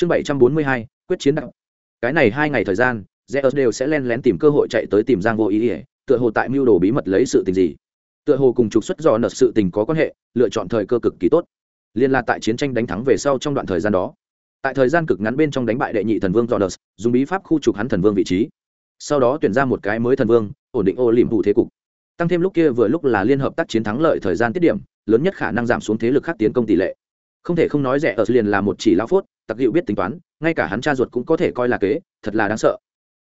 chương bảy trăm bốn mươi hai, quyết chiến đặc. Cái này hai ngày thời gian, zeus đều sẽ len lén tìm cơ hội chạy tới tìm giang vô ý ỉa, tựa hồ tại mưu đồ bí mật lấy sự tình gì. Tựa hồ cùng trục xuất do nợ sự tình có quan hệ, lựa chọn thời cơ cực kỳ tốt. Liên là tại chiến tranh đánh thắng về sau trong đoạn thời gian đó. Tại thời gian cực ngắn bên trong đánh bại đệ nhị thần vương do nợ, dùng bí pháp khu trục hắn thần vương vị trí. Sau đó tuyển ra một cái mới thần vương, ổn định ô liềm vụ thế cục. Tăng thêm lúc kia vừa lúc là liên hợp tác chiến thắng lợi thời gian tiết điểm, lớn nhất khả năng giảm xuống thế lực khác tiến công tỷ lệ. Không thể không nói rẻ ở liền là một chỉ lao phốt tặc dịu biết tính toán, ngay cả hắn cha ruột cũng có thể coi là kế, thật là đáng sợ.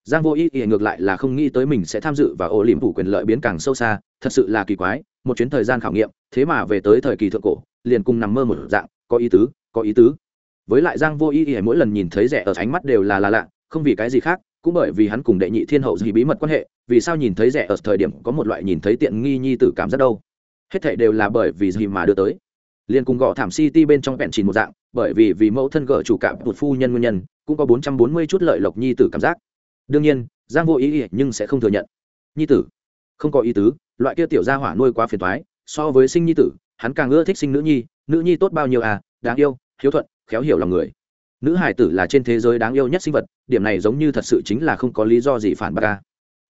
Giang vô ý ý ngược lại là không nghĩ tới mình sẽ tham dự và ô liềm phủ quyền lợi biến càng sâu xa, thật sự là kỳ quái, một chuyến thời gian khảo nghiệm, thế mà về tới thời kỳ thượng cổ, liền cùng nằm mơ một dạng, có ý tứ, có ý tứ. Với lại giang vô ý ý mỗi lần nhìn thấy rẻ ở ánh mắt đều là là lạ, không vì cái gì khác, cũng bởi vì hắn cùng đệ nhị thiên hậu gì bí mật quan hệ, vì sao nhìn thấy rẻ ở thời điểm có một loại nhìn thấy tiện nghi nhi tử cảm giác đâu. Hết thảy đều là bởi vì gì mà đưa tới liền cùng gõ thảm city bên trong vẹn chỉ một dạng, bởi vì vì mẫu thân gỡ chủ cảm một phu nhân nguyên nhân, cũng có bốn trăm bốn mươi chút lợi lộc nhi tử cảm giác. Đương nhiên, giang vô ý ý nhưng sẽ không thừa nhận. Nhi tử, không có ý tứ, loại kia tiểu gia hỏa nuôi quá phiền thoái so với sinh nhi tử, hắn càng ưa thích sinh nữ nhi nữ nhi tốt bao nhiêu à đáng yêu, hiếu thuận, khéo hiểu lòng người. Nữ hải tử là trên thế giới đáng yêu nhất sinh vật, điểm này giống như thật sự chính là không có lý do gì phản bác ca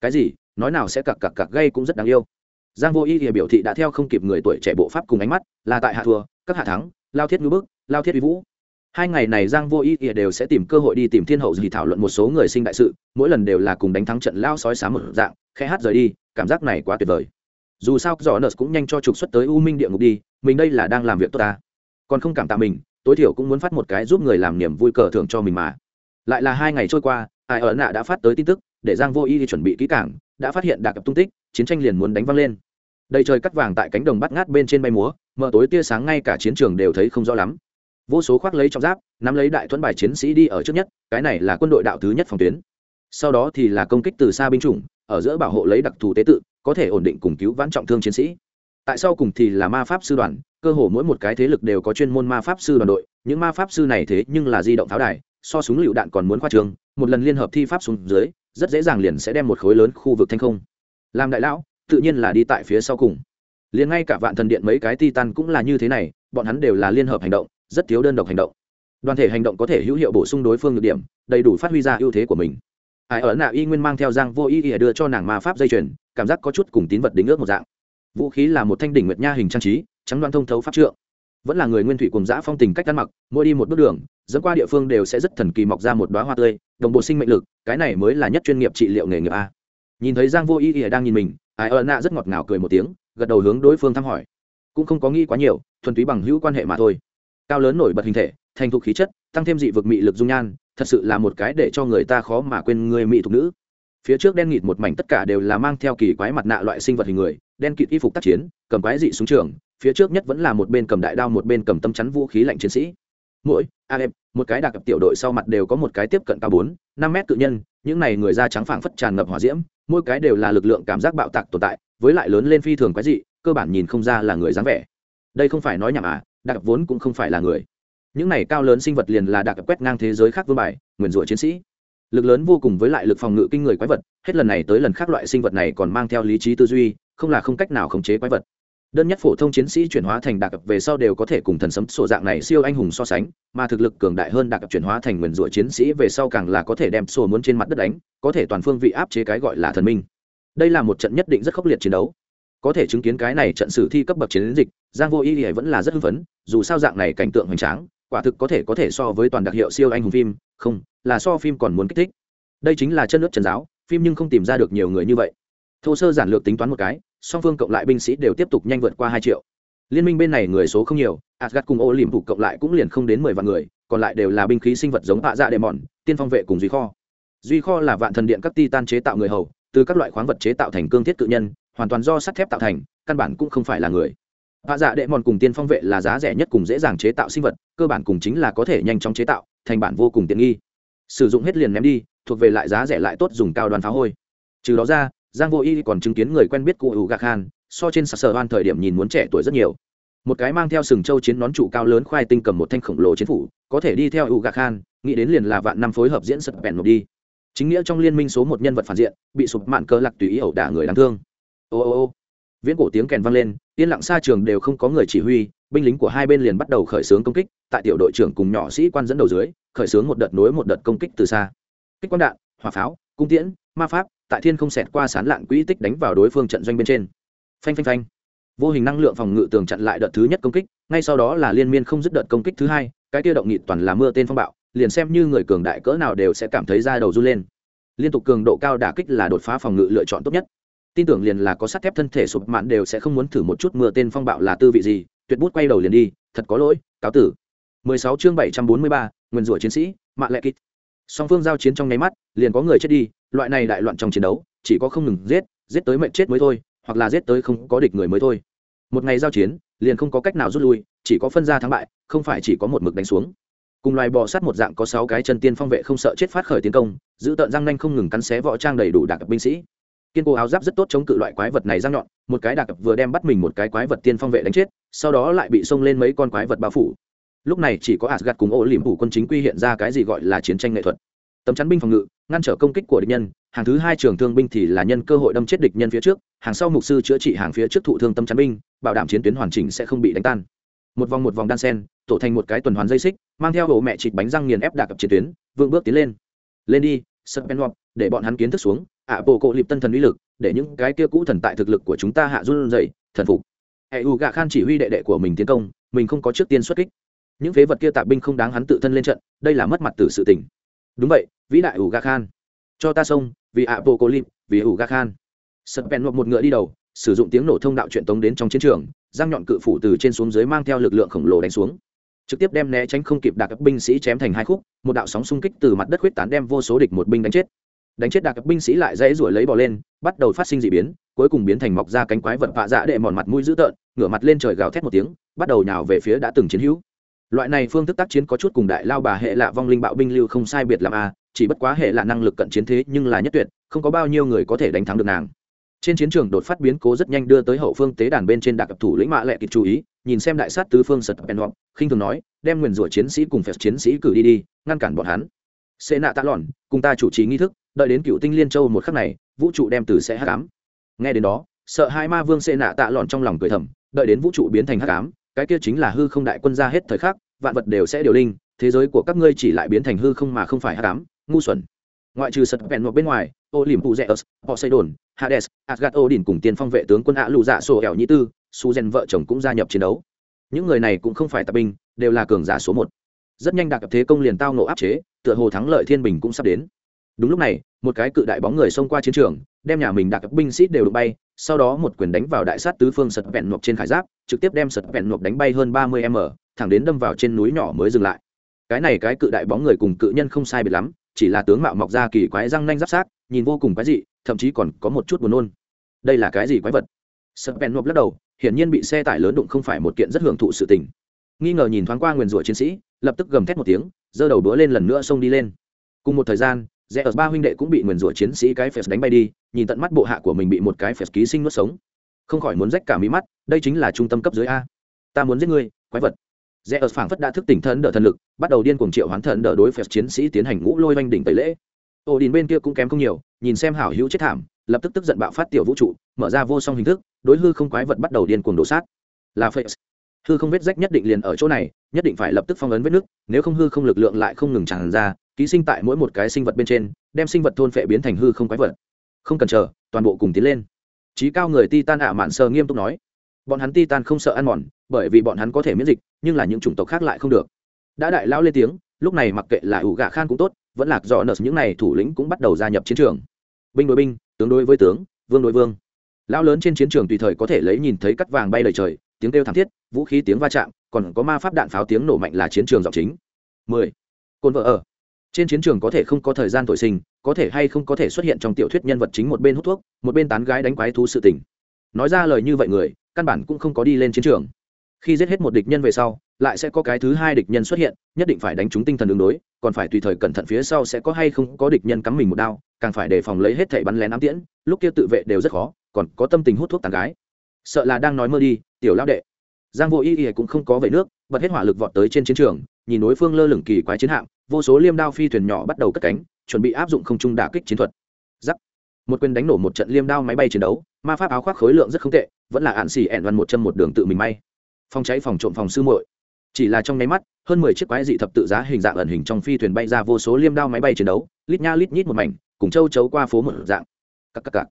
cái gì, nói nào sẽ cặc cặc cặc gây cũng rất đáng yêu giang vô y thì biểu thị đã theo không kịp người tuổi trẻ bộ pháp cùng ánh mắt, là tại hạ thua, các hạ thắng, lao thiết ngữ bức, lao thiết uy vũ. Hai ngày này giang vô y thì đều sẽ tìm cơ hội đi tìm thiên hậu gì thảo luận một số người sinh đại sự, mỗi lần đều là cùng đánh thắng trận lao sói sáng một dạng, khẽ hát rời đi, cảm giác này quá tuyệt vời. Dù sao giỏ nợ cũng nhanh cho trục xuất tới u minh địa ngục đi, mình đây là đang làm việc tốt ta. Còn không cảm tạ mình, tối thiểu cũng muốn phát một cái giúp người làm niềm vui cờ thưởng cho mình mà. Lại là hai ngày trôi qua, ai ở nạ đã phát tới tin tức, để giang vô y thì chuẩn bị kỹ cảng đã phát hiện đạc tung tích chiến tranh liền muốn đánh văng lên. Đầy trời cắt vàng tại cánh đồng bắt ngát bên trên bay múa mở tối tia sáng ngay cả chiến trường đều thấy không rõ lắm. Vô số khoác lấy trong giáp, nắm lấy đại thuẫn bài chiến sĩ đi ở trước nhất, cái này là quân đội đạo thứ nhất phòng tuyến. Sau đó thì là công kích từ xa binh chủng, ở giữa bảo hộ lấy đặc thù tế tự, có thể ổn định cùng cứu vãn trọng thương chiến sĩ. Tại sau cùng thì là ma pháp sư đoàn, cơ hồ mỗi một cái thế lực đều có chuyên môn ma pháp sư đoàn đội, những ma pháp sư này thế nhưng là di động pháo đài, so súng lựu đạn còn muốn khoa trường, một lần liên hợp thi pháp xuống dưới, rất dễ dàng liền sẽ đem một khối lớn khu vực thanh không làm đại lão, tự nhiên là đi tại phía sau cùng. Liền ngay cả vạn thần điện mấy cái titan cũng là như thế này, bọn hắn đều là liên hợp hành động, rất thiếu đơn độc hành động. Đoàn thể hành động có thể hữu hiệu bổ sung đối phương nhược điểm, đầy đủ phát huy ra ưu thế của mình. Ai ở nạ y nguyên mang theo giang vô ý ỉa đưa cho nàng ma pháp dây chuyền, cảm giác có chút cùng tín vật đính ước một dạng. Vũ khí là một thanh đỉnh nguyệt nha hình trang trí, trắng đoan thông thấu pháp trượng. Vẫn là người nguyên thủy cùng giã phong tình cách ăn mặc, mỗi đi một bước đường, dẫn qua địa phương đều sẽ rất thần kỳ mọc ra một đoá hoa tươi, đồng bộ sinh mệnh lực, cái này mới là nhất chuyên nghiệp trị liệu nghề nghiệp a nhìn thấy giang vô ý ỉa đang nhìn mình, ai ơ nạ rất ngọt ngào cười một tiếng, gật đầu hướng đối phương thăm hỏi. Cũng không có nghĩ quá nhiều, thuần túy bằng hữu quan hệ mà thôi. Cao lớn nổi bật hình thể, thành thục khí chất, tăng thêm dị vực mị lực dung nhan, thật sự là một cái để cho người ta khó mà quên người mị thục nữ. Phía trước đen nghịt một mảnh tất cả đều là mang theo kỳ quái mặt nạ loại sinh vật hình người, đen kịt y phục tác chiến, cầm quái dị súng trường, phía trước nhất vẫn là một bên cầm đại đao một bên cầm tâm chắn vũ khí lạnh chiến sĩ. Mỗi, a em, một cái đặc tiểu đội sau mặt đều có một cái tiếp cận cao bốn, năm mét tự nhân những này người da trắng phảng phất tràn ngập hỏa diễm, mỗi cái đều là lực lượng cảm giác bạo tạc tồn tại, với lại lớn lên phi thường quái dị, cơ bản nhìn không ra là người dáng vẻ. Đây không phải nói nhảm à đặc vốn cũng không phải là người. Những này cao lớn sinh vật liền là đặc quét ngang thế giới khác vương bài, nguyền rủa chiến sĩ. Lực lớn vô cùng với lại lực phòng ngự kinh người quái vật, hết lần này tới lần khác loại sinh vật này còn mang theo lý trí tư duy, không là không cách nào khống chế quái vật đơn nhất phổ thông chiến sĩ chuyển hóa thành đặc về sau đều có thể cùng thần sấm sổ dạng này siêu anh hùng so sánh, mà thực lực cường đại hơn đặc chuyển hóa thành nguyền rủa chiến sĩ về sau càng là có thể đem sổ muốn trên mặt đất đánh, có thể toàn phương vị áp chế cái gọi là thần minh. Đây là một trận nhất định rất khốc liệt chiến đấu. Có thể chứng kiến cái này trận sử thi cấp bậc chiến dịch, giang vô y vẫn là rất hưng phấn, dù sao dạng này cảnh tượng hoành tráng, quả thực có thể có thể so với toàn đặc hiệu siêu anh hùng phim, không, là so phim còn muốn kích thích. Đây chính là chân nước trần giáo, phim nhưng không tìm ra được nhiều người như vậy. Thô sơ giản lược tính toán một cái song phương cộng lại binh sĩ đều tiếp tục nhanh vượt qua hai triệu. Liên minh bên này người số không nhiều asgad cùng ô liềm thủ cộng lại cũng liền không đến mười vạn người, còn lại đều là binh khí sinh vật giống hạ dạ đệ mòn tiên phong vệ cùng duy kho. Duy kho là vạn thần điện các titan chế tạo người hầu, từ các loại khoáng vật chế tạo thành cương thiết cự nhân, hoàn toàn do sắt thép tạo thành, căn bản cũng không phải là người. Hạ dạ đệ mòn cùng tiên phong vệ là giá rẻ nhất cùng dễ dàng chế tạo sinh vật, cơ bản cùng chính là có thể nhanh chóng chế tạo, thành bản vô cùng tiện nghi. Sử dụng hết liền ném đi, thuộc về lại giá rẻ lại tốt dùng cao đoàn phá hôi. Trừ đó ra giang vô y còn chứng kiến người quen biết cụ hữu gạc khan, so trên sạc sờ hoan thời điểm nhìn muốn trẻ tuổi rất nhiều. Một cái mang theo sừng châu chiến nón trụ cao lớn khoai tinh cầm một thanh khổng lồ chiến phủ, có thể đi theo hữu gạc khan, nghĩ đến liền là vạn năm phối hợp diễn sật bèn nộp đi. Chính nghĩa trong liên minh số một nhân vật phản diện, bị sụp mạn cơ lạc tùy ý ẩu đả người đáng thương. Ô ô ô. Viễn cổ tiếng kèn vang lên, yên lặng xa trường đều không có người chỉ huy, binh lính của hai bên liền bắt đầu khởi xướng công kích, tại tiểu đội trưởng cùng nhỏ sĩ quan dẫn đầu dưới, khởi xướng một đợt nối một đợt công kích từ xa. Kích quan đạn, hỏa pháo, cung tiễn, ma pháp tại thiên không xẹt qua sán lạn quỹ tích đánh vào đối phương trận doanh bên trên. Phanh phanh phanh. Vô hình năng lượng phòng ngự tường chặn lại đợt thứ nhất công kích ngay sau đó là liên miên không dứt đợt công kích thứ hai cái tiêu động nghị toàn là mưa tên phong bạo liền xem như người cường đại cỡ nào đều sẽ cảm thấy da đầu run lên. Liên tục cường độ cao đả kích là đột phá phòng ngự lựa chọn tốt nhất. Tin tưởng liền là có sắt thép thân thể sụp mạn đều sẽ không muốn thử một chút mưa tên phong bạo là tư vị gì tuyệt bút quay đầu liền đi thật có lỗi cáo tử. 16 chương 743, nguyên rủa chiến sĩ mạ lệ kích song phương giao chiến trong nháy mắt, liền có người chết đi, loại này đại loạn trong chiến đấu, chỉ có không ngừng giết giết tới mệnh chết mới thôi, hoặc là giết tới không có địch người mới thôi. Một ngày giao chiến, liền không có cách nào rút lui, chỉ có phân ra thắng bại, không phải chỉ có một mực đánh xuống. Cùng loài bò sát một dạng có sáu cái chân tiên phong vệ không sợ chết phát khởi tiến công, giữ tợn răng nanh không ngừng cắn xé võ trang đầy đủ đạc binh sĩ. Kiên cố áo giáp rất tốt chống cự loại quái vật này răng nhọn, một cái đạc vừa đem bắt mình một cái quái vật tiên phong vệ đánh chết, sau đó lại bị xông lên mấy con quái vật bao phủ lúc này chỉ có asgad cùng ô liềm phủ quân chính quy hiện ra cái gì gọi là chiến tranh nghệ thuật. Tấm chắn binh phòng ngự, ngăn trở công kích của địch nhân. Hàng thứ hai trường thương binh thì là nhân cơ hội đâm chết địch nhân phía trước. Hàng sau mục sư chữa trị hàng phía trước thụ thương tâm chắn binh, bảo đảm chiến tuyến hoàn chỉnh sẽ không bị đánh tan. Một vòng một vòng đan sen, tổ thành một cái tuần hoàn dây xích, mang theo ổ mẹ chịt bánh răng nghiền ép đạc cập chiến tuyến vượng bước tiến lên. Lên đi sân để bọn hắn kiến thức xuống. Ạ, bộ cộ liệp tân thần uy lực, để những cái kia cũ thần tại thực lực của chúng ta hạ run dậy thần phục. Hệ u gạ khan chỉ huy đệ đệ của mình tiến công, mình không có trước tiên xuất kích những phế vật kia tạp binh không đáng hắn tự thân lên trận, đây là mất mặt từ sự tỉnh đúng vậy, vĩ đại ủ ga khan. Cho ta xông vì ạ bộ cô lip vì ủ ga khan. Sập bèn một ngựa đi đầu, sử dụng tiếng nổ thông đạo truyện tống đến trong chiến trường, răng nhọn cự phủ từ trên xuống dưới mang theo lực lượng khổng lồ đánh xuống. Trực tiếp đem né tránh không kịp đạc các binh sĩ chém thành hai khúc, một đạo sóng xung kích từ mặt đất huyết tán đem vô số địch một binh đánh chết. Đánh chết đạc các binh sĩ lại dãy ruổi lấy bò lên, bắt đầu phát sinh dị biến, cuối cùng biến thành mọc ra cánh quái vật vạ dạ đệ mòn mặt mũi dữ tợn, ngửa mặt lên trời gào thét một tiếng, bắt đầu nhào về phía đã từng chiến hữu loại này phương thức tác chiến có chút cùng đại lao bà hệ lạ vong linh bạo binh lưu không sai biệt làm a à, chỉ bất quá hệ lạ năng lực cận chiến thế nhưng là nhất tuyệt, không có bao nhiêu người có thể đánh thắng được nàng. Trên chiến trường đột phát biến cố rất nhanh đưa tới hậu phương tế đàn bên trên đặc thủ lĩnh mạ lệ kịp chú ý, nhìn xem đại sát tứ phương sật bèn hoặc, khinh thường nói, đem nguyền rủa chiến sĩ cùng phép chiến sĩ cử đi đi, ngăn cản bọn hắn. Xê nạ tạ lòn, cùng ta chủ trì nghi thức, đợi đến cựu tinh liên châu một khắc này, vũ trụ đem từ sẽ hắc ám. Nghe đến đó, sợ hai ma vương xê nạ tạ lòn trong lòng cười thầm, đợi đến vũ trụ biến thành hắc ám, cái kia chính là hư không đại quân ra hết thời khắc vạn vật đều sẽ điều linh, thế giới của các ngươi chỉ lại biến thành hư không mà không phải hát cám ngu xuẩn. Ngoại trừ sật vẹn một bên ngoài, ô liềm phụ rẽ ớt họ xây đồn hades ô odin cùng tiền phong vệ tướng quân ạ lụ dạ sổ ẻo nhĩ tư, su gen vợ chồng cũng gia nhập chiến đấu. Những người này cũng không phải tập binh, đều là cường giả số một. Rất nhanh đặc thế công liền tao nộ áp chế, tựa hồ thắng lợi thiên bình cũng sắp đến. Đúng lúc này, một cái cự đại bóng người xông qua chiến trường, đem nhà mình đặc binh sĩ đều đụng bay, sau đó một quyền đánh vào đại sát tứ phương sật vẹn nộp trên khải giáp, trực tiếp đem sật vẹn nộp đánh bay hơn ba mươi m thẳng đến đâm vào trên núi nhỏ mới dừng lại. Cái này cái cự đại bóng người cùng cự nhân không sai biệt lắm, chỉ là tướng mạo mọc ra kỳ quái răng nanh giáp sát, nhìn vô cùng quái dị, thậm chí còn có một chút buồn nôn. Đây là cái gì quái vật? Sật bèn nộp lắc đầu, hiển nhiên bị xe tải lớn đụng không phải một kiện rất hưởng thụ sự tình. Nghi ngờ nhìn thoáng qua nguyền rủa chiến sĩ, lập tức gầm thét một tiếng, giơ đầu đũa lên lần nữa xông đi lên. Cùng một thời gian, rẽ ở ba huynh đệ cũng bị nguyền rủa chiến sĩ cái phèn đánh bay đi, nhìn tận mắt bộ hạ của mình bị một cái phèn ký sinh nuốt sống. Không khỏi muốn rách cả mí mắt, đây chính là trung tâm cấp dưới a. Ta muốn giết ngươi, quái vật rẽ ở phảng phất đã thức tỉnh thần đỡ thần lực, bắt đầu điên cuồng triệu hoán thần đỡ đối phép chiến sĩ tiến hành ngũ lôi oanh đỉnh tẩy lễ. Ổ đình bên kia cũng kém không nhiều, nhìn xem hảo hữu chết thảm, lập tức tức giận bạo phát tiểu vũ trụ, mở ra vô song hình thức, đối hư không quái vật bắt đầu điên cuồng đổ sát. Là phệ. Hư không vết rách nhất định liền ở chỗ này, nhất định phải lập tức phong ấn vết nước nếu không hư không lực lượng lại không ngừng tràn ra, ký sinh tại mỗi một cái sinh vật bên trên, đem sinh vật thôn phệ biến thành hư không quái vật. Không cần chờ, toàn bộ cùng tiến lên. Trí cao người titan ạ mạn sờ nghiêm túc nói. Bọn hắn titan không sợ ăn mòn bởi vì bọn hắn có thể miễn dịch, nhưng là những chủng tộc khác lại không được. Đã đại lao lên tiếng, lúc này mặc kệ là ủ gạ khan cũng tốt, vẫn lạc dò nợ những này thủ lĩnh cũng bắt đầu gia nhập chiến trường. Binh đối binh, tướng đối với tướng, vương đối vương. Lão lớn trên chiến trường tùy thời có thể lấy nhìn thấy cắt vàng bay lời trời, tiếng kêu thảm thiết, vũ khí tiếng va chạm, còn có ma pháp đạn pháo tiếng nổ mạnh là chiến trường giọng chính. 10. côn vợ ở. Trên chiến trường có thể không có thời gian thổi sinh, có thể hay không có thể xuất hiện trong tiểu thuyết nhân vật chính một bên hút thuốc, một bên tán gái đánh quái thú sự tình. Nói ra lời như vậy người, căn bản cũng không có đi lên chiến trường khi giết hết một địch nhân về sau, lại sẽ có cái thứ hai địch nhân xuất hiện, nhất định phải đánh trúng tinh thần ứng đối, còn phải tùy thời cẩn thận phía sau sẽ có hay không có địch nhân cắm mình một đao, càng phải đề phòng lấy hết thảy bắn lén ám tiễn, lúc kia tự vệ đều rất khó, còn có tâm tình hút thuốc tàn gái. Sợ là đang nói mơ đi, tiểu lão đệ. Giang vô y y cũng không có vẩy nước, bật hết hỏa lực vọt tới trên chiến trường, nhìn đối phương lơ lửng kỳ quái chiến hạm, vô số liêm đao phi thuyền nhỏ bắt đầu cất cánh, chuẩn bị áp dụng không trung đả kích chiến thuật. Giắc. Một quyền đánh nổ một trận liêm đao máy bay chiến đấu, ma pháp áo khoác khối lượng rất không tệ, vẫn là ạn xì ẹn văn một chân một đường tự mình may phòng cháy phòng trộm phòng sư muội. Chỉ là trong nháy mắt, hơn mười chiếc quái dị thập tự giá hình dạng ẩn hình trong phi thuyền bay ra vô số liêm đao máy bay chiến đấu, lít nha lít nhít một mảnh, cùng châu chấu qua phố một dạng. Cắc cắc cắc.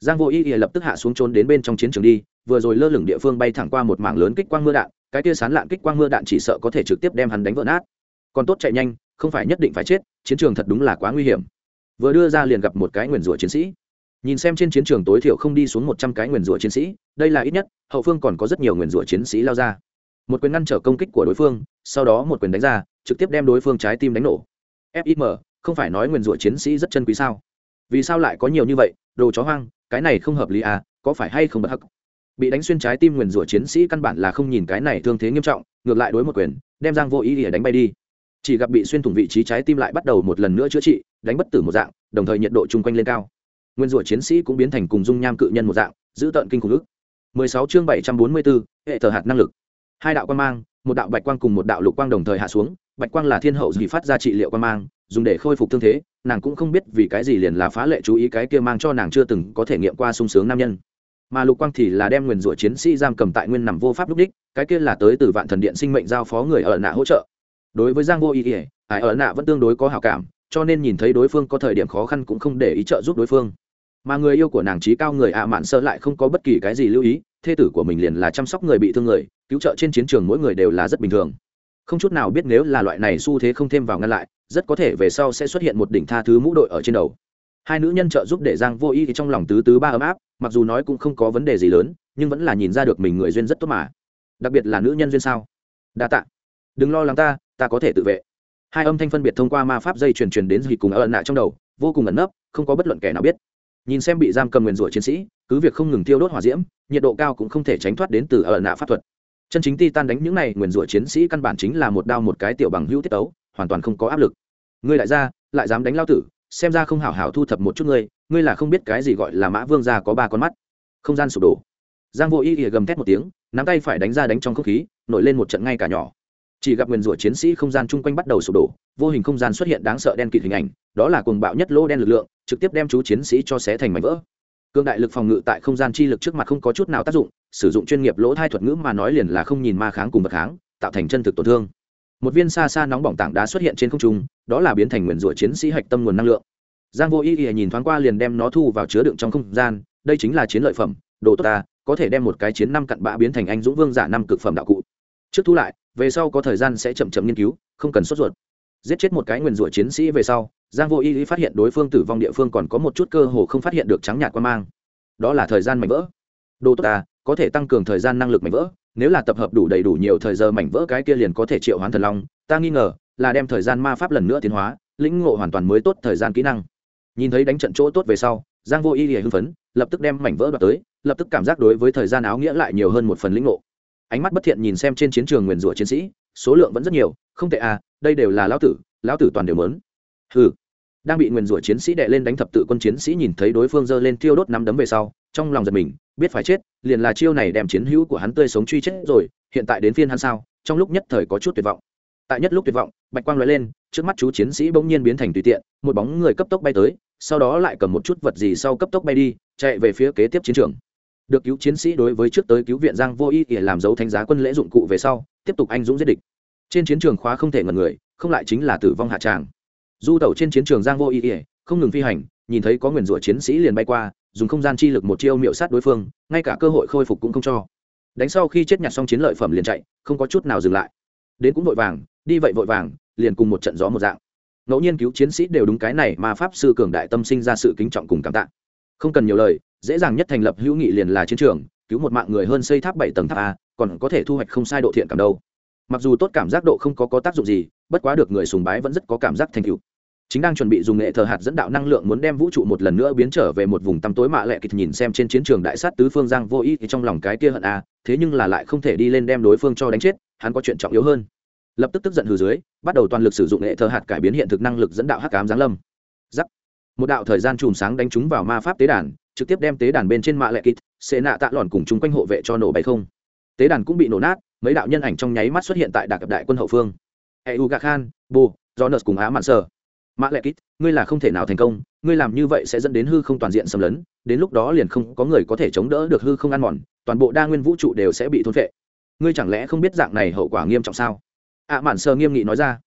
giang vô ý ỉa lập tức hạ xuống trốn đến bên trong chiến trường đi, vừa rồi lơ lửng địa phương bay thẳng qua một mảng lớn kích quang mưa đạn, cái kia sán lạn kích quang mưa đạn chỉ sợ có thể trực tiếp đem hắn đánh vỡ nát. Còn tốt chạy nhanh, không phải nhất định phải chết, chiến trường thật đúng là quá nguy hiểm. Vừa đưa ra liền gặp một cái nguyền rủa chiến sĩ nhìn xem trên chiến trường tối thiểu không đi xuống một trăm cái nguyền rủa chiến sĩ, đây là ít nhất, hậu phương còn có rất nhiều nguyền rủa chiến sĩ lao ra. Một quyền ngăn trở công kích của đối phương, sau đó một quyền đánh ra, trực tiếp đem đối phương trái tim đánh nổ. Fim không phải nói nguyền rủa chiến sĩ rất chân quý sao? Vì sao lại có nhiều như vậy? Đồ chó hoang, cái này không hợp lý à có phải hay không bất hắc? Bị đánh xuyên trái tim nguyền rủa chiến sĩ căn bản là không nhìn cái này thương thế nghiêm trọng, ngược lại đối một quyền, đem giang vô ý để đánh bay đi. Chỉ gặp bị xuyên thủng vị trí trái tim lại bắt đầu một lần nữa chữa trị, đánh bất tử một dạng, đồng thời nhiệt độ chung quanh lên cao nguyên rủa chiến sĩ cũng biến thành cùng dung nham cự nhân một dạng giữ tận kinh khủng ức. 16 chương 744, hệ thờ hạt năng lực. Hai đạo quang mang một đạo bạch quang cùng một đạo lục quang đồng thời hạ xuống bạch quang là thiên hậu gì phát ra trị liệu quang mang dùng để khôi phục thương thế nàng cũng không biết vì cái gì liền là phá lệ chú ý cái kia mang cho nàng chưa từng có thể nghiệm qua sung sướng nam nhân. Mà lục quang thì là đem nguyền rủa chiến sĩ giam cầm tại nguyên nằm vô pháp lúc đích cái kia là tới từ vạn thần điện sinh mệnh giao phó người ở nạ hỗ trợ. Đối với giang vô ý ỉa ải ở nạ vẫn tương đối có hảo cảm cho nên nhìn thấy đối phương có thời điểm khó khăn cũng không để ý trợ giúp đối phương mà người yêu của nàng trí cao người ạ mạn sơ lại không có bất kỳ cái gì lưu ý, thê tử của mình liền là chăm sóc người bị thương người, cứu trợ trên chiến trường mỗi người đều là rất bình thường. Không chút nào biết nếu là loại này xu thế không thêm vào ngăn lại, rất có thể về sau sẽ xuất hiện một đỉnh tha thứ mũ đội ở trên đầu. Hai nữ nhân trợ giúp để giang vô y trong lòng tứ tứ ba ấm áp, mặc dù nói cũng không có vấn đề gì lớn, nhưng vẫn là nhìn ra được mình người duyên rất tốt mà. Đặc biệt là nữ nhân duyên sao? Đa tạ. Đừng lo lắng ta ta có thể tự vệ. Hai âm thanh phân biệt thông qua ma pháp dây truyền truyền đến dì cùng ẩn nạ trong đầu, vô cùng ẩn nấp, không có bất luận kẻ nào biết nhìn xem bị giam cầm nguyền rủa chiến sĩ, cứ việc không ngừng tiêu đốt hỏa diễm, nhiệt độ cao cũng không thể tránh thoát đến từ ẩn nạ pháp thuật. Chân chính ti tan đánh những này nguyền rủa chiến sĩ căn bản chính là một đao một cái tiểu bằng hữu tiết tấu, hoàn toàn không có áp lực. Ngươi lại ra lại dám đánh lao tử, xem ra không hảo hảo thu thập một chút ngươi ngươi là không biết cái gì gọi là mã vương gia có ba con mắt. Không gian sụp đổ. Giang vô y ỉa gầm thét một tiếng, nắm tay phải đánh ra đánh trong không khí, nổi lên một trận ngay cả nhỏ. Chỉ gặp nguyền rủa chiến sĩ không gian chung quanh bắt đầu sụp đổ vô hình không gian xuất hiện đáng sợ đen kịt hình ảnh, đó là cuồng bạo nhất lô đen lực lượng, trực tiếp đem chú chiến sĩ cho xé thành mảnh vỡ. Cương đại lực phòng ngự tại không gian chi lực trước mặt không có chút nào tác dụng, sử dụng chuyên nghiệp lỗ thai thuật ngữ mà nói liền là không nhìn ma kháng cùng vật kháng, tạo thành chân thực tổn thương. Một viên xa xa nóng bỏng tảng đá xuất hiện trên không trung, đó là biến thành nguyền rủa chiến sĩ hạch tâm nguồn năng lượng. Giang vô ý ý nhìn thoáng qua liền đem nó thu vào chứa đựng trong không gian, đây chính là chiến lợi phẩm, đồ tốt ta, có thể đem một cái chiến năm cặn bã biến thành anh dũng vương giả năm cực phẩm đạo cụ. Trước thu lại, về sau có thời gian sẽ chậm chậm nghiên cứu, không cần sốt ruột giết chết một cái nguyền rủa chiến sĩ về sau, giang vô y phát hiện đối phương tử vong địa phương còn có một chút cơ hồ không phát hiện được trắng nhạt quan mang. Đó là thời gian mảnh vỡ. Đồ tốt ta, có thể tăng cường thời gian năng lực mảnh vỡ, nếu là tập hợp đủ đầy đủ nhiều thời giờ mảnh vỡ cái kia liền có thể triệu hoán thần long, ta nghi ngờ là đem thời gian ma pháp lần nữa tiến hóa, lĩnh ngộ hoàn toàn mới tốt thời gian kỹ năng. Nhìn thấy đánh trận chỗ tốt về sau, giang vô y hưng phấn, lập tức đem mảnh vỡ đoạt tới, lập tức cảm giác đối với thời gian áo nghĩa lại nhiều hơn một phần lĩnh ngộ. Ánh mắt bất thiện nhìn xem trên chiến trường nguyền rủa chiến sĩ, số lượng vẫn rất nhiều, không tệ à đây đều là lão tử lão tử toàn đều mớn. Hừ. Đang bị nguyền rủa chiến sĩ đệ lên đánh thập tự quân chiến sĩ nhìn thấy đối phương giơ lên thiêu đốt năm đấm về sau, trong lòng giật mình, biết phải chết, liền là chiêu này đem chiến hữu của hắn tươi sống truy chết rồi, hiện tại đến phiên hắn sao, trong lúc nhất thời có chút tuyệt vọng. Tại nhất lúc tuyệt vọng, bạch quang lóe lên, trước mắt chú chiến sĩ bỗng nhiên biến thành tùy tiện, một bóng người cấp tốc bay tới, sau đó lại cầm một chút vật gì sau cấp tốc bay đi, chạy về phía kế tiếp chiến trường. Được cứu chiến sĩ đối với trước tới cứu viện giang vô y để làm dấu thánh giá quân lễ dụng cụ về sau, tiếp tục anh dũng giết địch trên chiến trường khóa không thể ngần người, không lại chính là tử vong hạ tràng. Du tẩu trên chiến trường giang vô y ỉa, không ngừng phi hành, nhìn thấy có nguyền rủa chiến sĩ liền bay qua, dùng không gian chi lực một chiêu miệu sát đối phương, ngay cả cơ hội khôi phục cũng không cho. Đánh sau khi chết nhặt xong chiến lợi phẩm liền chạy, không có chút nào dừng lại. Đến cũng vội vàng, đi vậy vội vàng, liền cùng một trận gió một dạng. Ngẫu nhiên cứu chiến sĩ đều đúng cái này mà pháp sư cường đại tâm sinh ra sự kính trọng cùng cảm tạ. Không cần nhiều lời, dễ dàng nhất thành lập hữu nghị liền là chiến trường, cứu một mạng người hơn xây tháp bảy tầng tháp a, còn có thể thu hoạch không sai độ thiện cảm đâu mặc dù tốt cảm giác độ không có có tác dụng gì, bất quá được người sùng bái vẫn rất có cảm giác thành tựu. Chính đang chuẩn bị dùng nghệ thờ hạt dẫn đạo năng lượng muốn đem vũ trụ một lần nữa biến trở về một vùng tăm tối mạ lệ kịch nhìn xem trên chiến trường đại sát tứ phương giang vô ý thì trong lòng cái kia hận a thế nhưng là lại không thể đi lên đem đối phương cho đánh chết, hắn có chuyện trọng yếu hơn. Lập tức tức giận hừ dưới, bắt đầu toàn lực sử dụng nghệ thờ hạt cải biến hiện thực năng lực dẫn đạo hắc cám giáng lâm. Giắc. Một đạo thời gian chùm sáng đánh trúng vào ma pháp tế đàn, trực tiếp đem tế đàn bên trên mạ lệ kịch xệ nạ tạ lòn cùng chung quanh hộ vệ cho nổ bay không. Tế đàn cũng bị nổ nát mấy đạo nhân ảnh trong nháy mắt xuất hiện tại đạc đại quân hậu phương. Eu gà khan, bồ do cùng á mạn sơ mã lệ kít, ngươi là không thể nào thành công, ngươi làm như vậy sẽ dẫn đến hư không toàn diện xâm lấn, đến lúc đó liền không có người có thể chống đỡ được hư không ăn mòn, toàn bộ đa nguyên vũ trụ đều sẽ bị thôn phệ. Ngươi chẳng lẽ không biết dạng này hậu quả nghiêm trọng sao? Ạ mạn sơ nghiêm nghị nói ra.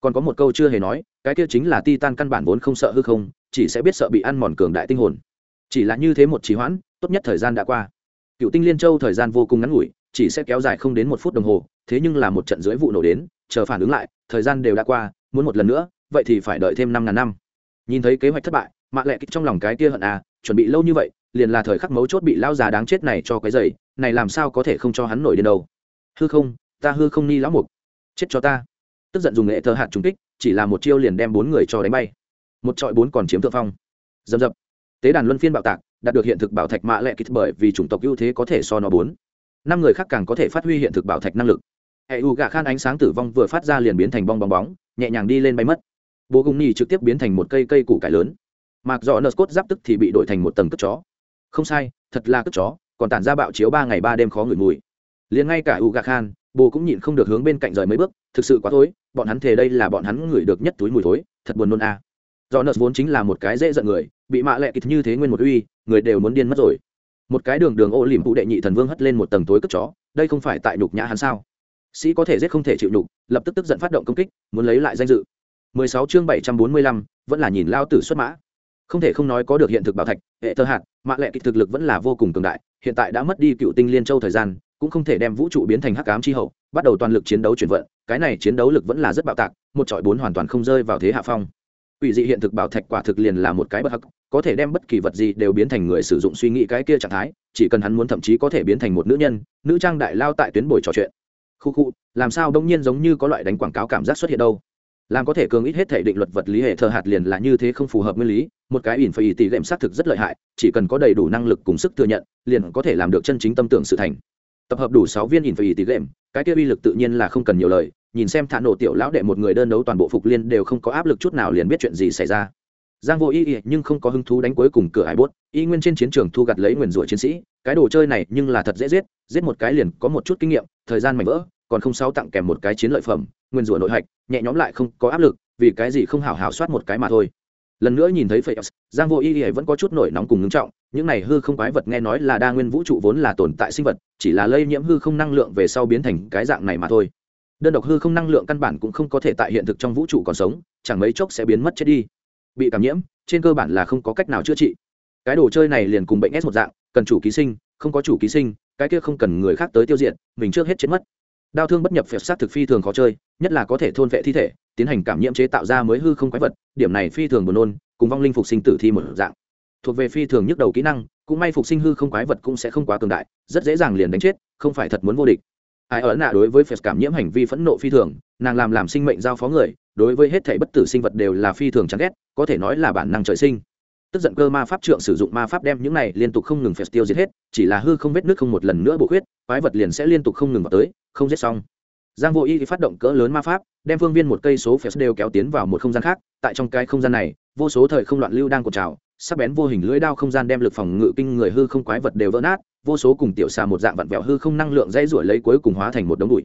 Còn có một câu chưa hề nói, cái kia chính là ti tan căn bản vốn không sợ hư không, chỉ sẽ biết sợ bị ăn mòn cường đại tinh hồn. Chỉ là như thế một trì hoãn, tốt nhất thời gian đã qua. Cựu tinh liên châu thời gian vô cùng ngắn ngủi chỉ sẽ kéo dài không đến một phút đồng hồ, thế nhưng là một trận dưới vụ nổ đến, chờ phản ứng lại, thời gian đều đã qua, muốn một lần nữa, vậy thì phải đợi thêm năm ngàn năm. Nhìn thấy kế hoạch thất bại, mạ lệ kích trong lòng cái kia hận à chuẩn bị lâu như vậy, liền là thời khắc mấu chốt bị lao già đáng chết này cho cái giày này làm sao có thể không cho hắn nổi đến đâu. Hư không, ta hư không ni lão mục. Chết cho ta. Tức giận dùng nghệ thơ hạt trúng kích, chỉ là một chiêu liền đem bốn người cho đánh bay. Một trọi bốn còn chiếm thượng phong. Dầm dập. Tế đàn luân phiên bạo tạc, đạt được hiện thực bảo thạch mạ lệ kích bởi vì chủng tộc ưu thế có thể so nó bốn năm người khác càng có thể phát huy hiện thực bảo thạch năng lực. Hệ u gạ khan ánh sáng tử vong vừa phát ra liền biến thành bong bong bóng, nhẹ nhàng đi lên bay mất. Bố gùng nhì trực tiếp biến thành một cây cây củ cải lớn. Mặc dọ nợ cốt giáp tức thì bị đổi thành một tầng cất chó. Không sai, thật là cất chó, còn tản ra bạo chiếu ba ngày ba đêm khó ngửi mùi. Liền ngay cả u gạ khan, bố cũng nhịn không được hướng bên cạnh rời mấy bước, thực sự quá thối, bọn hắn thề đây là bọn hắn ngửi được nhất túi mùi thối, thật buồn nôn a. À. do nợ vốn chính là một cái dễ giận người, bị mạ lệ kịt như thế nguyên một uy, người đều muốn điên mất rồi một cái đường đường ô liềm phụ đệ nhị thần vương hất lên một tầng tối cất chó đây không phải tại nhục nhã hắn sao? Sĩ có thể giết không thể chịu nhục lập tức tức giận phát động công kích muốn lấy lại danh dự. 16 chương 745, vẫn là nhìn lao tử xuất mã. Không thể không nói có được hiện thực bảo thạch hệ thơ hạt mạ lệ kịch thực lực vẫn là vô cùng cường đại hiện tại đã mất đi cựu tinh liên châu thời gian cũng không thể đem vũ trụ biến thành hắc ám chi hậu bắt đầu toàn lực chiến đấu chuyển vận cái này chiến đấu lực vẫn là rất bạo tạc một trọi bốn hoàn toàn không rơi vào thế hạ phong. Ủy dị hiện thực bảo thạch quả thực liền là một cái bất hắc có thể đem bất kỳ vật gì đều biến thành người sử dụng suy nghĩ cái kia trạng thái, chỉ cần hắn muốn thậm chí có thể biến thành một nữ nhân, nữ trang đại lao tại tuyến bồi trò chuyện. Khu khu, làm sao đông nhiên giống như có loại đánh quảng cáo cảm giác xuất hiện đâu? Làm có thể cường ít hết thể định luật vật lý hệ thờ hạt liền là như thế không phù hợp nguyên lý, một cái ỉn phải tỷ lệm xác thực rất lợi hại, chỉ cần có đầy đủ năng lực cùng sức thừa nhận, liền có thể làm được chân chính tâm tưởng sự thành. Tập hợp đủ sáu viên ỉn phải tỷ lệm, cái kia uy lực tự nhiên là không cần nhiều lời, nhìn xem thả nổ tiểu lão đệ một người đơn đấu toàn bộ phục liên đều không có áp lực chút nào liền biết chuyện gì xảy ra giang vô y ý nhưng không có hứng thú đánh cuối cùng cửa hải bốt y nguyên trên chiến trường thu gặt lấy nguyền rủa chiến sĩ, cái đồ chơi này nhưng là thật dễ giết giết một cái liền có một chút kinh nghiệm, thời gian mảnh vỡ, còn không sao tặng kèm một cái chiến lợi phẩm nguyên rủa nội hạch, nhẹ nhõm lại không có áp lực, vì cái gì không hào hào soát một cái mà thôi. Lần nữa nhìn thấy phệ giang vô y ý vẫn có chút nổi nóng cùng ngưng trọng, những này hư không quái vật nghe nói là đa nguyên vũ trụ vốn là tồn tại sinh vật, chỉ là lây nhiễm hư không năng lượng về sau biến thành cái dạng này mà thôi. Đơn độc hư không năng lượng căn bản cũng không có thể tại hiện thực trong vũ trụ còn sống, chẳng mấy chốc sẽ biến mất chết đi bị cảm nhiễm, trên cơ bản là không có cách nào chữa trị. Cái đồ chơi này liền cùng bệnh s một dạng, cần chủ ký sinh, không có chủ ký sinh, cái kia không cần người khác tới tiêu diệt, mình trước hết chết mất. Đau thương bất nhập phép sát thực phi thường khó chơi, nhất là có thể thôn vệ thi thể, tiến hành cảm nhiễm chế tạo ra mới hư không quái vật, điểm này phi thường buồn nôn, cùng vong linh phục sinh tử thi một dạng. Thuộc về phi thường nhức đầu kỹ năng, cũng may phục sinh hư không quái vật cũng sẽ không quá cường đại, rất dễ dàng liền đánh chết, không phải thật muốn vô địch ai ở nạ đối với phật cảm nhiễm hành vi phẫn nộ phi thường, nàng làm làm sinh mệnh giao phó người, đối với hết thể bất tử sinh vật đều là phi thường chán ghét, có thể nói là bản năng trời sinh. Tức giận cơ ma pháp trượng sử dụng ma pháp đem những này liên tục không ngừng phèo tiêu diệt hết, chỉ là hư không vết nước không một lần nữa bổ huyết quái vật liền sẽ liên tục không ngừng vào tới, không giết xong. Giang vô y phát động cỡ lớn ma pháp, đem phương viên một cây số phèo đều kéo tiến vào một không gian khác, tại trong cái không gian này, vô số thời không loạn lưu đang cột trào sắc bén vô hình lưỡi đao không gian đem lực phòng ngự kinh người hư không quái vật đều vỡ nát, vô số cùng tiểu xà một dạng vặn vẹo hư không năng lượng dây rủi lấy cuối cùng hóa thành một đống bụi.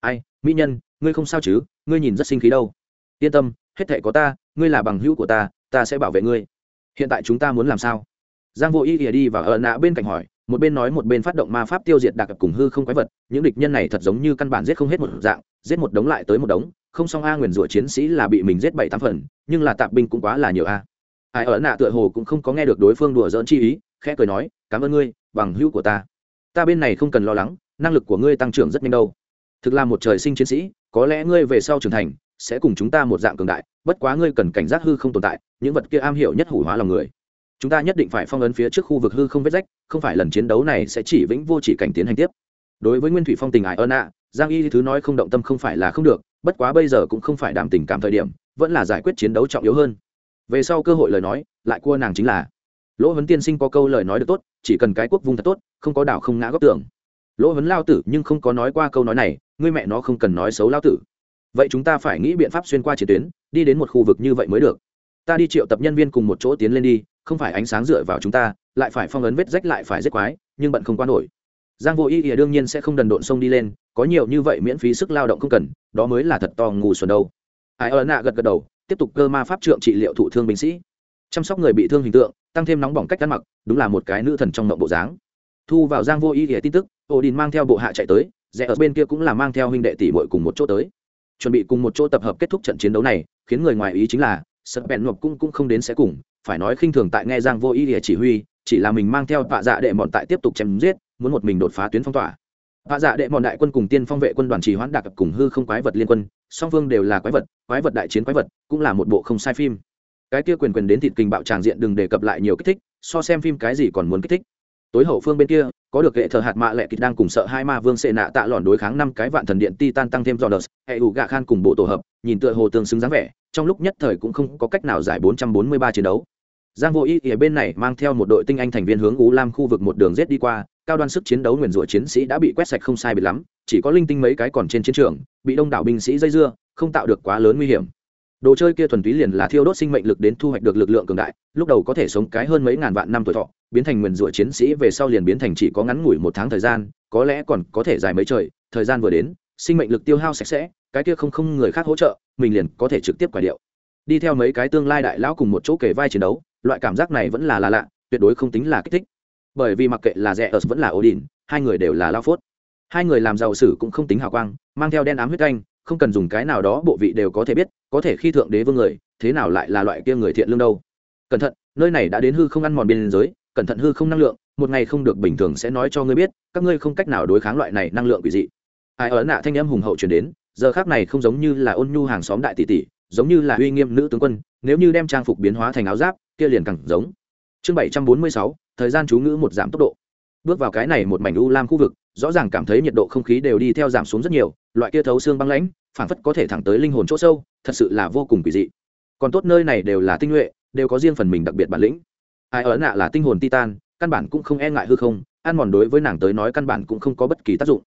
Ai, mỹ nhân, ngươi không sao chứ? Ngươi nhìn rất sinh khí đâu. Yên tâm, hết thệ có ta, ngươi là bằng hữu của ta ta sẽ bảo vệ ngươi. Hiện tại chúng ta muốn làm sao? Giang vô y ỉa đi và ở nạ bên cạnh hỏi, một bên nói một bên phát động ma pháp tiêu diệt đặc cùng hư không quái vật, những địch nhân này thật giống như căn bản giết không hết một dạng, giết một đống lại tới một đống, không song a nguyền rủa chiến sĩ là bị mình giết bảy tám phần, nhưng là tạp binh cũng quá là nhiều a ai ở nạ tựa hồ cũng không có nghe được đối phương đùa dỡn chi ý, khẽ cười nói, cảm ơn ngươi, bằng hữu của ta. Ta bên này không cần lo lắng, năng lực của ngươi tăng trưởng rất nhanh đâu. Thực là một trời sinh chiến sĩ, có lẽ ngươi về sau trưởng thành, sẽ cùng chúng ta một dạng cường đại, bất quá ngươi cần cảnh giác hư không tồn tại, những vật kia am hiểu nhất hủ hóa lòng người. Chúng ta nhất định phải phong ấn phía trước khu vực hư không vết rách, không phải lần chiến đấu này sẽ chỉ vĩnh vô chỉ cảnh tiến hành tiếp. Đối với nguyên thủy phong tình ải ơn ạ giang y thứ nói không động tâm không phải là không được, bất quá bây giờ cũng không phải đảm tình cảm thời điểm, vẫn là giải quyết chiến đấu trọng yếu hơn về sau cơ hội lời nói, lại cua nàng chính là, lỗ huấn tiên sinh có câu lời nói được tốt, chỉ cần cái quốc vung thật tốt, không có đảo không ngã góc tưởng lỗ huấn lao tử nhưng không có nói qua câu nói này, ngươi mẹ nó không cần nói xấu lao tử. Vậy chúng ta phải nghĩ biện pháp xuyên qua chiến tuyến, đi đến một khu vực như vậy mới được. Ta đi triệu tập nhân viên cùng một chỗ tiến lên đi, không phải ánh sáng dựa vào chúng ta, lại phải phong ấn vết rách lại phải rách quái, nhưng bận không qua nổi. Giang vô ý ỉa đương nhiên sẽ không đần độn sông đi lên, có nhiều như vậy miễn phí sức lao động không cần, đó mới là thật to ngủ xuẩn đâu. Ai ơ nạ gật gật đầu tiếp tục cơ ma pháp trượng trị liệu thụ thương binh sĩ. Chăm sóc người bị thương hình tượng, tăng thêm nóng bỏng cách ăn mặc, đúng là một cái nữ thần trong mộng bộ dáng. Thu vào giang vô ý nghĩa tin tức ổ đình mang theo bộ hạ chạy tới, rẽ ở bên kia cũng là mang theo huynh đệ tỷ muội cùng một chỗ tới. Chuẩn bị cùng một chỗ tập hợp kết thúc trận chiến đấu này, khiến người ngoài ý chính là sật bẹn ngọc cũng cũng không đến sẽ cùng, phải nói khinh thường tại nghe giang vô ý nghĩa chỉ huy, chỉ là mình mang theo tạ dạ đệ bọn tại tiếp tục chém giết, muốn một mình đột phá tuyến phong tỏa vạ dạ đệ mọn đại quân cùng tiên phong vệ quân đoàn trì hoãn đặc cùng hư không quái vật liên quân song phương đều là quái vật quái vật đại chiến quái vật cũng là một bộ không sai phim cái kia quyền quyền đến thịt kinh bạo tràng diện đừng đề cập lại nhiều kích thích so xem phim cái gì còn muốn kích thích tối hậu phương bên kia có được hệ thờ hạt mạ lệ kịch đang cùng sợ hai ma vương sệ nạ tạ lòn đối kháng năm cái vạn thần điện titan tăng thêm Jordan, hệ hữu gạ khan cùng bộ tổ hợp, nhìn tựa hồ tương xứng dáng vẻ, trong lúc nhất thời cũng không có cách nào giải 443 chiến đấu. Giang Vô Ý ở bên này mang theo một đội tinh anh thành viên hướng Ú Lam khu vực một đường giết đi qua, cao đoan sức chiến đấu nguyền rủa chiến sĩ đã bị quét sạch không sai biệt lắm, chỉ có linh tinh mấy cái còn trên chiến trường, bị đông đảo binh sĩ dây dưa, không tạo được quá lớn nguy hiểm. Đồ chơi kia thuần túy liền là thiêu đốt sinh mệnh lực đến thu hoạch được lực lượng cường đại, lúc đầu có thể sống cái hơn mấy ngàn vạn năm tuổi thọ, biến thành nguyền rủa chiến sĩ về sau liền biến thành chỉ có ngắn ngủi một tháng thời gian, có lẽ còn có thể dài mấy trời, thời gian vừa đến, sinh mệnh lực tiêu hao sạch sẽ, cái kia không không người khác hỗ trợ, mình liền có thể trực tiếp quả điệu. Đi theo mấy cái tương lai đại lão cùng một chỗ kề vai chiến đấu, loại cảm giác này vẫn là là lạ, tuyệt đối không tính là kích thích. Bởi vì mặc kệ là rẻ ở vẫn là odin, hai người đều là lao phốt. Hai người làm giàu sử cũng không tính hào quang, mang theo đen ám huyết canh, không cần dùng cái nào đó bộ vị đều có thể biết, có thể khi thượng đế vương người, thế nào lại là loại kia người thiện lương đâu. Cẩn thận, nơi này đã đến hư không ăn mòn biên giới, cẩn thận hư không năng lượng, một ngày không được bình thường sẽ nói cho ngươi biết, các ngươi không cách nào đối kháng loại này năng lượng quỷ dị. Ai ở nạ thanh em hùng hậu chuyển đến, giờ khác này không giống như là ôn nhu hàng xóm đại tỷ tỷ, giống như là uy nghiêm nữ tướng quân, nếu như đem trang phục biến hóa thành áo giáp kia liền càng giống. Chương bảy trăm bốn mươi sáu, thời gian chú ngữ một giảm tốc độ. Bước vào cái này một mảnh u lam khu vực, rõ ràng cảm thấy nhiệt độ không khí đều đi theo giảm xuống rất nhiều, loại kia thấu xương băng lãnh, phảng phất có thể thẳng tới linh hồn chỗ sâu, thật sự là vô cùng kỳ dị. Còn tốt nơi này đều là tinh nhuệ, đều có riêng phần mình đặc biệt bản lĩnh. Ai ở nạ là tinh hồn titan, căn bản cũng không e ngại hư không, ăn mòn đối với nàng tới nói căn bản cũng không có bất kỳ tác dụng.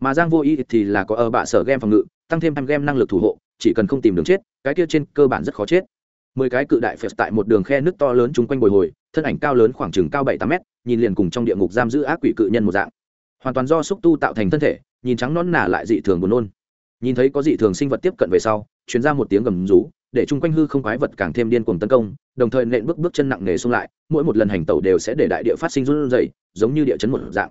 Mà giang vô ý thì là có ở bạ sở game phòng ngự, tăng thêm ham game năng lực thủ hộ, chỉ cần không tìm đường chết, cái kia trên cơ bản rất khó chết mười cái cự đại phệt tại một đường khe nước to lớn chung quanh bồi hồi, thân ảnh cao lớn khoảng chừng cao bảy tám mét, nhìn liền cùng trong địa ngục giam giữ ác quỷ cự nhân một dạng. Hoàn toàn do xúc tu tạo thành thân thể, nhìn trắng non nả lại dị thường buồn nôn. Nhìn thấy có dị thường sinh vật tiếp cận về sau chuyến ra một tiếng gầm rú, để chung quanh hư không quái vật càng thêm điên cuồng tấn công, đồng thời nện bước bước chân nặng nề xung lại, mỗi một lần hành tẩu đều sẽ để đại địa phát sinh run rẩy, giống như địa chấn một dạng.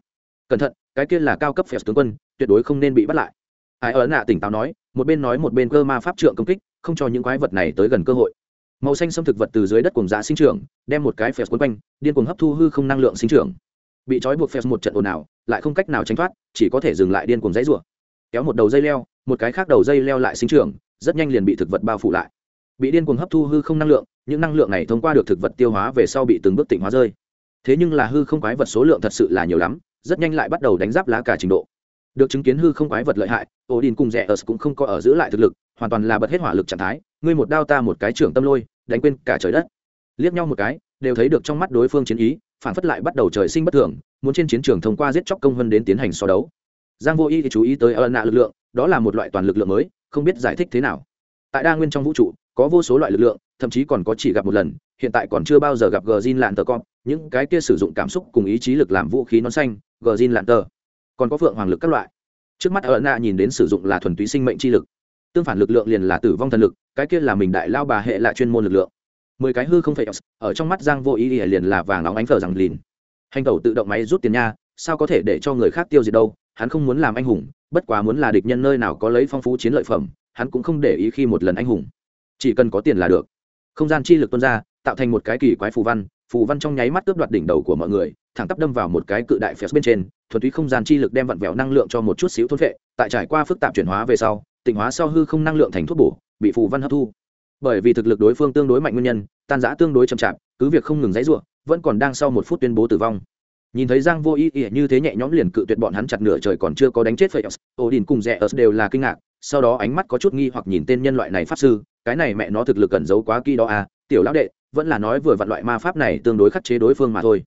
Cẩn thận, cái kia là cao cấp phèo tướng quân, tuyệt đối không nên bị bắt lại. Ai ở nạ tỉnh táo nói, một bên nói một bên cơ ma pháp trượng công kích, không cho những quái vật này tới gần cơ hội màu xanh xâm thực vật từ dưới đất cuồng dã sinh trưởng, đem một cái phèo quấn quanh, điên cuồng hấp thu hư không năng lượng sinh trưởng. Bị trói buộc phèo một trận ồn ào, lại không cách nào tránh thoát, chỉ có thể dừng lại điên cuồng dãy rủa. Kéo một đầu dây leo, một cái khác đầu dây leo lại sinh trưởng, rất nhanh liền bị thực vật bao phủ lại. Bị điên cuồng hấp thu hư không năng lượng, những năng lượng này thông qua được thực vật tiêu hóa về sau bị từng bước tỉnh hóa rơi. Thế nhưng là hư không quái vật số lượng thật sự là nhiều lắm, rất nhanh lại bắt đầu đánh giáp lá cả trình độ. Được chứng kiến hư không quái vật lợi hại ổ đình cùng rẻ ớt cũng không có ở giữ lại thực lực, hoàn toàn là bật hết hỏa lực trạng thái, ngươi một đao ta một cái trưởng tâm lôi đánh quên cả trời đất. Liếc nhau một cái, đều thấy được trong mắt đối phương chiến ý, phản phất lại bắt đầu trời sinh bất thường, muốn trên chiến trường thông qua giết chóc công hơn đến tiến hành so đấu. Giang vô y thì chú ý tới ân nạ lực lượng, đó là một loại toàn lực lượng mới, không biết giải thích thế nào. Tại đa nguyên trong vũ trụ, có vô số loại lực lượng, thậm chí còn có chỉ gặp một lần, hiện tại còn chưa bao giờ gặp gờ zin lạn tờ con những cái kia sử dụng cảm xúc cùng ý chí lực làm vũ khí nón xanh gờ zin lạn tờ. Còn có phượng hoàng lực các loại. Trước mắt ở nạ nhìn đến sử dụng là thuần túy sinh mệnh chi lực tương phản lực lượng liền là tử vong thần lực, cái kia là mình đại lao bà hệ là chuyên môn lực lượng. Mười cái hư không phải ở trong mắt giang vô ý ỉa liền là vàng óng ánh phở rằng lìn. Hành tẩu tự động máy rút tiền nha, sao có thể để cho người khác tiêu diệt đâu, hắn không muốn làm anh hùng, bất quá muốn là địch nhân nơi nào có lấy phong phú chiến lợi phẩm, hắn cũng không để ý khi một lần anh hùng. Chỉ cần có tiền là được. Không gian chi lực tuôn ra, tạo thành một cái kỳ quái phù văn phù văn trong nháy mắt cướp đoạt đỉnh đầu của mọi người, thẳng tắp đâm vào một cái cự đại phép bên trên, thuần túy không gian chi lực đem vặn vẹo năng lượng cho một chút xíu thôn vệ tại trải qua phức tạp chuyển hóa về sau tịnh hóa sau hư không năng lượng thành thuốc bổ, bị phù văn hấp thu. Bởi vì thực lực đối phương tương đối mạnh nguyên nhân, tan giã tương đối chậm chạp, cứ việc không ngừng dãy ruộng vẫn còn đang sau một phút tuyên bố tử vong. Nhìn thấy giang vô ý ỉa như thế nhẹ nhõm liền cự tuyệt bọn hắn chặt nửa trời còn chưa có đánh chết phệ ổ đình cùng rẽ ớt đều là kinh ngạc, sau đó ánh mắt có chút nghi hoặc nhìn tên nhân loại này pháp sư, cái này mẹ nó thực lực cẩn giấu quá kỳ đó à tiểu lão đệ, vẫn là nói vừa vặn loại ma pháp này tương đối khắc chế đối phương mà thôi.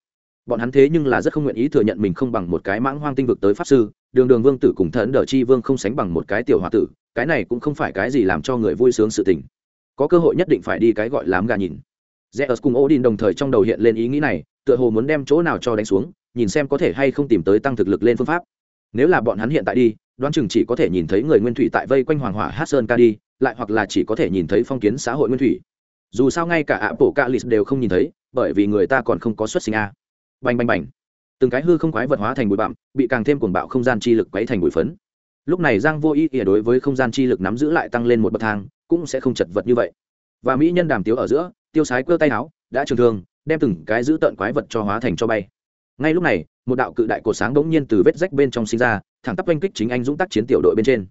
Bọn hắn thế nhưng là rất không nguyện ý thừa nhận mình không bằng một cái mãng hoang tinh vực tới pháp sư, đường đường vương tử cùng thần đờ chi vương không sánh bằng một cái tiểu hòa tử cái này cũng không phải cái gì làm cho người vui sướng sự tình. Có cơ hội nhất định phải đi cái gọi lám gà nhìn. Zeus cùng Odin đồng thời trong đầu hiện lên ý nghĩ này, tựa hồ muốn đem chỗ nào cho đánh xuống, nhìn xem có thể hay không tìm tới tăng thực lực lên phương pháp. Nếu là bọn hắn hiện tại đi, đoán chừng chỉ có thể nhìn thấy người nguyên thủy tại vây quanh Hoàng Hỏa Hát Sơn ca đi, lại hoặc là chỉ có thể nhìn thấy phong kiến xã hội nguyên thủy. Dù sao ngay cả ạ bộ cạ lịch đều không nhìn thấy bởi vì người ta còn không có xuất sinh a. Bành bành bành. Từng cái hư không quái vật hóa thành bụi bặm bị càng thêm cuồng bạo không gian chi lực quấy thành bụi phấn lúc này giang vô ý ỉa đối với không gian chi lực nắm giữ lại tăng lên một bậc thang, cũng sẽ không chật vật như vậy. Và mỹ nhân đàm tiếu ở giữa, tiêu sái cơ tay áo, đã trường thương, đem từng cái giữ tợn quái vật cho hóa thành cho bay. Ngay lúc này, một đạo cự đại cổ sáng bỗng nhiên từ vết rách bên trong sinh ra, thẳng tắp oanh kích chính anh dũng tác chiến tiểu đội bên trên.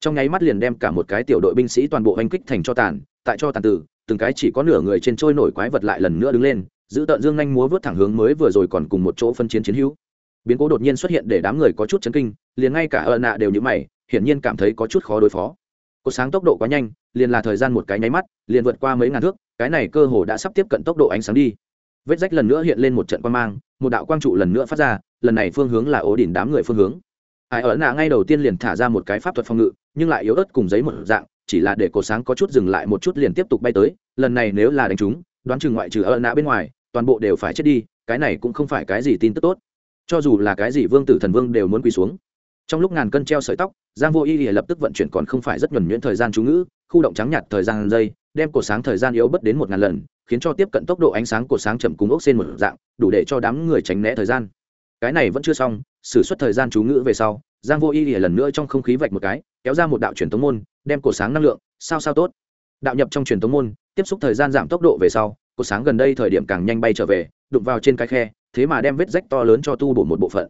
Trong nháy mắt liền đem cả một cái tiểu đội binh sĩ toàn bộ oanh kích thành cho tàn, tại cho tàn tử, từng cái chỉ có nửa người trên trôi nổi quái vật lại lần nữa đứng lên, giữ tợn dương nhanh múa vớt thẳng hướng mới vừa rồi còn cùng một chỗ phân chiến chiến hữu biến cố đột nhiên xuất hiện để đám người có chút chấn kinh, liền ngay cả ợ nạ đều như mày, hiển nhiên cảm thấy có chút khó đối phó. Cột sáng tốc độ quá nhanh, liền là thời gian một cái nháy mắt, liền vượt qua mấy ngàn thước, cái này cơ hồ đã sắp tiếp cận tốc độ ánh sáng đi. Vết rách lần nữa hiện lên một trận quang mang, một đạo quang trụ lần nữa phát ra, lần này phương hướng là ổ đỉnh đám người phương hướng. Ai ở nạ ngay đầu tiên liền thả ra một cái pháp thuật phòng ngự, nhưng lại yếu ớt cùng giấy một dạng, chỉ là để cổ sáng có chút dừng lại một chút liền tiếp tục bay tới, lần này nếu là đánh chúng đoán chừng ngoại trừ ở nạ bên ngoài, toàn bộ đều phải chết đi, cái này cũng không phải cái gì tin tức tốt cho dù là cái gì vương tử thần vương đều muốn quỳ xuống. Trong lúc ngàn cân treo sợi tóc, giang vô y lập tức vận chuyển còn không phải rất nhuẩn nhuyễn thời gian chú ngữ, khu động trắng nhạt thời gian giây, đem cổ sáng thời gian yếu bất đến một ngàn lần, khiến cho tiếp cận tốc độ ánh sáng cột sáng chậm cùng ốc xên một dạng, đủ để cho đám người tránh né thời gian. Cái này vẫn chưa xong xử suất thời gian chú ngữ về sau, giang vô y lần nữa trong không khí vạch một cái, kéo ra một đạo truyền tống môn, đem cổ sáng năng lượng, sao sao tốt. Đạo nhập trong truyền tống môn, tiếp xúc thời gian giảm tốc độ về sau, cổ sáng gần đây thời điểm càng nhanh bay trở về, đụng vào trên cái khe thế mà đem vết rách to lớn cho tu bổ một bộ phận.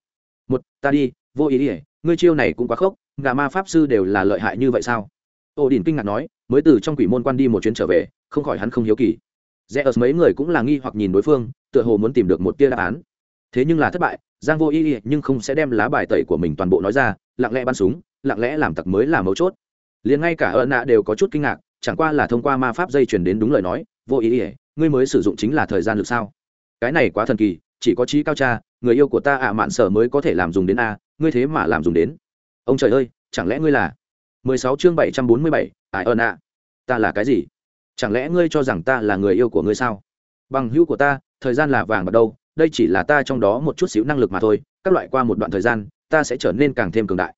Một, ta đi, vô ý ỉa ngươi chiêu này cũng quá khốc, gà ma pháp sư đều là lợi hại như vậy sao? Tô điển kinh ngạc nói, mới từ trong quỷ môn quan đi một chuyến trở về, không khỏi hắn không hiếu kỳ. Rẽ ớt mấy người cũng là nghi hoặc nhìn đối phương, tựa hồ muốn tìm được một tia đáp án. Thế nhưng là thất bại, giang vô ý nhưng không sẽ đem lá bài tẩy của mình toàn bộ nói ra, lặng lẽ bắn súng, lặng lẽ làm tặc mới là mấu chốt. Liền ngay cả ẩn nạ đều có chút kinh ngạc, chẳng qua là thông qua ma pháp dây chuyển đến đúng lời nói, vô ý ỉa ngươi mới sử dụng chính là thời gian lực sao? Cái này quá thần kỳ chỉ có trí cao cha, người yêu của ta ạ, mạn sở mới có thể làm dùng đến a, ngươi thế mà làm dùng đến. Ông trời ơi, chẳng lẽ ngươi là mười sáu chương bảy trăm bốn mươi bảy, ải ơn ạ. Ta là cái gì? Chẳng lẽ ngươi cho rằng ta là người yêu của ngươi sao? Bằng hữu của ta, thời gian là vàng ở đâu, đây chỉ là ta trong đó một chút xíu năng lực mà thôi, các loại qua một đoạn thời gian, ta sẽ trở nên càng thêm cường đại.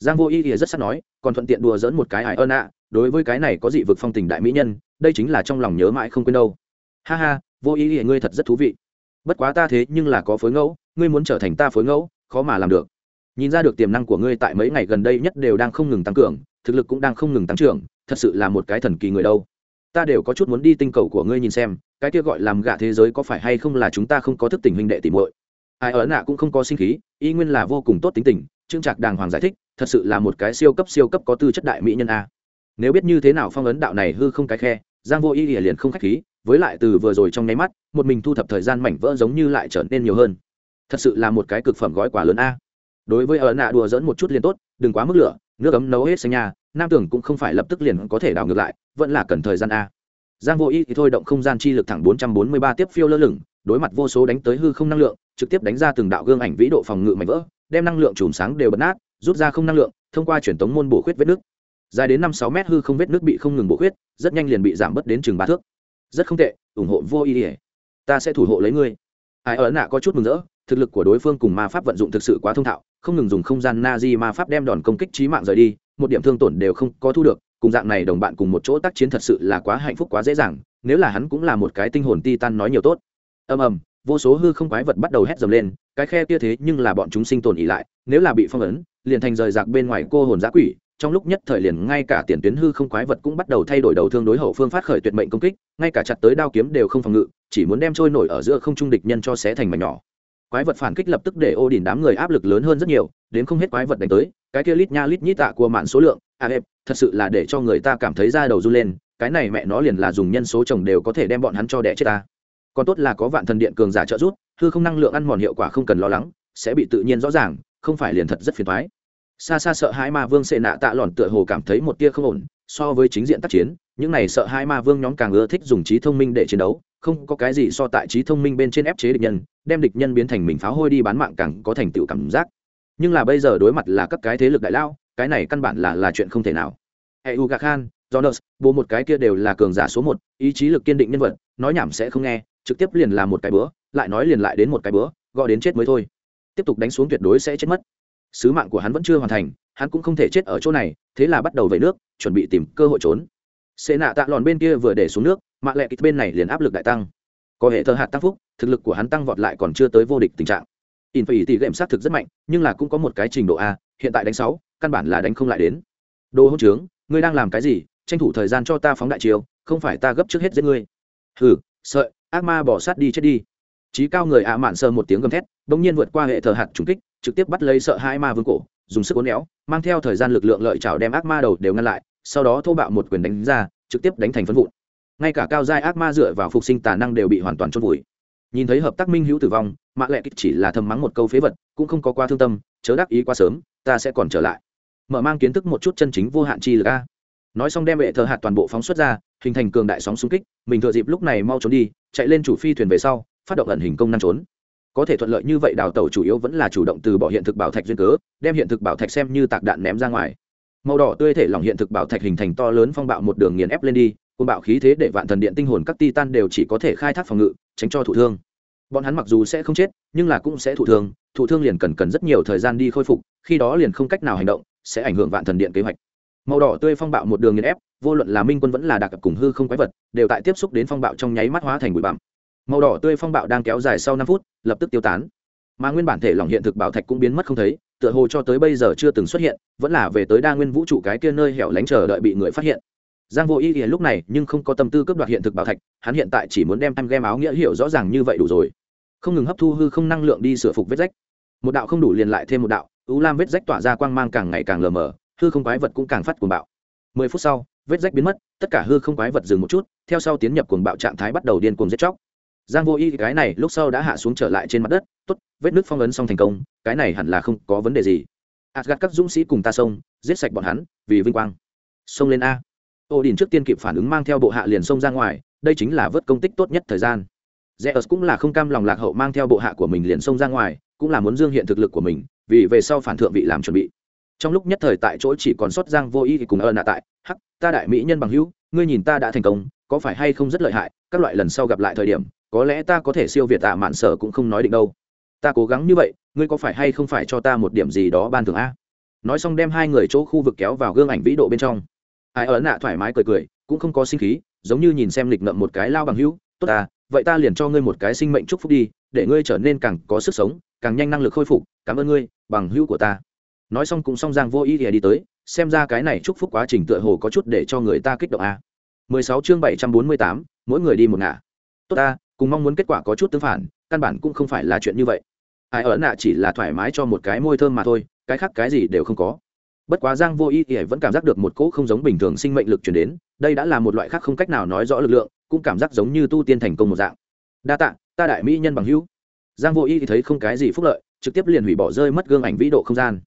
Giang vô y ỉa rất sắp nói, còn thuận tiện đùa dỡn một cái ải ơn ạ, đối với cái này có dị vực phong tình đại mỹ nhân, đây chính là trong lòng nhớ mãi không quên đâu. Ha ha, vô ý ỉa ngươi thật rất thú vị bất quá ta thế nhưng là có phối ngẫu, ngươi muốn trở thành ta phối ngẫu, khó mà làm được. Nhìn ra được tiềm năng của ngươi tại mấy ngày gần đây nhất đều đang không ngừng tăng cường, thực lực cũng đang không ngừng tăng trưởng, thật sự là một cái thần kỳ người đâu. Ta đều có chút muốn đi tinh cầu của ngươi nhìn xem, cái kia gọi làm gạ thế giới có phải hay không là chúng ta không có thức tình huynh đệ tìm muội? Ai ở nạ cũng không có sinh khí, y nguyên là vô cùng tốt tính tình, trương trạc đàng hoàng giải thích, thật sự là một cái siêu cấp siêu cấp có tư chất đại mỹ nhân a. Nếu biết như thế nào phong ấn đạo này hư không cái khe, giang vô y liền không khách khí với lại từ vừa rồi trong nháy mắt, một mình thu thập thời gian mảnh vỡ giống như lại trở nên nhiều hơn. Thật sự là một cái cực phẩm gói quà lớn a. Đối với ấn nạ đùa dẫn một chút liền tốt, đừng quá mức lửa, nước ấm nấu hết xanh nhà nam tưởng cũng không phải lập tức liền có thể đảo ngược lại, vẫn là cần thời gian a. Giang vô ý thì thôi động không gian chi lực thẳng bốn trăm bốn mươi ba tiếp phiêu lơ lửng, đối mặt vô số đánh tới hư không năng lượng, trực tiếp đánh ra từng đạo gương ảnh vĩ độ phòng ngự mảnh vỡ, đem năng lượng chùm sáng đều bật nát, rút ra không năng lượng, thông qua truyền tống môn bổ khuyết vết nước dài đến năm sáu mét hư không vết nước bị không ngừng bổ khuyết, rất nhanh liền bị giảm bớt đến chừng ba thước rất không tệ, ủng hộ vô ý ỉa ta sẽ thủ hộ lấy ngươi. Ai ở nạ có chút mừng rỡ, thực lực của đối phương cùng ma pháp vận dụng thực sự quá thông thạo, không ngừng dùng không gian na di ma pháp đem đòn công kích trí mạng rời đi, một điểm thương tổn đều không có thu được, cùng dạng này đồng bạn cùng một chỗ tác chiến thật sự là quá hạnh phúc, quá dễ dàng, nếu là hắn cũng là một cái tinh hồn ti tan nói nhiều tốt. Ầm ầm, vô số hư không quái vật bắt đầu hét dầm lên, cái khe kia thế nhưng là bọn chúng sinh tồn ỉ lại, nếu là bị phong ấn, liền thành rời rạc bên ngoài cô hồn giã quỷ trong lúc nhất thời liền ngay cả tiền tuyến hư không quái vật cũng bắt đầu thay đổi đầu thương đối hậu phương phát khởi tuyệt mệnh công kích, ngay cả chặt tới đao kiếm đều không phòng ngự, chỉ muốn đem trôi nổi ở giữa không trung địch nhân cho xé thành mảnh nhỏ. Quái vật phản kích lập tức để ô đỉnh đám người áp lực lớn hơn rất nhiều, đến không hết quái vật đánh tới, cái kia lít nha lít nhít tạ của mạn số lượng à ép thật sự là để cho người ta cảm thấy da đầu run lên, cái này mẹ nó liền là dùng nhân số chồng đều có thể đem bọn hắn cho đẻ chết ta. Còn tốt là có vạn thần điện cường giả trợ giúp, hư không năng lượng ăn mòn hiệu quả không cần lo lắng, sẽ bị tự nhiên rõ ràng, không phải liền thật rất phiền thoái xa xa sợ hai ma vương sệ nạ tạ lòn tựa hồ cảm thấy một tia không ổn, so với chính diện tác chiến, những này sợ hai ma vương nhóm càng ưa thích dùng trí thông minh để chiến đấu, không có cái gì so tại trí thông minh bên trên ép chế địch nhân, đem địch nhân biến thành mình pháo hôi đi bán mạng càng có thành tựu cảm giác. Nhưng là bây giờ đối mặt là các cái thế lực đại lao, cái này căn bản là là chuyện không thể nào. Eu gà khan, jonas, bố một cái kia đều là cường giả số một, ý chí lực kiên định nhân vật, nói nhảm sẽ không nghe, trực tiếp liền làm một cái bữa, lại nói liền lại đến một cái bữa, gọi đến chết mới thôi. Tiếp tục đánh xuống tuyệt đối sẽ chết mất sứ mạng của hắn vẫn chưa hoàn thành, hắn cũng không thể chết ở chỗ này, thế là bắt đầu về nước, chuẩn bị tìm cơ hội trốn. Xê nạ tạ lòn bên kia vừa để xuống nước, mạ lệ kịch bên này liền áp lực đại tăng. Có hệ thờ hạt tăng phúc, thực lực của hắn tăng vọt lại còn chưa tới vô địch tình trạng. In phải tỷ gệm sát thực rất mạnh, nhưng là cũng có một cái trình độ a, hiện tại đánh sáu, căn bản là đánh không lại đến. Đồ hỗn trướng, ngươi đang làm cái gì? Tranh thủ thời gian cho ta phóng đại chiều không phải ta gấp trước hết giết ngươi. Hừ, sợi, ác ma bỏ sát đi chết đi. Trí cao người ạ mạn sơ một tiếng gầm thét bỗng nhiên vượt qua hệ thờ hạt trùng kích trực tiếp bắt lấy sợ hai ma vương cổ, dùng sức uốn éo, mang theo thời gian lực lượng lợi chảo đem ác ma đầu đều ngăn lại, sau đó thô bạo một quyền đánh ra, trực tiếp đánh thành phân vụn. Ngay cả cao giai ác ma dựa vào phục sinh tà năng đều bị hoàn toàn chôn vùi. Nhìn thấy hợp tác minh hữu tử vong mạ lệ kích chỉ là thầm mắng một câu phế vật, cũng không có qua thương tâm, chớ đắc ý quá sớm, ta sẽ còn trở lại. Mở mang kiến thức một chút chân chính vô hạn chi lực a. Nói xong đem hệ thờ hạt toàn bộ phóng xuất ra, hình thành cường đại sóng xung kích, mình thừa dịp lúc này mau trốn đi, chạy lên chủ phi thuyền về sau, phát động ẩn hình công năng trốn có thể thuận lợi như vậy đào tẩu chủ yếu vẫn là chủ động từ bỏ hiện thực bảo thạch duyên cớ, đem hiện thực bảo thạch xem như tạc đạn ném ra ngoài. Màu đỏ tươi thể lỏng hiện thực bảo thạch hình thành to lớn phong bạo một đường nghiền ép lên đi côn bạo khí thế để vạn thần điện tinh hồn các titan đều chỉ có thể khai thác phòng ngự, tránh cho thụ thương. Bọn hắn mặc dù sẽ không chết, nhưng là cũng sẽ thụ thương thụ thương liền cần cần rất nhiều thời gian đi khôi phục, khi đó liền không cách nào hành động, sẽ ảnh hưởng vạn thần điện kế hoạch. Màu đỏ tươi phong bạo một đường nghiền ép, vô luận là minh quân vẫn là đặc cùng hư không quái vật, đều tại tiếp xúc đến phong bạo trong nháy mắt hóa thành bụi bặm màu đỏ tươi phong bạo đang kéo dài sau năm phút, lập tức tiêu tán. Mà nguyên bản thể lỏng hiện thực bảo thạch cũng biến mất không thấy, tựa hồ cho tới bây giờ chưa từng xuất hiện, vẫn là về tới đa nguyên vũ trụ cái kia nơi hẻo lánh chờ đợi bị người phát hiện. Giang vô ý ý lúc này nhưng không có tâm tư cướp đoạt hiện thực bảo thạch, hắn hiện tại chỉ muốn đem em game áo nghĩa hiểu rõ ràng như vậy đủ rồi. Không ngừng hấp thu hư không năng lượng đi sửa phục vết rách. Một đạo không đủ liền lại thêm một đạo ưu lam vết rách tỏa ra quang mang càng ngày càng lờ mờ, hư không quái vật cũng càng phát cuồng bạo. Mười phút sau, vết rách biến mất, tất cả hư không quái vật dừng một chút, theo sau tiến nhập cuồng bạo trạng thái bắt đầu điên cuồng giết chóc giang vô y cái này lúc sau đã hạ xuống trở lại trên mặt đất, tốt, vết nước phong ấn xong thành công, cái này hẳn là không có vấn đề gì. Gạt các dũng sĩ cùng ta xông, giết sạch bọn hắn, vì vinh quang. Xông lên a. Ô đình trước tiên kịp phản ứng mang theo bộ hạ liền xông ra ngoài, đây chính là vớt công tích tốt nhất thời gian. Zeus cũng là không cam lòng lạc hậu mang theo bộ hạ của mình liền xông ra ngoài, cũng là muốn dương hiện thực lực của mình, vì về sau phản thượng vị làm chuẩn bị. Trong lúc nhất thời tại chỗ chỉ còn sót giang vô y thì cùng ơn nạ tại, hắc, ta đại mỹ nhân bằng hữu, ngươi nhìn ta đã thành công có phải hay không rất lợi hại, các loại lần sau gặp lại thời điểm, có lẽ ta có thể siêu việt tạ mạn sở cũng không nói định đâu. Ta cố gắng như vậy, ngươi có phải hay không phải cho ta một điểm gì đó ban thường a? Nói xong đem hai người chỗ khu vực kéo vào gương ảnh vĩ độ bên trong. Ai ở nạ thoải mái cười cười, cũng không có sinh khí, giống như nhìn xem lịch ngậm một cái lao bằng hữu. Tốt à vậy ta liền cho ngươi một cái sinh mệnh chúc phúc đi, để ngươi trở nên càng có sức sống, càng nhanh năng lực khôi phục. Cảm ơn ngươi, bằng hữu của ta. Nói xong cũng xong giang vô ý thì đi tới, xem ra cái này chúc phúc quá trình tựa hồ có chút để cho người ta kích động a. 16 chương 748, mỗi người đi một ngả. Tốt ta cùng mong muốn kết quả có chút tương phản căn bản cũng không phải là chuyện như vậy. Ai ở nạ chỉ là thoải mái cho một cái môi thơm mà thôi cái khác cái gì đều không có. Bất quá giang vô ý thì vẫn cảm giác được một cỗ không giống bình thường sinh mệnh lực truyền đến đây đã là một loại khác không cách nào nói rõ lực lượng cũng cảm giác giống như tu tiên thành công một dạng. Đa tạ ta đại mỹ nhân bằng hữu. Giang vô ý thì thấy không cái gì phúc lợi trực tiếp liền hủy bỏ rơi mất gương ảnh vĩ độ không gian.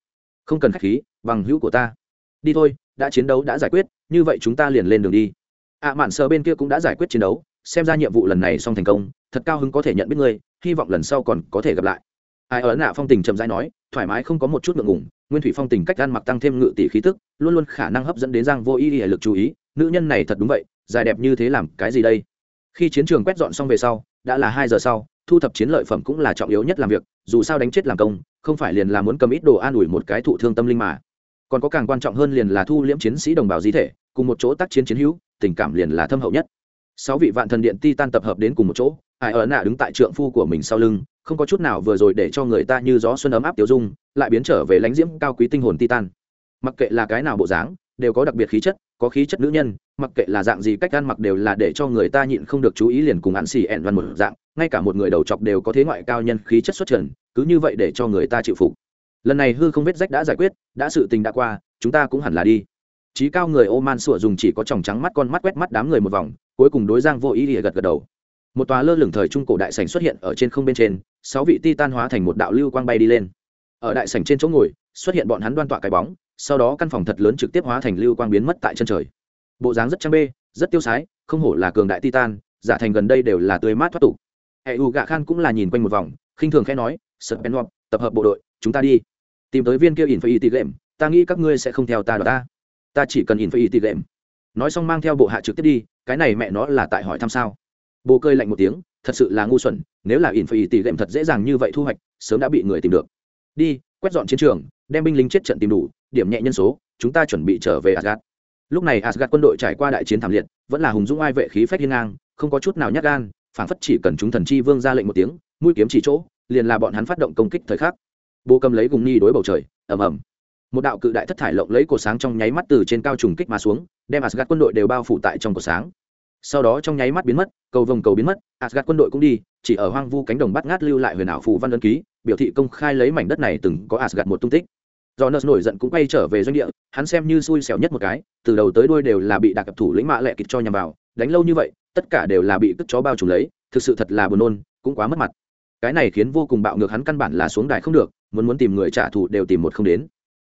Không cần khách khí bằng hữu của ta. Đi thôi đã chiến đấu đã giải quyết như vậy chúng ta liền lên đường đi ạ à, mạn sờ bên kia cũng đã giải quyết chiến đấu xem ra nhiệm vụ lần này xong thành công thật cao hứng có thể nhận biết ngươi hy vọng lần sau còn có thể gặp lại. Ai ở nạ phong tình chậm rãi nói thoải mái không có một chút ngượng ngùng nguyên thủy phong tình cách ăn mặc tăng thêm ngự tỷ khí tức luôn luôn khả năng hấp dẫn đến giang vô ý ý lực chú ý nữ nhân này thật đúng vậy dài đẹp như thế làm cái gì đây? Khi chiến trường quét dọn xong về sau đã là hai giờ sau thu thập chiến lợi phẩm cũng là trọng yếu nhất làm việc dù sao đánh chết làm công không phải liền là muốn cầm ít đồ an ủi một cái thụ thương tâm linh mà. Còn có càng quan trọng hơn liền là thu liễm chiến sĩ đồng bào di thể cùng một chỗ tác chiến chiến hữu tình cảm liền là thâm hậu nhất. Sáu vị vạn thần điện ti tan tập hợp đến cùng một chỗ ai ở nạ đứng tại trượng phu của mình sau lưng, không có chút nào vừa rồi để cho người ta như gió xuân ấm áp tiêu dung, lại biến trở về lãnh diễm cao quý tinh hồn titan. Mặc kệ là cái nào bộ dáng, đều có đặc biệt khí chất, có khí chất nữ nhân, mặc kệ là dạng gì cách ăn mặc đều là để cho người ta nhịn không được chú ý liền cùng hạn xì ẹn văn một dạng, ngay cả một người đầu chọc đều có thế ngoại cao nhân khí chất xuất trần, cứ như vậy để cho người ta chịu phục. Lần này hư không vết rách đã giải quyết, đã sự tình đã qua, chúng ta cũng hẳn là đi trí cao người ô man sủa dùng chỉ có tròng trắng mắt con mắt quét mắt đám người một vòng, cuối cùng đối giang vô ý ỉa gật gật đầu. Một tòa lơ lửng thời trung cổ đại sảnh xuất hiện ở trên không bên trên, sáu vị ti tan hóa thành một đạo lưu quang bay đi lên. Ở đại sảnh trên chỗ ngồi, xuất hiện bọn hắn đoan tọa cái bóng, sau đó căn phòng thật lớn trực tiếp hóa thành lưu quang biến mất tại chân trời. Bộ dáng rất trang bê, rất tiêu sái, không hổ là cường đại titan, giả thành gần đây đều là tươi mát thoát tục. Hệ u gạ khan cũng là nhìn quanh một vòng, khinh thường khẽ nói sật bén tập hợp bộ đội, chúng ta đi. Tìm tới viên kia ỉn phải tị game ta nghĩ các ngươi sẽ không theo ta đó ta ta chỉ cần in phải tị lệm nói xong mang theo bộ hạ trực tiếp đi, cái này mẹ nó là tại hỏi thăm sao? Bồ cơi lạnh một tiếng, thật sự là ngu xuẩn, nếu là in phải tị lệm thật dễ dàng như vậy thu hoạch, sớm đã bị người tìm được. Đi, quét dọn chiến trường, đem binh lính chết trận tìm đủ, điểm nhẹ nhân số, chúng ta chuẩn bị trở về Asgard. Lúc này asgad quân đội trải qua đại chiến thảm liệt, vẫn là hùng dũng ai vệ khí phách hiên ngang, không có chút nào nhát gan, phản phất chỉ cần chúng thần chi vương ra lệnh một tiếng, mũi kiếm chỉ chỗ, liền là bọn hắn phát động công kích thời khắc. Bố cầm lấy gùng nhi đối bầu trời, ầm ầm một đạo cự đại thất thải lộng lấy cổ sáng trong nháy mắt từ trên cao trùng kích mà xuống, đem asgad quân đội đều bao phủ tại trong cổ sáng. Sau đó trong nháy mắt biến mất, cầu vồng cầu biến mất asgad quân đội cũng đi, chỉ ở hoang vu cánh đồng bắt ngát lưu lại huyền ảo phù văn ân ký, biểu thị công khai lấy mảnh đất này từng có asgad một tung tích. Do nợ nổi giận cũng quay trở về doanh địa, hắn xem như xui xẻo nhất một cái, từ đầu tới đuôi đều là bị đặc thủ lĩnh mạ lệ kịch cho nhằm vào, đánh lâu như vậy, tất cả đều là bị cất chó bao trùm lấy, thực sự thật là buồn nôn, cũng quá mất mặt. Cái này khiến vô cùng bạo ngược hắn căn bản là xuống đài không được, muốn muốn tìm người trả thù đều tìm một không đến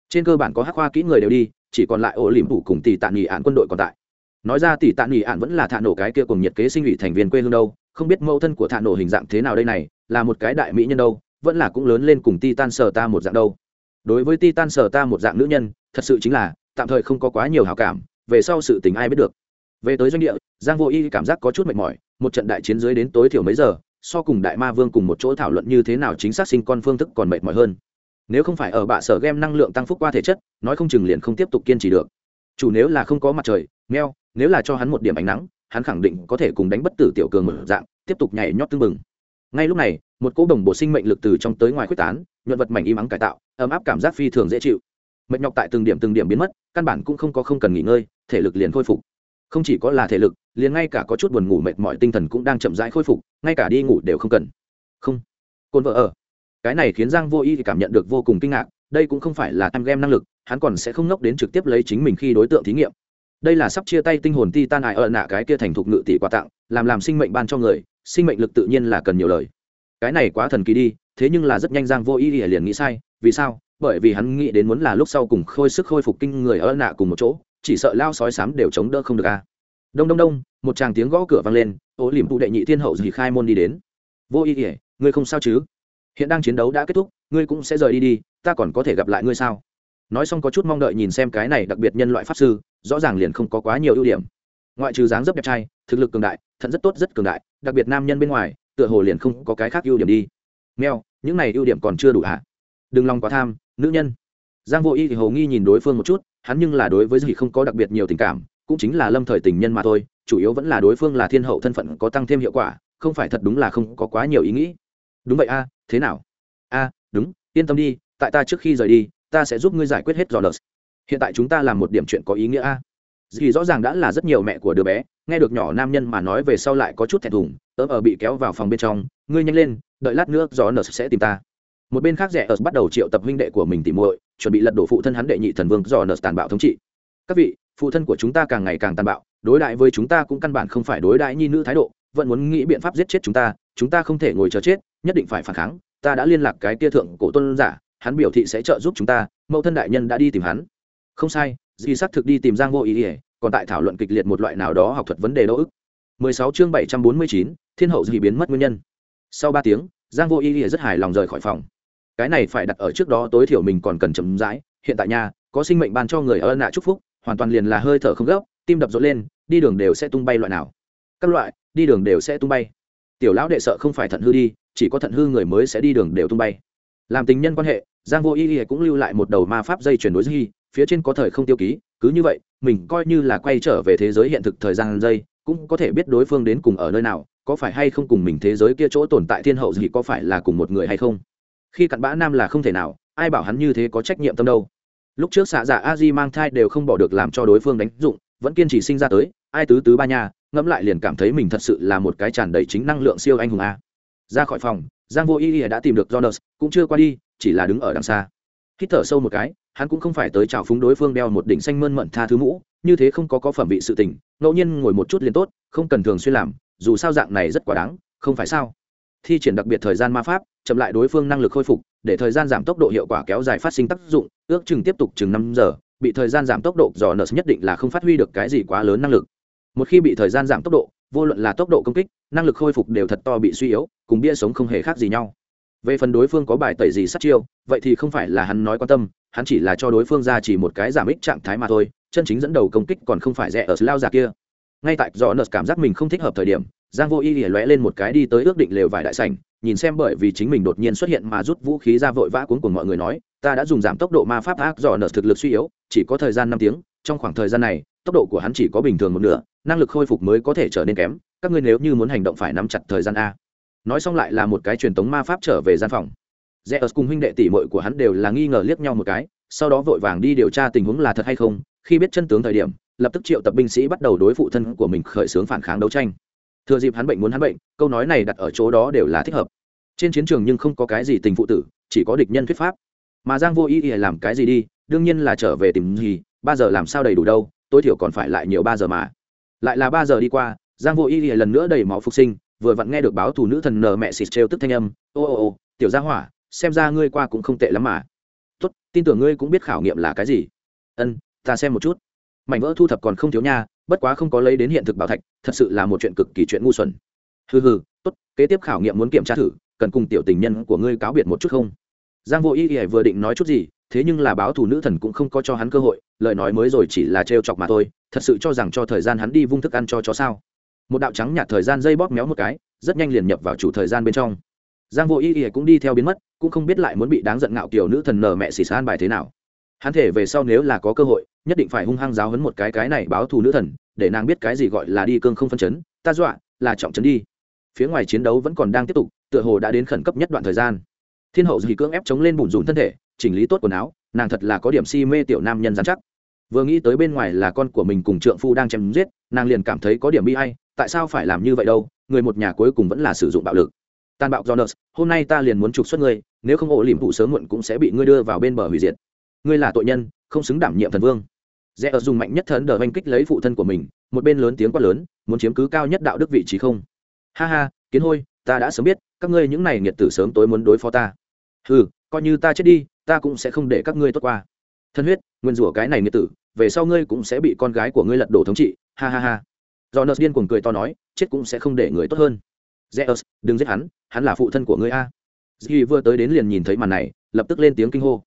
trên cơ bản có hắc khoa kỹ người đều đi, chỉ còn lại ổ liềm phủ cùng tỷ tạ nghỉ ạn quân đội còn tại. Nói ra tỷ tạ nghỉ ạn vẫn là thạ nổ cái kia cùng nhiệt kế sinh ủy thành viên quê hương đâu, không biết mẫu thân của thạ nổ hình dạng thế nào đây này, là một cái đại mỹ nhân đâu, vẫn là cũng lớn lên cùng ti tan sờ ta một dạng đâu. Đối với ti tan sờ ta một dạng nữ nhân, thật sự chính là, tạm thời không có quá nhiều hào cảm, về sau sự tình ai biết được. Về tới doanh địa, giang vô y cảm giác có chút mệt mỏi, một trận đại chiến dưới đến tối thiểu mấy giờ, so cùng đại ma vương cùng một chỗ thảo luận như thế nào chính xác sinh con phương thức còn mệt mỏi hơn nếu không phải ở bạ sở game năng lượng tăng phúc qua thể chất, nói không chừng liền không tiếp tục kiên trì được. Chủ nếu là không có mặt trời, meo, nếu là cho hắn một điểm ánh nắng, hắn khẳng định có thể cùng đánh bất tử tiểu cường mở dạng, tiếp tục nhảy nhót tưng bừng. Ngay lúc này, một cỗ đồng bộ sinh mệnh lực từ trong tới ngoài quyết tán, nhuận vật mảnh im ắng cải tạo, ấm áp cảm giác phi thường dễ chịu. Mệt nhọc tại từng điểm từng điểm biến mất, căn bản cũng không có không cần nghỉ ngơi, thể lực liền khôi phục. Không chỉ có là thể lực, liền ngay cả có chút buồn ngủ mệt mỏi tinh thần cũng đang chậm rãi khôi phục, ngay cả đi ngủ đều không cần. Không. Côn vợ ở cái này khiến giang vô y cảm nhận được vô cùng kinh ngạc, đây cũng không phải là tham game năng lực, hắn còn sẽ không ngốc đến trực tiếp lấy chính mình khi đối tượng thí nghiệm. Đây là sắp chia tay tinh hồn ti tan ải ở nạ, cái kia thành thục ngự tỷ quà tặng, làm làm sinh mệnh ban cho người, sinh mệnh lực tự nhiên là cần nhiều lời. Cái này quá thần kỳ đi, thế nhưng là rất nhanh giang vô y liền nghĩ sai, vì sao? Bởi vì hắn nghĩ đến muốn là lúc sau cùng khôi sức khôi phục kinh người ở nạ cùng một chỗ, chỉ sợ lao sói sám đều chống đỡ không được a đông đông đông, một tràng tiếng gõ cửa vang lên ố liềm phụ đệ nhị thiên hậu dì khai môn đi đến. Vô y ỉa ngươi không sao chứ? Hiện đang chiến đấu đã kết thúc, ngươi cũng sẽ rời đi đi, ta còn có thể gặp lại ngươi sao? Nói xong có chút mong đợi nhìn xem cái này đặc biệt nhân loại pháp sư, rõ ràng liền không có quá nhiều ưu điểm. Ngoại trừ dáng dấp đẹp trai, thực lực cường đại, thận rất tốt rất cường đại, đặc biệt nam nhân bên ngoài, tựa hồ liền không có cái khác ưu điểm đi. Meo những này ưu điểm còn chưa đủ hả? Đừng lòng quá tham, nữ nhân. Giang vô y thì hầu nghi nhìn đối phương một chút, hắn nhưng là đối với gì không có đặc biệt nhiều tình cảm, cũng chính là lâm thời tình nhân mà thôi, chủ yếu vẫn là đối phương là thiên hậu thân phận có tăng thêm hiệu quả, không phải thật đúng là không có quá nhiều ý nghĩ đúng vậy a, thế nào? A, đúng, yên tâm đi, tại ta trước khi rời đi, ta sẽ giúp ngươi giải quyết hết dò lợt hiện tại chúng ta làm một điểm chuyện có ý nghĩa a. Dì rõ ràng đã là rất nhiều mẹ của đứa bé, nghe được nhỏ nam nhân mà nói về sau lại có chút thẹn thùng, tớ ở bị kéo vào phòng bên trong, ngươi nhanh lên, đợi lát nữa gió nợ sẽ tìm ta. Một bên khác rẻ ở bắt đầu triệu tập huynh đệ của mình tìm muội, chuẩn bị lật đổ phụ thân hắn đệ nhị thần vương do nợ tàn bạo thống trị. Các vị, phụ thân của chúng ta càng ngày càng tàn bạo, đối đại với chúng ta cũng căn bản không phải đối đại nhi nữ thái độ, vẫn muốn nghĩ biện pháp giết chết chúng ta chúng ta không thể ngồi chờ chết nhất định phải phản kháng ta đã liên lạc cái tia thượng cổ tôn giả hắn biểu thị sẽ trợ giúp chúng ta mẫu thân đại nhân đã đi tìm hắn. Không sai di xác thực đi tìm giang vô ý ỉa còn tại thảo luận kịch liệt một loại nào đó học thuật vấn đề đô ức. 16 chương 749, thiên hậu dị biến mất nguyên nhân. Sau ba tiếng giang vô ý ỉa rất hài lòng rời khỏi phòng. Cái này phải đặt ở trước đó tối thiểu mình còn cần chậm rãi hiện tại nhà có sinh mệnh ban cho người ơn nạ chúc phúc hoàn toàn liền là hơi thở không gấp tim đập rộn lên đi đường đều sẽ tung bay loại nào. Các loại đi đường đều sẽ tung bay. Tiểu lão đệ sợ không phải thận hư đi chỉ có thận hư người mới sẽ đi đường đều tung bay. Làm tình nhân quan hệ, giang vô y y cũng lưu lại một đầu ma pháp dây chuyển đối di phía trên có thời không tiêu ký, cứ như vậy, mình coi như là quay trở về thế giới hiện thực thời gian dây, cũng có thể biết đối phương đến cùng ở nơi nào, có phải hay không cùng mình thế giới kia chỗ tồn tại thiên hậu gì có phải là cùng một người hay không. Khi cặn bã nam là không thể nào, ai bảo hắn như thế có trách nhiệm tâm đâu. Lúc trước xạ giả a di mang thai đều không bỏ được làm cho đối phương đánh dụng, vẫn kiên trì sinh ra tới, ai tứ tứ ba nhà ngẫm lại liền cảm thấy mình thật sự là một cái tràn đầy chính năng lượng siêu anh hùng a ra khỏi phòng, giang vô y đã tìm được jonas, cũng chưa qua đi, chỉ là đứng ở đằng xa. Hít thở sâu một cái, hắn cũng không phải tới chào phúng đối phương đeo một đỉnh xanh mơn mận tha thứ mũ, như thế không có có phẩm vị sự tình, ngẫu nhiên ngồi một chút liền tốt, không cần thường xuyên làm, dù sao dạng này rất quá đáng, không phải sao? Thi triển đặc biệt thời gian ma pháp, chậm lại đối phương năng lực khôi phục, để thời gian giảm tốc độ hiệu quả kéo dài phát sinh tác dụng, ước chừng tiếp tục chừng năm giờ, bị thời gian giảm tốc độ dò nợ nhất định là không phát huy được cái gì quá lớn năng lực. Một khi bị thời gian giảm tốc độ, vô luận là tốc độ công kích năng lực khôi phục đều thật to bị suy yếu, cùng bia sống không hề khác gì nhau. Về phần đối phương có bài tẩy gì sát chiêu, vậy thì không phải là hắn nói quan tâm, hắn chỉ là cho đối phương ra chỉ một cái giảm ích trạng thái mà thôi, chân chính dẫn đầu công kích còn không phải rẻ ở lao già kia. Ngay tại do nợ cảm giác mình không thích hợp thời điểm, giang vô y lìa lóe lên một cái đi tới ước định lều vải đại sảnh, nhìn xem bởi vì chính mình đột nhiên xuất hiện mà rút vũ khí ra vội vã cuốn của mọi người nói, ta đã dùng giảm tốc độ ma pháp ác dò nợ thực lực suy yếu, chỉ có thời gian năm tiếng, trong khoảng thời gian này tốc độ của hắn chỉ có bình thường một nửa, năng lực khôi phục mới có thể trở nên kém. Các ngươi nếu như muốn hành động phải nắm chặt thời gian a. Nói xong lại là một cái truyền tống ma pháp trở về gian phòng. Rẽ ớt cùng huynh đệ tỷ mội của hắn đều là nghi ngờ liếc nhau một cái, sau đó vội vàng đi điều tra tình huống là thật hay không. Khi biết chân tướng thời điểm, lập tức triệu tập binh sĩ bắt đầu đối phụ thân của mình khởi xướng phản kháng đấu tranh. Thừa dịp hắn bệnh muốn hắn bệnh, câu nói này đặt ở chỗ đó đều là thích hợp. Trên chiến trường nhưng không có cái gì tình phụ tử, chỉ có địch nhân thuyết pháp. Mà giang vô ý ý làm cái gì đi, đương nhiên là trở về tìm gì, ba giờ làm sao đầy đủ đâu tối thiểu còn phải lại nhiều ba giờ mà. Lại là ba giờ đi qua, giang vô ý ý lần nữa đầy máu phục sinh, vừa vặn nghe được báo thù nữ thần nờ mẹ xịt trêu tức thanh âm, ô ô ô, tiểu gia hỏa, xem ra ngươi qua cũng không tệ lắm mà. Tốt, tin tưởng ngươi cũng biết khảo nghiệm là cái gì. Ân, ta xem một chút. Mảnh vỡ thu thập còn không thiếu nha, bất quá không có lấy đến hiện thực bảo thạch, thật sự là một chuyện cực kỳ chuyện ngu xuẩn. Hừ hừ, tốt, kế tiếp khảo nghiệm muốn kiểm tra thử, cần cùng tiểu tình nhân của ngươi cáo biệt một chút không? Giang vô y ý vừa định nói chút gì thế nhưng là báo thù nữ thần cũng không có cho hắn cơ hội, lời nói mới rồi chỉ là trêu chọc mà thôi, thật sự cho rằng cho thời gian hắn đi vung thức ăn cho chó sao. Một đạo trắng nhạt thời gian dây bóp méo một cái, rất nhanh liền nhập vào chủ thời gian bên trong. Giang vô ý ỉa cũng đi theo biến mất, cũng không biết lại muốn bị đáng giận ngạo kiểu nữ thần nở mẹ xì san bài thế nào. Hắn thể về sau nếu là có cơ hội, nhất định phải hung hăng giáo hấn một cái cái này báo thù nữ thần, để nàng biết cái gì gọi là đi cương không phân chấn, ta dọa, là trọng chấn đi. Phía ngoài chiến đấu vẫn còn đang tiếp tục, tựa hồ đã đến khẩn cấp nhất đoạn thời gian. Thiên hậu dì cưỡng ép chống lên bùn rùn thân thể chỉnh lý tốt quần áo, nàng thật là có điểm si mê tiểu nam nhân dán chắc. Vừa nghĩ tới bên ngoài là con của mình cùng trượng phu đang chém giết, nàng liền cảm thấy có điểm bi hay tại sao phải làm như vậy đâu, người một nhà cuối cùng vẫn là sử dụng bạo lực. Tàn bạo jonas, hôm nay ta liền muốn trục xuất ngươi, nếu không ổ liềm vụ sớm muộn cũng sẽ bị ngươi đưa vào bên bờ hủy diệt. Ngươi là tội nhân, không xứng đảm nhiệm thần vương. Rẽ ở dùng mạnh nhất thần đờ oanh kích lấy phụ thân của mình, một bên lớn tiếng quát lớn, muốn chiếm cứ cao nhất đạo đức vị trí không? Ha ha, kiến hôi, ta đã sớm biết, các ngươi những này nghiệt tử sớm tối muốn đối phó ta. Ừ coi như ta chết đi ta cũng sẽ không để các ngươi tốt qua. Thân huyết nguyên rủa cái này nghĩa tử về sau ngươi cũng sẽ bị con gái của ngươi lật đổ thống trị ha ha ha. Do nợ điên cuồng cười to nói chết cũng sẽ không để người tốt hơn. Zeus đừng giết hắn hắn là phụ thân của ngươi a. Dì vừa tới đến liền nhìn thấy màn này lập tức lên tiếng kinh hô.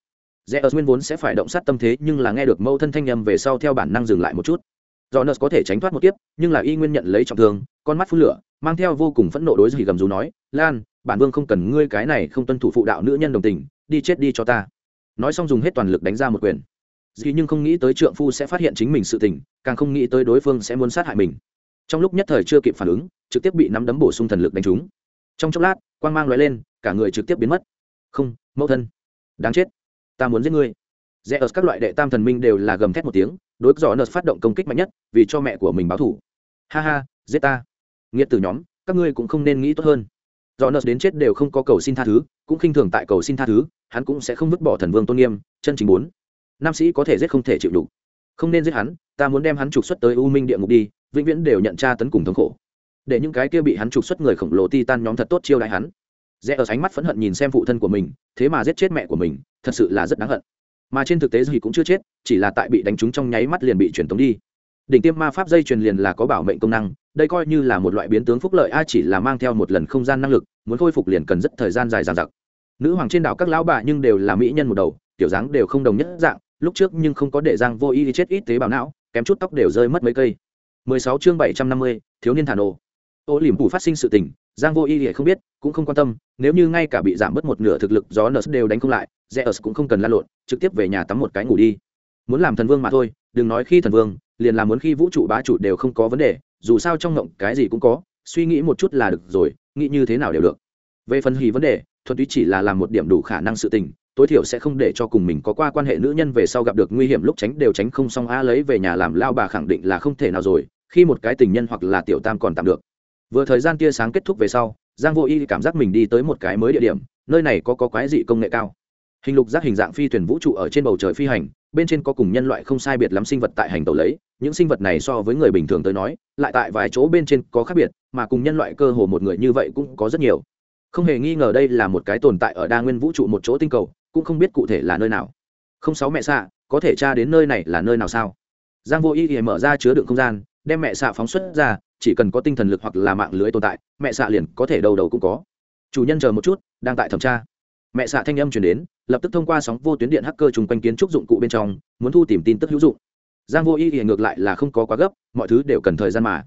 Zeus nguyên vốn sẽ phải động sát tâm thế nhưng là nghe được mâu thân thanh nhầm về sau theo bản năng dừng lại một chút. Jonas có thể tránh thoát một kiếp, nhưng là y nguyên nhận lấy trọng thương, con mắt phun lửa, mang theo vô cùng phẫn nộ đối dì gầm rú nói, "Lan, bản vương không cần ngươi cái này không tuân thủ phụ đạo nữ nhân đồng tình, đi chết đi cho ta." Nói xong dùng hết toàn lực đánh ra một quyền. Dì nhưng không nghĩ tới trượng phu sẽ phát hiện chính mình sự tình, càng không nghĩ tới đối phương sẽ muốn sát hại mình. Trong lúc nhất thời chưa kịp phản ứng, trực tiếp bị nắm đấm bổ sung thần lực đánh trúng. Trong chốc lát, quang mang lóe lên, cả người trực tiếp biến mất. "Không, mẫu thân, đáng chết, ta muốn giết ngươi." rẽ ở các loại đệ tam thần minh đều là gầm thét một tiếng đối với nợ phát động công kích mạnh nhất vì cho mẹ của mình báo thủ ha ha giết ta nghiệt từ nhóm các ngươi cũng không nên nghĩ tốt hơn do nợ đến chết đều không có cầu xin tha thứ, cũng khinh thường tại cầu xin tha thứ, hắn cũng sẽ không vứt bỏ thần vương tôn nghiêm, chân chính bốn nam sĩ có thể giết không thể chịu đủ không nên giết hắn, ta muốn đem hắn trục xuất tới u minh địa ngục đi, vĩnh viễn đều nhận tra tấn cùng thống khổ. Để những cái kia bị hắn trục xuất người khổng lồ ti tan nhóm thật tốt chiêu đại hắn. Rẽ ở ánh mắt phẫn hận nhìn xem phụ thân của mình, thế mà giết chết mẹ của mình, thật sự là rất đáng hận. Mà trên thực tế gì cũng chưa chết, chỉ là tại bị đánh trúng trong nháy mắt liền bị truyền tống đi đỉnh tiêm ma pháp dây truyền liền là có bảo mệnh công năng đây coi như là một loại biến tướng phúc lợi a chỉ là mang theo một lần không gian năng lực muốn khôi phục liền cần rất thời gian dài dàn giặc nữ hoàng trên đảo các lão bà nhưng đều là mỹ nhân một đầu tiểu dáng đều không đồng nhất dạng lúc trước nhưng không có để giang vô y chết ít tế bào não kém chút tóc đều rơi mất mấy cây. 16 chương 750, thiếu niên thả nổ. Ô liềm phủ phát sinh sự tình giang vô y thì không biết cũng không quan tâm nếu như ngay cả bị giảm bớt một nửa thực lực gió nợ đều đánh không lại rẽ cũng không cần la lộn trực tiếp về nhà tắm một cái ngủ đi. Muốn làm thần vương mà thôi đừng nói khi thần vương liền là muốn khi vũ trụ bá chủ đều không có vấn đề, dù sao trong ngộng cái gì cũng có, suy nghĩ một chút là được rồi, nghĩ như thế nào đều được. Về phần hì vấn đề, thuần túy chỉ là làm một điểm đủ khả năng sự tình, tối thiểu sẽ không để cho cùng mình có qua quan hệ nữ nhân về sau gặp được nguy hiểm lúc tránh đều tránh không xong a lấy về nhà làm lao bà khẳng định là không thể nào rồi, khi một cái tình nhân hoặc là tiểu tam còn tạm được. Vừa thời gian tia sáng kết thúc về sau, giang vô y cảm giác mình đi tới một cái mới địa điểm, nơi này có có quái dị công nghệ cao hình lục giác hình dạng phi thuyền vũ trụ ở trên bầu trời phi hành, bên trên có cùng nhân loại không sai biệt lắm sinh vật tại hành tàu lấy, những sinh vật này so với người bình thường tới nói, lại tại vài chỗ bên trên có khác biệt, mà cùng nhân loại cơ hồ một người như vậy cũng có rất nhiều. Không hề nghi ngờ đây là một cái tồn tại ở đa nguyên vũ trụ một chỗ tinh cầu, cũng không biết cụ thể là nơi nào. Không sáu mẹ xạ, có thể tra đến nơi này là nơi nào sao? Giang vô y thì mở ra chứa đựng không gian, đem mẹ xạ phóng xuất ra, chỉ cần có tinh thần lực hoặc là mạng lưới tồn tại, mẹ xạ liền có thể đầu đầu cũng có. Chủ nhân chờ một chút, đang tại thẩm tra mẹ xạ thanh âm chuyển đến, lập tức thông qua sóng vô tuyến điện hacker chung quanh kiến trúc dụng cụ bên trong, muốn thu tìm tin tức hữu dụng. Giang vô y hiện ngược lại là không có quá gấp, mọi thứ đều cần thời gian mà.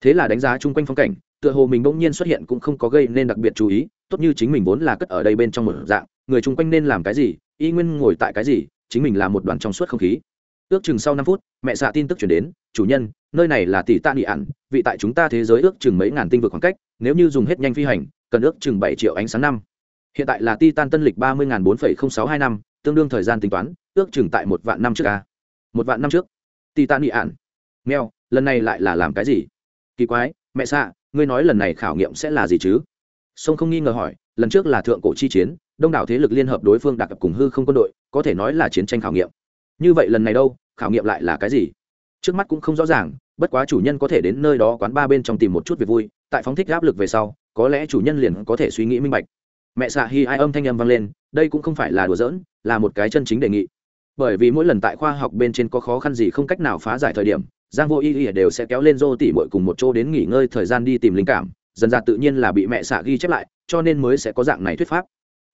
Thế là đánh giá chung quanh phong cảnh, tựa hồ mình bỗng nhiên xuất hiện cũng không có gây nên đặc biệt chú ý, tốt như chính mình vốn là cất ở đây bên trong một dạng, người chung quanh nên làm cái gì, y nguyên ngồi tại cái gì, chính mình là một đoàn trong suốt không khí. Ước chừng sau năm phút, mẹ xạ tin tức chuyển đến, chủ nhân, nơi này là tỷ tạ nị ản vị tại chúng ta thế giới ước chừng mấy ngàn tinh vực khoảng cách, nếu như dùng hết nhanh phi hành, cần ước chừng bảy triệu ánh sáng năm hiện tại là titan tân lịch ba mươi bốn sáu hai năm, tương đương thời gian tính toán, ước chừng tại một vạn năm trước a. Một vạn năm trước. Titan nị ạn. Mèo, lần này lại là làm cái gì? Kỳ quái, mẹ xạ, ngươi nói lần này khảo nghiệm sẽ là gì chứ? Sông không nghi ngờ hỏi, lần trước là thượng cổ chi chiến, đông đảo thế lực liên hợp đối phương đặc cùng hư không quân đội, có thể nói là chiến tranh khảo nghiệm. Như vậy lần này đâu, khảo nghiệm lại là cái gì? Trước mắt cũng không rõ ràng, bất quá chủ nhân có thể đến nơi đó quán ba bên trong tìm một chút việc vui, tại phóng thích áp lực về sau, có lẽ chủ nhân liền có thể suy nghĩ minh bạch mẹ xạ hi ai âm thanh âm vang lên, đây cũng không phải là đùa giỡn, là một cái chân chính đề nghị. Bởi vì mỗi lần tại khoa học bên trên có khó khăn gì không cách nào phá giải thời điểm, giang vô y y đều sẽ kéo lên dô tỉ mội cùng một chỗ đến nghỉ ngơi thời gian đi tìm linh cảm, dần dà tự nhiên là bị mẹ xạ ghi chép lại, cho nên mới sẽ có dạng này thuyết pháp.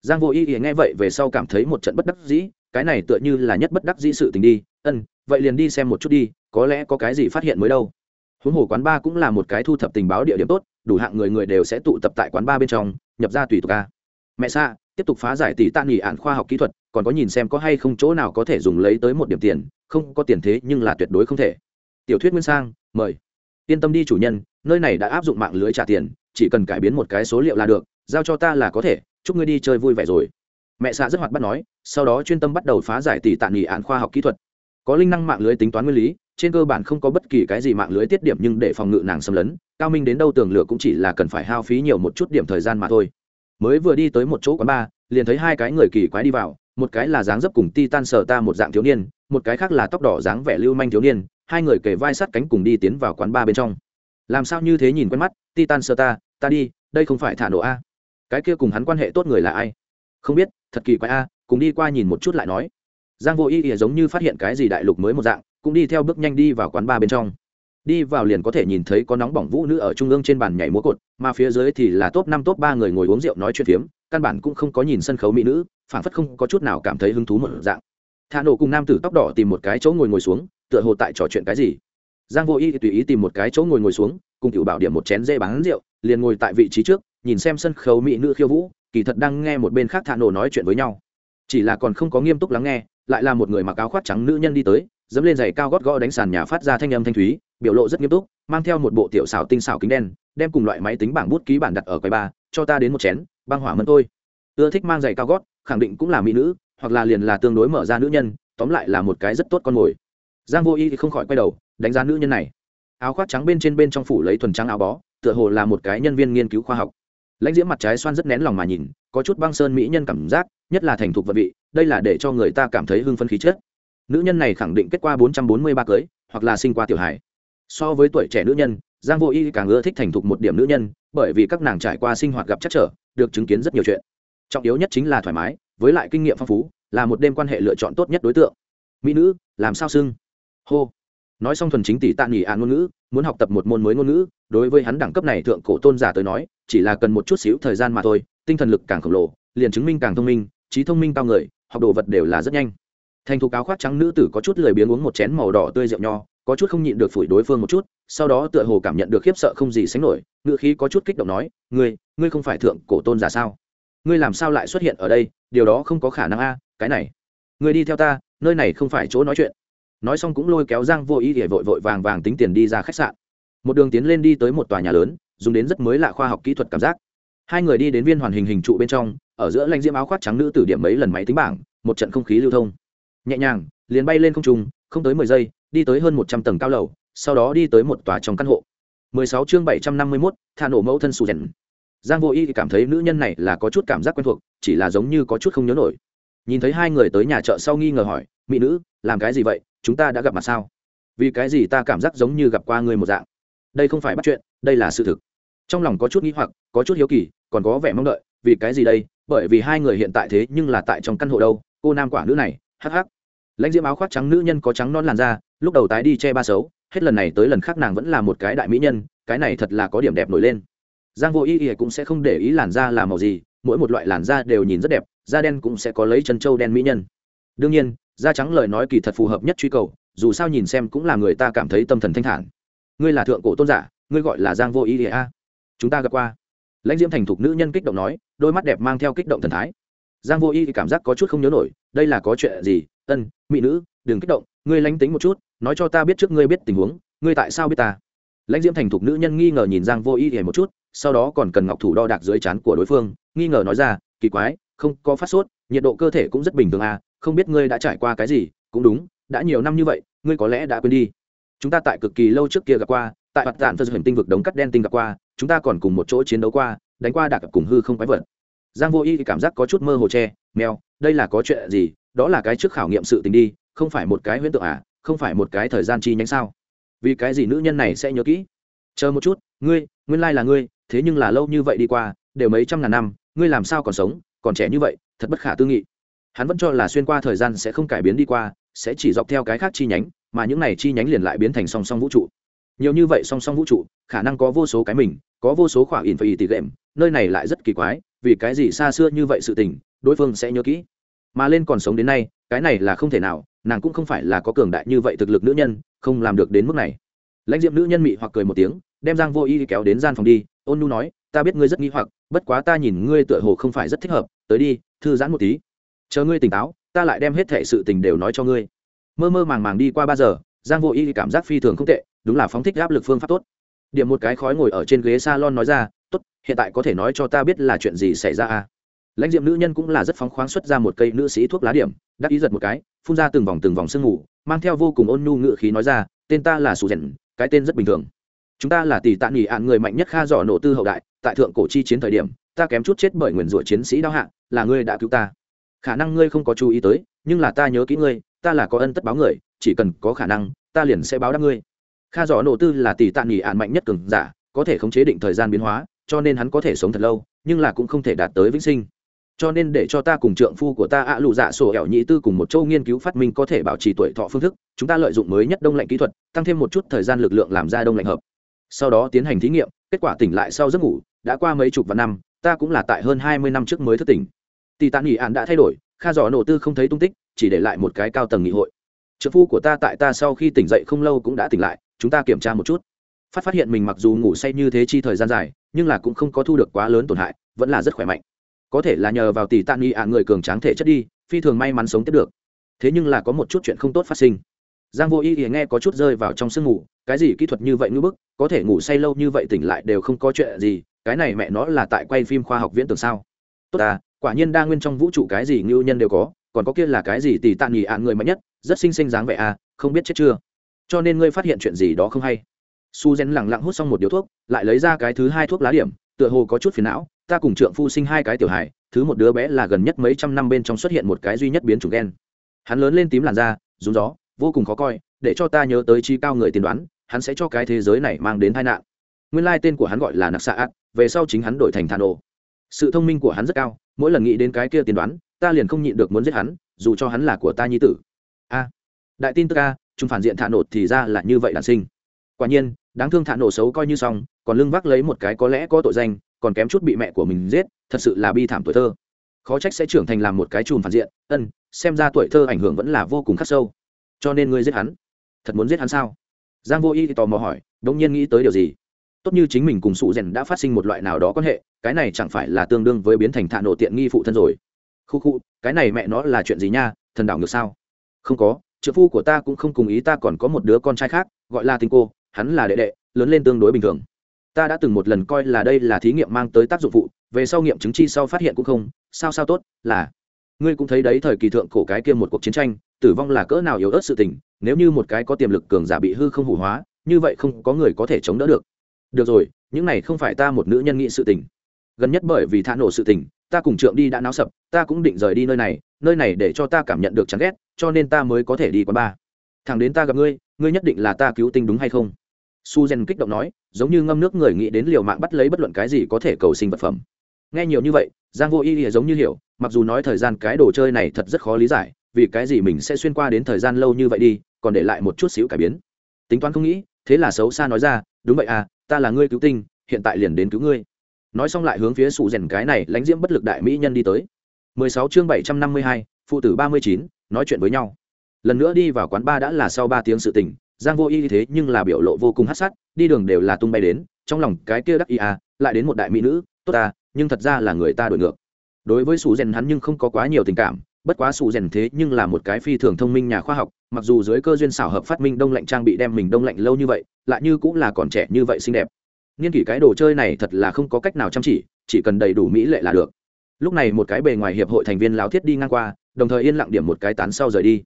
Giang vô y y nghe vậy về sau cảm thấy một trận bất đắc dĩ, cái này tựa như là nhất bất đắc dĩ sự tình đi, ân, vậy liền đi xem một chút đi, có lẽ có cái gì phát hiện mới đâu. Huống hồ quán ba cũng là một cái thu thập tình báo địa điểm tốt, đủ hạng người người đều sẽ tụ tập tại quán ba bên trong, nhập ra tùy tục ca mẹ xa tiếp tục phá giải tỷ tạ nghỉ ạn khoa học kỹ thuật, còn có nhìn xem có hay không chỗ nào có thể dùng lấy tới một điểm tiền, không có tiền thế nhưng là tuyệt đối không thể. Tiểu thuyết nguyên sang, mời. Yên tâm đi chủ nhân, nơi này đã áp dụng mạng lưới trả tiền, chỉ cần cải biến một cái số liệu là được, giao cho ta là có thể, chúc ngươi đi chơi vui vẻ rồi. Mẹ xạ rất hoạt bắt nói, sau đó chuyên tâm bắt đầu phá giải tỷ tạ nghỉ ạn khoa học kỹ thuật. Có linh năng mạng lưới tính toán nguyên lý, trên cơ bản không có bất kỳ cái gì mạng lưới tiết điểm nhưng để phòng ngự nàng xâm lấn, cao minh đến đâu tường lửa cũng chỉ là cần phải hao phí nhiều một chút điểm thời gian mà thôi mới vừa đi tới một chỗ quán bar, liền thấy hai cái người kỳ quái đi vào, một cái là dáng dấp cùng ti tan sờ ta một dạng thiếu niên, một cái khác là tóc đỏ dáng vẻ lưu manh thiếu niên, hai người kề vai sát cánh cùng đi tiến vào quán bar bên trong. Làm sao như thế nhìn quen mắt ti tan sờ ta ta đi, đây không phải thả nổ a. Cái kia cùng hắn quan hệ tốt người là ai? Không biết, thật kỳ quái a, cùng đi qua nhìn một chút lại nói. Giang vô ý ỉa giống như phát hiện cái gì đại lục mới một dạng, cũng đi theo bước nhanh đi vào quán bar bên trong đi vào liền có thể nhìn thấy có nóng bỏng vũ nữ ở trung ương trên bàn nhảy múa cột, mà phía dưới thì là top năm, top ba người ngồi uống rượu nói chuyện phiếm, căn bản cũng không có nhìn sân khấu mỹ nữ, phảng phất không có chút nào cảm thấy hứng thú một dạng. Thả nổ cùng nam tử tóc đỏ tìm một cái chỗ ngồi ngồi xuống, tựa hồ tại trò chuyện cái gì. Giang vô y tùy ý tìm một cái chỗ ngồi ngồi xuống, cùng cựu bảo điểm một chén dê bán rượu, liền ngồi tại vị trí trước, nhìn xem sân khấu mỹ nữ khiêu vũ, kỳ thật đang nghe một bên khác thả nổ nói chuyện với nhau. Chỉ là còn không có nghiêm túc lắng nghe, lại là một người mặc áo khoác trắng nữ nhân đi tới, dẫm lên giày cao gót gõ đánh sàn nhà phát ra thanh âm thanh thúy biểu lộ rất nghiêm túc, mang theo một bộ tiểu xảo tinh xảo kính đen, đem cùng loại máy tính bảng bút ký bản đặt ở quầy ba, cho ta đến một chén, băng hỏa mân tôi ưa thích mang giày cao gót, khẳng định cũng là mỹ nữ, hoặc là liền là tương đối mở ra nữ nhân, tóm lại là một cái rất tốt con mồi. Giang vô y thì không khỏi quay đầu, đánh giá nữ nhân này. Áo khoác trắng bên trên bên trong phủ lấy thuần trắng áo bó, tựa hồ là một cái nhân viên nghiên cứu khoa học. Lãnh diễm mặt trái xoan rất nén lòng mà nhìn, có chút băng sơn mỹ nhân cảm giác, nhất là thành thục vật vị, đây là để cho người ta cảm thấy hưng phân khí chết. nữ nhân này khẳng định kết quả bốn trăm bốn mươi ba cưới, hoặc là sinh qua tiểu hải so với tuổi trẻ nữ nhân, giang vô y càng ưa thích thành thục một điểm nữ nhân, bởi vì các nàng trải qua sinh hoạt gặp chắc trở, được chứng kiến rất nhiều chuyện. Trọng yếu nhất chính là thoải mái, với lại kinh nghiệm phong phú, là một đêm quan hệ lựa chọn tốt nhất đối tượng. Mỹ nữ, làm sao xưng? Hô. Nói xong thuần chính tỷ tạ nghỉ ạn ngôn ngữ, muốn học tập một môn mới ngôn ngữ, đối với hắn đẳng cấp này thượng cổ tôn giả tới nói, chỉ là cần một chút xíu thời gian mà thôi, tinh thần lực càng khổng lồ, liền chứng minh càng thông minh, trí thông minh cao người, học đồ vật đều là rất nhanh thành thục áo khoác trắng nữ tử có chút lười biếng uống một chén màu đỏ tươi rượu nho, có chút không nhịn được phủi đối phương một chút, sau đó tựa hồ cảm nhận được khiếp sợ không gì sánh nổi ngựa khí có chút kích động nói, ngươi ngươi không phải thượng cổ tôn giả sao? Ngươi làm sao lại xuất hiện ở đây? Điều đó không có khả năng a, cái này. Ngươi đi theo ta, nơi này không phải chỗ nói chuyện. Nói xong cũng lôi kéo giang vô ý để vội vội vàng vàng tính tiền đi ra khách sạn. Một đường tiến lên đi tới một tòa nhà lớn, dùng đến rất mới lạ khoa học kỹ thuật cảm giác. Hai người đi đến viên hoàn hình hình trụ bên trong, ở giữa lãnh diễm áo khoác trắng nữ tử điểm mấy lần máy tính bảng, một trận không khí lưu thông nhẹ nhàng, liền bay lên không trung, không tới mười giây, đi tới hơn một trăm tầng cao lầu, sau đó đi tới một tòa trong căn hộ. mười sáu chương bảy trăm năm mươi mốt, thả nổ mẫu thân sù rèn. Giang vô y thì cảm thấy nữ nhân này là có chút cảm giác quen thuộc, chỉ là giống như có chút không nhớ nổi. Nhìn thấy hai người tới nhà chợ sau nghi ngờ hỏi, mỹ nữ, làm cái gì vậy? Chúng ta đã gặp mặt sao? Vì cái gì ta cảm giác giống như gặp qua người một dạng. Đây không phải bắt chuyện, đây là sự thực. Trong lòng có chút nghĩ hoặc, có chút hiếu kỳ, còn có vẻ mong đợi, vì cái gì đây? Bởi vì hai người hiện tại thế nhưng là tại trong căn hộ đâu, cô nam quả nữ này hh lãnh diễm áo khoác trắng nữ nhân có trắng non làn da, lúc đầu tái đi che ba xấu, hết lần này tới lần khác nàng vẫn là một cái đại mỹ nhân, cái này thật là có điểm đẹp nổi lên. Giang vô y y cũng sẽ không để ý làn da là màu gì, mỗi một loại làn da đều nhìn rất đẹp, da đen cũng sẽ có lấy chân trâu đen mỹ nhân. Đương nhiên, da trắng lời nói kỳ thật phù hợp nhất truy cầu, dù sao nhìn xem cũng là người ta cảm thấy tâm thần thanh thản. Ngươi là thượng cổ tôn giả, ngươi gọi là giang vô y y a. Chúng ta gặp qua. Lãnh diễm thành thục nữ nhân kích động nói, đôi mắt đẹp mang theo kích động thần thái giang vô y cảm giác có chút không nhớ nổi, đây là có chuyện gì? Ân, mỹ nữ, đừng kích động, ngươi lánh tính một chút, nói cho ta biết trước ngươi biết tình huống, ngươi tại sao biết ta? Lãnh diễm thành thục nữ nhân nghi ngờ nhìn giang vô y ỉa một chút, sau đó còn cần ngọc thủ đo đạc dưới chán của đối phương, nghi ngờ nói ra, kỳ quái, không có phát sốt, nhiệt độ cơ thể cũng rất bình thường à không biết ngươi đã trải qua cái gì, cũng đúng, đã nhiều năm như vậy, ngươi có lẽ đã quên đi. Chúng ta tại cực kỳ lâu trước kia gặp qua, tại mặt dạng phân hình tinh vực đống cắt đen tinh gặp qua, chúng ta còn cùng một chỗ chiến đấu qua, đánh qua đạc cùng hư không quái vật giang vô y thì cảm giác có chút mơ hồ che, mèo, đây là có chuyện gì? Đó là cái trước khảo nghiệm sự tình đi, không phải một cái huyễn tượng à? Không phải một cái thời gian chi nhánh sao? Vì cái gì nữ nhân này sẽ nhớ kỹ? Chờ một chút, ngươi, nguyên lai là ngươi, thế nhưng là lâu như vậy đi qua, đều mấy trăm ngàn năm, ngươi làm sao còn sống? Còn trẻ như vậy, thật bất khả tư nghị. Hắn vẫn cho là xuyên qua thời gian sẽ không cải biến đi qua, sẽ chỉ dọc theo cái khác chi nhánh, mà những này chi nhánh liền lại biến thành song song vũ trụ. Nhiều như vậy song song vũ trụ, khả năng có vô số cái mình, có vô số khoảng in phải tỷ lệm nơi này lại rất kỳ quái, vì cái gì xa xưa như vậy sự tình, đối phương sẽ nhớ kỹ. Mà lên còn sống đến nay, cái này là không thể nào, nàng cũng không phải là có cường đại như vậy thực lực nữ nhân, không làm được đến mức này. Lãnh diệm nữ nhân mị hoặc cười một tiếng, đem giang vô y kéo đến gian phòng đi, ôn nu nói, ta biết ngươi rất nghi hoặc, bất quá ta nhìn ngươi tựa hồ không phải rất thích hợp, tới đi, thư giãn một tí. Chờ ngươi tỉnh táo, ta lại đem hết thệ sự tình đều nói cho ngươi. Mơ mơ màng màng đi qua ba giờ, giang vô y cảm giác phi thường không tệ, đúng là phóng thích áp lực phương pháp tốt. Điểm một cái khói ngồi ở trên ghế salon nói ra hiện tại có thể nói cho ta biết là chuyện gì xảy ra à? Lãnh diệm nữ nhân cũng là rất phóng khoáng xuất ra một cây nữ sĩ thuốc lá điểm, đắc ý giật một cái, phun ra từng vòng từng vòng sương mù, mang theo vô cùng ôn nhu ngự khí nói ra, tên ta là sù rèn cái tên rất bình thường. Chúng ta là tỷ tạ nghỉ ạn người mạnh nhất kha dò nổ tư hậu đại, tại thượng cổ chi chiến thời điểm, ta kém chút chết bởi nguyền rủa chiến sĩ đao hạng là ngươi đã cứu ta. Khả năng ngươi không có chú ý tới, nhưng là ta nhớ kỹ ngươi, ta là có ân tất báo người, chỉ cần có khả năng, ta liền sẽ báo đáp ngươi. Kha dò nổ tư là tỷ tạ nghỉ ạn mạnh nhất cường giả, có thể khống chế định thời gian biến hóa cho nên hắn có thể sống thật lâu, nhưng là cũng không thể đạt tới vĩnh sinh. Cho nên để cho ta cùng trượng phu của ta ạ lụ dạ sổ ẻo nhị tư cùng một châu nghiên cứu phát minh có thể bảo trì tuổi thọ phương thức, chúng ta lợi dụng mới nhất đông lạnh kỹ thuật, tăng thêm một chút thời gian lực lượng làm ra đông lạnh hợp. Sau đó tiến hành thí nghiệm, kết quả tỉnh lại sau giấc ngủ, đã qua mấy chục vạn năm, ta cũng là tại hơn hai mươi năm trước mới thức tỉnh. Tì tạ nghỉ án đã thay đổi, kha dò nổ tư không thấy tung tích, chỉ để lại một cái cao tầng nghị hội. Trợ phu của ta tại ta sau khi tỉnh dậy không lâu cũng đã tỉnh lại, chúng ta kiểm tra một chút phát phát hiện mình mặc dù ngủ say như thế chi thời gian dài, nhưng là cũng không có thu được quá lớn tổn hại, vẫn là rất khỏe mạnh. Có thể là nhờ vào tỷ tạ nghi ạ người cường tráng thể chất đi, phi thường may mắn sống tiếp được. Thế nhưng là có một chút chuyện không tốt phát sinh. Giang vô y thì nghe có chút rơi vào trong sương ngủ cái gì kỹ thuật như vậy ngư bức, có thể ngủ say lâu như vậy tỉnh lại đều không có chuyện gì, cái này mẹ nó là tại quay phim khoa học viễn tưởng sao? Tốt à quả nhiên đa nguyên trong vũ trụ cái gì ngưu nhân đều có, còn có kia là cái gì tỷ tạ nghỉ ạn người mạnh nhất, rất xinh xinh dáng vẻ à không biết chết chưa? Cho nên ngươi phát hiện chuyện gì đó không hay? Su gen lẳng lặng hút xong một điếu thuốc, lại lấy ra cái thứ hai thuốc lá điểm, tựa hồ có chút phiền não, ta cùng trượng phu sinh hai cái tiểu hài, thứ một đứa bé là gần nhất mấy trăm năm bên trong xuất hiện một cái duy nhất biến chủng gen. Hắn lớn lên tím làn da, rúng gió, vô cùng khó coi, để cho ta nhớ tới chi cao người tiên đoán, hắn sẽ cho cái thế giới này mang đến tai nạn. Nguyên lai tên của hắn gọi là nặc xạ ạt về sau chính hắn đổi thành thàn ồ. Sự thông minh của hắn rất cao, mỗi lần nghĩ đến cái kia tiên đoán, ta liền không nhịn được muốn giết hắn, dù cho hắn là của ta nhi tử. A, đại tin tức a, chúng phản diện thả nột thì ra là như vậy đàn sinh quả nhiên, đáng thương thả nổ xấu coi như xong, còn lưng vác lấy một cái có lẽ có tội danh, còn kém chút bị mẹ của mình giết, thật sự là bi thảm tuổi thơ. Khó trách sẽ trưởng thành làm một cái chùm phản diện, ân, xem ra tuổi thơ ảnh hưởng vẫn là vô cùng khắc sâu. Cho nên ngươi giết hắn. Thật muốn giết hắn sao? Giang vô y thì tò mò hỏi đ ỗ n g nhiên nghĩ tới điều gì? Tốt như chính mình cùng sụ rèn đã phát sinh một loại nào đó quan hệ, cái này chẳng phải là tương đương với biến thành thạ nổ tiện nghi phụ thân rồi. Khu khu, cái này mẹ nó là chuyện gì nha, thần đảo ngược sao? Không có, trợ phu của ta cũng không cùng ý ta còn có một đứa con trai khác, gọi là tình cô hắn là đệ đệ, lớn lên tương đối bình thường. Ta đã từng một lần coi là đây là thí nghiệm mang tới tác dụng phụ, về sau nghiệm chứng chi sau phát hiện cũng không, sao sao tốt, là. Ngươi cũng thấy đấy, thời kỳ thượng cổ cái kia một cuộc chiến tranh, tử vong là cỡ nào yếu ớt sự tình, nếu như một cái có tiềm lực cường giả bị hư không hủ hóa, như vậy không có người có thể chống đỡ được. Được rồi, những này không phải ta một nữ nhân nghĩ sự tình. Gần nhất bởi vì thả nổ sự tình, ta cùng trượng đi đã náo sập, ta cũng định rời đi nơi này nơi này để cho ta cảm nhận được chán ghét, cho nên ta mới có thể đi quán ba thằng đến ta gặp ngươi ngươi nhất định là ta cứu tinh đúng hay không? Su gen kích động nói giống như ngâm nước người nghĩ đến liều mạng bắt lấy bất luận cái gì có thể cầu sinh vật phẩm. Nghe nhiều như vậy giang vô y giống như hiểu mặc dù nói thời gian cái đồ chơi này thật rất khó lý giải vì cái gì mình sẽ xuyên qua đến thời gian lâu như vậy đi còn để lại một chút xíu cải biến. Tính toán không nghĩ thế là xấu xa nói ra đúng vậy à ta là ngươi cứu tinh hiện tại liền đến cứu ngươi. Nói xong lại hướng phía sụ rèn cái này lánh diễm bất lực đại mỹ nhân đi tới. 16 chương 752, phụ tử 39, nói chuyện với nhau. Lần nữa đi vào quán ba đã là sau ba tiếng sự tình giang vô y thế nhưng là biểu lộ vô cùng hát sát, đi đường đều là tung bay đến, trong lòng cái kia đắc ý à lại đến một đại mỹ nữ, tốt ta nhưng thật ra là người ta đổi ngược. Đối với sủ rèn hắn nhưng không có quá nhiều tình cảm, bất quá Sủ rèn thế nhưng là một cái phi thường thông minh nhà khoa học, mặc dù dưới cơ duyên xảo hợp phát minh đông lạnh trang bị đem mình đông lạnh lâu như vậy, lại như cũng là còn trẻ như vậy xinh đẹp. Nghiên kỷ cái đồ chơi này thật là không có cách nào chăm chỉ chỉ cần đầy đủ mỹ lệ là được. Lúc này một cái bề ngoài hiệp hội thành viên láo thiết đi ngang qua, đồng thời yên lặng điểm một cái tán sau rời đi.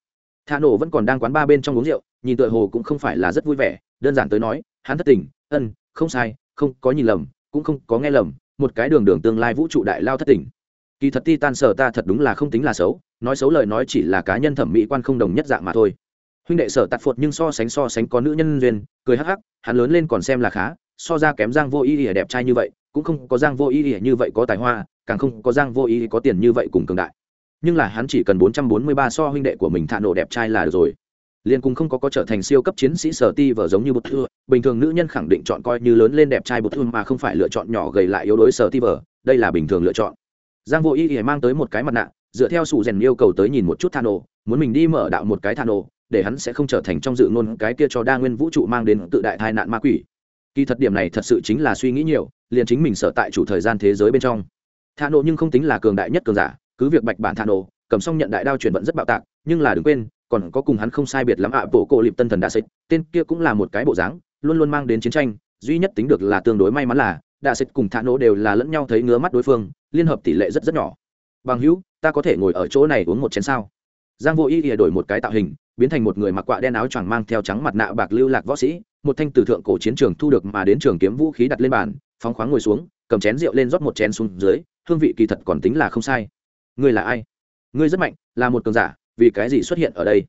Thả nổ vẫn còn đang quán ba bên trong uống rượu nhìn tựa hồ cũng không phải là rất vui vẻ, đơn giản tới nói, hắn thất tình, ân, không sai, không có nhìn lầm, cũng không có nghe lầm, một cái đường đường tương lai vũ trụ đại lao thất tình. Kỳ thật ti tan sở ta thật đúng là không tính là xấu, nói xấu lời nói chỉ là cá nhân thẩm mỹ quan không đồng nhất dạng mà thôi. Huynh đệ sở tạt phột nhưng so sánh so sánh có nữ nhân duyên, cười hắc hắc, hắn lớn lên còn xem là khá, so ra kém giang vô ý ỉa đẹp trai như vậy, cũng không có giang vô ý ỉa như vậy có tài hoa, càng không có giang vô ý có tiền như vậy cùng cường đại. Nhưng là hắn chỉ cần bốn trăm bốn mươi ba so huynh đệ của mình thạ nổ đẹp trai là được rồi liền cùng không có có trở thành siêu cấp chiến sĩ sở ti vở giống như bột thưa bình thường nữ nhân khẳng định chọn coi như lớn lên đẹp trai bột thưa mà không phải lựa chọn nhỏ gầy lại yếu đuối sở ti vở đây là bình thường lựa chọn. Giang vô ý ỉa mang tới một cái mặt nạ, dựa theo sủ rèn yêu cầu tới nhìn một chút than ồ muốn mình đi mở đạo một cái than ồ để hắn sẽ không trở thành trong dự ngôn cái kia cho đa nguyên vũ trụ mang đến tự đại tai nạn ma quỷ. Kỳ thật điểm này thật sự chính là suy nghĩ nhiều, liền chính mình sở tại chủ thời gian thế giới bên trong. Than ồ nhưng không tính là cường đại nhất cường giả, cứ việc bạch bản than ồ cầm xong nhận đại đao chuyển vận rất bạo tạc, nhưng là đừng quên còn có cùng hắn không sai biệt lắm ạ, bộ cổ lịp tân thần đạ xích tên kia cũng là một cái bộ dáng, luôn luôn mang đến chiến tranh, duy nhất tính được là tương đối may mắn là, đạ xích cùng thả nổ đều là lẫn nhau thấy ngứa mắt đối phương, liên hợp tỷ lệ rất rất nhỏ. Bằng hữu, ta có thể ngồi ở chỗ này uống một chén sao? Giang vô y ỉa đổi một cái tạo hình, biến thành một người mặc quạ đen áo choàng mang theo trắng mặt nạ bạc lưu lạc võ sĩ, một thanh từ thượng cổ chiến trường thu được mà đến trường kiếm vũ khí đặt lên bàn, phóng khoáng ngồi xuống, cầm chén rượu lên rót một chén xuống dưới, hương vị kỳ thật còn tính là không sai. Ngươi là ai? Ngươi rất mạnh, là một cường giả vì cái gì xuất hiện ở đây?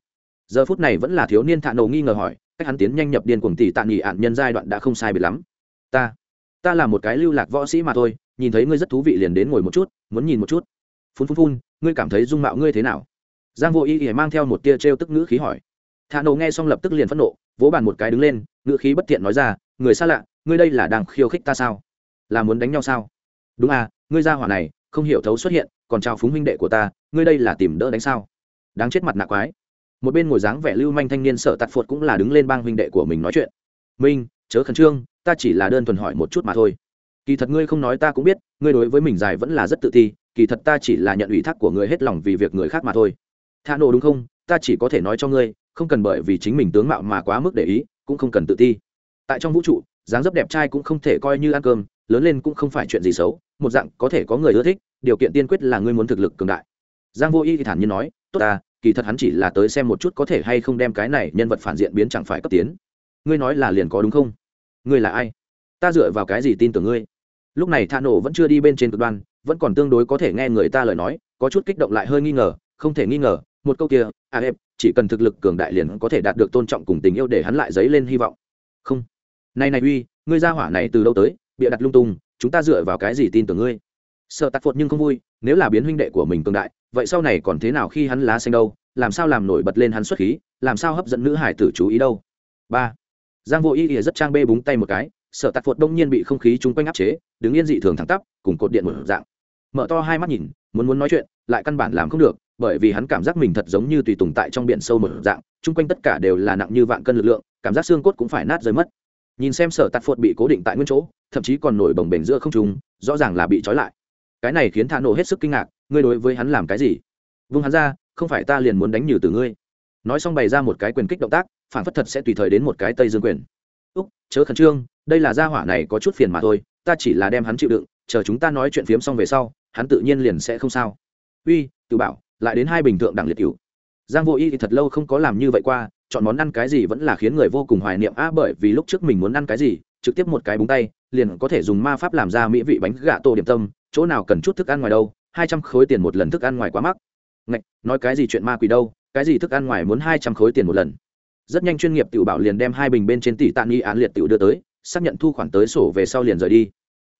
Giờ phút này vẫn là thiếu niên thạ nổ nghi ngờ hỏi, cách hắn tiến nhanh nhập điên cuồng tỷ tạ nghỉ ạn nhân giai đoạn đã không sai biệt lắm. Ta ta là một cái lưu lạc võ sĩ mà thôi, nhìn thấy ngươi rất thú vị liền đến ngồi một chút, muốn nhìn một chút. Phun phun phun, ngươi cảm thấy dung mạo ngươi thế nào? Giang vô ý ỉa mang theo một tia t r e o tức ngữ khí hỏi. Thạ nổ nghe xong lập tức liền phẫn nộ, vỗ bàn một cái đứng lên, ngữ khí bất thiện nói ra, người xa lạ, ngươi đây là đang khiêu khích ta sao? Là muốn đánh nhau sao? Đúng à ngươi ra hỏa này, không hiểu thấu xuất hiện, còn chào phúng huynh đệ của ta, ngươi đây là tìm đỡ đánh sao? Đáng chết mặt nạ quái. Một bên ngồi dáng vẻ lưu manh thanh niên sợ tạt phột cũng là đứng lên bang huynh đệ của mình nói chuyện. Minh, chớ khẩn trương, ta chỉ là đơn thuần hỏi một chút mà thôi. Kỳ thật ngươi không nói ta cũng biết, ngươi đối với mình dài vẫn là rất tự ti, kỳ thật ta chỉ là nhận ủy thác của ngươi hết lòng vì việc người khác mà thôi. Tha nổ đúng không? Ta chỉ có thể nói cho ngươi, không cần bởi vì chính mình tướng mạo mà quá mức để ý, cũng không cần tự ti. Tại trong vũ trụ, dáng dấp đẹp trai cũng không thể coi như ăn cơm, lớn lên cũng không phải chuyện gì xấu, một dạng có thể có người ưa thích, điều kiện tiên quyết là ngươi muốn thực lực cường đại. Giang vô y thì thản nhiên nói, tốt ta kỳ thật hắn chỉ là tới xem một chút có thể hay không đem cái này nhân vật phản diện biến chẳng phải cấp tiến. Ngươi nói là liền có đúng không? Ngươi là ai? Ta dựa vào cái gì tin tưởng ngươi? Lúc này thạ nổ vẫn chưa đi bên trên cực đoan, vẫn còn tương đối có thể nghe người ta lời nói, có chút kích động lại hơi nghi ngờ, không thể nghi ngờ, một câu kia à em, chỉ cần thực lực cường đại liền có thể đạt được tôn trọng cùng tình yêu để hắn lại dấy lên hy vọng. Không. Này này uy, ngươi ra hỏa này từ đâu tới? Bịa đặt lung tung, chúng ta dựa vào cái gì tin tưởng ngươi? Sợ tạc phột nhưng không vui, nếu là biến huynh đệ của mình cường đại vậy sau này còn thế nào khi hắn lá xanh đâu? Làm sao làm nổi bật lên hắn xuất khí? Làm sao hấp dẫn nữ hải tử chú ý đâu? Ba. Giang vô ý ỉa rất trang bê búng tay một cái, sợ tạc phột đông nhiên bị không khí chung quanh áp chế, đứng yên dị thường thẳng tắp, cùng cột điện một dạng. Mở to hai mắt nhìn, muốn muốn nói chuyện, lại căn bản làm không được, bởi vì hắn cảm giác mình thật giống như tùy tùng tại trong biển sâu một dạng, chung quanh tất cả đều là nặng như vạn cân lực lượng, cảm giác xương cốt cũng phải nát rơi mất. Nhìn xem sở tạc phột bị cố định tại nguyên chỗ, thậm chí còn nổi bồng bềnh giữa không trùng rõ ràng là bị trói lại cái này khiến thạ nổ hết sức kinh ngạc, ngươi đối với hắn làm cái gì? Vung hắn ra, không phải ta liền muốn đánh nhử từ ngươi. Nói xong bày ra một cái quyền kích động tác, phản phất thật sẽ tùy thời đến một cái tây dương quyền. Úc, chớ khẩn trương, đây là gia hỏa này có chút phiền mà thôi, ta chỉ là đem hắn chịu đựng, chờ chúng ta nói chuyện phiếm xong về sau, hắn tự nhiên liền sẽ không sao. Uy, tự bảo, lại đến hai bình tượng đẳng liệt cựu giang vô y thì thật lâu không có làm như vậy qua, chọn món ăn cái gì vẫn là khiến người vô cùng hoài niệm a bởi vì lúc trước mình muốn ăn cái gì, trực tiếp một cái búng tay, liền có thể dùng ma pháp làm ra mỹ vị bánh gà tô điểm tâm chỗ nào cần chút thức ăn ngoài đâu, hai trăm khối tiền một lần thức ăn ngoài quá mắc. Ngạch, nói cái gì chuyện ma quỷ đâu, cái gì thức ăn ngoài muốn hai trăm khối tiền một lần. Rất nhanh chuyên nghiệp tiểu bảo liền đem hai bình bên trên tỷ tạ nghi án liệt tiểu đưa tới, xác nhận thu khoản tới sổ về sau liền rời đi.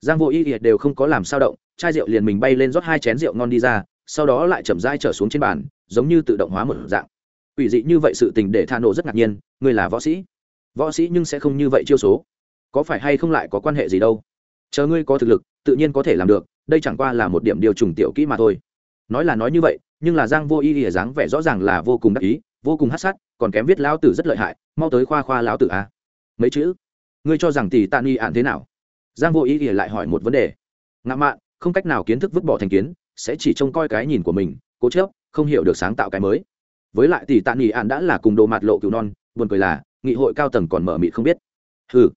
Giang vô y liệt đều không có làm sao động, chai rượu liền mình bay lên rót hai chén rượu ngon đi ra, sau đó lại chậm rãi trở xuống trên bàn, giống như tự động hóa một dạng. Ủy dị như vậy sự tình để tha nổ rất ngạc nhiên, người là võ sĩ. Võ sĩ nhưng sẽ không như vậy chiêu số. Có phải hay không lại có quan hệ gì đâu? Chờ ngươi có thực lực, tự nhiên có thể làm được đây chẳng qua là một điểm điều trùng tiểu kỹ mà thôi. Nói là nói như vậy, nhưng là giang vô y ỉa dáng vẻ rõ ràng là vô cùng đắc ý, vô cùng hát sát, còn kém viết lão tử rất lợi hại, mau tới khoa khoa lão tử a. À. Mấy chữ? Ngươi cho rằng tỷ tạ ni ạn thế nào? Giang vô ý ỉa lại hỏi một vấn đề. Ngã mạn, không cách nào kiến thức vứt bỏ thành kiến, sẽ chỉ trông coi cái nhìn của mình, cố chớp không hiểu được sáng tạo cái mới. Với lại tỷ tạ ni ạn đã là cùng đồ mặt lộ cừu non, buồn cười là, nghị hội cao tầng còn mở mịt không biết. Hừ.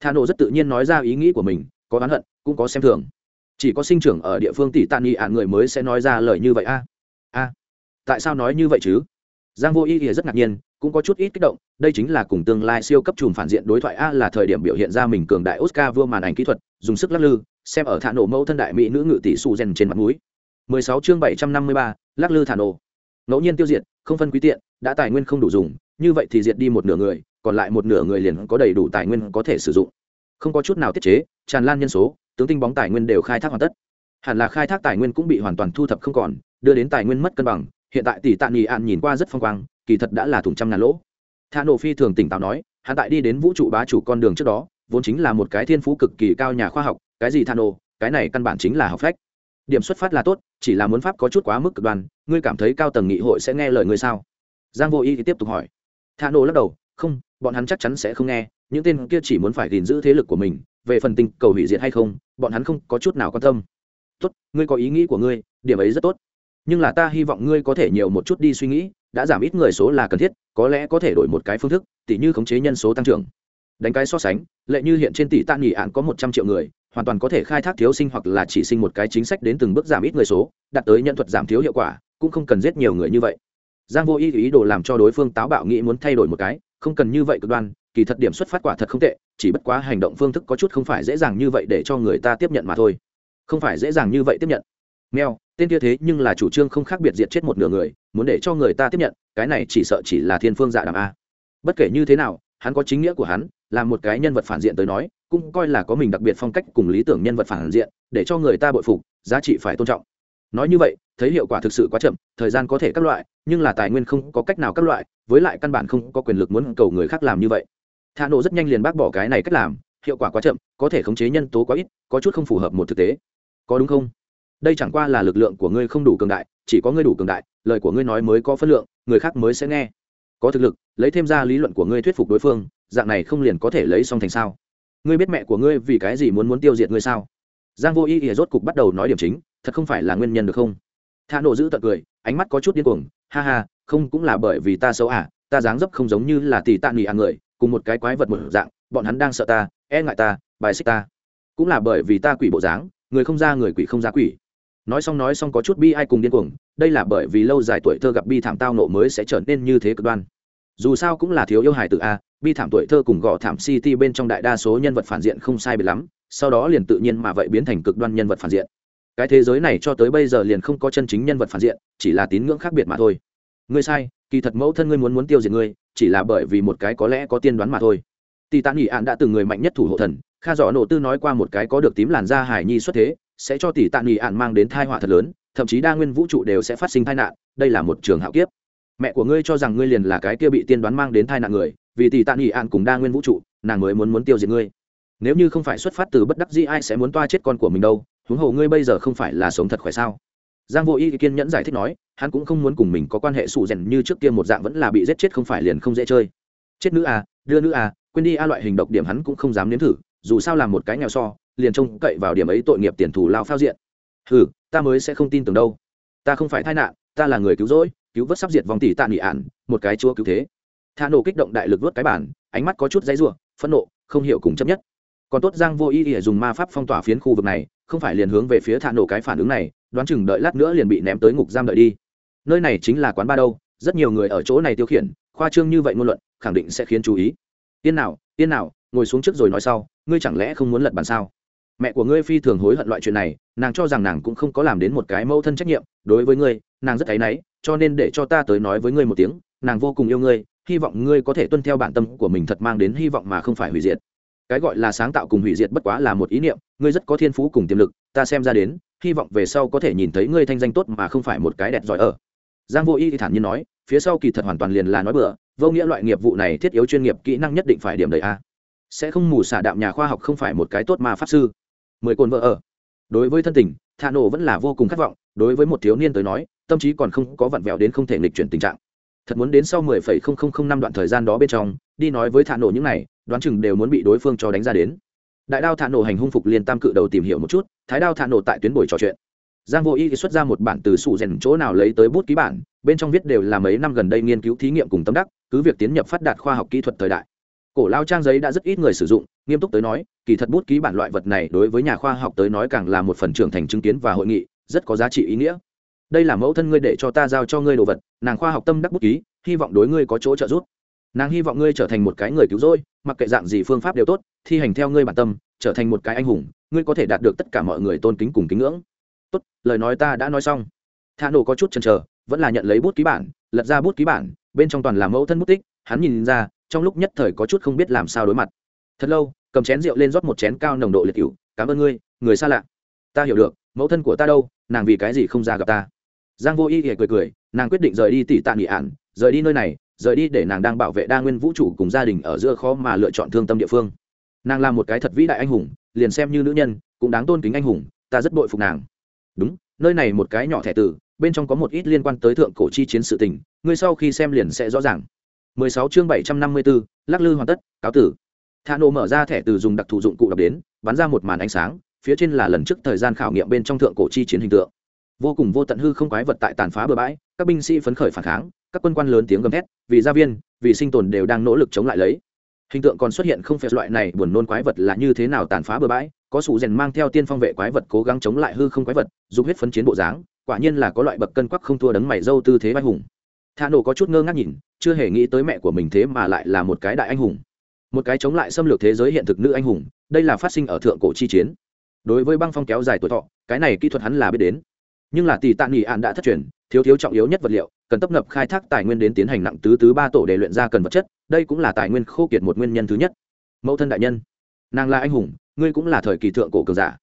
Thà Nộ rất tự nhiên nói ra ý nghĩ của mình, có oán hận, cũng có xem thường chỉ có sinh trưởng ở địa phương tỷ tạ nghị ạn người mới sẽ nói ra lời như vậy a. A. Tại sao nói như vậy chứ? Giang vô ý thì rất ngạc nhiên cũng có chút ít kích động đây chính là cùng tương lai siêu cấp chùm phản diện đối thoại a là thời điểm biểu hiện ra mình cường đại oscar vua màn ảnh kỹ thuật dùng sức lắc lư xem ở thả nổ mẫu thân đại mỹ nữ ngự tỷ su gen trên mặt mũi. 16 chương 753, lắc lư thả nổ. Ngẫu nhiên tiêu diệt không phân quý tiện đã tài nguyên không đủ dùng như vậy thì diệt đi một nửa người còn lại một nửa người liền có đầy đủ tài nguyên có thể sử dụng. Không có chút nào tiết chế tràn lan nhân số tướng tinh bóng tài nguyên đều khai thác hoàn tất. Hẳn là khai thác tài nguyên cũng bị hoàn toàn thu thập không còn, đưa đến tài nguyên mất cân bằng, hiện tại tỷ tạ nghị ạn nhìn qua rất phong quang, kỳ thật đã là thủng trăm ngàn lỗ. Tha nổ phi thường tỉnh táo nói, hắn tại đi đến vũ trụ bá chủ con đường trước đó, vốn chính là một cái thiên phú cực kỳ cao nhà khoa học, cái gì tha nổ cái này căn bản chính là học phách. Điểm xuất phát là tốt, chỉ là muốn pháp có chút quá mức cực đoan, ngươi cảm thấy cao tầng nghị hội sẽ nghe lời ngươi sao? Giang vô y thì tiếp tục hỏi. Tha nổ lắc đầu, không, bọn hắn chắc chắn sẽ không nghe, những tên kia chỉ muốn phải gìn giữ thế lực của mình về phần tình cầu hủy diệt hay không, bọn hắn không có chút nào quan tâm. Tốt, ngươi có ý nghĩ của ngươi, điểm ấy rất tốt. Nhưng là ta hy vọng ngươi có thể nhiều một chút đi suy nghĩ, đã giảm ít người số là cần thiết, có lẽ có thể đổi một cái phương thức, tỉ như khống chế nhân số tăng trưởng. Đánh cái so sánh, lệ như hiện trên tỷ tạ nghỉ ạn có một trăm triệu người, hoàn toàn có thể khai thác thiếu sinh hoặc là chỉ sinh một cái chính sách đến từng bước giảm ít người số, đạt tới nhận thuật giảm thiếu hiệu quả, cũng không cần giết nhiều người như vậy. Giang vô ý ý đồ làm cho đối phương táo bạo nghĩ muốn thay đổi một cái, không cần như vậy cực đoan kỳ thật điểm xuất phát quả thật không tệ, chỉ bất quá hành động phương thức có chút không phải dễ dàng như vậy để cho người ta tiếp nhận mà thôi. Không phải dễ dàng như vậy tiếp nhận. Mèo, tên kia thế nhưng là chủ trương không khác biệt diệt chết một nửa người, muốn để cho người ta tiếp nhận, cái này chỉ sợ chỉ là thiên phương dạ đàm a. Bất kể như thế nào, hắn có chính nghĩa của hắn, là một cái nhân vật phản diện tới nói, cũng coi là có mình đặc biệt phong cách cùng lý tưởng nhân vật phản diện, để cho người ta bội phục, giá trị phải tôn trọng. Nói như vậy, thấy hiệu quả thực sự quá chậm, thời gian có thể các loại, nhưng là tài nguyên không có cách nào các loại, với lại căn bản không có quyền lực muốn cầu người khác làm như vậy thà nộ rất nhanh liền bác bỏ cái này cách làm, hiệu quả quá chậm, có thể khống chế nhân tố quá ít, có chút không phù hợp một thực tế. Có đúng không? Đây chẳng qua là lực lượng của ngươi không đủ cường đại, chỉ có ngươi đủ cường đại, lời của ngươi nói mới có phân lượng, người khác mới sẽ nghe. Có thực lực, lấy thêm ra lý luận của ngươi thuyết phục đối phương, dạng này không liền có thể lấy xong thành sao? Ngươi biết mẹ của ngươi vì cái gì muốn muốn tiêu diệt ngươi sao? Giang vô y ỉa rốt cục bắt đầu nói điểm chính, thật không phải là nguyên nhân được không? Thà nộ giữ tận cười, ánh mắt có chút điên cuồng, ha ha, không cũng là bởi vì ta xấu à ta dáng dấp không giống như là tỷ tạ nghỉ à người cùng một cái quái vật một dạng, bọn hắn đang sợ ta e ngại ta, bài xích ta. Cũng là bởi vì ta quỷ bộ dáng, người không ra người quỷ không ra quỷ. Nói xong nói xong có chút bi ai cùng điên cuồng, đây là bởi vì lâu dài tuổi thơ gặp bi thảm tao nộ mới sẽ trở nên như thế cực đoan. Dù sao cũng là thiếu yêu hài tự a, bi thảm tuổi thơ cùng gõ thảm city bên trong đại đa số nhân vật phản diện không sai biệt lắm, sau đó liền tự nhiên mà vậy biến thành cực đoan nhân vật phản diện. Cái thế giới này cho tới bây giờ liền không có chân chính nhân vật phản diện, chỉ là tín ngưỡng khác biệt mà thôi. Ngươi sai kỳ thật mẫu thân ngươi muốn muốn tiêu diệt ngươi, chỉ là bởi vì một cái có lẽ có tiên đoán mà thôi. Tì tạ nghỉ ạn đã từng người mạnh nhất thủ hộ thần, kha dọ nổ tư nói qua một cái có được tím làn da hải nhi xuất thế, sẽ cho tỷ tạ nghỉ ạn mang đến thai họa thật lớn, thậm chí đa nguyên vũ trụ đều sẽ phát sinh tai nạn, đây là một trường hạo kiếp. Mẹ của ngươi cho rằng ngươi liền là cái kia bị tiên đoán mang đến tai nạn người, vì tỷ tạ nghỉ ạn cùng đa nguyên vũ trụ, nàng mới muốn muốn tiêu diệt ngươi. Nếu như không phải xuất phát từ bất đắc dĩ ai sẽ muốn toa chết con của mình đâu, huống hồ ngươi bây giờ không phải là sống thật khỏe sao? Giang vô y kiên nhẫn giải thích nói hắn cũng không muốn cùng mình có quan hệ sụ rèn như trước kia một dạng vẫn là bị giết chết không phải liền không dễ chơi. Chết nữ à đưa nữ à quên đi a loại hình độc điểm hắn cũng không dám nếm thử, dù sao làm một cái nghèo so, liền trông cậy vào điểm ấy tội nghiệp tiền thù lao phao diện. Hừ, ta mới sẽ không tin tưởng đâu. Ta không phải tai nạn, ta là người cứu rỗi, cứu vớt sắp diệt vòng tỷ tạ nghị ản một cái chúa cứu thế. Thả nổ kích động đại lực vớt cái bản, ánh mắt có chút dãy rủa, phẫn nộ, không hiểu cùng chấp nhất. Còn tốt giang vô ý ỉa dùng ma pháp phong tỏa phiến khu vực này, không phải liền hướng về phía thả nổ cái phản ứng này, đoán chừng đợi lát nữa liền bị ném tới ngục giam đợi đi nơi này chính là quán ba đâu, rất nhiều người ở chỗ này tiêu khiển, khoa trương như vậy ngôn luận, khẳng định sẽ khiến chú ý. Tiên nào tiên nào, ngồi xuống trước rồi nói sau, ngươi chẳng lẽ không muốn lật bàn sao? Mẹ của ngươi phi thường hối hận loại chuyện này, nàng cho rằng nàng cũng không có làm đến một cái mâu thân trách nhiệm, đối với ngươi, nàng rất áy náy, cho nên để cho ta tới nói với ngươi một tiếng, nàng vô cùng yêu ngươi, hy vọng ngươi có thể tuân theo bản tâm của mình thật mang đến hy vọng mà không phải hủy diệt. Cái gọi là sáng tạo cùng hủy diệt bất quá là một ý niệm, ngươi rất có thiên phú cùng tiềm lực, ta xem ra đến, hy vọng về sau có thể nhìn thấy ngươi thanh danh tốt mà không phải một cái đẹp giỏi ở giang vô y thì thản nhiên nói, phía sau kỳ thật hoàn toàn liền là nói bừa, vô nghĩa loại nghiệp vụ này thiết yếu chuyên nghiệp, kỹ năng nhất định phải điểm đầy a. Sẽ không mù xả đạm nhà khoa học không phải một cái tốt mà pháp sư. Mười cồn vợ ở. Đối với thân tình thà nổ vẫn là vô cùng khát vọng, đối với một thiếu niên tới nói, tâm trí còn không có vặn vẹo đến không thể nghịch chuyển tình trạng. Thật muốn đến sau mười phẩy không không không năm đoạn thời gian đó bên trong, đi nói với thà nổ những này, đoán chừng đều muốn bị đối phương cho đánh ra đến. Đại đao thà nổ hành hung phục liên tam cự đầu tìm hiểu một chút, thái đao thà nổ tại tuyến buổi trò chuyện giang vô y xuất ra một bản từ sủ rèn chỗ nào lấy tới bút ký bản, bên trong viết đều là mấy năm gần đây nghiên cứu thí nghiệm cùng tâm đắc, cứ việc tiến nhập phát đạt khoa học kỹ thuật thời đại. Cổ lao trang giấy đã rất ít người sử dụng, nghiêm túc tới nói, kỳ thật bút ký bản loại vật này đối với nhà khoa học tới nói càng là một phần trưởng thành chứng kiến và hội nghị, rất có giá trị ý nghĩa. Đây là mẫu thân ngươi để cho ta giao cho ngươi đồ vật, nàng khoa học tâm đắc bút ký, hy vọng đối ngươi có chỗ trợ giúp. Nàng hy vọng ngươi trở thành một cái người cứu rỗi, mặc kệ dạng gì phương pháp đều tốt, thi hành theo ngươi bản tâm, trở thành một cái anh hùng, ngươi có thể đạt được tất cả mọi người tôn kính cùng kính ngưỡng tốt, lời nói ta đã nói xong. Thả nổ có chút chần chờ, vẫn là nhận lấy bút ký bản, lật ra bút ký bản, bên trong toàn là mẫu thân bút tích, hắn nhìn ra, trong lúc nhất thời có chút không biết làm sao đối mặt. Thật lâu, cầm chén rượu lên rót một chén cao nồng độ liệt cựu cảm ơn ngươi, người xa lạ. Ta hiểu được, mẫu thân của ta đâu, nàng vì cái gì không ra gặp ta? Giang vô y hề cười cười, nàng quyết định rời đi tỷ tạ nghị ản rời đi nơi này, rời đi để nàng đang bảo vệ đa nguyên vũ trụ cùng gia đình ở giữa khó mà lựa chọn thương tâm địa phương. Nàng là một cái thật vĩ đại anh hùng, liền xem như nữ nhân, cũng đáng tôn kính anh hùng, ta rất bội phục nàng đúng nơi này một cái nhỏ thẻ tử bên trong có một ít liên quan tới thượng cổ chi chiến sự tình ngươi sau khi xem liền sẽ rõ ràng. 16 chương 754, lắc lư hoàn tất cáo tử. Thà nổ mở ra thẻ từ dùng đặc thù dụng cụ đọc đến bắn ra một màn ánh sáng phía trên là lần trước thời gian khảo nghiệm bên trong thượng cổ chi chiến hình tượng. Vô cùng vô tận hư không quái vật tại tàn phá bừa bãi các binh sĩ phấn khởi phản kháng các quân quan lớn tiếng gầm thét vì gia viên vì sinh tồn đều đang nỗ lực chống lại lấy. Hình tượng còn xuất hiện không phải loại này buồn nôn quái vật là như thế nào tàn phá bừa bãi có sủ rèn mang theo tiên phong vệ quái vật cố gắng chống lại hư không quái vật, dùng huyết phấn chiến bộ dáng, quả nhiên là có loại bậc cân quắc không thua đấng mày dâu tư thế vai hùng. Thà nổ có chút ngơ ngác nhìn, chưa hề nghĩ tới mẹ của mình thế mà lại là một cái đại anh hùng. Một cái chống lại xâm lược thế giới hiện thực nữ anh hùng, đây là phát sinh ở thượng cổ chi chiến. Đối với băng phong kéo dài tuổi thọ, cái này kỹ thuật hắn là biết đến. Nhưng là tỷ tạ nghỉ ạn đã thất truyền, thiếu thiếu trọng yếu nhất vật liệu, cần tấp nập khai thác tài nguyên đến tiến hành nặng tứ tứ ba tổ để luyện ra cần vật chất, đây cũng là tài nguyên khô kiệt một nguyên nhân thứ nhất. Mẫu thân đại nhân, nàng là anh hùng ngươi cũng là thời kỳ thượng cổ cường giả.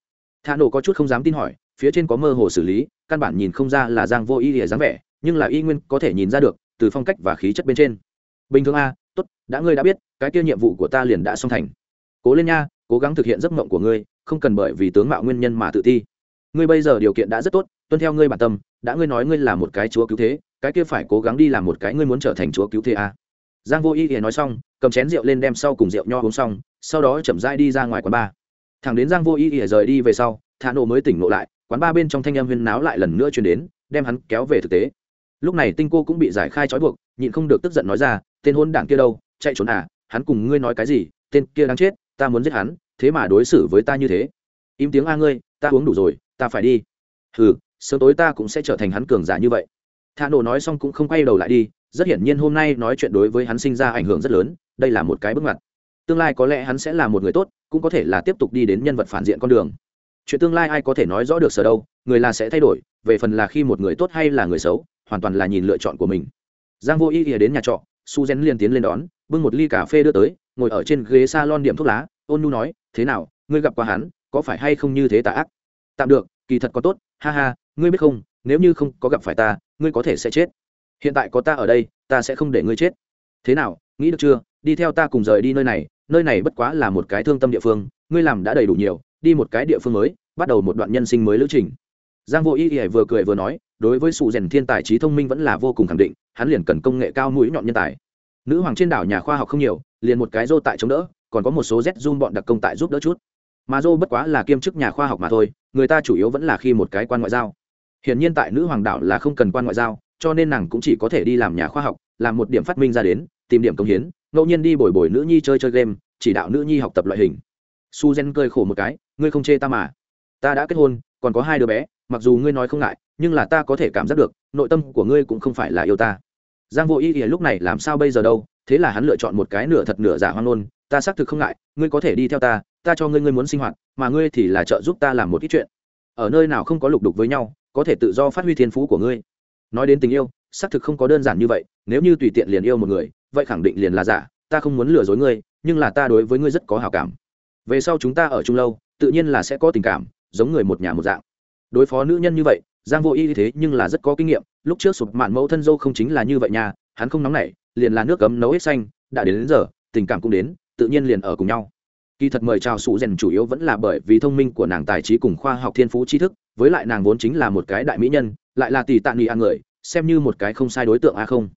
Thà nổ có chút không dám tin hỏi, phía trên có mơ hồ xử lý, căn bản nhìn không ra là giang vô y lìa dáng vẻ, nhưng là y nguyên có thể nhìn ra được, từ phong cách và khí chất bên trên. Bình thường a, tốt, đã ngươi đã biết, cái kia nhiệm vụ của ta liền đã xong thành. Cố lên nha, cố gắng thực hiện giấc mộng của ngươi, không cần bởi vì tướng mạo nguyên nhân mà tự ti. Ngươi bây giờ điều kiện đã rất tốt, tuân theo ngươi bản tâm, đã ngươi nói ngươi là một cái chúa cứu thế, cái kia phải cố gắng đi làm một cái ngươi muốn trở thành chúa cứu thế a. Giang vô y thì nói xong, cầm chén rượu lên đem sau cùng rượu nho uống xong, sau đó chậm rãi đi ra ngoài quán bar thằng đến giang vô ý ỉa rời đi về sau thả nổ mới tỉnh ngộ lại, quán ba bên trong thanh em huyên náo lại lần nữa chuyển đến, đem hắn kéo về thực tế. Lúc này tinh cô cũng bị giải khai trói buộc, nhịn không được tức giận nói ra, tên hôn đảng kia đâu, chạy trốn à hắn cùng ngươi nói cái gì, tên kia đang chết, ta muốn giết hắn, thế mà đối xử với ta như thế. Im tiếng a ngươi, ta uống đủ rồi, ta phải đi. Hừ, sớm tối ta cũng sẽ trở thành hắn cường giả như vậy. Thà nổ nói xong cũng không quay đầu lại đi, rất hiển nhiên hôm nay nói chuyện đối với hắn sinh ra ảnh hưởng rất lớn, đây là một cái bước ngoặt tương lai có lẽ hắn sẽ là một người tốt, cũng có thể là tiếp tục đi đến nhân vật phản diện con đường. Chuyện tương lai ai có thể nói rõ được sở đâu, người là sẽ thay đổi, về phần là khi một người tốt hay là người xấu, hoàn toàn là nhìn lựa chọn của mình. Giang vô ý ỉa đến nhà trọ, su gen liền tiến lên đón, bưng một ly cà phê đưa tới, ngồi ở trên ghế s a lon điểm thuốc lá, ôn nu nói, thế nào, ngươi gặp qua hắn, có phải hay không như thế tà ác? Tạm được, kỳ thật có tốt, ha ha, ngươi biết không, nếu như không có gặp phải ta, ngươi có thể sẽ chết. Hiện tại có ta ở đây, ta sẽ không để ngươi chết. Thế nào, nghĩ được chưa, đi theo ta cùng rời đi nơi này nơi này bất quá là một cái thương tâm địa phương, ngươi làm đã đầy đủ nhiều, đi một cái địa phương mới, bắt đầu một đoạn nhân sinh mới lữ trình. Giang vô ý ỉa vừa cười vừa nói, đối với sự rèn thiên tài trí thông minh vẫn là vô cùng khẳng định, hắn liền cần công nghệ cao mũi nhọn nhân tài. Nữ hoàng trên đảo nhà khoa học không nhiều, liền một cái dô tại chống đỡ, còn có một số z zoom bọn đặc công tại giúp đỡ chút. Mà dô bất quá là kiêm chức nhà khoa học mà thôi, người ta chủ yếu vẫn là khi một cái quan ngoại giao. Hiển nhiên tại nữ hoàng đảo là không cần quan ngoại giao, cho nên nàng cũng chỉ có thể đi làm nhà khoa học, làm một điểm phát minh ra đến tìm điểm công hiến, ngẫu nhiên đi bồi bồi nữ nhi chơi chơi game, chỉ đạo nữ nhi học tập loại hình. Su gen cười khổ một cái, ngươi không chê ta mà. Ta đã kết hôn, còn có hai đứa bé, mặc dù ngươi nói không ngại, nhưng là ta có thể cảm giác được, nội tâm của ngươi cũng không phải là yêu ta. Giang vô ý ý lúc này làm sao bây giờ đâu, thế là hắn lựa chọn một cái nửa thật nửa giả hoang ngôn, ta xác thực không ngại, ngươi có thể đi theo ta ta cho ngươi ngươi muốn sinh hoạt, mà ngươi thì là trợ giúp ta làm một ít chuyện. Ở nơi nào không có lục đục với nhau, có thể tự do phát huy thiên phú của ngươi. Nói đến tình yêu xác thực không có đơn giản như vậy nếu như tùy tiện liền yêu một người vậy khẳng định liền là giả ta không muốn lừa dối ngươi nhưng là ta đối với ngươi rất có hào cảm. Về sau chúng ta ở chung lâu tự nhiên là sẽ có tình cảm giống người một nhà một dạng. Đối phó nữ nhân như vậy giang vô y thế nhưng là rất có kinh nghiệm lúc trước sụp mạn mẫu thân dâu không chính là như vậy nha hắn không nóng nảy liền là nước cấm nấu hết xanh đã đến, đến giờ tình cảm cũng đến tự nhiên liền ở cùng nhau. Kỳ thật mời chào sụ rèn chủ yếu vẫn là bởi vì thông minh của nàng tài trí cùng khoa học thiên phú tri thức với lại nàng vốn chính là một cái đại mỹ nhân lại là tỷ tạ nghị an người xem như một cái không sai đối tượng a không?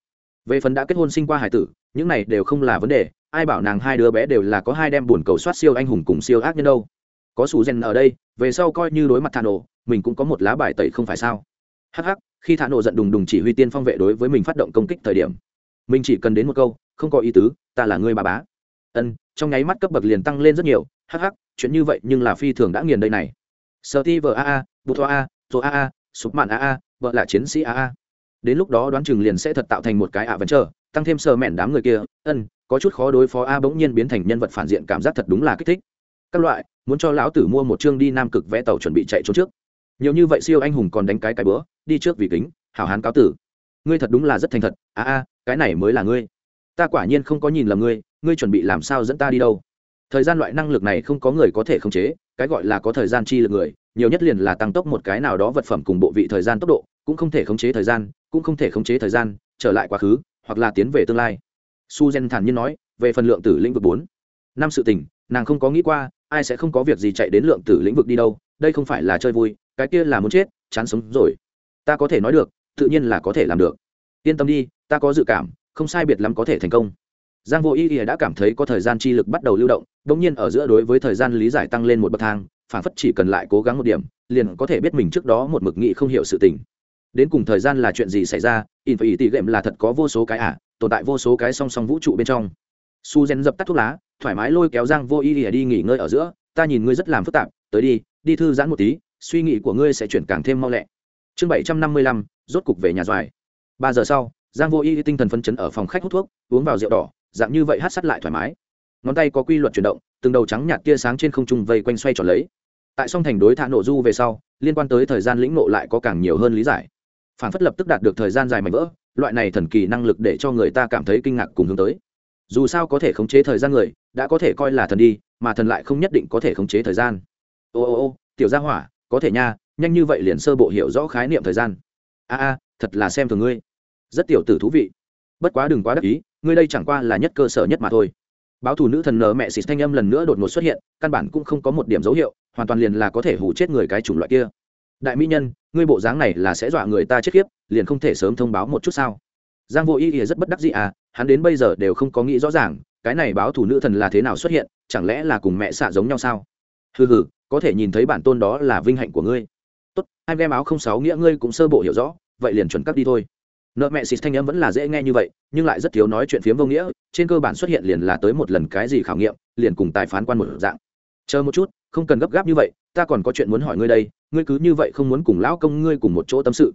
Về phần đã kết hôn sinh qua hải tử, những này đều không là vấn đề, ai bảo nàng hai đứa bé đều là có hai đem buồn cầu soát siêu anh hùng cùng siêu ác nhân đâu. Có sủ rèn ở đây, về sau coi như đối mặt thà nổ mình cũng có một lá bài tẩy không phải sao? Hắc hắc, khi thà nộ giận đùng đùng chỉ huy tiên phong vệ đối với mình phát động công kích thời điểm, mình chỉ cần đến một câu, không có ý tứ, ta là ngươi bà bá. Ân, trong nháy mắt cấp bậc liền tăng lên rất nhiều, hắc hắc, chuyện như vậy nhưng là phi thường đã nghiền đây này. Sơ ti vờ a a, bụt a a rồi a a, sụp mạn a a, vợ là chiến sĩ a a đến lúc đó đoán chừng liền sẽ thật tạo thành một cái ạ vẫn chờ tăng thêm sờ mẹn đám người kia. Ân, có chút khó đối phó a bỗng nhiên biến thành nhân vật phản diện, cảm giác thật đúng là kích thích. Các loại, muốn cho lão tử mua một chương đi nam cực vẽ tàu chuẩn bị chạy trốn trước. Nhiều như vậy siêu anh hùng còn đánh cái cái bữa, đi trước vì kính, hảo hán cáo tử. Ngươi thật đúng là rất thành thật. A a, cái này mới là ngươi. Ta quả nhiên không có nhìn lầm ngươi ngươi chuẩn bị làm sao dẫn ta đi đâu? Thời gian loại năng lực này không có người có thể khống chế, cái gọi là có thời gian chi lực người, nhiều nhất liền là tăng tốc một cái nào đó vật phẩm cùng bộ vị thời gian tốc độ, cũng không thể khống chế thời gian cũng không thể khống chế thời gian, trở lại quá khứ, hoặc là tiến về tương lai. Su gen thản nhiên nói, về phần lượng tử lĩnh vực bốn, năm sự tình, nàng không có nghĩ qua, ai sẽ không có việc gì chạy đến lượng tử lĩnh vực đi đâu, đây không phải là chơi vui, cái kia là muốn chết, chán sống rồi. Ta có thể nói được, tự nhiên là có thể làm được. Yên tâm đi, ta có dự cảm, không sai biệt lắm có thể thành công. Giang vô ý ỉa đã cảm thấy có thời gian chi lực bắt đầu lưu động đ ỗ n g nhiên ở giữa đối với thời gian lý giải tăng lên một bậc thang, phản phất chỉ cần lại cố gắng một điểm, liền có thể biết mình trước đó một mực nghị không hiểu sự tình đến cùng thời gian là chuyện gì xảy ra in phải ý tỷ gệm là thật có vô số cái ả à, tồn tại vô số cái song song vũ trụ bên trong. Su gen dập tắt thuốc lá thoải mái lôi kéo giang vô ý ỉa đi nghỉ ngơi ở giữa ta nhìn ngươi rất làm phức tạp tới đi đi thư giãn một tí suy nghĩ của ngươi sẽ chuyển càng thêm mau lẹ. Chương bảy trăm năm mươi lăm rốt cục về nhà doài. Ba giờ sau giang vô ý tinh thần phấn chấn ở phòng khách hút thuốc uống vào rượu đỏ dạng như vậy hát sắt lại thoải mái. Ngón tay có quy luật chuyển động từng đầu trắng nhạt tia sáng trên không trung vây quanh xoay tròn lấy. Tại song thành đối thạ nộ du về sau liên quan tới thời gian lĩnh nộ lại có càng nhiều hơn lý giải phản phất lập tức đạt được thời gian dài mảnh vỡ, loại này thần kỳ năng lực để cho người ta cảm thấy kinh ngạc cùng hướng tới. Dù sao có thể khống chế thời gian người, đã có thể coi là thần đi, mà thần lại không nhất định có thể khống chế thời gian. Ô ô ô, tiểu gia hỏa, có thể nha, nhanh như vậy liền sơ bộ hiểu rõ khái niệm thời gian. A a, thật là xem thường ngươi. Rất tiểu tử thú vị. Bất quá đừng quá đắc ý, ngươi đây chẳng qua là nhất cơ sở nhất mà thôi. Báo thủ nữ thần nở mẹ xịt thanh âm lần nữa đột ngột xuất hiện, căn bản cũng không có một điểm dấu hiệu, hoàn toàn liền là có thể hủ chết người cái chủng loại kia đại mỹ nhân, ngươi bộ dáng này là sẽ dọa người ta chết khiếp, liền không thể sớm thông báo một chút sao? Giang vô y thì rất bất đắc dĩ à hắn đến bây giờ đều không có nghĩ rõ ràng, cái này báo thủ nữ thần là thế nào xuất hiện, chẳng lẽ là cùng mẹ xạ giống nhau sao? Hừ hừ, có thể nhìn thấy bản tôn đó là vinh hạnh của ngươi. Tốt, hai đem áo không sáu nghĩa ngươi cũng sơ bộ hiểu rõ, vậy liền chuẩn cấp đi thôi. Nợ mẹ xịt thanh âm vẫn là dễ nghe như vậy, nhưng lại rất thiếu nói chuyện phiếm vô nghĩa, trên cơ bản xuất hiện liền là tới một lần cái gì khảo nghiệm, liền cùng tài phán quan một dạng. Chờ một chút không cần gấp gáp như vậy, ta còn có chuyện muốn hỏi ngươi đây, ngươi cứ như vậy không muốn cùng lão công ngươi cùng một chỗ tâm sự.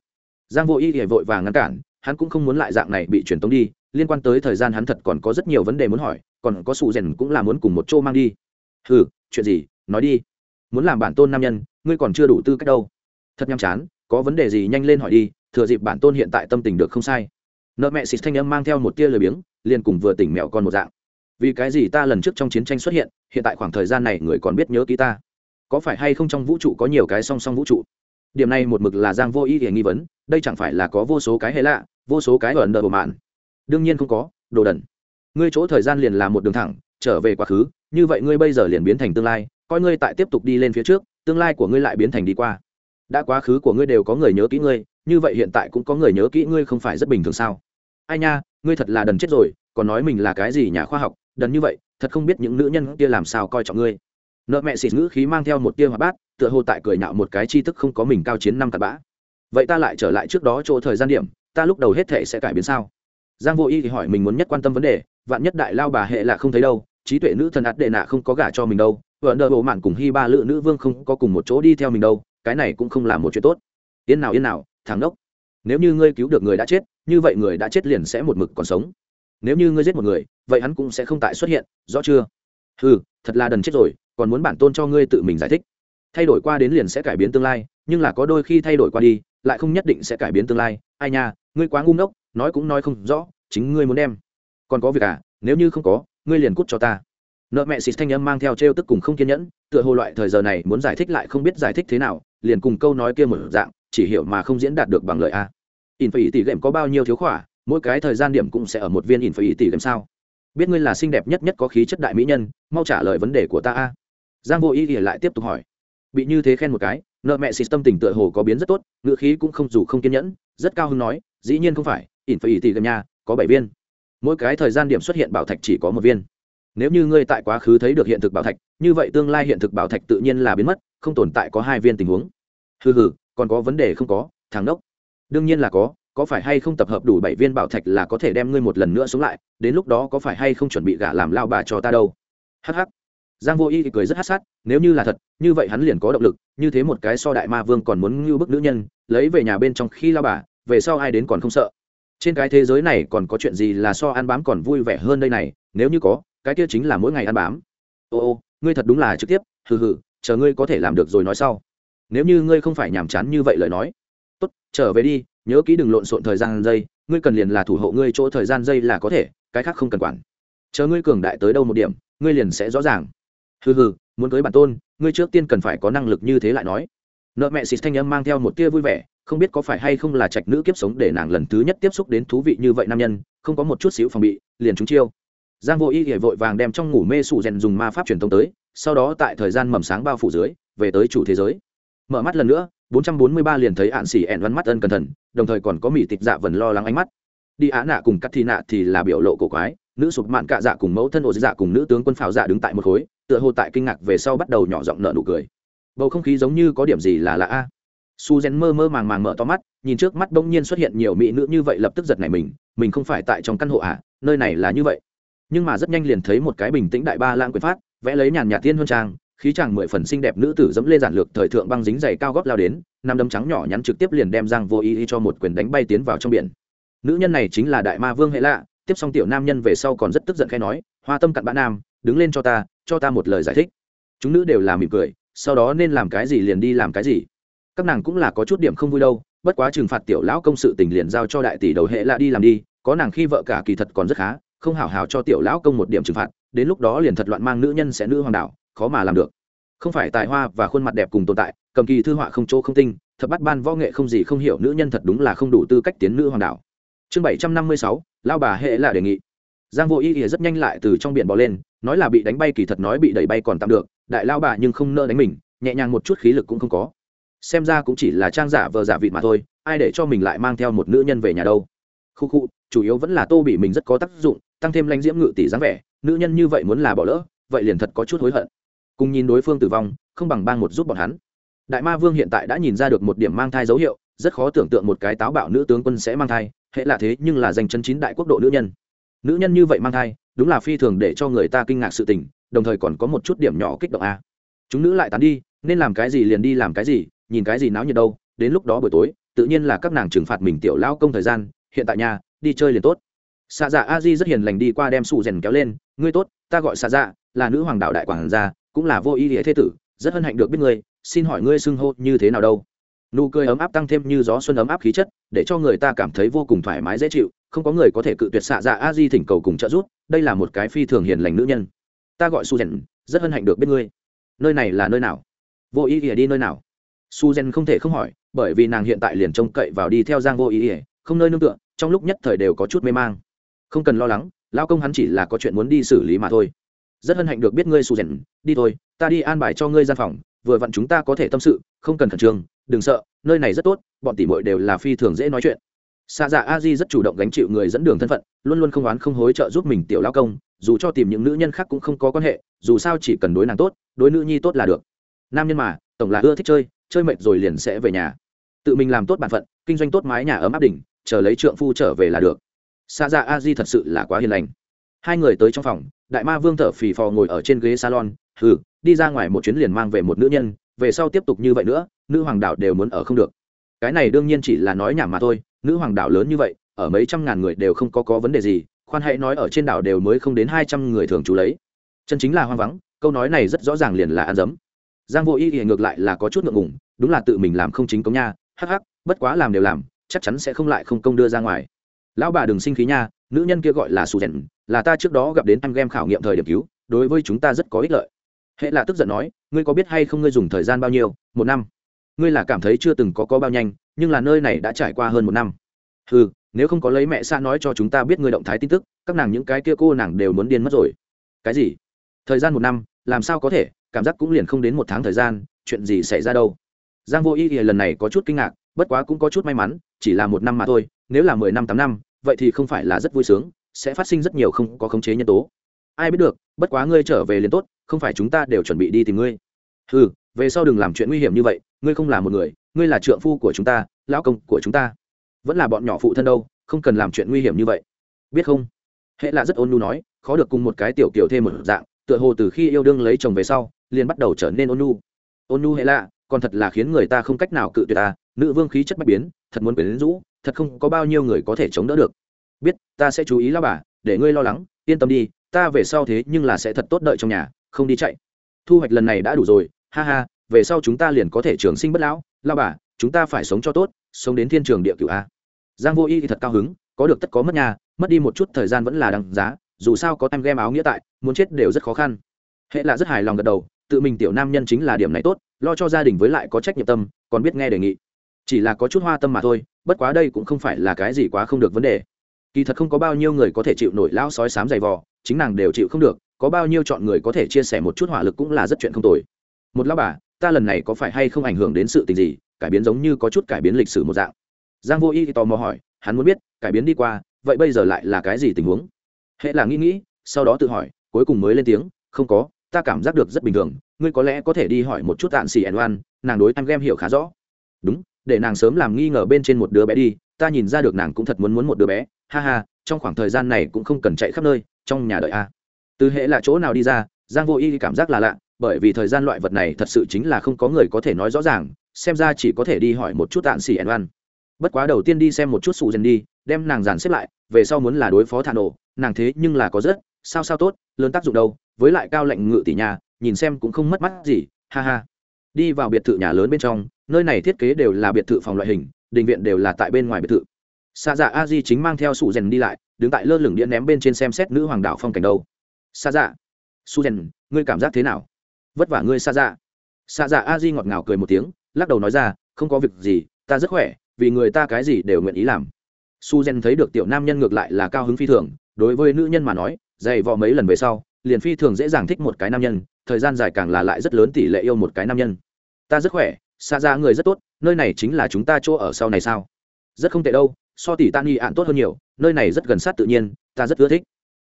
Giang vô y hề vội và ngăn cản, hắn cũng không muốn lại dạng này bị truyền tống đi, liên quan tới thời gian hắn thật còn có rất nhiều vấn đề muốn hỏi, còn có sụ rèn cũng là muốn cùng một chỗ mang đi. Ừ chuyện gì, nói đi. Muốn làm bản tôn nam nhân, ngươi còn chưa đủ tư cách đâu. Thật nhăm chán, có vấn đề gì nhanh lên hỏi đi, thừa dịp bản tôn hiện tại tâm tình được không sai. Nợ mẹ xịt thanh âm mang theo một tia lời biếng, liền cùng vừa tỉnh mẹo con một dạng vì cái gì ta lần trước trong chiến tranh xuất hiện hiện tại khoảng thời gian này người còn biết nhớ ký ta? Có phải hay không trong vũ trụ có nhiều cái song song vũ trụ? Điểm này một mực là giang vô ý để nghi vấn, đây chẳng phải là có vô số cái hệ lạ, vô số cái ở ẩn đờ bộ mạn? Đương nhiên không có, đồ đần. Ngươi chỗ thời gian liền là một đường thẳng, trở về quá khứ, như vậy ngươi bây giờ liền biến thành tương lai, coi ngươi tại tiếp tục đi lên phía trước, tương lai của ngươi lại biến thành đi qua. Đã quá khứ của ngươi đều có người nhớ kỹ ngươi, như vậy hiện tại cũng có người nhớ kỹ ngươi không phải rất bình thường sao? Ai nha, ngươi thật là đần chết rồi, còn nói mình là cái gì nhà khoa học đần như vậy, thật không biết những nữ nhân kia làm sao coi trọng ngươi. Nợ mẹ xịt ngữ khí mang theo một tia hoạt bát, tựa hồ tại cười nhạo một cái chi thức không có mình cao chiến năm cặp bã. Vậy ta lại trở lại trước đó chỗ thời gian điểm, ta lúc đầu hết thể sẽ cải biến sao? Giang vô y thì hỏi mình muốn nhất quan tâm vấn đề, vạn nhất đại lao bà hệ là không thấy đâu, trí tuệ nữ thần ạt đệ nạ không có gả cho mình đâu, vợ nợ bộ mạn cùng hy ba lự nữ vương không có cùng một chỗ đi theo mình đâu, cái này cũng không là một chuyện tốt. Yên nào yên nào, thằng đốc, nếu như ngươi cứu được người đã chết, như vậy người đã chết liền sẽ một mực còn sống nếu như ngươi giết một người, vậy hắn cũng sẽ không tại xuất hiện, rõ chưa? Ừ thật là đần chết rồi, còn muốn bản tôn cho ngươi tự mình giải thích. Thay đổi qua đến liền sẽ cải biến tương lai, nhưng là có đôi khi thay đổi qua đi, lại không nhất định sẽ cải biến tương lai. Ai nha, ngươi quá ngu ngốc, nói cũng nói không rõ, chính ngươi muốn đem. Còn có việc à nếu như không có, ngươi liền cút cho ta. Nợ mẹ xịt thanh âm mang theo t r e o tức cùng không kiên nhẫn, tựa hồ loại thời giờ này muốn giải thích lại không biết giải thích thế nào, liền cùng câu nói kia một dạng, chỉ hiểu mà không diễn đạt được bằng lời a. In phải tỷ game có bao nhiêu thiếu khỏa mỗi cái thời gian điểm cũng sẽ ở một viên in phải tỷ làm sao. Biết ngươi là xinh đẹp nhất nhất có khí chất đại mỹ nhân mau trả lời vấn đề của ta a. Giang vô ý thì lại tiếp tục hỏi. Bị như thế khen một cái nợ mẹ xịt tâm tình tựa hồ có biến rất tốt ngựa khí cũng không dù không kiên nhẫn rất cao hứng nói dĩ nhiên không phải ỉn phải tỷ game nhà, có bảy viên. Mỗi cái thời gian điểm xuất hiện bảo thạch chỉ có một viên. Nếu như ngươi tại quá khứ thấy được hiện thực bảo thạch như vậy tương lai hiện thực bảo thạch tự nhiên là biến mất không tồn tại có hai viên tình huống. Hừ hừ còn có vấn đề không có thằng đốc đương nhiên là có có phải hay không tập hợp đủ bảy viên bảo thạch là có thể đem ngươi một lần nữa sống lại, đến lúc đó có phải hay không chuẩn bị gả làm lao bà cho ta đâu? Hh giang vô y cười rất hát sát, nếu như là thật, như vậy hắn liền có động lực, như thế một cái so đại ma vương còn muốn ngưu bức nữ nhân, lấy về nhà bên trong khi lao bà, về sau ai đến còn không sợ. Trên cái thế giới này còn có chuyện gì là so ăn bám còn vui vẻ hơn đây này, nếu như có, cái kia chính là mỗi ngày ăn bám. Ô ô, ngươi thật đúng là trực tiếp, hừ hừ, chờ ngươi có thể làm được rồi nói sau. Nếu như ngươi không phải nhàm chán như vậy lời nói. Tốt, trở về đi nhớ kỹ đừng lộn xộn thời gian dây, ngươi cần liền là thủ hộ ngươi chỗ thời gian dây là có thể, cái khác không cần quản. Chờ ngươi cường đại tới đâu một điểm, ngươi liền sẽ rõ ràng. Hừ hừ, muốn cưới bản tôn, ngươi trước tiên cần phải có năng lực như thế lại nói. Nợ mẹ xịt thanh âm mang theo một tia vui vẻ, không biết có phải hay không là trạch nữ kiếp sống để nàng lần thứ nhất tiếp xúc đến thú vị như vậy nam nhân, không có một chút xíu phòng bị, liền trúng chiêu. Giang vô y hề vội vàng đem trong ngủ mê sụ rèn dùng ma pháp truyền thông tới, sau đó tại thời gian mầm sáng bao phủ dưới, về tới chủ thế giới. Mở mắt lần nữa 443 liền thấy ạn xỉ ẹn văn mắt ân cẩn thận, đồng thời còn có mỹ tịch dạ vần lo lắng ánh mắt. Đi á nạ cùng cắt thi nạ thì là biểu lộ cổ quái, nữ sụp mạn cạ dạ cùng mẫu thân ổ dạ cùng nữ tướng quân pháo dạ đứng tại một khối, tựa hồ tại kinh ngạc về sau bắt đầu nhỏ giọng nợ nụ cười. Bầu không khí giống như có điểm gì là lạ a. Su gen mơ mơ màng màng mở to mắt, nhìn trước mắt bỗng nhiên xuất hiện nhiều mỹ nữ như vậy lập tức giật này mình mình không phải tại trong căn hộ à nơi này là như vậy. Nhưng mà rất nhanh liền thấy một cái bình tĩnh đại ba lãng quyền phát, vẽ lấy nhàn nhạt tiên huân trang khí chàng mười phần xinh đẹp nữ tử dẫm lên giản lược thời thượng băng dính dày cao góp lao đến năm đấm trắng nhỏ nhắn trực tiếp liền đem giang vô ý, cho một quyền đánh bay tiến vào trong biển. Nữ nhân này chính là đại ma vương hệ lạ tiếp xong tiểu nam nhân về sau còn rất tức giận khai nói hoa tâm cặn bã nam đứng lên cho ta cho ta một lời giải thích. Chúng nữ đều là mỉm cười sau đó nên làm cái gì liền đi làm cái gì. Các nàng cũng là có chút điểm không vui đâu bất quá trừng phạt tiểu lão công sự tình liền giao cho đại tỷ đầu hệ lạ đi làm đi có nàng khi vợ cả kỳ thật còn rất khá không hảo hảo cho tiểu lão công một điểm trừng phạt đến lúc đó liền thật loạn mang nữ nhân sẽ nữ hoàng đạo khó mà làm được. Không phải tài hoa và khuôn mặt đẹp cùng tồn tại, cầm kỳ thư họa không chỗ không tinh thật bắt ban võ nghệ không gì không hiểu nữ nhân thật đúng là không đủ tư cách tiến nữ hoàng đạo. Chương bảy trăm năm mươi sáu lao bà hệ là đề nghị. Giang vô ý ỉa rất nhanh lại từ trong biển bò lên, nói là bị đánh bay kỳ thật nói bị đẩy bay còn tạm được, đại lao bà nhưng không nỡ đánh mình, nhẹ nhàng một chút khí lực cũng không có. Xem ra cũng chỉ là trang giả vờ giả vịt mà thôi, ai để cho mình lại mang theo một nữ nhân về nhà đâu. Khu khu, chủ yếu vẫn là tô bị mình rất có tác dụng, tăng thêm lãnh diễm ngự tỷ dáng vẻ, nữ nhân như vậy muốn là bỏ lỡ, vậy liền thật có chút hối hận cùng nhìn đối phương tử vong, không bằng bang một giúp bọn hắn. Đại ma vương hiện tại đã nhìn ra được một điểm mang thai dấu hiệu, rất khó tưởng tượng một cái táo bạo nữ tướng quân sẽ mang thai, hệ là thế nhưng là danh chân chín đại quốc độ nữ nhân. Nữ nhân như vậy mang thai, đúng là phi thường để cho người ta kinh ngạc sự tình, đồng thời còn có một chút điểm nhỏ kích động a. Chúng nữ lại tán đi, nên làm cái gì liền đi làm cái gì, nhìn cái gì náo nhiệt đâu, đến lúc đó buổi tối, tự nhiên là các nàng trừng phạt mình tiểu lao công thời gian, hiện tại nhà, đi chơi liền tốt. Xạ dạ a di rất hiền lành đi qua đem sụ rèn kéo lên, ngươi tốt, ta gọi xạ dạ là nữ hoàng đạo đại quảng gia cũng là vô ý nghĩa thế tử, rất hân hạnh được biết ngươi, xin hỏi ngươi xưng hô như thế nào đâu? Nụ cười ấm áp tăng thêm như gió xuân ấm áp khí chất, để cho người ta cảm thấy vô cùng thoải mái dễ chịu, không có người có thể cự tuyệt xạ dạ a di thỉnh cầu cùng trợ giúp, đây là một cái phi thường hiền lành nữ nhân. Ta gọi su rèn rất hân hạnh được biết ngươi. Nơi này là nơi nào? Vô ý ỉa đi nơi nào? Su rèn không thể không hỏi, bởi vì nàng hiện tại liền trông cậy vào đi theo giang vô ý ỉa không nơi nương tựa, trong lúc nhất thời đều có chút mê mang. Không cần lo lắng lao công hắn chỉ là có chuyện muốn đi xử lý mà thôi rất hân hạnh được biết ngươi sù rèn. Đi thôi, ta đi an bài cho ngươi gian phòng, vừa vặn chúng ta có thể tâm sự, không cần khẩn trương, đừng sợ, nơi này rất tốt, bọn tỷ muội đều là phi thường dễ nói chuyện. Xa dạ a di rất chủ động gánh chịu người dẫn đường thân phận, luôn luôn không oán không hối trợ giúp mình tiểu lao công, dù cho tìm những nữ nhân khác cũng không có quan hệ, dù sao chỉ cần đối nàng tốt, đối nữ nhi tốt là được. Nam nhân mà, tổng là ưa thích chơi chơi mệt rồi liền sẽ về nhà. Tự mình làm tốt bản phận, kinh doanh tốt mái nhà ấm áp đỉnh, chờ lấy trượng phu trở về là được. Xa dạ a di thật sự là quá hiền lành. Hai người tới trong phòng đại ma vương thở phì phò ngồi ở trên ghế salon, hừ, đi ra ngoài một chuyến liền mang về một nữ nhân, về sau tiếp tục như vậy nữa, nữ hoàng đảo đều muốn ở không được. Cái này đương nhiên chỉ là nói nhảm mà thôi, nữ hoàng đảo lớn như vậy, ở mấy trăm ngàn người đều không có có vấn đề gì, khoan hãy nói ở trên đảo đều mới không đến hai trăm người thường trú lấy. Chân chính là hoang vắng, câu nói này rất rõ ràng liền là ăn dấm. Giang vô y thì ngược lại là có chút ngượng ngùng, đúng là tự mình làm không chính công nha, hắc hắc, bất quá làm đều làm, chắc chắn sẽ không lại không công đưa ra ngoài lão bà đừng sinh khí nha, nữ nhân kia gọi là Su rèn là ta trước đó gặp đến anh game khảo nghiệm thời điểm cứu, đối với chúng ta rất có ích lợi. Hệ là tức giận nói, ngươi có biết hay không ngươi dùng thời gian bao nhiêu? Một năm. Ngươi là cảm thấy chưa từng có có bao nhanh, nhưng là nơi này đã trải qua hơn một năm. Ừ nếu không có lấy mẹ xa nói cho chúng ta biết ngươi động thái tin tức, các nàng những cái kia cô nàng đều muốn điên mất rồi. Cái gì? Thời gian một năm, làm sao có thể? Cảm giác cũng liền không đến một tháng thời gian, chuyện gì xảy ra đâu? Giang vô y thì lần này có chút kinh ngạc, bất quá cũng có chút may mắn, chỉ là một năm mà thôi nếu là mười năm, tám năm, vậy thì không phải là rất vui sướng, sẽ phát sinh rất nhiều không có khống chế nhân tố. Ai biết được, bất quá ngươi trở về liền tốt, không phải chúng ta đều chuẩn bị đi tìm ngươi. Ừ về sau đừng làm chuyện nguy hiểm như vậy, ngươi không là một người, ngươi là trượng phu của chúng ta, lão công của chúng ta. Vẫn là bọn nhỏ phụ thân đâu, không cần làm chuyện nguy hiểm như vậy. Biết không? Hệ là rất ôn nhu nói, khó được cùng một cái tiểu kiểu thêm một dạng, tựa hồ từ khi yêu đương lấy chồng về sau, liền bắt đầu trở nên ôn nhu. Ôn nhu hệ lạ, còn thật là khiến người ta không cách nào cự tuyệt ta, nữ vương khí chất bất biến, thật muốn quyến rũ thật không có bao nhiêu người có thể chống đỡ được. Biết, ta sẽ chú ý lao bà, để ngươi lo lắng, yên tâm đi, ta về sau thế nhưng là sẽ thật tốt đợi trong nhà, không đi chạy. Thu hoạch lần này đã đủ rồi, ha ha, về sau chúng ta liền có thể trường sinh bất lão lao bà, chúng ta phải sống cho tốt, sống đến thiên trường địa cửu a. Giang vô y thì thật cao hứng, có được tất có mất nhà, mất đi một chút thời gian vẫn là đằng giá, dù sao có em game áo nghĩa tại, muốn chết đều rất khó khăn. Hệ là rất hài lòng gật đầu, tự mình tiểu nam nhân chính là điểm này tốt, lo cho gia đình với lại có trách nhiệm tâm, còn biết nghe đề nghị. Chỉ là có chút hoa tâm mà thôi bất quá đây cũng không phải là cái gì quá không được vấn đề. Kỳ thật không có bao nhiêu người có thể chịu nổi lão sói sám dày vò, chính nàng đều chịu không được, có bao nhiêu chọn người có thể chia sẻ một chút hỏa lực cũng là rất chuyện không tồi. Một lão bà, ta lần này có phải hay không ảnh hưởng đến sự tình gì, cải biến giống như có chút cải biến lịch sử một dạng. Giang vô y thì tò mò hỏi, hắn muốn biết, cải biến đi qua, vậy bây giờ lại là cái gì tình huống? Hệ là nghĩ nghĩ, sau đó tự hỏi, cuối cùng mới lên tiếng, không có, ta cảm giác được rất bình thường, ngươi có lẽ có thể đi hỏi một chút tạn xì ẩn oan, nàng đối anh game hiểu khá rõ. Đúng để nàng sớm làm nghi ngờ bên trên một đứa bé đi, ta nhìn ra được nàng cũng thật muốn muốn một đứa bé, ha ha, trong khoảng thời gian này cũng không cần chạy khắp nơi, trong nhà đợi a. Từ hệ là chỗ nào đi ra, giang vô y cảm giác là lạ, bởi vì thời gian loại vật này thật sự chính là không có người có thể nói rõ ràng, xem ra chỉ có thể đi hỏi một chút tạn xỉ ẩn oan bất quá đầu tiên đi xem một chút sụ dần đi, đem nàng dàn xếp lại, về sau muốn là đối phó thả nổ nàng thế nhưng là có rất, sao sao tốt, lớn tác dụng đâu, với lại cao lệnh ngự tỷ nhà, nhìn xem cũng không mất mắt gì, ha ha đi vào biệt thự nhà lớn bên trong, nơi này thiết kế đều là biệt thự phòng loại hình, đình viện đều là tại bên ngoài biệt thự. Xa dạ a di chính mang theo sụ rèn đi lại, đứng tại lơ lửng điện ném bên trên xem xét nữ hoàng đạo phong cảnh đâu. Xa dạ su rèn ngươi cảm giác thế nào? Vất vả ngươi xa dạ xa dạ a di ngọt ngào cười một tiếng, lắc đầu nói ra, không có việc gì, ta rất khỏe, vì người ta cái gì đều nguyện ý làm. Su gen thấy được tiểu nam nhân ngược lại là cao hứng phi thường, đối với nữ nhân mà nói, dày vò mấy lần về sau, liền phi thường dễ dàng thích một cái nam nhân thời gian dài càng là lại rất lớn tỷ lệ yêu một cái nam nhân. Ta rất khỏe xa ra người rất tốt nơi này chính là chúng ta chỗ ở sau này sao? Rất không tệ đâu so tỷ tan y ạn tốt hơn nhiều nơi này rất gần sát tự nhiên ta rất ưa thích.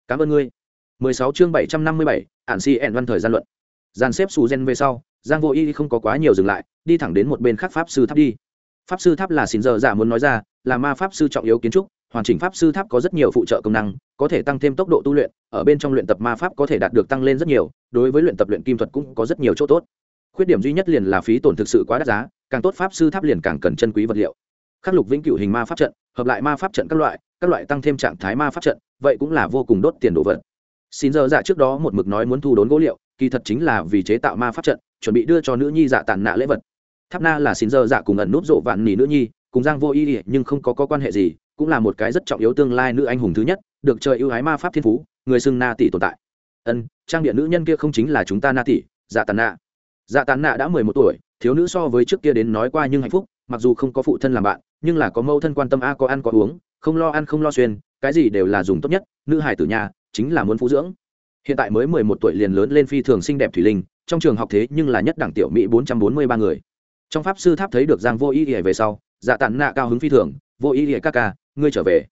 Cảm ơn ngươi. 16 chương 757, ạn si ẹn văn thời gian luận. Dàn xếp xù gen về sau giang vô y không có quá nhiều dừng lại đi thẳng đến một bên khác pháp sư tháp đi. Pháp sư tháp là xin giờ giả muốn nói ra là ma pháp sư trọng yếu kiến trúc hoàn chỉnh pháp sư tháp có rất nhiều phụ trợ công năng có thể tăng thêm tốc độ tu luyện ở bên trong luyện tập ma pháp có thể đạt được tăng lên rất nhiều đối với luyện tập luyện kim thuật cũng có rất nhiều chỗ tốt. Khuyết điểm duy nhất liền là phí tổn thực sự quá đắt giá càng tốt pháp sư tháp liền càng cần chân quý vật liệu. Khắc lục vĩnh cửu hình ma pháp trận hợp lại ma pháp trận các loại các loại tăng thêm trạng thái ma pháp trận vậy cũng là vô cùng đốt tiền đồ vật. Xin giờ dạ trước đó một mực nói muốn thu đốn gỗ liệu kỳ thật chính là vì chế tạo ma pháp trận chuẩn bị đưa cho nữ nhi dạ tàn nạ lễ vật. Tháp na là xin giờ dạ cùng ẩn nút rộ vạn nỉ nữ nhi cùng giang vô y nhưng không có, có quan hệ gì cũng là một cái rất trọng yếu tương lai nữ anh hùng thứ nhất, được trời ưu ái ma pháp thiên phú, người xưng na tỷ tồn tại. Ân, trang địa nữ nhân kia không chính là chúng ta na tỷ dạ tàn nạ. Dạ tàn nạ đã mười một tuổi, thiếu nữ so với trước kia đến nói qua nhưng hạnh phúc, mặc dù không có phụ thân làm bạn, nhưng là có mâu thân quan tâm a, có ăn có uống, không lo ăn không lo xuyên, cái gì đều là dùng tốt nhất, nữ hải tử nhà, chính là muốn phú dưỡng. Hiện tại mới mười một tuổi liền lớn lên phi thường xinh đẹp thủy linh, trong trường học thế nhưng là nhất đẳng tiểu mỹ bốn trăm bốn mươi ba người. Trong pháp sư tháp thấy được giang vô ý ỉa về sau dạ tàn nạ cao hứng phi thường, vô ý ỉa ca ca ngươi trở về.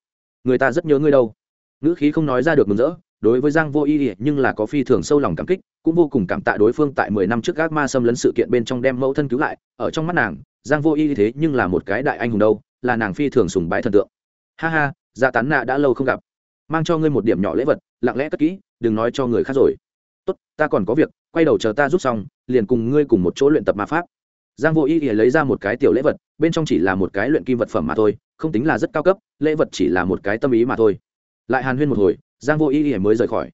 Người ta rất nhớ ngươi đâu. Ngữ khí không nói ra được mừng rỡ, đối với giang vô y nhưng là có phi thường sâu lòng cảm kích, cũng vô cùng cảm tạ đối phương tại mười năm trước gác ma xâm lấn sự kiện bên trong đem mẫu thân cứu lại, ở trong mắt nàng, giang vô y thế nhưng là một cái đại anh hùng đâu, là nàng phi thường sùng bái thần tượng. Ha ha dạ tán nạ đã lâu không gặp. Mang cho ngươi một điểm nhỏ lễ vật, lặng lẽ cất kỹ, đừng nói cho người khác rồi. Tốt, ta còn có việc, quay đầu chờ ta rút xong, liền cùng ngươi cùng một chỗ luyện tập ma pháp giang vô ý ý lấy ra một cái tiểu lễ vật, bên trong chỉ là một cái luyện kim vật phẩm mà thôi, không tính là rất cao cấp, lễ vật chỉ là một cái tâm ý mà thôi. Lại hàn huyên một hồi, giang vô ý ý mới rời khỏi.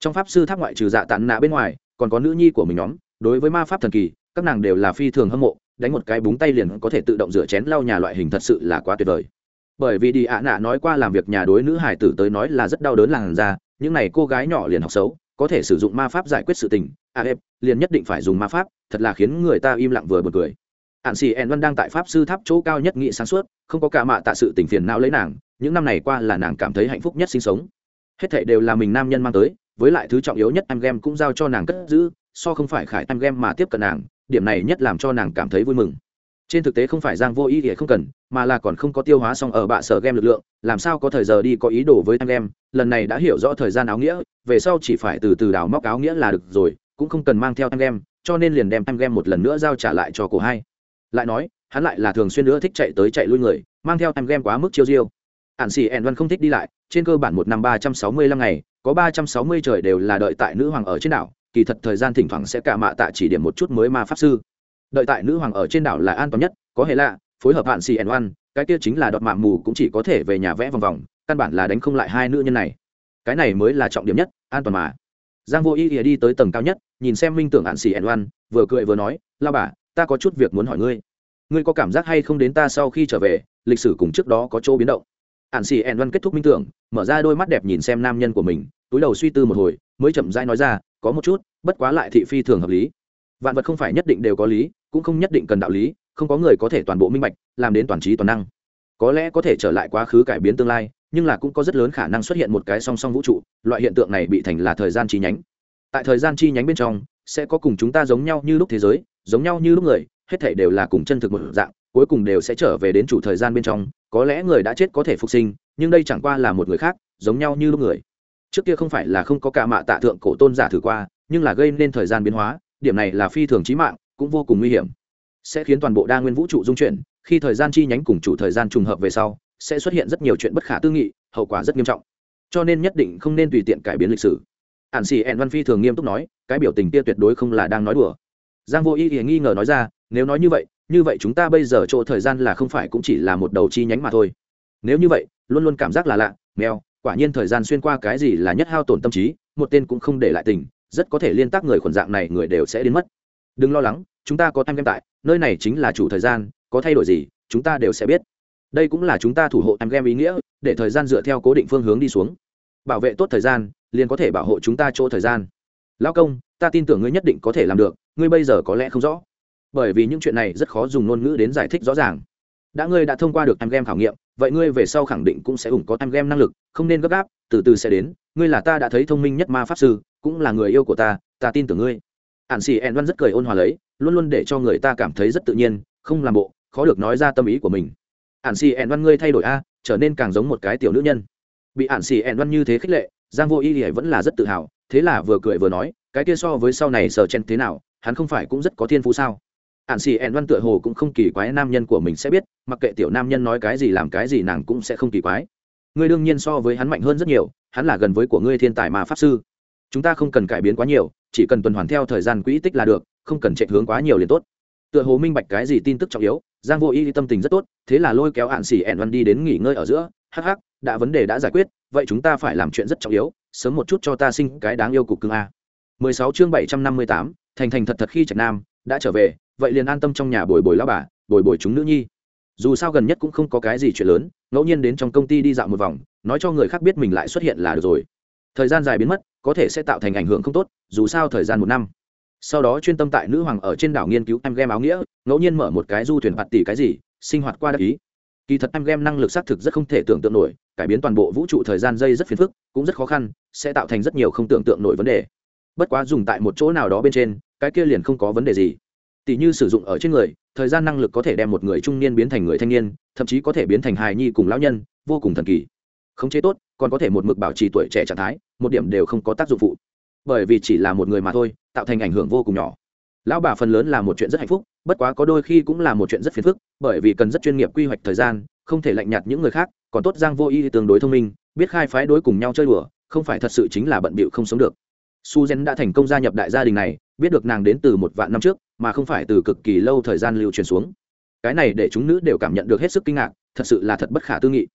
Trong pháp sư tháp ngoại trừ dạ Tản nạ bên ngoài, còn có nữ nhi của mình nhóm, đối với ma pháp thần kỳ, các nàng đều là phi thường hâm mộ, đánh một cái búng tay liền có thể tự động rửa chén lau nhà loại hình thật sự là quá tuyệt vời. Bởi vì đi ạ nạ nói qua làm việc nhà đối nữ hải tử tới nói là rất đau đớn làn ra những n à y cô gái nhỏ liền học xấu, có thể sử dụng ma pháp giải quyết sự tình À, a em liền nhất định phải dùng ma pháp, thật là khiến người ta im lặng vừa bật cười. Hạn xì ẹn văn đang tại pháp sư tháp chỗ cao nhất nghị sáng suốt, không có cả mạ tạ sự tình phiền nào lấy nàng, những năm này qua là nàng cảm thấy hạnh phúc nhất sinh sống. Hết thệ đều là mình nam nhân mang tới, với lại thứ trọng yếu nhất em game cũng giao cho nàng cất giữ, so không phải khải em game mà tiếp cận nàng, điểm này nhất làm cho nàng cảm thấy vui mừng. Trên thực tế không phải giang vô ý thì không cần, mà là còn không có tiêu hóa xong ở bạ sở game lực lượng, làm sao có thời giờ đi có ý đồ với em game lần này đã hiểu rõ thời gian áo nghĩa, về sau chỉ phải từ từ đào móc áo nghĩa là được rồi cũng không cần mang theo em game cho nên liền đem em game một lần nữa giao trả lại cho cổ hai. Lại nói, hắn lại là thường xuyên nữa thích chạy tới chạy lui người, mang theo em game quá mức chiêu diêu. Ạn xì ẻn văn không thích đi lại, trên cơ bản một năm ba trăm sáu mươi lăm ngày, có ba trăm sáu mươi trời đều là đợi tại nữ hoàng ở trên đảo, kỳ thật thời gian thỉnh thoảng sẽ cả mạ tạ chỉ điểm một chút mới ma pháp sư. Đợi tại nữ hoàng ở trên đảo là an toàn nhất, có hệ lạ, phối hợp hạn xì ẻn cái kia chính là đọt mạng mù cũng chỉ có thể về nhà vẽ vòng vòng, căn bản là đánh không lại hai nữ nhân này. Cái này mới là trọng điểm nhất, an toàn mà giang vô ý ỉa đi tới tầng cao nhất, nhìn xem minh tưởng ạn xì ẻn oan, vừa cười vừa nói, lao bà, ta có chút việc muốn hỏi ngươi. Ngươi có cảm giác hay không đến ta sau khi trở về, lịch sử cùng trước đó có chỗ biến động? Ạn xì ẻn oan kết thúc minh tưởng, mở ra đôi mắt đẹp nhìn xem nam nhân của mình, túi đầu suy tư một hồi, mới chậm rãi nói ra, có một chút, bất quá lại thị phi thường hợp lý. Vạn vật không phải nhất định đều có lý, cũng không nhất định cần đạo lý, không có người có thể toàn bộ minh bạch, làm đến toàn trí toàn năng. Có lẽ có thể trở lại quá khứ cải biến tương lai nhưng là cũng có rất lớn khả năng xuất hiện một cái song song vũ trụ, loại hiện tượng này bị thành là thời gian chi nhánh. Tại thời gian chi nhánh bên trong, sẽ có cùng chúng ta giống nhau như lúc thế giới, giống nhau như lúc người, hết thể đều là cùng chân thực một dạng, cuối cùng đều sẽ trở về đến chủ thời gian bên trong, có lẽ người đã chết có thể phục sinh, nhưng đây chẳng qua là một người khác, giống nhau như lúc người. Trước kia không phải là không có cả mạ tạ thượng cổ tôn giả thử qua, nhưng là gây nên thời gian biến hóa, điểm này là phi thường trí mạng, cũng vô cùng nguy hiểm. Sẽ khiến toàn bộ đa nguyên vũ trụ dung chuyển, khi thời gian chi nhánh cùng chủ thời gian trùng hợp về sau sẽ xuất hiện rất nhiều chuyện bất khả tư nghị, hậu quả rất nghiêm trọng. Cho nên nhất định không nên tùy tiện cải biến lịch sử. Ản xì ẹn văn phi thường nghiêm túc nói, cái biểu tình kia tuyệt đối không là đang nói đùa. Giang vô y thì nghi ngờ nói ra, nếu nói như vậy như vậy chúng ta bây giờ chỗ thời gian là không phải cũng chỉ là một đầu chi nhánh mà thôi. Nếu như vậy, luôn luôn cảm giác là lạ, mèo, quả nhiên thời gian xuyên qua cái gì là nhất hao tổn tâm trí, một tên cũng không để lại tình, rất có thể liên tác người khuẩn dạng này người đều sẽ đến mất. Đừng lo lắng, chúng ta có tham game tại, nơi này chính là chủ thời gian, có thay đổi gì, chúng ta đều sẽ biết đây cũng là chúng ta thủ hộ em game ý nghĩa, để thời gian dựa theo cố định phương hướng đi xuống. Bảo vệ tốt thời gian, liền có thể bảo hộ chúng ta chỗ thời gian. Lão công, ta tin tưởng ngươi nhất định có thể làm được, ngươi bây giờ có lẽ không rõ. Bởi vì những chuyện này rất khó dùng ngôn ngữ đến giải thích rõ ràng. Đã ngươi đã thông qua được em game khảo nghiệm, vậy ngươi về sau khẳng định cũng sẽ ủng có em game năng lực, không nên gấp gáp, từ từ sẽ đến, ngươi là ta đã thấy thông minh nhất ma pháp sư, cũng là người yêu của ta ta tin tưởng ngươi. Ạn xì ẹn văn rất cười ôn hòa lấy, luôn luôn để cho người ta cảm thấy rất tự nhiên, không làm bộ, khó được nói ra tâm ý của mình. Ản xì ẹn văn ngươi thay đổi a, trở nên càng giống một cái tiểu nữ nhân. Bị ản xì ẹn văn như thế khích lệ, giang vô y thì vẫn là rất tự hào, thế là vừa cười vừa nói, cái kia so với sau này sở chen thế nào, hắn không phải cũng rất có thiên phú sao? Ản xì ẹn văn tựa hồ cũng không kỳ quái nam nhân của mình sẽ biết, mặc kệ tiểu nam nhân nói cái gì làm cái gì nàng cũng sẽ không kỳ quái. Ngươi đương nhiên so với hắn mạnh hơn rất nhiều, hắn là gần với của ngươi thiên tài mà pháp sư. Chúng ta không cần cải biến quá nhiều, chỉ cần tuần hoàn theo thời gian quỹ tích là được, không cần chạy hướng quá nhiều liền tốt tựa hồ minh bạch cái gì tin tức trọng yếu giang vô y tâm tình rất tốt thế là lôi kéo hạn xỉ ẹn văn đi đến nghỉ ngơi ở giữa. Hắc hắc đã vấn đề đã giải quyết vậy chúng ta phải làm chuyện rất trọng yếu sớm một chút cho ta sinh cái đáng yêu cục cưng a. 16 chương 758, thành thành thật thật khi trạch nam đã trở về vậy liền an tâm trong nhà bồi bồi lão bà bồi bồi chúng nữ nhi. Dù sao gần nhất cũng không có cái gì chuyện lớn ngẫu nhiên đến trong công ty đi dạo một vòng nói cho người khác biết mình lại xuất hiện là được rồi. Thời gian dài biến mất có thể sẽ tạo thành ảnh hưởng không tốt dù sao thời gian một năm sau đó chuyên tâm tại nữ hoàng ở trên đảo nghiên cứu em game áo nghĩa, ngẫu nhiên mở một cái du thuyền bạt tỷ cái gì, sinh hoạt qua đắc ý. Kỳ thật em game năng lực xác thực rất không thể tưởng tượng nổi, cải biến toàn bộ vũ trụ thời gian dây rất phiền phức, cũng rất khó khăn, sẽ tạo thành rất nhiều không tưởng tượng nổi vấn đề. Bất quá dùng tại một chỗ nào đó bên trên, cái kia liền không có vấn đề gì. Tỷ như sử dụng ở trên người, thời gian năng lực có thể đem một người trung niên biến thành người thanh niên, thậm chí có thể biến thành hài nhi cùng lão nhân, vô cùng thần kỳ. Khống chế tốt, còn có thể một mực bảo trì tuổi trẻ trạng thái, một điểm đều không có tác dụng phụ bởi vì chỉ là một người mà thôi, tạo thành ảnh hưởng vô cùng nhỏ. Lão bà phần lớn là một chuyện rất hạnh phúc, bất quá có đôi khi cũng là một chuyện rất phiền phức, bởi vì cần rất chuyên nghiệp quy hoạch thời gian, không thể lạnh nhạt những người khác, còn tốt giang vô y tương đối thông minh, biết khai phái đối cùng nhau chơi đùa, không phải thật sự chính là bận bịu không sống được. Su gen đã thành công gia nhập đại gia đình này, biết được nàng đến từ một vạn năm trước, mà không phải từ cực kỳ lâu thời gian lưu truyền xuống. Cái này để chúng nữ đều cảm nhận được hết sức kinh ngạc, thật sự là thật bất khả tư nghị.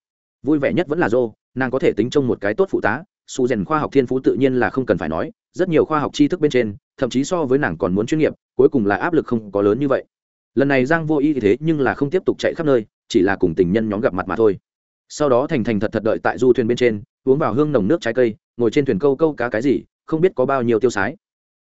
Vui vẻ nhất vẫn là dô nàng có thể tính trông một cái tốt phụ tá su rèn khoa học thiên phú tự nhiên là không cần phải nói, rất nhiều khoa học tri thức bên trên, thậm chí so với nàng còn muốn chuyên nghiệp, cuối cùng là áp lực không có lớn như vậy. Lần này giang vô y thế nhưng là không tiếp tục chạy khắp nơi, chỉ là cùng tình nhân nhóm gặp mặt mà thôi. Sau đó thành thành thật thật đợi tại du thuyền bên trên, uống vào hương nồng nước trái cây, ngồi trên thuyền câu câu cá cái gì, không biết có bao nhiêu tiêu sái.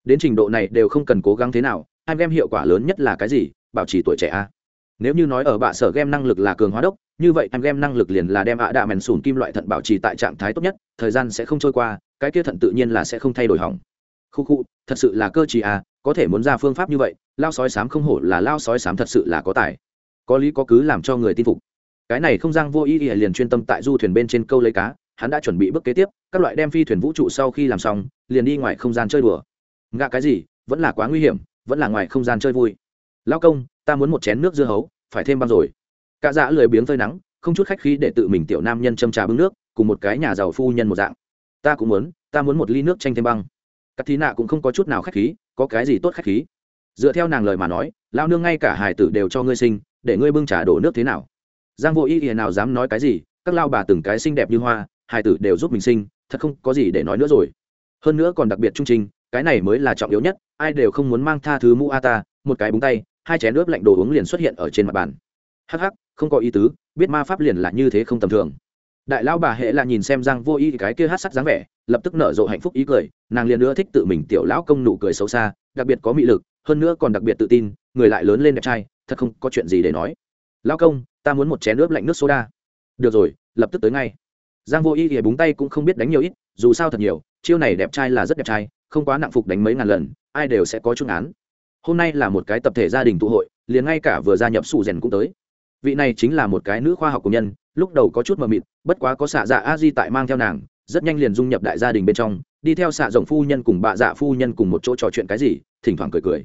Đến trình độ này đều không cần cố gắng thế nào anh em hiệu quả lớn nhất là cái gì, bảo trì tuổi trẻ a. Nếu như nói ở bạ sở game năng lực là cường hóa đốc như vậy em game năng lực liền là đem ạ đạ mèn sùn kim loại thận bảo trì tại trạng thái tốt nhất, thời gian sẽ không trôi qua, cái kia thận tự nhiên là sẽ không thay đổi hỏng. Khu khu, thật sự là cơ trì à có thể muốn ra phương pháp như vậy, lao sói sám không hổ là lao sói sám thật sự là có tài. Có lý có cứ làm cho người tin phục. Cái này không giang vô ý ý liền chuyên tâm tại du thuyền bên trên câu lấy cá, hắn đã chuẩn bị bước kế tiếp, các loại đem phi thuyền vũ trụ sau khi làm xong, liền đi ngoài không gian chơi đùa. Ngạ cái gì, vẫn là quá nguy hiểm, vẫn là ngoài không gian chơi vui. Lao công, ta muốn một chén nước dưa hấu, phải thêm băng rồi cả dạ lười biếng phơi nắng, không chút khách khí để tự mình tiểu nam nhân châm trà bưng nước, cùng một cái nhà giàu phu nhân một dạng. Ta cũng muốn, ta muốn một ly nước chanh thêm băng. Cắt thí nạ cũng không có chút nào khách khí, có cái gì tốt khách khí? Dựa theo nàng lời mà nói, lao nương ngay cả hải tử đều cho ngươi sinh, để ngươi bưng trà đổ nước thế nào? Giang vô ý ý nào dám nói cái gì, các lao bà từng cái xinh đẹp như hoa hải tử đều giúp mình sinh, thật không có gì để nói nữa rồi. Hơn nữa còn đặc biệt trung trình, cái này mới là trọng yếu nhất, ai đều không muốn mang tha thứ mu a ta, một cái búng tay, hai chén nước lạnh đồ uống liền xuất hiện ở trên mặt bàn hắc hắc, không có ý tứ, biết ma pháp liền là như thế không tầm thường. Đại lão bà hệ là nhìn xem giang vô ý cái kia hát sắc dáng vẻ, lập tức nở rộ hạnh phúc ý cười, nàng liền nữa thích tự mình tiểu lão công nụ cười xấu xa, đặc biệt có mị lực, hơn nữa còn đặc biệt tự tin, người lại lớn lên đẹp trai, thật không có chuyện gì để nói. Lão công, ta muốn một chén nước lạnh nước soda. Được rồi, lập tức tới ngay. Giang vô ý thì búng tay cũng không biết đánh nhiều ít, dù sao thật nhiều, chiêu này đẹp trai là rất đẹp trai, không quá nặng phục đánh mấy ngàn lần, ai đều sẽ có chung án. Hôm nay là một cái tập thể gia đình tụ hội, liền ngay cả vừa gia nhập sủ rèn cũng tới vị này chính là một cái nữ khoa học công nhân, lúc đầu có chút mờ mịt, bất quá có xạ dạ a di tại mang theo nàng, rất nhanh liền dung nhập đại gia đình bên trong, đi theo xạ rộng phu nhân cùng bạ dạ phu nhân cùng một chỗ trò chuyện cái gì, thỉnh thoảng cười cười.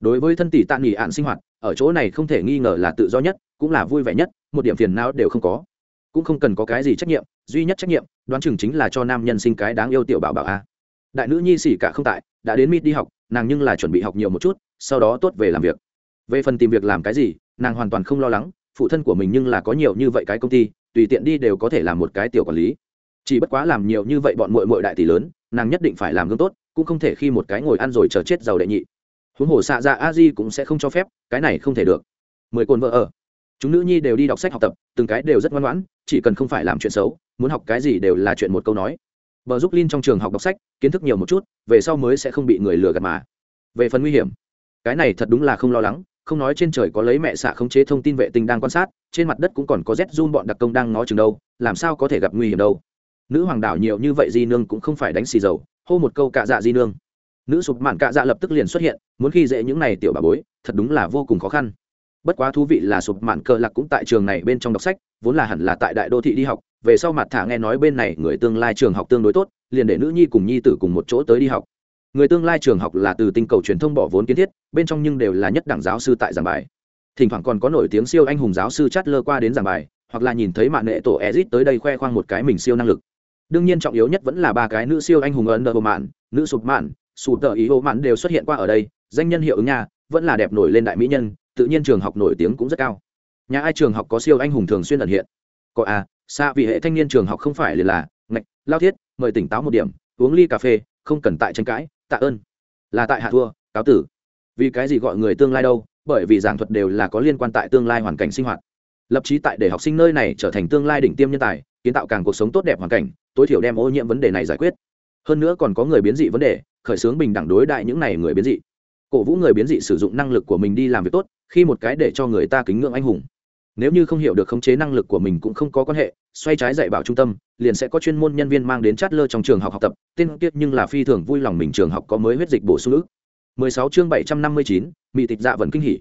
Đối với thân tỷ tạ nghỉ ạn sinh hoạt, ở chỗ này không thể nghi ngờ là tự do nhất, cũng là vui vẻ nhất, một điểm phiền não đều không có. Cũng không cần có cái gì trách nhiệm, duy nhất trách nhiệm, đoán chừng chính là cho nam nhân sinh cái đáng yêu tiểu bảo bảo a. Đại nữ nhi xỉ cả không tại, đã đến mít đi học, nàng nhưng là chuẩn bị học nhiều một chút, sau đó tốt về làm việc. Về phần tìm việc làm cái gì, nàng hoàn toàn không lo lắng phụ thân của mình nhưng là có nhiều như vậy cái công ty tùy tiện đi đều có thể làm một cái tiểu quản lý. Chỉ bất quá làm nhiều như vậy bọn mội mội đại tỷ lớn nàng nhất định phải làm gương tốt cũng không thể khi một cái ngồi ăn rồi chờ chết giàu đệ nhị. Huống hồ xạ ra a di cũng sẽ không cho phép cái này không thể được. Mười cồn vợ ở. Chúng nữ nhi đều đi đọc sách học tập từng cái đều rất ngoan ngoãn chỉ cần không phải làm chuyện xấu muốn học cái gì đều là chuyện một câu nói. Bờ giúp Linh trong trường học đọc sách, kiến thức nhiều một chút, về sau mới sẽ không bị người lừa gạt mà. Về phần nguy hiểm, cái này thật đúng là không lo lắng, không nói trên trời có lấy mẹ xạ khống chế thông tin vệ tinh đang quan sát, trên mặt đất cũng còn có Z đặc công đang ngó chừng đâu, làm sao có thể gặp nguy hiểm đâu. Nữ hoàng đảo nhiều như vậy di nương cũng không phải đánh xì dầu, hô một câu cạ dạ di nương. Nữ sụp mạn cạ dạ lập tức liền xuất hiện, muốn khi dễ những này tiểu bà bối, thật đúng là vô cùng khó khăn bất quá thú vị là sụp mạn cờ lạc cũng tại trường này bên trong đọc sách vốn là hẳn là tại đại đô thị đi học về sau mặt thả nghe nói bên này người tương lai trường học tương đối tốt liền để nữ nhi cùng nhi tử cùng một chỗ tới đi học người tương lai trường học là từ tinh cầu truyền thông bỏ vốn kiến thiết, bên trong nhưng đều là nhất đẳng giáo sư tại giảng bài. Thỉnh thoảng còn có nổi tiếng siêu anh hùng giáo sư chát lơ qua đến giảng bài, hoặc là nhìn thấy mạng nghệ tổ ezit tới đây khoe khoang một cái mình siêu năng lực. Đương nhiên trọng yếu nhất vẫn là ba cái nữ siêu anh hùng ấn độ mạn nữ sụp mạn, sụp tờ ý ô mạn đều xuất hiện qua ở đây, danh nhân hiệu ứng nhà vẫn là đẹp nổi lên đại mỹ nhân, tự nhiên trường học nổi tiếng cũng rất cao. Nhà ai trường học có siêu anh hùng thường xuyên ẩn hiện? Có à xa vì hệ thanh niên trường học không phải liền là ngạch, lao thiết, mời tỉnh táo một điểm, uống ly cà phê, không cần tại tranh cãi tạ ơn. Là tại hạ thua, cáo tử. Vì cái gì gọi người tương lai đâu? Bởi vì giảng thuật đều là có liên quan tại tương lai hoàn cảnh sinh hoạt. Lập trí tại để học sinh nơi này trở thành tương lai đỉnh tiêm nhân tài, kiến tạo càng cuộc sống tốt đẹp hoàn cảnh, tối thiểu đem ô nhiễm vấn đề này giải quyết. Hơn nữa còn có người biến dị vấn đề, khởi xướng bình đẳng đối đại những này người biến dị. Cổ vũ người biến dị sử dụng năng lực của mình đi làm việc tốt, khi một cái để cho người ta kính ngưỡng anh hùng nếu như không hiểu được khống chế năng lực của mình cũng không có quan hệ xoay trái dạy bảo trung tâm liền sẽ có chuyên môn nhân viên mang đến chát lơ trong trường học học tập tên kiết nhưng là phi thường vui lòng mình trường học có mới huyết dịch bổ sung ức 16 chương 759, mỹ tịch dạ vẫn kinh hỉ.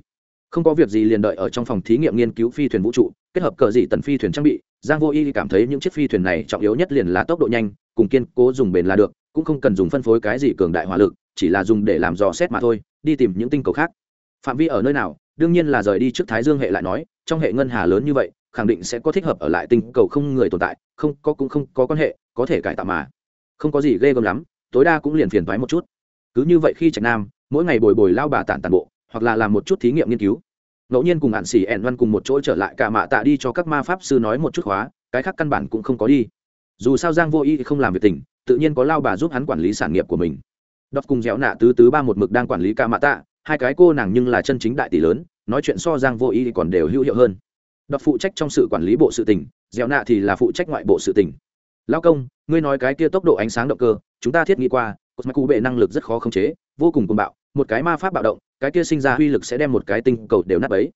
Không có việc gì liền đợi ở trong phòng thí nghiệm nghiên cứu phi thuyền vũ trụ kết hợp cờ dị tần phi thuyền trang bị giang vô y cảm thấy những chiếc phi thuyền này trọng yếu nhất liền là tốc độ nhanh cùng kiên cố dùng bền là được cũng không cần dùng phân phối cái gì cường đại hỏa lực chỉ là dùng để làm dò xét mà thôi đi tìm những tinh cầu khác. Phạm vi ở nơi nào đương nhiên là rời đi trước thái dương hệ lại nói trong hệ ngân hà lớn như vậy, khẳng định sẽ có thích hợp ở lại tinh cầu không người tồn tại, không có cũng không có quan hệ, có thể cải tạo mà. Không có gì ghê gớm lắm, tối đa cũng liền phiền thoái một chút. Cứ như vậy khi trạch nam, mỗi ngày bồi bồi lao bà tản tàn bộ, hoặc là làm một chút thí nghiệm nghiên cứu. Ngẫu nhiên cùng hạn xỉ ẹn văn cùng một chỗ trở lại cả mạ tạ đi cho các ma pháp sư nói một chút khóa cái khác căn bản cũng không có đi. Dù sao giang vô y không làm việc tình, tự nhiên có lao bà giúp hắn quản lý sản nghiệp của mình. Đọc cùng dẻo nạ tứ tứ ba một mực đang quản lý cả mạ tạ, hai cái cô nàng nhưng là chân chính đại tỷ lớn nói chuyện so giang vô ý còn đều hữu hiệu hơn. Đọc phụ trách trong sự quản lý bộ sự tình dẻo nạ thì là phụ trách ngoại bộ sự tình. Lao công, ngươi nói cái kia tốc độ ánh sáng động cơ, chúng ta thiết nghĩ qua, cột mắc cụ bệ năng lực rất khó khống chế, vô cùng cuồng bạo, một cái ma pháp bạo động, cái kia sinh ra uy lực sẽ đem một cái tinh cầu đều nát ấy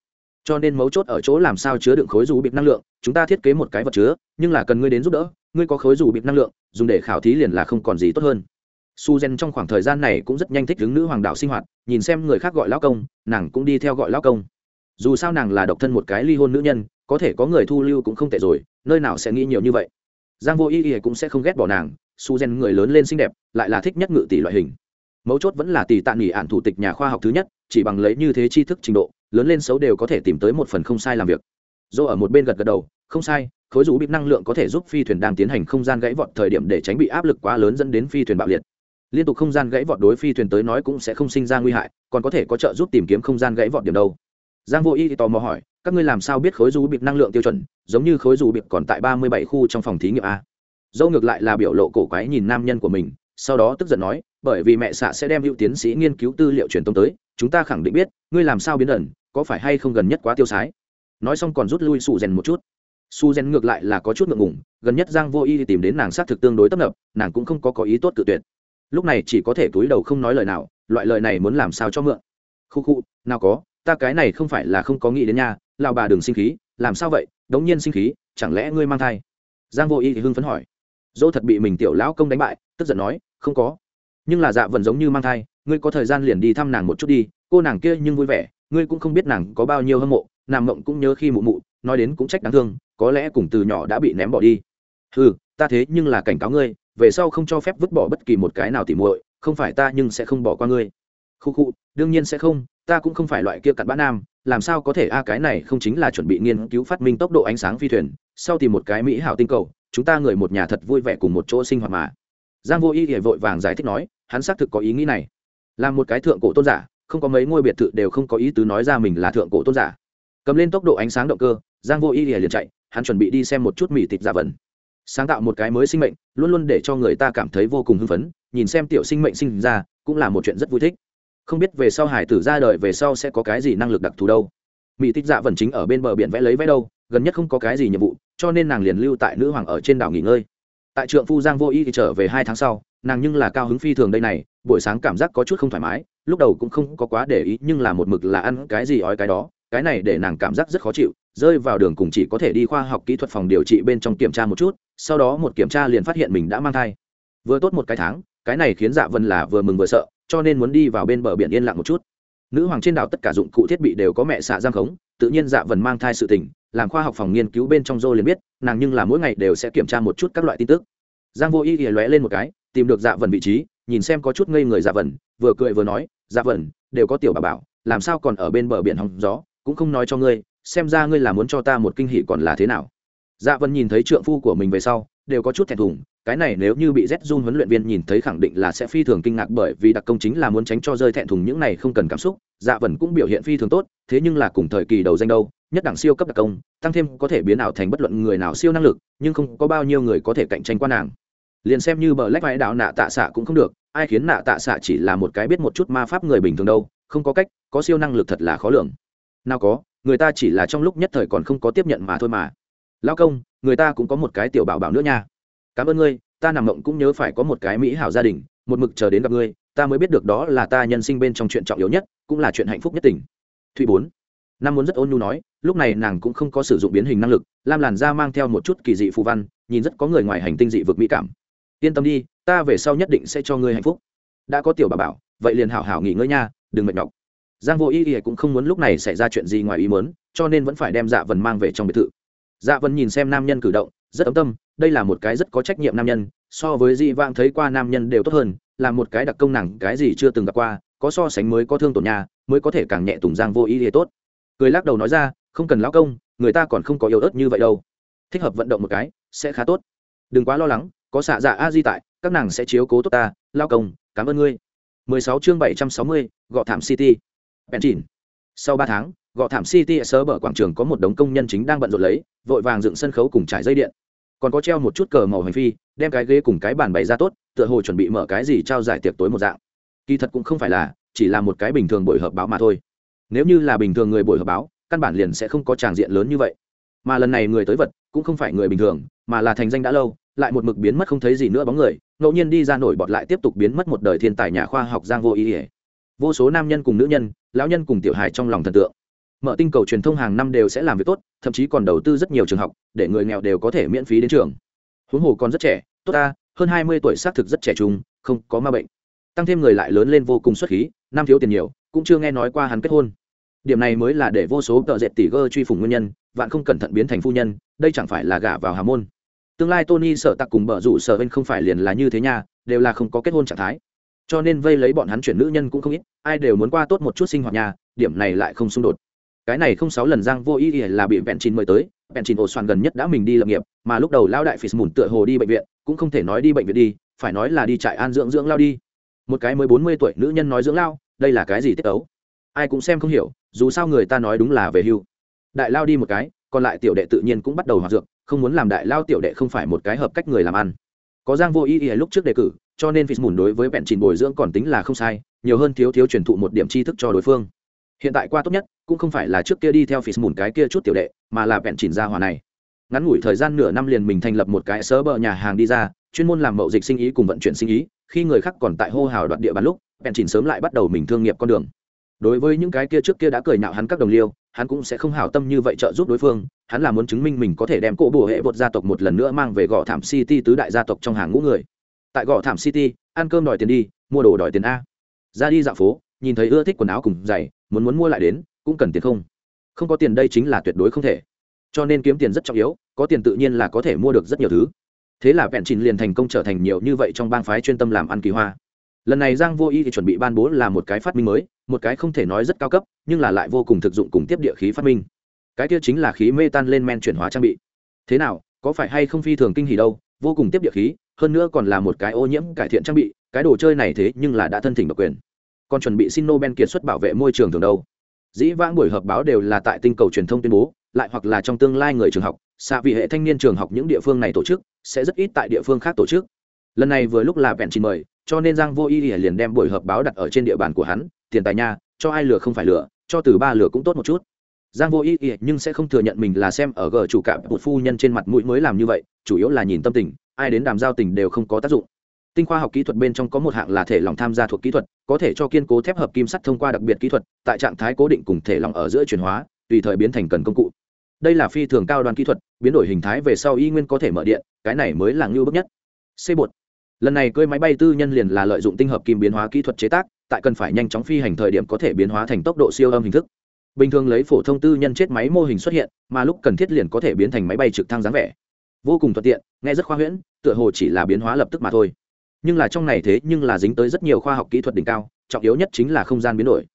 cho nên mấu chốt ở chỗ làm sao chứa đựng khối dù bịp năng lượng, chúng ta thiết kế một cái vật chứa, nhưng là cần ngươi đến giúp đỡ, ngươi có khối dù bịp năng lượng, dùng để khảo thí liền là không còn gì tốt hơn su gen trong khoảng thời gian này cũng rất nhanh thích đứng nữ hoàng đạo sinh hoạt, nhìn xem người khác gọi lão công, nàng cũng đi theo gọi lão công. Dù sao nàng là độc thân một cái ly hôn nữ nhân, có thể có người thu lưu cũng không tệ rồi, nơi nào sẽ nghĩ nhiều như vậy. Giang vô y y cũng sẽ không ghét bỏ nàng, su gen người lớn lên xinh đẹp, lại là thích nhất ngự tỷ loại hình. Mấu chốt vẫn là tỷ tạ nghỉ ạn thủ tịch nhà khoa học thứ nhất, chỉ bằng lấy như thế tri thức trình độ, lớn lên xấu đều có thể tìm tới một phần không sai làm việc. Dô ở một bên gật gật đầu, không sai, khối rủ bịp năng lượng có thể giúp phi thuyền đang tiến hành không gian gãy vọt thời điểm để tránh bị áp lực quá lớn dẫn đến phi thuyền bạo liệt liên tục không gian gãy vọt đối phi thuyền tới nói cũng sẽ không sinh ra nguy hại, còn có thể có trợ giúp tìm kiếm không gian gãy vọt điểm đâu. Giang vô y thì tò mò hỏi, các ngươi làm sao biết khối dù bịp năng lượng tiêu chuẩn, giống như khối dù bịp còn tại ba mươi bảy khu trong phòng thí nghiệm a? Dâu ngược lại là biểu lộ cổ quái nhìn nam nhân của mình, sau đó tức giận nói, bởi vì mẹ xạ sẽ đem hữu tiến sĩ nghiên cứu tư liệu truyền tống tới, chúng ta khẳng định biết, ngươi làm sao biến ẩn, có phải hay không gần nhất quá tiêu sái? Nói xong còn rút lui su rèn một chút. Su rèn ngược lại là có chút ngượng ngủng gần nhất giang vô y thì tìm đến nàng xác thực tương đối tấp nập, nàng cũng không có có ý tốt tự tuyệt lúc này chỉ có thể túi đầu không nói lời nào, loại lời này muốn làm sao cho mượn? Khu khu, nào có, ta cái này không phải là không có nghĩ đến nha lào bà đừng sinh khí, làm sao vậy, đống nhiên sinh khí, chẳng lẽ ngươi mang thai? Giang vô y thì hưng phấn hỏi. Dỗ thật bị mình tiểu lão công đánh bại, tức giận nói, không có. Nhưng là dạ vẫn giống như mang thai, ngươi có thời gian liền đi thăm nàng một chút đi, cô nàng kia nhưng vui vẻ, ngươi cũng không biết nàng có bao nhiêu hâm mộ, nàng mộng cũng nhớ khi mụ mụ, nói đến cũng trách đáng thương, có lẽ cùng từ nhỏ đã bị ném bỏ đi. Ừ ta thế nhưng là cảnh cáo ngươi về sau không cho phép vứt bỏ bất kỳ một cái nào tỉ muội, không phải ta nhưng sẽ không bỏ qua ngươi. Khu khu, đương nhiên sẽ không, ta cũng không phải loại kia cặn bã nam, làm sao có thể a, cái này không chính là chuẩn bị nghiên cứu phát minh tốc độ ánh sáng phi thuyền, sau tìm một cái mỹ hảo tinh cầu, chúng ta người một nhà thật vui vẻ cùng một chỗ sinh hoạt mà. Giang vô y hệ vội vàng giải thích nói, hắn xác thực có ý nghĩ này. Làm một cái thượng cổ tôn giả, không có mấy ngôi biệt thự đều không có ý tứ nói ra mình là thượng cổ tôn giả. Cầm lên tốc độ ánh sáng động cơ, giang vô y liền chạy, hắn chuẩn bị đi xem một chút mỹ tịch giả vần sáng tạo một cái mới sinh mệnh, luôn luôn để cho người ta cảm thấy vô cùng hưng phấn, nhìn xem tiểu sinh mệnh sinh ra, cũng là một chuyện rất vui thích. Không biết về sau hải tử ra đời về sau sẽ có cái gì năng lực đặc thù đâu. Mỹ tích dạ vần chính ở bên bờ biển vẽ lấy vẽ đâu, gần nhất không có cái gì nhiệm vụ, cho nên nàng liền lưu tại nữ hoàng ở trên đảo nghỉ ngơi. Tại trượng phu giang vô y thì trở về hai tháng sau, nàng nhưng là cao hứng phi thường đây này, buổi sáng cảm giác có chút không thoải mái, lúc đầu cũng không có quá để ý, nhưng là một mực là ăn cái gì ói cái đó, cái này để nàng cảm giác rất khó chịu, rơi vào đường cùng chỉ có thể đi khoa học kỹ thuật phòng điều trị bên trong kiểm tra một chút sau đó một kiểm tra liền phát hiện mình đã mang thai. Vừa tốt một cái tháng, cái này khiến dạ vân là vừa mừng vừa sợ, cho nên muốn đi vào bên bờ biển yên lặng một chút. Nữ hoàng trên đảo tất cả dụng cụ thiết bị đều có mẹ xạ giang khống, tự nhiên dạ vần mang thai sự tình, làm khoa học phòng nghiên cứu bên trong dô liền biết, nàng nhưng là mỗi ngày đều sẽ kiểm tra một chút các loại tin tức. Giang vô y ghé lóe lên một cái, tìm được dạ vần vị trí, nhìn xem có chút ngây người dạ vần vừa cười vừa nói dạ vần đều có tiểu bà bảo, làm sao còn ở bên bờ biển hòng gió, cũng không nói cho ngươi, xem ra ngươi là muốn cho ta một kinh hỉ còn là thế nào? Dạ vân nhìn thấy trượng phu của mình về sau, đều có chút thẹn thùng, cái này nếu như bị z Jun huấn luyện viên nhìn thấy khẳng định là sẽ phi thường kinh ngạc bởi vì đặc công chính là muốn tránh cho rơi thẹn thùng những này không cần cảm xúc dạ vần cũng biểu hiện phi thường tốt, thế nhưng là cùng thời kỳ đầu danh đâu, nhất đẳng siêu cấp đặc công, tăng thêm có thể biến ảo thành bất luận người nào siêu năng lực, nhưng không có bao nhiêu người có thể cạnh tranh qua nàng. Liền xem như bờ lách vai đạo nạ tạ xạ cũng không được, ai khiến nạ tạ xạ chỉ là một cái biết một chút ma pháp người bình thường đâu, không có cách, có siêu năng lực thật là khó lường. Nào có, người ta chỉ là trong lúc nhất thời còn không có tiếp nhận mà thôi mà lao công, người ta cũng có một cái tiểu bảo bảo nữa nha. Cảm ơn ngươi, ta nằm mộng cũng nhớ phải có một cái mỹ hảo gia đình, một mực chờ đến gặp ngươi, ta mới biết được đó là ta nhân sinh bên trong chuyện trọng yếu nhất, cũng là chuyện hạnh phúc nhất tình. Thụy bốn năm muốn rất ôn nhu nói, lúc này nàng cũng không có sử dụng biến hình năng lực, lam làn da mang theo một chút kỳ dị phù văn, nhìn rất có người ngoài hành tinh dị vực mỹ cảm. Yên tâm đi, ta về sau nhất định sẽ cho ngươi hạnh phúc. Đã có tiểu bà bảo, vậy liền hảo hảo nghỉ ngơi nha, đừng mệt nhọc. Giang vô ý ý cũng không muốn lúc này xảy ra chuyện gì ngoài ý muốn, cho nên vẫn phải đem dạ vần mang về trong biệt thự dạ vân nhìn xem nam nhân cử động rất ấm tâm đây là một cái rất có trách nhiệm nam nhân so với dị vãng thấy qua nam nhân đều tốt hơn là một cái đặc công nàng cái gì chưa từng gặp qua có so sánh mới có thương tổn nhà mới có thể càng nhẹ tùng giang vô ý thì tốt. Cười lắc đầu nói ra không cần lão công người ta còn không có yếu ớt như vậy đâu. Thích hợp vận động một cái sẽ khá tốt. Đừng quá lo lắng có xạ dạ a di tại các nàng sẽ chiếu cố tốt ta lao công cảm ơn ngươi. 16 chương 760, gọ thảm city. Bèn chỉnh sau ba tháng gọ thảm city ở sơ bờ quảng trường có một đống công nhân chính đang bận rộn lấy, vội vàng dựng sân khấu cùng trải dây điện. Còn có treo một chút cờ màu hành phi, đem cái ghế cùng cái bàn bày ra tốt, tựa hồ chuẩn bị mở cái gì trao giải tiệc tối một dạng. Kỳ thật cũng không phải là, chỉ là một cái bình thường buổi họp báo mà thôi. Nếu như là bình thường người buổi họp báo, căn bản liền sẽ không có tràng diện lớn như vậy. Mà lần này người tới vật, cũng không phải người bình thường, mà là thành danh đã lâu, lại một mực biến mất không thấy gì nữa bóng người, ngẫu nhiên đi ra nổi bọt lại tiếp tục biến mất một đời thiên tài nhà khoa học giang vô ý ỉa. Vô số nam nhân cùng nữ nhân, lão nhân cùng tiểu hài trong lòng thần tượng mở tinh cầu truyền thông hàng năm đều sẽ làm việc tốt, thậm chí còn đầu tư rất nhiều trường học, để người nghèo đều có thể miễn phí đến trường. Huống hồ còn rất trẻ, tốt ta, hơn hai mươi tuổi xác thực rất trẻ trung, không có ma bệnh. Tăng thêm người lại lớn lên vô cùng xuất khí, nam thiếu tiền nhiều, cũng chưa nghe nói qua hắn kết hôn. Điểm này mới là để vô số tợ dệt tỷ gơ truy phủng nguyên nhân, vạn không cẩn thận biến thành phu nhân, đây chẳng phải là gả vào hà môn. Tương lai tony sợ tặc cùng bờ rủ sợ bên không phải liền là như thế nha, đều là không có kết hôn trạng thái. Cho nên vây lấy bọn hắn chuyển nữ nhân cũng không ít, ai đều muốn qua tốt một chút sinh hoạt nhà, điểm này lại không xung đột cái này không sáu lần giang vô ý là bị vẹn chín mời tới, vẹn chín ổ soạn gần nhất đã mình đi lập nghiệp, mà lúc đầu lao đại phì mùn tựa hồ đi bệnh viện, cũng không thể nói đi bệnh viện đi, phải nói là đi trại an dưỡng dưỡng lao đi. Một cái mới bốn mươi tuổi nữ nhân nói dưỡng lao, đây là cái gì tiết ấu? Ai cũng xem không hiểu, dù sao người ta nói đúng là về hưu. Đại lao đi một cái, còn lại tiểu đệ tự nhiên cũng bắt đầu hoạt dược, không muốn làm đại lao tiểu đệ không phải một cái hợp cách người làm ăn. Có giang vô ý ý lúc trước đề cử, cho nên phí mùn đối với vẹn chín bồi dưỡng còn tính là không sai, nhiều hơn thiếu thiếu truyền thụ một điểm tri thức cho đối phương hiện tại qua tốt nhất, cũng không phải là trước kia đi theo phí mùn cái kia chút tiểu đệ, mà là vẹn chỉnh ra hòa này. Ngắn ngủi thời gian nửa năm liền mình thành lập một cái sơ bờ nhà hàng đi ra, chuyên môn làm mậu dịch sinh ý cùng vận chuyển sinh ý, khi người khác còn tại hô hào đoạt địa bàn lúc, vẹn chỉnh sớm lại bắt đầu mình thương nghiệp con đường. Đối với những cái kia trước kia đã cười nhạo hắn các đồng liêu, hắn cũng sẽ không hào tâm như vậy trợ giúp đối phương, hắn là muốn chứng minh mình có thể đem cỗ bùa hệ bột gia tộc một lần nữa mang về gò thảm city tứ đại gia tộc trong hàng ngũ người. Tại gò thảm city, ăn cơm đòi tiền đi, mua đồ đòi tiền a. Ra đi dạo phố, nhìn thấy ưa thích quần áo cùng giày muốn muốn mua lại đến, cũng cần tiền không? Không có tiền đây chính là tuyệt đối không thể. Cho nên kiếm tiền rất trọng yếu, có tiền tự nhiên là có thể mua được rất nhiều thứ. Thế là vẹn trình liền thành công trở thành nhiều như vậy trong bang phái chuyên tâm làm ăn kỳ hoa. Lần này giang vô y thì chuẩn bị ban bố là một cái phát minh mới, một cái không thể nói rất cao cấp, nhưng là lại vô cùng thực dụng cùng tiếp địa khí phát minh. Cái kia chính là khí mê tan lên men chuyển hóa trang bị. Thế nào, có phải hay không phi thường kinh hỉ đâu, vô cùng tiếp địa khí, hơn nữa còn là một cái ô nhiễm cải thiện trang bị, cái đồ chơi này thế nhưng là đã thân thỉnh độc quyền còn chuẩn bị xin nobel kiệt xuất bảo vệ môi trường thường đâu. Dĩ vãng buổi họp báo đều là tại tinh cầu truyền thông tuyên bố, lại hoặc là trong tương lai người trường học, xạ vị hệ thanh niên trường học những địa phương này tổ chức, sẽ rất ít tại địa phương khác tổ chức. Lần này vừa lúc là vẹn trình mời, cho nên giang vô y liền đem buổi họp báo đặt ở trên địa bàn của hắn, tiền tài nha, cho ai lừa không phải lừa, cho từ ba lừa cũng tốt một chút. Giang vô y nhưng sẽ không thừa nhận mình là xem ở gờ chủ cạm một phu nhân trên mặt mũi mới làm như vậy, chủ yếu là nhìn tâm tình, ai đến đàm giao tình đều không có tác dụng tinh khoa học kỹ thuật bên trong có một hạng là thể lỏng tham gia thuộc kỹ thuật, có thể cho kiên cố thép hợp kim sắt thông qua đặc biệt kỹ thuật, tại trạng thái cố định cùng thể lỏng ở giữa chuyển hóa, tùy thời biến thành cần công cụ. Đây là phi thường cao đoàn kỹ thuật, biến đổi hình thái về sau y nguyên có thể mở điện, cái này mới là ngưu bức nhất. C một lần này cơi máy bay tư nhân liền là lợi dụng tinh hợp kim biến hóa kỹ thuật chế tác, tại cần phải nhanh chóng phi hành thời điểm có thể biến hóa thành tốc độ siêu âm hình thức. Bình thường lấy phổ thông tư nhân chết máy mô hình xuất hiện, mà lúc cần thiết liền có thể biến thành máy bay trực thăng dáng vẻ. Vô cùng thuận tiện, nghe rất khoa huyễn, tựa hồ chỉ là biến hóa lập tức mà thôi nhưng là trong này thế nhưng là dính tới rất nhiều khoa học kỹ thuật đỉnh cao, trọng yếu nhất chính là không gian biến đổi.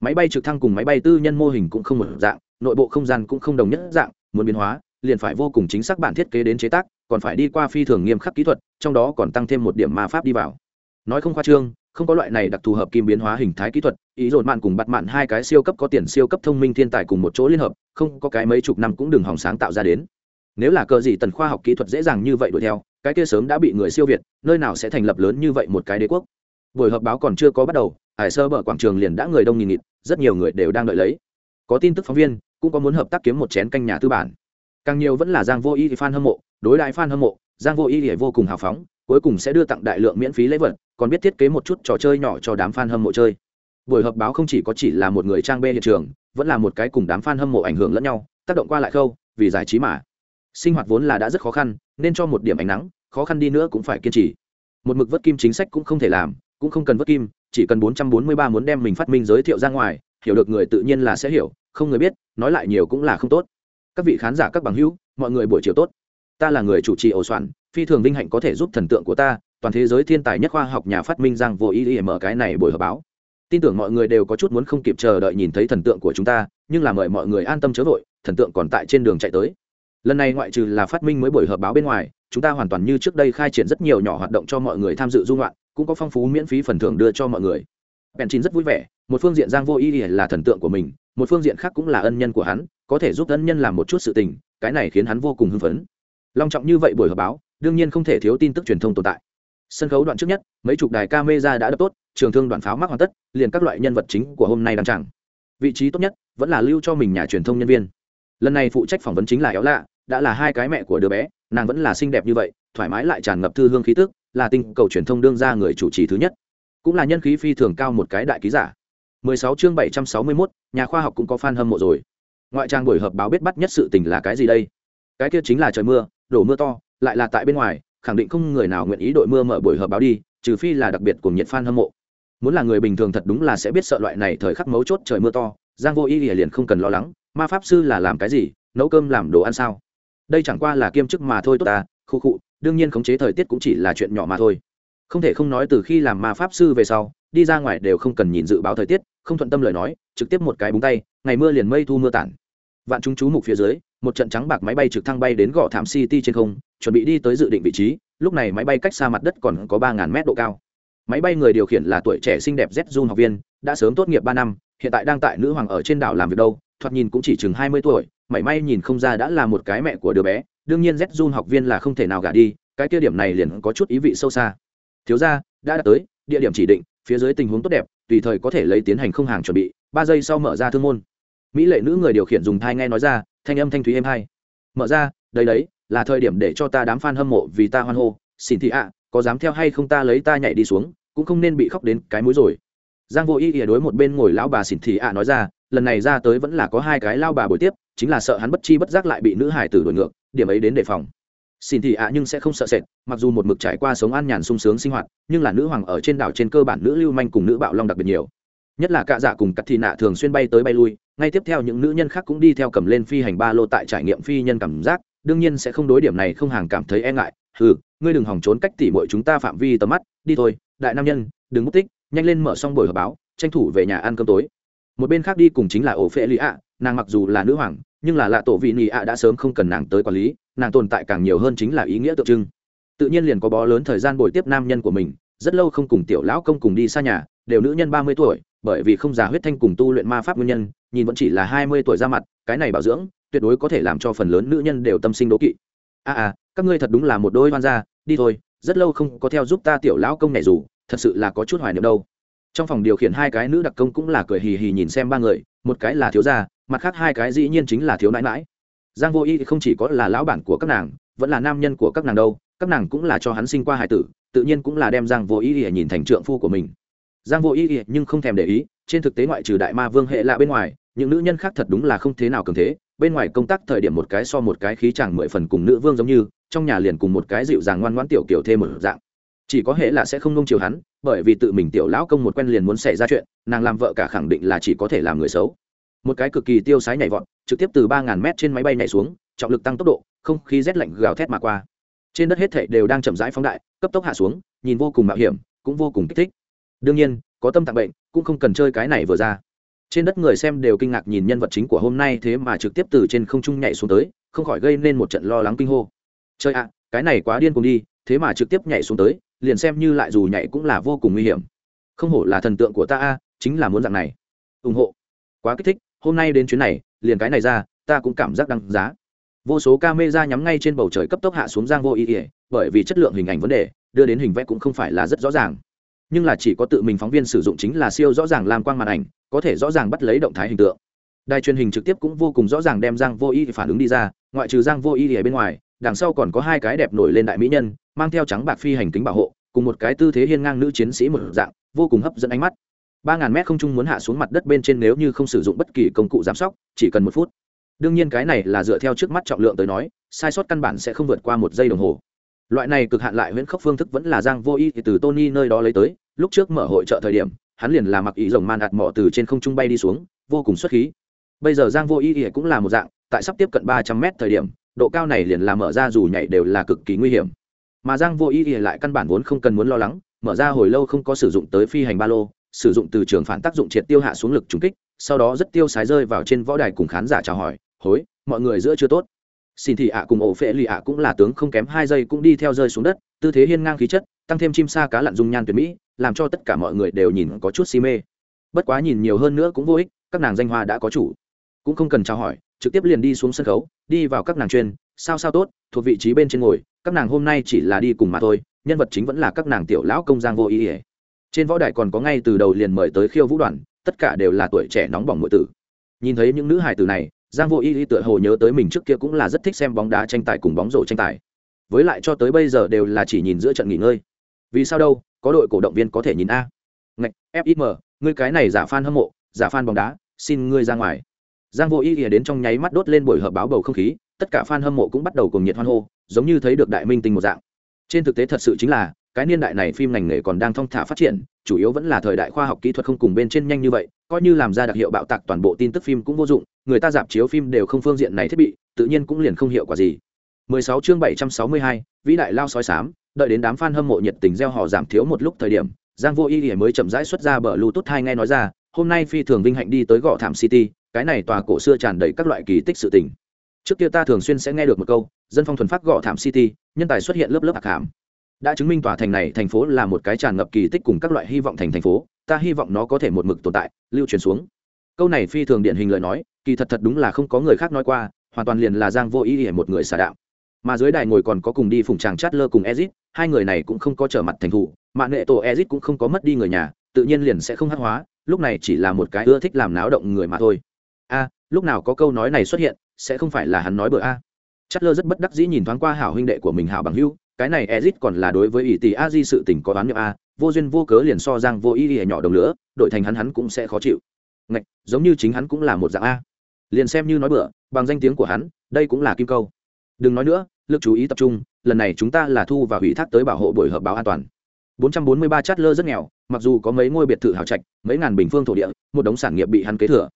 Máy bay trực thăng cùng máy bay tư nhân mô hình cũng không một dạng, nội bộ không gian cũng không đồng nhất dạng, muốn biến hóa, liền phải vô cùng chính xác bản thiết kế đến chế tác, còn phải đi qua phi thường nghiêm khắc kỹ thuật, trong đó còn tăng thêm một điểm ma pháp đi vào. Nói không khoa trương, không có loại này đặc thù hợp kim biến hóa hình thái kỹ thuật, ý dồn mạn cùng bắt mạn hai cái siêu cấp có tiền siêu cấp thông minh thiên tài cùng một chỗ liên hợp, không có cái mấy chục năm cũng đừng hỏng sáng tạo ra đến nếu là cờ gì tần khoa học kỹ thuật dễ dàng như vậy đuổi theo, cái kia sớm đã bị người siêu việt, nơi nào sẽ thành lập lớn như vậy một cái đế quốc? Buổi họp báo còn chưa có bắt đầu, hải sơ bờ quảng trường liền đã người đông nghìn nghịt, rất nhiều người đều đang đợi lấy. Có tin tức phóng viên, cũng có muốn hợp tác kiếm một chén canh nhà tư bản. Càng nhiều vẫn là giang vô y fan hâm mộ, đối đại fan hâm mộ, giang vô y vô cùng hào phóng, cuối cùng sẽ đưa tặng đại lượng miễn phí lễ vật, còn biết thiết kế một chút trò chơi nhỏ cho đám fan hâm mộ chơi. Buổi họp báo không chỉ có chỉ là một người trang bê hiện trường, vẫn là một cái cùng đám fan hâm mộ ảnh hưởng lẫn nhau, tác động qua lại khâu, vì giải trí mà sinh hoạt vốn là đã rất khó khăn, nên cho một điểm ánh nắng, khó khăn đi nữa cũng phải kiên trì. Một mực vớt kim chính sách cũng không thể làm, cũng không cần vớt kim, chỉ cần bốn trăm bốn mươi ba muốn đem mình phát minh giới thiệu ra ngoài, hiểu được người tự nhiên là sẽ hiểu, không người biết, nói lại nhiều cũng là không tốt. Các vị khán giả, các bằng hữu, mọi người buổi chiều tốt. Ta là người chủ trì ổ soạn, phi thường vinh hạnh có thể giúp thần tượng của ta, toàn thế giới thiên tài nhất khoa học nhà phát minh giang vô ý ý mở cái này buổi họp báo. Tin tưởng mọi người đều có chút muốn không kịp chờ đợi nhìn thấy thần tượng của chúng ta, nhưng là mời mọi người an tâm chớ vội, thần tượng còn tại trên đường chạy tới lần này ngoại trừ là phát minh mới buổi họp báo bên ngoài, chúng ta hoàn toàn như trước đây khai triển rất nhiều nhỏ hoạt động cho mọi người tham dự dung loạn cũng có phong phú miễn phí phần thưởng đưa cho mọi người. Bèn chín rất vui vẻ, một phương diện giang vô ý là thần tượng của mình, một phương diện khác cũng là ân nhân của hắn, có thể giúp ân nhân làm một chút sự tình, cái này khiến hắn vô cùng hưng phấn. Long trọng như vậy buổi họp báo, đương nhiên không thể thiếu tin tức truyền thông tồn tại. Sân khấu đoạn trước nhất, mấy chục đài camera đã đập tốt, trường thương đoạn pháo mắc hoàn tất, liền các loại nhân vật chính của hôm nay đang chẳng vị trí tốt nhất, vẫn là lưu cho mình nhà truyền thông nhân viên lần này phụ trách phỏng vấn chính là éo lạ đã là hai cái mẹ của đứa bé nàng vẫn là xinh đẹp như vậy thoải mái lại tràn ngập thư hương khí tức là tinh cầu truyền thông đương ra người chủ trì thứ nhất. Cũng là nhân khí phi thường cao một cái đại ký giả. 16 chương 761, nhà khoa học cũng có fan hâm mộ rồi. Ngoại trang buổi họp báo biết bắt nhất sự tình là cái gì đây? Cái kia chính là trời mưa đổ mưa to lại là tại bên ngoài khẳng định không người nào nguyện ý đội mưa mở buổi họp báo đi trừ phi là đặc biệt của nhiệt fan hâm mộ. Muốn là người bình thường thật đúng là sẽ biết sợ loại này thời khắc mấu chốt trời mưa to giang vô ý liền không cần lo lắng, ma pháp sư là làm cái gì, nấu cơm làm đồ ăn sao? Đây chẳng qua là kiêm chức mà thôi tốt ta, khu khụ đương nhiên khống chế thời tiết cũng chỉ là chuyện nhỏ mà thôi. Không thể không nói từ khi làm ma pháp sư về sau, đi ra ngoài đều không cần nhìn dự báo thời tiết, không thuận tâm lời nói, trực tiếp một cái búng tay, ngày mưa liền mây thu mưa tản. Vạn chúng chú mục phía dưới, một trận trắng bạc máy bay trực thăng bay đến gò thảm city trên không, chuẩn bị đi tới dự định vị trí, lúc này máy bay cách xa mặt đất còn có ba ngàn mét độ cao. Máy bay người điều khiển là tuổi trẻ xinh đẹp z học viên, đã sớm tốt nghiệp ba năm hiện tại đang tại nữ hoàng ở trên đảo làm việc đâu, thoạt nhìn cũng chỉ chừng hai mươi tuổi, mảy may nhìn không ra đã là một cái mẹ của đứa bé, đương nhiên z jun học viên là không thể nào gả đi, cái kia điểm này liền có chút ý vị sâu xa. Thiếu ra đã đạt tới, địa điểm chỉ định, phía dưới tình huống tốt đẹp, tùy thời có thể lấy tiến hành không hàng chuẩn bị, ba giây sau mở ra thương môn. Mỹ lệ nữ người điều khiển dùng thai nghe nói ra, thanh âm thanh thúy êm hai mở ra đấy đấy, là thời điểm để cho ta đám f a n hâm mộ vì ta hoan hô, xin thị ạ, có dám theo hay không ta lấy ta nhảy đi xuống, cũng không nên bị khóc đến cái mũi rồi giang vô ý ỉa đối một bên ngồi lão bà xỉn thị ạ nói ra, lần này ra tới vẫn là có hai cái lao bà buổi tiếp, chính là sợ hắn bất chi bất giác lại bị nữ hải tử đổi ngược, điểm ấy đến đề phòng. Xin thị ạ nhưng sẽ không sợ sệt, mặc dù một mực trải qua sống an nhàn sung sướng sinh hoạt, nhưng là nữ hoàng ở trên đảo trên cơ bản nữ lưu manh cùng nữ bạo long đặc biệt nhiều. Nhất là cạ dạ cùng cắt thị nạ thường xuyên bay tới bay lui, ngay tiếp theo những nữ nhân khác cũng đi theo cầm lên phi hành ba lô tại trải nghiệm phi nhân cảm giác, đương nhiên sẽ không đối điểm này không hàng cảm thấy e ngại. Ừ ngươi đừng hòng trốn cách tỉ mọi chúng ta phạm vi tầm mắt, đi thôi, đại nam nhân, đừng mất tích nhanh lên mở xong buổi họp báo tranh thủ về nhà ăn cơm tối. Một bên khác đi cùng chính là ổ phệ lý ạ nàng mặc dù là nữ hoàng nhưng là lạ tổ vị nị ạ đã sớm không cần nàng tới quản lý nàng tồn tại càng nhiều hơn chính là ý nghĩa tượng trưng. Tự nhiên liền có bó lớn thời gian bồi tiếp nam nhân của mình rất lâu không cùng tiểu lão công cùng đi xa nhà đều nữ nhân ba mươi tuổi bởi vì không già huyết thanh cùng tu luyện ma pháp nguyên nhân nhìn vẫn chỉ là hai mươi tuổi ra mặt cái này bảo dưỡng tuyệt đối có thể làm cho phần lớn nữ nhân đều tâm sinh đố kỵ. A à, à các ngươi thật đúng là một đôi hoan gia đi thôi rất lâu không có theo giúp ta tiểu lão công này dù thật sự là có chút hoài niệm đâu. Trong phòng điều khiển hai cái nữ đặc công cũng là cười hì hì nhìn xem ba người, một cái là thiếu gia, mặt khác hai cái dĩ nhiên chính là thiếu nãi mãi giang vô y không chỉ có là lão bản của các nàng, vẫn là nam nhân của các nàng đâu, các nàng cũng là cho hắn sinh qua hải tử, tự nhiên cũng là đem giang vô y nhìn thành trượng phu của mình. Giang vô y nhưng không thèm để ý, trên thực tế ngoại trừ đại ma vương hệ lạ bên ngoài, những nữ nhân khác thật đúng là không thế nào cường thế, bên ngoài công tác thời điểm một cái so một cái khí chàng mười phần cùng nữ vương giống như, trong nhà liền cùng một cái dịu dàng ngoan ngoãn tiểu kiểu thêm một dạng chỉ có hệ là sẽ không nông chiều hắn, bởi vì tự mình tiểu lão công một quen liền muốn xảy ra chuyện, nàng làm vợ cả khẳng định là chỉ có thể làm người xấu. Một cái cực kỳ tiêu sái nhảy vọt, trực tiếp từ ba ngàn mét trên máy bay nhảy xuống, trọng lực tăng tốc độ, không khí rét lạnh gào thét mà qua. Trên đất hết thảy đều đang chậm rãi phóng đại, cấp tốc hạ xuống, nhìn vô cùng mạo hiểm, cũng vô cùng kích thích. Đương nhiên, có tâm tạng bệnh, cũng không cần chơi cái này vừa ra. Trên đất người xem đều kinh ngạc nhìn nhân vật chính của hôm nay thế mà trực tiếp từ trên không trung nhảy xuống tới, không khỏi gây nên một trận lo lắng kinh hô. Chơi ạ, cái này quá điên cùng đi, thế mà trực tiếp nhảy xuống tới liền xem như lại dù nhảy cũng là vô cùng nguy hiểm. Không hổ là thần tượng của ta a, chính là muốn dạng này. Ủng hộ. Quá kích thích, hôm nay đến chuyến này, liền cái này ra, ta cũng cảm giác đăng giá. Vô số ca mê ra nhắm ngay trên bầu trời cấp tốc hạ xuống giang vô ý ỉa bởi vì chất lượng hình ảnh vấn đề, đưa đến hình vẽ cũng không phải là rất rõ ràng. Nhưng là chỉ có tự mình phóng viên sử dụng chính là siêu rõ ràng làm quang màn ảnh, có thể rõ ràng bắt lấy động thái hình tượng. Đài truyền hình trực tiếp cũng vô cùng rõ ràng đem giang vô ý phản ứng đi ra, ngoại trừ giang vô ý ở bên ngoài, đằng sau còn có hai cái đẹp nổi lên đại mỹ nhân, mang theo trắng bạc phi hành kính bảo hộ cùng một cái tư thế hiên ngang nữ chiến sĩ một dạng, vô cùng hấp dẫn ánh mắt. Ba ngàn mét không trung muốn hạ xuống mặt đất bên trên nếu như không sử dụng bất kỳ công cụ giám sóc, chỉ cần một phút. Đương nhiên cái này là dựa theo trước mắt trọng lượng tới nói, sai sót căn bản sẽ không vượt qua một giây đồng hồ. Loại này cực hạn lại huyễn khốc phương thức vẫn là giang vô y thì từ tony nơi đó lấy tới, lúc trước mở hội trợ thời điểm, hắn liền là mặc ý rồng man ạt mỏ từ trên không trung bay đi xuống, vô cùng xuất khí. Bây giờ giang vô y thì cũng là một dạng, tại sắp tiếp cận ba trăm mét thời điểm, độ cao này liền là mở ra dù nhảy đều là cực kỳ nguy hiểm mà giang vô ý ỉa lại căn bản vốn không cần muốn lo lắng, mở ra hồi lâu không có sử dụng tới phi hành ba lô, sử dụng từ trường phản tác dụng triệt tiêu hạ xuống lực trúng kích, sau đó rất tiêu sái rơi vào trên võ đài cùng khán giả chào hỏi, hối, mọi người giữa chưa tốt. Xin thị ạ cùng ổ phệ lì ạ cũng là tướng không kém hai giây cũng đi theo rơi xuống đất, tư thế hiên ngang khí chất, tăng thêm chim sa cá lặn dung nhan tuyệt mỹ, làm cho tất cả mọi người đều nhìn có chút si mê. Bất quá nhìn nhiều hơn nữa cũng vô ích, các nàng danh hoa đã có chủ. Cũng không cần chào hỏi, trực tiếp liền đi xuống sân khấu, đi vào các nàng chuyên, sao sao tốt, thuộc vị trí bên trên ngồi các nàng hôm nay chỉ là đi cùng mà thôi, nhân vật chính vẫn là các nàng tiểu lão công giang vô ý ỉa trên võ đài còn có ngay từ đầu liền mời tới khiêu vũ đoàn, tất cả đều là tuổi trẻ nóng bỏng ngụy tử. Nhìn thấy những nữ hài tử này, giang vô y y tựa hồ nhớ tới mình trước kia cũng là rất thích xem bóng đá tranh tài cùng bóng rổ tranh tài. Với lại cho tới bây giờ đều là chỉ nhìn giữa trận nghỉ ngơi. Vì sao đâu, có đội cổ động viên có thể nhìn a. Ngạch fim ngươi cái này giả fan hâm mộ, giả fan bóng đá, xin ngươi ra ngoài. Giang vô y ỉa đến trong nháy mắt đốt lên buổi họp báo bầu không khí tất cả fan hâm mộ cũng bắt đầu cùng nhiệt hoan hô giống như thấy được đại minh tinh một dạng. Trên thực tế thật sự chính là cái niên đại này phim ngành nghề còn đang thong thả phát triển chủ yếu vẫn là thời đại khoa học kỹ thuật không cùng bên trên nhanh như vậy coi như làm ra đặc hiệu bạo tạc toàn bộ tin tức phim cũng vô dụng người ta dạp chiếu phim đều không phương diện này thiết bị tự nhiên cũng liền không hiệu quả gì. 16 chương 762, vĩ đại lao sói sám đợi đến đám fan hâm mộ nhiệt tình gieo họ giảm thiếu một lúc thời điểm giang vô y mới chậm rãi xuất ra bờ bluetooth hai nghe nói ra hôm nay phi thường vinh hạnh đi tới gõ thảm city cái này tòa cổ xưa tràn đầy các loại kỳ tích sự tình trước kia ta thường xuyên sẽ nghe được một câu, dân phong thuần phát gõ thảm city, nhân tài xuất hiện lớp lớp hạc hàm. Đã chứng minh tòa thành này thành phố là một cái tràn ngập kỳ tích cùng các loại hy vọng thành thành phố, ta hy vọng nó có thể một mực tồn tại, lưu truyền xuống. Câu này phi thường điển hình lời nói, kỳ thật thật đúng là không có người khác nói qua, hoàn toàn liền là giang vô ý ỉa một người xả đạo. Mà dưới đài ngồi còn có cùng đi phùng tràng chát lơ cùng ezit, hai người này cũng không có trở mặt thành thủ mạng nghệ tổ ezit cũng không có mất đi người nhà, tự nhiên liền sẽ không hắc hóa, lúc này chỉ là một cái ưa thích làm náo động người mà thôi. A, lúc nào có câu nói này xuất hiện sẽ không phải là hắn nói bừa a. À. lơ rất bất đắc dĩ nhìn thoáng qua hảo huynh đệ của mình hảo bằng hưu cái này ezit còn là đối với ỷ tỷ a di sự tình có đoán nhập a vô duyên vô cớ liền so giang vô ý ỉa nhỏ đồng lửa đội thành hắn hắn cũng sẽ khó chịu. Ngạch giống như chính hắn cũng là một dạng a. Liền xem như nói bừa, bằng danh tiếng của hắn đây cũng là kim câu. Đừng nói nữa lực chú ý tập trung lần này chúng ta là thu và hủy thác tới bảo hộ buổi họp báo an toàn. 443 chát lơ rất nghèo mặc dù có mấy ngôi biệt thự hào trạch mấy ngàn bình phương thổ địa một đống sản nghiệp bị hắn kế thừa.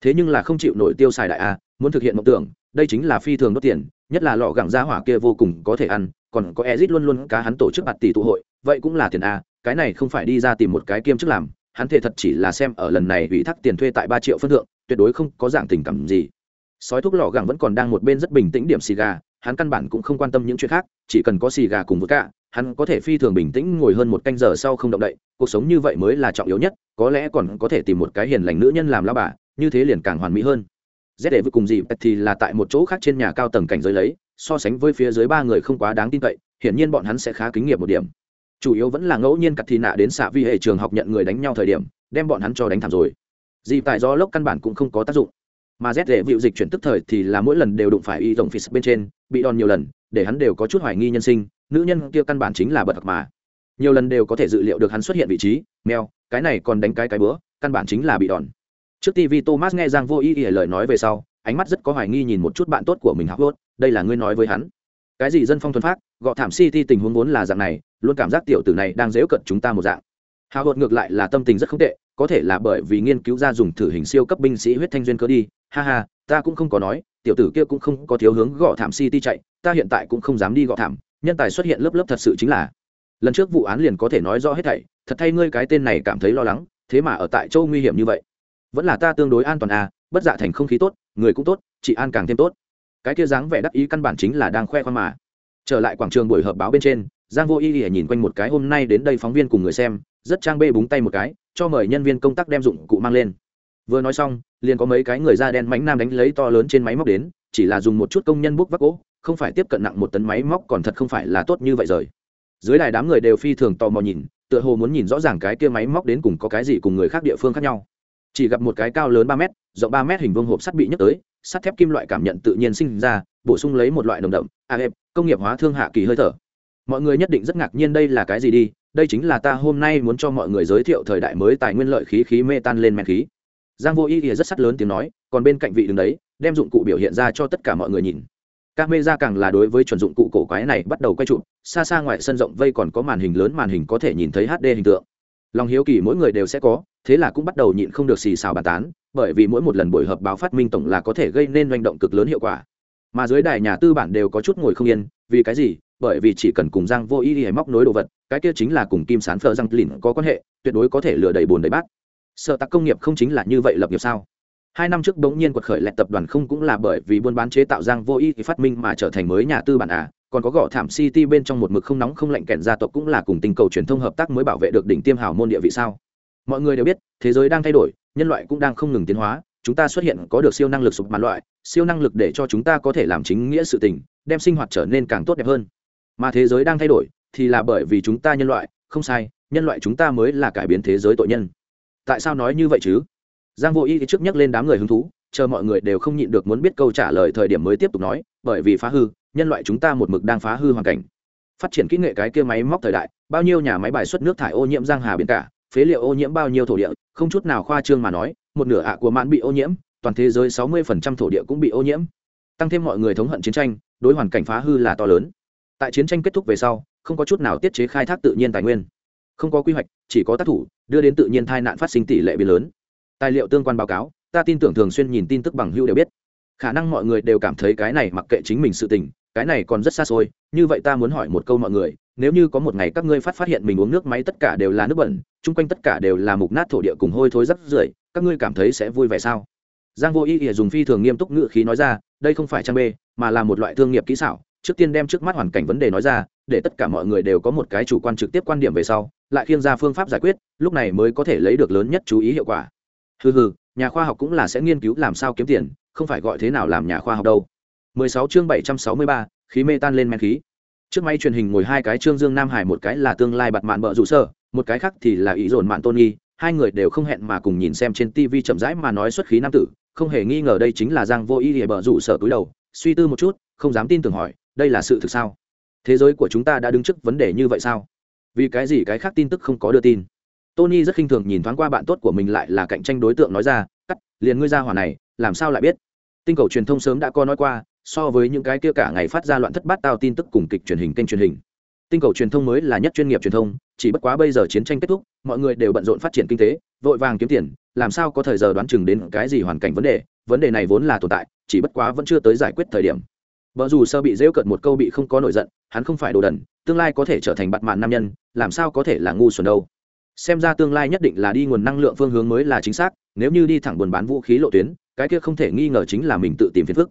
Thế nhưng là không chịu nổi tiêu xài đại a muốn thực hiện mộng tưởng, đây chính là phi thường đốt tiền, nhất là lọ gẳng ra hỏa kia vô cùng có thể ăn, còn có ezit luôn luôn cá hắn tổ chức bạt tỷ tụ hội, vậy cũng là tiền a, cái này không phải đi ra tìm một cái kiêm chức làm, hắn thể thật chỉ là xem ở lần này ủy thác tiền thuê tại ba triệu phân thượng, tuyệt đối không có dạng tình cảm gì. Sói thuốc lọ gẳng vẫn còn đang một bên rất bình tĩnh điểm xì gà, hắn căn bản cũng không quan tâm những chuyện khác, chỉ cần có xì gà cùng với cả, hắn có thể phi thường bình tĩnh ngồi hơn một canh giờ sau không động đậy, cuộc sống như vậy mới là trọng yếu nhất, có lẽ còn có thể tìm một cái hiền lành nữ nhân làm lao bà, như thế liền càng hoàn mỹ hơn z để vừa cùng gì thì là tại một chỗ khác trên nhà cao tầng cảnh giới lấy, so sánh với phía dưới ba người không quá đáng tin cậy, hiển nhiên bọn hắn sẽ khá kính nghiệp một điểm. Chủ yếu vẫn là ngẫu nhiên cặt thì nạ đến xạ vi hệ trường học nhận người đánh nhau thời điểm, đem bọn hắn cho đánh thảm rồi. Dì tại do lốc căn bản cũng không có tác dụng. Mà z để vịu dịch chuyển tức thời thì là mỗi lần đều đụng phải y tổng Phì bên trên, bị đòn nhiều lần, để hắn đều có chút hoài nghi nhân sinh, nữ nhân kia căn bản chính là bật mà. Nhiều lần đều có thể dự liệu được hắn xuất hiện vị trí, mèo, cái này còn đánh cái cái bữa, căn bản chính là bị đòn trước tv thomas nghe giang vô ý ý lời nói về sau, ánh mắt rất có hoài nghi nhìn một chút bạn tốt của mình học hốt đây là ngươi nói với hắn. Cái gì dân phong thuần phát gọ thảm city tình huống vốn là dạng này, luôn cảm giác tiểu tử này đang dễu cận chúng ta một dạng. Hào hột ngược lại là tâm tình rất không tệ, có thể là bởi vì nghiên cứu ra dùng thử hình siêu cấp binh sĩ huyết thanh duyên cơ đi. Ha ha, ta cũng không có nói, tiểu tử kia cũng không có thiếu hướng gõ thảm city chạy, ta hiện tại cũng không dám đi gõ thảm, nhân tài xuất hiện lớp lớp thật sự chính là. Lần trước vụ án liền có thể nói rõ hết thảy, thật thay ngươi cái tên này cảm thấy lo lắng, thế mà ở tại châu nguy hiểm như vậy vẫn là ta tương đối an toàn à bất dạ thành không khí tốt, người cũng tốt, chị an càng thêm tốt. Cái kia dáng vẻ đắc ý căn bản chính là đang khoe khoang mà. Trở lại quảng trường buổi họp báo bên trên, giang vô y ỉa nhìn quanh một cái hôm nay đến đây phóng viên cùng người xem, rất trang bê búng tay một cái, cho mời nhân viên công tác đem dụng cụ mang lên. Vừa nói xong, liền có mấy cái người da đen mánh nam đánh lấy to lớn trên máy móc đến, chỉ là dùng một chút công nhân bút vác gỗ, không phải tiếp cận nặng một tấn máy móc còn thật không phải là tốt như vậy rồi. Dưới đài đám người đều phi thường tò mò nhìn, tựa hồ muốn nhìn rõ ràng cái kia máy móc đến cùng có cái gì cùng người khác địa phương khác nhau chỉ gặp một cái cao lớn ba m rộng ba m hình vương hộp sắt bị nhấc tới, sắt thép kim loại cảm nhận tự nhiên sinh ra, bổ sung lấy một loại nồng đậm a ép, công nghiệp hóa thương hạ kỳ hơi thở. Mọi người nhất định rất ngạc nhiên đây là cái gì đi, đây chính là ta hôm nay muốn cho mọi người giới thiệu thời đại mới tài nguyên lợi khí khí mê tan lên men khí. Giang vô ý ỉa rất sắt lớn tiếng nói, còn bên cạnh vị đứng đấy, đem dụng cụ biểu hiện ra cho tất cả mọi người nhìn. Các mê ra càng là đối với chuẩn dụng cụ cổ quái này bắt đầu quay trụ, xa xa ngoài sân rộng vây còn có màn hình lớn màn hình có thể nhìn thấy hd hình tượng. Lòng hiếu kỳ mỗi người đều sẽ có thế là cũng bắt đầu nhịn không được xì xào bàn tán, bởi vì mỗi một lần buổi họp báo phát minh tổng là có thể gây nên manh động cực lớn hiệu quả. Mà dưới đài nhà tư bản đều có chút ngồi không yên, vì cái gì? Bởi vì chỉ cần cùng giang vô ý hay móc nối đồ vật, cái kia chính là cùng kim sán phờ răng lìn có quan hệ, tuyệt đối có thể lừa đầy bồn đầy bát. Sợ tặc công nghiệp không chính là như vậy lập nghiệp sao? Hai năm trước bỗng nhiên quật khởi lẹt tập đoàn không cũng là bởi vì buôn bán chế tạo giang vô ý thì phát minh mà trở thành mới nhà tư bản à? Còn có gõ thảm city bên trong một mực không nóng không lạnh kẹn gia tộc cũng là cùng tình cầu truyền thông hợp tác mới bảo vệ được đỉnh tiêm hào môn địa vị sao? Mọi người đều biết, thế giới đang thay đổi, nhân loại cũng đang không ngừng tiến hóa, chúng ta xuất hiện có được siêu năng lực sụp màn loại, siêu năng lực để cho chúng ta có thể làm chính nghĩa sự tình, đem sinh hoạt trở nên càng tốt đẹp hơn. Mà thế giới đang thay đổi, thì là bởi vì chúng ta nhân loại, không sai, nhân loại chúng ta mới là cải biến thế giới tội nhân. Tại sao nói như vậy chứ? Giang vô y trước nhắc lên đám người hứng thú, chờ mọi người đều không nhịn được muốn biết câu trả lời thời điểm mới tiếp tục nói, bởi vì phá hư, nhân loại chúng ta một mực đang phá hư hoàn cảnh. Phát triển kỹ nghệ cái kia máy móc thời đại, bao nhiêu nhà máy bài xuất nước thải ô nhiễm giang hà biển cả phế liệu ô nhiễm bao nhiêu thổ địa, không chút nào khoa trương mà nói, một nửa ạ của mạn bị ô nhiễm, toàn thế giới sáu 60% thổ địa cũng bị ô nhiễm. Tăng thêm mọi người thống hận chiến tranh, đối hoàn cảnh phá hư là to lớn. Tại chiến tranh kết thúc về sau, không có chút nào tiết chế khai thác tự nhiên tài nguyên. Không có quy hoạch, chỉ có tác thủ, đưa đến tự nhiên tai nạn phát sinh tỷ lệ biến lớn. Tài liệu tương quan báo cáo, ta tin tưởng thường xuyên nhìn tin tức bằng hữu đều biết. Khả năng mọi người đều cảm thấy cái này mặc kệ chính mình sự tình, cái này còn rất xa xôi, như vậy ta muốn hỏi một câu mọi người nếu như có một ngày các ngươi phát phát hiện mình uống nước máy tất cả đều là nước bẩn chung quanh tất cả đều là mục nát thổ địa cùng hôi thối rắc rưởi các ngươi cảm thấy sẽ vui vẻ sao? Giang vô ý ỉa dùng phi thường nghiêm túc ngữ khí nói ra đây không phải trang bê mà là một loại thương nghiệp kỹ xảo. Trước tiên đem trước mắt hoàn cảnh vấn đề nói ra để tất cả mọi người đều có một cái chủ quan trực tiếp quan điểm về sau lại khiêng ra phương pháp giải quyết lúc này mới có thể lấy được lớn nhất chú ý hiệu quả. Hừ hừ nhà khoa học cũng là sẽ nghiên cứu làm sao kiếm tiền không phải gọi thế nào làm nhà khoa học đâu. 16 chương 763, khí mê tan lên men khí trước máy truyền hình ngồi hai cái trương dương nam hải, một cái là tương lai bặt mạn bợ rủ sơ, một cái khác thì là ý dồn mạn tôn nghi hai người đều không hẹn mà cùng nhìn xem trên tv chậm rãi mà nói xuất khí nam tử, không hề nghi ngờ đây chính là giang vô ý địa bợ rủ sở túi đầu, suy tư một chút, không dám tin tưởng hỏi, đây là sự thực sao? Thế giới của chúng ta đã đứng trước vấn đề như vậy sao? Vì cái gì cái khác tin tức không có đưa tin? Tony rất khinh thường nhìn thoáng qua bạn tốt của mình lại là cạnh tranh đối tượng nói ra, cắt, liền ngươi ra hỏa này, làm sao lại biết? Tinh cầu truyền thông sớm đã có nói qua so với những cái kia cả ngày phát ra loạn thất bát tao tin tức cùng kịch truyền hình kênh truyền hình. Tinh cầu truyền thông mới là nhất chuyên nghiệp truyền thông, chỉ bất quá bây giờ chiến tranh kết thúc, mọi người đều bận rộn phát triển kinh tế, vội vàng kiếm tiền, làm sao có thời giờ đoán chừng đến cái gì hoàn cảnh vấn đề vấn đề này vốn là tồn tại, chỉ bất quá vẫn chưa tới giải quyết thời điểm. Vợ dù sơ bị rêu cợt một câu bị không có nổi giận, hắn không phải đồ đần, tương lai có thể trở thành bạn mạn nam nhân, làm sao có thể là ngu xuẩn đâu. Xem ra tương lai nhất định là đi nguồn năng lượng phương hướng mới là chính xác, nếu như đi thẳng buôn bán vũ khí lộ tuyến, cái kia không thể nghi ngờ chính là mình tự tìm phiền phức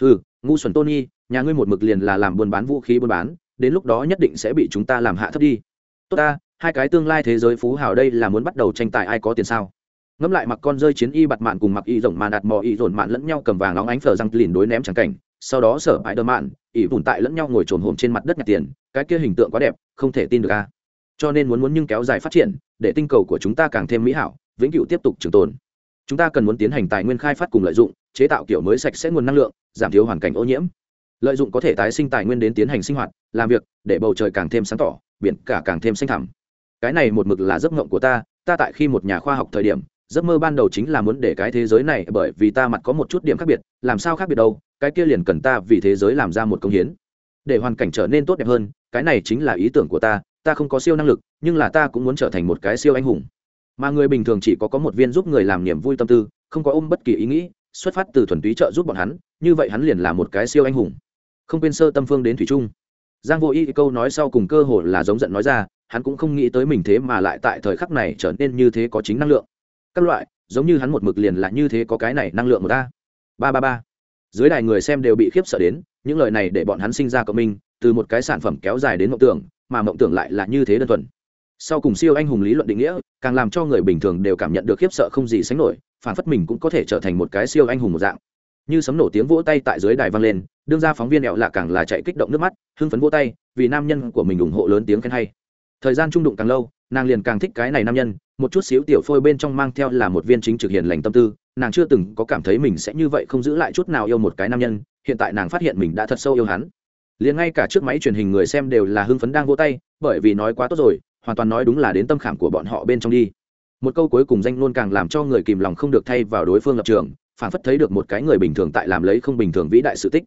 ừ ngu xuẩn tony, nhà ngươi một mực liền là làm buôn bán vũ khí buôn bán, đến lúc đó nhất định sẽ bị chúng ta làm hạ thấp đi. Tốt ta, hai cái tương lai thế giới phú hào đây là muốn bắt đầu tranh tài ai có tiền sao? Ngẫm lại mặc con rơi chiến y bặt mạn cùng mặc y rộng màn đạt mò y rộn mạn lẫn nhau cầm vàng nóng ánh phở răng lìn đối ném trắng cảnh, sau đó sở bãi đơ mạn ỉ vùn tại lẫn nhau ngồi trồn hồm trên mặt đất nhặt tiền, cái kia hình tượng quá đẹp, không thể tin được a. Cho nên muốn muốn nhưng kéo dài phát triển, để tinh cầu của chúng ta càng thêm mỹ hảo, vĩnh cửu tiếp tục trường tồn chúng ta cần muốn tiến hành tài nguyên khai phát cùng lợi dụng, chế tạo kiểu mới sạch sẽ nguồn năng lượng, giảm thiểu hoàn cảnh ô nhiễm. Lợi dụng có thể tái sinh tài nguyên đến tiến hành sinh hoạt, làm việc, để bầu trời càng thêm sáng tỏ, biển cả càng thêm xanh thẳm. Cái này một mực là giấc ngộng của ta ta tại khi một nhà khoa học thời điểm, giấc mơ ban đầu chính là muốn để cái thế giới này, bởi vì ta mặt có một chút điểm khác biệt, làm sao khác biệt đâu, cái kia liền cần ta vì thế giới làm ra một công hiến. Để hoàn cảnh trở nên tốt đẹp hơn, cái này chính là ý tưởng của ta ta không có siêu năng lực, nhưng là ta cũng muốn trở thành một cái siêu anh hùng mà người bình thường chỉ có có một viên giúp người làm niềm vui tâm tư, không có ôm bất kỳ ý nghĩ, xuất phát từ thuần túy trợ giúp bọn hắn, như vậy hắn liền là một cái siêu anh hùng. Không quên sơ tâm phương đến thủy trung giang vô ý câu nói sau cùng cơ hồ là giống giận nói ra, hắn cũng không nghĩ tới mình thế mà lại tại thời khắc này trở nên như thế có chính năng lượng. Các loại, giống như hắn một mực liền là như thế có cái này năng lượng của ta. Ba ba ba. Dưới đài người xem đều bị khiếp sợ đến, những lời này để bọn hắn sinh ra cộng minh, từ một cái sản phẩm kéo dài đến mộng tưởng, mà mộng tưởng lại là như thế đơn thuần sau cùng siêu anh hùng lý luận định nghĩa, càng làm cho người bình thường đều cảm nhận được khiếp sợ không gì sánh nổi, phản phất mình cũng có thể trở thành một cái siêu anh hùng một dạng. Như sấm nổ tiếng vỗ tay tại dưới đài vang lên, đương ra phóng viên ẹo lạ càng là chạy kích động nước mắt, hưng phấn vỗ tay, vì nam nhân của mình ủng hộ lớn tiếng khen hay. Thời gian trung đụng càng lâu, nàng liền càng thích cái này nam nhân, một chút xíu tiểu phôi bên trong mang theo là một viên chính trực hiền lành tâm tư, nàng chưa từng có cảm thấy mình sẽ như vậy không giữ lại chút nào yêu một cái nam nhân, hiện tại nàng phát hiện mình đã thật sâu yêu hắn. Liền ngay cả trước máy truyền hình người xem đều là hưng phấn đang vỗ tay, bởi vì nói quá tốt rồi hoàn toàn nói đúng là đến tâm khảm của bọn họ bên trong đi. Một câu cuối cùng danh luôn càng làm cho người kìm lòng không được thay vào đối phương lập trường, phản phất thấy được một cái người bình thường tại làm lấy không bình thường vĩ đại sự tích.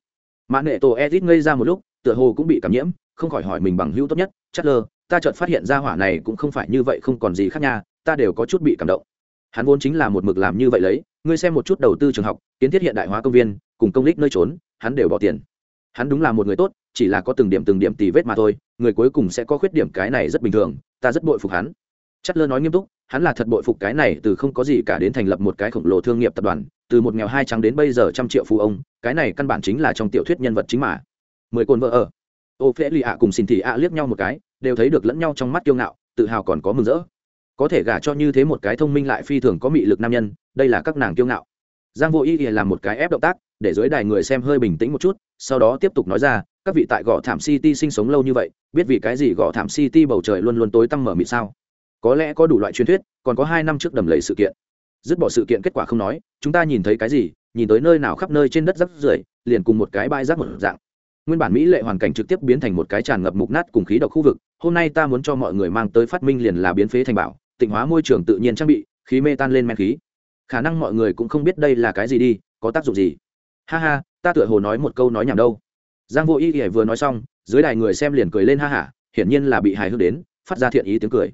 Mã nệ tổ edit ngây ra một lúc, tựa hồ cũng bị cảm nhiễm, không khỏi hỏi mình bằng hữu tốt nhất, chắc lơ, ta chợt phát hiện ra hỏa này cũng không phải như vậy không còn gì khác nha, ta đều có chút bị cảm động. Hắn vốn chính là một mực làm như vậy lấy, ngươi xem một chút đầu tư trường học, kiến thiết hiện đại hóa công viên, cùng công lích nơi trốn, hắn đều bỏ tiền. Hắn đúng là một người tốt chỉ là có từng điểm từng điểm tì vết mà thôi, người cuối cùng sẽ có khuyết điểm cái này rất bình thường, ta rất bội phục hắn. Chất lơ nói nghiêm túc, hắn là thật bội phục cái này từ không có gì cả đến thành lập một cái khổng lồ thương nghiệp tập đoàn, từ một nghèo hai trắng đến bây giờ trăm triệu phú ông, cái này căn bản chính là trong tiểu thuyết nhân vật chính mà. Mười cồn vợ ở. Ô phễ lì ạ cùng xin thị ạ liếc nhau một cái, đều thấy được lẫn nhau trong mắt kiêu ngạo, tự hào còn có mừng rỡ. Có thể gả cho như thế một cái thông minh lại phi thường có mị lực nam nhân, đây là các nàng kiêu ngạo. Giang vô ý thì làm một cái ép động tác, để dưới đài người xem hơi bình tĩnh một chút sau đó tiếp tục nói ra, các vị tại gò thảm city sinh sống lâu như vậy, biết vì cái gì gò thảm city bầu trời luôn luôn tối tăm mở mịt sao? Có lẽ có đủ loại truyền thuyết, còn có hai năm trước đầm lầy sự kiện. Dứt bỏ sự kiện kết quả không nói, chúng ta nhìn thấy cái gì, nhìn tới nơi nào khắp nơi trên đất rác rưởi, liền cùng một cái bãi rác một dạng. Nguyên bản mỹ lệ hoàn cảnh trực tiếp biến thành một cái tràn ngập mục nát cùng khí độc khu vực, hôm nay ta muốn cho mọi người mang tới phát minh liền là biến phế thành bảo, tịnh hóa môi trường tự nhiên trang bị, khí mê tan lên men khí. Khả năng mọi người cũng không biết đây là cái gì đi, có tác dụng gì? Ha ha ta tựa hồ nói một câu nói nhảm đâu. Giang vô ý ỉa vừa nói xong, dưới đài người xem liền cười lên ha hả, hiển nhiên là bị hài hước đến, phát ra thiện ý tiếng cười.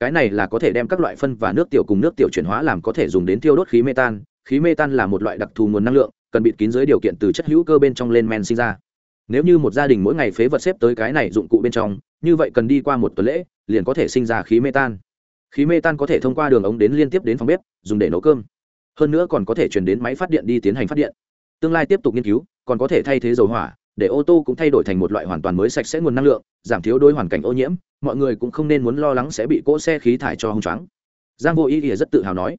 Cái này là có thể đem các loại phân và nước tiểu cùng nước tiểu chuyển hóa làm có thể dùng đến tiêu đốt khí mê tan khí mê tan là một loại đặc thù nguồn năng lượng, cần bịt kín dưới điều kiện từ chất hữu cơ bên trong lên men sinh ra. Nếu như một gia đình mỗi ngày phế vật xếp tới cái này dụng cụ bên trong, như vậy cần đi qua một tuần lễ, liền có thể sinh ra khí mê tan khí mê tan có thể thông qua đường ống đến liên tiếp đến phòng bếp, dùng để nấu cơm. Hơn nữa còn có thể chuyển đến máy phát điện đi tiến hành phát điện tương lai tiếp tục nghiên cứu, còn có thể thay thế dầu hỏa, để ô tô cũng thay đổi thành một loại hoàn toàn mới sạch sẽ nguồn năng lượng, giảm thiếu đôi hoàn cảnh ô nhiễm, mọi người cũng không nên muốn lo lắng sẽ bị cỗ xe khí thải cho hông choáng. Giang vô ý ỉa rất tự hào nói,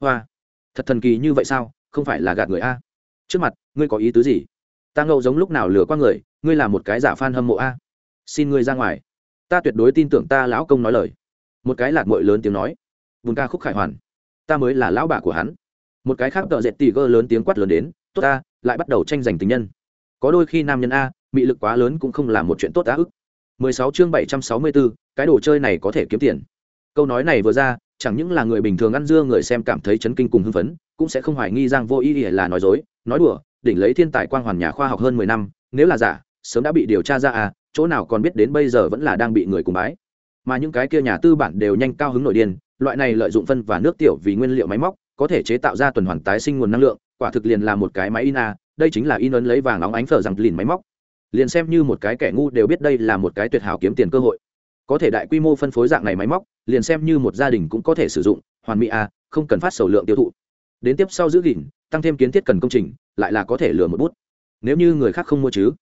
hoa, thật thần kỳ như vậy sao, không phải là gạt người a? Trước mặt, ngươi có ý tứ gì? Ta ngẫu giống lúc nào lừa qua người, ngươi là một cái giả f hâm mộ a? Xin ngươi ra ngoài. Ta tuyệt đối tin tưởng ta lão công nói lời. Một cái lạc mội lớn tiếng nói, bùn ca khúc khải hoàn, ta mới là lão bà của hắn. Một cái khác tợ dệt tỷ gơ lớn tiếng quát lớn đến tốt ta lại bắt đầu tranh giành tình nhân. Có đôi khi nam nhân a mị lực quá lớn cũng không là một chuyện tốt đã ức. 16 chương 764, cái đồ chơi này có thể kiếm tiền. Câu nói này vừa ra chẳng những là người bình thường ăn dưa người xem cảm thấy chấn kinh cùng hưng phấn cũng sẽ không hoài nghi giang vô ý là nói dối nói đùa đỉnh lấy thiên tài quang hoàn nhà khoa học hơn mười năm nếu là giả sớm đã bị điều tra ra à chỗ nào còn biết đến bây giờ vẫn là đang bị người cùng bái. Mà những cái kia nhà tư bản đều nhanh cao hứng nội điên loại này lợi dụng phân và nước tiểu vì nguyên liệu máy móc có thể chế tạo ra tuần hoàn tái sinh nguồn năng lượng, quả thực liền là một cái máy in a, đây chính là in ấn lấy vàng óng ánh phở rằng lìn máy móc. Liền xem như một cái kẻ ngu đều biết đây là một cái tuyệt hảo kiếm tiền cơ hội. Có thể đại quy mô phân phối dạng này máy móc, liền xem như một gia đình cũng có thể sử dụng, hoàn mỹ a, không cần phát sầu lượng tiêu thụ. Đến tiếp sau giữ gìn, tăng thêm kiến thiết cần công trình, lại là có thể lừa một bút. Nếu như người khác không mua chứ?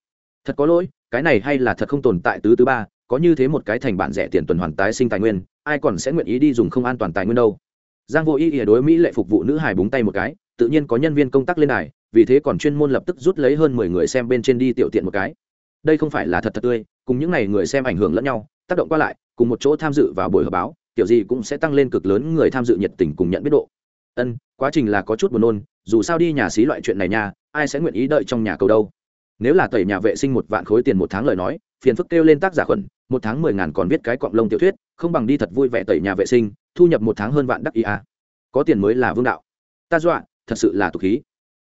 Thật có lỗi, cái này hay là thật không tồn tại tứ thứ ba, có như thế một cái thành bản rẻ tiền tuần hoàn tái sinh tài nguyên, ai còn sẽ nguyện ý đi dùng không an toàn tài nguyên đâu? Giang vô ý ỉa đối mỹ lệ phục vụ nữ hài búng tay một cái, tự nhiên có nhân viên công tác lên đài, vì thế còn chuyên môn lập tức rút lấy hơn mười người xem bên trên đi tiểu tiện một cái. Đây không phải là thật thật tươi, cùng những n à y người xem ảnh hưởng lẫn nhau, tác động qua lại, cùng một chỗ tham dự vào buổi họp báo, kiểu gì cũng sẽ tăng lên cực lớn người tham dự nhiệt tình cùng nhận biết độ. Ân, quá trình là có chút buồn nôn, dù sao đi nhà xí loại chuyện này nha, ai sẽ nguyện ý đợi trong nhà cầu đâu. Nếu là tẩy nhà vệ sinh một vạn khối tiền một tháng lời nói, phiền phức kêu lên tác giả khuẩn, một tháng mười ngàn còn viết cái cọng lông tiểu thuyết, không bằng đi thật vui vẻ tẩy nhà vệ sinh thu nhập một tháng hơn vạn đắc ý à. có tiền mới là vương đạo. Ta dọa, thật sự là tục khí.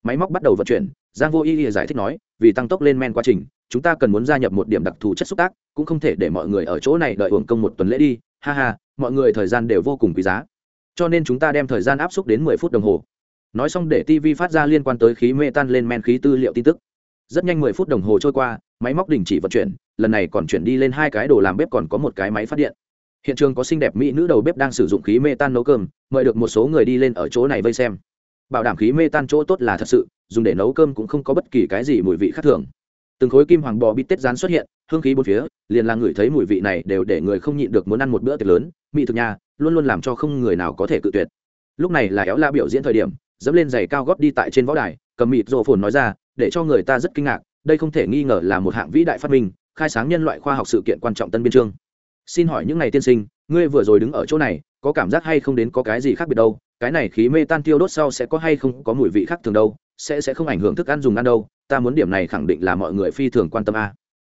Máy móc bắt đầu vận chuyển, giang vô y giải thích nói, vì tăng tốc lên men quá trình, chúng ta cần muốn gia nhập một điểm đặc thù chất xúc tác, cũng không thể để mọi người ở chỗ này đợi hưởng công một tuần lễ đi. Ha ha, mọi người thời gian đều vô cùng quý giá. Cho nên chúng ta đem thời gian áp suất đến mười phút đồng hồ. Nói xong để tv phát ra liên quan tới khí mê tan lên men khí tư liệu tin tức. Rất nhanh mười phút đồng hồ trôi qua, máy móc đình chỉ vận chuyển, lần này còn chuyển đi lên hai cái đồ làm bếp còn có một cái máy phát điện hiện trường có xinh đẹp mỹ nữ đầu bếp đang sử dụng khí mê tan nấu cơm, mời được một số người đi lên ở chỗ này vây xem. Bảo đảm khí mê tan chỗ tốt là thật sự, dùng để nấu cơm cũng không có bất kỳ cái gì mùi vị khác thường. Từng khối kim hoàng bò bít tết rán xuất hiện, hương khí bốn phía, liền là người thấy mùi vị này đều để người không nhịn được muốn ăn một bữa tiệc lớn, mỹ thực nhà luôn luôn làm cho không người nào có thể cự tuyệt. Lúc này là éo la biểu diễn thời điểm, dẫm lên giày cao góp đi tại trên võ đài, cầm mịt rộ phồn nói ra, để cho người ta rất kinh ngạc, đây không thể nghi ngờ là một hạng vĩ đại phát minh, khai sáng nhân loại khoa học sự kiện quan trọng tân biên chương xin hỏi những ngày tiên sinh, ngươi vừa rồi đứng ở chỗ này, có cảm giác hay không đến có cái gì khác biệt đâu? Cái này khí mê tan tiêu đốt sau sẽ có hay không có mùi vị khác thường đâu? Sẽ sẽ không ảnh hưởng thức ăn dùng ăn đâu. Ta muốn điểm này khẳng định là mọi người phi thường quan tâm a.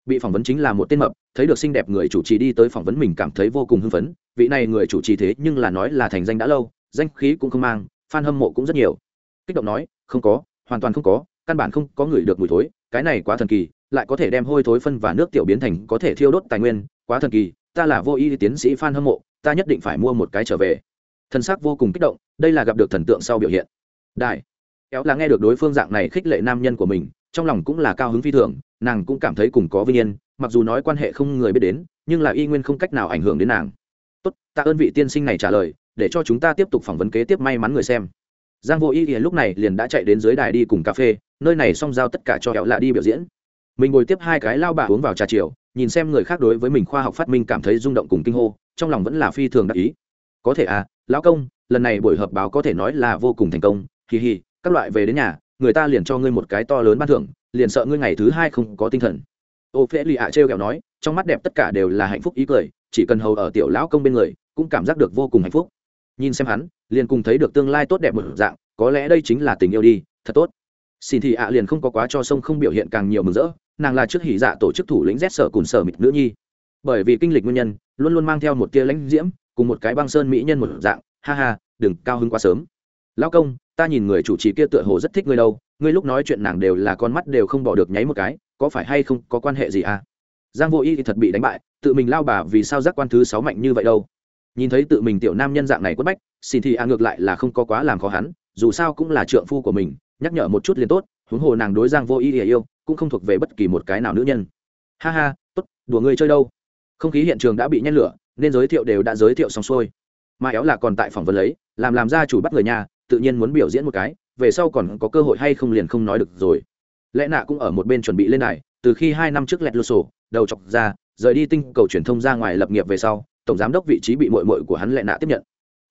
Bị phỏng vấn chính là một tên mập, thấy được xinh đẹp người chủ trì đi tới phỏng vấn mình cảm thấy vô cùng hưng phấn. Vị này người chủ trì thế nhưng là nói là thành danh đã lâu, danh khí cũng không mang, fan hâm mộ cũng rất nhiều. Kích động nói, không có, hoàn toàn không có, căn bản không có người được mùi thối. Cái này quá thần kỳ, lại có thể đem hôi thối phân và nước tiểu biến thành có thể thiêu đốt tài nguyên, quá thần kỳ ta là vô y tiến sĩ Phan hâm mộ, ta nhất định phải mua một cái trở về. Thân xác vô cùng kích động, đây là gặp được thần tượng sau biểu hiện. Đại kéo là nghe được đối phương dạng này khích lệ nam nhân của mình, trong lòng cũng là cao hứng phi thường, nàng cũng cảm thấy cùng có vinh yên, mặc dù nói quan hệ không người biết đến, nhưng là y nguyên không cách nào ảnh hưởng đến nàng. Tốt ta ơn vị tiên sinh này trả lời, để cho chúng ta tiếp tục phỏng vấn kế tiếp may mắn người xem. Giang vô y lúc này liền đã chạy đến dưới đài đi cùng cà phê, nơi này xong giao tất cả cho kéo lạ đi biểu diễn. Mình ngồi tiếp hai cái lao bà uống vào trà chiều nhìn xem người khác đối với mình khoa học phát minh cảm thấy rung động cùng kinh hô, trong lòng vẫn là phi thường đắc ý. Có thể à lão công, lần này buổi họp báo có thể nói là vô cùng thành công. Hì hì, các loại về đến nhà, người ta liền cho ngươi một cái to lớn ban thưởng, liền sợ ngươi ngày thứ hai không có tinh thần. Ô phễ lì ạ trêu kẹo nói, trong mắt đẹp tất cả đều là hạnh phúc ý cười, chỉ cần hầu ở tiểu lão công bên người, cũng cảm giác được vô cùng hạnh phúc. Nhìn xem hắn, liền cùng thấy được tương lai tốt đẹp một dạng, có lẽ đây chính là tình yêu đi, thật tốt. Xin thì ạ liền không có quá cho sông không biểu hiện càng nhiều mừng rỡ nàng là trước hỉ dạ tổ chức thủ lĩnh rét sở cùn sở mịt nữ nhi. Bởi vì kinh lịch nguyên nhân, luôn luôn mang theo một tia lãnh diễm, cùng một cái băng sơn mỹ nhân một dạng. Ha ha, đừng cao hứng quá sớm. Lão công, ta nhìn người chủ trì kia tựa hồ rất thích ngươi đâu, ngươi lúc nói chuyện nàng đều là con mắt đều không bỏ được nháy một cái, có phải hay không có quan hệ gì à? Giang vô y thì thật bị đánh bại, tự mình lao bà vì sao giác quan thứ sáu mạnh như vậy đâu? Nhìn thấy tự mình tiểu nam nhân dạng này quất bách xin thì a ngược lại là không có quá làm khó hắn, dù sao cũng là trượng phu của mình, nhắc nhở một chút liền tốt, huống hồ nàng đối giang vô y yêu cũng không thuộc về bất kỳ một cái nào nữ nhân. Ha ha, tốt, đùa ngươi chơi đâu. Không khí hiện trường đã bị nhét lửa, nên giới thiệu đều đã giới thiệu xong xuôi. Mà éo là còn tại phỏng vấn lấy, làm làm ra chủ bắt người nhà, tự nhiên muốn biểu diễn một cái, về sau còn có cơ hội hay không liền không nói được rồi. Lẽ nạ cũng ở một bên chuẩn bị lên này từ khi hai năm trước lẹt lô sổ, đầu chọc ra, rời đi tinh cầu truyền thông ra ngoài lập nghiệp về sau, tổng giám đốc vị trí bị mội mội của hắn lẹ nạ tiếp nhận.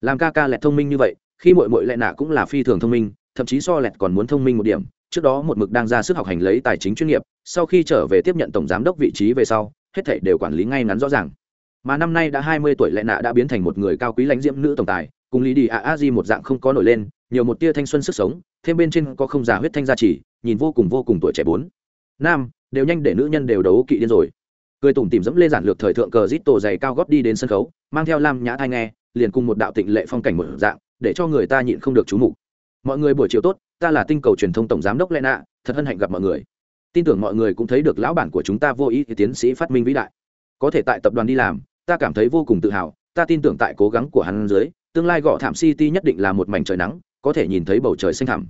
Làm ca ca lẹt thông minh như vậy, khi mội mội lẹ nạ cũng là phi thường thông minh, thậm chí so lẹt còn muốn thông minh một điểm trước đó một mực đang ra sức học hành lấy tài chính chuyên nghiệp, sau khi trở về tiếp nhận tổng giám đốc vị trí về sau, hết thảy đều quản lý ngay ngắn rõ ràng. Mà năm nay đã hai mươi tuổi lẹ nạ đã biến thành một người cao quý lãnh diễm nữ tổng tài, cùng lý đi a a di một dạng không có nổi lên, nhiều một tia thanh xuân sức sống, thêm bên trên có không già huyết thanh gia trì, nhìn vô cùng vô cùng tuổi trẻ bốn. Nam, đều nhanh để nữ nhân đều đấu kỵ điên rồi. Cười tủm tìm dẫm lê giản lược thời thượng cờ rít tổ dày cao góp đi đến sân khấu, mang theo lam nhã thai nghe, liền cùng một đạo tịnh lệ phong cảnh một dạng, để cho người ta nhịn không được chú mục mọi người buổi chiều tốt ta là tinh cầu truyền thông tổng giám đốc Lena, nạ thật hân hạnh gặp mọi người. Tin tưởng mọi người cũng thấy được lão bản của chúng ta vô ý thì tiến sĩ phát minh vĩ đại. Có thể tại tập đoàn đi làm ta cảm thấy vô cùng tự hào ta tin tưởng tại cố gắng của hắn dưới tương lai gõ thảm city nhất định là một mảnh trời nắng có thể nhìn thấy bầu trời xanh thẳm.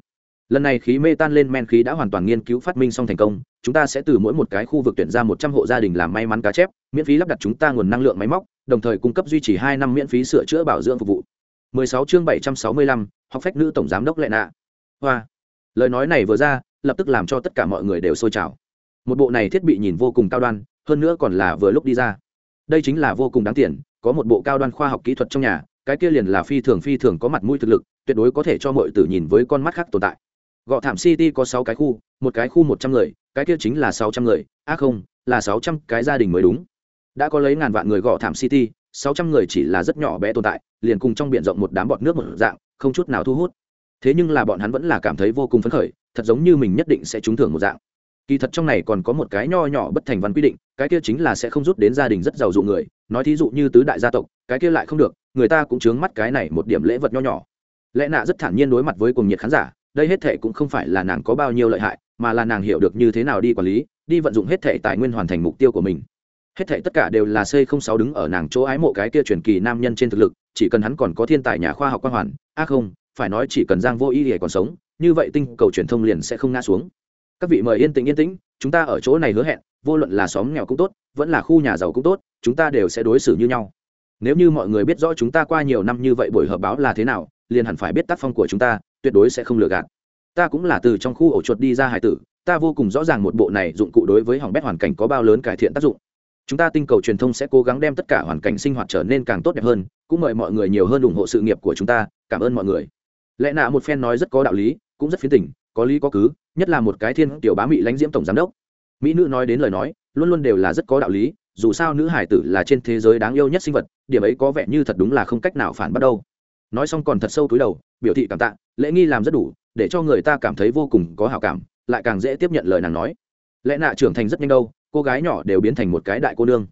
Lần này khí mê tan lên men khí đã hoàn toàn nghiên cứu phát minh xong thành công chúng ta sẽ từ mỗi một cái khu vực tuyển ra một trăm hộ gia đình làm may mắn cá chép miễn phí lắp đặt chúng ta nguồn năng lượng máy móc đồng thời cung cấp duy trì hai năm miễn phí sửa chữa bảo dưỡng phục vụ. 16 chương 765, học phách nữ tổng giám đốc lệ nạ. Hoa. Lời nói này vừa ra lập tức làm cho tất cả mọi người đều sôi trào. Một bộ này thiết bị nhìn vô cùng cao đoan hơn nữa còn là vừa lúc đi ra. Đây chính là vô cùng đáng tiền có một bộ cao đoan khoa học kỹ thuật trong nhà cái kia liền là phi thường phi thường có mặt mũi thực lực tuyệt đối có thể cho mọi tử nhìn với con mắt khác tồn tại. Gọ thảm city có sáu cái khu một cái khu một trăm người cái kia chính là sáu trăm người á à không là sáu trăm cái gia đình mới đúng. Đã có lấy ngàn vạn người gọ thảm city sáu trăm người chỉ là rất nhỏ bé tồn tại, liền cùng trong b i ể n rộng một đám bọt nước một dạng, không chút nào thu hút. Thế nhưng là bọn hắn vẫn là cảm thấy vô cùng phấn khởi, thật giống như mình nhất định sẽ trúng thưởng một dạng. Kỳ thật trong này còn có một cái nho nhỏ bất thành văn quy định, cái kia chính là sẽ không rút đến gia đình rất giàu dụ người. Nói thí dụ như tứ đại gia tộc, cái kia lại không được, người ta cũng chướng mắt cái này một điểm lễ vật nho nhỏ. Lẽ nạ rất thản nhiên đối mặt với cùng nhiệt khán giả, đây hết thệ cũng không phải là nàng có bao nhiêu lợi hại, mà là nàng hiểu được như thế nào đi quản lý, đi vận dụng hết thệ tài nguyên hoàn thành mục tiêu của mình hết thảy tất cả đều là xây không sáu đứng ở nàng chỗ ái mộ cái kia truyền kỳ nam nhân trên thực lực, chỉ cần hắn còn có thiên tài nhà khoa học quan hoàn á không, phải nói chỉ cần giang vô ý để còn sống, như vậy tinh cầu truyền thông liền sẽ không ngã xuống. Các vị mời yên tĩnh yên tĩnh, chúng ta ở chỗ này hứa hẹn, vô luận là xóm nghèo cũng tốt, vẫn là khu nhà giàu cũng tốt, chúng ta đều sẽ đối xử như nhau. Nếu như mọi người biết rõ chúng ta qua nhiều năm như vậy buổi họp báo là thế nào, liền hẳn phải biết tác phong của chúng ta, tuyệt đối sẽ không lừa gạt. Ta cũng là từ trong khu ổ chuột đi ra hải tử, ta vô cùng rõ ràng một bộ này dụng cụ đối với hỏng bét hoàn cảnh có bao lớn cải thiện tác dụng chúng ta tinh cầu truyền thông sẽ cố gắng đem tất cả hoàn cảnh sinh hoạt trở nên càng tốt đẹp hơn cũng mời mọi người nhiều hơn ủng hộ sự nghiệp của chúng ta cảm ơn mọi người. Lẽ nạ một phen nói rất có đạo lý cũng rất phiến tình, có lý có cứ nhất là một cái thiên tiểu bá mỹ lãnh diễm tổng giám đốc. Mỹ nữ nói đến lời nói luôn luôn đều là rất có đạo lý dù sao nữ hải tử là trên thế giới đáng yêu nhất sinh vật điểm ấy có vẻ như thật đúng là không cách nào phản bắt đâu. Nói xong còn thật sâu túi đầu biểu thị cảm tạ lễ nghi làm rất đủ để cho người ta cảm thấy vô cùng có hào cảm lại càng dễ tiếp nhận lời nàng nói. Lẽ nạ trưởng thành rất nhanh đâu cô gái nhỏ đều biến thành một cái đại cô nương.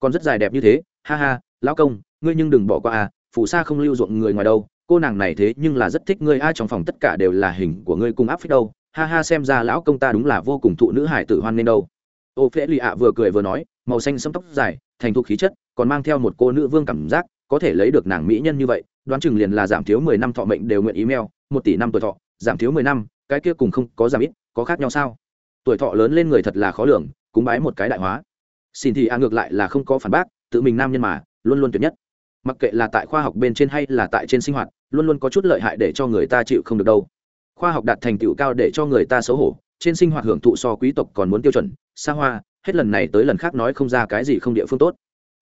Còn rất dài đẹp như thế, ha ha, lão công, ngươi nhưng đừng bỏ qua à phù sa không lưu ruộng người ngoài đâu, cô nàng này thế nhưng là rất thích ngươi, ai trong phòng tất cả đều là hình của ngươi cùng áp phích đâu. Ha ha, xem ra lão công ta đúng là vô cùng thụ nữ hải tử hoan nên đâu. Ô phễ lì ạ vừa cười vừa nói, màu xanh sẫm tóc dài, thành thục khí chất, còn mang theo một cô nữ vương cảm giác, có thể lấy được nàng mỹ nhân như vậy, đoán chừng liền là giảm thiếu mười năm thọ mệnh đều nguyện email, một tỷ năm tuổi thọ, giảm thiếu mười năm, cái kia cùng không có giảm ít, có khác nhau sao? Tuổi thọ lớn lên người thật là khó lường cúng bái một cái đại hóa. Xin thì a ngược lại là không có phản bác, tự mình nam nhân mà, luôn luôn tuyệt nhất. Mặc kệ là tại khoa học bên trên hay là tại trên sinh hoạt, luôn luôn có chút lợi hại để cho người ta chịu không được đâu. Khoa học đạt thành tựu cao để cho người ta xấu hổ, trên sinh hoạt hưởng thụ so quý tộc còn muốn tiêu chuẩn, xa hoa, hết lần này tới lần khác nói không ra cái gì không địa phương tốt.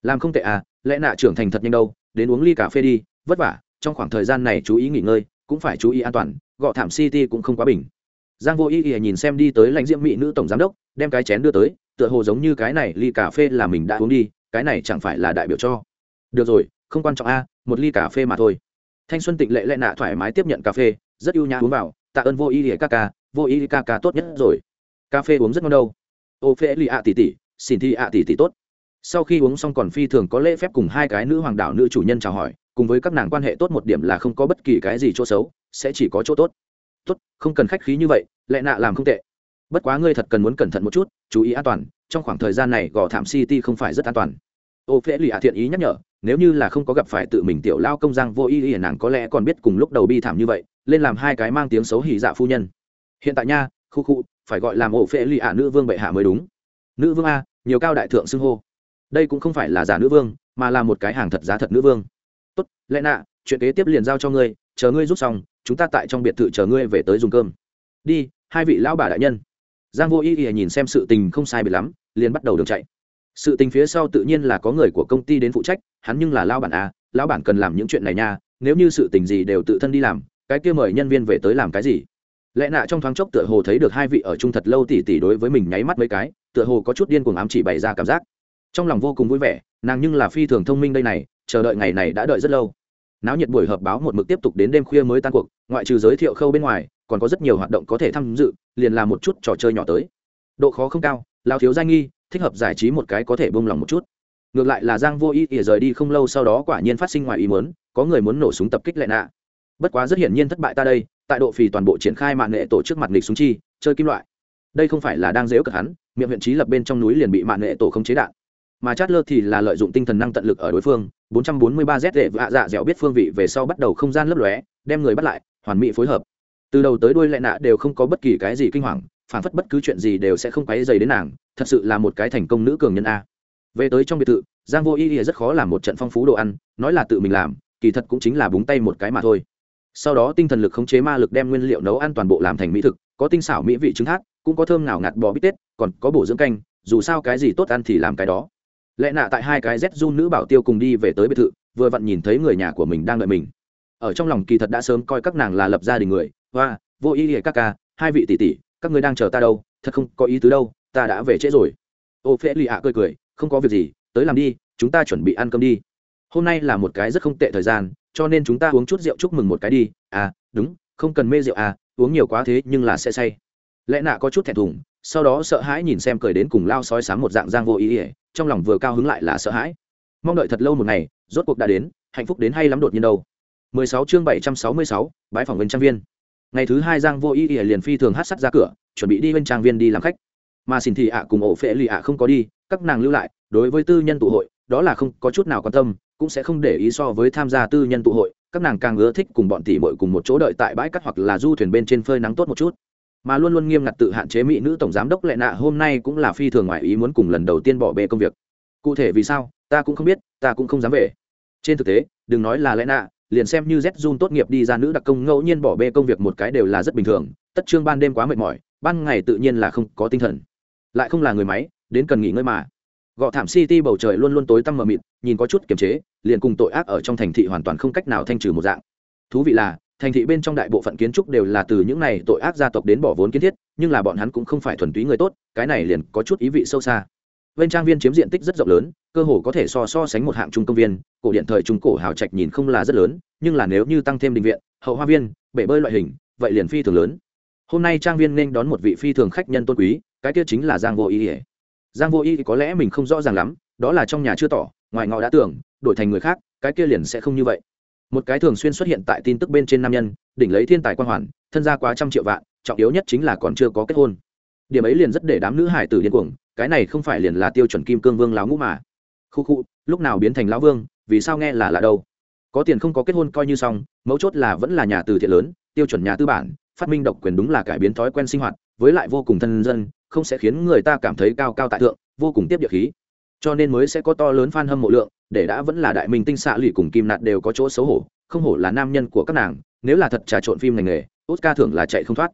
Làm không tệ à lẽ nạ trưởng thành thật nhanh đâu, đến uống ly cà phê đi, vất vả, trong khoảng thời gian này chú ý nghỉ ngơi, cũng phải chú ý an toàn, gọ thảm city cũng không quá bình. Giang vô ý ỉa nhìn xem đi tới lãnh diễm mỹ nữ tổng giám đốc, đem cái chén đưa tới tựa hồ giống như cái này ly cà phê là mình đã uống đi, cái này chẳng phải là đại biểu cho. Được rồi, không quan trọng a, một ly cà phê mà thôi. Thanh xuân tịnh lệ lẽ nạ thoải mái tiếp nhận cà phê, rất ưu nhã uống vào, tạ ơn vô ý ỉa ca ca, vô ý ca ca tốt nhất rồi. Cà phê uống rất ngon đâu. Ô phê ly ạ tỷ tỷ xin thi ạ tỷ tỷ tốt. Sau khi uống xong còn phi thường có lễ phép cùng hai cái nữ hoàng đảo nữ chủ nhân chào hỏi, cùng với các nàng quan hệ tốt một điểm là không có bất kỳ cái gì chỗ xấu, sẽ chỉ có chỗ tốt. Tốt, không cần khách khí như vậy lẽ nạ làm không tệ bất quá ngươi thật cần muốn cẩn thận một chút, chú ý an toàn, trong khoảng thời gian này gò thảm city không phải rất an toàn. Ô phễ lì hạ thiện ý nhắc nhở, nếu như là không có gặp phải tự mình tiểu lao công giang vô ý ý nàng có lẽ còn biết cùng lúc đầu bi thảm như vậy, lên làm hai cái mang tiếng xấu hỉ dạ phu nhân. Hiện tại nha, khu khu, phải gọi làm ổ phê lì ạ nữ vương bệ hạ mới đúng. Nữ vương a, nhiều cao đại thượng xưng hô. Đây cũng không phải là giả nữ vương, mà là một cái hàng thật giá thật nữ vương. Tốt, lẽ nạ, chuyện kế tiếp liền giao cho ngươi, chờ ngươi rút xong, chúng ta tại trong biệt thự chờ ngươi về tới dùng cơm. Đi, hai vị lão bà đại nhân giang vô ý ý nhìn xem sự tình không sai bị lắm, liền bắt đầu đường chạy. Sự tình phía sau tự nhiên là có người của công ty đến phụ trách, hắn nhưng là lao bản à lão bản cần làm những chuyện này nha, nếu như sự tình gì đều tự thân đi làm, cái kia mời nhân viên về tới làm cái gì? Lẽ nạ trong thoáng chốc tựa hồ thấy được hai vị ở chung thật lâu tỉ tỉ đối với mình nháy mắt mấy cái, tựa hồ có chút điên cuồng ám chỉ bày ra cảm giác. Trong lòng vô cùng vui vẻ, nàng nhưng là phi thường thông minh đây này, chờ đợi ngày này đã đợi rất lâu. Náo nhiệt buổi họp báo một mực tiếp tục đến đêm khuya mới tan cuộc, ngoại trừ giới thiệu khâu bên ngoài còn có rất nhiều hoạt động có thể tham dự, liền là một chút trò chơi nhỏ tới. Độ khó không cao, lao thiếu danh nghi, thích hợp giải trí một cái có thể bông lòng một chút. Ngược lại là giang vô ý ỉa rời đi không lâu sau đó quả nhiên phát sinh ngoài ý muốn, có người muốn nổ súng tập kích lại nạ. Bất quá rất hiển nhiên thất bại ta đây, tại độ phì toàn bộ triển khai mạng nghệ tổ trước mặt nghịch súng chi, chơi kim loại. Đây không phải là đang dễ cợt hắn, miệng huyện trí lập bên trong núi liền bị mạng nghệ tổ không chế đạn. Mà chát lơ thì là lợi dụng tinh thần năng tận lực ở đối phương 443 z đệ vạ dạ dẻo biết phương vị về sau bắt đầu không gian lấp lóe, đem người bắt lại, hoàn mỹ phối hợp từ đầu tới đuôi lại nạ đều không có bất kỳ cái gì kinh hoàng phản phất bất cứ chuyện gì đều sẽ không quấy dày đến nàng, thật sự là một cái thành công nữ cường nhân a. Về tới trong biệt thự, giang vô y rất khó làm một trận phong phú đồ ăn, nói là tự mình làm, kỳ thật cũng chính là búng tay một cái mà thôi. Sau đó tinh thần lực khống chế ma lực đem nguyên liệu nấu ăn toàn bộ làm thành mỹ thực, có tinh xảo mỹ vị trứng thác, cũng có thơm nào ngạt bò bít tết, còn có bổ dưỡng canh, dù sao cái gì tốt ăn thì làm cái đó. Lẽ nạ tại hai cái z du nữ bảo tiêu cùng đi về tới biệt thự, vừa vặn nhìn thấy người nhà của mình đang đợi mình. Ở trong lòng kỳ thật đã sớm coi các nàng là lập gia đình người hoa vô ý nghĩa các ca hai vị tỷ tỷ các người đang chờ ta đâu thật không có ý tứ đâu ta đã về trễ rồi. Ô phễ lì ạ cười cười không có việc gì tới làm đi chúng ta chuẩn bị ăn cơm đi. Hôm nay là một cái rất không tệ thời gian cho nên chúng ta uống chút rượu chúc mừng một cái đi. À đúng không cần mê rượu à uống nhiều quá thế nhưng là sẽ say. Lẽ nạ có chút thẹn thùng sau đó sợ hãi nhìn xem cười đến cùng lao sói sáng một dạng giang vô ý ỉa trong lòng vừa cao hứng lại là sợ hãi. Mong đợi thật lâu một ngày rốt cuộc đã đến hạnh phúc đến hay lắm đột nhiên đâu. 16 chương 766, bãi phòng bên trang viên ngày thứ hai giang vô ý ỉa liền phi thường hát sắt ra cửa, chuẩn bị đi bên trang viên đi làm khách. Mà xin thị ạ cùng ổ phễ lì ạ không có đi, các nàng lưu lại, đối với tư nhân tụ hội, đó là không có chút nào quan tâm, cũng sẽ không để ý so với tham gia tư nhân tụ hội, các nàng càng ưa thích cùng bọn tỷ bội cùng một chỗ đợi tại bãi cát hoặc là du thuyền bên trên phơi nắng tốt một chút. Mà luôn luôn nghiêm ngặt tự hạn chế mỹ nữ tổng giám đốc lệ nạ hôm nay cũng là phi thường ngoại ý muốn cùng lần đầu tiên bỏ bê công việc. Cụ thể vì sao, ta cũng không biết, ta cũng không dám về. Trên thực tế, đừng nói là lệ nạ liền xem như z tốt nghiệp đi ra nữ đặc công ngẫu nhiên bỏ bê công việc một cái đều là rất bình thường, tất trương ban đêm quá mệt mỏi, ban ngày tự nhiên là không có tinh thần. Lại không là người máy, đến cần nghỉ ngơi mà. Gọ thảm city bầu trời luôn luôn tối tăm mờ mịt, nhìn có chút kiềm chế, liền cùng tội ác ở trong thành thị hoàn toàn không cách nào thanh trừ một dạng. Thú vị là, thành thị bên trong đại bộ phận kiến trúc đều là từ những này tội ác gia tộc đến bỏ vốn kiến thiết, nhưng là bọn hắn cũng không phải thuần túy người tốt, cái này liền có chút ý vị sâu xa. Bên trang viên chiếm diện tích rất rộng lớn cơ hồ có thể so so sánh một hạng trung công viên, cổ điện thời trung cổ hào trạch nhìn không là rất lớn, nhưng là nếu như tăng thêm định viện, hậu hoa viên, bể bơi loại hình, vậy liền phi thường lớn. Hôm nay trang viên nên đón một vị phi thường khách nhân tôn quý, cái kia chính là giang vô ý ỉa giang vô ý có lẽ mình không rõ ràng lắm, đó là trong nhà chưa tỏ, ngoài ngọ đã tưởng, đổi thành người khác, cái kia liền sẽ không như vậy. Một cái thường xuyên xuất hiện tại tin tức bên trên nam nhân, đỉnh lấy thiên tài quan hoàn, thân gia quá trăm triệu vạn, trọng yếu nhất chính là còn chưa có kết hôn. Điểm ấy liền rất để đám nữ hải tử điên cuồng, cái này không phải liền là tiêu chuẩn kim cương vương láo ngũ mà khu khu lúc nào biến thành lão vương vì sao nghe là lạ đâu? Có tiền không có kết hôn coi như xong mấu chốt là vẫn là nhà từ thiện lớn tiêu chuẩn nhà tư bản phát minh độc quyền đúng là cải biến thói quen sinh hoạt với lại vô cùng thân dân không sẽ khiến người ta cảm thấy cao cao tại thượng vô cùng tiếp địa khí. Cho nên mới sẽ có to lớn fan hâm mộ lượng để đã vẫn là đại minh tinh xạ lụy cùng kim nạt đều có chỗ xấu hổ không hổ là nam nhân của các nàng nếu là thật trà trộn phim ngành nghề oscar thưởng là chạy không thoát.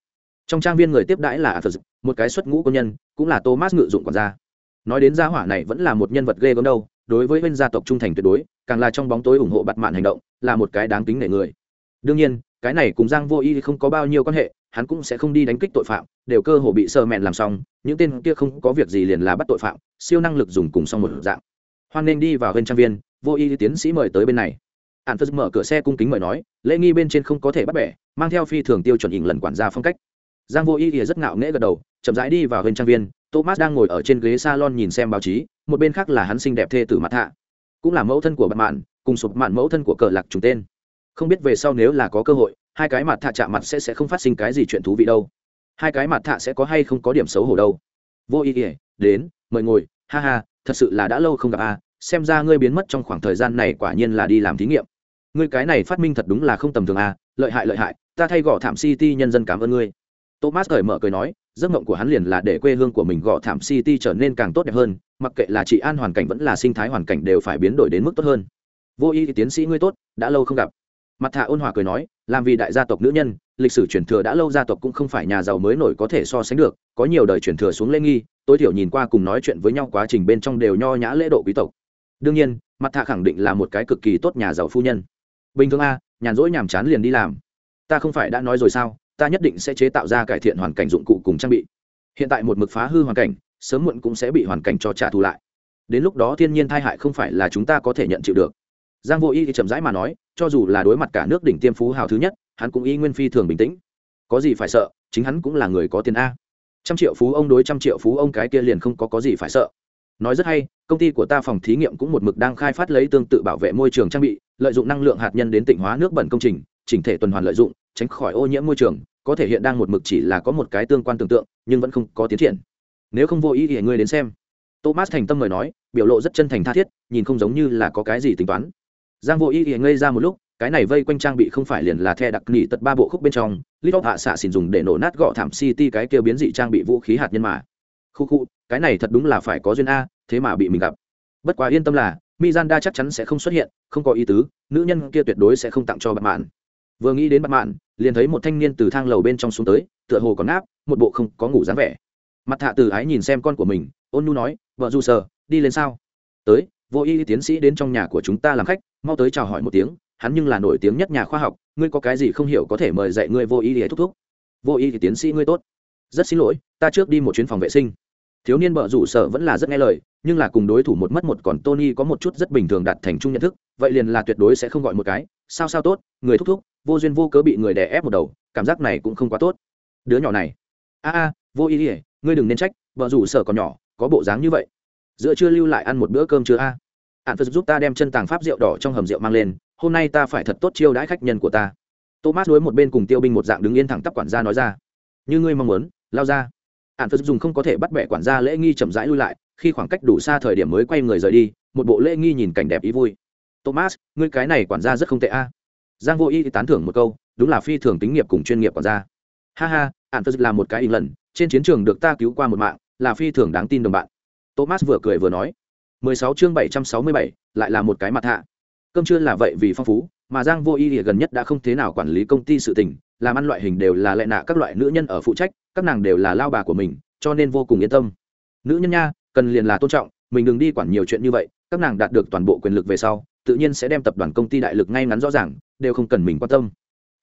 Trong trang viên người tiếp đãi là Arthur, một cái xuất ngũ công nhân cũng là thomas ngự dụng còn ra nói đến gia hỏa này vẫn là một nhân vật ghê gớm đâu đối với bên gia tộc trung thành tuyệt đối, càng là trong bóng tối ủng hộ bặt mạn hành động, là một cái đáng kính nể người. Đương nhiên, cái này cùng giang vô y không có bao nhiêu quan hệ, hắn cũng sẽ không đi đánh kích tội phạm, đều cơ hồ bị sơ mẹn làm xong, những tên kia không có việc gì liền là bắt tội phạm, siêu năng lực dùng cùng xong một dạng. Hoan nên đi vào bên trang viên, vô y tiến sĩ mời tới bên này. Ạn phật mở cửa xe cung kính mời nói, lễ nghi bên trên không có thể bắt bẻ, mang theo phi thường tiêu chuẩn ỉn lần quản gia phong cách. Giang vô y rất ngạo nghễ gật đầu, chậm rãi đi vào bên trang viên, thomas đang ngồi ở trên ghế salon nhìn xem báo chí một bên khác là hắn xinh đẹp thê tử mặt hạ, cũng là mẫu thân của bạn mạn, cùng sụp mạn mẫu thân của cờ lạc trùng tên. Không biết về sau nếu là có cơ hội, hai cái mặt thạ chạm mặt sẽ sẽ không phát sinh cái gì chuyện thú vị đâu. Hai cái mặt thạ sẽ có hay không có điểm xấu hổ đâu. Vô ý ỉa đến, mời ngồi, ha ha, thật sự là đã lâu không gặp a, xem ra ngươi biến mất trong khoảng thời gian này quả nhiên là đi làm thí nghiệm. Ngươi cái này phát minh thật đúng là không tầm thường a, lợi hại lợi hại, ta thay gõ thảm city nhân dân cảm ơn ngươi. Thomas cởi mở cười nói, giấc mộng của hắn liền là để quê hương của mình gõ thảm city trở nên càng tốt đẹp hơn mặc kệ là trị an hoàn cảnh vẫn là sinh thái hoàn cảnh đều phải biến đổi đến mức tốt hơn. Vô y thì tiến sĩ ngươi tốt, đã lâu không gặp. Mặt thạ ôn hòa cười nói, làm vì đại gia tộc nữ nhân, lịch sử truyền thừa đã lâu gia tộc cũng không phải nhà giàu mới nổi có thể so sánh được, có nhiều đời truyền thừa xuống lễ nghi, tối thiểu nhìn qua cùng nói chuyện với nhau quá trình bên trong đều nho nhã lễ độ quý tộc. Đương nhiên, mặt thạ khẳng định là một cái cực kỳ tốt nhà giàu phu nhân. Bình thường a, nhàn rỗi nhàm chán liền đi làm. Ta không phải đã nói rồi sao, ta nhất định sẽ chế tạo ra cải thiện hoàn cảnh dụng cụ cùng trang bị. Hiện tại một mực phá hư hoàn cảnh sớm muộn cũng sẽ bị hoàn cảnh cho trả thù lại. Đến lúc đó thiên nhiên tai hại không phải là chúng ta có thể nhận chịu được. Giang vô y thì chậm rãi mà nói, cho dù là đối mặt cả nước đỉnh tiêm phú hào thứ nhất, hắn cũng y nguyên phi thường bình tĩnh. Có gì phải sợ, chính hắn cũng là người có tiền a. Trăm triệu phú ông đối trăm triệu phú ông cái kia liền không có có gì phải sợ. Nói rất hay, công ty của ta phòng thí nghiệm cũng một mực đang khai phát lấy tương tự bảo vệ môi trường trang bị, lợi dụng năng lượng hạt nhân đến tịnh hóa nước bẩn công trình, chỉnh thể tuần hoàn lợi dụng, tránh khỏi ô nhiễm môi trường, có thể hiện đang một mực chỉ là có một cái tương quan tưởng tượng, nhưng vẫn không có tiến triển nếu không vô ý thì ngươi đến xem. Thomas thành tâm mời nói, biểu lộ rất chân thành tha thiết, nhìn không giống như là có cái gì tính toán. Giang vô ý thì ngây ra một lúc, cái này vây quanh trang bị không phải liền là the đặc nỉ tật ba bộ khúc bên trong lít hạ xạ xỉn dùng để nổ nát gọ thảm city cái kêu biến dị trang bị vũ khí hạt nhân mà. Khu khu, cái này thật đúng là phải có duyên a, thế mà bị mình gặp. Bất quá yên tâm là mizanda chắc chắn sẽ không xuất hiện, không có ý tứ, nữ nhân kia tuyệt đối sẽ không tặng cho bạn mạn. Vừa nghĩ đến bạn mạn, liền thấy một thanh niên từ thang lầu bên trong xuống tới, tựa hồ còn áp một bộ không có ngủ dáng vẻ mặt thạ từ ái nhìn xem con của mình, ôn nu nói, vợ du sờ đi lên sao? Tới, vô y tiến sĩ đến trong nhà của chúng ta làm khách, mau tới chào hỏi một tiếng, hắn nhưng là nổi tiếng nhất nhà khoa học, ngươi có cái gì không hiểu có thể mời dạy ngươi vô y để thúc thúc. Vô y thì tiến sĩ ngươi tốt. Rất xin lỗi, ta trước đi một chuyến phòng vệ sinh. Thiếu niên bợ rủ sợ vẫn là rất nghe lời, nhưng là cùng đối thủ một mất một còn tony có một chút rất bình thường đạt thành chung nhận thức, vậy liền là tuyệt đối sẽ không gọi một cái, sao sao tốt, người thúc thúc, vô duyên vô cớ bị người đè ép một đầu, cảm giác này cũng không quá tốt. Đứa nhỏ này. A a, vô y ỉa ngươi đừng nên trách, vợ rủ sở còn nhỏ, có bộ dáng như vậy. Giữa chưa lưu lại ăn một bữa cơm chưa a? Ạn phật giúp ta đem chân tàng pháp rượu đỏ trong hầm rượu mang lên, hôm nay ta phải thật tốt chiêu đãi khách nhân của ta. Thomas đối một bên cùng tiêu binh một dạng đứng yên thẳng tắp quản gia nói ra. Như ngươi mong muốn, lao ra. Ạn phật dùng không có thể bắt bẻ quản gia lễ nghi chậm rãi lui lại, khi khoảng cách đủ xa thời điểm mới quay người rời đi, một bộ lễ nghi nhìn cảnh đẹp ý vui. Thomas, ngươi cái này quản gia rất không tệ a. Giang vô y tán thưởng một câu, đúng là phi thường tính nghiệp cùng chuyên nghiệp quản gia. Ha ha ạn phật là một cái in lần trên chiến trường được ta cứu qua một mạng là phi thường đáng tin đồng bạn. Thomas vừa cười vừa nói. 16 chương 767, lại là một cái mặt hạ. Cơm trưa là vậy vì phong phú mà giang vô y gần nhất đã không thế nào quản lý công ty sự tình làm ăn loại hình đều là lệ nạ các loại nữ nhân ở phụ trách các nàng đều là lao bà của mình cho nên vô cùng yên tâm. Nữ nhân nha cần liền là tôn trọng mình đừng đi quản nhiều chuyện như vậy các nàng đạt được toàn bộ quyền lực về sau tự nhiên sẽ đem tập đoàn công ty đại lực ngay ngắn rõ ràng đều không cần mình quan tâm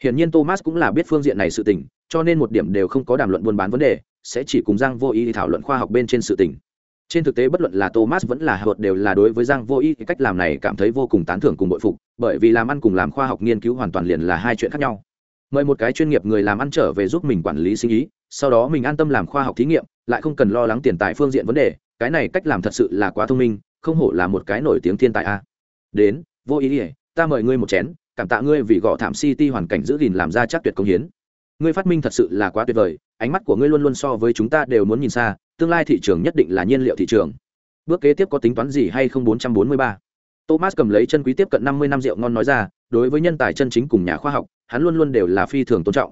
hiển nhiên thomas cũng là biết phương diện này sự tình, cho nên một điểm đều không có đàm luận buôn bán vấn đề, sẽ chỉ cùng giang vô ý thảo luận khoa học bên trên sự tình. Trên thực tế bất luận là thomas vẫn là hợp đều là đối với giang vô ý cách làm này cảm thấy vô cùng tán thưởng cùng bội phục, bởi vì làm ăn cùng làm khoa học nghiên cứu hoàn toàn liền là hai chuyện khác nhau. Mời một cái chuyên nghiệp người làm ăn trở về giúp mình quản lý sinh ý, sau đó mình an tâm làm khoa học thí nghiệm, lại không cần lo lắng tiền tài phương diện vấn đề, cái này cách làm thật sự là quá thông minh, không hổ là một cái nổi tiếng thiên tài a. Đến, vô ý ỉa ta mời ngươi một chén cảm tạ ngươi vì gõ thảm city hoàn cảnh giữ gìn làm ra chắc tuyệt công hiến. Ngươi phát minh thật sự là quá tuyệt vời, ánh mắt của ngươi luôn luôn so với chúng ta đều muốn nhìn xa, tương lai thị trường nhất định là nhiên liệu thị trường. Bước kế tiếp có tính toán gì hay không bốn trăm bốn mươi ba? Thomas cầm lấy chân quý tiếp cận năm mươi năm rượu ngon nói ra, đối với nhân tài chân chính cùng nhà khoa học, hắn luôn luôn đều là phi thường tôn trọng.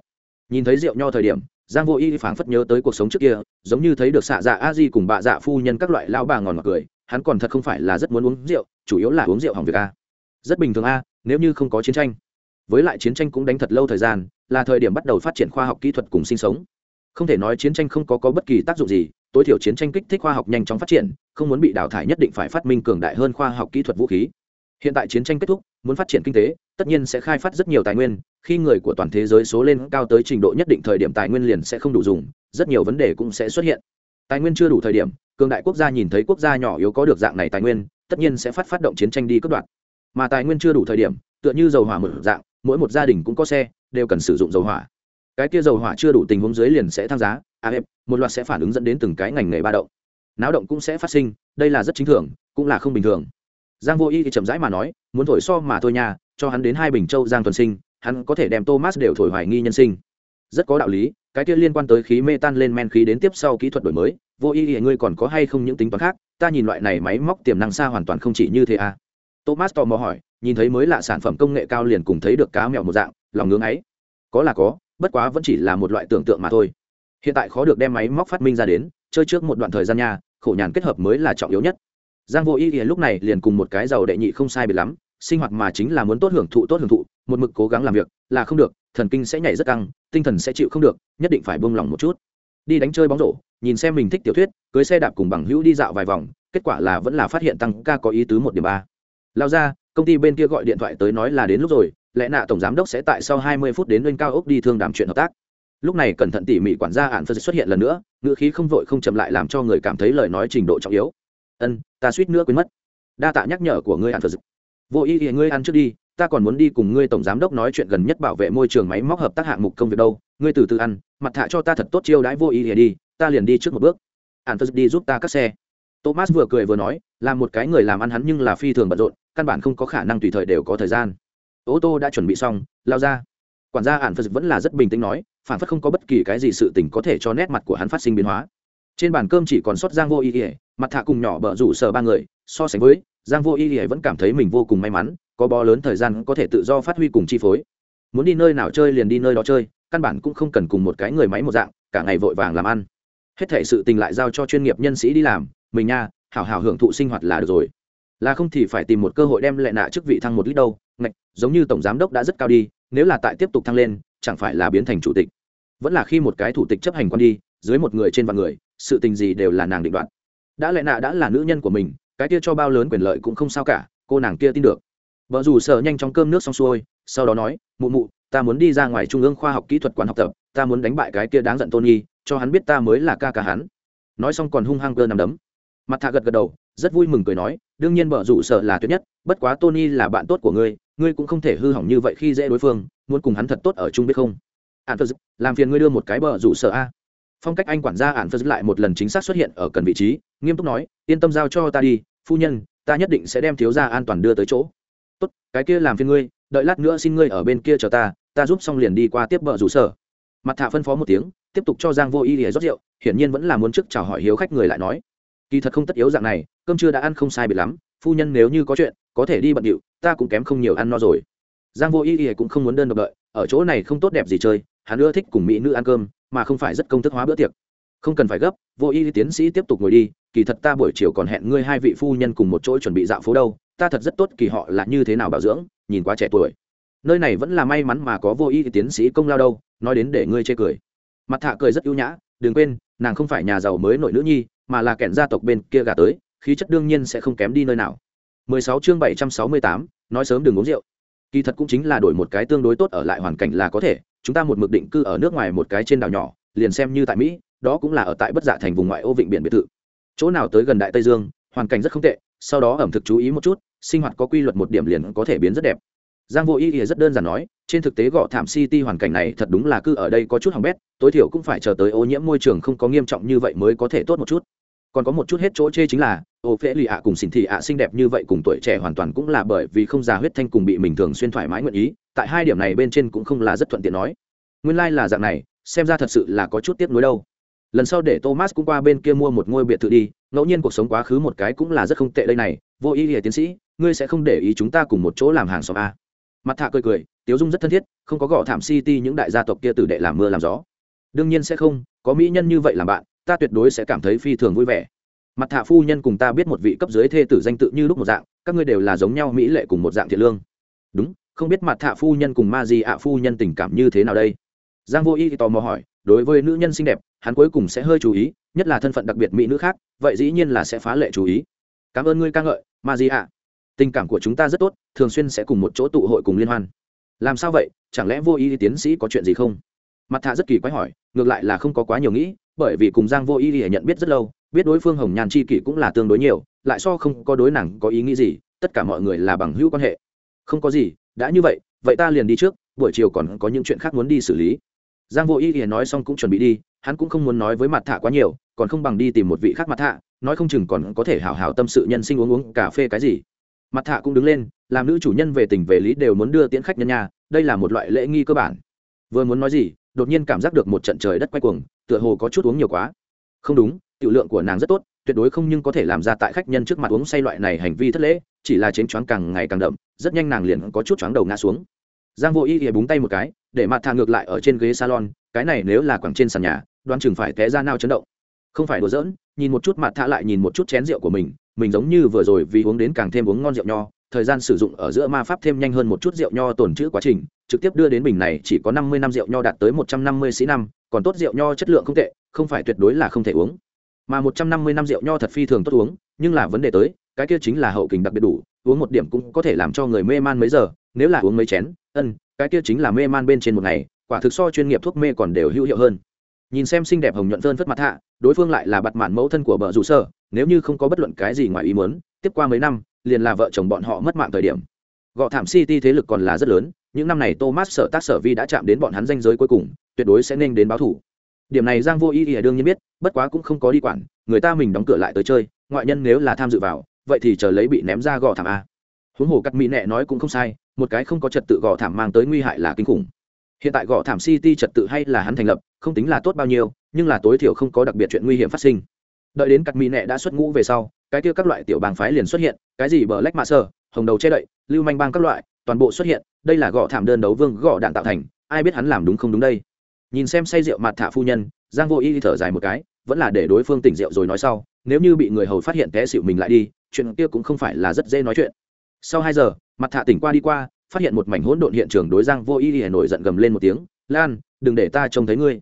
Nhìn thấy rượu nho thời điểm, giang vô y phảng phất nhớ tới cuộc sống trước kia, giống như thấy được xạ dạ a di cùng bạ dạ phu nhân các loại lao bà ngòn ngọt cười, hắn còn thật không phải là rất muốn uống rượu, chủ yếu là uống rượu hỏng việc a. Rất bình thường a nếu như không có chiến tranh. Với lại chiến tranh cũng đánh thật lâu thời gian là thời điểm bắt đầu phát triển khoa học kỹ thuật cùng sinh sống. Không thể nói chiến tranh không có, có bất kỳ tác dụng gì tối thiểu chiến tranh kích thích khoa học nhanh chóng phát triển không muốn bị đào thải nhất định phải phát minh cường đại hơn khoa học kỹ thuật vũ khí. Hiện tại chiến tranh kết thúc muốn phát triển kinh tế tất nhiên sẽ khai phát rất nhiều tài nguyên khi người của toàn thế giới số lên cao tới trình độ nhất định thời điểm tài nguyên liền sẽ không đủ dùng rất nhiều vấn đề cũng sẽ xuất hiện. Tài nguyên chưa đủ thời điểm cường đại quốc gia nhìn thấy quốc gia nhỏ yếu có được dạng này tài nguyên tất nhiên sẽ phát phát động chiến tranh đi cướp đoạt mà tài nguyên chưa đủ thời điểm, tựa như dầu hỏa một dạng, mỗi một gia đình cũng có xe, đều cần sử dụng dầu hỏa. Cái kia dầu hỏa chưa đủ tình huống dưới liền sẽ tăng giá à ép một loạt sẽ phản ứng dẫn đến từng cái ngành nghề ba động. Náo động cũng sẽ phát sinh, đây là rất chính thường, cũng là không bình thường. Giang vô y thì chậm rãi mà nói, muốn thổi so mà thôi nha, cho hắn đến hai bình châu giang tuần sinh, hắn có thể đem thomas đều thổi hoài nghi nhân sinh. Rất có đạo lý, cái kia liên quan tới khí mê tan lên men khí đến tiếp sau kỹ thuật đổi mới, vô y thì ngươi còn có hay không những tính toán khác? Ta nhìn loại này máy móc tiềm năng xa hoàn toàn không chỉ như thế à thomas tò mò hỏi, nhìn thấy mới lạ sản phẩm công nghệ cao liền cùng thấy được cá mèo một dạng, lòng ngưỡng ấy. Có là có, bất quá vẫn chỉ là một loại tưởng tượng mà thôi. Hiện tại khó được đem máy móc phát minh ra đến, chơi trước một đoạn thời gian nha, khổ nhàn kết hợp mới là trọng yếu nhất. Giang vô ý thì lúc này liền cùng một cái giàu đệ nhị không sai biệt lắm, sinh hoạt mà chính là muốn tốt hưởng thụ tốt hưởng thụ, một mực cố gắng làm việc, là không được, thần kinh sẽ nhảy rất căng, tinh thần sẽ chịu không được, nhất định phải buông lỏng một chút. Đi đánh chơi bóng rổ, nhìn xem mình thích tiểu thuyết, cưới xe đạp cùng bằng hữu đi dạo vài vòng, kết quả là vẫn là phát hiện tăng ca có ý tứ một điểm ba lao ra, công ty bên kia gọi điện thoại tới nói là đến lúc rồi, lẽ nạ tổng giám đốc sẽ tại sau hai mươi phút đến lên cao ốc đi thương đàm chuyện hợp tác. Lúc này cẩn thận tỉ mỉ quản gia ạn phật xuất hiện lần nữa, ngữ khí không vội không chậm lại làm cho người cảm thấy lời nói trình độ trọng yếu. Ân, ta suýt nữa quên mất. Đa tạ nhắc nhở của ngươi ạn phật vô ý thì ngươi ăn trước đi, ta còn muốn đi cùng ngươi tổng giám đốc nói chuyện gần nhất bảo vệ môi trường máy móc hợp tác hạng mục công việc đâu. Ngươi từ từ ăn, mặt thạ cho ta thật tốt chiêu đãi vô ý thì đi, ta liền đi trước một bước. Ạn phật đi giúp ta cắt xe thomas vừa cười vừa nói, là một cái người làm ăn hắn nhưng là phi thường bận rộn, căn bản không có khả năng tùy thời đều có thời gian. Ô tô đã chuẩn bị xong, lao ra. Quản gia ạn phật vẫn là rất bình tĩnh nói, phản phất không có bất kỳ cái gì sự tình có thể cho nét mặt của hắn phát sinh biến hóa. Trên bàn cơm chỉ còn sót giang vô ý ỉa mặt thạ cùng nhỏ bợ rủ sờ ba người, so sánh với, giang vô ý ỉa vẫn cảm thấy mình vô cùng may mắn, có bó lớn thời gian có thể tự do phát huy cùng chi phối. Muốn đi nơi nào chơi liền đi nơi đó chơi, căn bản cũng không cần cùng một cái người máy một dạng, cả ngày vội vàng làm ăn. Hết thể sự tình lại giao cho chuyên nghiệp nhân sĩ đi làm mình nha, hảo hảo hưởng thụ sinh hoạt là được rồi. Là không thì phải tìm một cơ hội đem lại nạ chức vị thăng một lít đâu. Ngạch, giống như tổng giám đốc đã rất cao đi, nếu là tại tiếp tục thăng lên, chẳng phải là biến thành chủ tịch. Vẫn là khi một cái thủ tịch chấp hành quan đi, dưới một người trên vạn người, sự tình gì đều là nàng định đoạt. Đã lại nạ đã là nữ nhân của mình, cái kia cho bao lớn quyền lợi cũng không sao cả, cô nàng kia tin được. Vợ dù sợ nhanh chóng cơm nước xong xuôi, sau đó nói, mụ mụ, ta muốn đi ra ngoài trung ương khoa học kỹ thuật quán học tập, ta muốn đánh bại cái kia đáng giận tony, cho hắn biết ta mới là ca ca hắn. Nói xong còn hung hăng cơ nằm đấm mặt thạ gật gật đầu, rất vui mừng cười nói, đương nhiên vợ rủ sợ là tuyệt nhất, bất quá tony là bạn tốt của ngươi ngươi cũng không thể hư hỏng như vậy khi dễ đối phương, muốn cùng hắn thật tốt ở chung biết không? Ạn phật làm phiền ngươi đưa một cái bờ rủ sợ a. Phong cách anh quản gia ạn phật lại một lần chính xác xuất hiện ở cần vị trí, nghiêm túc nói, yên tâm giao cho ta đi, phu nhân, ta nhất định sẽ đem thiếu gia an toàn đưa tới chỗ. Tốt, cái kia làm phiền ngươi, đợi lát nữa xin ngươi ở bên kia chờ ta ta giúp xong liền đi qua tiếp bờ rủ sở mặt thạ phân phó một tiếng, tiếp tục cho giang vô y để rót rượu, hiển nhiên vẫn là muốn trước chào hỏi hiếu khách người lại nói kỳ thật không tất yếu dạng này, cơm chưa đã ăn không sai biệt lắm, phu nhân nếu như có chuyện, có thể đi bận điệu, ta cũng kém không nhiều ăn no rồi. Giang vô y y cũng không muốn đơn độc đợi, ở chỗ này không tốt đẹp gì chơi, hắn ưa thích cùng mỹ nữ ăn cơm, mà không phải rất công thức hóa bữa tiệc. Không cần phải gấp, vô y tiến sĩ tiếp tục ngồi đi, kỳ thật ta buổi chiều còn hẹn ngươi hai vị phu nhân cùng một chỗ chuẩn bị dạo phố đâu, ta thật rất tốt, kỳ họ là như thế nào bảo dưỡng, nhìn quá trẻ tuổi. Nơi này vẫn là may mắn mà có vô y tiến sĩ công lao đâu, nói đến để ngươi chê cười. Mặt thạ cười rất ưu nhã, đừng quên, nàng không phải nhà giàu mới nội nữ nhi mà là kẻn gia tộc bên kia gà tới khí chất đương nhiên sẽ không kém đi nơi nào. 16 chương 768, nói sớm đừng uống rượu. Kỳ thật cũng chính là đổi một cái tương đối tốt ở lại hoàn cảnh là có thể chúng ta một mực định cư ở nước ngoài một cái trên đảo nhỏ liền xem như tại mỹ đó cũng là ở tại bất dạ thành vùng ngoại ô vịnh biển biệt thự. Chỗ nào tới gần đại tây dương hoàn cảnh rất không tệ sau đó ẩm thực chú ý một chút sinh hoạt có quy luật một điểm liền có thể biến rất đẹp giang vô ý ý rất đơn giản nói, trên thực tế gõ thảm city hoàn cảnh này thật đúng là cư ở đây có chút hỏng bét, tối thiểu cũng phải chờ tới ô nhiễm môi trường không có nghiêm trọng như vậy mới có thể tốt một chút. Còn có một chút hết chỗ chê chính là, ô phễ lì ạ cùng xỉn thị ạ xinh đẹp như vậy cùng tuổi trẻ hoàn toàn cũng là bởi vì không già huyết thanh cùng bị mình thường xuyên thoải mái nguyện ý, tại hai điểm này bên trên cũng không là rất thuận tiện nói. Nguyên lai、like、là dạng này, xem ra thật sự là có chút tiếc nuối đâu. Lần sau để thomas cũng qua bên kia mua một ngôi biệt thự đi, ngẫu nhiên cuộc sống quá khứ một cái cũng là rất không tệ đây này. Vô ý nghĩa tiến sĩ, ngươi sẽ không để ý chúng ta cùng một chỗ làm hàng xóm a mặt thạ cười cười, tiếu dung rất thân thiết, không có gõ thảm city những đại gia tộc kia từ đệ làm mưa làm gió. Đương nhiên sẽ không, có mỹ nhân như vậy làm bạn, ta tuyệt đối sẽ cảm thấy phi thường vui vẻ. Mặt thạ phu nhân cùng ta biết một vị cấp dưới thê tử danh tự như lúc một dạng, các ngươi đều là giống nhau mỹ lệ cùng một dạng thiện lương. Đúng, không biết mặt thạ phu nhân cùng ma di ạ phu nhân tình cảm như thế nào đây? Giang vô y thì tò mò hỏi, đối với nữ nhân xinh đẹp, hắn cuối cùng sẽ hơi chú ý, nhất là thân phận đặc biệt mỹ nữ khác, vậy dĩ nhiên là sẽ phá lệ chú ý. Cảm ơn ngươi ca ngợi, ma di ạ tình cảm của chúng ta rất tốt, thường xuyên sẽ cùng một chỗ tụ hội cùng liên hoan. Làm sao vậy? Chẳng lẽ vô y tiến sĩ có chuyện gì không? Mặt thạ rất kỳ quái hỏi, ngược lại là không có quá nhiều nghĩ, bởi vì cùng giang vô y nhận biết rất lâu, biết đối phương hồng nhàn chi kỷ cũng là tương đối nhiều, lại so không có đối nàng có ý nghĩ gì, tất cả mọi người là bằng hữu quan hệ. Không có gì, đã như vậy vậy ta liền đi trước, buổi chiều còn có những chuyện khác muốn đi xử lý. Giang vô y thì nói xong cũng chuẩn bị đi, hắn cũng không muốn nói với mặt thạ quá nhiều, còn không bằng đi tìm một vị khác mặt thạ, nói không chừng còn có thể hào hào tâm sự nhân sinh uống uống cà phê cái gì mặt thạ cũng đứng lên, làm nữ chủ nhân về tình về lý đều muốn đưa tiễn khách nhân nhà, đây là một loại lễ nghi cơ bản. Vừa muốn nói gì, đột nhiên cảm giác được một trận trời đất quay cuồng, tựa hồ có chút uống nhiều quá. Không đúng, tiểu lượng của nàng rất tốt, tuyệt đối không nhưng có thể làm ra tại khách nhân trước mặt uống say loại này hành vi thất lễ, chỉ là chén choáng càng ngày càng đậm, rất nhanh nàng liền có chút choáng đầu ngã xuống. Giang vô y thì búng tay một cái, để mặt thà ngược lại ở trên ghế salon, cái này nếu là quẳng trên sàn nhà, đoán chừng phải té ra nao chấn động. Không phải đùa giỡn, nhìn một chút mặt thà lại nhìn một chút chén rượu của mình mình giống như vừa rồi vì uống đến càng thêm uống ngon rượu nho, thời gian sử dụng ở giữa ma pháp thêm nhanh hơn một chút rượu nho tồn trữ quá trình, trực tiếp đưa đến bình này chỉ có năm mươi năm rượu nho đạt tới một trăm năm mươi sĩ năm, còn tốt rượu nho chất lượng không tệ, không phải tuyệt đối là không thể uống. Mà một trăm năm mươi năm rượu nho thật phi thường tốt uống, nhưng là vấn đề tới, cái kia chính là hậu kình đặc biệt đủ, uống một điểm cũng có thể làm cho người mê man mấy giờ, nếu là uống mấy chén, ân, cái kia chính là mê man bên trên một ngày, quả thực so chuyên nghiệp thuốc mê còn đều hữu hiệu hơn nhìn xem xinh đẹp hồng nhuận phơn phất mặt hạ, đối phương lại là bặt mạn mẫu thân của vợ rủ sở, nếu như không có bất luận cái gì ngoài ý muốn, tiếp qua mấy năm, liền là vợ chồng bọn họ mất mạng thời điểm. Gọ thảm city thế lực còn là rất lớn, những năm này thomas sở tác sở vi đã chạm đến bọn hắn danh giới cuối cùng, tuyệt đối sẽ nên đến báo thủ. Điểm này giang vô ý ỉa đương nhiên biết, bất quá cũng không có đi quản, người ta mình đóng cửa lại tới chơi, ngoại nhân nếu là tham dự vào, vậy thì chờ lấy bị ném ra gò thảm a. Huống hồ cắt mỹ nẹ nói cũng không sai, một cái không có trật tự gò thảm mang tới nguy hại là kinh khủng hiện tại gõ thảm city trật tự hay là hắn thành lập, không tính là tốt bao nhiêu, nhưng là tối thiểu không có đặc biệt chuyện nguy hiểm phát sinh. Đợi đến cặp mỹ nẹ đã xuất ngũ về sau, cái kia các loại tiểu bang phái liền xuất hiện, cái gì bờ lách mạ sơ hồng đầu che đậy, lưu manh bang các loại, toàn bộ xuất hiện, đây là gõ thảm đơn đấu vương gõ đạn tạo thành, ai biết hắn làm đúng không đúng đây? Nhìn xem say rượu mặt thả phu nhân, giang vô y thở dài một cái, vẫn là để đối phương tỉnh rượu rồi nói sau, nếu như bị người hầu phát hiện té xịu mình lại đi, chuyện kia cũng không phải là rất dễ nói chuyện. Sau hai giờ, mặt thả tỉnh qua đi qua phát hiện một mảnh hỗn độn hiện trường đối giang vô y ỉa nổi giận gầm lên một tiếng, lan, đừng để ta trông thấy ngươi.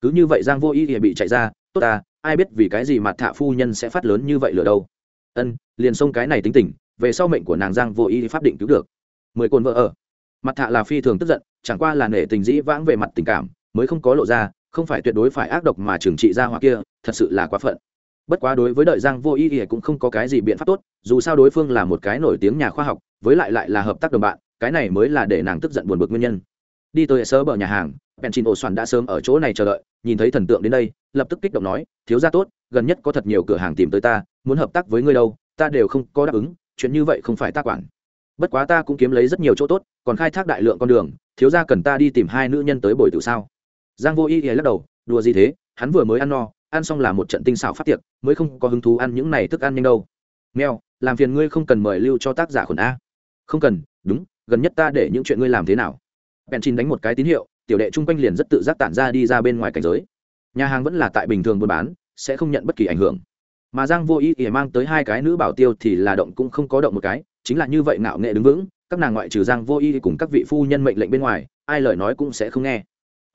Cứ như vậy giang vô y ỉa bị chạy ra, tốt ta, ai biết vì cái gì mặt thạ phu nhân sẽ phát lớn như vậy lửa đâu. Ân, liền xông cái này tính tình, về sau mệnh của nàng giang vô y pháp định cứu được. Mười cồn vợ ở. Mặt thạ là phi thường tức giận, chẳng qua là nể tình dĩ vãng về mặt tình cảm, mới không có lộ ra, không phải tuyệt đối phải ác độc mà trừng trị ra hoặc kia, thật sự là quá phận. Bất quá đối với đợi giang vô y thì cũng không có cái gì biện pháp tốt, dù sao đối phương là một cái nổi tiếng nhà khoa học, với lại lại là hợp tác đồng bạn cái này mới là để nàng tức giận buồn bực nguyên nhân. Đi tới sơ bờ nhà hàng penchin ổ soạn đã sớm ở chỗ này chờ đợi, nhìn thấy thần tượng đến đây, lập tức kích động nói, thiếu gia tốt, gần nhất có thật nhiều cửa hàng tìm tới ta, muốn hợp tác với ngươi đâu, ta đều không có đáp ứng, chuyện như vậy không phải ta quản. Bất quá ta cũng kiếm lấy rất nhiều chỗ tốt, còn khai thác đại lượng con đường, thiếu gia cần ta đi tìm hai nữ nhân tới bồi tụ sao? Giang vô y lắc đầu, đùa gì thế, hắn vừa mới ăn no, ăn xong là một trận tinh xảo phát tiệc, mới không có hứng thú ăn những này thức ăn nhanh đâu. Mèo, làm phiền ngươi không cần mời lưu cho tác giả khuẩn a. Không cần, đúng gần nhất ta để những chuyện ngươi làm thế nào? Bèn chín đánh một cái tín hiệu, tiểu đệ chung quanh liền rất tự giác tản ra đi ra bên ngoài cảnh giới. Nhà hàng vẫn là tại bình thường buôn bán, sẽ không nhận bất kỳ ảnh hưởng. Mà giang vô ý ỉa mang tới hai cái nữ bảo tiêu thì là động cũng không có động một cái, chính là như vậy ngạo nghệ đứng vững, các nàng ngoại trừ giang vô ý cùng các vị phu nhân mệnh lệnh bên ngoài, ai lời nói cũng sẽ không nghe.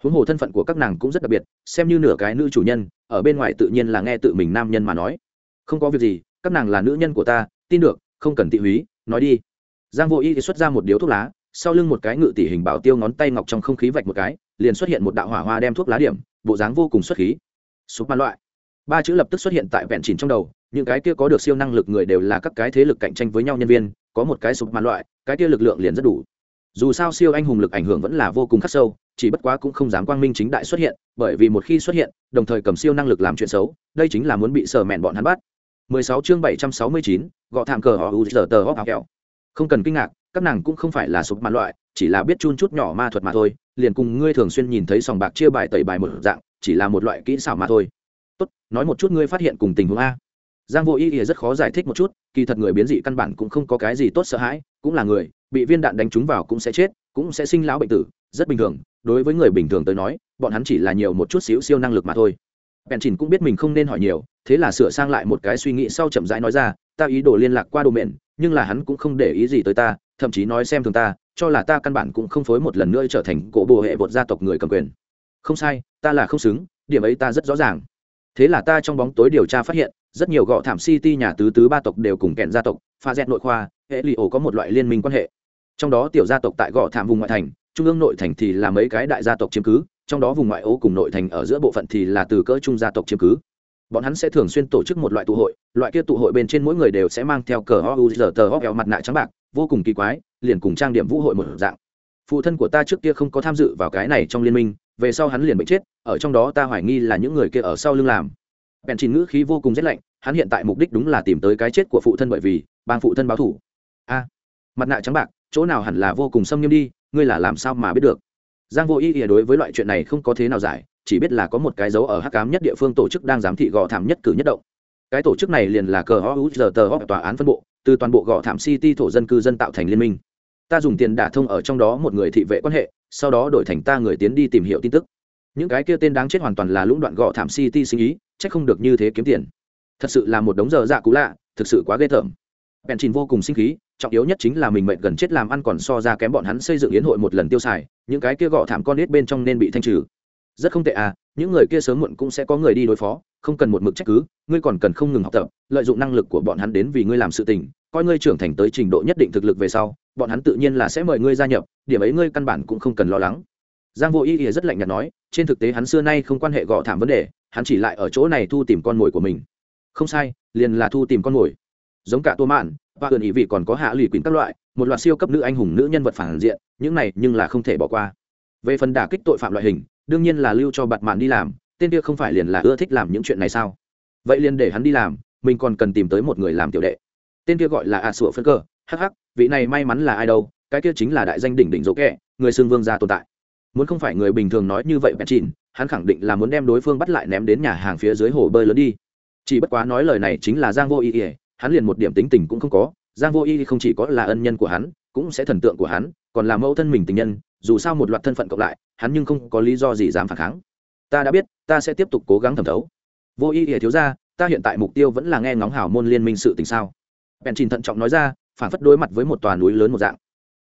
Huống hồ thân phận của các nàng cũng rất đặc biệt, xem như nửa cái nữ chủ nhân, ở bên ngoài tự nhiên là nghe tự mình nam nhân mà nói. Không có việc gì, các nàng là nữ nhân của ta, tin được, không cần tị húy, nói đi giang vô y thì xuất ra một điếu thuốc lá sau lưng một cái ngự tỷ hình bảo tiêu ngón tay ngọc trong không khí vạch một cái liền xuất hiện một đạo hỏa hoa đem thuốc lá điểm bộ dáng vô cùng xuất khí. Súp man loại. Ba chữ lập tức xuất hiện tại vẹn chỉnh trong đầu những cái kia có được siêu năng lực người đều là các cái thế lực cạnh tranh với nhau nhân viên có một cái súp man loại cái kia lực lượng liền rất đủ. Dù sao siêu anh hùng lực ảnh hưởng vẫn là vô cùng khắc sâu chỉ bất quá cũng không dám quang minh chính đại xuất hiện bởi vì một khi xuất hiện đồng thời cầm siêu năng lực làm chuyện xấu đây chính là muốn bị sở mẹn bọn hắn bắt. 16 chương 769, gọ thảm cờ họ u giờ tờ hóc kẹo không cần kinh ngạc, các nàng cũng không phải là sụp mạn loại, chỉ là biết chun chút nhỏ ma thuật mà thôi, liền cùng ngươi thường xuyên nhìn thấy sòng bạc chia bài tẩy bài một dạng, chỉ là một loại kỹ xảo mà thôi. Tốt, nói một chút ngươi phát hiện cùng tình huống a. Giang vô ý ý rất khó giải thích một chút, kỳ thật người biến dị căn bản cũng không có cái gì tốt sợ hãi, cũng là người, bị viên đạn đánh trúng vào cũng sẽ chết, cũng sẽ sinh lão bệnh tử, rất bình thường. Đối với người bình thường tới nói, bọn hắn chỉ là nhiều một chút xíu siêu năng lực mà thôi. Bèn chỉnh cũng biết mình không nên hỏi nhiều thế là sửa sang lại một cái suy nghĩ sau chậm rãi nói ra, ta ý đồ liên lạc qua đồ mện, nhưng là hắn cũng không để ý gì tới ta, thậm chí nói xem thường ta, cho là ta căn bản cũng không phối một lần nữa trở thành cổ bồ hệ bột gia tộc người cầm quyền. Không sai, ta là không xứng, điểm ấy ta rất rõ ràng. Thế là ta trong bóng tối điều tra phát hiện, rất nhiều gọ thảm city nhà tứ tứ ba tộc đều cùng kẹn gia tộc, pha dẹt nội khoa hệ lì ổ có một loại liên minh quan hệ. Trong đó tiểu gia tộc tại gọ thảm vùng ngoại thành, trung ương nội thành thì là mấy cái đại gia tộc chiếm cứ, trong đó vùng ngoại ô cùng nội thành ở giữa bộ phận thì là từ cỡ trung gia tộc chiếm cứ bọn hắn sẽ thường xuyên tổ chức một loại tụ hội, loại kia tụ hội bên trên mỗi người đều sẽ mang theo cờ ho u giờ tờ ho kẹo mặt nạ trắng bạc, vô cùng kỳ quái, liền cùng trang điểm vũ hội một dạng. Phụ thân của ta trước kia không có tham dự vào cái này trong liên minh, về sau hắn liền bị chết, ở trong đó ta hoài nghi là những người kia ở sau lưng làm. Bèn chín ngữ khí vô cùng rét lạnh, hắn hiện tại mục đích đúng là tìm tới cái chết của phụ thân bởi vì, bang phụ thân báo thủ. A, mặt nạ trắng bạc, chỗ nào hẳn là vô cùng xâm nghiêm đi, ngươi là làm sao mà biết được? Giang vô ý ỉa đối với loại chuyện này không có thế nào giải chỉ biết là có một cái dấu ở hắc cám nhất địa phương tổ chức đang giám thị gò thảm nhất cử nhất động. Cái tổ chức này liền là cờ ho giờ tờ ho tòa án phân bộ, từ toàn bộ gò thảm city thổ dân cư dân tạo thành liên minh. Ta dùng tiền đả thông ở trong đó một người thị vệ quan hệ, sau đó đổi thành ta người tiến đi tìm hiểu tin tức. Những cái kia tên đáng chết hoàn toàn là lũng đoạn gò thảm city sinh ý, chắc không được như thế kiếm tiền. Thật sự là một đống giờ dạ cũ lạ, thực sự quá ghê tởm. Bèn chìn vô cùng sinh khí, trọng yếu nhất chính là mình mệnh gần chết làm ăn còn so ra kém bọn hắn xây dựng yến hội một lần tiêu xài, những cái kia gọ thảm con nết bên trong nên bị thanh trừ rất không tệ à những người kia sớm muộn cũng sẽ có người đi đối phó, không cần một mực trách cứ, ngươi còn cần không ngừng học tập, lợi dụng năng lực của bọn hắn đến vì ngươi làm sự tình, coi ngươi trưởng thành tới trình độ nhất định thực lực về sau, bọn hắn tự nhiên là sẽ mời ngươi gia nhập, điểm ấy ngươi căn bản cũng không cần lo lắng. Giang vô ý ý rất lạnh nhạt nói, trên thực tế hắn xưa nay không quan hệ gõ thảm vấn đề, hắn chỉ lại ở chỗ này thu tìm con mồi của mình. Không sai, liền là thu tìm con mồi. Giống cả tô mạn và อื่ n ý vị còn có hạ lụy quỳnh các loại, một loạt siêu cấp nữ anh hùng nữ nhân vật phản diện, những này nhưng là không thể bỏ qua. Về phần đả kích tội phạm loại hình đương nhiên là lưu cho bạt mạn đi làm, tên kia không phải liền là ưa thích làm những chuyện này sao? Vậy liền để hắn đi làm, mình còn cần tìm tới một người làm tiểu đệ. Tên kia gọi là a sủa phân cơ, hắc hắc, vị này may mắn là ai đâu, cái kia chính là đại danh đỉnh đỉnh dỗ kẹ người xương vương gia tồn tại. Muốn không phải người bình thường nói như vậy bẹn chìn hắn khẳng định là muốn đem đối phương bắt lại ném đến nhà hàng phía dưới hồ bơi lớn đi. Chỉ bất quá nói lời này chính là giang vô ý ỉa hắn liền một điểm tính tình cũng không có, giang vô ý không chỉ có là ân nhân của hắn, cũng sẽ thần tượng của hắn, còn là mẫu thân mình tình nhân dù sao một loạt thân phận cộng lại, hắn nhưng không có lý do gì dám phản kháng. Ta đã biết, ta sẽ tiếp tục cố gắng thẩm thấu. Vô ý ỉa thiếu ra ta hiện tại mục tiêu vẫn là nghe ngóng hảo môn liên minh sự tình sao. Bèn trình thận trọng nói ra, phản phất đối mặt với một tòa núi lớn một dạng.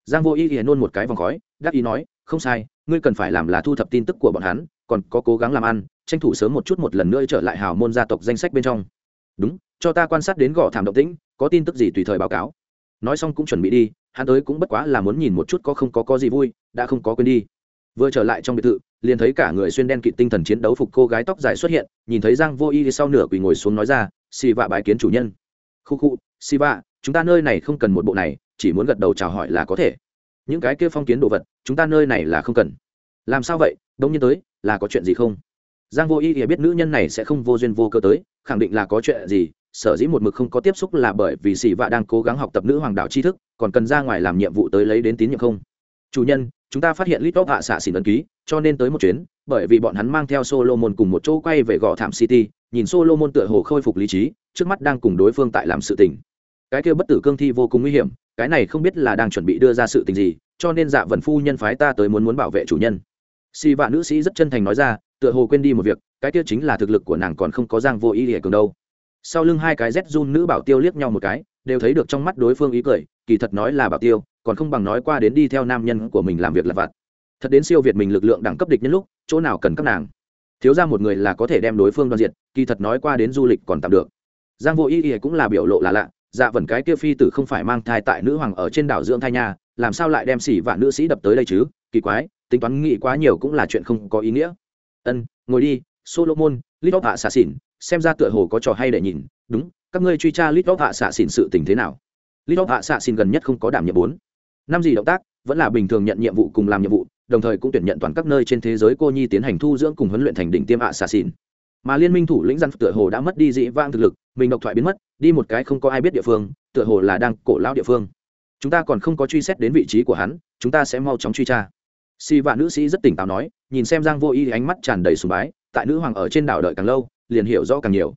Giang vô ý ỉa nôn một cái vòng khói, đắc ý nói, không sai, ngươi cần phải làm là thu thập tin tức của bọn hắn, còn có cố gắng làm ăn, tranh thủ sớm một chút một lần nữa trở lại hào môn gia tộc danh sách bên trong. Đúng, cho ta quan sát đến gõ thảm động tĩnh, có tin tức gì tùy thời báo cáo. Nói xong cũng chuẩn bị đi hắn tới cũng bất quá là muốn nhìn một chút có không có có gì vui, đã không có quên đi. Vừa trở lại trong biệt thự, liền thấy cả người xuyên đen kịt tinh thần chiến đấu phục cô gái tóc dài xuất hiện, nhìn thấy giang vô y sau nửa quỳ ngồi xuống nói ra, xì vạ bái kiến chủ nhân. Khu khu, xì vạ, chúng ta nơi này không cần một bộ này, chỉ muốn gật đầu chào hỏi là có thể. Những cái kia phong kiến đồ vật, chúng ta nơi này là không cần. Làm sao vậy? Đông nhiên tới, là có chuyện gì không? Giang vô y thì biết nữ nhân này sẽ không vô duyên vô cơ tới, khẳng định là có chuyện gì sở dĩ một mực không có tiếp xúc là bởi vì sĩ vạ đang cố gắng học tập nữ hoàng đạo tri thức, còn cần ra ngoài làm nhiệm vụ tới lấy đến tín nhiệm không? Chủ nhân, chúng ta phát hiện lít hạ xạ xỉn ấn ký, cho nên tới một chuyến, bởi vì bọn hắn mang theo solomon cùng một chỗ quay về gò thảm city, nhìn solomon tựa hồ khôi phục lý trí, trước mắt đang cùng đối phương tại làm sự tình. Cái kia bất tử cương thi vô cùng nguy hiểm, cái này không biết là đang chuẩn bị đưa ra sự tình gì, cho nên dạ vần phu nhân phái ta tới muốn muốn bảo vệ chủ nhân. Si vạ nữ sĩ rất chân thành nói ra, tựa hồ quên đi một việc, cái kia chính là thực lực của nàng còn không có giang vô ý địa cường đâu sau lưng hai cái z run nữ bảo tiêu liếc nhau một cái đều thấy được trong mắt đối phương ý cười kỳ thật nói là bảo tiêu còn không bằng nói qua đến đi theo nam nhân của mình làm việc lặt vặt. Thật đến siêu việt mình lực lượng đẳng cấp địch nhân lúc chỗ nào cần các nàng. Thiếu ra một người là có thể đem đối phương đoan diệt kỳ thật nói qua đến du lịch còn tạm được. Giang vô ý ý cũng là biểu lộ là lạ dạ vần cái kia phi tử không phải mang thai tại nữ hoàng ở trên đảo dưỡng thai nhà, làm sao lại đem xỉ vạn nữ sĩ đập tới đây chứ kỳ quái tính toán nghĩ quá nhiều cũng là chuyện không có ý nghĩa. Ân ngồi đi solomon litop hạ xà xỉn xem ra tựa hồ có trò hay để nhìn. Đúng, các ngươi truy tra litop hạ xạ xỉn sự tình thế nào? Litop hạ xạ xỉn gần nhất không có đảm nhiệm bốn. Năm gì động tác, vẫn là bình thường nhận nhiệm vụ cùng làm nhiệm vụ, đồng thời cũng tuyển nhận toàn các nơi trên thế giới cô nhi tiến hành thu dưỡng cùng huấn luyện thành đỉnh tiêm hạ xạ xỉn mà liên minh thủ lĩnh dân tựa hồ đã mất đi dị vang thực lực, mình độc thoại biến mất, đi một cái không có ai biết địa phương, tựa hồ là đang cổ lao địa phương. Chúng ta còn không có truy xét đến vị trí của hắn, chúng ta sẽ mau chóng truy tra. Si vạn nữ sĩ rất tỉnh táo nói, nhìn xem giang vô y ánh mắt tràn đầy sùng bái, tại nữ hoàng ở trên đảo đợi càng lâu liền hiểu rõ càng nhiều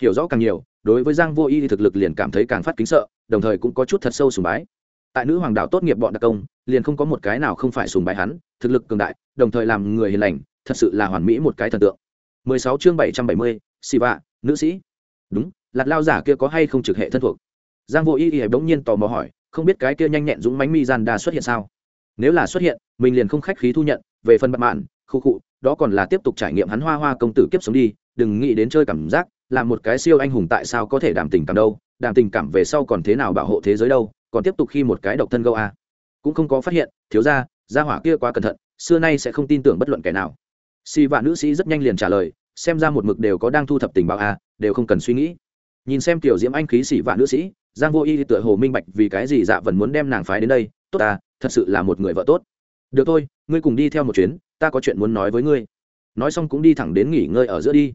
hiểu rõ càng nhiều đối với giang vô y thì thực lực liền cảm thấy càng phát kính sợ đồng thời cũng có chút thật sâu sùng bái tại nữ hoàng đảo tốt nghiệp bọn đặc công liền không có một cái nào không phải sùng bái hắn thực lực cường đại đồng thời làm người hiền lành thật sự là hoàn mỹ một cái thần tượng 16 chương 770, Siva, nữ sĩ. Đúng, Lạt Lao giả kia có hay không trực hệ thân thuộc? Giang Vô Y Y bỗng nhiên tò mò hỏi, không biết cái kia nhanh nhẹn dũng mãnh mi gian đa xuất hiện sao? Nếu là xuất hiện, mình liền không khách khí thu nhận, về phần bật mạn, khu cụ, đó còn là tiếp tục trải nghiệm hắn hoa hoa công tử kiếp sống đi, đừng nghĩ đến chơi cảm giác, làm một cái siêu anh hùng tại sao có thể đảm tình cảm đâu, đảm tình cảm về sau còn thế nào bảo hộ thế giới đâu, còn tiếp tục khi một cái độc thân gâu a. Cũng không có phát hiện, thiếu gia, gia hỏa kia quá cẩn thận, xưa nay sẽ không tin tưởng bất luận kẻ nào. Si vạn nữ sĩ rất nhanh liền trả lời xem ra một mực đều có đang thu thập tình báo a đều không cần suy nghĩ. Nhìn xem tiểu diễm anh khí sĩ vạn nữ sĩ giang vô y tựa hồ minh bạch vì cái gì dạ vẫn muốn đem nàng phái đến đây tốt ta thật sự là một người vợ tốt. Được thôi ngươi cùng đi theo một chuyến ta có chuyện muốn nói với ngươi. Nói xong cũng đi thẳng đến nghỉ ngơi ở giữa đi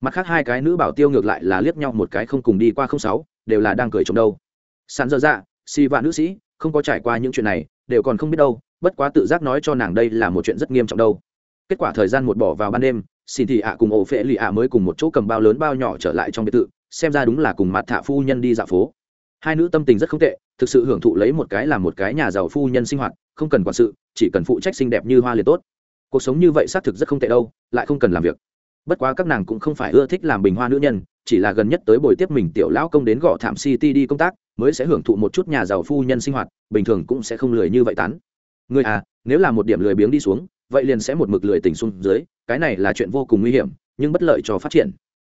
mặt khác hai cái nữ bảo tiêu ngược lại là liếc nhau một cái không cùng đi qua không sáu, đều là đang cười trong đâu. Sàn dơ dạ si vạn nữ sĩ, không có trải qua những chuyện này, đều còn không biết đâu, bất quá tự giác nói cho nàng đây là một chuyện rất nghiêm trọng đâu. Kết quả thời gian một bỏ vào ban đêm, xin thì ạ cùng ổ phệ lì ạ mới cùng một chỗ cầm bao lớn bao nhỏ trở lại trong biệt thự, xem ra đúng là cùng mặt thạ phu nhân đi dạo phố. Hai nữ tâm tình rất không tệ, thực sự hưởng thụ lấy một cái là một cái nhà giàu phu nhân sinh hoạt, không cần quản sự, chỉ cần phụ trách xinh đẹp như hoa liền tốt. Cuộc sống như vậy xác thực rất không tệ đâu, lại không cần làm việc bất quá các nàng cũng không phải ưa thích làm bình hoa nữ nhân chỉ là gần nhất tới buổi tiếp mình tiểu lão công đến gõ thảm city đi công tác mới sẽ hưởng thụ một chút nhà giàu phu nhân sinh hoạt bình thường cũng sẽ không lười như vậy tán. Người à nếu là một điểm lười biếng đi xuống vậy liền sẽ một mực lười tình xuống dưới cái này là chuyện vô cùng nguy hiểm nhưng bất lợi cho phát triển.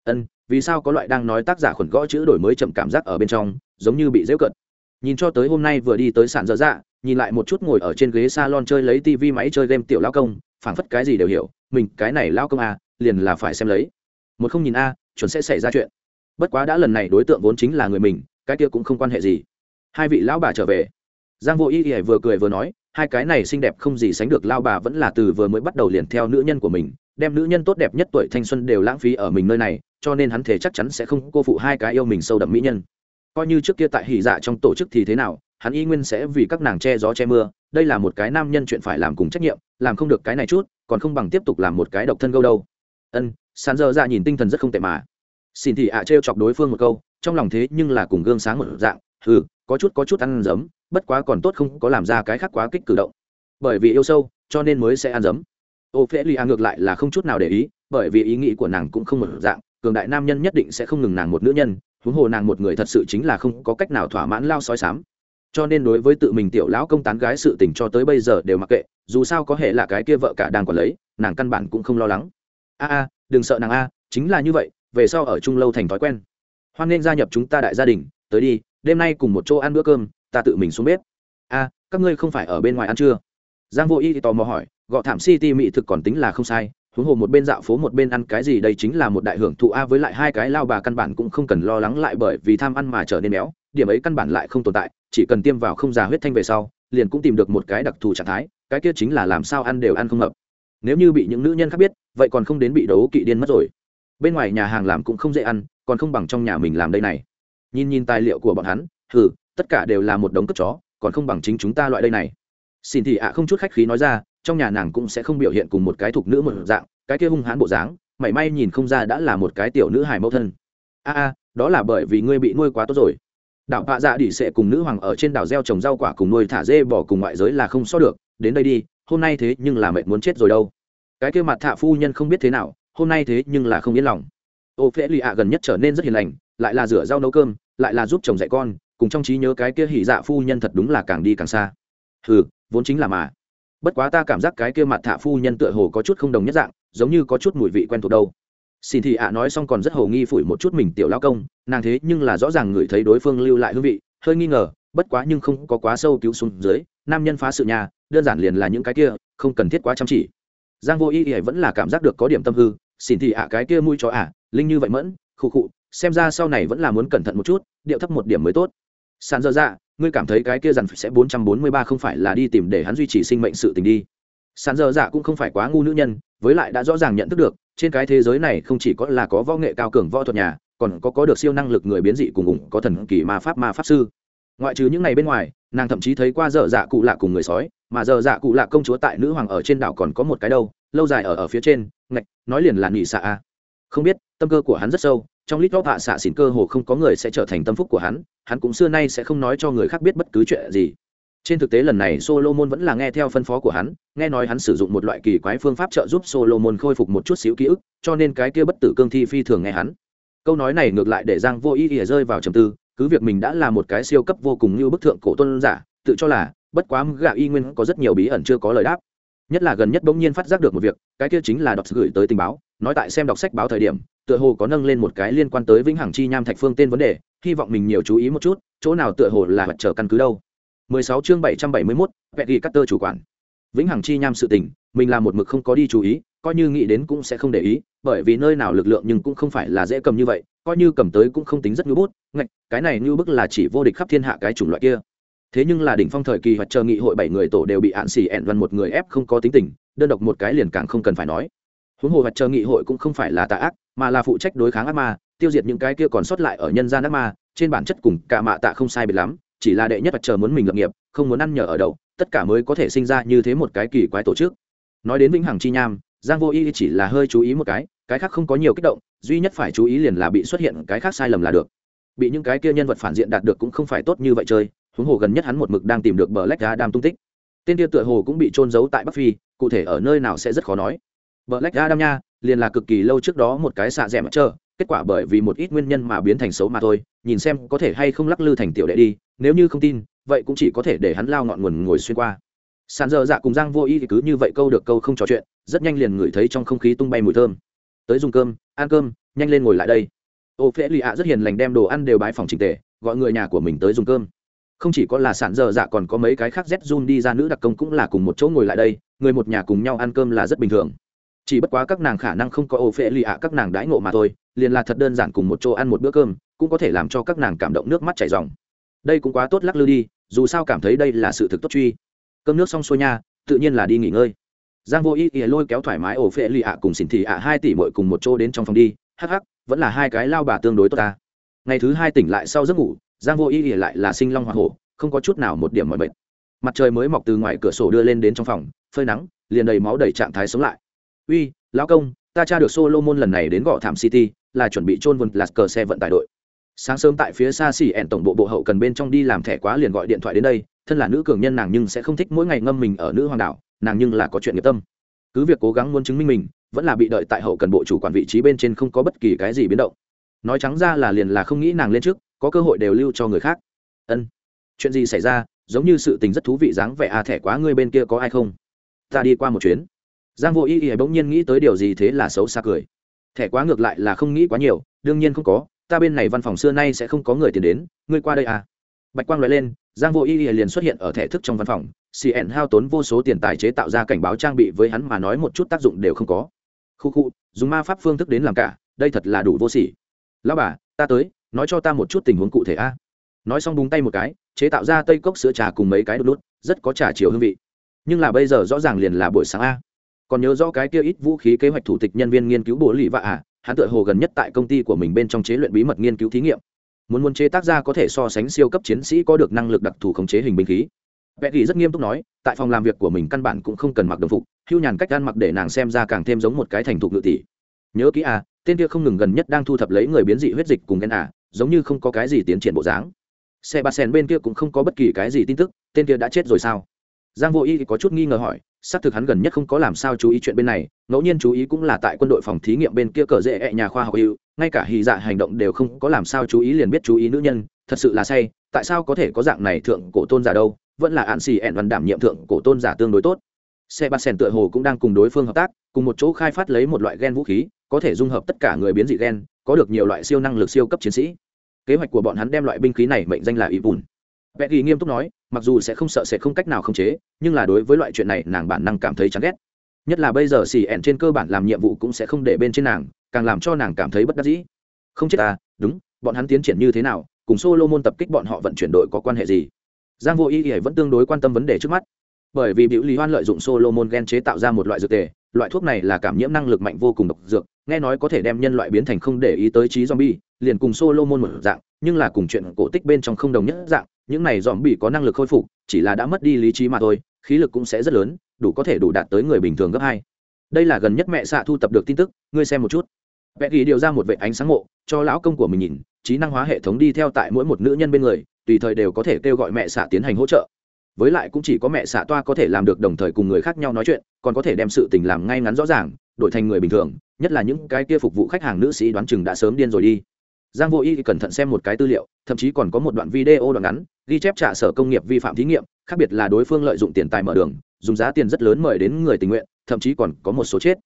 Ân vì sao có loại đang nói tác giả khuẩn gõ chữ đổi mới chậm cảm giác ở bên trong giống như bị dễu cận nhìn cho tới hôm nay vừa đi tới sàn dở dạ nhìn lại một chút ngồi ở trên ghế salon chơi lấy tivi máy chơi game tiểu lao công phảng phất cái gì đều hiểu mình cái này lao công à, liền là phải xem lấy. Một không nhìn a, chuẩn sẽ xảy ra chuyện. Bất quá đã lần này đối tượng vốn chính là người mình, cái kia cũng không quan hệ gì. Hai vị lão bà trở về. Giang vô y y vừa cười vừa nói, hai cái này xinh đẹp không gì sánh được lao bà vẫn là từ vừa mới bắt đầu liền theo nữ nhân của mình, đem nữ nhân tốt đẹp nhất tuổi thanh xuân đều lãng phí ở mình nơi này, cho nên hắn thể chắc chắn sẽ không cô phụ hai cái yêu mình sâu đậm mỹ nhân. Coi như trước kia tại hỉ dạ trong tổ chức thì thế nào, hắn y nguyên sẽ vì các nàng che gió che mưa, đây là một cái nam nhân chuyện phải làm cùng trách nhiệm, làm không được cái này chút, còn không bằng tiếp tục làm một cái độc thân gâu đâu ân sàn dơ ra nhìn tinh thần rất không tệ mà. Xin thì ạ à trêu chọc đối phương một câu, trong lòng thế nhưng là cùng gương sáng một dạng ừ có chút có chút ăn giấm, bất quá còn tốt không có làm ra cái khác quá kích cử động. Bởi vì yêu sâu, cho nên mới sẽ ăn giấm. Ô phễ lia ngược lại là không chút nào để ý, bởi vì ý nghĩ của nàng cũng không một dạng, cường đại nam nhân nhất định sẽ không ngừng nàng một nữ nhân, huống hồ nàng một người thật sự chính là không có cách nào thỏa mãn lao sói sám. Cho nên đối với tự mình tiểu lão công tán gái sự tình cho tới bây giờ đều mặc kệ, dù sao có hệ là cái kia vợ cả đang còn lấy, nàng căn bản cũng không lo lắng a a, đừng sợ nàng a, chính là như vậy, về sau ở chung lâu thành thói quen. Hoan nên gia nhập chúng ta đại gia đình, tới đi, đêm nay cùng một chỗ ăn bữa cơm, ta tự mình xuống bếp. A, các ngươi không phải ở bên ngoài ăn chưa giang vô y thì tò mò hỏi, gọ thảm city mỹ thực còn tính là không sai, huống hồ một bên dạo phố một bên ăn cái gì đây chính là một đại hưởng thụ a với lại hai cái lao bà căn bản cũng không cần lo lắng lại bởi vì tham ăn mà trở nên béo, điểm ấy căn bản lại không tồn tại, chỉ cần tiêm vào không già huyết thanh về sau, liền cũng tìm được một cái đặc thù trạng thái, cái kia chính là làm sao ăn đều ăn không hợp nếu như bị những nữ nhân khác biết, vậy còn không đến bị đấu kỵ điên mất rồi. Bên ngoài nhà hàng làm cũng không dễ ăn, còn không bằng trong nhà mình làm đây này. Nhìn nhìn tài liệu của bọn hắn, hừ, tất cả đều là một đống cất chó, còn không bằng chính chúng ta loại đây này. Xin thì ạ không chút khách khí nói ra, trong nhà nàng cũng sẽ không biểu hiện cùng một cái thục nữ một dạng, cái kia hung hãn bộ dáng, mảy may nhìn không ra đã là một cái tiểu nữ hài mẫu thân. A a, đó là bởi vì ngươi bị nuôi quá tốt rồi. Đảo hạ dạ đỉ sẽ cùng nữ hoàng ở trên đảo gieo trồng rau quả cùng nuôi thả dê bỏ cùng ngoại giới là không so được, đến đây đi hôm nay thế nhưng là mệt muốn chết rồi đâu. Cái kia mặt thạ phu nhân không biết thế nào, hôm nay thế nhưng là không yên lòng. Ô phễ lì ạ gần nhất trở nên rất hiền lành, lại là rửa rau nấu cơm, lại là giúp chồng dạy con, cùng trong trí nhớ cái kia hỉ dạ phu nhân thật đúng là càng đi càng xa. Ừ vốn chính là mà. Bất quá ta cảm giác cái kia mặt thạ phu nhân tựa hồ có chút không đồng nhất dạng, giống như có chút mùi vị quen thuộc đâu. Xin thị ạ nói xong còn rất hồ nghi phủi một chút mình tiểu lao công, nàng thế nhưng là rõ ràng ngửi thấy đối phương lưu lại hương vị, hơi nghi ngờ, bất quá nhưng không có quá sâu cứu xuống dưới, nam nhân phá sự nhà đơn giản liền là những cái kia, không cần thiết quá chăm chỉ. Giang vô y y vẫn là cảm giác được có điểm tâm hư xin thì ạ, cái kia mui cho ạ, linh như vậy mẫn, khụ khụ, xem ra sau này vẫn là muốn cẩn thận một chút, điệu thấp một điểm mới tốt. Sàn dơ dạ ngươi cảm thấy cái kia dằn sẽ bốn trăm bốn mươi ba không phải là đi tìm để hắn duy trì sinh mệnh sự tình đi. Sàn dơ dạ cũng không phải quá ngu nữ nhân, với lại đã rõ ràng nhận thức được, trên cái thế giới này không chỉ có là có võ nghệ cao cường võ thuật nhà, còn có có được siêu năng lực người biến dị cùng ủng có thần kỳ ma pháp ma pháp sư. Ngoại trừ những này bên ngoài nàng thậm chí thấy qua dở dạ cụ lạ cùng người sói, mà dở dạ cụ lạ công chúa tại nữ hoàng ở trên đảo còn có một cái đâu, lâu dài ở ở phía trên, ngạch, nói liền là nỉ xạ a. Không biết, tâm cơ của hắn rất sâu, trong lít góc hạ xạ xỉn cơ hồ không có người sẽ trở thành tâm phúc của hắn hắn cũng xưa nay sẽ không nói cho người khác biết bất cứ chuyện gì. Trên thực tế lần này solomon vẫn là nghe theo phân phó của hắn, nghe nói hắn sử dụng một loại kỳ quái phương pháp trợ giúp solomon khôi phục một chút xíu ký ức, cho nên cái kia bất tử cương thi phi thường nghe hắn. Câu nói này ngược lại để giang vô ý ỉa rơi vào trầm tư cứ việc mình đã là một cái siêu cấp vô cùng như bức thượng cổ tôn giả tự cho là bất quá gạ y nguyên có rất nhiều bí ẩn chưa có lời đáp. Nhất là gần nhất bỗng nhiên phát giác được một việc cái kia chính là đọc gửi tới tình báo nói tại xem đọc sách báo thời điểm tựa hồ có nâng lên một cái liên quan tới vĩnh hằng chi nham thạch phương tên vấn đề hy vọng mình nhiều chú ý một chút chỗ nào tựa hồ là mặt trở căn cứ đâu. 16 chương 771, vẹn ghi cắt tơ chủ quản. Vĩnh hằng chi nham sự tình mình là một mực không có đi chú ý coi như nghĩ đến cũng sẽ không để ý bởi vì nơi nào lực lượng nhưng cũng không phải là dễ cầm như vậy coi như cầm tới cũng không tính rất ngữ bút ngạch cái này như bức là chỉ vô địch khắp thiên hạ cái chủng loại kia. Thế nhưng là đỉnh phong thời kỳ hoặc chờ nghị hội bảy người tổ đều bị hạn xì ẹn văn một người ép không có tính tình, đơn độc một cái liền càng không cần phải nói. Huống hồ hoặc chờ nghị hội cũng không phải là tà ác, mà là phụ trách đối kháng ác ma, tiêu diệt những cái kia còn sót lại ở nhân gian ác ma, trên bản chất cùng cả mạ tạ không sai biệt lắm, chỉ là đệ nhất hoặc chờ muốn mình lập nghiệp, không muốn ăn nhờ ở đậu, tất cả mới có thể sinh ra như thế một cái kỳ quái tổ chức. Nói đến vĩnh hằng chi nham, giang vô y chỉ là hơi chú ý một cái cái khác không có nhiều kích động, duy nhất phải chú ý liền là bị xuất hiện cái khác sai lầm là được bị những cái kia nhân vật phản diện đạt được cũng không phải tốt như vậy chơi, huống hồ gần nhất hắn một mực đang tìm được bờ lách adam tung tích. Tên kia tựa hồ cũng bị trôn giấu tại bắc phi, cụ thể ở nơi nào sẽ rất khó nói. Bờ lách adam nha, liền là cực kỳ lâu trước đó một cái xạ rẻ mặt trơ kết quả bởi vì một ít nguyên nhân mà biến thành xấu mà thôi, nhìn xem có thể hay không lắc lư thành tiểu đệ đi, nếu như không tin, vậy cũng chỉ có thể để hắn lao ngọn nguồn ngồi xuyên qua. Sàn dơ dạ cùng giang vô y thì cứ như vậy câu được câu không trò chuyện, rất nhanh liền ngửi thấy trong không khí tung bay mùi thơm. Tới dùng cơm, ăn cơm, nhanh lên ngồi lại đây ô phễ lì ạ rất hiền lành đem đồ ăn đều bái phòng trình tề, gọi người nhà của mình tới dùng cơm. Không chỉ có là sản dơ dạ còn có mấy cái khác z zun đi ra nữ đặc công cũng là cùng một chỗ ngồi lại đây, người một nhà cùng nhau ăn cơm là rất bình thường. Chỉ bất quá các nàng khả năng không có ô phễ lì ạ các nàng đãi ngộ mà thôi, liền là thật đơn giản cùng một chỗ ăn một bữa cơm, cũng có thể làm cho các nàng cảm động nước mắt chảy ròng. Đây cũng quá tốt lắc lư đi, dù sao cảm thấy đây là sự thực tốt truy. Cơm nước xong xuôi nha, tự nhiên là đi nghỉ ngơi. Giang vô ý ý lôi kéo thoải mái ổ phệ lì ạ cùng xỉn thị ạ hai tỷ mội cùng một chỗ đến trong phòng đi. Hắc hắc vẫn là hai cái lao bà tương đối tốt ta. Ngày thứ hai tỉnh lại sau giấc ngủ, giang vô ý ý lại là sinh long hoa hổ, không có chút nào một điểm mọi bệnh mặt trời mới mọc từ ngoài cửa sổ đưa lên đến trong phòng, phơi nắng, liền đầy máu đầy trạng thái sống lại. Uy, lão công, ta tra được solomon lần này đến gõ thảm city, là chuẩn bị trôn vườn lạt cờ xe vận tải đội. Sáng sớm tại phía xa xỉ ẹn tổng bộ bộ hậu cần bên trong đi làm thẻ quá liền gọi điện thoại đến đây, thân là nữ cường nhân nàng nhưng sẽ không thích mỗi ngày ngâm mình ở nữ hoàng đảo, nàng nhưng là có chuyện nghiệp tâm. Cứ việc cố gắng muốn chứng minh mình vẫn là bị đợi tại hậu cần bộ chủ quản vị trí bên trên không có bất kỳ cái gì biến động. Nói trắng ra là liền là không nghĩ nàng lên trước, có cơ hội đều lưu cho người khác. Ân. Chuyện gì xảy ra, giống như sự tình rất thú vị dáng vẻ à thẻ quá ngươi bên kia có ai không? Ta đi qua một chuyến. Giang vô ý ý bỗng nhiên nghĩ tới điều gì thế là xấu xa cười. Thẻ quá ngược lại là không nghĩ quá nhiều, đương nhiên không có, ta bên này văn phòng xưa nay sẽ không có người tiền đến, ngươi qua đây à. Bạch quang nói lên, giang vô y liền xuất hiện ở thẻ thức trong văn phòng. Cn hao tốn vô số tiền tài chế tạo ra cảnh báo trang bị với hắn mà nói một chút tác dụng đều không có khu khu, dùng ma pháp phương thức đến làm cả, đây thật là đủ vô sỉ. Lão bà, ta tới, nói cho ta một chút tình huống cụ thể a. Nói xong búng tay một cái, chế tạo ra tây cốc sữa trà cùng mấy cái đốt đốt rất có trà chiều hương vị. Nhưng là bây giờ rõ ràng liền là buổi sáng a. Còn nhớ rõ cái kia ít vũ khí kế hoạch thủ tịch nhân viên nghiên cứu bố lì vạ à hắn tựa hồ gần nhất tại công ty của mình bên trong chế luyện bí mật nghiên cứu thí nghiệm. Muốn muốn chế tác ra có thể so sánh siêu cấp chiến sĩ có được năng lực đặc thù khống chế hình binh khí vẽ ghi rất nghiêm túc nói, tại phòng làm việc của mình căn bản cũng không cần mặc đồng phục, hưu nhàn cách ăn mặc để nàng xem ra càng thêm giống một cái thành thục ngự tỷ. Nhớ kỹ à tên kia không ngừng gần nhất đang thu thập lấy người biến dị huyết dịch cùng ghen à giống như không có cái gì tiến triển bộ dáng. Xe ba sen bên kia cũng không có bất kỳ cái gì tin tức, tên kia đã chết rồi sao? Giang vô y có chút nghi ngờ hỏi, xác thực hắn gần nhất không có làm sao chú ý chuyện bên này, ngẫu nhiên chú ý cũng là tại quân đội phòng thí nghiệm bên kia cờ dễ ẹ nhà khoa học hữu, ngay cả hy dạ hành động đều không có làm sao chú ý liền biết chú ý nữ nhân, thật sự là say, tại sao có thể có dạng này thượng cổ tôn giả đâu? Vẫn là ạn xì ẹn văn đảm nhiệm thượng cổ tôn giả tương đối tốt. Xe ba sen tựa hồ cũng đang cùng đối phương hợp tác, cùng một chỗ khai phát lấy một loại gen vũ khí, có thể dung hợp tất cả người biến dị gen, có được nhiều loại siêu năng lực siêu cấp chiến sĩ. Kế hoạch của bọn hắn đem loại binh khí này mệnh danh là ý bùn vẽ ghi nghiêm túc nói, mặc dù sẽ không sợ sẽ không cách nào khống chế, nhưng là đối với loại chuyện này nàng bản năng cảm thấy chán ghét. Nhất là bây giờ xì ẻn trên cơ bản làm nhiệm vụ cũng sẽ không để bên trên nàng, càng làm cho nàng cảm thấy bất đắc dĩ. Không chết à đúng, bọn hắn tiến triển như thế nào, cùng solo môn tập kích bọn họ vận chuyển đội có quan hệ gì? Giang vô ý ỉa vẫn tương đối quan tâm vấn đề trước mắt. Bởi vì biểu lý hoan lợi dụng Solomon gen chế tạo ra một loại dược tề, loại thuốc này là cảm nhiễm năng lực mạnh vô cùng độc dược, nghe nói có thể đem nhân loại biến thành không để ý tới trí zombie, liền cùng Solomon một dạng, nhưng là cùng chuyện cổ tích bên trong không đồng nhất dạng, những này zombie có năng lực khôi phục, chỉ là đã mất đi lý trí mà thôi, khí lực cũng sẽ rất lớn, đủ có thể đủ đạt tới người bình thường gấp hai. Đây là gần nhất mẹ xạ thu tập được tin tức, ngươi xem một chút. Vẽ ghi điều ra một vệ ánh sáng mộ, cho lão công của mình nhìn trí năng hóa hệ thống đi theo tại mỗi một nữ nhân bên người, tùy thời đều có thể kêu gọi mẹ xạ tiến hành hỗ trợ. Với lại cũng chỉ có mẹ xạ toa có thể làm được đồng thời cùng người khác nhau nói chuyện, còn có thể đem sự tình làm ngay ngắn rõ ràng, đổi thành người bình thường, nhất là những cái kia phục vụ khách hàng nữ sĩ đoán chừng đã sớm điên rồi đi. Giang vô y cẩn thận xem một cái tư liệu, thậm chí còn có một đoạn video đoạn ngắn, ghi chép trả sở công nghiệp vi phạm thí nghiệm, khác biệt là đối phương lợi dụng tiền tài mở đường, dùng giá tiền rất lớn mời đến người tình nguyện, thậm chí còn có một số chết.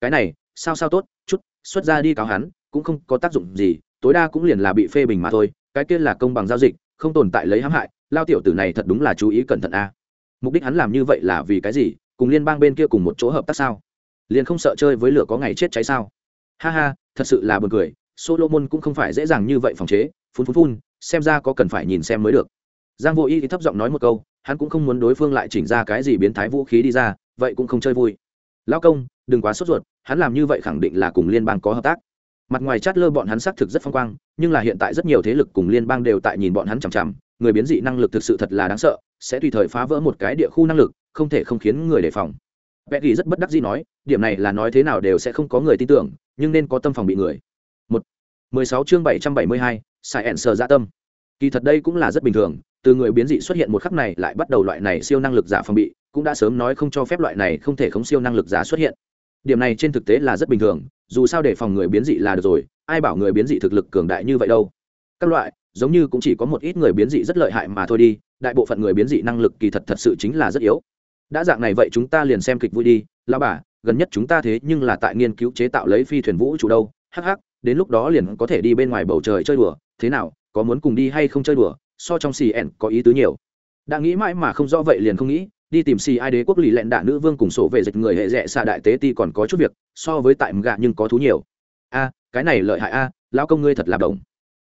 Cái này, sao sao tốt, chút, xuất ra đi cáo hắn, cũng không có tác dụng gì tối đa cũng liền là bị phê bình mà thôi, cái kia là công bằng giao dịch, không tồn tại lấy hãm hại, lao tiểu tử này thật đúng là chú ý cẩn thận a. Mục đích hắn làm như vậy là vì cái gì? Cùng liên bang bên kia cùng một chỗ hợp tác sao? Liền không sợ chơi với lửa có ngày chết cháy sao? Ha ha, thật sự là buồn cười, solomon cũng không phải dễ dàng như vậy phòng chế, phun phun phun, xem ra có cần phải nhìn xem mới được. Giang vô y thì thấp giọng nói một câu, hắn cũng không muốn đối phương lại chỉnh ra cái gì biến thái vũ khí đi ra, vậy cũng không chơi vui. Lão công, đừng quá sốt ruột, hắn làm như vậy khẳng định là cùng liên bang có hợp tác mặt ngoài chát lơ bọn hắn xác thực rất phong quang, nhưng là hiện tại rất nhiều thế lực cùng liên bang đều tại nhìn bọn hắn chằm chằm, người biến dị năng lực thực sự thật là đáng sợ, sẽ tùy thời phá vỡ một cái địa khu năng lực, không thể không khiến người đề phòng. Vẽ ghi rất bất đắc dĩ nói, điểm này là nói thế nào đều sẽ không có người tin tưởng, nhưng nên có tâm phòng bị người. Một. Mười sáu chương bảy trăm bảy mươi hai sai ẻn sờ dạ tâm. Kỳ thật đây cũng là rất bình thường, từ người biến dị xuất hiện một khắc này lại bắt đầu loại này siêu năng lực giả phòng bị, cũng đã sớm nói không cho phép loại này không thể khống siêu năng lực giả xuất hiện. Điểm này trên thực tế là rất bình thường dù sao để phòng người biến dị là được rồi, ai bảo người biến dị thực lực cường đại như vậy đâu. Các loại, giống như cũng chỉ có một ít người biến dị rất lợi hại mà thôi đi, đại bộ phận người biến dị năng lực kỳ thật thật sự chính là rất yếu. Đã dạng này vậy chúng ta liền xem kịch vui đi lao bà, gần nhất chúng ta thế nhưng là tại nghiên cứu chế tạo lấy phi thuyền vũ trụ đâu. Hắc hắc, đến lúc đó liền có thể đi bên ngoài bầu trời chơi đùa. Thế nào, có muốn cùng đi hay không chơi đùa? So trong xì ẻn có ý tứ nhiều. Đã nghĩ mãi mà không rõ vậy liền không nghĩ đi tìm xì ai đế quốc lì lẹn đạ nữ vương cùng sổ về dịch người hệ rẽ xa đại tế ti còn có chút việc, so với tại mga nhưng có thú nhiều. A, cái này lợi hại a, lão công ngươi thật là đồng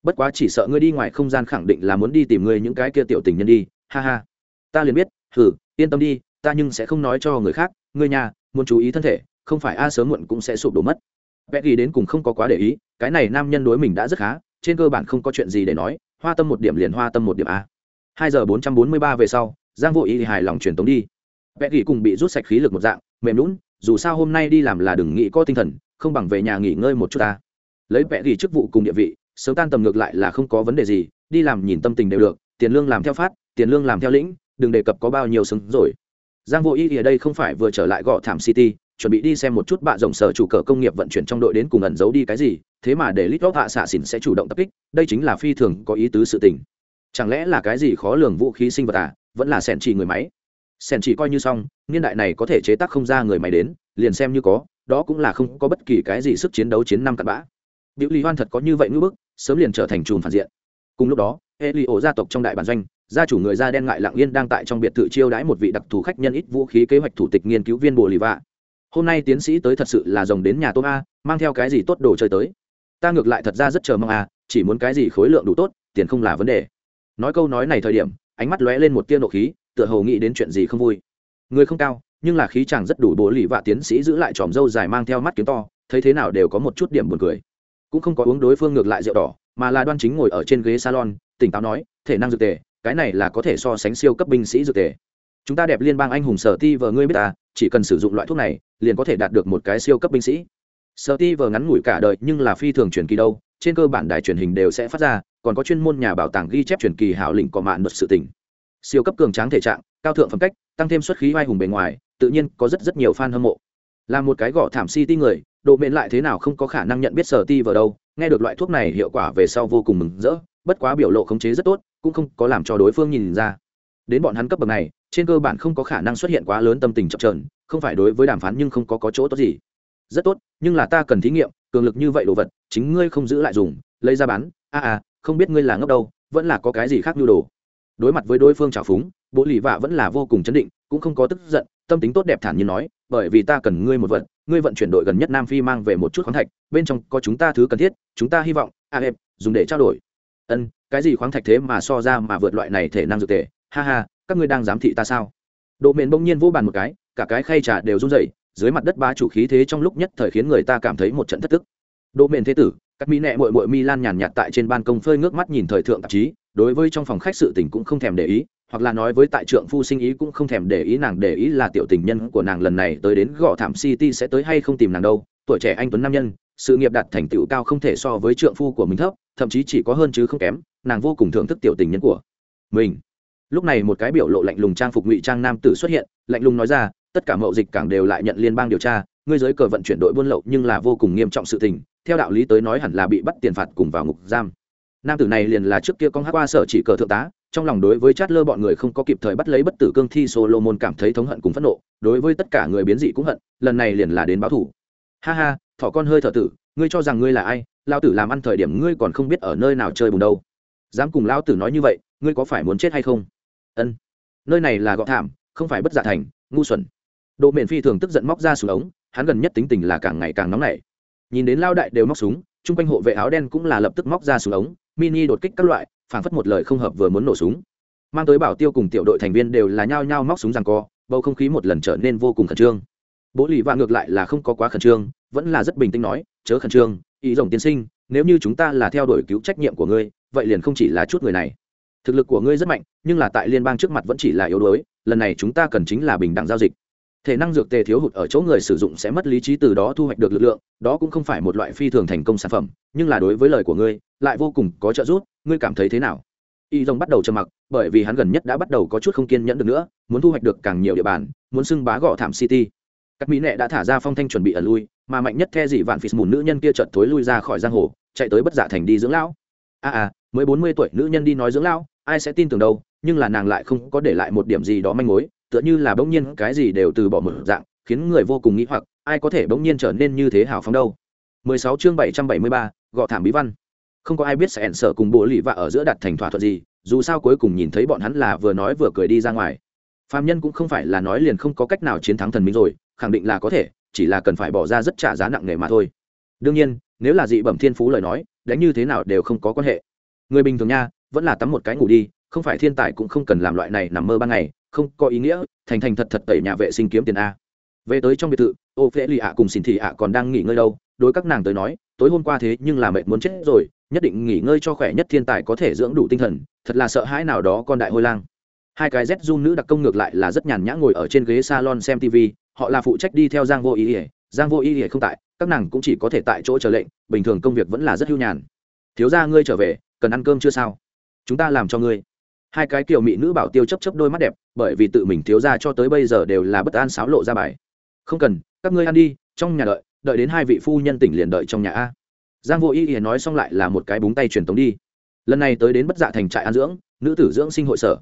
bất quá chỉ sợ ngươi đi ngoài không gian khẳng định là muốn đi tìm ngươi những cái kia tiểu tình nhân đi, ha ha. Ta liền biết hử yên tâm đi, ta nhưng sẽ không nói cho người khác, ngươi nhà, muốn chú ý thân thể, không phải a sớm muộn cũng sẽ sụp đổ mất. Vẽ ghi đến cùng không có quá để ý, cái này nam nhân đối mình đã rất khá, trên cơ bản không có chuyện gì để nói, hoa tâm một điểm liền hoa tâm một điểm a. Hai giờ bốn trăm bốn mươi ba về sau giang vô ý hài lòng truyền tống đi. Vẽ gỉ cùng bị rút sạch khí lực một dạng, mềm lún dù sao hôm nay đi làm là đừng nghĩ có tinh thần, không bằng về nhà nghỉ ngơi một chút ta. Lấy vẽ gỉ chức vụ cùng địa vị, sớm tan tầm ngược lại là không có vấn đề gì, đi làm nhìn tâm tình đều được, tiền lương làm theo phát, tiền lương làm theo lĩnh, đừng đề cập có bao nhiêu sướng rồi. Giang vô ý ở đây không phải vừa trở lại gõ thảm city, chuẩn bị đi xem một chút bạ rộng sở chủ cờ công nghiệp vận chuyển trong đội đến cùng ẩn giấu đi cái gì, thế mà để lít góc hạ xạ xỉn sẽ chủ động tập kích, đây chính là phi thường có ý tứ sự tình. Chẳng lẽ là cái gì khó lường vũ khí sinh vật à? Vẫn là sẻn chỉ người máy. Sẻn chỉ coi như xong, niên đại này có thể chế tác không ra người máy đến, liền xem như có, đó cũng là không có bất kỳ cái gì sức chiến đấu chiến năm cặn bã. Biểu lý hoan thật có như vậy ngưỡng bức, sớm liền trở thành chùm phản diện. Cùng lúc đó hệ lụy ổ gia tộc trong đại bản doanh, gia chủ người da đen ngại lặng yên đang tại trong biệt thự chiêu đãi một vị đặc thù khách nhân ít vũ khí kế hoạch thủ tịch nghiên cứu viên bồ lì vạ hôm nay tiến sĩ tới thật sự là rồng đến nhà tôm a, mang theo cái gì tốt đồ chơi tới? Ta ngược lại thật ra rất chờ mong a, chỉ muốn cái gì khối lượng đủ tốt, tiền không là vấn đề. Nói câu nói này thời điểm ánh mắt lóe lên một tia nộ khí, tựa hồ nghĩ đến chuyện gì không vui. Người không cao, nhưng là khí chàng rất đủ bố lì vạ tiến sĩ giữ lại tròm râu dài mang theo mắt kiếm to, thấy thế nào đều có một chút điểm buồn cười. Cũng không có uống đối phương ngược lại rượu đỏ, mà là đoan chính ngồi ở trên ghế salon, tỉnh táo nói, thể năng dược tề, cái này là có thể so sánh siêu cấp binh sĩ dược tề. Chúng ta đẹp liên bang anh hùng sở ti vờ ngươi biết ta, chỉ cần sử dụng loại thuốc này, liền có thể đạt được một cái siêu cấp binh sĩ. Sở ti vờ ngắn ngủi cả đời, nhưng là phi thường truyền kỳ đâu trên cơ bản đài truyền hình đều sẽ phát ra còn có chuyên môn nhà bảo tàng ghi chép truyền kỳ hảo lĩnh có mạn luật sự tình. Siêu cấp cường tráng thể trạng cao thượng phẩm cách tăng thêm xuất khí vai hùng bề ngoài tự nhiên có rất rất nhiều fan hâm mộ. Là một cái gõ thảm city người độ mệnh lại thế nào không có khả năng nhận biết sở ti vào đâu nghe được loại thuốc này hiệu quả về sau vô cùng mừng rỡ bất quá biểu lộ khống chế rất tốt cũng không có làm cho đối phương nhìn ra. Đến bọn hắn cấp bậc này trên cơ bản không có khả năng xuất hiện quá lớn tâm tình chậm trờn không phải đối với đàm phán nhưng không có, có chỗ tốt gì. Rất tốt nhưng là ta cần thí nghiệm cường lực như vậy đồ vật chính ngươi không giữ lại dùng lấy ra bán. A à, à không biết ngươi là ngốc đâu vẫn là có cái gì khác nhu đồ. Đối mặt với đối phương trào phúng bộ lì vạ vẫn là vô cùng chấn định cũng không có tức giận tâm tính tốt đẹp thản nhiên nói bởi vì ta cần ngươi một vật ngươi vận chuyển đội gần nhất nam phi mang về một chút khoáng thạch bên trong có chúng ta thứ cần thiết chúng ta hy vọng a em dùng để trao đổi. Ân cái gì khoáng thạch thế mà so ra mà vượt loại này thể năng dược tệ ha ha các ngươi đang giám thị ta sao? Độ mền bỗng nhiên vô bàn một cái cả cái khay trà đều run rẩy dưới mặt đất ba chủ khí thế trong lúc nhất thời khiến người ta cảm thấy một trận thất tức. Đỗ mền thế tử, các mỹ nệ mội mội mi lan nhàn nhạt tại trên ban công phơi ngước mắt nhìn thời thượng tạp chí, đối với trong phòng khách sự tình cũng không thèm để ý, hoặc là nói với tại trượng phu sinh ý cũng không thèm để ý, nàng để ý là tiểu tình nhân của nàng lần này tới đến gõ thảm city sẽ tới hay không tìm nàng đâu. Tuổi trẻ anh tuấn nam nhân, sự nghiệp đạt thành tựu cao không thể so với trượng phu của mình thấp, thậm chí chỉ có hơn chứ không kém, nàng vô cùng thưởng thức tiểu tình nhân của mình. Lúc này một cái biểu lộ lạnh lùng trang phục ngụy trang nam tử xuất hiện, lạnh lùng nói ra tất cả mậu dịch cảng đều lại nhận liên bang điều tra, ngươi giới cờ vận chuyển đội buôn lậu nhưng là vô cùng nghiêm trọng sự tình, theo đạo lý tới nói hẳn là bị bắt tiền phạt cùng vào ngục giam. Nam tử này liền là trước kia con hát qua sở chỉ cờ thượng tá, trong lòng đối với chát lơ bọn người không có kịp thời bắt lấy bất tử cương thi solomon cảm thấy thống hận cùng phẫn nộ, đối với tất cả người biến dị cũng hận, lần này liền là đến báo thủ ha ha, thỏ con hơi thở tử, ngươi cho rằng ngươi là ai lao tử làm ăn thời điểm ngươi còn không biết ở nơi nào chơi bùn đâu. Dám cùng lao tử nói như vậy, ngươi có phải muốn chết hay không? Ân, nơi này là gọ thảm, không phải bất giả thành, ngu xuẩn độ mện phi thường tức giận móc ra súng ống, hắn gần nhất tính tình là càng ngày càng nóng nảy. Nhìn đến lao đại đều móc súng, chung quanh hộ vệ áo đen cũng là lập tức móc ra súng ống, mini đột kích các loại phản phất một lời không hợp vừa muốn nổ súng. Mang tới bảo tiêu cùng tiểu đội thành viên đều là nhao nhao móc súng rằng co, bầu không khí một lần trở nên vô cùng khẩn trương. Bố lì vạ ngược lại là không có quá khẩn trương, vẫn là rất bình tĩnh nói, chớ khẩn trương ý rồng tiên sinh, nếu như chúng ta là theo đuổi cứu trách nhiệm của ngươi, vậy liền không chỉ là chút người này. Thực lực của ngươi rất mạnh, nhưng là tại liên bang trước mặt vẫn chỉ là yếu đuối, lần này chúng ta cần chính là bình đẳng giao dịch thể năng dược tề thiếu hụt ở chỗ người sử dụng sẽ mất lý trí từ đó thu hoạch được lực lượng đó cũng không phải một loại phi thường thành công sản phẩm nhưng là đối với lời của ngươi lại vô cùng có trợ giúp ngươi cảm thấy thế nào? Y dông bắt đầu trầm mặc bởi vì hắn gần nhất đã bắt đầu có chút không kiên nhẫn được nữa muốn thu hoạch được càng nhiều địa bàn muốn xưng bá gọ thảm city. Các mỹ nệ đã thả ra phong thanh chuẩn bị ẩn lui mà mạnh nhất the dị vạn phì mùn nữ nhân kia chợt thối lui ra khỏi giang hồ chạy tới bất dạ thành đi dưỡng lão. A à, à mới bốn mươi tuổi nữ nhân đi nói dưỡng lão ai sẽ tin tưởng đâu nhưng là nàng lại không có để lại một điểm gì đó manh mối tựa như là bỗng nhiên cái gì đều từ bỏ một dạng khiến người vô cùng nghĩ hoặc ai có thể bỗng nhiên trở nên như thế hào phóng đâu. 16 chương 773, gọ thảm bí văn. Không có ai biết sẽ ẩn sở cùng bộ lì vạ ở giữa đặt thành thỏa thuận gì dù sao cuối cùng nhìn thấy bọn hắn là vừa nói vừa cười đi ra ngoài. Phạm nhân cũng không phải là nói liền không có cách nào chiến thắng thần minh rồi khẳng định là có thể chỉ là cần phải bỏ ra rất trả giá nặng nề mà thôi. Đương nhiên nếu là dị bẩm thiên phú lời nói đánh như thế nào đều không có quan hệ. Người bình thường nha vẫn là tắm một cái ngủ đi không phải thiên tài cũng không cần làm loại này nằm mơ ban ngày không có ý nghĩa, thành thành thật thật tẩy nhà vệ sinh kiếm tiền a. Về tới trong biệt thự ô phê lì ạ cùng xin thị ạ còn đang nghỉ ngơi đâu. Đối các nàng tới nói, tối hôm qua thế nhưng là mệt muốn chết rồi, nhất định nghỉ ngơi cho khỏe nhất thiên tài có thể dưỡng đủ tinh thần, thật là sợ hãi nào đó con đại hôi lang. Hai cái z run nữ đặc công ngược lại là rất nhàn nhã ngồi ở trên ghế salon xem tv họ là phụ trách đi theo giang vô ý ỉa giang vô ý ỉa không tại, các nàng cũng chỉ có thể tại chỗ chờ lệnh, bình thường công việc vẫn là rất hưu nhàn. Thiếu ra ngươi trở về, cần ăn cơm chưa sao? Chúng ta làm cho ngươi hai cái kiểu mỹ nữ bảo tiêu chấp chấp đôi mắt đẹp, bởi vì tự mình thiếu ra cho tới bây giờ đều là bất an xáo lộ ra bài. Không cần, các ngươi ăn đi, trong nhà đợi đợi đến hai vị phu nhân tỉnh liền đợi trong nhà a. Giang vô ý ý nói xong lại là một cái búng tay truyền tống đi. Lần này tới đến bất dạ thành trại an dưỡng, nữ tử dưỡng sinh hội sở.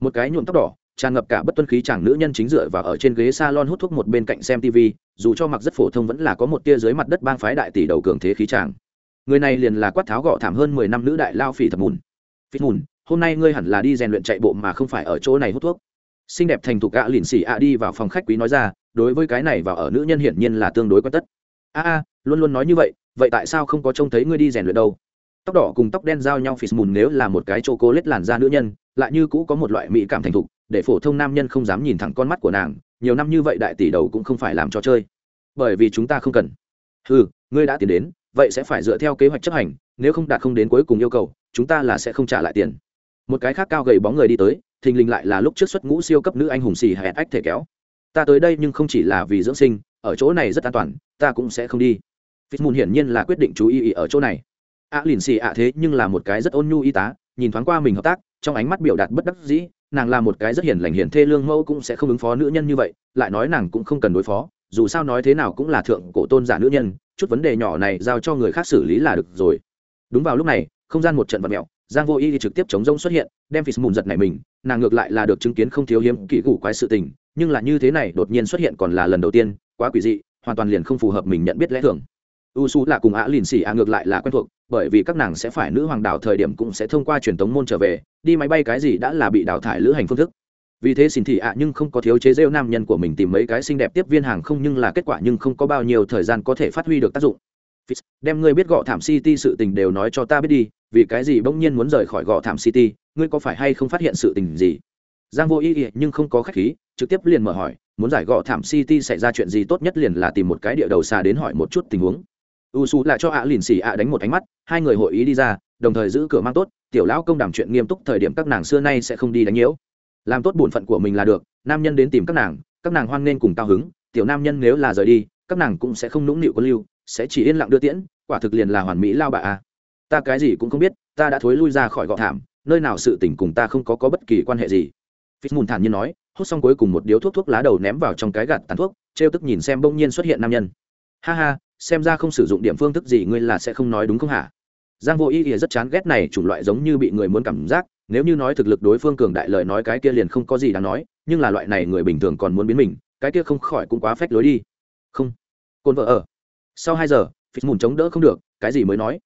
Một cái nhuộm tóc đỏ, tràn ngập cả bất tuân khí chàng nữ nhân chính dựa và ở trên ghế salon hút thuốc một bên cạnh xem tv dù cho mặc rất phổ thông vẫn là có một tia dưới mặt đất bang phái đại tỷ đầu cường thế khí chàng. Người này liền là quát tháo gọ thảm hơn mười năm nữ đại lao phỉ thập mùn. Phỉ mùn hôm nay ngươi hẳn là đi rèn luyện chạy bộ mà không phải ở chỗ này hút thuốc. Xinh đẹp thành thục gã lìn xỉ ạ đi vào phòng khách quý nói ra, đối với cái này vào ở nữ nhân hiển nhiên là tương đối quan tất. A a, luôn luôn nói như vậy vậy tại sao không có trông thấy ngươi đi rèn luyện đâu? Tóc đỏ cùng tóc đen giao nhau phì mùn nếu là một cái chỗ cố lết làn da nữ nhân, lại như cũ có một loại mỹ cảm thành thục, để phổ thông nam nhân không dám nhìn thẳng con mắt của nàng, nhiều năm như vậy đại tỷ đầu cũng không phải làm cho chơi. Bởi vì chúng ta không cần. Ừ ngươi đã tiến đến, vậy sẽ phải dựa theo kế hoạch chấp hành, nếu không đạt không đến cuối cùng yêu cầu, chúng ta là sẽ không trả lại tiền một cái khác cao gầy bóng người đi tới thình lình lại là lúc trước xuất ngũ siêu cấp nữ anh hùng xì hẹn ách thể kéo ta tới đây nhưng không chỉ là vì dưỡng sinh ở chỗ này rất an toàn ta cũng sẽ không đi Fitzmoon hiển nhiên là quyết định chú ý ở chỗ này. ạ lìn xì ạ thế nhưng là một cái rất ôn nhu y tá, nhìn thoáng qua mình hợp tác, trong ánh mắt biểu đạt bất đắc dĩ, nàng là một cái rất hiền lành hiền thê lương mẫu cũng sẽ không ứng phó nữ nhân như vậy, lại nói nàng cũng không cần đối phó, dù sao nói thế nào cũng là thượng cổ tôn giả nữ nhân, chút vấn đề nhỏ này giao cho người khác xử lý là được rồi. Đúng vào lúc này, không gian một trận vật mèo, Giang Vô Y trực tiếp chống rông xuất hiện, đem Fitzmoon giật này mình, nàng ngược lại là được chứng kiến không thiếu hiếm kỳ củ quái sự tình, nhưng là như thế này đột nhiên xuất hiện còn là lần đầu tiên, quá quỷ dị, hoàn toàn liền không phù hợp mình nhận biết lẽ thường. U su là cùng ạ lìn xì ạ ngược lại là quen thuộc bởi vì các nàng sẽ phải nữ hoàng đảo thời điểm cũng sẽ thông qua truyền thống môn trở về đi máy bay cái gì đã là bị đào thải lữ hành phương thức. Vì thế xin thị ạ nhưng không có thiếu chế rêu nam nhân của mình tìm mấy cái xinh đẹp tiếp viên hàng không nhưng là kết quả nhưng không có bao nhiêu thời gian có thể phát huy được tác dụng. Fitz, đem ngươi biết gọ thảm city sự tình đều nói cho ta biết đi vì cái gì bỗng nhiên muốn rời khỏi gò thảm city, ngươi có phải hay không phát hiện sự tình gì? Giang vô ý ý nhưng không có khách khí, trực tiếp liền mở hỏi, muốn giải gò thảm city xảy ra chuyện gì tốt nhất liền là tìm một cái địa đầu xa đến hỏi một chút tình huống. U su lại cho ạ lìn xì ạ đánh một ánh mắt, hai người hội ý đi ra, đồng thời giữ cửa mang tốt, tiểu lão công đảm chuyện nghiêm túc thời điểm các nàng xưa nay sẽ không đi đánh nhiễu. Làm tốt bổn phận của mình là được, nam nhân đến tìm các nàng các nàng hoan nên cùng cao hứng, tiểu nam nhân nếu là rời đi, các nàng cũng sẽ không nũng nịu có lưu, sẽ chỉ yên lặng đưa tiễn, quả thực liền là hoàn mỹ lao bà a ta cái gì cũng không biết ta đã thối lui ra khỏi gọ thảm nơi nào sự tình cùng ta không có có bất kỳ quan hệ gì. Fitzmoon thản nhiên nói, hút xong cuối cùng một điếu thuốc thuốc lá đầu ném vào trong cái gạt tàn thuốc, trêu tức nhìn xem bỗng nhiên xuất hiện nam nhân. Ha ha, xem ra không sử dụng điểm phương thức gì ngươi là sẽ không nói đúng không hả? Giang vô ý ỉa rất chán ghét này chủng loại giống như bị người muốn cảm giác nếu như nói thực lực đối phương cường đại lời nói cái kia liền không có gì đáng nói nhưng là loại này người bình thường còn muốn biến mình cái kia không khỏi cũng quá phách lối đi. Không. Côn vợ ở. Sau hai giờ Phí mùn chống đỡ không được cái gì mới nói?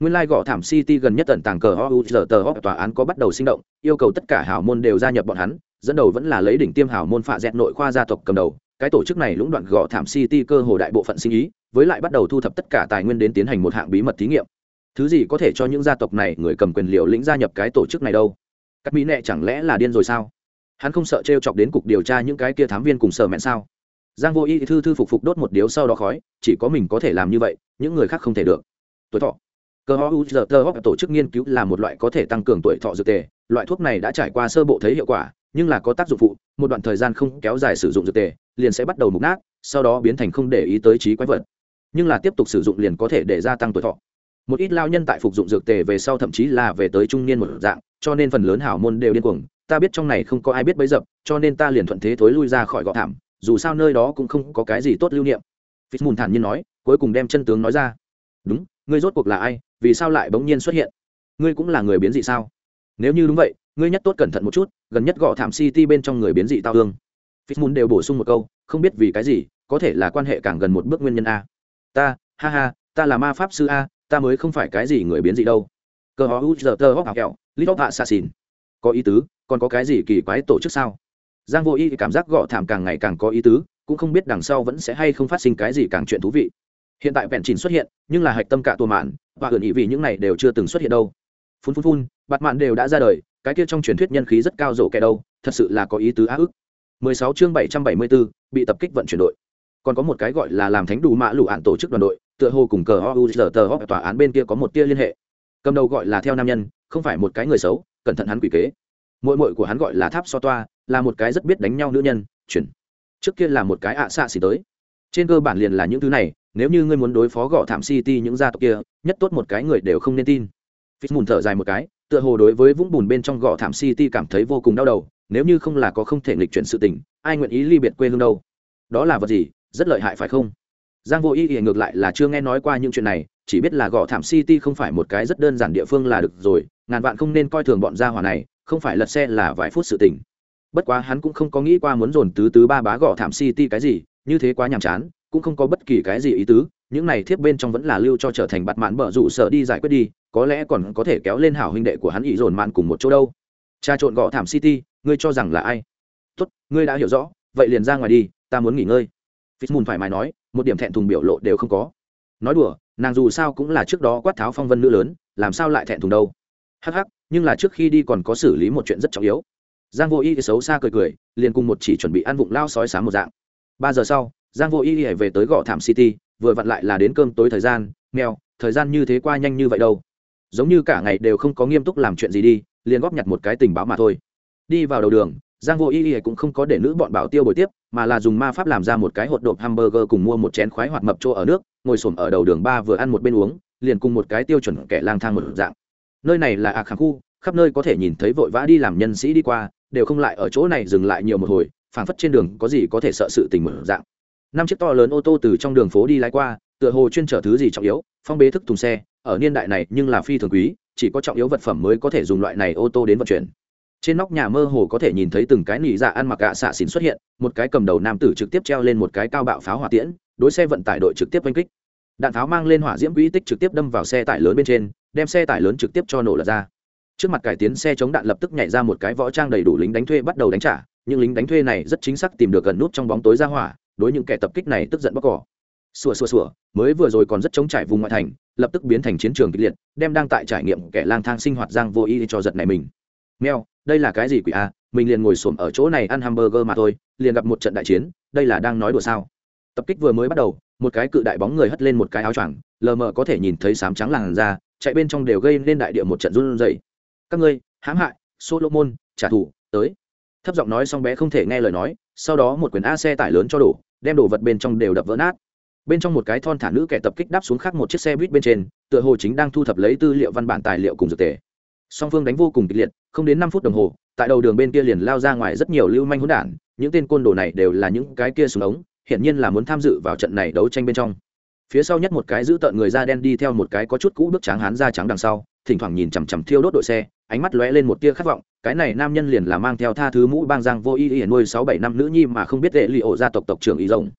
Nguyên lai gõ thảm city gần nhất tận tàng cờ o u giờ tờ o tòa án có bắt đầu sinh động, yêu cầu tất cả hảo môn đều gia nhập bọn hắn, dẫn đầu vẫn là lấy đỉnh tiêm hảo môn phạ dẹt nội khoa gia tộc cầm đầu. Cái tổ chức này lũng đoạn gõ thảm city cơ hồ đại bộ phận sinh ý, với lại bắt đầu thu thập tất cả tài nguyên đến tiến hành một hạng bí mật thí nghiệm. Thứ gì có thể cho những gia tộc này người cầm quyền liều lĩnh gia nhập cái tổ chức này đâu? Các mỹ nệ chẳng lẽ là điên rồi sao? Hắn không sợ t chọc đến cục điều tra những cái kia thám viên cùng sợ mẹn sao? Giang vô y thư thư phục phục đốt một điếu sau đó khói, chỉ có mình có thể làm như vậy, những người khác không thể được. Tuổi thọ cơ ho u giờ tơ tổ chức nghiên cứu là một loại có thể tăng cường tuổi thọ dược tề. Loại thuốc này đã trải qua sơ bộ thấy hiệu quả, nhưng là có tác dụng phụ, một đoạn thời gian không kéo dài sử dụng dược tề, liền sẽ bắt đầu mục nát, sau đó biến thành không để ý tới trí quái vật. Nhưng là tiếp tục sử dụng liền có thể để gia tăng tuổi thọ. Một ít lao nhân tại phục dụng dược tề về sau thậm chí là về tới trung niên một dạng, cho nên phần lớn hảo môn đều điên cuồng. Ta biết trong này không có ai biết bấy dập, cho nên ta liền thuận thế thối lui ra khỏi gọ thảm, dù sao nơi đó cũng không có cái gì tốt lưu niệm. Fitzmoon thản nhiên nói, cuối cùng đem chân tướng nói ra. Đúng ngươi rốt cuộc là ai, vì sao lại bỗng nhiên xuất hiện? Ngươi cũng là người biến dị sao? Nếu như đúng vậy, ngươi nhất tốt cẩn thận một chút, gần nhất gõ thảm city bên trong người biến dị tao hương fitzmoon đều bổ sung một câu, không biết vì cái gì, có thể là quan hệ càng gần một bước nguyên nhân a. Ta, ha ha, ta là ma pháp sư a, ta mới không phải cái gì người biến dị đâu. Cờ họ u giờ tơ hóc hào kẹo lít hóc hạ xà xìn có ý tứ, còn có cái gì kỳ quái tổ chức sao? Giang vô y cảm giác gõ thảm càng ngày càng có ý tứ, cũng không biết đằng sau vẫn sẽ hay không phát sinh cái gì càng chuyện thú vị hiện tại vẹn chỉnh xuất hiện nhưng là hạch tâm cả tua mạn và hưởng ý vì những này đều chưa từng xuất hiện đâu. Phun phun phun bạt mạn đều đã ra đời cái kia trong truyền thuyết nhân khí rất cao rổ kẻ đâu thật sự là có ý tứ á ức. 16 chương 774, bị tập kích vận chuyển đội. Còn có một cái gọi là làm thánh đủ mã lũ ạn tổ chức đoàn đội tựa hồ cùng cờ o tờ tòa án bên kia có một tia liên hệ. Cầm đầu gọi là theo nam nhân không phải một cái người xấu cẩn thận hắn quỷ kế. Mội mội của hắn gọi là tháp so toa là một cái rất biết đánh nhau nữ nhân chuyển. Trước kia là một cái ạ xạ xì tới trên cơ bản liền là những thứ này, nếu như ngươi muốn đối phó gõ thảm city những gia tộc kia, nhất tốt một cái người đều không nên tin. Fitzmoon thở dài một cái, tựa hồ đối với vũng bùn bên trong gõ thảm city cảm thấy vô cùng đau đầu, nếu như không là có không thể nghịch chuyển sự tình, ai nguyện ý ly biệt quê hương đâu? Đó là vật gì, rất lợi hại phải không? Giang vô ý ý ngược lại là chưa nghe nói qua những chuyện này, chỉ biết là gõ thảm city không phải một cái rất đơn giản địa phương là được rồi, ngàn vạn không nên coi thường bọn gia hỏa này, không phải lật xe là vài phút sự tình. Bất quá hắn cũng không có nghĩ qua muốn dồn tứ tứ ba bá gõ thảm city cái gì như thế quá nhàm chán, cũng không có bất kỳ cái gì ý tứ, những này thiếp bên trong vẫn là lưu cho trở thành bặt mạn bở rủ sợ đi giải quyết đi, có lẽ còn có thể kéo lên hảo huynh đệ của hắn ý dồn mạn cùng một chỗ đâu. Cha trộn gõ thảm city, ngươi cho rằng là ai? Tốt, ngươi đã hiểu rõ, vậy liền ra ngoài đi, ta muốn nghỉ ngơi. Fitzmoon phải mài nói, một điểm thẹn thùng biểu lộ đều không có. Nói đùa, nàng dù sao cũng là trước đó quát tháo phong vân nữ lớn, làm sao lại thẹn thùng đâu? Hắc hắc, nhưng là trước khi đi còn có xử lý một chuyện rất trọng yếu. Giang vô y xấu xa cười cười, liền cùng một chỉ chuẩn bị ăn vụng lao sói sáng một dạng ba giờ sau, giang vô y về tới gõ thảm city, vừa vặn lại là đến cơm tối thời gian, mèo, thời gian như thế qua nhanh như vậy đâu. Giống như cả ngày đều không có nghiêm túc làm chuyện gì đi, liền góp nhặt một cái tình báo mà thôi. Đi vào đầu đường, giang vô y y cũng không có để nữ bọn bảo tiêu buổi tiếp, mà là dùng ma pháp làm ra một cái hột độp hamburger cùng mua một chén khoái hoạt mập chỗ ở nước, ngồi xổm ở đầu đường ba vừa ăn một bên uống, liền cùng một cái tiêu chuẩn kẻ lang thang một dạng. Nơi này là ạc Kháng khu, khắp nơi có thể nhìn thấy vội vã đi làm nhân sĩ đi qua, đều không lại ở chỗ này dừng lại nhiều một hồi phảng phất trên đường có gì có thể sợ sự tình mở dạng. Năm chiếc to lớn ô tô từ trong đường phố đi lái qua, tựa hồ chuyên chở thứ gì trọng yếu, phong bế thức thùng xe, ở niên đại này nhưng là phi thường quý, chỉ có trọng yếu vật phẩm mới có thể dùng loại này ô tô đến vận chuyển. Trên nóc nhà mơ hồ có thể nhìn thấy từng cái nỉ dạ ăn mặc gạ xạ xỉn xuất hiện, một cái cầm đầu nam tử trực tiếp treo lên một cái cao bạo pháo hỏa tiễn, đối xe vận tải đội trực tiếp oanh kích. Đạn pháo mang lên hỏa diễm quỹ tích trực tiếp đâm vào xe tải lớn bên trên, đem xe tải lớn trực tiếp cho nổ lật ra. Trước mặt cải tiến xe chống đạn lập tức nhảy ra một cái võ trang đầy đủ lính đánh thuê bắt đầu đánh trả những lính đánh thuê này rất chính xác tìm được gần nút trong bóng tối ra hỏa, đối những kẻ tập kích này tức giận bóc cỏ. Sủa sủa sủa, mới vừa rồi còn rất chống trải vùng ngoại thành, lập tức biến thành chiến trường kịch liệt, đem đang tại trải nghiệm kẻ lang thang sinh hoạt giang vô ý cho giật này mình. Mèo, đây là cái gì quỷ a? Mình liền ngồi xổm ở chỗ này ăn hamburger mà thôi, liền gặp một trận đại chiến, đây là đang nói đùa sao? Tập kích vừa mới bắt đầu, một cái cự đại bóng người hất lên một cái áo choàng, lờ mờ có thể nhìn thấy sám trắng làn da, chạy bên trong đều gây nên đại địa một trận run rẩy. Các ngươi, hãm hại, solomon, trả thù, tới thấp giọng nói xong bé không thể nghe lời nói, sau đó một quyển a xe tải lớn cho đổ, đem đồ vật bên trong đều đập vỡ nát. Bên trong một cái thon thả nữ kẻ tập kích đáp xuống khác một chiếc xe buýt bên trên, tựa hồ chính đang thu thập lấy tư liệu văn bản tài liệu cùng dược tề. Song phương đánh vô cùng kịch liệt, không đến năm phút đồng hồ, tại đầu đường bên kia liền lao ra ngoài rất nhiều lưu manh hỗn đản, những tên côn đồ này đều là những cái kia súng ống, hiển nhiên là muốn tham dự vào trận này đấu tranh bên trong. Phía sau nhất một cái giữ tợn người da đen đi theo một cái có chút cũ bước tráng hán da trắng đằng sau thỉnh thoảng nhìn chằm chằm thiêu đốt đội xe, ánh mắt lóe lên một tia khát vọng, cái này nam nhân liền là mang theo tha thứ mũ bang giang vô y hiển nuôi sáu bảy năm nữ nhi mà không biết đệ lụy ổ gia tộc tộc trưởng y rồng.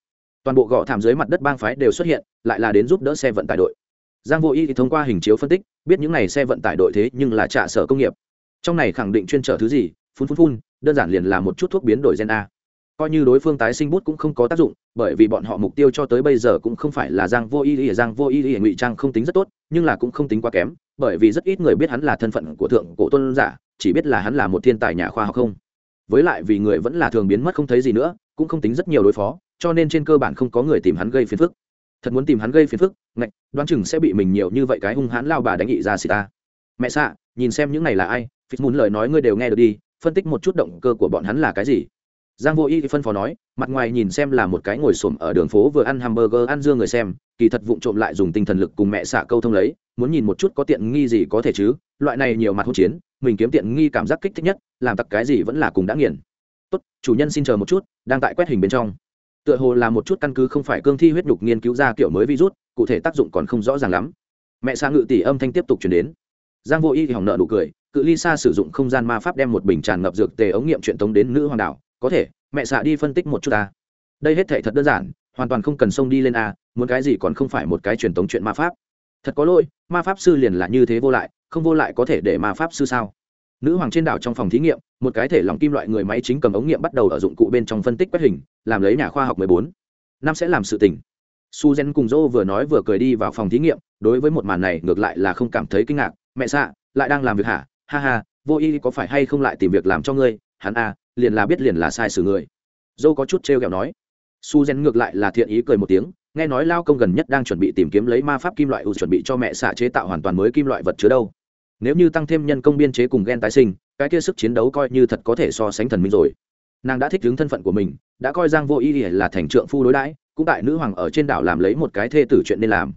Toàn bộ gõ thảm dưới mặt đất bang phái đều xuất hiện, lại là đến giúp đỡ xe vận tải đội. Giang vô y thông qua hình chiếu phân tích, biết những này xe vận tải đội thế nhưng là trạ sở công nghiệp. Trong này khẳng định chuyên trở thứ gì, phun phun phun, đơn giản liền là một chút thuốc biến đổi gen a coi như đối phương tái sinh bút cũng không có tác dụng, bởi vì bọn họ mục tiêu cho tới bây giờ cũng không phải là giang vô y y, giang vô y y, ngụy trang không tính rất tốt, nhưng là cũng không tính quá kém, bởi vì rất ít người biết hắn là thân phận của thượng cổ tôn giả, chỉ biết là hắn là một thiên tài nhà khoa học không. Với lại vì người vẫn là thường biến mất không thấy gì nữa, cũng không tính rất nhiều đối phó, cho nên trên cơ bản không có người tìm hắn gây phiền phức. Thật muốn tìm hắn gây phiền phức, ngạch, đoán chừng sẽ bị mình nhiều như vậy cái hung hãn lao bà đánh nghị ra xì ta. Mẹ xạ, nhìn xem những này là ai phí muốn lời nói ngươi đều nghe được đi, phân tích một chút động cơ của bọn hắn là cái gì giang vô y phân phó nói, mặt ngoài nhìn xem là một cái ngồi xổm ở đường phố vừa ăn hamburger ăn dưa người xem, kỳ thật vụng trộm lại dùng tinh thần lực cùng mẹ xạ câu thông lấy, muốn nhìn một chút có tiện nghi gì có thể chứ, loại này nhiều mặt hỗn chiến, mình kiếm tiện nghi cảm giác kích thích nhất, làm tặc cái gì vẫn là cùng đã nghiền. Tốt, chủ nhân xin chờ một chút, đang tại quét hình bên trong. Tựa hồ là một chút căn cứ không phải cương thi huyết nhục nghiên cứu ra kiểu mới virus, cụ thể tác dụng còn không rõ ràng lắm. Mẹ xa ngự tỷ âm thanh tiếp tục chuyển đến. Giang vô y thì hỏng nợ nụ cười, cự ly xa sử dụng không gian ma pháp đem một bình tràn ngập dược tề ống nghiệm truyền tống đến nữ hoàng đảo có thể mẹ xạ đi phân tích một chút ta. Đây hết thể thật đơn giản hoàn toàn không cần xông đi lên a muốn cái gì còn không phải một cái truyền thống chuyện ma pháp. Thật có lỗi ma pháp sư liền là như thế vô lại không vô lại có thể để ma pháp sư sao? Nữ hoàng trên đảo trong phòng thí nghiệm một cái thể lỏng kim loại người máy chính cầm ống nghiệm bắt đầu ở dụng cụ bên trong phân tích quét hình làm lấy nhà khoa học mười bốn. Năm sẽ làm sự tình. Su gen cùng dô vừa nói vừa cười đi vào phòng thí nghiệm đối với một màn này ngược lại là không cảm thấy kinh ngạc. Mẹ xạ lại đang làm việc hả? Ha ha vô y có phải hay không lại tìm việc làm cho ngươi? Hắn a à, liền là biết liền là sai xử người. Dô có chút t r kẹo nói. Su gen ngược lại là thiện ý cười một tiếng, nghe nói lao công gần nhất đang chuẩn bị tìm kiếm lấy ma pháp kim loại ưu chuẩn bị cho mẹ xạ chế tạo hoàn toàn mới kim loại vật chứa đâu. Nếu như tăng thêm nhân công biên chế cùng g e n tái sinh, cái kia sức chiến đấu coi như thật có thể so sánh thần minh rồi. Nàng đã thích ứng thân phận của mình, đã coi giang vô ý ỉa là thành trượng phu đối đãi, cũng tại nữ hoàng ở trên đảo làm lấy một cái thê tử chuyện nên làm.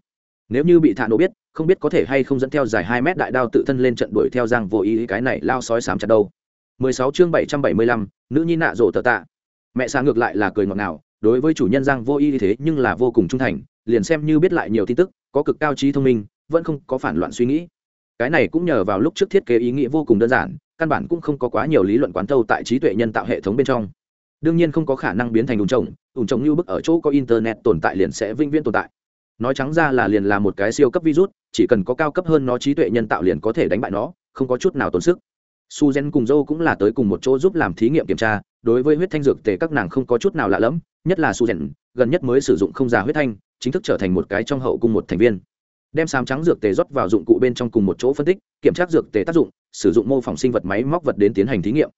Nếu như bị thạ nổ biết, không biết có thể hay không dẫn theo dài hai mét đại đao tự thân lên trận đuổi theo giang vô ý cái này lao sói sám chặt đâu. 16 chương 775, nữ nhi nạ rổ tờ tạ. Mẹ sáng ngược lại là cười ngọt ngào đối với chủ nhân giang vô ý thế nhưng là vô cùng trung thành liền xem như biết lại nhiều tin tức có cực cao trí thông minh vẫn không có phản loạn suy nghĩ. Cái này cũng nhờ vào lúc trước thiết kế ý nghĩa vô cùng đơn giản căn bản cũng không có quá nhiều lý luận quán thâu tại trí tuệ nhân tạo hệ thống bên trong. Đương nhiên không có khả năng biến thành ùn trồng ùn trồng như bức ở chỗ có internet tồn tại liền sẽ vĩnh viễn tồn tại. Nói trắng ra là liền là một cái siêu cấp virus chỉ cần có cao cấp hơn nó trí tuệ nhân tạo liền có thể đánh bại nó không có chút nào tổn sức su gen cùng dâu cũng là tới cùng một chỗ giúp làm thí nghiệm kiểm tra, đối với huyết thanh dược tề các nàng không có chút nào lạ lẫm, nhất là su gen, gần nhất mới sử dụng không già huyết thanh, chính thức trở thành một cái trong hậu cung một thành viên. Đem sám trắng dược tề rót vào dụng cụ bên trong cùng một chỗ phân tích, kiểm tra dược tề tác dụng, sử dụng mô phỏng sinh vật máy móc vật đến tiến hành thí nghiệm.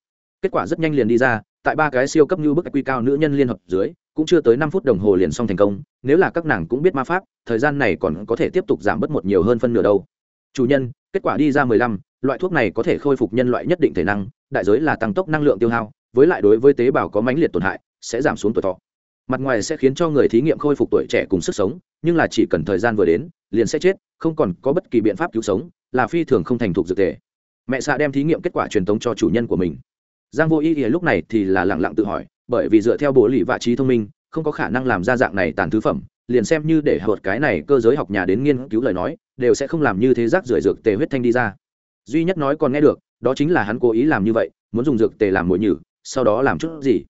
Kết quả rất nhanh liền đi ra, tại ba cái siêu cấp như bức quy cao nữ nhân liên hợp dưới, cũng chưa tới năm phút đồng hồ liền xong thành công, nếu là các nàng cũng biết ma pháp, thời gian này còn có thể tiếp tục giảm bớt một nhiều hơn phân nửa đâu. Chủ nhân, kết quả đi ra mười lăm loại thuốc này có thể khôi phục nhân loại nhất định thể năng, đại giới là tăng tốc năng lượng tiêu hao, với lại đối với tế bào có mãnh liệt tổn hại, sẽ giảm xuống tuổi thọ. Mặt ngoài sẽ khiến cho người thí nghiệm khôi phục tuổi trẻ cùng sức sống, nhưng là chỉ cần thời gian vừa đến, liền sẽ chết, không còn có bất kỳ biện pháp cứu sống, là phi thường không thành thục dược thể. Mẹ xạ đem thí nghiệm kết quả truyền tống cho chủ nhân của mình. Giang vô ý thì lúc này thì là lẳng lặng tự hỏi, bởi vì dựa theo bố lì vạ trí thông minh, không có khả năng làm ra dạng này tàn thứ phẩm, liền xem như để hợp cái này cơ giới học nhà đến nghiên cứu lời nói, đều sẽ không làm như thế rác rưởi dược tề huyết thanh đi ra duy nhất nói còn nghe được, đó chính là hắn cố ý làm như vậy, muốn dùng dược tề làm mồi nhử, sau đó làm chút gì?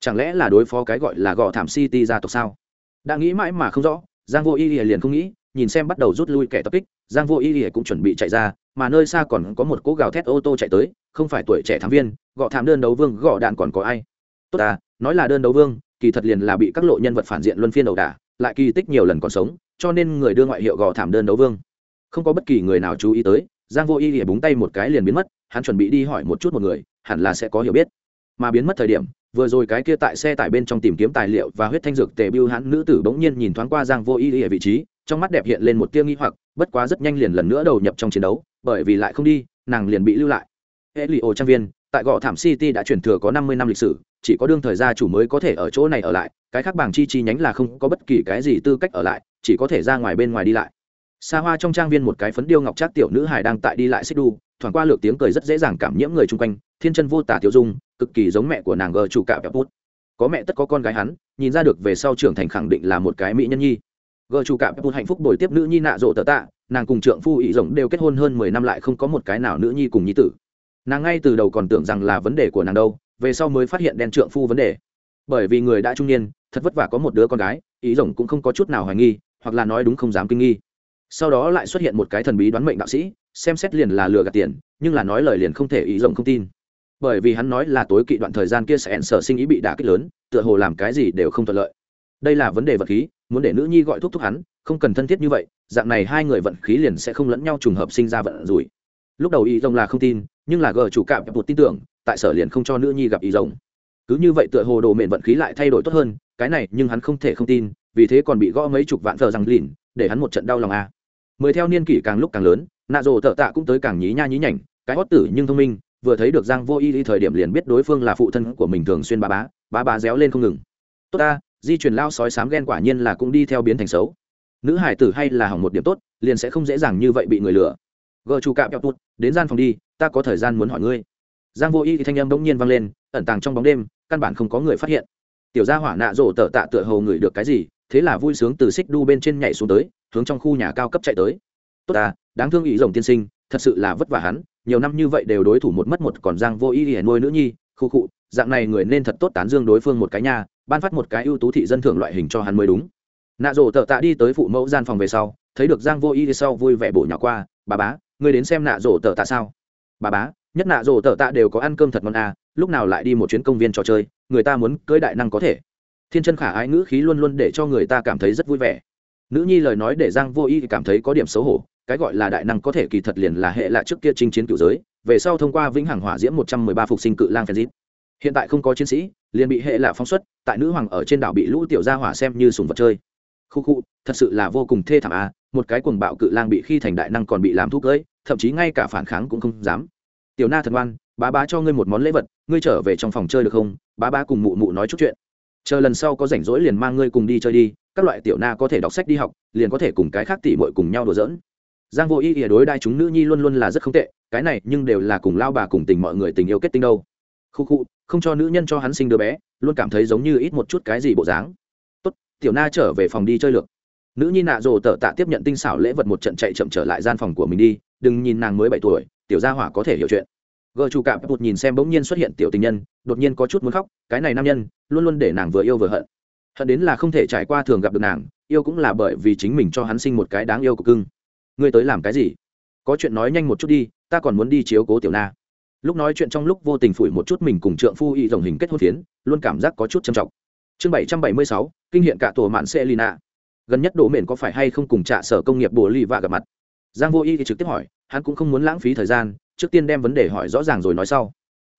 Chẳng lẽ là đối phó cái gọi là gò thảm city gia tộc sao? Đã nghĩ mãi mà không rõ, giang vô y liền không nghĩ, nhìn xem bắt đầu rút lui kẻ tập kích, giang vô y cũng chuẩn bị chạy ra, mà nơi xa còn có một cỗ gào thét ô tô chạy tới, không phải tuổi trẻ thám viên gọ thảm đơn đấu vương gọ đạn còn có ai? Tốt à nói là đơn đấu vương, kỳ thật liền là bị các lộ nhân vật phản diện luân phiên đầu đả, lại kỳ tích nhiều lần còn sống, cho nên người đưa ngoại hiệu gò thảm đơn đấu vương. Không có bất kỳ người nào chú ý tới giang vô y lìa búng tay một cái liền biến mất, hắn chuẩn bị đi hỏi một chút một người, hẳn là sẽ có hiểu biết. Mà biến mất thời điểm, vừa rồi cái kia tại xe tải bên trong tìm kiếm tài liệu và huyết thanh dược tề bưu hắn nữ tử bỗng nhiên nhìn thoáng qua giang vô y lìa vị trí, trong mắt đẹp hiện lên một tia nghi hoặc, bất quá rất nhanh liền lần nữa đầu nhập trong chiến đấu, bởi vì lại không đi, nàng liền bị lưu lại. Hệ lụy ổ trang viên, tại gò thảm city đã chuyển thừa có năm mươi năm lịch sử, chỉ có đương thời gia chủ mới có thể ở chỗ này ở lại, cái khác bảng chi chi nhánh là không có bất kỳ cái gì tư cách ở lại, chỉ có thể ra ngoài bên ngoài đi lại xa hoa trong trang viên một cái phấn điêu ngọc trác tiểu nữ hải đang tại đi lại xích đu, thoảng qua lược tiếng cười rất dễ dàng cảm nhiễm người chung quanh, thiên chân vô tả tiểu dung, cực kỳ giống mẹ của nàng gờ chủ cạo vẹo bút. Có mẹ tất có con gái hắn, nhìn ra được về sau trưởng thành khẳng định là một cái mỹ nhân nhi. Gờ chủ cạo vẹo bút hạnh phúc bồi tiếp nữ nhi nạ rộ tờ tạ, nàng cùng trượng phu ý rộng đều kết hôn hơn mười năm lại không có một cái nào nữ nhi cùng nhi tử. Nàng ngay từ đầu còn tưởng rằng là vấn đề của nàng đâu, về sau mới phát hiện đen trượng phu vấn đề. Bởi vì người đã trung niên, thật vất vả có một đứa con gái ý rộng cũng không có chút nào hoài nghi, hoặc là nói đúng không dám kinh nghi sau đó lại xuất hiện một cái thần bí đoán mệnh đạo sĩ, xem xét liền là lừa gạt tiền, nhưng là nói lời liền không thể ý rộng không tin. Bởi vì hắn nói là tối kỵ đoạn thời gian kia sẽ sở sinh ý bị đả kích lớn, tựa hồ làm cái gì đều không thuận lợi. Đây là vấn đề vật khí, muốn để nữ nhi gọi thúc thúc hắn, không cần thân thiết như vậy, dạng này hai người vận khí liền sẽ không lẫn nhau trùng hợp sinh ra vận rủi. Lúc đầu ý rồng là không tin, nhưng là gờ chủ cạm một tin tưởng, tại sở liền không cho nữ nhi gặp ý rồng cứ như vậy tựa hồ đồ mệnh vận khí lại thay đổi tốt hơn, cái này nhưng hắn không thể không tin, vì thế còn bị gõ mấy chục vạn thờ rằng lìn để hắn một trận đau lòng a à mười theo niên kỷ càng lúc càng lớn, nạ rồ thợ tạ cũng tới càng nhí nha nhí nhảnh, cái hót tử nhưng thông minh, vừa thấy được giang vô y đi thời điểm liền biết đối phương là phụ thân của mình thường xuyên ba bá ba bá réo lên không ngừng. Tốt ta, di chuyển lao sói sám ghen quả nhiên là cũng đi theo biến thành xấu. Nữ hải tử hay là hỏng một điểm tốt, liền sẽ không dễ dàng như vậy bị người lừa. Gờ chủ cạm kẹo tút đến gian phòng đi, ta có thời gian muốn hỏi ngươi. Giang vô y thì thanh âm bỗng nhiên vang lên, ẩn tàng trong bóng đêm, căn bản không có người phát hiện. Tiểu gia hỏa nạ rổ tở tạ tựa hầu người được cái gì, thế là vui sướng từ xích đu bên trên nhảy xuống tới hướng trong khu nhà cao cấp chạy tới. Tốt ta đáng thương ý rồng tiên sinh thật sự là vất vả hắn nhiều năm như vậy đều đối thủ một mất một còn giang vô ý để nuôi nữ nhi khu cụ, dạng này người nên thật tốt tán dương đối phương một cái nhà ban phát một cái ưu tú thị dân thưởng loại hình cho hắn mới đúng. Nạ rổ tợ tạ đi tới phụ mẫu gian phòng về sau thấy được giang vô ý sau vui vẻ bổ nhỏ qua bà bá người đến xem nạ rổ tợ tạ sao? Bà bá nhất nạ rổ tợ tạ đều có ăn cơm thật ngon à lúc nào lại đi một chuyến công viên trò chơi người ta muốn cưới đại năng có thể. Thiên chân khả ái ngữ khí luôn luôn để cho người ta cảm thấy rất vui vẻ nữ nhi lời nói để giang vô y cảm thấy có điểm xấu hổ, cái gọi là đại năng có thể kỳ thật liền là hệ lạ trước kia chinh chiến cựu giới, về sau thông qua vĩnh hằng hỏa diễm một trăm mười ba phục sinh cự lang phen dít. Hiện tại không có chiến sĩ, liền bị hệ lạ phóng xuất, tại nữ hoàng ở trên đảo bị lũ tiểu gia hỏa xem như sùng vật chơi. Khu khu, thật sự là vô cùng thê thảm à một cái cuồng bạo cự lang bị khi thành đại năng còn bị làm thuốc cưỡi thậm chí ngay cả phản kháng cũng không dám. Tiểu na thần ngoan bá bá cho ngươi một món lễ vật, ngươi trở về trong phòng chơi được không? Bá bá cùng mụ mụ nói chút chuyện. Chờ lần sau có rảnh rỗi liền mang ngươi cùng đi chơi đi các loại tiểu na có thể đọc sách đi học, liền có thể cùng cái khác tỉ mội cùng nhau đùa giỡn. Giang vô ý ỉa đối đai chúng nữ nhi luôn luôn là rất không tệ, cái này nhưng đều là cùng lao bà cùng tình mọi người tình yêu kết tinh đâu. Khu khu, không cho nữ nhân cho hắn sinh đứa bé, luôn cảm thấy giống như ít một chút cái gì bộ dáng. Tốt, tiểu na trở về phòng đi chơi lược. Nữ nhi nạ rồ tợ tạ tiếp nhận tinh xảo lễ vật một trận chạy chậm trở lại gian phòng của mình đi, đừng nhìn nàng mới bảy tuổi, tiểu gia hỏa có thể hiểu chuyện. Gờ chủ cảm một nhìn xem bỗng nhiên xuất hiện tiểu tình nhân, đột nhiên có chút muốn khóc, cái này nam nhân, luôn luôn để nàng vừa yêu vừa hận hận đến là không thể trải qua thường gặp được nàng, yêu cũng là bởi vì chính mình cho hắn sinh một cái đáng yêu của cưng. Ngươi tới làm cái gì? Có chuyện nói nhanh một chút đi, ta còn muốn đi chiếu cố tiểu na. Lúc nói chuyện trong lúc vô tình phủi một chút mình cùng trượng phu y dòng hình kết hôn phiến, luôn cảm giác có chút trầm trọng. Chương bảy trăm bảy mươi sáu, kinh hiện cả tổ mạn xe lina gần nhất đổ mền có phải hay không cùng trạ sở công nghiệp bồ ly và gặp mặt? Giang vô y thì trực tiếp hỏi, hắn cũng không muốn lãng phí thời gian, trước tiên đem vấn đề hỏi rõ ràng rồi nói sau.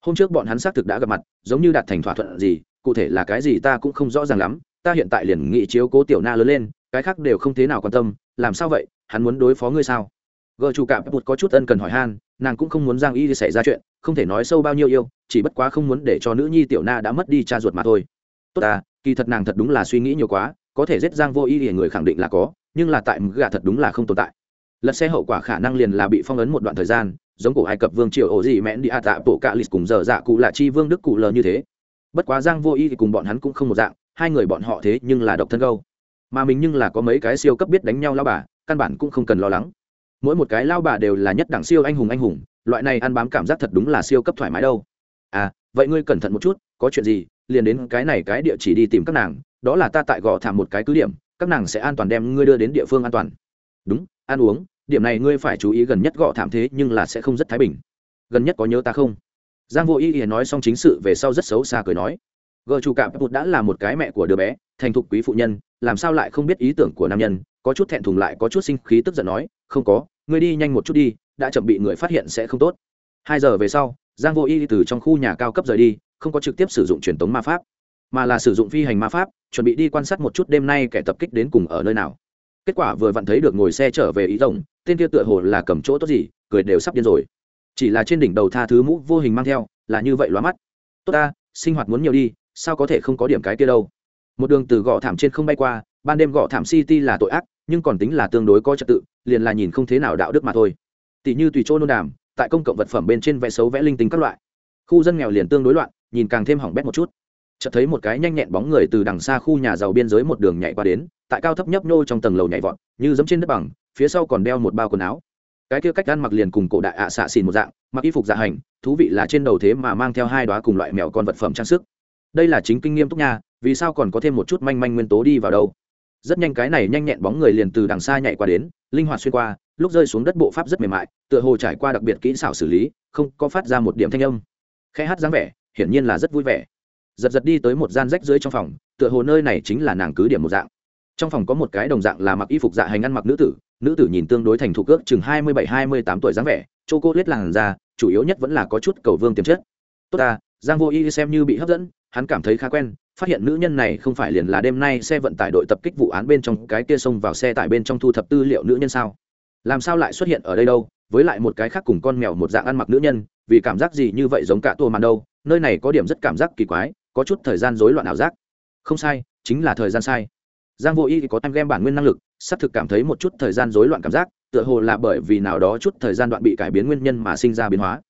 Hôm trước bọn hắn xác thực đã gặp mặt, giống như đạt thành thỏa thuận gì, cụ thể là cái gì ta cũng không rõ ràng lắm ta hiện tại liền nghị chiếu cố tiểu na lớn lên, cái khác đều không thế nào quan tâm, làm sao vậy, hắn muốn đối phó ngươi sao? Gờ chủ cảm bụt có chút ân cần hỏi han, nàng cũng không muốn giang y xảy ra chuyện, không thể nói sâu bao nhiêu yêu, chỉ bất quá không muốn để cho nữ nhi tiểu na đã mất đi cha ruột mà thôi. Tốt à kỳ thật nàng thật đúng là suy nghĩ nhiều quá, có thể giết giang vô y thì người khẳng định là có, nhưng là tại gà thật đúng là không tồn tại. Lật xe hậu quả khả năng liền là bị phong ấn một đoạn thời gian, giống cổ ai cập vương triều ổ gì mẹn đi a tạ bộ cạ lịch cùng dở dạ cụ là chi vương đức cụ lờ như thế. Bất quá giang vô y thì cùng bọn hắn cũng không một dạng hai người bọn họ thế nhưng là độc thân gâu. Mà mình nhưng là có mấy cái siêu cấp biết đánh nhau lao bà, căn bản cũng không cần lo lắng. Mỗi một cái lao bà đều là nhất đẳng siêu anh hùng anh hùng, loại này ăn bám cảm giác thật đúng là siêu cấp thoải mái đâu. À vậy ngươi cẩn thận một chút, có chuyện gì, liền đến cái này cái địa chỉ đi tìm các nàng, đó là ta tại gò thảm một cái cứ điểm, các nàng sẽ an toàn đem ngươi đưa đến địa phương an toàn. Đúng, ăn uống, điểm này ngươi phải chú ý gần nhất gọ thảm thế nhưng là sẽ không rất thái bình. Gần nhất có nhớ ta không? Giang vô y nói xong chính sự về sau rất xấu xa cười nói gờ chủ cạm bụt đã là một cái mẹ của đứa bé, thành thục quý phụ nhân, làm sao lại không biết ý tưởng của nam nhân, có chút thẹn thùng lại có chút sinh khí tức giận nói, không có, ngươi đi nhanh một chút đi, đã chậm bị người phát hiện sẽ không tốt. Hai giờ về sau, giang vô y từ trong khu nhà cao cấp rời đi, không có trực tiếp sử dụng truyền tống ma pháp, mà là sử dụng phi hành ma pháp, chuẩn bị đi quan sát một chút đêm nay kẻ tập kích đến cùng ở nơi nào. Kết quả vừa vặn thấy được ngồi xe trở về ý rồng tên kia tựa hồ là cầm chỗ tốt gì, cười đều sắp điên rồi. Chỉ là trên đỉnh đầu tha thứ mũ vô hình mang theo, là như vậy lóa mắt. Tốt ta, sinh hoạt muốn nhiều đi sao có thể không có điểm cái kia đâu? Một đường từ gõ thảm trên không bay qua, ban đêm gõ thảm city là tội ác, nhưng còn tính là tương đối có trật tự, liền là nhìn không thế nào đạo đức mà thôi. Tỷ như tùy chỗ nôn đàm, tại công cộng vật phẩm bên trên vẽ xấu vẽ linh tinh các loại. Khu dân nghèo liền tương đối loạn, nhìn càng thêm hỏng bét một chút. Chợt thấy một cái nhanh nhẹn bóng người từ đằng xa khu nhà giàu biên giới một đường nhảy qua đến, tại cao thấp nhấp nô trong tầng lầu nhảy vọt, như giống trên đất bằng, phía sau còn đeo một bao quần áo. Cái kia cách ăn mặc liền cùng cổ đại ạ xạ xìn một dạng, mặc y phục dạ hành, thú vị là trên đầu thế mà mang theo hai đoá cùng loại mèo con vật phẩm trang sức đây là chính kinh nghiêm túc nha, vì sao còn có thêm một chút manh manh nguyên tố đi vào đâu? Rất nhanh cái này nhanh nhẹn bóng người liền từ đằng xa nhảy qua đến, linh hoạt xuyên qua, lúc rơi xuống đất bộ pháp rất mềm mại, tựa hồ trải qua đặc biệt kỹ xảo xử lý, không có phát ra một điểm thanh âm. Khẽ hát dáng vẻ, hiển nhiên là rất vui vẻ. Giật giật đi tới một gian rách dưới trong phòng, tựa hồ nơi này chính là nàng cứ điểm một dạng. Trong phòng có một cái đồng dạng là mặc y phục dạ hành ăn mặc nữ tử nữ tử nhìn tương đối thành thục ước chừng hai mươi bảy, hai mươi tám tuổi dáng vẻ, chô cô lết làn ra chủ yếu nhất vẫn là có chút cầu vương tiềm chất. Tốt ta, giang vô y xem như bị hấp dẫn hắn cảm thấy khá quen, phát hiện nữ nhân này không phải liền là đêm nay xe vận tải đội tập kích vụ án bên trong cái kia xông vào xe tải bên trong thu thập tư liệu nữ nhân sao? Làm sao lại xuất hiện ở đây đâu? Với lại một cái khác cùng con mèo một dạng ăn mặc nữ nhân, vì cảm giác gì như vậy giống cả tua màn đâu? Nơi này có điểm rất cảm giác kỳ quái, có chút thời gian rối loạn ảo giác. Không sai, chính là thời gian sai. Giang vô y có time game bản nguyên năng lực, xác thực cảm thấy một chút thời gian rối loạn cảm giác, tựa hồ là bởi vì nào đó chút thời gian đoạn bị cải biến nguyên nhân mà sinh ra biến hóa.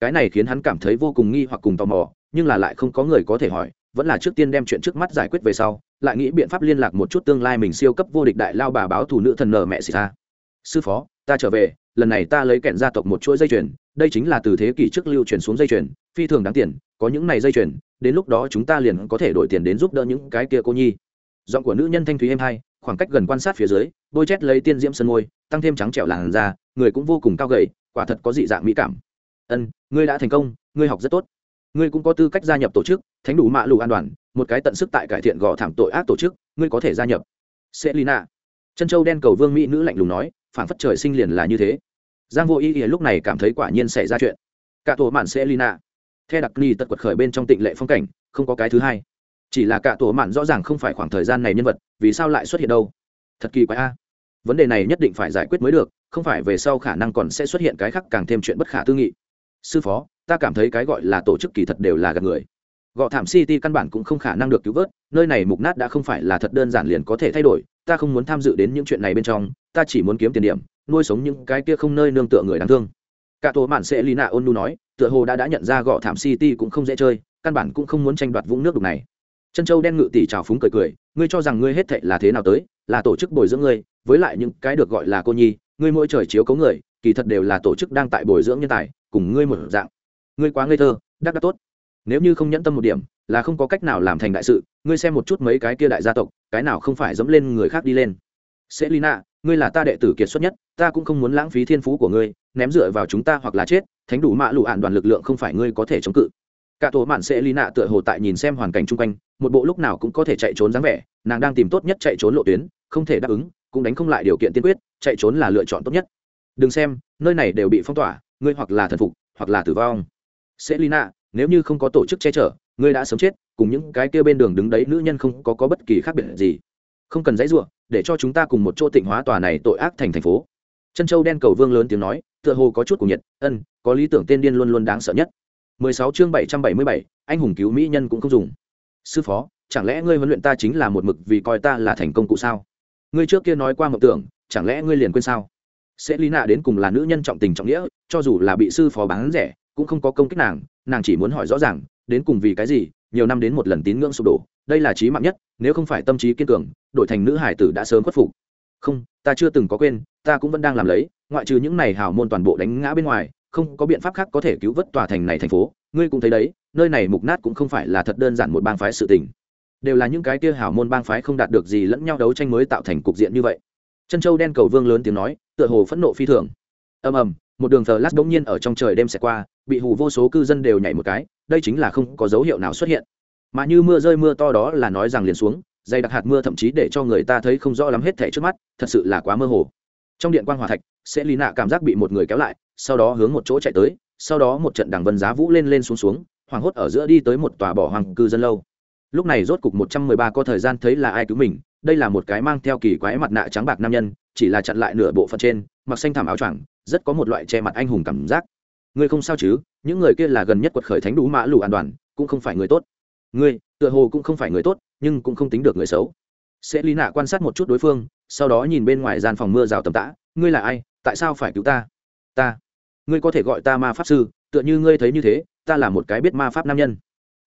Cái này khiến hắn cảm thấy vô cùng nghi hoặc cùng tò mò nhưng là lại không có người có thể hỏi, vẫn là trước tiên đem chuyện trước mắt giải quyết về sau, lại nghĩ biện pháp liên lạc một chút tương lai mình siêu cấp vô địch đại lao bà báo thủ nữ thần nở mẹ xì ra. Sư phó, ta trở về, lần này ta lấy kẹn gia tộc một chuỗi dây chuyền, đây chính là từ thế kỷ trước lưu truyền xuống dây chuyền, phi thường đáng tiền, có những này dây chuyền, đến lúc đó chúng ta liền có thể đổi tiền đến giúp đỡ những cái kia cô nhi. Giọng của nữ nhân thanh thúy êm hai, khoảng cách gần quan sát phía dưới, bôi chét lấy tiên diễm sân môi, tăng thêm trắng trẻo làn da, người cũng vô cùng cao gầy, quả thật có dị dạng mỹ cảm. Ân, ngươi đã thành công, ngươi học rất tốt ngươi cũng có tư cách gia nhập tổ chức thánh đủ mạ lù an Đoàn, một cái tận sức tại cải thiện gò thảm tội ác tổ chức ngươi có thể gia nhập. Sẽ lina chân châu đen cầu vương mỹ nữ lạnh lùng nói phản phất trời sinh liền là như thế. Giang vô ý ý lúc này cảm thấy quả nhiên xảy ra chuyện. Cả tổ mạn sẽ lina theo đặc ni tật quật khởi bên trong tịnh lệ phong cảnh không có cái thứ hai. Chỉ là cả tổ mạn rõ ràng không phải khoảng thời gian này nhân vật vì sao lại xuất hiện đâu? Thật kỳ quái a. Vấn đề này nhất định phải giải quyết mới được không phải về sau khả năng còn sẽ xuất hiện cái khác càng thêm chuyện bất khả tư nghị. Sư phó ta cảm thấy cái gọi là tổ chức kỳ thật đều là gạt người. Gọ thảm city căn bản cũng không khả năng được cứu vớt, nơi này mục nát đã không phải là thật đơn giản liền có thể thay đổi, ta không muốn tham dự đến những chuyện này bên trong, ta chỉ muốn kiếm tiền điểm, nuôi sống những cái kia không nơi nương tựa người đáng thương. Cả tổ mạn sẽ lina ôn nu nói, tựa hồ đã đã nhận ra gọ thảm city cũng không dễ chơi, căn bản cũng không muốn tranh đoạt vũng nước đục này. Chân châu đen ngự tỷ trào phúng cười cười, ngươi cho rằng ngươi hết thệ là thế nào tới, là tổ chức bồi dưỡng ngươi, với lại những cái được gọi là cô nhi, ngươi mỗi trời chiếu cấu người, kỳ thật đều là tổ chức đang tại bồi dưỡng nhân tài, cùng ngươi một dạng ngươi quá ngây thơ, đắc đắc tốt. Nếu như không nhẫn tâm một điểm, là không có cách nào làm thành đại sự, ngươi xem một chút mấy cái kia đại gia tộc, cái nào không phải dẫm lên người khác đi lên. Sẽ lina ngươi là ta đệ tử kiệt xuất nhất, ta cũng không muốn lãng phí thiên phú của ngươi, ném dựa vào chúng ta hoặc là chết, thánh đủ mạ lụ ạn đoàn lực lượng không phải ngươi có thể chống cự. Cả tổ mạn sẽ lina tựa hồ tại nhìn xem hoàn cảnh chung quanh, một bộ lúc nào cũng có thể chạy trốn dáng vẻ, nàng đang tìm tốt nhất chạy trốn lộ tuyến, không thể đáp ứng, cũng đánh không lại điều kiện tiên quyết, chạy trốn là lựa chọn tốt nhất. Đừng xem, nơi này đều bị phong tỏa, ngươi hoặc là thần phục, hoặc là tử vong sẽ lina nếu như không có tổ chức che chở ngươi đã sớm chết cùng những cái kia bên đường đứng đấy nữ nhân không có, có bất kỳ khác biệt gì. Không cần dãy ruộng để cho chúng ta cùng một chỗ tịnh hóa tòa này tội ác thành thành phố. Chân châu đen cầu vương lớn tiếng nói tựa hồ có chút của nhiệt ân có lý tưởng tên điên luôn luôn đáng sợ nhất. 16 chương 777, anh hùng cứu mỹ nhân cũng không dùng. Sư phó chẳng lẽ ngươi huấn luyện ta chính là một mực vì coi ta là thành công cụ sao? Ngươi trước kia nói qua mộng tưởng chẳng lẽ ngươi liền quên sao? Sẽ lý nạ đến cùng là nữ nhân trọng tình trọng nghĩa cho dù là bị sư phó bán rẻ cũng không có công kích nàng nàng chỉ muốn hỏi rõ ràng, đến cùng vì cái gì, nhiều năm đến một lần tín ngưỡng sụp đổ, đây là trí mạng nhất, nếu không phải tâm trí kiên cường, đổi thành nữ hải tử đã sớm khuất phục. Không, ta chưa từng có quên, ta cũng vẫn đang làm lấy, ngoại trừ những này hào môn toàn bộ đánh ngã bên ngoài, không có biện pháp khác có thể cứu vớt tòa thành này thành phố. Ngươi cũng thấy đấy, nơi này mục nát cũng không phải là thật đơn giản một bang phái sự tình. Đều là những cái kia hào môn bang phái không đạt được gì lẫn nhau đấu tranh mới tạo thành cục diện như vậy. Chân châu đen cầu vương lớn tiếng nói, tựa hồ phẫn nộ phi thường. Ầm ầm một đường thờ lát bỗng nhiên ở trong trời đêm sẽ qua, bị hù vô số cư dân đều nhảy một cái, đây chính là không có dấu hiệu nào xuất hiện. Mà như mưa rơi mưa to đó là nói rằng liền xuống, dày đặc hạt mưa thậm chí để cho người ta thấy không rõ lắm hết thẻ trước mắt, thật sự là quá mơ hồ. Trong điện quan hòa thạch sẽ lý nạ cảm giác bị một người kéo lại, sau đó hướng một chỗ chạy tới, sau đó một trận đằng vân giá vũ lên lên xuống xuống, hoảng hốt ở giữa đi tới một tòa bỏ hoàng cư dân lâu. Lúc này rốt cục một trăm mười ba có thời gian thấy là ai cứu mình, đây là một cái mang theo kỳ quái mặt nạ trắng bạc nam nhân, chỉ là chặn lại nửa bộ phận trên, mặc xanh thảm áo choàng rất có một loại che mặt anh hùng cảm giác. Ngươi không sao chứ? Những người kia là gần nhất quật khởi thánh đủ mã lù an toàn cũng không phải người tốt. Ngươi, tựa hồ cũng không phải người tốt, nhưng cũng không tính được người xấu. Sẽ lý nạ quan sát một chút đối phương, sau đó nhìn bên ngoài gian phòng mưa rào tầm tã. Ngươi là ai? Tại sao phải cứu ta? Ta. Ngươi có thể gọi ta ma pháp sư, tựa như ngươi thấy như thế, ta là một cái biết ma pháp nam nhân.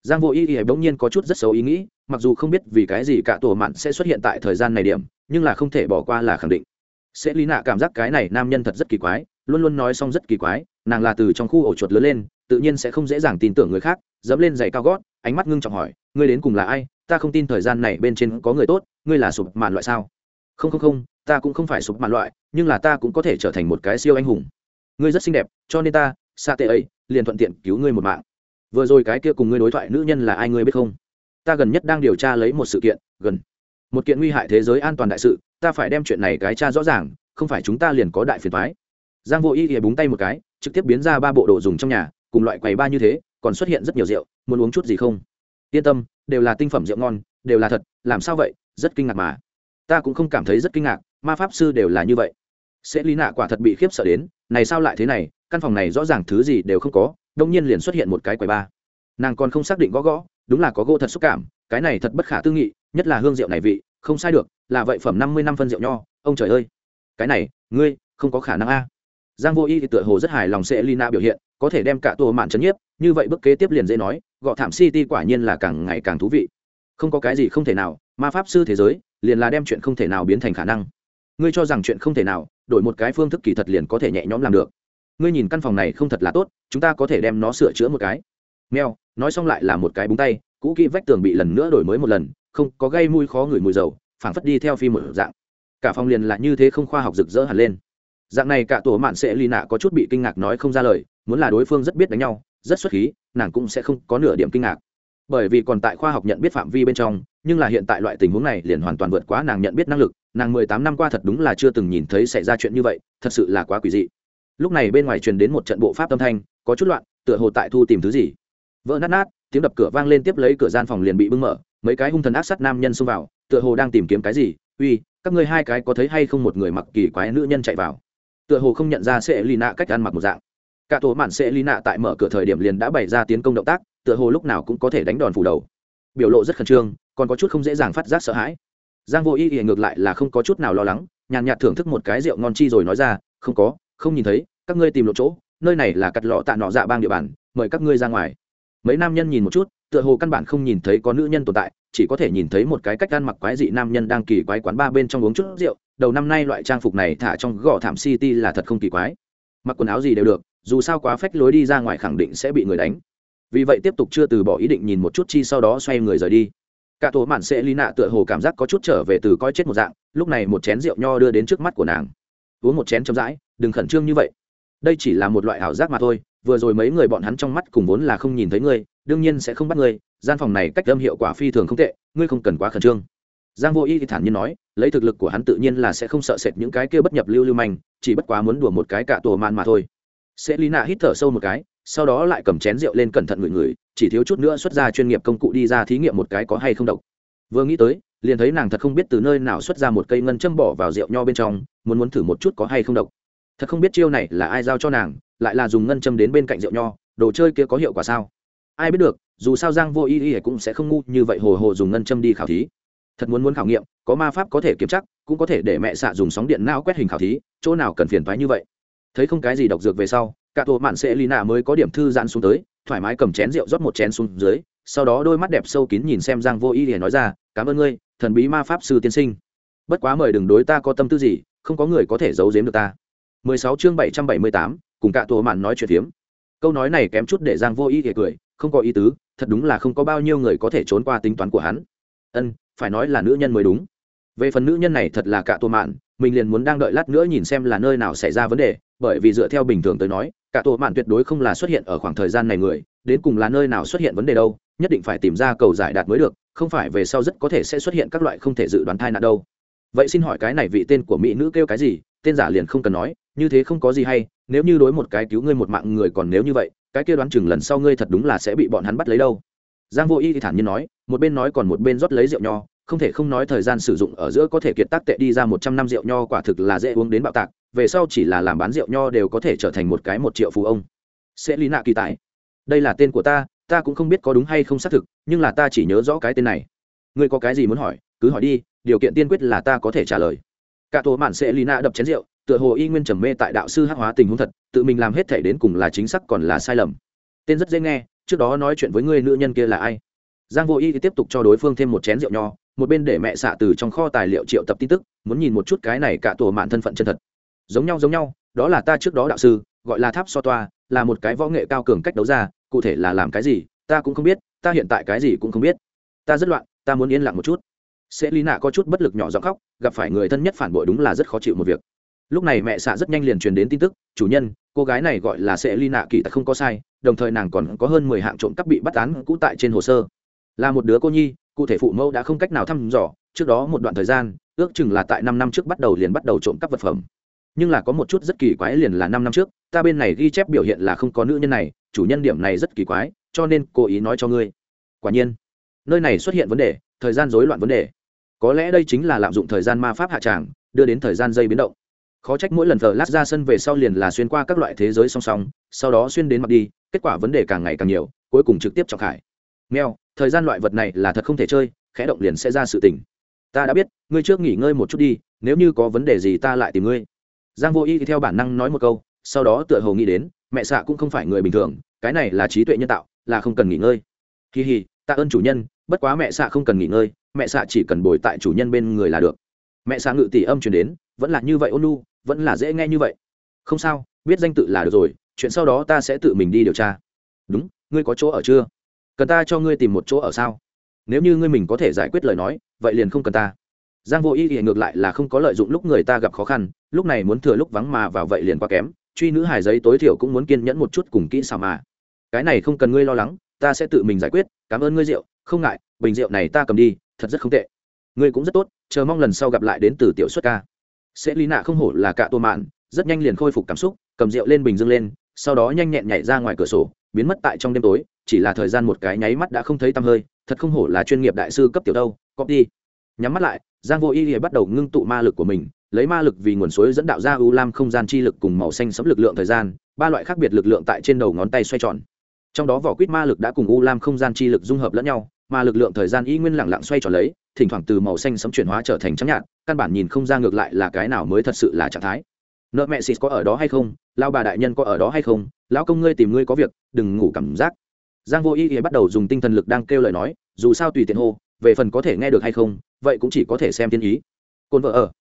Giang vô y y bỗng nhiên có chút rất xấu ý nghĩ, mặc dù không biết vì cái gì cả tổ mạn sẽ xuất hiện tại thời gian này điểm, nhưng là không thể bỏ qua là khẳng định sẽ lý nạ cảm giác cái này nam nhân thật rất kỳ quái, luôn luôn nói xong rất kỳ quái, nàng là từ trong khu ổ chuột lớn lên, tự nhiên sẽ không dễ dàng tin tưởng người khác, dẫm lên giày cao gót, ánh mắt ngưng trọng hỏi, ngươi đến cùng là ai? Ta không tin thời gian này bên trên có người tốt, ngươi là sụp màn loại sao? Không không không, ta cũng không phải sụp màn loại, nhưng là ta cũng có thể trở thành một cái siêu anh hùng. Ngươi rất xinh đẹp, cho nên ta, xa tệ ấy, liền thuận tiện cứu ngươi một mạng. Vừa rồi cái kia cùng ngươi đối thoại nữ nhân là ai ngươi biết không? Ta gần nhất đang điều tra lấy một sự kiện, gần, một kiện nguy hại thế giới an toàn đại sự ta phải đem chuyện này cái cha rõ ràng, không phải chúng ta liền có đại phiền thoái giang vô y thì búng tay một cái, trực tiếp biến ra ba bộ đồ dùng trong nhà, cùng loại quầy ba như thế, còn xuất hiện rất nhiều rượu, muốn uống chút gì không? Yên tâm, đều là tinh phẩm rượu ngon, đều là thật, làm sao vậy, rất kinh ngạc mà. Ta cũng không cảm thấy rất kinh ngạc, ma pháp sư đều là như vậy. Sẽ lý nạ quả thật bị khiếp sợ đến, này sao lại thế này, căn phòng này rõ ràng thứ gì đều không có, đông nhiên liền xuất hiện một cái quầy ba. Nàng còn không xác định gõ gõ, đúng là có gỗ thật xúc cảm, cái này thật bất khả tư nghị, nhất là hương rượu này vị không sai được, là vậy phẩm năm mươi năm phân rượu nho, ông trời ơi. Cái này, ngươi, không có khả năng a. Giang vô y thì tựa hồ rất hài lòng sẽ lina biểu hiện, có thể đem cả tổ mạn chấn nhiếp, như vậy bước kế tiếp liền dễ nói, gọ thảm city quả nhiên là càng ngày càng thú vị. Không có cái gì không thể nào, ma pháp sư thế giới, liền là đem chuyện không thể nào biến thành khả năng. Ngươi cho rằng chuyện không thể nào, đổi một cái phương thức kỳ thật liền có thể nhẹ nhõm làm được. Ngươi nhìn căn phòng này không thật là tốt, chúng ta có thể đem nó sửa chữa một cái. Mèo, nói xong lại là một cái búng tay, cũ kỹ vách tường bị lần nữa đổi mới một lần không có gây mùi khó ngửi mùi dầu, phảng phất đi theo phim một dạng. Cả phòng liền là như thế không khoa học rực rỡ hẳn lên. Dạng này cả tổ mạn sẽ lì nạ có chút bị kinh ngạc nói không ra lời, muốn là đối phương rất biết đánh nhau, rất xuất khí, nàng cũng sẽ không có nửa điểm kinh ngạc. Bởi vì còn tại khoa học nhận biết phạm vi bên trong, nhưng là hiện tại loại tình huống này liền hoàn toàn vượt quá nàng nhận biết năng lực, nàng mười tám năm qua thật đúng là chưa từng nhìn thấy xảy ra chuyện như vậy, thật sự là quá quỷ dị. Lúc này bên ngoài truyền đến một trận bộ pháp tâm thanh, có chút loạn, tựa hồ tại thu tìm thứ gì. Vỡ nát nát, tiếng đập cửa vang lên tiếp lấy cửa gian phòng liền bị bưng mở mấy cái hung thần ác sát nam nhân xông vào, tựa hồ đang tìm kiếm cái gì, uy, các ngươi hai cái có thấy hay không một người mặc kỳ quái nữ nhân chạy vào? Tựa hồ không nhận ra sẽ lì nạ cách ăn mặc một dạng. Cả tổ mạn sẽ lì nạ tại mở cửa thời điểm liền đã bày ra tiến công động tác, tựa hồ lúc nào cũng có thể đánh đòn phủ đầu. Biểu lộ rất khẩn trương, còn có chút không dễ dàng phát giác sợ hãi. Giang vô y ỉa ngược lại là không có chút nào lo lắng, nhàn nhạt thưởng thức một cái rượu ngon chi rồi nói ra, không có, không nhìn thấy, các ngươi tìm lộ chỗ, nơi này là cặt lọ tạ nọ dạ bang địa bàn, mời các ngươi ra ngoài. Mấy nam nhân nhìn một chút tựa hồ căn bản không nhìn thấy có nữ nhân tồn tại, chỉ có thể nhìn thấy một cái cách ăn mặc quái dị nam nhân đang kỳ quái quán ba bên trong uống chút rượu. Đầu năm nay loại trang phục này thả trong gò thảm city là thật không kỳ quái. Mặc quần áo gì đều được, dù sao quá phách lối đi ra ngoài khẳng định sẽ bị người đánh. Vì vậy tiếp tục chưa từ bỏ ý định nhìn một chút chi sau đó xoay người rời đi. Cả tổ mạn sẽ ly nạ tựa hồ cảm giác có chút trở về từ coi chết một dạng, lúc này một chén rượu nho đưa đến trước mắt của nàng. Uống một chén chậm rãi, đừng khẩn trương như vậy. Đây chỉ là một loại ảo giác mà thôi, vừa rồi mấy người bọn hắn trong mắt cùng vốn là không nhìn thấy ngươi đương nhiên sẽ không bắt ngươi, gian phòng này cách âm hiệu quả phi thường không tệ, ngươi không cần quá khẩn trương. Giang vô y thì thản nhiên nói, lấy thực lực của hắn tự nhiên là sẽ không sợ sệt những cái kia bất nhập lưu lưu manh, chỉ bất quá muốn đùa một cái cả tổ man mà thôi. Sẽ lý nạ hít thở sâu một cái, sau đó lại cầm chén rượu lên cẩn thận ngửi ngửi, chỉ thiếu chút nữa xuất ra chuyên nghiệp công cụ đi ra thí nghiệm một cái có hay không độc. Vừa nghĩ tới, liền thấy nàng thật không biết từ nơi nào xuất ra một cây ngân châm bỏ vào rượu nho bên trong, muốn muốn thử một chút có hay không độc. Thật không biết chiêu này là ai giao cho nàng, lại là dùng ngân châm đến bên cạnh rượu nho, đồ chơi kia có hiệu quả sao? Ai biết được dù sao giang vô y y cũng sẽ không ngu như vậy hồ hồ dùng ngân châm đi khảo thí. Thật muốn muốn khảo nghiệm có ma pháp có thể kiểm chắc cũng có thể để mẹ xạ dùng sóng điện não quét hình khảo thí chỗ nào cần phiền thoái như vậy. Thấy không cái gì độc dược về sau cả tổ mạn sẽ lina mới có điểm thư giãn xuống tới thoải mái cầm chén rượu rót một chén xuống dưới sau đó đôi mắt đẹp sâu kín nhìn xem giang vô y để nói ra cảm ơn ngươi thần bí ma pháp sư tiên sinh. Bất quá mời đừng đối ta có tâm tư gì không có người có thể giấu giếm được ta. 16 chương 778, cùng cả tổ mạn nói chuyện phiếm. Câu nói này kém chút để giang vô y kể cười không có ý tứ, thật đúng là không có bao nhiêu người có thể trốn qua tính toán của hắn. Ân, phải nói là nữ nhân mới đúng. Về phần nữ nhân này thật là cả tua mạn, mình liền muốn đang đợi lát nữa nhìn xem là nơi nào xảy ra vấn đề, bởi vì dựa theo bình thường tới nói, cả tua mạn tuyệt đối không là xuất hiện ở khoảng thời gian này người, đến cùng là nơi nào xuất hiện vấn đề đâu, nhất định phải tìm ra cầu giải đạt mới được, không phải về sau rất có thể sẽ xuất hiện các loại không thể dự đoán thai nạn đâu. Vậy xin hỏi cái này vị tên của mỹ nữ kêu cái gì, tên giả liền không cần nói, như thế không có gì hay, nếu như đối một cái cứu ngươi một mạng người còn nếu như vậy cái kia đoán chừng lần sau ngươi thật đúng là sẽ bị bọn hắn bắt lấy đâu. Giang vô y thì thản nhiên nói, một bên nói còn một bên rót lấy rượu nho, không thể không nói thời gian sử dụng ở giữa có thể kiệt tác tệ đi ra một trăm năm rượu nho quả thực là dễ uống đến bạo tạc, về sau chỉ là làm bán rượu nho đều có thể trở thành một cái một triệu phú ông. Sẽ lý nạ kỳ tài đây là tên của ta ta cũng không biết có đúng hay không xác thực, nhưng là ta chỉ nhớ rõ cái tên này. Ngươi có cái gì muốn hỏi, cứ hỏi đi, điều kiện tiên quyết là ta có thể trả lời cả tổ mạn sẽ lina đập chén rượu, tựa hồ y nguyên trầm mê tại đạo sư hắc hóa tình huống thật, tự mình làm hết thể đến cùng là chính xác còn là sai lầm. Tên rất dễ nghe, trước đó nói chuyện với người nữ nhân kia là ai? Giang vô y thì tiếp tục cho đối phương thêm một chén rượu nho, một bên để mẹ xạ từ trong kho tài liệu triệu tập tin tức, muốn nhìn một chút cái này cả tổ mạn thân phận chân thật. Giống nhau giống nhau, đó là ta trước đó đạo sư, gọi là tháp so toa, là một cái võ nghệ cao cường cách đấu ra, cụ thể là làm cái gì, ta cũng không biết, ta hiện tại cái gì cũng không biết. Ta rất loạn, ta muốn yên lặng một chút sẽ lý nạ có chút bất lực nhỏ giọng khóc, gặp phải người thân nhất phản bội đúng là rất khó chịu một việc. Lúc này mẹ xạ rất nhanh liền truyền đến tin tức, chủ nhân, cô gái này gọi là sẽ ly nạ kỳ thật không có sai, đồng thời nàng còn có hơn mười hạng trộm cắp bị bắt án cũ tại trên hồ sơ. Là một đứa cô nhi, cụ thể phụ mẫu đã không cách nào thăm dò, trước đó một đoạn thời gian, ước chừng là tại năm năm trước bắt đầu liền bắt đầu trộm cắp vật phẩm. Nhưng là có một chút rất kỳ quái liền là năm năm trước, ta bên này ghi chép biểu hiện là không có nữ nhân này, chủ nhân điểm này rất kỳ quái, cho nên cố ý nói cho ngươi. Quả nhiên, nơi này xuất hiện vấn đề, thời gian rối loạn vấn đề có lẽ đây chính là lạm dụng thời gian ma pháp hạ tràng, đưa đến thời gian dây biến động. Khó trách mỗi lần thờ lát ra sân về sau liền là xuyên qua các loại thế giới song song, sau đó xuyên đến mặt đi, kết quả vấn đề càng ngày càng nhiều, cuối cùng trực tiếp trọng khải. Mèo, thời gian loại vật này là thật không thể chơi, khẽ động liền sẽ ra sự tình. Ta đã biết, ngươi trước nghỉ ngơi một chút đi, nếu như có vấn đề gì ta lại tìm ngươi. Giang vô y theo bản năng nói một câu, sau đó tựa hồ nghĩ đến, mẹ xạ cũng không phải người bình thường, cái này là trí tuệ nhân tạo, là không cần nghỉ ngơi. Kỳ hì tạ ơn chủ nhân, bất quá mẹ xạ không cần nghỉ ngơi mẹ xạ chỉ cần bồi tại chủ nhân bên người là được. Mẹ xạ ngự tỷ âm truyền đến, vẫn là như vậy ôn nu vẫn là dễ nghe như vậy. Không sao, biết danh tự là được rồi, chuyện sau đó ta sẽ tự mình đi điều tra. Đúng, ngươi có chỗ ở chưa? Cần ta cho ngươi tìm một chỗ ở sao? Nếu như ngươi mình có thể giải quyết lời nói, vậy liền không cần ta. Giang vô ý thì ngược lại là không có lợi dụng lúc người ta gặp khó khăn, lúc này muốn thừa lúc vắng mà vào vậy liền quá kém, truy nữ hài giấy tối thiểu cũng muốn kiên nhẫn một chút cùng kỹ xảo mà. Cái này không cần ngươi lo lắng, ta sẽ tự mình giải quyết, cảm ơn ngươi rượu, không ngại, bình rượu này ta cầm đi thật rất không tệ. Ngươi cũng rất tốt, chờ mong lần sau gặp lại đến từ tiểu xuất ca. Sẽ lý nạ không hổ là cạ tô mạn, rất nhanh liền khôi phục cảm xúc, cầm rượu lên bình dương lên, sau đó nhanh nhẹn nhảy ra ngoài cửa sổ, biến mất tại trong đêm tối, chỉ là thời gian một cái nháy mắt đã không thấy tăm hơi, thật không hổ là chuyên nghiệp đại sư cấp tiểu đâu copy nhắm mắt lại, giang vô y thì bắt đầu ngưng tụ ma lực của mình, lấy ma lực vì nguồn suối dẫn đạo ra u lam không gian chi lực cùng màu xanh sẫm lực lượng thời gian, ba loại khác biệt lực lượng tại trên đầu ngón tay xoay tròn. Trong đó vỏ quýt ma lực đã cùng u lam không gian chi lực dung hợp lẫn nhau mà lực lượng thời gian y nguyên lặng lặng xoay tròn lấy, thỉnh thoảng từ màu xanh sẫm chuyển hóa trở thành trắng nhạt, căn bản nhìn không ra ngược lại là cái nào mới thật sự là trạng thái. Nợ mẹ xịt có ở đó hay không? Lao bà đại nhân có ở đó hay không? Lão công ngươi tìm ngươi có việc, đừng ngủ cảm giác. Giang vô ý ý bắt đầu dùng tinh thần lực đang kêu lời nói, dù sao tùy tiện hô, về phần có thể nghe được hay không, vậy cũng chỉ có thể xem tiên ý. Cồn vợ ở.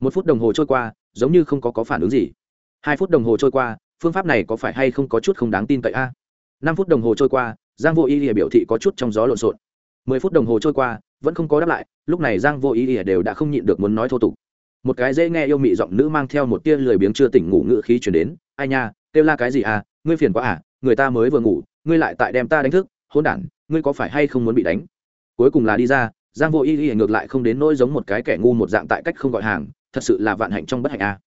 Một phút đồng hồ trôi qua, giống như không có có phản ứng gì. Hai phút đồng hồ trôi qua, phương pháp này có phải hay không có chút không đáng tin cậy a? Năm phút đồng hồ trôi qua, giang vô ý ý biểu thị có chút trong gió lộn xộn mười phút đồng hồ trôi qua, vẫn không có đáp lại, lúc này giang vô ý ỉa đều đã không nhịn được muốn nói thô tục. Một cái dễ nghe yêu mị giọng nữ mang theo một tia lười biếng chưa tỉnh ngủ ngự khí chuyển đến, ai nha, kêu la cái gì à ngươi phiền quá à người ta mới vừa ngủ, ngươi lại tại đem ta đánh thức hôn đản, ngươi có phải hay không muốn bị đánh? Cuối cùng là đi ra, giang vô ý ỉa ngược lại không đến nỗi giống một cái kẻ ngu một dạng tại cách không gọi hàng, thật sự là vạn hạnh trong bất hạnh à.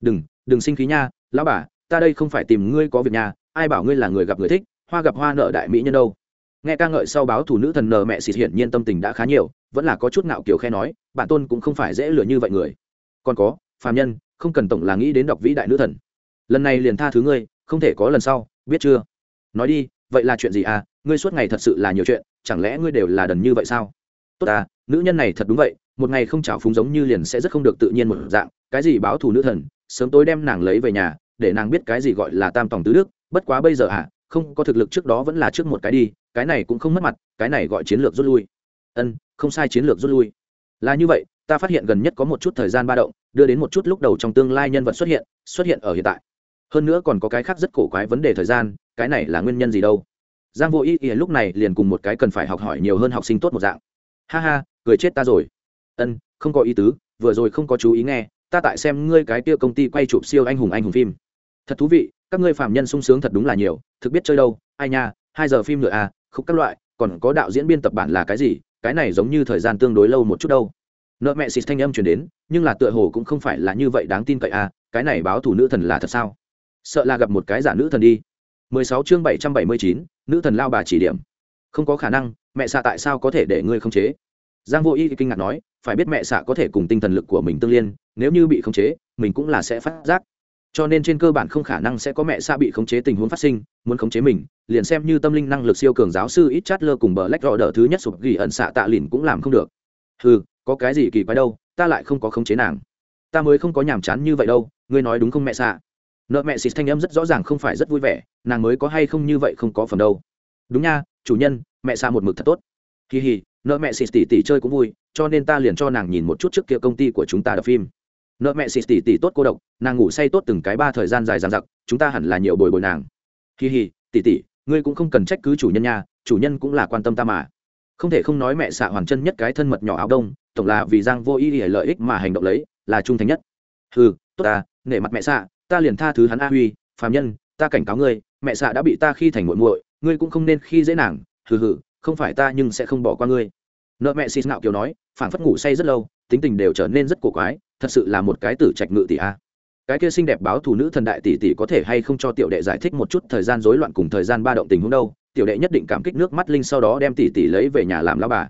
đừng đừng sinh khí nha, lão bà, ta đây không phải tìm ngươi có việc nhà, ai bảo ngươi là người gặp người thích, hoa gặp hoa nợ đại mỹ nhân đâu nghe ca ngợi sau báo thủ nữ thần nờ mẹ xịt hiển nhiên tâm tình đã khá nhiều, vẫn là có chút ngạo kiểu khe nói, bản tôn cũng không phải dễ lừa như vậy người. Còn có, phàm nhân, không cần tổng là nghĩ đến đọc vĩ đại nữ thần. Lần này liền tha thứ ngươi, không thể có lần sau, biết chưa? Nói đi, vậy là chuyện gì à? Ngươi suốt ngày thật sự là nhiều chuyện, chẳng lẽ ngươi đều là đần như vậy sao? Tốt à nữ nhân này thật đúng vậy, một ngày không trào phúng giống như liền sẽ rất không được tự nhiên một dạng, cái gì báo thù nữ thần, sớm tối đem nàng lấy về nhà, để nàng biết cái gì gọi là tam tòng tứ đức, bất quá bây giờ à không có thực lực trước đó vẫn là trước một cái đi, cái này cũng không mất mặt, cái này gọi chiến lược rút lui. Ân, không sai chiến lược rút lui. Là như vậy, ta phát hiện gần nhất có một chút thời gian ba động, đưa đến một chút lúc đầu trong tương lai nhân vật xuất hiện xuất hiện ở hiện tại. Hơn nữa còn có cái khác rất cổ quái vấn đề thời gian, cái này là nguyên nhân gì đâu? Giang vô ý ý lúc này liền cùng một cái cần phải học hỏi nhiều hơn học sinh tốt một dạng. Ha ha, cười chết ta rồi. Ân, không có ý tứ, vừa rồi không có chú ý nghe, ta tại xem ngươi cái kia công ty quay chụp siêu anh hùng anh hùng phim. Thật thú vị các ngươi phạm nhân sung sướng thật đúng là nhiều thực biết chơi đâu ai nha hai giờ phim nữa à không các loại còn có đạo diễn biên tập bản là cái gì cái này giống như thời gian tương đối lâu một chút đâu. Nợ mẹ xịt thanh âm chuyển đến nhưng là tựa hồ cũng không phải là như vậy đáng tin cậy à cái này báo thủ nữ thần là thật sao? Sợ là gặp một cái giả nữ thần đi. 16 chương 779, nữ thần lao bà chỉ điểm. Không có khả năng mẹ xạ tại sao có thể để ngươi không chế? Giang vô y kinh ngạc nói phải biết mẹ xạ có thể cùng tinh thần lực của mình tương liên nếu như bị không chế mình cũng là sẽ phát giác cho nên trên cơ bản không khả năng sẽ có mẹ xa bị khống chế tình huống phát sinh, muốn khống chế mình, liền xem như tâm linh năng lực siêu cường giáo sư ít chát lơ cùng bờ lách rõ đỡ thứ nhất sụp ghi ẩn xạ tạ lìn cũng làm không được. Ừ có cái gì kỳ quái đâu, ta lại không có khống chế nàng. Ta mới không có nhàm chán như vậy đâu, ngươi nói đúng không mẹ xạ nợ mẹ xịt thanh âm rất rõ ràng không phải rất vui vẻ, nàng mới có hay không như vậy không có phần đâu. Đúng nha, chủ nhân, mẹ xạ một mực thật tốt. Kỳ hì, nợ mẹ xịt tỉ tỉ chơi cũng vui, cho nên ta liền cho nàng nhìn một chút trước kia công ty của chúng ta đập phim nợ mẹ xịt tỉ tỉ tốt cô độc, nàng ngủ say tốt từng cái ba thời gian dài dằng dặc, chúng ta hẳn là nhiều bồi bồi nàng. Kỳ hì tỉ tỉ, ngươi cũng không cần trách cứ chủ nhân nha, chủ nhân cũng là quan tâm ta mà. Không thể không nói mẹ xạ hoàn chân nhất cái thân mật nhỏ áo đông, tổng là vì giang vô ý để lợi ích mà hành động lấy, là trung thành nhất. Ừ tốt ta, nể mặt mẹ xạ, ta liền tha thứ hắn a huy, phàm nhân, ta cảnh cáo ngươi, mẹ xạ đã bị ta khi thành muội muội, ngươi cũng không nên khi dễ nàng, hừ hừ, không phải ta nhưng sẽ không bỏ qua ngươi. Nợ mẹ xịt ngạo kiều nói phản phất ngủ say rất lâu, tính tình đều trở nên rất cổ quái thật sự là một cái tử trạch ngự tỷ a. Cái kia xinh đẹp báo thủ nữ thần đại tỷ tỷ có thể hay không cho tiểu đệ giải thích một chút thời gian rối loạn cùng thời gian ba động tình huống đâu? Tiểu đệ nhất định cảm kích nước mắt linh sau đó đem tỷ tỷ lấy về nhà làm lao bà.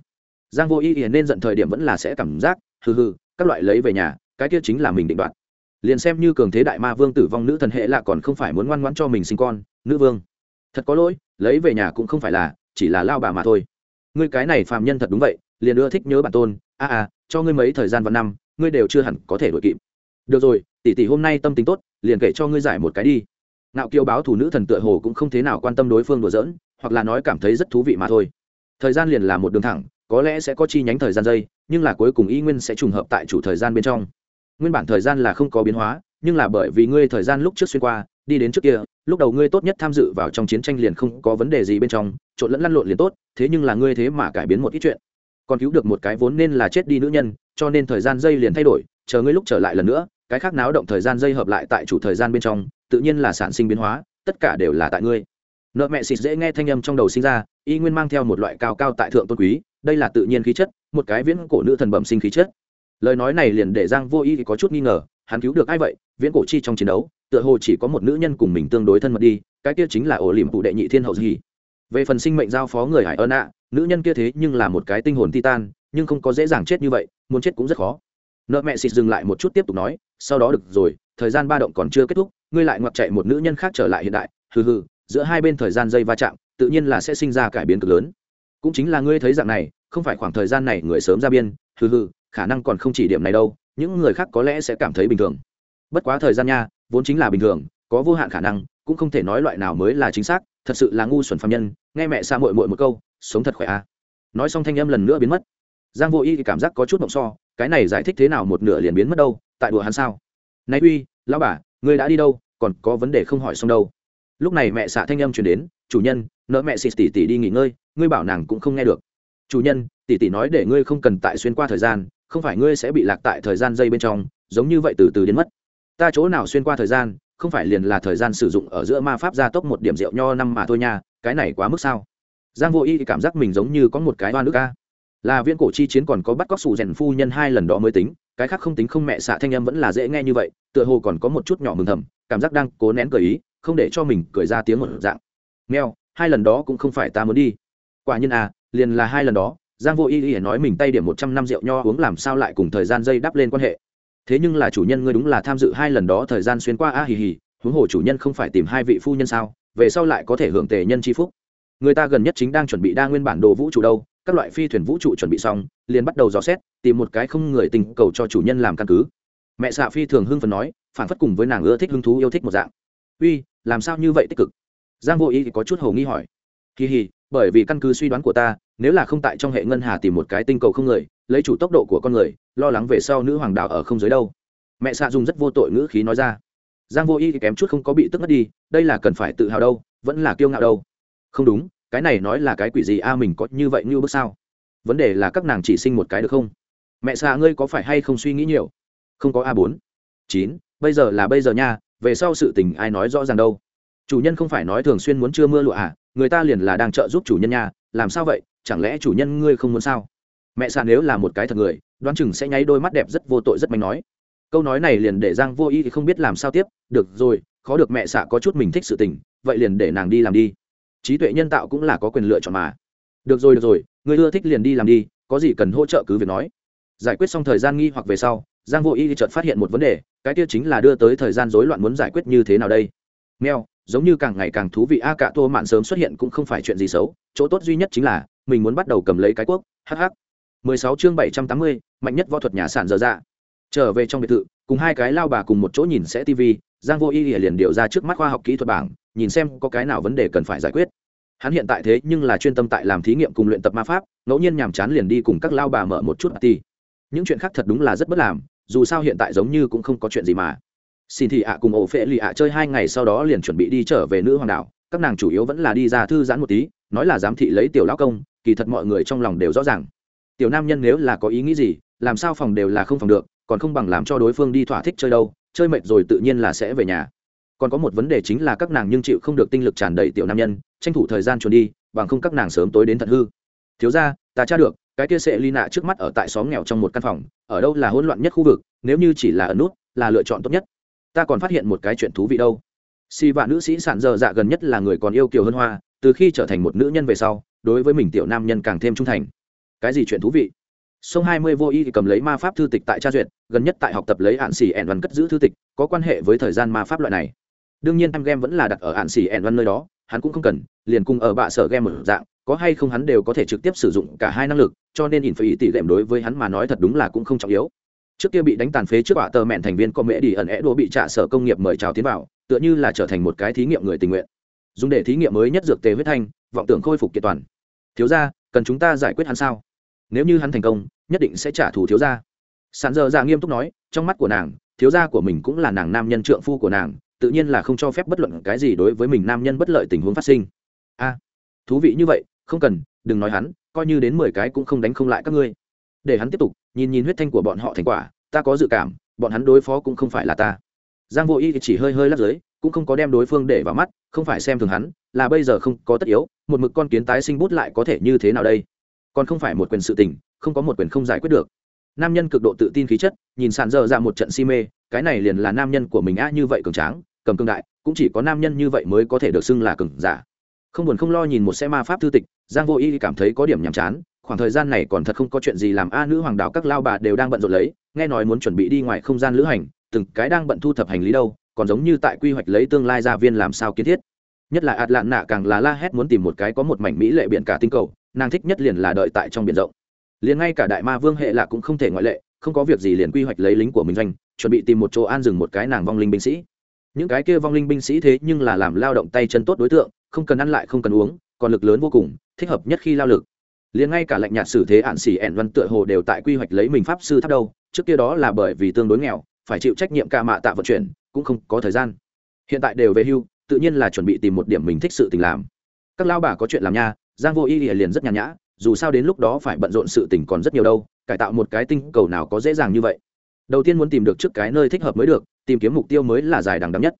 Giang vô y nên giận thời điểm vẫn là sẽ cảm giác hừ hừ các loại lấy về nhà cái kia chính là mình định đoạt. Liền xem như cường thế đại ma vương tử vong nữ thần hệ là còn không phải muốn ngoan ngoãn cho mình sinh con nữ vương. Thật có lỗi lấy về nhà cũng không phải là chỉ là lao bà mà thôi. Ngươi cái này phàm nhân thật đúng vậy liền ưa thích nhớ bản tôn. A à, à cho ngươi mấy thời gian và năm ngươi đều chưa hẳn có thể đuổi kịp. Được rồi, tỷ tỷ hôm nay tâm tính tốt, liền kể cho ngươi giải một cái đi. Ngạo kiêu báo thủ nữ thần tựa hồ cũng không thế nào quan tâm đối phương đùa giỡn, hoặc là nói cảm thấy rất thú vị mà thôi. Thời gian liền là một đường thẳng, có lẽ sẽ có chi nhánh thời gian dây, nhưng là cuối cùng y nguyên sẽ trùng hợp tại chủ thời gian bên trong. Nguyên bản thời gian là không có biến hóa, nhưng là bởi vì ngươi thời gian lúc trước xuyên qua, đi đến trước kia, lúc đầu ngươi tốt nhất tham dự vào trong chiến tranh liền không có vấn đề gì bên trong, trộn lẫn lăn lộn liền tốt, thế nhưng là ngươi thế mà cải biến một ít chuyện còn cứu được một cái vốn nên là chết đi nữ nhân, cho nên thời gian dây liền thay đổi, chờ ngươi lúc trở lại lần nữa, cái khác náo động thời gian dây hợp lại tại chủ thời gian bên trong, tự nhiên là sản sinh biến hóa, tất cả đều là tại ngươi. Nợ mẹ xịt dễ nghe thanh âm trong đầu sinh ra, y nguyên mang theo một loại cao cao tại thượng tôn quý, đây là tự nhiên khí chất, một cái viễn cổ nữ thần bẩm sinh khí chất. Lời nói này liền để giang vô y có chút nghi ngờ, hắn cứu được ai vậy? Viễn cổ chi trong chiến đấu, tựa hồ chỉ có một nữ nhân cùng mình tương đối thân mật đi, cái kia chính là ổ liềm phụ đệ nhị thiên hậu gì về phần sinh mệnh giao phó người hải ơn ạ, nữ nhân kia thế nhưng là một cái tinh hồn titan, nhưng không có dễ dàng chết như vậy, muốn chết cũng rất khó. Nợ mẹ xịt dừng lại một chút tiếp tục nói, sau đó được rồi, thời gian ba động còn chưa kết thúc, ngươi lại ngoặt chạy một nữ nhân khác trở lại hiện đại. Hừ hừ, giữa hai bên thời gian dây va chạm, tự nhiên là sẽ sinh ra cải biến cực lớn. Cũng chính là ngươi thấy dạng này, không phải khoảng thời gian này người sớm ra biên, hừ hừ, khả năng còn không chỉ điểm này đâu, những người khác có lẽ sẽ cảm thấy bình thường. Bất quá thời gian nha, vốn chính là bình thường, có vô hạn khả năng, cũng không thể nói loại nào mới là chính xác, thật sự là ngu xuẩn phạm nhân nghe mẹ xa mội mội một câu, sống thật khỏe a à. nói xong thanh âm lần nữa biến mất. Giang vô y cảm giác có chút mộng so, cái này giải thích thế nào một nửa liền biến mất đâu, tại đùa hắn sao? Nay uy, lão bà ngươi đã đi đâu, còn có vấn đề không hỏi xong đâu. Lúc này mẹ xạ thanh âm chuyển đến, chủ nhân nỡ mẹ xịt tỉ tỉ đi nghỉ ngơi, ngươi bảo nàng cũng không nghe được. Chủ nhân, tỉ tỉ nói để ngươi không cần tại xuyên qua thời gian, không phải ngươi sẽ bị lạc tại thời gian dây bên trong, giống như vậy từ từ đến mất. Ta chỗ nào xuyên qua thời gian, không phải liền là thời gian sử dụng ở giữa ma pháp gia tốc một điểm rượu nho năm mà thôi nha cái này quá mức sao? Giang vô y cảm giác mình giống như có một cái oan nước ca. Là viên cổ chi chiến còn có bắt cóc sủ rèn phu nhân hai lần đó mới tính, cái khác không tính không mẹ xạ thanh âm vẫn là dễ nghe như vậy, tựa hồ còn có một chút nhỏ mừng thầm, cảm giác đang cố nén cười ý, không để cho mình cười ra tiếng một dạng. Meo hai lần đó cũng không phải ta muốn đi. Quả nhiên à liền là hai lần đó, giang vô y y nói mình tay điểm một trăm năm rượu nho uống làm sao lại cùng thời gian dây đắp lên quan hệ. Thế nhưng là chủ nhân ngươi đúng là tham dự hai lần đó thời gian xuyên qua a, hì hì, huống hồ chủ nhân không phải tìm hai vị phu nhân sao? Về sau lại có thể hưởng tề nhân c phúc. Người ta gần nhất chính đang chuẩn bị đa nguyên bản đồ vũ trụ đâu, các loại phi thuyền vũ trụ chuẩn bị xong, liền bắt đầu dò xét, tìm một cái không người tình cầu cho chủ nhân làm căn cứ. Mẹ xạ phi thường hưng phần nói, phản phất cùng với nàng ưa thích hứng thú yêu thích một dạng. Uy, làm sao như vậy tích cực? Giang vô ý thì có chút hầu nghi hỏi. Kỳ hì, bởi vì căn cứ suy đoán của ta, nếu là không tại trong hệ ngân hà tìm một cái tinh cầu không người, lấy chủ tốc độ của con người, lo lắng về sau nữ hoàng đạo ở không giới đâu. Mẹ xạ dùng rất vô tội ngữ khí nói ra giang vô y thì kém chút không có bị tức mất đi, đây là cần phải tự hào đâu, vẫn là kiêu ngạo đâu. Không đúng, cái này nói là cái quỷ gì a, mình có như vậy như bước sao? Vấn đề là các nàng chỉ sinh một cái được không? Mẹ xạ ngươi có phải hay không suy nghĩ nhiều? Không có a bốn, chín, bây giờ là bây giờ nha, về sau sự tình ai nói rõ ràng đâu? Chủ nhân không phải nói thường xuyên muốn chưa mưa lụa à người ta liền là đang trợ giúp chủ nhân nha, làm sao vậy, chẳng lẽ chủ nhân ngươi không muốn sao? Mẹ xạ nếu là một cái thật người, đoán chừng sẽ nháy đôi mắt đẹp rất vô tội rất manh nói câu nói này liền để giang vô y thì không biết làm sao tiếp được rồi khó được mẹ xạ có chút mình thích sự tình vậy liền để nàng đi làm đi. Trí tuệ nhân tạo cũng là có quyền lựa chọn mà. Được rồi được rồi người ưa thích liền đi làm đi có gì cần hỗ trợ cứ việc nói. Giải quyết xong thời gian nghi hoặc về sau giang vô y thì chợt phát hiện một vấn đề cái kia chính là đưa tới thời gian rối loạn muốn giải quyết như thế nào đây. Mèo giống như càng ngày càng thú vị a cả tô mạn sớm xuất hiện cũng không phải chuyện gì xấu chỗ tốt duy nhất chính là mình muốn bắt đầu cầm lấy cái quốc hh 16 chương 780, mạnh nhất võ thuật nhà sản dở dạ trở về trong biệt thự, cùng hai cái lao bà cùng một chỗ nhìn sẽ tv giang vô y liền điều ra trước mắt khoa học kỹ thuật bảng, nhìn xem có cái nào vấn đề cần phải giải quyết. Hắn hiện tại thế nhưng là chuyên tâm tại làm thí nghiệm cùng luyện tập ma pháp, ngẫu nhiên nhàm chán liền đi cùng các lao bà mở một chút ti những chuyện khác thật đúng là rất bất làm, dù sao hiện tại giống như cũng không có chuyện gì mà. Xin thị ạ cùng ổ phệ lì ạ chơi hai ngày sau đó liền chuẩn bị đi trở về nữ hoàng đảo, các nàng chủ yếu vẫn là đi ra thư giãn một tí, nói là giám thị lấy tiểu lão công, kỳ thật mọi người trong lòng đều rõ ràng. Tiểu nam nhân nếu là có ý nghĩ gì, làm sao phòng đều là không phòng được còn không bằng làm cho đối phương đi thỏa thích chơi đâu, chơi mệt rồi tự nhiên là sẽ về nhà. Còn có một vấn đề chính là các nàng nhưng chịu không được tinh lực tràn đầy tiểu nam nhân, tranh thủ thời gian trốn đi, bằng không các nàng sớm tối đến thật hư. Thiếu ra ta tra được, cái kia sẽ ly nạ trước mắt ở tại xóm nghèo trong một căn phòng, ở đâu là hỗn loạn nhất khu vực, nếu như chỉ là ở nút, là lựa chọn tốt nhất. Ta còn phát hiện một cái chuyện thú vị đâu. Si vạn nữ sĩ sản dơ dạ gần nhất là người còn yêu kiều hơn hoa, từ khi trở thành một nữ nhân về sau, đối với mình tiểu nam nhân càng thêm trung thành. Cái gì chuyện thú vị? Sông hai mươi vô y thì cầm lấy ma pháp thư tịch tại tra duyệt, gần nhất tại học tập lấy hạn xỉ ẻn văn cất giữ thư tịch, có quan hệ với thời gian ma pháp loại này. Đương nhiên em game vẫn là đặt ở hạn xỉ ẻn văn nơi đó, hắn cũng không cần, liền cùng ở bạ sở game một dạng, có hay không hắn đều có thể trực tiếp sử dụng cả hai năng lực, cho nên ỉn phải tỷ lệm đối với hắn mà nói thật đúng là cũng không trọng yếu. Trước kia bị đánh tàn phế trước quả tờ mẹn thành viên có mễ đi ẩn é đồ bị trả sở công nghiệp mời chào tiến vào, tựa như là trở thành một cái thí nghiệm người tình nguyện. Dùng để thí nghiệm mới nhất dược tề huyết thanh, vọng tưởng khôi phục kiện toàn. Thiếu ra cần chúng ta giải quyết hắn sao? Nếu như hắn thành công, nhất định sẽ trả thù thiếu gia. Sàn dơ dạ nghiêm túc nói, trong mắt của nàng, thiếu gia của mình cũng là nàng nam nhân trượng phu của nàng, tự nhiên là không cho phép bất luận cái gì đối với mình nam nhân bất lợi tình huống phát sinh. A, thú vị như vậy, không cần, đừng nói hắn, coi như đến mười cái cũng không đánh không lại các ngươi. Để hắn tiếp tục, nhìn nhìn huyết thanh của bọn họ thành quả, ta có dự cảm, bọn hắn đối phó cũng không phải là ta. Giang vô y chỉ hơi hơi lắc giới cũng không có đem đối phương để vào mắt, không phải xem thường hắn, là bây giờ không có tất yếu, một mực con kiến tái sinh bút lại có thể như thế nào đây? Còn không phải một quyền sự tình, không có một quyền không giải quyết được. Nam nhân cực độ tự tin khí chất, nhìn sàn dơ ra một trận si mê, cái này liền là nam nhân của mình a như vậy cường tráng, cầm cương đại, cũng chỉ có nam nhân như vậy mới có thể được xưng là cường giả. Không buồn không lo nhìn một xe ma pháp thư tịch, giang vô y cảm thấy có điểm nhàm chán, khoảng thời gian này còn thật không có chuyện gì làm a nữ hoàng đạo các lao bà đều đang bận rộn lấy, nghe nói muốn chuẩn bị đi ngoài không gian lữ hành, từng cái đang bận thu thập hành lý đâu, còn giống như tại quy hoạch lấy tương lai gia viên làm sao kiến thiết. Nhất là ạt lạn nạ càng là la hét muốn tìm một cái có một mảnh mỹ lệ biển cả tinh cầu nàng thích nhất liền là đợi tại trong biển rộng. Liền ngay cả đại ma vương hệ là cũng không thể ngoại lệ, không có việc gì liền quy hoạch lấy lính của mình doanh, chuẩn bị tìm một chỗ an dừng một cái nàng vong linh binh sĩ. Những cái kia vong linh binh sĩ thế nhưng là làm lao động tay chân tốt đối tượng, không cần ăn lại, không cần uống, còn lực lớn vô cùng, thích hợp nhất khi lao lực. Liền ngay cả lệnh nhạt sử thế ạn xỉ ẻn văn tựa hồ đều tại quy hoạch lấy mình pháp sư tháp đâu, trước kia đó là bởi vì tương đối nghèo, phải chịu trách nhiệm ca mạ tạ vận chuyển, cũng không có thời gian. Hiện tại đều về hưu, tự nhiên là chuẩn bị tìm một điểm mình thích sự tình làm. Các lao bà có chuyện làm nha giang vô y liền rất nhàn nhã, dù sao đến lúc đó phải bận rộn sự tình còn rất nhiều đâu, cải tạo một cái tinh cầu nào có dễ dàng như vậy. Đầu tiên muốn tìm được trước cái nơi thích hợp mới được, tìm kiếm mục tiêu mới là dài đằng đắng nhất.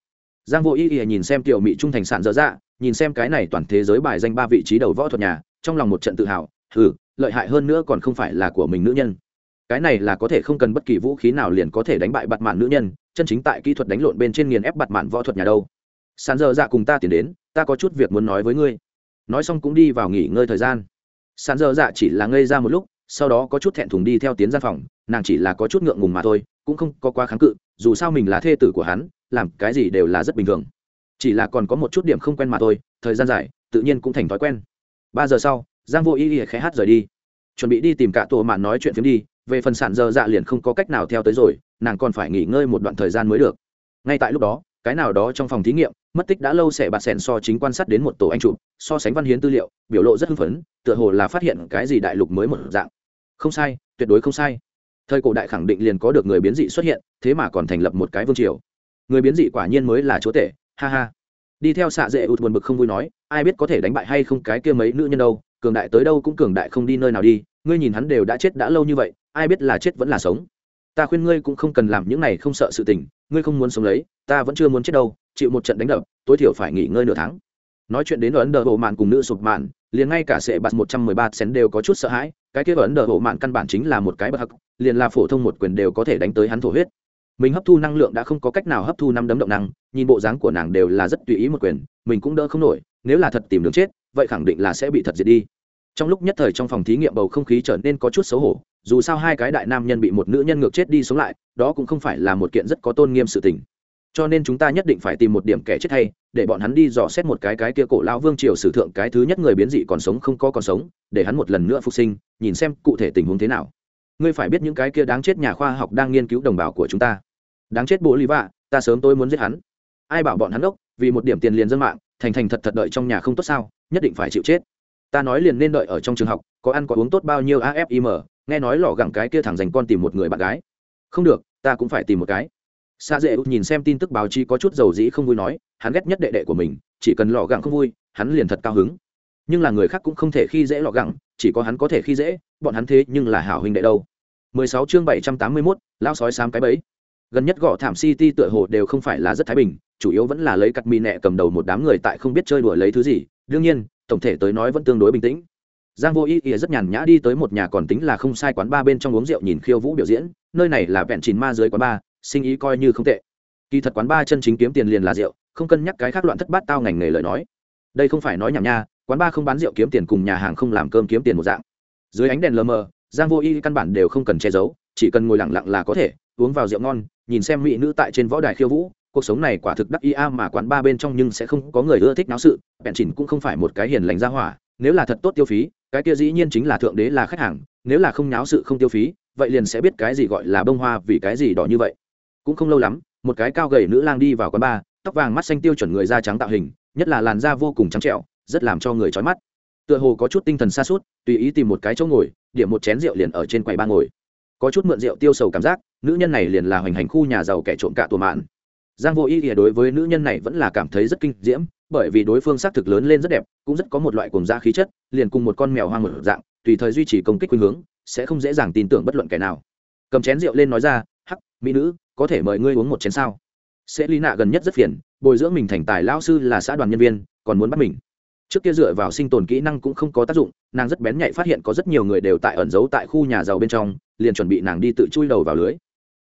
Giang vô y y nhìn xem tiểu mỹ trung thành sản dở dạ nhìn xem cái này toàn thế giới bài danh ba vị trí đầu võ thuật nhà, trong lòng một trận tự hào, hừ, lợi hại hơn nữa còn không phải là của mình nữ nhân. Cái này là có thể không cần bất kỳ vũ khí nào liền có thể đánh bại bạt mạn nữ nhân, chân chính tại kỹ thuật đánh lộn bên trên nghiền ép bạt mạn võ thuật nhà đâu. Sàn dơ dạ cùng ta tiến đến, ta có chút việc muốn nói với ngươi nói xong cũng đi vào nghỉ ngơi thời gian. Sàn dơ dạ chỉ là ngây ra một lúc, sau đó có chút thẹn thùng đi theo tiến gian phòng, nàng chỉ là có chút ngượng ngùng mà thôi, cũng không có quá kháng cự, dù sao mình là thê tử của hắn, làm cái gì đều là rất bình thường. Chỉ là còn có một chút điểm không quen mà thôi, thời gian dài, tự nhiên cũng thành thói quen. Ba giờ sau, giang vô ý ý khẽ hát rời đi. Chuẩn bị đi tìm cả tổ mạn nói chuyện phiếm đi, về phần sản Dơ dạ liền không có cách nào theo tới rồi, nàng còn phải nghỉ ngơi một đoạn thời gian mới được. Ngay tại lúc đó cái nào đó trong phòng thí nghiệm, mất tích đã lâu sẽ bạt sẻn so chính quan sát đến một tổ anh chụp, so sánh văn hiến tư liệu, biểu lộ rất hưng phấn, tựa hồ là phát hiện cái gì đại lục mới một dạng. Không sai, tuyệt đối không sai. Thời cổ đại khẳng định liền có được người biến dị xuất hiện, thế mà còn thành lập một cái vương triều. Người biến dị quả nhiên mới là chúa tể, ha ha. Đi theo xạ dễ ụt buồn bực không vui nói, ai biết có thể đánh bại hay không cái kia mấy nữ nhân đâu, cường đại tới đâu cũng cường đại không đi nơi nào đi, ngươi nhìn hắn đều đã chết đã lâu như vậy, ai biết là chết vẫn là sống ta khuyên ngươi cũng không cần làm những này không sợ sự tình, ngươi không muốn sống lấy, ta vẫn chưa muốn chết đâu, chịu một trận đánh đập, tối thiểu phải nghỉ ngơi nửa tháng. Nói chuyện đến ấn độ bộ mạn cùng nữ sụp mạn, liền ngay cả sệ bạt một trăm mười ba xén đều có chút sợ hãi, cái kia ấn độ bộ mạn căn bản chính là một cái bậc hắc, liền là phổ thông một quyền đều có thể đánh tới hắn thổ huyết. Mình hấp thu năng lượng đã không có cách nào hấp thu năm đấm động năng, nhìn bộ dáng của nàng đều là rất tùy ý một quyền, mình cũng đỡ không nổi, nếu là thật tìm đường chết, vậy khẳng định là sẽ bị thật diệt đi. Trong lúc nhất thời trong phòng thí nghiệm bầu không khí trở nên có chút xấu hổ dù sao hai cái đại nam nhân bị một nữ nhân ngược chết đi sống lại, đó cũng không phải là một kiện rất có tôn nghiêm sự tình. Cho nên chúng ta nhất định phải tìm một điểm kẻ chết hay, để bọn hắn đi dò xét một cái cái kia cổ lão vương triều sử thượng cái thứ nhất người biến dị còn sống không có còn sống, để hắn một lần nữa phục sinh, nhìn xem cụ thể tình huống thế nào. Ngươi phải biết những cái kia đáng chết nhà khoa học đang nghiên cứu đồng bào của chúng ta. Đáng chết bố lý vạ, ta sớm tôi muốn giết hắn. Ai bảo bọn hắn ốc vì một điểm tiền liền dân mạng, thành thành thật thật đợi trong nhà không tốt sao, nhất định phải chịu chết. Ta nói liền nên đợi ở trong trường học, có ăn có uống tốt bao nhiêu afim nghe nói lò gẳng cái kia thẳng dành con tìm một người bạn gái. Không được ta cũng phải tìm một cái. Xa dễ nhìn xem tin tức báo chí có chút dầu dĩ không vui nói hắn ghét nhất đệ đệ của mình chỉ cần lò gẳng không vui hắn liền thật cao hứng. Nhưng là người khác cũng không thể khi dễ lò gẳng chỉ có hắn có thể khi dễ bọn hắn thế nhưng là hảo huynh đệ đâu. 16 chương 781, lao sói xám cái bẫy. Gần nhất gõ thảm city tựa hồ đều không phải là rất thái bình chủ yếu vẫn là lấy cắt mi nẹ cầm đầu một đám người tại không biết chơi đùa lấy thứ gì. Đương nhiên tổng thể tới nói vẫn tương đối bình tĩnh giang vô ý ý rất nhàn nhã đi tới một nhà còn tính là không sai quán ba bên trong uống rượu nhìn khiêu vũ biểu diễn, nơi này là vẹn chín ma dưới quán ba sinh ý coi như không tệ. Kỳ thật quán ba chân chính kiếm tiền liền là rượu, không cân nhắc cái khác loạn thất bát tao ngành nghề lời nói. Đây không phải nói nhảm nha, quán ba không bán rượu kiếm tiền cùng nhà hàng không làm cơm kiếm tiền một dạng. Dưới ánh đèn lờ mờ, giang vô y căn bản đều không cần che giấu, chỉ cần ngồi lặng lặng là có thể, uống vào rượu ngon, nhìn xem mỹ nữ tại trên võ đài khiêu vũ, cuộc sống này quả thực đắc ia mà quán ba bên trong nhưng sẽ không có người ưa thích náo sự bèn chỉnh cũng không phải một cái hiền lành ra hỏa, nếu là thật tốt tiêu phí cái kia dĩ nhiên chính là thượng đế là khách hàng, nếu là không nháo sự không tiêu phí, vậy liền sẽ biết cái gì gọi là bông hoa vì cái gì đỏ như vậy. Cũng không lâu lắm, một cái cao gầy nữ lang đi vào quán bar, tóc vàng mắt xanh tiêu chuẩn người da trắng tạo hình, nhất là làn da vô cùng trắng trẻo, rất làm cho người chói mắt. Tựa hồ có chút tinh thần xa suốt tùy ý tìm một cái chỗ ngồi, điểm một chén rượu liền ở trên quầy ba ngồi. Có chút mượn rượu tiêu sầu cảm giác, nữ nhân này liền là hoành hành khu nhà giàu kẻ trộm cạ tùa mạn. Giang vô ý ỉa đối với nữ nhân này vẫn là cảm thấy rất kinh diễm bởi vì đối phương xác thực lớn lên rất đẹp, cũng rất có một loại cùng da khí chất, liền cùng một con mèo hoang một dạng, tùy thời duy trì công kích khuynh hướng, sẽ không dễ dàng tin tưởng bất luận kẻ nào. Cầm chén rượu lên nói ra, hắc, mỹ nữ, có thể mời ngươi uống một chén sao? Sẽ lý nạ gần nhất rất phiền, bồi dưỡng mình thành tài lao sư là xã đoàn nhân viên, còn muốn bắt mình. Trước kia dựa vào sinh tồn kỹ năng cũng không có tác dụng, nàng rất bén nhạy phát hiện có rất nhiều người đều tại ẩn giấu tại khu nhà giàu bên trong, liền chuẩn bị nàng đi tự chui đầu vào lưới.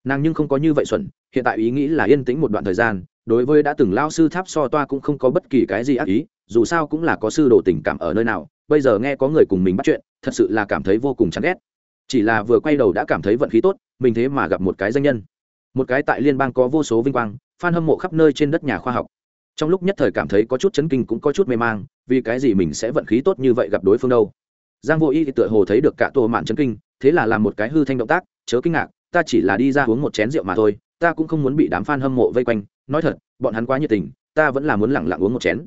Nàng nhưng không có như vậy xuẩn, hiện tại ý nghĩ là yên tĩnh một đoạn thời gian đối với đã từng lao sư tháp so toa cũng không có bất kỳ cái gì ác ý, dù sao cũng là có sư đồ tình cảm ở nơi nào, bây giờ nghe có người cùng mình bắt chuyện, thật sự là cảm thấy vô cùng chán ghét. Chỉ là vừa quay đầu đã cảm thấy vận khí tốt, mình thế mà gặp một cái danh nhân. Một cái tại liên bang có vô số vinh quang f hâm mộ khắp nơi trên đất nhà khoa học. Trong lúc nhất thời cảm thấy có chút chấn kinh cũng có chút mê mang, vì cái gì mình sẽ vận khí tốt như vậy gặp đối phương đâu. Giang vô y thì tựa hồ thấy được cả tô mạn chấn kinh, thế là làm một cái hư thanh động tác, chớ kinh ngạc, ta chỉ là đi ra uống một chén rượu mà thôi ta cũng không muốn bị đám f a n hâm mộ vây quanh, nói thật, bọn hắn quá nhiệt tình, ta vẫn là muốn lẳng lặng uống một chén.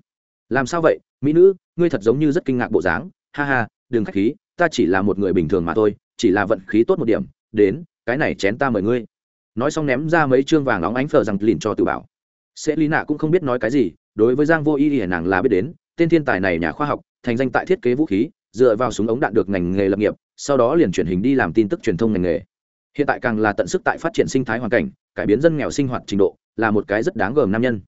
Làm sao vậy, mỹ nữ, ngươi thật giống như rất kinh ngạc bộ dáng. Ha ha, đừng k h á c h khí, ta chỉ là một người bình thường mà thôi, chỉ là vận khí tốt một điểm. Đến, cái này chén ta mời ngươi. Nói xong ném ra mấy chương vàng óng ánh phờ rằng lìn cho tự bảo. Sẽ lý nạ cũng không biết nói cái gì, đối với giang vô y hiển nàng là biết đến, tên thiên tài này nhà khoa học, thành danh tại thiết kế vũ khí, dựa vào súng ống đạn được ngành nghề lập nghiệp, sau đó liền chuyển hình đi làm tin tức truyền thông ngành nghề. Hiện tại càng là tận sức tại phát triển sinh thái hoàn cảnh cải biến dân nghèo sinh hoạt trình độ, là một cái rất đáng gờm nam nhân.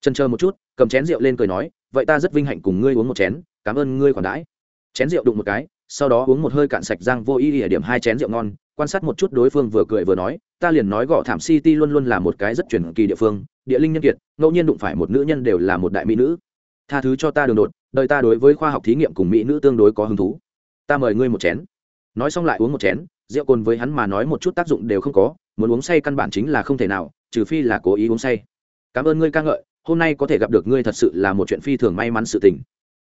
Chân chờ một chút, cầm chén rượu lên cười nói, vậy ta rất vinh hạnh cùng ngươi uống một chén, cảm ơn ngươi còn đãi. Chén rượu đụng một cái, sau đó uống một hơi cạn sạch giang vô ý địa điểm hai chén rượu ngon, quan sát một chút đối phương vừa cười vừa nói, ta liền nói gõ thảm city luôn luôn là một cái rất truyền kỳ địa phương, địa linh nhân kiệt, ngẫu nhiên đụng phải một nữ nhân đều là một đại mỹ nữ. Tha thứ cho ta đường đột, đời ta đối với khoa học thí nghiệm cùng mỹ nữ tương đối có hứng thú. Ta mời ngươi một chén. Nói xong lại uống một chén rượu cồn với hắn mà nói một chút tác dụng đều không có, muốn uống say căn bản chính là không thể nào, trừ phi là cố ý uống say. Cảm ơn ngươi ca ngợi, hôm nay có thể gặp được ngươi thật sự là một chuyện phi thường may mắn sự tình.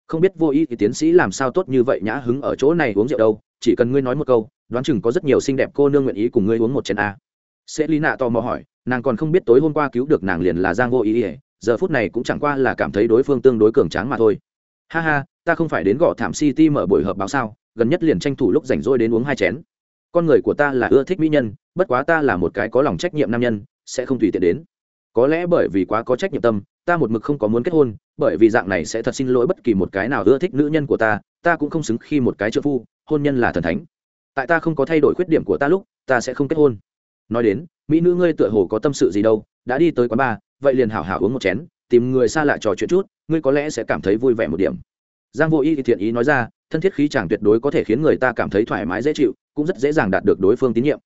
Không biết vô ý thì tiến sĩ làm sao tốt như vậy nhã hứng ở chỗ này uống rượu đâu, chỉ cần ngươi nói một câu, đoán chừng có rất nhiều xinh đẹp cô nương nguyện ý cùng ngươi uống một chén a. Sẽ lý nạ tò mò hỏi, nàng còn không biết tối hôm qua cứu được nàng liền là giang vô ý ỉa giờ phút này cũng chẳng qua là cảm thấy đối phương tương đối cường tráng mà thôi. Ha ha, ta không phải đến gõ thảm city mở buổi họp báo sao, gần nhất liền tranh thủ lúc rảnh rỗi đến uống hai chén con người của ta là ưa thích mỹ nhân, bất quá ta là một cái có lòng trách nhiệm nam nhân, sẽ không tùy tiện đến. Có lẽ bởi vì quá có trách nhiệm tâm, ta một mực không có muốn kết hôn, bởi vì dạng này sẽ thật xin lỗi bất kỳ một cái nào ưa thích nữ nhân của ta ta cũng không xứng khi một cái trợ phu, hôn nhân là thần thánh. Tại ta không có thay đổi khuyết điểm của ta lúc, ta sẽ không kết hôn. Nói đến, mỹ nữ ngươi tựa hồ có tâm sự gì đâu, đã đi tới quán bar, vậy liền hảo hảo uống một chén, tìm người xa lạ trò chuyện chút, ngươi có lẽ sẽ cảm thấy vui vẻ một điểm giang vô y thiện ý nói ra, thân thiết khí chàng tuyệt đối có thể khiến người ta cảm thấy thoải mái dễ chịu, cũng rất dễ dàng đạt được đối phương tín nhiệm.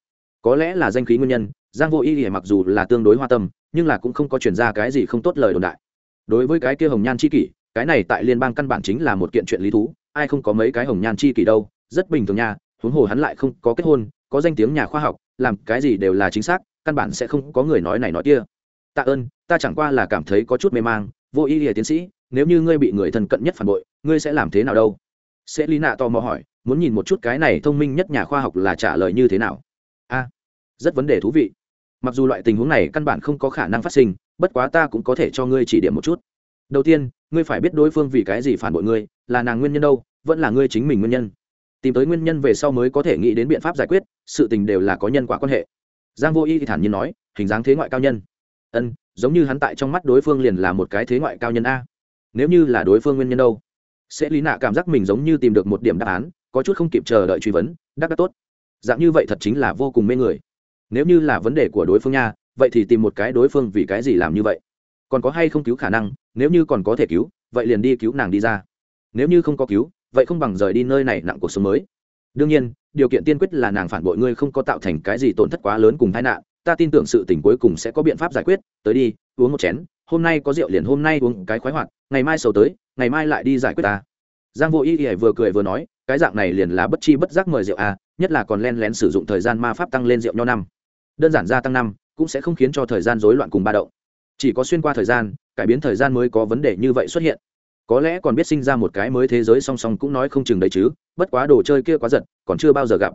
Có lẽ là danh khí nguyên nhân, giang vô y thì mặc dù là tương đối hoa tâm, nhưng là cũng không có chuyển ra cái gì không tốt lời đồn đại. Đối với cái kia hồng nhan chi kỷ, cái này tại liên bang căn bản chính là một kiện chuyện lý thú, ai không có mấy cái hồng nhan chi kỷ đâu, rất bình thường nha, huống hồ hắn lại không có kết hôn, có danh tiếng nhà khoa học, làm cái gì đều là chính xác, căn bản sẽ không có người nói này nói kia. Tạ ơn, ta chẳng qua là cảm thấy có chút mê mang, vô ý nghĩa tiến sĩ nếu như ngươi bị người thân cận nhất phản bội, ngươi sẽ làm thế nào đâu? Sẽ lý nạ tò mò hỏi, muốn nhìn một chút cái này thông minh nhất nhà khoa học là trả lời như thế nào? A, rất vấn đề thú vị. Mặc dù loại tình huống này căn bản không có khả năng phát sinh, bất quá ta cũng có thể cho ngươi chỉ điểm một chút. Đầu tiên, ngươi phải biết đối phương vì cái gì phản bội ngươi, là nàng nguyên nhân đâu, vẫn là ngươi chính mình nguyên nhân. Tìm tới nguyên nhân về sau mới có thể nghĩ đến biện pháp giải quyết, sự tình đều là có nhân quả quan hệ. Giang vô y thì thản nhiên nói, hình dáng thế ngoại cao nhân. Ân, giống như hắn tại trong mắt đối phương liền là một cái thế ngoại cao nhân a nếu như là đối phương nguyên nhân đâu. Sẽ lý nạ cảm giác mình giống như tìm được một điểm đáp án, có chút không kịp chờ đợi truy vấn đắc đắc tốt. Dạng như vậy thật chính là vô cùng mê người. Nếu như là vấn đề của đối phương nha, vậy thì tìm một cái đối phương vì cái gì làm như vậy? Còn có hay không cứu khả năng, nếu như còn có thể cứu, vậy liền đi cứu nàng đi ra. Nếu như không có cứu, vậy không bằng rời đi nơi này nặng cuộc sống mới. Đương nhiên, điều kiện tiên quyết là nàng phản bội ngươi không có tạo thành cái gì tổn thất quá lớn cùng tai nạn, ta tin tưởng sự tình cuối cùng sẽ có biện pháp giải quyết, tới đi, uống một chén hôm nay có rượu liền hôm nay uống cái khoái hoạt ngày mai sầu tới ngày mai lại đi giải quyết ta. Giang vô y y vừa cười vừa nói cái dạng này liền là bất chi bất giác mời rượu à, nhất là còn len lén sử dụng thời gian ma pháp tăng lên rượu nho năm. Đơn giản gia tăng năm cũng sẽ không khiến cho thời gian rối loạn cùng ba động. Chỉ có xuyên qua thời gian cải biến thời gian mới có vấn đề như vậy xuất hiện. Có lẽ còn biết sinh ra một cái mới thế giới song song cũng nói không chừng đấy chứ bất quá đồ chơi kia quá giật còn chưa bao giờ gặp.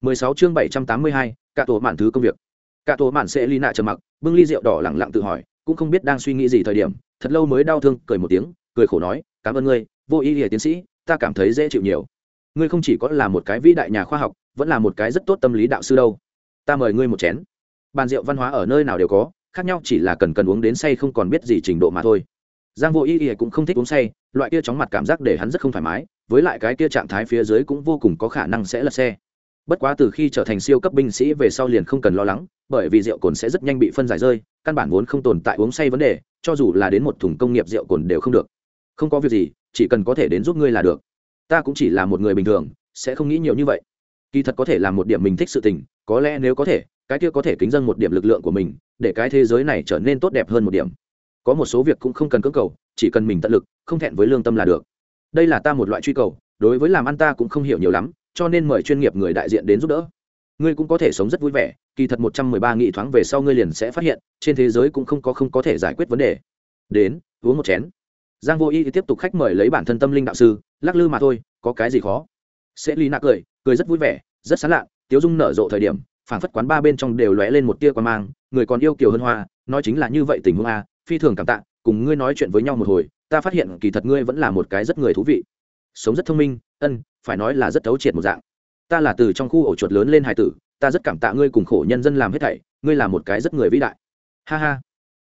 16 chương 782, cả tổ mạn thứ công việc. Cả tổ mạn sẽ ly nạ trầm mặc bưng ly rượu đỏ lẳng lặng tự hỏi cũng không biết đang suy nghĩ gì thời điểm, thật lâu mới đau thương, cười một tiếng, cười khổ nói, cảm ơn ngươi, vô ý nghĩa tiến sĩ, ta cảm thấy dễ chịu nhiều. Ngươi không chỉ có là một cái vĩ đại nhà khoa học, vẫn là một cái rất tốt tâm lý đạo sư đâu. Ta mời ngươi một chén. Bàn rượu văn hóa ở nơi nào đều có, khác nhau chỉ là cần cần uống đến say không còn biết gì trình độ mà thôi. Giang vô ý nghĩa cũng không thích uống say, loại kia chóng mặt cảm giác để hắn rất không thoải mái, với lại cái kia trạng thái phía dưới cũng vô cùng có khả năng sẽ lật xe bất quá từ khi trở thành siêu cấp binh sĩ về sau liền không cần lo lắng, bởi vì rượu cồn sẽ rất nhanh bị phân giải rơi, căn bản vốn không tồn tại uống say vấn đề, cho dù là đến một thùng công nghiệp rượu cồn đều không được. Không có việc gì, chỉ cần có thể đến giúp ngươi là được. Ta cũng chỉ là một người bình thường, sẽ không nghĩ nhiều như vậy. Kỳ thật có thể là một điểm mình thích sự tình, có lẽ nếu có thể, cái kia có thể kính dân một điểm lực lượng của mình, để cái thế giới này trở nên tốt đẹp hơn một điểm. Có một số việc cũng không cần cưỡng cầu, chỉ cần mình tận lực, không thẹn với lương tâm là được. Đây là ta một loại truy cầu, đối với làm ăn ta cũng không hiểu nhiều lắm cho nên mời chuyên nghiệp người đại diện đến giúp đỡ. Ngươi cũng có thể sống rất vui vẻ, kỳ thật một trăm mười ba nghị thoáng về sau ngươi liền sẽ phát hiện, trên thế giới cũng không có không có thể giải quyết vấn đề. Đến, uống một chén. Giang vô y thì tiếp tục khách mời lấy bản thân tâm linh đạo sư, lắc lư mà thôi, có cái gì khó? Sẽ ly nạ cười cười rất vui vẻ, rất sán lạ tiếu dung nở rộ thời điểm, phảng phất quán ba bên trong đều lóe lên một tia quan mang, người còn yêu kiều hơn hoa, nói chính là như vậy tình huống a, phi thường cảm tạ, cùng ngươi nói chuyện với nhau một hồi, ta phát hiện kỳ thật ngươi vẫn là một cái rất người thú vị. Sống rất thông minh, ân phải nói là rất thấu triệt một dạng. Ta là từ trong khu ổ chuột lớn lên hải tử, ta rất cảm tạ ngươi cùng khổ nhân dân làm hết thảy, ngươi là một cái rất người vĩ đại. Ha ha.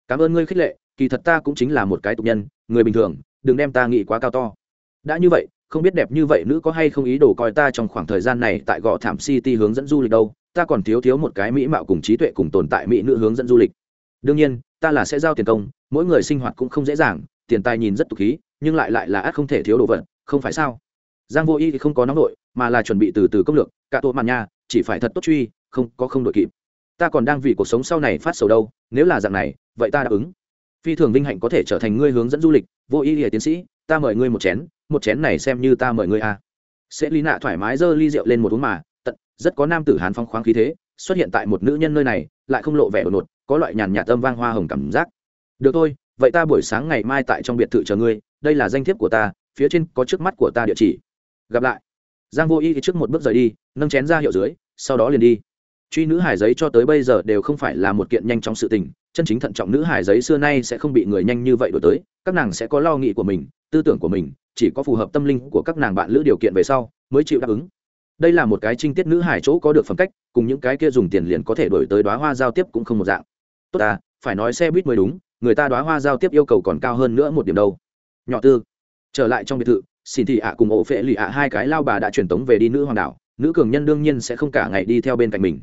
Cảm ơn ngươi khích lệ, kỳ thật ta cũng chính là một cái tục nhân, người bình thường, đừng đem ta nghĩ quá cao to. Đã như vậy, không biết đẹp như vậy nữ có hay không ý đồ coi ta trong khoảng thời gian này tại gò thảm city hướng dẫn du lịch đâu, ta còn thiếu thiếu một cái mỹ mạo cùng trí tuệ cùng tồn tại mỹ nữ hướng dẫn du lịch. Đương nhiên, ta là sẽ giao tiền công, mỗi người sinh hoạt cũng không dễ dàng, tiền tài nhìn rất tục khí, nhưng lại lại là ắt không thể thiếu đồ vật, không phải sao? Giang vô y thì không có nóng đội mà là chuẩn bị từ từ công lược, cả tổ màn nha chỉ phải thật tốt truy, không, có không đội kịp. Ta còn đang vì cuộc sống sau này phát sầu đâu, nếu là dạng này, vậy ta đáp ứng. Phi thường vinh hạnh có thể trở thành ngươi hướng dẫn du lịch, vô y lìa tiến sĩ, ta mời ngươi một chén một chén này xem như ta mời ngươi à. sẽ lý nạ thoải mái giơ ly rượu lên một uống mà, tận, rất có nam tử hán phong khoáng khí thế, xuất hiện tại một nữ nhân nơi này, lại không lộ vẻ đột ngột, có loại nhàn nhạt âm vang hoa hồng cảm giác. Được thôi, vậy ta buổi sáng ngày mai tại trong biệt thự chờ ngươi, đây là danh thiếp của ta, phía trên có trước mắt của ta địa chỉ gặp lại. Giang vô y trước một bước rời đi, nâng chén ra hiệu dưới, sau đó liền đi. Truy nữ hải giấy cho tới bây giờ đều không phải là một kiện nhanh chóng sự tình, chân chính thận trọng nữ hải giấy xưa nay sẽ không bị người nhanh như vậy đổi tới, các nàng sẽ có lo nghĩ của mình, tư tưởng của mình, chỉ có phù hợp tâm linh của các nàng bạn lữ điều kiện về sau mới chịu đáp ứng. Đây là một cái trinh tiết nữ hải chỗ có được phẩm cách, cùng những cái kia dùng tiền liền có thể đổi tới đoá hoa giao tiếp cũng không một dạng. Tốt ta, phải nói xe buýt mới đúng, người ta đoá hoa giao tiếp yêu cầu còn cao hơn nữa một điểm đâu. Nhỏ tư, trở lại trong biệt thự xin thị ạ cùng ổ phệ lì ạ, hai cái lao bà đã truyền tống về đi nữ hoàng đảo. Nữ cường nhân đương nhiên sẽ không cả ngày đi theo bên cạnh mình.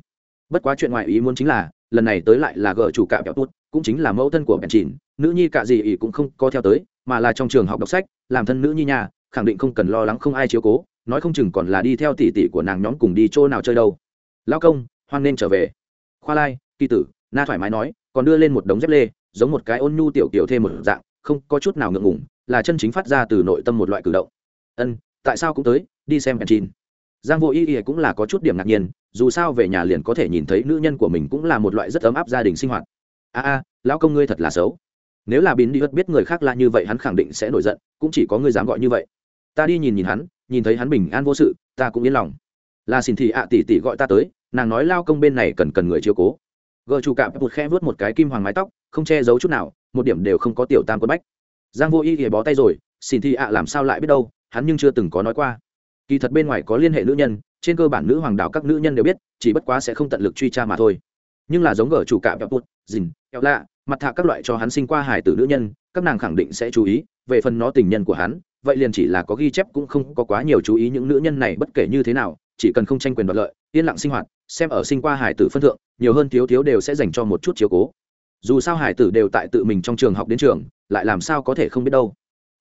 Bất quá chuyện ngoại ý muốn chính là, lần này tới lại là gờ chủ cạo kẹo tuốt, cũng chính là mẫu thân của bèn chìn. Nữ nhi cả gì ỉ cũng không có theo tới, mà là trong trường học đọc sách, làm thân nữ nhi nhà, khẳng định không cần lo lắng không ai chiếu cố, nói không chừng còn là đi theo tỷ tỷ của nàng nhóm cùng đi chỗ nào chơi đâu. Lao công, hoan nên trở về. Khoa lai, kỳ tử, na thoải mái nói, còn đưa lên một đống dép lê, giống một cái ôn nhu tiểu kiểu thêm một dạng không có chút nào ngượng ngùng, là chân chính phát ra từ nội tâm một loại cử động. Ân, tại sao cũng tới, đi xem bèn giang vô ý ý cũng là có chút điểm ngạc nhiên, dù sao về nhà liền có thể nhìn thấy nữ nhân của mình cũng là một loại rất ấm áp gia đình sinh hoạt. A a, lão công ngươi thật là xấu. Nếu là biến đi ớt biết người khác là như vậy hắn khẳng định sẽ nổi giận, cũng chỉ có ngươi dám gọi như vậy. Ta đi nhìn nhìn hắn, nhìn thấy hắn bình an vô sự, ta cũng yên lòng. Là xin thị ạ tỷ tỷ gọi ta tới, nàng nói lao công bên này cần cần người chiếu cố. Gờ chủ cạm một khe vớt một cái kim hoàng mái tóc không che giấu chút nào, một điểm đều không có tiểu tam quân bách. Giang vô y thì bó tay rồi, xin thi ạ, làm sao lại biết đâu, hắn nhưng chưa từng có nói qua. Kỳ thật bên ngoài có liên hệ nữ nhân, trên cơ bản nữ hoàng đạo các nữ nhân đều biết, chỉ bất quá sẽ không tận lực truy tra mà thôi. Nhưng là giống gở chủ cạm bẹp bút dìn eo lạ, mặt thạ các loại cho hắn sinh qua hải tử nữ nhân, các nàng khẳng định sẽ chú ý, về phần nó tình nhân của hắn, vậy liền chỉ là có ghi chép cũng không có quá nhiều chú ý những nữ nhân này bất kể như thế nào, chỉ cần không tranh quyền đoạt lợi, yên lặng sinh hoạt, xem ở sinh qua hải tử phân thượng, nhiều hơn thiếu thiếu đều sẽ dành cho một chút chiếu cố dù sao hải tử đều tại tự mình trong trường học đến trường, lại làm sao có thể không biết đâu.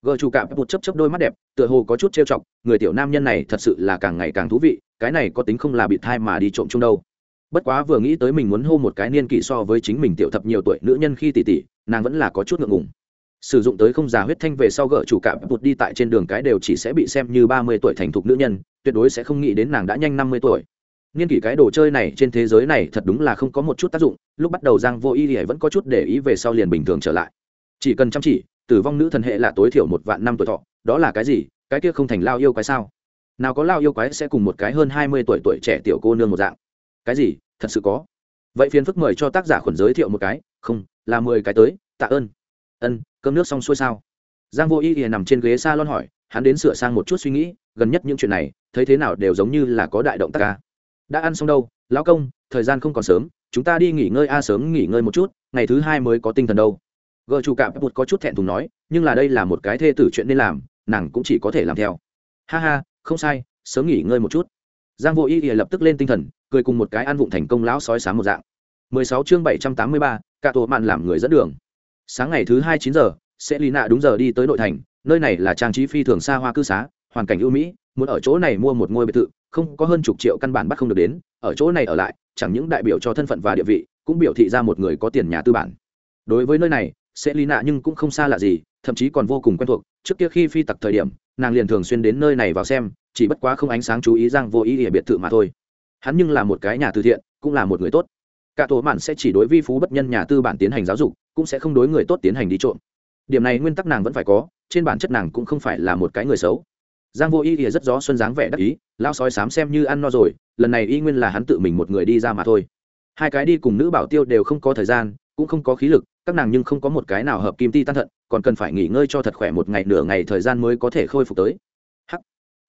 Gờ chủ cạm một chấp chấp đôi mắt đẹp, tựa hồ có chút trêu chọc, người tiểu nam nhân này thật sự là càng ngày càng thú vị, cái này có tính không là bị thai mà đi trộm chung đâu. Bất quá vừa nghĩ tới mình muốn hô một cái niên kỷ so với chính mình tiểu thập nhiều tuổi nữ nhân khi tỷ tỷ nàng vẫn là có chút ngượng ngùng. Sử dụng tới không già huyết thanh về sau gỡ chủ cạm bụt đi tại trên đường cái đều chỉ sẽ bị xem như ba mươi tuổi thành thục nữ nhân, tuyệt đối sẽ không nghĩ đến nàng đã nhanh năm mươi tuổi nghiên kỷ cái đồ chơi này trên thế giới này thật đúng là không có một chút tác dụng, lúc bắt đầu giang vô y thì vẫn có chút để ý về sau liền bình thường trở lại. Chỉ cần chăm chỉ, tử vong nữ thần hệ là tối thiểu một vạn năm tuổi thọ, đó là cái gì? Cái kia không thành lao yêu quái sao? Nào có lao yêu quái sẽ cùng một cái hơn hai mươi tuổi tuổi trẻ tiểu cô nương một dạng. Cái gì? Thật sự có. Vậy phiền phức mời cho tác giả khuẩn giới thiệu một cái. Không, là mười cái tới. Tạ ơn. Ân, cơm nước xong xuôi sao? Giang vô y thì nằm trên ghế s a lon hỏi, hắn đến sửa sang một chút suy nghĩ, gần nhất những chuyện này, thấy thế nào đều giống như là có đại động tác ca đã ăn xong đâu lão công thời gian không còn sớm chúng ta đi nghỉ ngơi a sớm nghỉ ngơi một chút ngày thứ hai mới có tinh thần đâu. Gờ chủ cạm bụt có chút thẹn thùng nói nhưng là đây là một cái thê tử chuyện nên làm nàng cũng chỉ có thể làm theo. Ha ha không sai sớm nghỉ ngơi một chút. Giang vô y thì lập tức lên tinh thần cười cùng một cái ăn vụng thành công lão sói sáng một dạng. 16 chương 783, cả tổ mạn làm người dẫn đường. Sáng ngày thứ hai chín giờ sẽ lì nạ đúng giờ đi tới nội thành nơi này là trang trí phi thường xa hoa cư xá hoàn cảnh ưu mỹ, muốn ở chỗ này mua một ngôi biệt thự, không có hơn chục triệu căn bản bắt không được đến, ở chỗ này ở lại, chẳng những đại biểu cho thân phận và địa vị, cũng biểu thị ra một người có tiền nhà tư bản. Đối với nơi này sẽ lý nạ nhưng cũng không xa lạ gì, thậm chí còn vô cùng quen thuộc, trước kia khi phi tặc thời điểm, nàng liền thường xuyên đến nơi này vào xem, chỉ bất quá không ánh sáng chú ý rằng vô ý ỉa biệt thự mà thôi. Hắn nhưng là một cái nhà từ thiện, cũng là một người tốt. Cả tổ mạn sẽ chỉ đối vi phú bất nhân nhà tư bản tiến hành giáo dục, cũng sẽ không đối người tốt tiến hành đi trộm. Điểm này nguyên tắc nàng vẫn phải có, trên bản chất nàng cũng không phải là một cái người xấu giang vô y thì rất rõ xuân dáng vẻ đắc ý lao sói sám xem như ăn no rồi, lần này y nguyên là hắn tự mình một người đi ra mà thôi. Hai cái đi cùng nữ bảo tiêu đều không có thời gian, cũng không có khí lực, các nàng nhưng không có một cái nào hợp kim ti tan thận, còn cần phải nghỉ ngơi cho thật khỏe một ngày nửa ngày thời gian mới có thể khôi phục tới. Hắc.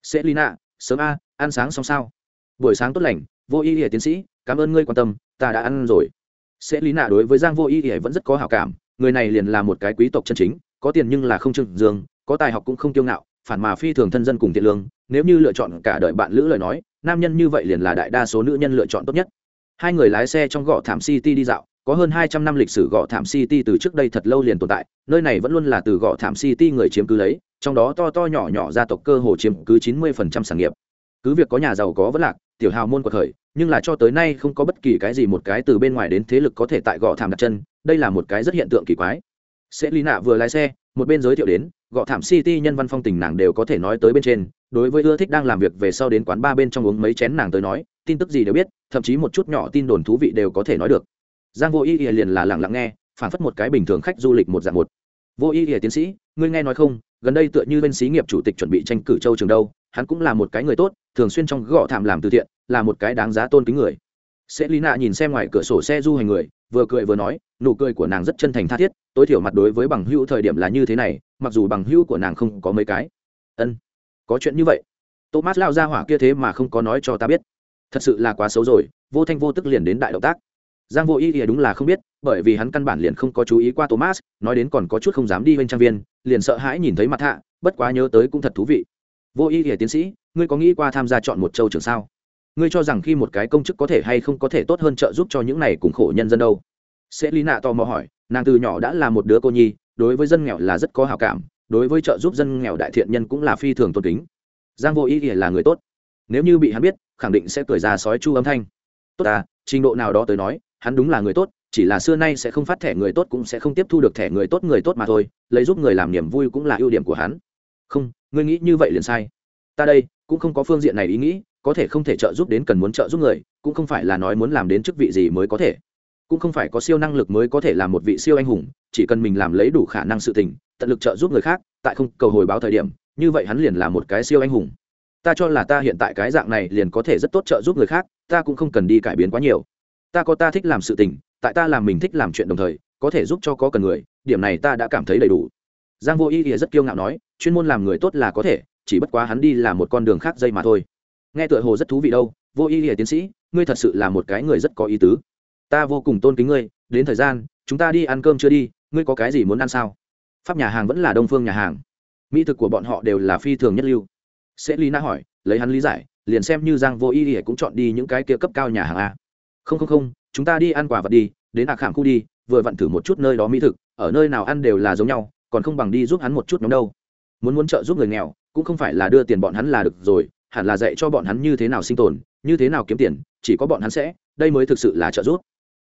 Sẽ lina sớm a, ăn sáng xong sao? Buổi sáng tốt lành, vô y ỉa tiến sĩ, cảm ơn ngươi quan tâm, ta đã ăn rồi. Sẽ lý nạ đối với giang vô y ỉa vẫn rất có hảo cảm, người này liền là một cái quý tộc chân chính, có tiền nhưng là không trưng dương, có tài học cũng không kiêu ngạo phản mà phi thường thân dân cùng thiện lương, nếu như lựa chọn cả đời bạn lữ lời nói, nam nhân như vậy liền là đại đa số nữ nhân lựa chọn tốt nhất. Hai người lái xe trong gõ thảm city đi dạo, có hơn hai trăm năm lịch sử gõ thảm city từ trước đây thật lâu liền tồn tại, nơi này vẫn luôn là từ gõ thảm city người chiếm cứ lấy, trong đó to to nhỏ nhỏ gia tộc cơ hồ chiếm cứ chín mươi phần trăm sản nghiệp. Cứ việc có nhà giàu có vẫn lạc, tiểu hào môn của thời nhưng là cho tới nay không có bất kỳ cái gì một cái từ bên ngoài đến thế lực có thể tại gõ thảm đặt chân, đây là một cái rất hiện tượng kỳ quái sẽ lý nạ vừa lái xe, một bên giới thiệu đến gõ thảm city nhân văn phong tình nàng đều có thể nói tới bên trên, đối với ưa thích đang làm việc về sau đến quán ba bên trong uống mấy chén nàng tới nói, tin tức gì đều biết, thậm chí một chút nhỏ tin đồn thú vị đều có thể nói được. Giang vô y ỉa liền là lặng lặng nghe phản phất một cái bình thường khách du lịch một dạng một. Vô y ỉa tiến sĩ, ngươi nghe nói không, gần đây tựa như bên xí nghiệp chủ tịch chuẩn bị tranh cử châu trường đâu, hắn cũng là một cái người tốt, thường xuyên trong gõ thảm làm từ thiện, là một cái đáng giá tôn kính người. Sẽ lý nạ nhìn xem ngoài cửa sổ xe du hành người vừa cười vừa nói, nụ cười của nàng rất chân thành tha thiết, tối thiểu mặt đối với bằng hữu thời điểm là như thế này, mặc dù bằng hữu của nàng không có mấy cái. Ân, có chuyện như vậy. Thomas lao ra hỏa kia thế mà không có nói cho ta biết. Thật sự là quá xấu rồi, vô thanh vô tức liền đến đại động tác. Giang vô ý thì đúng là không biết, bởi vì hắn căn bản liền không có chú ý qua thomas, nói đến còn có chút không dám đi bên trang viên, liền sợ hãi nhìn thấy mặt hạ, bất quá nhớ tới cũng thật thú vị. Vô ý thì tiến sĩ, ngươi có nghĩ qua tham gia chọn một châu trường sao? Ngươi cho rằng khi một cái công chức có thể hay không có thể tốt hơn trợ giúp cho những này cùng khổ nhân dân đâu? Sẽ lý nạ tò mò hỏi, nàng từ nhỏ đã là một đứa cô nhi, đối với dân nghèo là rất có hào cảm, đối với trợ giúp dân nghèo đại thiện nhân cũng là phi thường tôn kính. Giang vô ý ỉa là người tốt. Nếu như bị hắn biết, khẳng định sẽ cười ra sói chu âm thanh. Tốt à trình độ nào đó tới nói, hắn đúng là người tốt, chỉ là xưa nay sẽ không phát thẻ người tốt cũng sẽ không tiếp thu được thẻ người tốt người tốt mà thôi, lấy giúp người làm niềm vui cũng là ưu điểm của hắn. Không, ngươi nghĩ như vậy liền sai. Ta đây, cũng không có phương diện này ý nghĩ có thể không thể trợ giúp đến cần muốn trợ giúp người, cũng không phải là nói muốn làm đến chức vị gì mới có thể. Cũng không phải có siêu năng lực mới có thể làm một vị siêu anh hùng, chỉ cần mình làm lấy đủ khả năng sự tình, tận lực trợ giúp người khác, tại không cầu hồi báo thời điểm, như vậy hắn liền là một cái siêu anh hùng. Ta cho là ta hiện tại cái dạng này liền có thể rất tốt trợ giúp người khác, ta cũng không cần đi cải biến quá nhiều. Ta có ta thích làm sự tình, tại ta làm mình thích làm chuyện đồng thời, có thể giúp cho có cần người, điểm này ta đã cảm thấy đầy đủ. Giang vô y thì rất kiêu ngạo nói, chuyên môn làm người tốt là có thể, chỉ bất quá hắn đi làm một con đường khác dây mà thôi nghe tựa hồ rất thú vị đâu, vô y thì tiến sĩ, ngươi thật sự là một cái người rất có ý tứ. Ta vô cùng tôn kính ngươi, đến thời gian, chúng ta đi ăn cơm chưa đi, ngươi có cái gì muốn ăn sao? Pháp nhà hàng vẫn là đông phương nhà hàng. Mỹ thực của bọn họ đều là phi thường nhất lưu. Sẽ lina na hỏi, lấy hắn lý giải, liền xem như giang vô y thì cũng chọn đi những cái kia cấp cao nhà hàng a. Không không không, chúng ta đi ăn quà vật đi, đến hạ khảm khu đi, vừa vặn thử một chút nơi đó mỹ thực, ở nơi nào ăn đều là giống nhau, còn không bằng đi giúp hắn một chút nhóm đâu. Muốn muốn trợ giúp người nghèo, cũng không phải là đưa tiền bọn hắn là được rồi hẳn là dạy cho bọn hắn như thế nào sinh tồn, như thế nào kiếm tiền, chỉ có bọn hắn sẽ, đây mới thực sự là trợ giúp.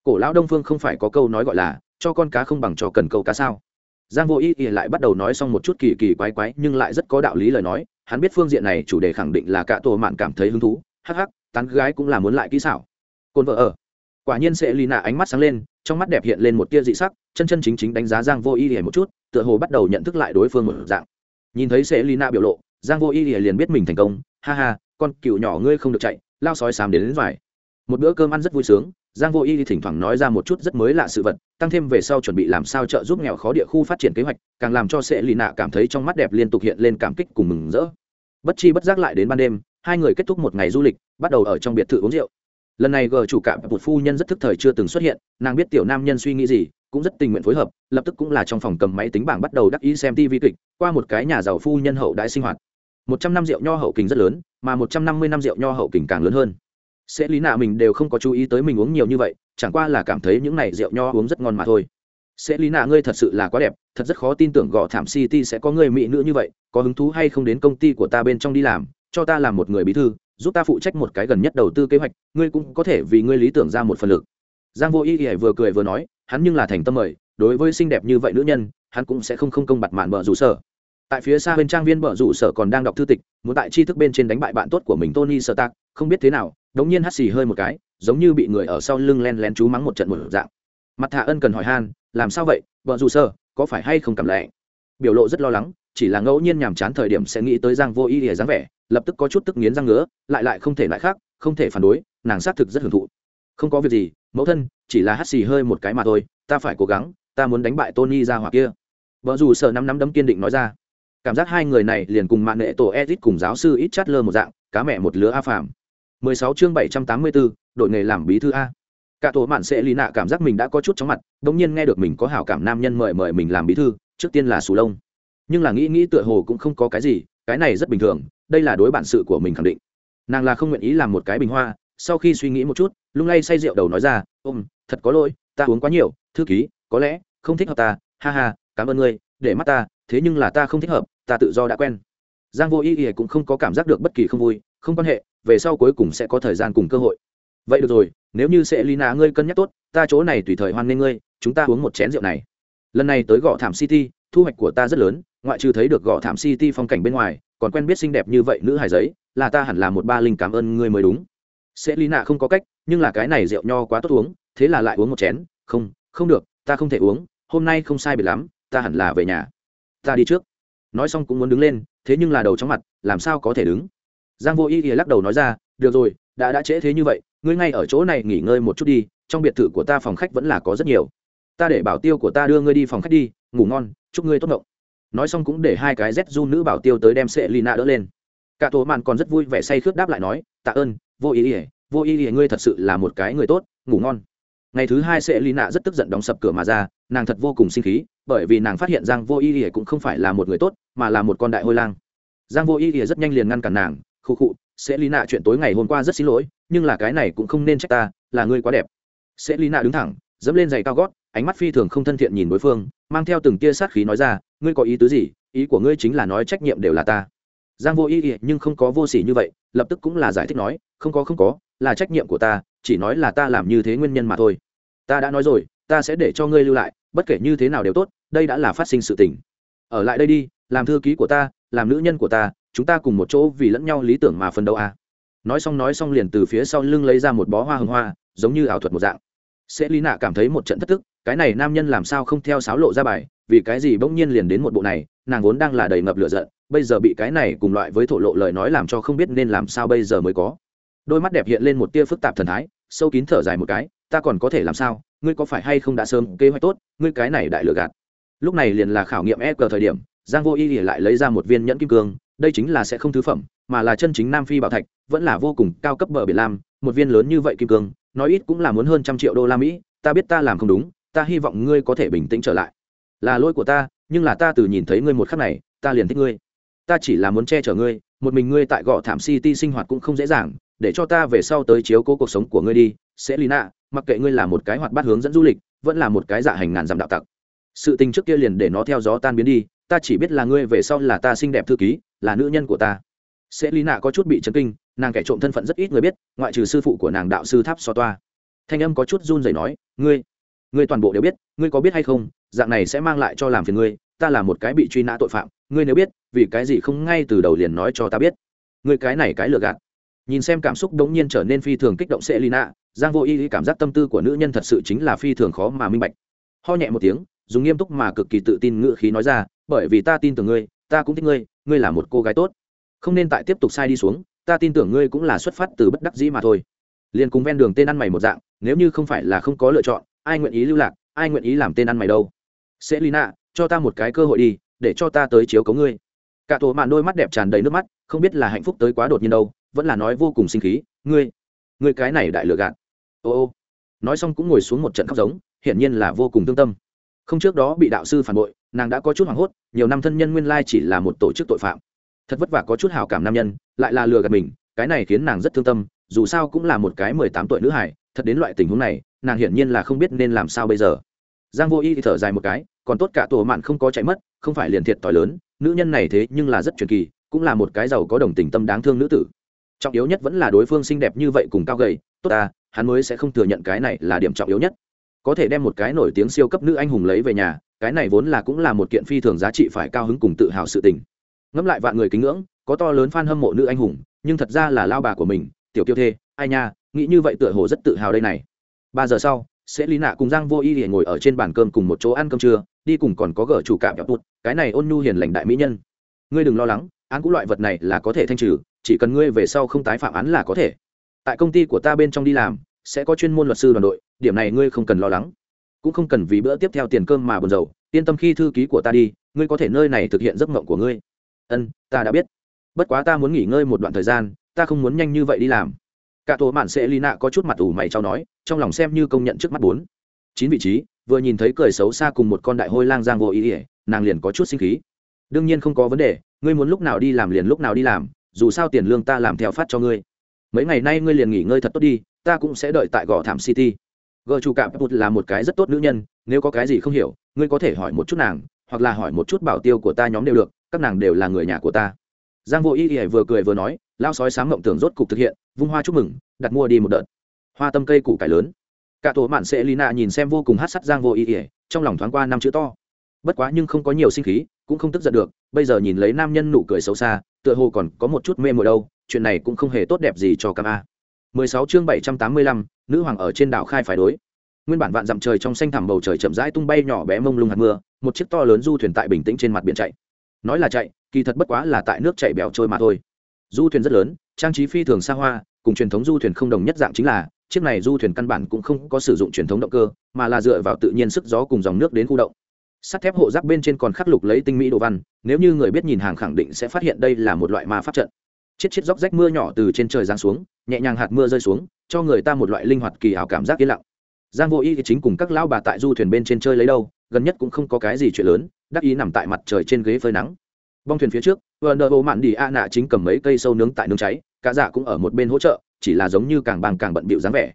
Cổ lão đông phương không phải có câu nói gọi là, cho con cá không bằng cho cần câu cá sao? Giang vô ý ý lại bắt đầu nói xong một chút kỳ kỳ quái quái, nhưng lại rất có đạo lý lời nói, hắn biết phương diện này chủ đề khẳng định là cả tổ mạn cảm thấy hứng thú, hắc hắc, tán gái cũng là muốn lại kỹ xảo. Cồn vợ ở. Quả nhiên sẽ lì nạ ánh mắt sáng lên, trong mắt đẹp hiện lên một tia dị sắc, chân chân chính chính đánh giá giang vô ý ý một chút, tựa hồ bắt đầu nhận thức lại đối phương một dạng. Nhìn thấy sẽ lina biểu lộ giang vô y liền biết mình thành công. Ha ha, con cựu nhỏ ngươi không được chạy, lao sói sám đến đến vải một bữa cơm ăn rất vui sướng, giang vô y thỉnh thoảng nói ra một chút rất mới lạ sự vật, tăng thêm về sau chuẩn bị làm sao trợ giúp nghèo khó địa khu phát triển kế hoạch, càng làm cho sẽ lì nạ cảm thấy trong mắt đẹp liên tục hiện lên cảm kích cùng mừng rỡ. Bất chi bất giác lại đến ban đêm, hai người kết thúc một ngày du lịch, bắt đầu ở trong biệt thự uống rượu. Lần này gờ chủ cảm một phu nhân rất thức thời chưa từng xuất hiện, nàng biết tiểu nam nhân suy nghĩ gì, cũng rất tình nguyện phối hợp, lập tức cũng là trong phòng cầm máy tính bảng bắt đầu đắc ý xem tv kịch, qua một cái nhà giàu phu nhân hậu đại sinh hoạt một trăm năm rượu nho hậu kình rất lớn, mà một trăm năm mươi năm rượu nho hậu kình càng lớn hơn. Sẽ lý nạ mình đều không có chú ý tới mình uống nhiều như vậy, chẳng qua là cảm thấy những này rượu nho uống rất ngon mà thôi. Sẽ lý nạ, ngươi thật sự là quá đẹp, thật rất khó tin tưởng gõ thảm city sẽ có người mỹ nữ như vậy, có hứng thú hay không đến công ty của ta bên trong đi làm, cho ta làm một người bí thư, giúp ta phụ trách một cái gần nhất đầu tư kế hoạch, ngươi cũng có thể vì ngươi lý tưởng ra một phần lực. Giang vô y y vừa cười vừa nói, hắn nhưng là thành tâm mời, đối với xinh đẹp như vậy nữ nhân, hắn cũng sẽ không không công bặt mạn bờ rủ sở tại phía xa bên trang viên bở rủ sở còn đang đọc thư tịch, muốn tại tri thức bên trên đánh bại bạn tốt của mình tony sơ tạc không biết thế nào, đống nhiên hắt xì hơi một cái, giống như bị người ở sau lưng len lén chú mắng một trận một dạng. Mặt thạ ân cần hỏi han, làm sao vậy vợ rủ sơ có phải hay không cảm lệ biểu lộ rất lo lắng, chỉ là ngẫu nhiên nhàm chán thời điểm sẽ nghĩ tới giang vô ý ỉa dáng vẻ, lập tức có chút tức nghiến răng ngứa, lại lại không thể lại khác, không thể phản đối, nàng xác thực rất hưởng thụ. Không có việc gì, mẫu thân, chỉ là hắt xì hơi một cái mà thôi, ta phải cố gắng, ta muốn đánh bại tony ra hoặc kia. Vợ dù sợ năm năm đấm kiên định nói ra cảm giác hai người này liền cùng mạng nghệ tổ edit cùng giáo sư ít chát lơ một dạng cá mẹ một lứa a phàm. 16 chương 784, đội nghề làm bí thư a. Cả tổ mạn sẽ lý nạ cảm giác mình đã có chút chóng mặt đống nhiên nghe được mình có hảo cảm nam nhân mời mời mình làm bí thư trước tiên là sù lông. Nhưng là nghĩ nghĩ tựa hồ cũng không có cái gì cái này rất bình thường đây là đối bản sự của mình khẳng định. Nàng là không nguyện ý làm một cái bình hoa sau khi suy nghĩ một chút lung lay say rượu đầu nói ra ôm thật có lỗi ta uống quá nhiều thư ký có lẽ không thích hợp ta ha ha cảm ơn ngươi để mắt ta, thế nhưng là ta không thích hợp, ta tự do đã quen. Giang vô ý ý cũng không có cảm giác được bất kỳ không vui, không quan hệ, về sau cuối cùng sẽ có thời gian cùng cơ hội. Vậy được rồi, nếu như sẽ lina ngươi cân nhắc tốt, ta chỗ này tùy thời hoan nghênh ngươi, chúng ta uống một chén rượu này. Lần này tới gõ thảm city, thu hoạch của ta rất lớn, ngoại trừ thấy được gõ thảm city phong cảnh bên ngoài, còn quen biết xinh đẹp như vậy nữ hài giấy, là ta hẳn là một ba linh cảm ơn ngươi mới đúng. Sẽ lina không có cách, nhưng là cái này rượu nho quá tốt uống, thế là lại uống một chén. Không không được, ta không thể uống, hôm nay không sai biệt lắm ta hẳn là về nhà. Ta đi trước. Nói xong cũng muốn đứng lên, thế nhưng là đầu trong mặt, làm sao có thể đứng? Giang vô ý ý lắc đầu nói ra, được rồi, đã đã trễ thế như vậy, ngươi ngay ở chỗ này nghỉ ngơi một chút đi, trong biệt thự của ta phòng khách vẫn là có rất nhiều. Ta để bảo tiêu của ta đưa ngươi đi phòng khách đi, ngủ ngon, chúc ngươi tốt động nói xong cũng để hai cái z du nữ bảo tiêu tới đem sệ lina đỡ lên. Cả tổ mạn còn rất vui vẻ say khướt đáp lại nói, tạ ơn, vô ý ỉa vô ý ỉa ngươi thật sự là một cái người tốt, ngủ ngon ngày thứ hai sẽ lì nạ rất tức giận đóng sập cửa mà ra, nàng thật vô cùng sinh khí, bởi vì nàng phát hiện giang vô Y ỉa cũng không phải là một người tốt, mà là một con đại hôi lang. Giang vô Y ỉa rất nhanh liền ngăn cản nàng, khụ khụ, sẽ lì nạ chuyện tối ngày hôm qua rất xin lỗi, nhưng là cái này cũng không nên trách ta, là ngươi quá đẹp. Sẽ lì nạ đứng thẳng, dẫm lên giày cao gót, ánh mắt phi thường không thân thiện nhìn đối phương, mang theo từng tia sát khí nói ra, ngươi có ý tứ gì? Ý của ngươi chính là nói trách nhiệm đều là ta. Giang vô y ỉa nhưng không có vô sỉ như vậy, lập tức cũng là giải thích nói, không có không có là trách nhiệm của ta, chỉ nói là ta làm như thế nguyên nhân mà thôi. Ta đã nói rồi, ta sẽ để cho ngươi lưu lại, bất kể như thế nào đều tốt, đây đã là phát sinh sự tình. Ở lại đây đi, làm thư ký của ta, làm nữ nhân của ta, chúng ta cùng một chỗ vì lẫn nhau lý tưởng mà phân đấu à. nói xong nói xong liền từ phía sau lưng lấy ra một bó hoa hồng hoa, giống như ảo thuật một dạng. Sẽ lý nạ cảm thấy một trận thất thức cái này nam nhân làm sao không theo sáo lộ ra bài, vì cái gì bỗng nhiên liền đến một bộ này, nàng vốn đang là đầy ngập lửa giận, bây giờ bị cái này cùng loại với thổ lộ lời nói làm cho không biết nên làm sao bây giờ mới có đôi mắt đẹp hiện lên một tia phức tạp thần thái, sâu kín thở dài một cái, ta còn có thể làm sao? Ngươi có phải hay không đã sớm kế hoạch tốt? Ngươi cái này đại lừa gạt. Lúc này liền là khảo nghiệm e cờ thời điểm, giang vô y lại lấy ra một viên nhẫn kim cương, đây chính là sẽ không thứ phẩm, mà là chân chính nam phi bảo thạch, vẫn là vô cùng cao cấp bờ biển lam, một viên lớn như vậy kim cương nói ít cũng là muốn hơn trăm triệu đô la mỹ, ta biết ta làm không đúng, ta hy vọng ngươi có thể bình tĩnh trở lại. Là lỗi của ta, nhưng là ta từ nhìn thấy ngươi một khắc này, ta liền thích ngươi. Ta chỉ là muốn che chở ngươi một mình ngươi tại gò thảm city sinh hoạt cũng không dễ dàng, để cho ta về sau tới chiếu cố cuộc sống của ngươi đi, sẽ lina mặc kệ ngươi là một cái hoạt bát hướng dẫn du lịch, vẫn là một cái dạ hành ngàn dặm đạo tặc. Sự tình trước kia liền để nó theo gió tan biến đi, ta chỉ biết là ngươi về sau là ta xinh đẹp thư ký, là nữ nhân của ta. Sẽ lý nạ có chút bị chấn kinh, nàng kẻ trộm thân phận rất ít người biết, ngoại trừ sư phụ của nàng đạo sư tháp so toa. Thanh âm có chút run rẩy nói, ngươi ngươi toàn bộ đều biết, ngươi có biết hay không, dạng này sẽ mang lại cho làm phiền ngươi, ta là một cái bị truy nã tội phạm ngươi nếu biết, vì cái gì không ngay từ đầu liền nói cho ta biết? Ngươi cái này cái lừa gạt. Nhìn xem cảm xúc đống nhiên trở nên phi thường kích động sẽ lina giang vô y cảm giác tâm tư của nữ nhân thật sự chính là phi thường khó mà minh bạch. Ho nhẹ một tiếng, dùng nghiêm túc mà cực kỳ tự tin ngữ khí nói ra, bởi vì ta tin tưởng ngươi, ta cũng thích ngươi ngươi là một cô gái tốt. Không nên tại tiếp tục sai đi xuống, ta tin tưởng ngươi cũng là xuất phát từ bất đắc dĩ mà thôi. Liền cùng ven đường tên ăn mày một dạng, nếu như không phải là không có lựa chọn, ai nguyện ý lưu lạc, ai nguyện ý làm tên ăn mày đâu. Sẽ lina cho ta một cái cơ hội đi để cho ta tới chiếu cấu ngươi. Cả tổ mạn đôi mắt đẹp tràn đầy nước mắt, không biết là hạnh phúc tới quá đột nhiên đâu, vẫn là nói vô cùng sinh khí, ngươi ngươi cái này đại lừa gạt. Ô ô. Nói xong cũng ngồi xuống một trận khóc giống, hiển nhiên là vô cùng thương tâm. Không trước đó bị đạo sư phản bội, nàng đã có chút hoảng hốt, nhiều năm thân nhân nguyên lai chỉ là một tổ chức tội phạm. Thật vất vả có chút hào cảm nam nhân, lại là lừa gạt mình, cái này khiến nàng rất thương tâm, dù sao cũng là một cái mười tám tuổi nữ hải thật đến loại tình huống này, nàng hiển nhiên là không biết nên làm sao bây giờ giang vô y thì thở dài một cái, còn tốt cả tổ mạn không có chạy mất, không phải liền thiệt t lớn, nữ nhân này thế nhưng là rất truyền kỳ, cũng là một cái giàu có đồng tình tâm đáng thương nữ tử. Trọng yếu nhất vẫn là đối phương xinh đẹp như vậy cùng cao gầy, tốt ta, hắn mới sẽ không thừa nhận cái này là điểm trọng yếu nhất. Có thể đem một cái nổi tiếng siêu cấp nữ anh hùng lấy về nhà, cái này vốn là cũng là một kiện phi thường giá trị phải cao hứng cùng tự hào sự tình. Ngẫm lại vạn người kính ngưỡng, có to lớn fan hâm mộ nữ anh hùng, nhưng thật ra là lao bà của mình, tiểu kiêu thê, ai nha, nghĩ như vậy tựa hồ rất tự hào đây này. Ba giờ sau sẽ lý nạ cùng giang vô y để ngồi ở trên bàn cơm cùng một chỗ ăn cơm trưa, đi cùng còn có gở chủ cạm nhập bụt cái này ôn nhu hiền lành đại mỹ nhân. Ngươi đừng lo lắng, án cũ loại vật này là có thể thanh trừ, chỉ cần ngươi về sau không tái phạm án là có thể. Tại công ty của ta bên trong đi làm, sẽ có chuyên môn luật sư đoàn đội, điểm này ngươi không cần lo lắng. Cũng không cần vì bữa tiếp theo tiền cơm mà buồn rầu, yên tâm khi thư ký của ta đi, ngươi có thể nơi này thực hiện giấc mộng của ngươi. Ân, ta đã biết. Bất quá ta muốn nghỉ ngơi một đoạn thời gian, ta không muốn nhanh như vậy đi làm cả tổ mạn sẽ Lina nạ có chút mặt ủ mày trao nói, trong lòng xem như công nhận trước mắt bốn. Chín vị trí, vừa nhìn thấy cười xấu xa cùng một con đại hôi lang giang vô ý ỉa, nàng liền có chút sinh khí. Đương nhiên không có vấn đề, ngươi muốn lúc nào đi làm liền lúc nào đi làm, dù sao tiền lương ta làm theo phát cho ngươi. Mấy ngày nay ngươi liền nghỉ ngơi thật tốt đi, ta cũng sẽ đợi tại gò thảm city. Gờ chủ cạm bụt là một cái rất tốt nữ nhân, nếu có cái gì không hiểu, ngươi có thể hỏi một chút nàng, hoặc là hỏi một chút bảo tiêu của ta nhóm đều được, các nàng đều là người nhà của ta giang vô y y vừa cười vừa nói lao sói sáng mộng tưởng rốt cục thực hiện vung hoa chúc mừng đặt mua đi một đợt. Hoa tâm cây củ cải lớn. Cả tổ mạn sẽ lina nhìn xem vô cùng hát sắt giang vô y y trong lòng thoáng qua năm chữ to. Bất quá nhưng không có nhiều sinh khí cũng không tức giận được bây giờ nhìn lấy nam nhân nụ cười xấu xa tựa hồ còn có một chút mê mùa đâu chuyện này cũng không hề tốt đẹp gì cho cam a 16 chương 785, nữ hoàng ở trên đảo khai phải đối. Nguyên bản vạn dặm trời trong xanh thẳm bầu trời chậm rãi tung bay nhỏ bé mông lung hạt mưa một chiếc to lớn du thuyền tại bình tĩnh trên mặt biển chạy. Nói là chạy kỳ thật bất quá là tại nước chảy bèo trôi mà thôi. Du thuyền rất lớn, trang trí phi thường xa hoa, cùng truyền thống du thuyền không đồng nhất dạng chính là, chiếc này du thuyền căn bản cũng không có sử dụng truyền thống động cơ, mà là dựa vào tự nhiên sức gió cùng dòng nước đến khu động. Sắt thép hộ giáp bên trên còn khắc lục lấy tinh mỹ đồ văn, nếu như người biết nhìn hàng khẳng định sẽ phát hiện đây là một loại ma pháp trận. Chiết chiết róc rách mưa nhỏ từ trên trời giáng xuống, nhẹ nhàng hạt mưa rơi xuống, cho người ta một loại linh hoạt kỳ ảo cảm giác yên lặng. Giang vô y chính cùng các lão bà tại du thuyền bên trên chơi lấy đâu, gần nhất cũng không có cái gì chuyện lớn, đắc ý nằm tại mặt trời trên ghế phơi nắng bong thuyền phía trước vợ nợ bộ mạn đi a nạ chính cầm mấy cây sâu nướng tại nướng cháy, cả giả cũng ở một bên hỗ trợ, chỉ là giống như càng bàng càng bận bịu dáng vẻ.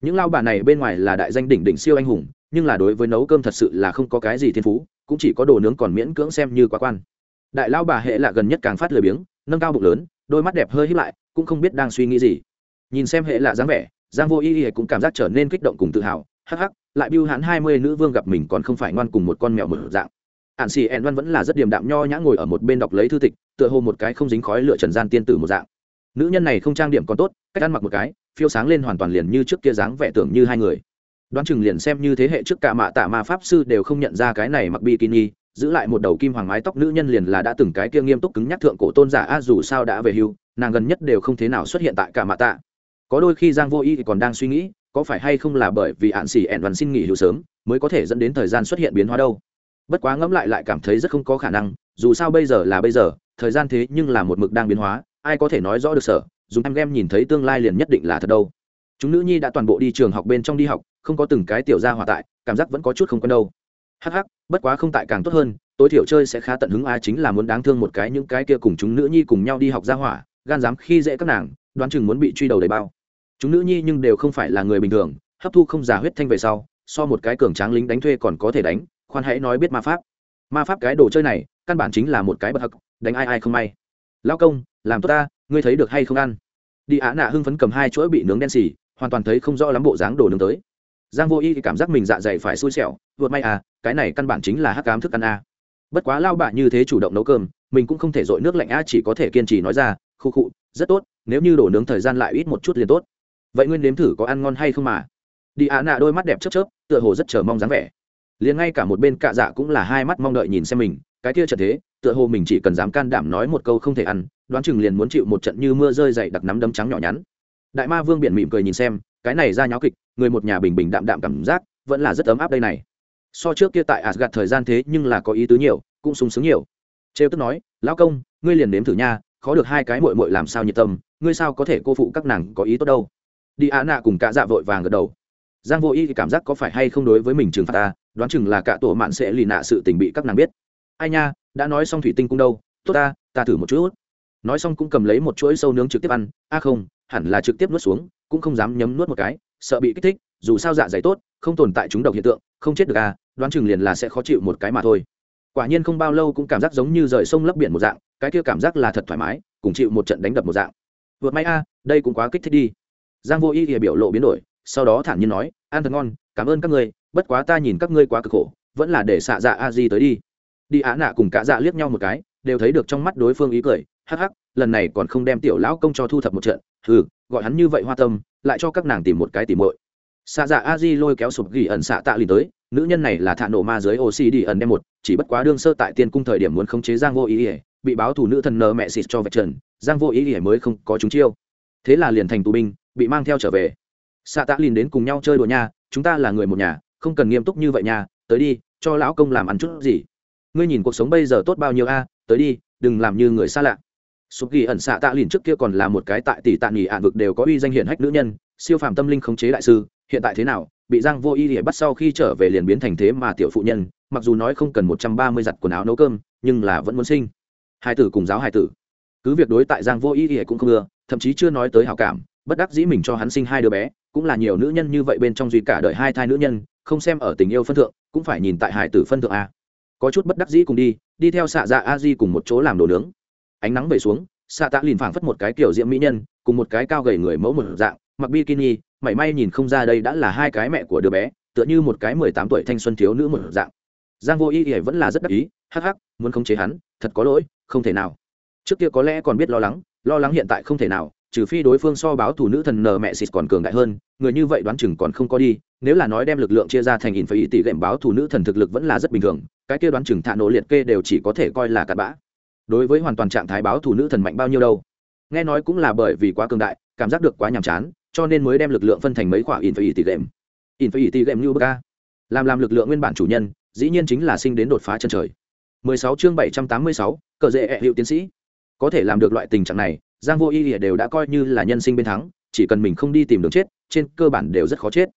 Những lao bà này bên ngoài là đại danh đỉnh đỉnh siêu anh hùng, nhưng là đối với nấu cơm thật sự là không có cái gì thiên phú, cũng chỉ có đồ nướng còn miễn cưỡng xem như quá quan. Đại lao bà hệ là gần nhất càng phát lười biếng, nâng cao bụng lớn, đôi mắt đẹp hơi hít lại, cũng không biết đang suy nghĩ gì. Nhìn xem hệ là dáng vẻ, giang vô y y cũng cảm giác trở nên kích động cùng tự hào, hắc hắc, lại biêu hãn hai mươi nữ vương gặp mình còn không phải ngoan cùng một con mèo mở dạng ạn xì ẹn văn vẫn là rất điềm đạm nho nhã ngồi ở một bên đọc lấy thư tịch, tựa hồ một cái không dính khói lửa trần gian tiên tử một dạng. Nữ nhân này không trang điểm còn tốt, cách ăn mặc một cái, phiêu sáng lên hoàn toàn liền như trước kia dáng vẻ tưởng như hai người. Đoán chừng liền xem như thế hệ trước cả mạ tạ ma pháp sư đều không nhận ra cái này mặc bikini, giữ lại một đầu kim hoàng mái tóc nữ nhân liền là đã từng cái kia nghiêm túc cứng nhắc thượng cổ tôn giả a dù sao đã về hưu, nàng gần nhất đều không thế nào xuất hiện tại cả mạ tạ. Có đôi khi giang vô y thì còn đang suy nghĩ, có phải hay không là bởi vì ạn xỉ ẹn đoàn xin nghỉ hưu sớm, mới có thể dẫn đến thời gian xuất hiện biến hóa đâu bất quá ngẫm lại lại cảm thấy rất không có khả năng, dù sao bây giờ là bây giờ, thời gian thế nhưng là một mực đang biến hóa, ai có thể nói rõ được sở, dùng em game nhìn thấy tương lai liền nhất định là thật đâu. Chúng nữ nhi đã toàn bộ đi trường học bên trong đi học, không có từng cái tiểu gia hòa tại, cảm giác vẫn có chút không quen đâu. Hh bất quá không tại càng tốt hơn, tối thiểu chơi sẽ khá tận hứng a chính là muốn đáng thương một cái những cái kia cùng chúng nữ nhi cùng nhau đi học gia hỏa, gan dám khi dễ các nàng, đoán chừng muốn bị truy đầu đầy bao. Chúng nữ nhi nhưng đều không phải là người bình thường, hấp thu không giả huyết thanh về sau, so một cái cường tráng lính đánh thuê còn có thể đánh khoan hãy nói biết ma pháp. Ma pháp cái đồ chơi này căn bản chính là một cái bậc thật, đánh ai ai không may. Lao công làm tốt ta ngươi thấy được hay không ăn? Đi ạ nạ hưng phấn cầm hai chuỗi bị nướng đen xì hoàn toàn thấy không rõ lắm bộ dáng đồ nướng tới. Giang vô y cảm giác mình dạ dày phải xui xẻo vượt may à cái này căn bản chính là hắc cám thức ăn à. bất quá lao bạ như thế chủ động nấu cơm mình cũng không thể dội nước lạnh a chỉ có thể kiên trì nói ra khu khụ rất tốt nếu như đổ nướng thời gian lại ít một chút liền tốt. Vậy nguyên nếm thử có ăn ngon hay không mà? Đi ạ nạ đôi mắt đẹp chớp chớp tựa hồ rất chờ mong dáng vẻ liền ngay cả một bên cạ dạ cũng là hai mắt mong đợi nhìn xem mình, cái kia trận thế, tựa hồ mình chỉ cần dám can đảm nói một câu không thể ăn, đoán chừng liền muốn chịu một trận như mưa rơi dày đặc nắm đấm trắng nhỏ nhắn. Đại ma vương biển mỉm cười nhìn xem, cái này ra nháo kịch, người một nhà bình bình đạm đạm cảm giác, vẫn là rất ấm áp đây này. So trước kia tại asgad thời gian thế nhưng là có ý tứ nhiều, cũng sung sướng nhiều. Trêu tức nói, lão công, ngươi liền nếm thử nha, khó được hai cái mội mội làm sao nhiệt tâm, ngươi sao có thể cô phụ các nàng có ý tốt đâu? Đi á nạ cùng cả dạ vội vàng gật đầu giang vô y thì cảm giác có phải hay không đối với mình trừng phạt ta, đoán chừng là cả tổ mạn sẽ lì nạ sự tình bị các nàng biết. Ai nha, đã nói xong thủy tinh cung đâu, tốt ta ta thử một chút. Nói xong cũng cầm lấy một chuỗi sâu nướng trực tiếp ăn, a không, hẳn là trực tiếp nuốt xuống, cũng không dám nhấm nuốt một cái, sợ bị kích thích, dù sao dạ dày tốt, không tồn tại chúng độc hiện tượng, không chết được à đoán chừng liền là sẽ khó chịu một cái mà thôi. Quả nhiên không bao lâu cũng cảm giác giống như rời sông lấp biển một dạng, cái kia cảm giác là thật thoải mái, cùng chịu một trận đánh đập một dạng. Vượt may a, đây cũng quá kích thích đi. Giang vô y thì biểu lộ biến đổi sau đó thản nhiên nói ăn thật ngon, cảm ơn các ngươi, bất quá ta nhìn các ngươi quá cực khổ, vẫn là để xạ dạ a di tới đi. Đi á nạ cùng cả dạ liếc nhau một cái, đều thấy được trong mắt đối phương ý cười, hắc hắc, lần này còn không đem tiểu lão công cho thu thập một trận ừ gọi hắn như vậy hoa tâm, lại cho các nàng tìm một cái tìm muội. Xạ dạ a di lôi kéo sụp gỉ ẩn xạ tạ lì tới, nữ nhân này là thạ nổ ma dưới oxy đi ẩn đem một, chỉ bất quá đương sơ tại tiên cung thời điểm muốn khống chế giang vô ý ỉa, bị báo thủ nữ thần nờ mẹ xịt cho vạch trần, giang vô ý ỉa mới không có chúng chiêu. Thế là liền thành tù binh, bị mang theo trở về xạ tạ lìn đến cùng nhau chơi đùa nha, chúng ta là người một nhà, không cần nghiêm túc như vậy nha, tới đi, cho lão công làm ăn chút gì. Ngươi nhìn cuộc sống bây giờ tốt bao nhiêu a, tới đi, đừng làm như người xa lạ. Sụp ghi ẩn xạ tạ lìn trước kia còn là một cái tại tỷ tạ nghỉ ạn vực đều có uy danh hiển hách nữ nhân, siêu phàm tâm linh khống chế đại sư, hiện tại thế nào, bị giang vô y để bắt sau khi trở về liền biến thành thế mà tiểu phụ nhân, mặc dù nói không cần một trăm ba mươi giặt quần áo nấu cơm, nhưng là vẫn muốn sinh. Hai tử cùng giáo hai tử. Cứ việc đối tại giang vô y thì cũng không ưa, thậm chí chưa nói tới hảo cảm bất đắc dĩ mình cho hắn sinh hai đứa bé, cũng là nhiều nữ nhân như vậy bên trong duy cả đời hai thai nữ nhân, không xem ở tình yêu phân thượng, cũng phải nhìn tại hải tử phân thượng a. Có chút bất đắc dĩ cùng đi đi theo xạ dạ a di cùng một chỗ làm đồ nướng. Ánh nắng về xuống xạ tạ lìn phảng phất một cái kiểu diễm mỹ nhân, cùng một cái cao gầy người mẫu một dạng, mặc bikini, mảy may nhìn không ra đây đã là hai cái mẹ của đứa bé, tựa như một cái mười tám tuổi thanh xuân thiếu nữ một dạng. Giang vô y ỉa vẫn là rất đắc ý, hắc hắc, muốn khống chế hắn, thật có lỗi, không thể nào. Trước kia có lẽ còn biết lo lắng lo lắng hiện tại không thể nào trừ phi đối phương so báo thủ nữ thần nờ mẹ xịt còn cường đại hơn người như vậy đoán chừng còn không có đi nếu là nói đem lực lượng chia ra thành in phải ý tỷ lệm báo thủ nữ thần thực lực vẫn là rất bình thường cái kia đoán chừng thạ nổ liệt kê đều chỉ có thể coi là cặn bã. Đối với hoàn toàn trạng thái báo thủ nữ thần mạnh bao nhiêu đâu? Nghe nói cũng là bởi vì quá cường đại cảm giác được quá nhàm chán cho nên mới đem lực lượng phân thành mấy khoả in phải ý tỷ lệm in phải ý tỷ lệm như bờ ca làm làm lực lượng nguyên bản chủ nhân dĩ nhiên chính là sinh đến đột phá chân trời. 16 chương 786, cờ dễ ẹ hiệu tiến sĩ. Có thể làm được loại tình trạng này giang vô y đều đã coi như là nhân sinh bên thắng, chỉ cần mình không đi tìm đường chết, trên cơ bản đều rất khó chết.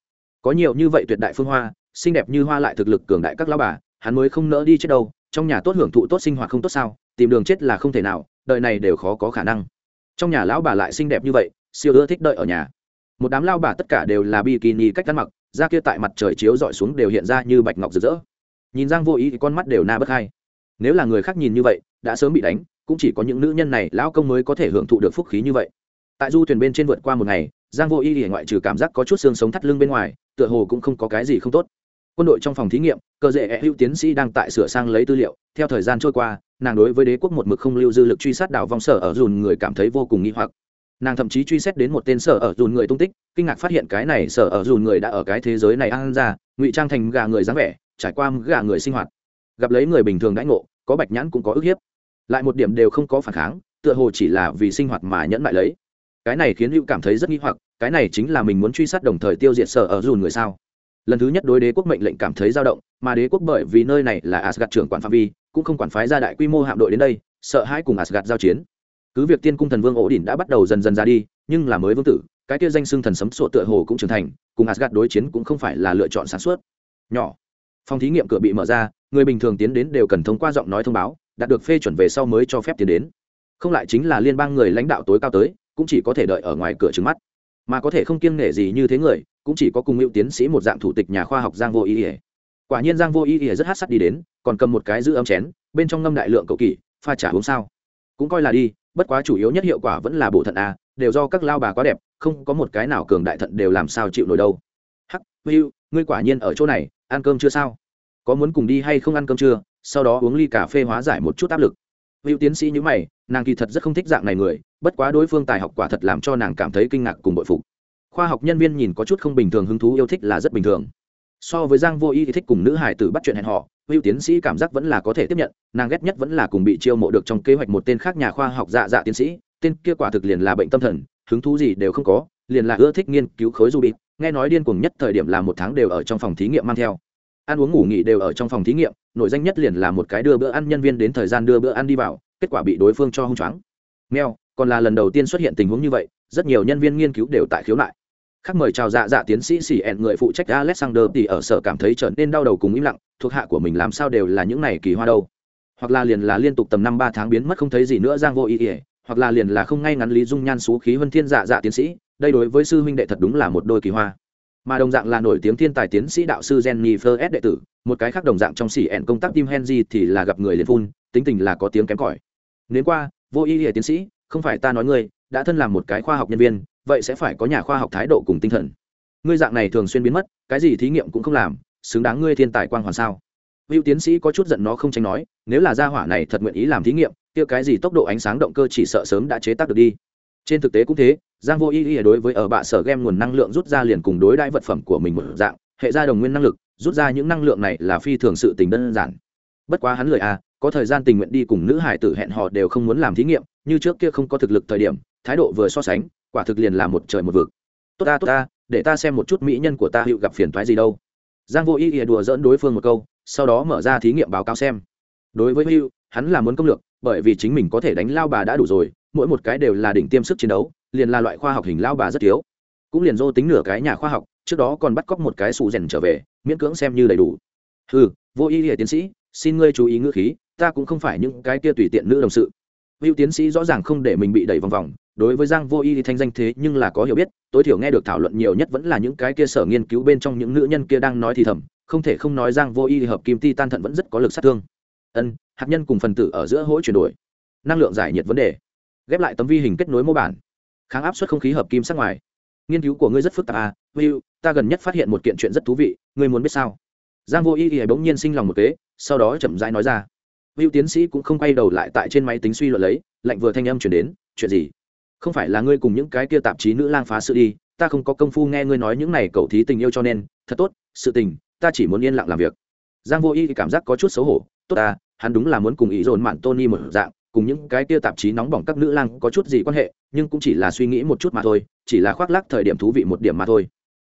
Có nhiều như vậy tuyệt đại phương hoa, xinh đẹp như hoa lại thực lực cường đại các lão bà, hắn mới không nỡ đi chết đâu, trong nhà tốt hưởng thụ tốt sinh hoạt không tốt sao, tìm đường chết là không thể nào đợi này đều khó có khả năng. Trong nhà lão bà lại xinh đẹp như vậy, siêu ưa thích đợi ở nhà. Một đám lao bà tất cả đều là bikini cách ăn mặc, da kia tại mặt trời chiếu dọi xuống đều hiện ra như bạch ngọc rực rỡ. Nhìn giang vô ý thì con mắt đều na bất hai. Nếu là người khác nhìn như vậy, đã sớm bị đánh cũng chỉ có những nữ nhân này lão công mới có thể hưởng thụ được phúc khí như vậy. Tại du thuyền bên trên vượt qua một ngày, giang vô y thì ngoại trừ cảm giác có chút xương sống thắt lưng bên ngoài, tựa hồ cũng không có cái gì không tốt. Quân đội trong phòng thí nghiệm, cơ dễ e hữu tiến sĩ đang tại sửa sang lấy tư liệu. Theo thời gian trôi qua, nàng đối với đế quốc một mực không lưu dư lực truy sát đảo vong sở ở dùn người cảm thấy vô cùng nghi hoặc. Nàng thậm chí truy xét đến một tên sở ở dùn người tung tích, kinh ngạc phát hiện cái này sở ở dùn người đã ở cái thế giới này ăn ra, ngụy trang thành gà người dáng vẻ, trải qua gà người sinh hoạt. Gặp lấy người bình thường đãi ngộ, có bạch nhãn cũng có ức hiếp lại một điểm đều không có phản kháng, tựa hồ chỉ là vì sinh hoạt mà nhẫn lại lấy. Cái này khiến hữu cảm thấy rất nghi hoặc, cái này chính là mình muốn truy sát đồng thời tiêu diệt sở ở dùn người sao? Lần thứ nhất đối đế quốc mệnh lệnh cảm thấy dao động, mà đế quốc bởi vì nơi này là asgad trưởng quản phạm vi, cũng không quản phái ra đại quy mô hạm đội đến đây, sợ hãi cùng asgad giao chiến. Cứ việc tiên cung thần vương ổ đỉnh đã bắt đầu dần dần ra đi, nhưng là mới vương tử, cái kia danh xưng thần sấm sổ tựa hồ cũng trưởng thành, cùng asgad đối chiến cũng không phải là lựa chọn sản xuất nhỏ phòng thí nghiệm cửa bị mở ra, người bình thường tiến đến đều cần thông qua giọng nói thông báo, đạt được phê chuẩn về sau mới cho phép tiến đến. Không lại chính là liên bang người lãnh đạo tối cao tới, cũng chỉ có thể đợi ở ngoài cửa trứng mắt. Mà có thể không kiêng nể gì như thế người, cũng chỉ có cùng hữu tiến sĩ một dạng thủ tịch nhà khoa học giang vô ý ỉa quả nhiên giang vô ý ỉa rất hát sắt đi đến, còn cầm một cái giữ ấm chén, bên trong ngâm đại lượng cầu kỳ, pha trả uống sao. Cũng coi là đi, bất quá chủ yếu nhất hiệu quả vẫn là bổ thận a, đều do các lao bà quá đẹp, không có một cái nào cường đại thận đều làm sao chịu nổi đâu. Hắc hữu ngươi quả nhiên ở chỗ này, ăn cơm chưa sao? Có muốn cùng đi hay không ăn cơm chưa? Sau đó uống ly cà phê hóa giải một chút áp lực. Hữu tiến sĩ nhữ mày, nàng kỳ thật rất không thích dạng này người, bất quá đối phương tài học quả thật làm cho nàng cảm thấy kinh ngạc cùng bội phục. Khoa học nhân viên nhìn có chút không bình thường hứng thú yêu thích là rất bình thường. So với giang vô y thì thích cùng nữ hải tử bắt chuyện hẹn họ hữu tiến sĩ cảm giác vẫn là có thể tiếp nhận, nàng ghét nhất vẫn là cùng bị chiêu mộ được trong kế hoạch một tên khác nhà khoa học dạ dạ tiến sĩ, tên kia quả thực liền là bệnh tâm thần, hứng thú gì đều không có, liền là ưa thích nghiên cứu khối du bịt nghe nói điên cuồng nhất thời điểm là một tháng đều ở trong phòng thí nghiệm mang theo. Ăn uống ngủ nghỉ đều ở trong phòng thí nghiệm nội danh nhất liền là một cái đưa bữa ăn nhân viên đến thời gian đưa bữa ăn đi vào, kết quả bị đối phương cho hung choáng. Mèo, còn là lần đầu tiên xuất hiện tình huống như vậy, rất nhiều nhân viên nghiên cứu đều tại khiếu nại. Khác mời chào dạ dạ tiến sĩ xỉ ẹn người phụ trách alexander thì ở sở cảm thấy trở nên đau đầu cùng im lặng, thuộc hạ của mình làm sao đều là những này kỳ hoa đâu. Hoặc là liền là liên tục tầm năm ba tháng biến mất không thấy gì nữa giang vô ý ỉa hoặc là liền là không ngay ngắn lý dung nhan xú khí vân thiên dạ dạ tiến sĩ đây đối với sư huynh đệ thật đúng là một đôi kỳ hoa mà đồng dạng là nổi tiếng thiên tài tiến sĩ đạo sư Jennifer S đệ tử, một cái khác đồng dạng trong sĩ ẹn công tác Tim Henry thì là gặp người liền phun, tính tình là có tiếng kém cỏi. Nếu qua, vô ý nghĩa tiến sĩ, không phải ta nói ngươi, đã thân làm một cái khoa học nhân viên, vậy sẽ phải có nhà khoa học thái độ cùng tinh thần. Ngươi dạng này thường xuyên biến mất, cái gì thí nghiệm cũng không làm, xứng đáng ngươi thiên tài quang hoàn sao? Hữu tiến sĩ có chút giận nó không tránh nói, nếu là gia hỏa này thật nguyện ý làm thí nghiệm, kia cái gì tốc độ ánh sáng động cơ chỉ sợ sớm đã chế tác được đi. Trên thực tế cũng thế, giang vô ý ý đối với ở bạ sở game nguồn năng lượng rút ra liền cùng đối đãi vật phẩm của mình một dạng, hệ ra đồng nguyên năng lực, rút ra những năng lượng này là phi thường sự tình đơn giản. Bất quá hắn lời à có thời gian tình nguyện đi cùng nữ hải tử hẹn họ đều không muốn làm thí nghiệm, như trước kia không có thực lực thời điểm, thái độ vừa so sánh, quả thực liền là một trời một vực. Tốt ta tốt ta, để ta xem một chút mỹ nhân của ta hiệu gặp phiền toái gì đâu. Giang vô ý ý đùa dỡn đối phương một câu, sau đó mở ra thí nghiệm báo cáo xem. Đối với hữu hắn là muốn công lược, bởi vì chính mình có thể đánh lao bà đã đủ rồi mỗi một cái đều là đỉnh tiêm sức chiến đấu, liền là loại khoa học hình lao bà rất thiếu. Cũng liền dô tính nửa cái nhà khoa học, trước đó còn bắt cóc một cái xù rèn trở về, miễn cưỡng xem như đầy đủ. Ừ vô ý hệ tiến sĩ, xin ngươi chú ý ngữ khí, ta cũng không phải những cái kia tùy tiện nữ đồng sự. Hữu tiến sĩ rõ ràng không để mình bị đẩy vòng vòng, đối với giang vô y thì thanh danh thế nhưng là có hiểu biết, tối thiểu nghe được thảo luận nhiều nhất vẫn là những cái kia sở nghiên cứu bên trong những nữ nhân kia đang nói thì thầm, không thể không nói giang vô y thì hợp kim ti tan thận vẫn rất có lực sát thương. Ân, hạt nhân cùng phần tử ở giữa hỗ chuyển đổi. Năng lượng giải nhiệt vấn đề ghép lại tấm vi hình kết nối mô bản kháng áp suất không khí hợp kim sắc ngoài. Nghiên cứu của ngươi rất phức tạp à will ta gần nhất phát hiện một kiện chuyện rất thú vị ngươi muốn biết sao? Giang vô y thì bỗng nhiên sinh lòng một kế sau đó chậm rãi nói ra. Will tiến sĩ cũng không quay đầu lại tại trên máy tính suy luận lấy lạnh vừa thanh âm chuyển đến chuyện gì? Không phải là ngươi cùng những cái kia tạp chí nữ lang phá sự đi ta không có công phu nghe ngươi nói những này cậu thí tình yêu cho nên thật tốt sự tình ta chỉ muốn yên lặng làm việc. Giang vô y cảm giác có chút xấu hổ tốt à, hắn đúng là muốn cùng ý dồn mạn tony một dạng cùng những cái kia tạp chí nóng bỏng các nữ lang có chút gì quan hệ, nhưng cũng chỉ là suy nghĩ một chút mà thôi, chỉ là khoác lác thời điểm thú vị một điểm mà thôi.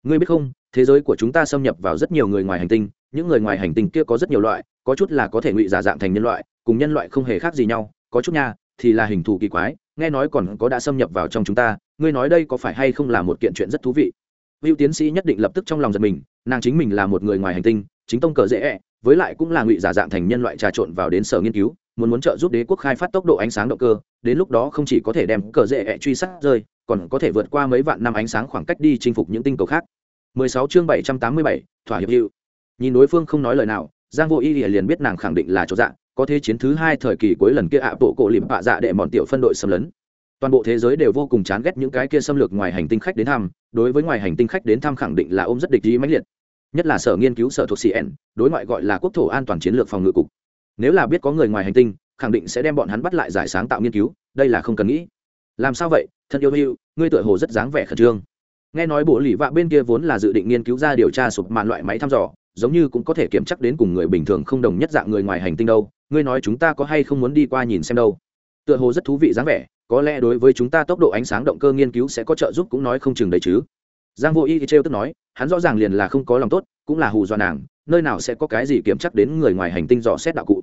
Ngươi biết không, thế giới của chúng ta xâm nhập vào rất nhiều người ngoài hành tinh, những người ngoài hành tinh kia có rất nhiều loại, có chút là có thể ngụy giả dạng thành nhân loại, cùng nhân loại không hề khác gì nhau, có chút nha, thì là hình thù kỳ quái, nghe nói còn có đã xâm nhập vào trong chúng ta, ngươi nói đây có phải hay không là một kiện chuyện rất thú vị? Hữu tiến sĩ nhất định lập tức trong lòng giật mình, nàng chính mình là một người ngoài hành tinh, chính tông cờ dễ, với lại cũng là ngụy giả dạng thành nhân loại trà trộn vào đến sở nghiên cứu muốn muốn trợ giúp đế quốc khai phát tốc độ ánh sáng động cơ đến lúc đó không chỉ có thể đem cờ dễ ẹ truy sát rơi còn có thể vượt qua mấy vạn năm ánh sáng khoảng cách đi chinh phục những tinh cầu khác. 16 chương 787, thỏa hiệp hữu. Nhìn đối phương không nói lời nào giang vô y liền biết nàng khẳng định là chỗ dạng có thế chiến thứ hai thời kỳ cuối lần kia ạ bộ cổ liệm bạ dạ để mòn tiểu phân đội xâm lấn. Toàn bộ thế giới đều vô cùng chán ghét những cái kia xâm lược ngoài hành tinh khách đến thăm đối với ngoài hành tinh khách đến thăm khẳng định là ôm rất địch ý mãnh liệt. Nhất là sở nghiên cứu sở thuộc cn đối ngoại gọi là quốc thổ an toàn chiến lược phòng ngự cục nếu là biết có người ngoài hành tinh, khẳng định sẽ đem bọn hắn bắt lại giải sáng tạo nghiên cứu, đây là không cần nghĩ. Làm sao vậy? Thân yêu hữu, ngươi tựa hồ rất dáng vẻ khẩn trương. Nghe nói bộ lì vạ bên kia vốn là dự định nghiên cứu ra điều tra sụp màn loại máy thăm dò, giống như cũng có thể kiểm chắc đến cùng người bình thường không đồng nhất dạng người ngoài hành tinh đâu. Ngươi nói chúng ta có hay không muốn đi qua nhìn xem đâu? Tựa hồ rất thú vị dáng vẻ, có lẽ đối với chúng ta tốc độ ánh sáng động cơ nghiên cứu sẽ có trợ giúp cũng nói không chừng đấy chứ. Giang vô y thì trêu tức nói, hắn rõ ràng liền là không có lòng tốt, cũng là hù dọa nàng, nơi nào sẽ có cái gì kiểm chắc đến người ngoài hành tinh dò xét đạo cụ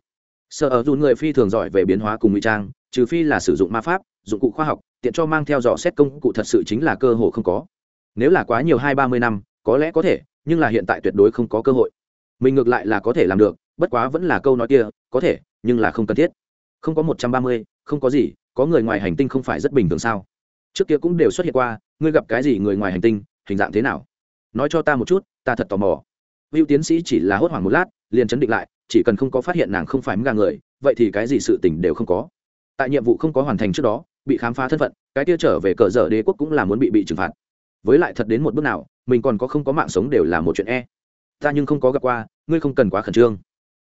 sợ ở dùn người phi thường giỏi về biến hóa cùng ngụy trang, trừ phi là sử dụng ma pháp, dụng cụ khoa học, tiện cho mang theo dò xét công cụ thật sự chính là cơ hội không có. Nếu là quá nhiều hai ba mươi năm, có lẽ có thể, nhưng là hiện tại tuyệt đối không có cơ hội. Mình ngược lại là có thể làm được, bất quá vẫn là câu nói kia, có thể, nhưng là không cần thiết. Không có một trăm ba mươi, không có gì, có người ngoài hành tinh không phải rất bình thường sao? Trước kia cũng đều xuất hiện qua, ngươi gặp cái gì người ngoài hành tinh, hình dạng thế nào? Nói cho ta một chút, ta thật tò mò. Hữu tiến sĩ chỉ là hốt hoảng một lát, liền chấn định lại chỉ cần không có phát hiện nàng không phải mga người, vậy thì cái gì sự tình đều không có. Tại nhiệm vụ không có hoàn thành trước đó, bị khám phá thân phận, cái kia trở về cờ dở đế quốc cũng là muốn bị bị trừng phạt. Với lại thật đến một bước nào, mình còn có không có mạng sống đều là một chuyện e. Ta nhưng không có gặp qua, ngươi không cần quá khẩn trương.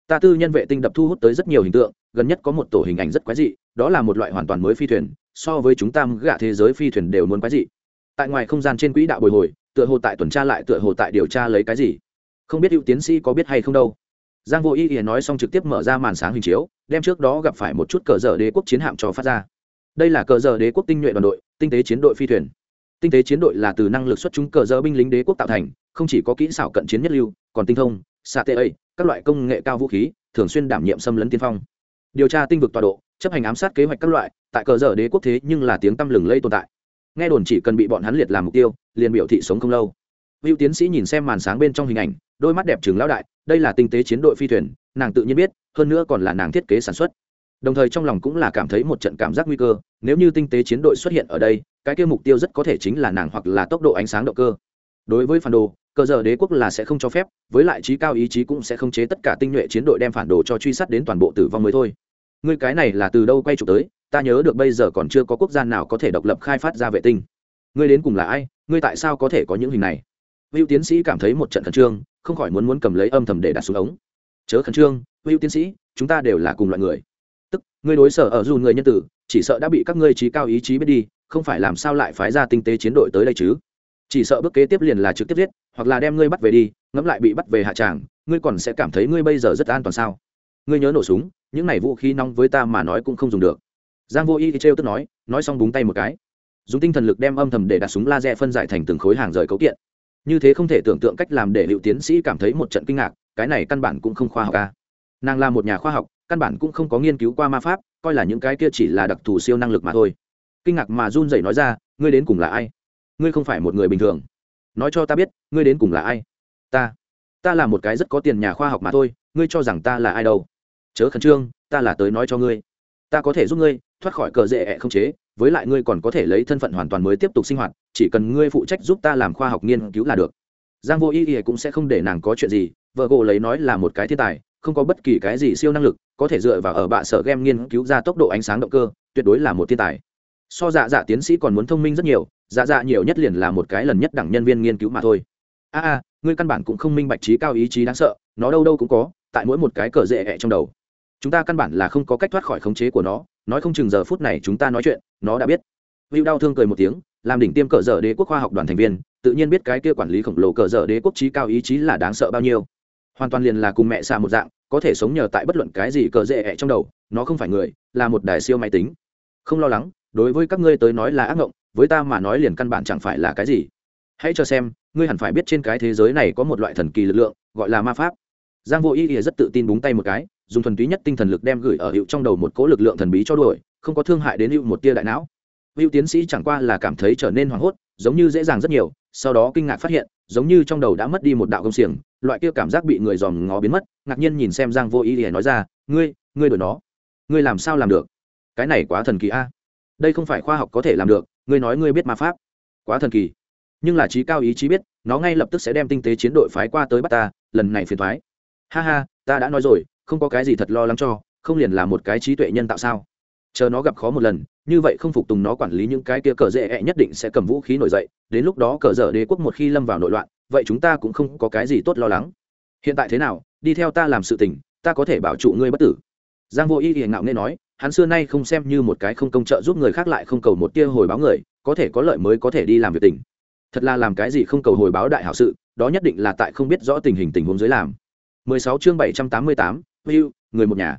Ta tư nhân vệ tinh đập thu hút tới rất nhiều hình tượng, gần nhất có một tổ hình ảnh rất quái dị, đó là một loại hoàn toàn mới phi thuyền, so với chúng ta gạ thế giới phi thuyền đều muốn quái dị. Tại ngoài không gian trên quỹ đạo bồi hồi, tựa hồ tại tuần tra lại tựa hồ tại điều tra lấy cái gì? Không biết hữu tiến sĩ có biết hay không đâu giang vô ý ý nói xong trực tiếp mở ra màn sáng hình chiếu, đem trước đó gặp phải một chút cờ dở đế quốc chiến hạm cho phát ra. Đây là cờ dở đế quốc tinh nhuệ đoàn đội, tinh tế chiến đội phi thuyền. Tinh tế chiến đội là từ năng lực xuất chúng cờ dở binh lính đế quốc tạo thành, không chỉ có kỹ xảo cận chiến nhất lưu, còn tinh thông xạ tê ấy các loại công nghệ cao vũ khí, thường xuyên đảm nhiệm xâm lấn tiên phong. Điều tra tinh vực tọa độ, chấp hành ám sát kế hoạch các loại, tại cờ dở đế quốc thế nhưng là tiếng tăm lừng lây tồn tại. Nghe đồn chỉ cần bị bọn hắn liệt làm mục tiêu, liền biểu thị sống không lâu. Hữu tiến sĩ nhìn xem màn sáng bên trong hình ảnh đôi mắt đẹp trừng lão đại, đây là tinh tế chiến đội phi thuyền, nàng tự nhiên biết, hơn nữa còn là nàng thiết kế sản xuất. Đồng thời trong lòng cũng là cảm thấy một trận cảm giác nguy cơ, nếu như tinh tế chiến đội xuất hiện ở đây, cái kia mục tiêu rất có thể chính là nàng hoặc là tốc độ ánh sáng động cơ. Đối với phản đồ cơ giờ đế quốc là sẽ không cho phép, với lại trí cao ý chí cũng sẽ không chế tất cả tinh nhuệ chiến đội đem phản đồ cho truy sát đến toàn bộ tử vong mới thôi. Ngươi cái này là từ đâu quay chụp tới, ta nhớ được bây giờ còn chưa có quốc gia nào có thể độc lập khai phát ra vệ tinh. Ngươi đến cùng là ai? Ngươi tại sao có thể có những hình này? Hữu tiến sĩ cảm thấy một trận khẩn trương không khỏi muốn muốn cầm lấy âm thầm để đặt xuống ống. Chớ khẩn trương hữu tiến sĩ, chúng ta đều là cùng loại người. Tức, ngươi đối sở ở dù người nhân tử, chỉ sợ đã bị các ngươi trí cao ý chí biết đi, không phải làm sao lại phái ra tinh tế chiến đội tới đây chứ? Chỉ sợ bước kế tiếp liền là trực tiếp giết, hoặc là đem ngươi bắt về đi, ngẫm lại bị bắt về hạ tràng, ngươi còn sẽ cảm thấy ngươi bây giờ rất an toàn sao? Ngươi nhớ nổ súng, những này vũ khí nóng với ta mà nói cũng không dùng được. Giang vô y thì trêu tức nói nói xong búng tay một cái. Dùng tinh thần lực đem âm thầm để đặt súng laser phân giải thành từng khối hàng rời cấu kiện như thế không thể tưởng tượng cách làm để liệu tiến sĩ cảm thấy một trận kinh ngạc, cái này căn bản cũng không khoa học ca nàng là một nhà khoa học, căn bản cũng không có nghiên cứu qua ma pháp, coi là những cái kia chỉ là đặc thù siêu năng lực mà thôi. Kinh ngạc mà run rẩy nói ra, ngươi đến cùng là ai? Ngươi không phải một người bình thường. Nói cho ta biết, ngươi đến cùng là ai? Ta ta là một cái rất có tiền nhà khoa học mà thôi, ngươi cho rằng ta là ai đâu? Chớ khẩn trương, ta là tới nói cho ngươi. Ta có thể giúp ngươi, thoát khỏi cờ dễ ẹ không chế với lại ngươi còn có thể lấy thân phận hoàn toàn mới tiếp tục sinh hoạt, chỉ cần ngươi phụ trách giúp ta làm khoa học nghiên cứu là được. Giang vô ý ý cũng sẽ không để nàng có chuyện gì, vợ gỗ lấy nói là một cái thiên tài, không có bất kỳ cái gì siêu năng lực, có thể dựa vào ở bạ sở game nghiên cứu ra tốc độ ánh sáng động cơ, tuyệt đối là một thiên tài. So dạ dạ tiến sĩ còn muốn thông minh rất nhiều dạ dạ nhiều nhất liền là một cái lần nhất đẳng nhân viên nghiên cứu mà thôi. A a, ngươi căn bản cũng không minh bạch trí cao ý chí đáng sợ, nó đâu đâu cũng có, tại mỗi một cái cờ rễ hẹ trong đầu. Chúng ta căn bản là không có cách thoát khỏi khống chế của nó nói không chừng giờ phút này chúng ta nói chuyện nó đã biết. Hữu đau thương cười một tiếng làm đỉnh tiêm cờ dở đế quốc khoa học đoàn thành viên tự nhiên biết cái kia quản lý khổng lồ cờ dở đế quốc trí cao ý chí là đáng sợ bao nhiêu. Hoàn toàn liền là cùng mẹ xa một dạng có thể sống nhờ tại bất luận cái gì cờ dễ ẹ trong đầu nó không phải người là một đài siêu máy tính. Không lo lắng đối với các ngươi tới nói là ác ngộng, với ta mà nói liền căn bản chẳng phải là cái gì. Hãy cho xem ngươi hẳn phải biết trên cái thế giới này có một loại thần kỳ lực lượng gọi là ma pháp. Giang vô ý ỉa rất tự tin búng tay một cái dùng thuần túy nhất tinh thần lực đem gửi ở hiệu trong đầu một cỗ lực lượng thần bí cho đuổi, không có thương hại đến hiệu một tia đại não. Hữu tiến sĩ chẳng qua là cảm thấy trở nên hoảng hốt, giống như dễ dàng rất nhiều, sau đó kinh ngạc phát hiện, giống như trong đầu đã mất đi một đạo công xiềng, loại kia cảm giác bị người dòm ngó biến mất, ngạc nhiên nhìn xem giang vô ý để nói ra, ngươi ngươi đổi nó. Ngươi làm sao làm được? Cái này quá thần kỳ a. Đây không phải khoa học có thể làm được, ngươi nói ngươi biết ma pháp. Quá thần kỳ. Nhưng là trí cao ý chí biết, nó ngay lập tức sẽ đem tinh tế chiến đội phái qua tới bắt ta, lần này phiền thoái. Ha ha, ta đã nói rồi không có cái gì thật lo lắng cho không liền là một cái trí tuệ nhân tạo sao? Chờ nó gặp khó một lần như vậy không phục tùng nó quản lý những cái kia cờ dễ nhất định sẽ cầm vũ khí nổi dậy đến lúc đó cờ dở đế quốc một khi lâm vào nội loạn vậy chúng ta cũng không có cái gì tốt lo lắng. Hiện tại thế nào? Đi theo ta làm sự tình ta có thể bảo trụ ngươi bất tử. Giang vô y hiền ngạo nghe nói hắn xưa nay không xem như một cái không công trợ giúp người khác lại không cầu một tia hồi báo người có thể có lợi mới có thể đi làm việc tình. Thật là làm cái gì không cầu hồi báo đại hảo sự đó nhất định là tại không biết rõ tình hình tình huống dưới làm. 16 chương 788, Hữu, người một nhà.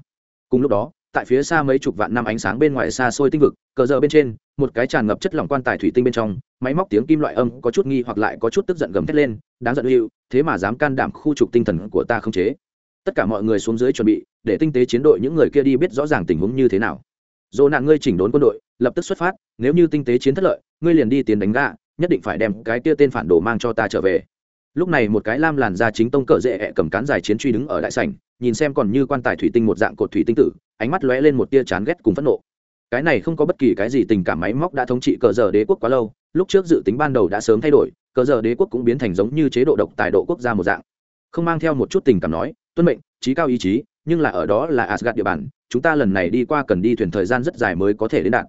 Cùng lúc đó, tại phía xa mấy chục vạn năm ánh sáng bên ngoài xa xôi tinh vực, cờ giờ bên trên, một cái tràn ngập chất lỏng quan tài thủy tinh bên trong, máy móc tiếng kim loại âm có chút nghi hoặc lại có chút tức giận gầm thét lên, đáng giận Hữu, thế mà dám can đảm khu trục tinh thần của ta không chế. Tất cả mọi người xuống dưới chuẩn bị, để tinh tế chiến đội những người kia đi biết rõ ràng tình huống như thế nào. dồ nạn ngươi chỉnh đốn quân đội, lập tức xuất phát, nếu như tinh tế chiến thất lợi, ngươi liền đi tiến đánh gạ, nhất định phải đem cái kia tên phản đồ mang cho ta trở về lúc này một cái lam làn da chính tông cỡ dễ ẹ cầm cán dài chiến truy đứng ở đại sảnh, nhìn xem còn như quan tài thủy tinh một dạng cột thủy tinh tử, ánh mắt lóe lên một tia chán ghét cùng phẫn nộ. Cái này không có bất kỳ cái gì tình cảm máy móc đã thống trị cờ giờ đế quốc quá lâu, lúc trước dự tính ban đầu đã sớm thay đổi, cờ giờ đế quốc cũng biến thành giống như chế độ độc tài độ quốc gia một dạng. Không mang theo một chút tình cảm nói, tuân mệnh trí cao ý chí, nhưng là ở đó là asgad địa bàn, chúng ta lần này đi qua cần đi thuyền thời gian rất dài mới có thể đến đạt.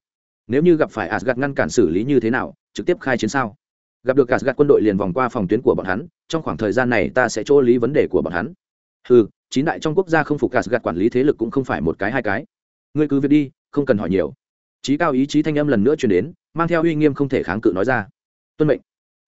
Nếu như gặp phải asgad ngăn cản xử lý như thế nào, trực tiếp khai chiến sao? Gặp được gạt gạt quân đội liền vòng qua phòng tuyến của bọn hắn, trong khoảng thời gian này ta sẽ chỗ lý vấn đề của bọn hắn. Ừ chín đại trong quốc gia không phục gạt gạt quản lý thế lực cũng không phải một cái hai cái. Ngươi cứ việc đi, không cần hỏi nhiều. Trí cao ý chí thanh âm lần nữa truyền đến, mang theo uy nghiêm không thể kháng cự nói ra. Tuân mệnh.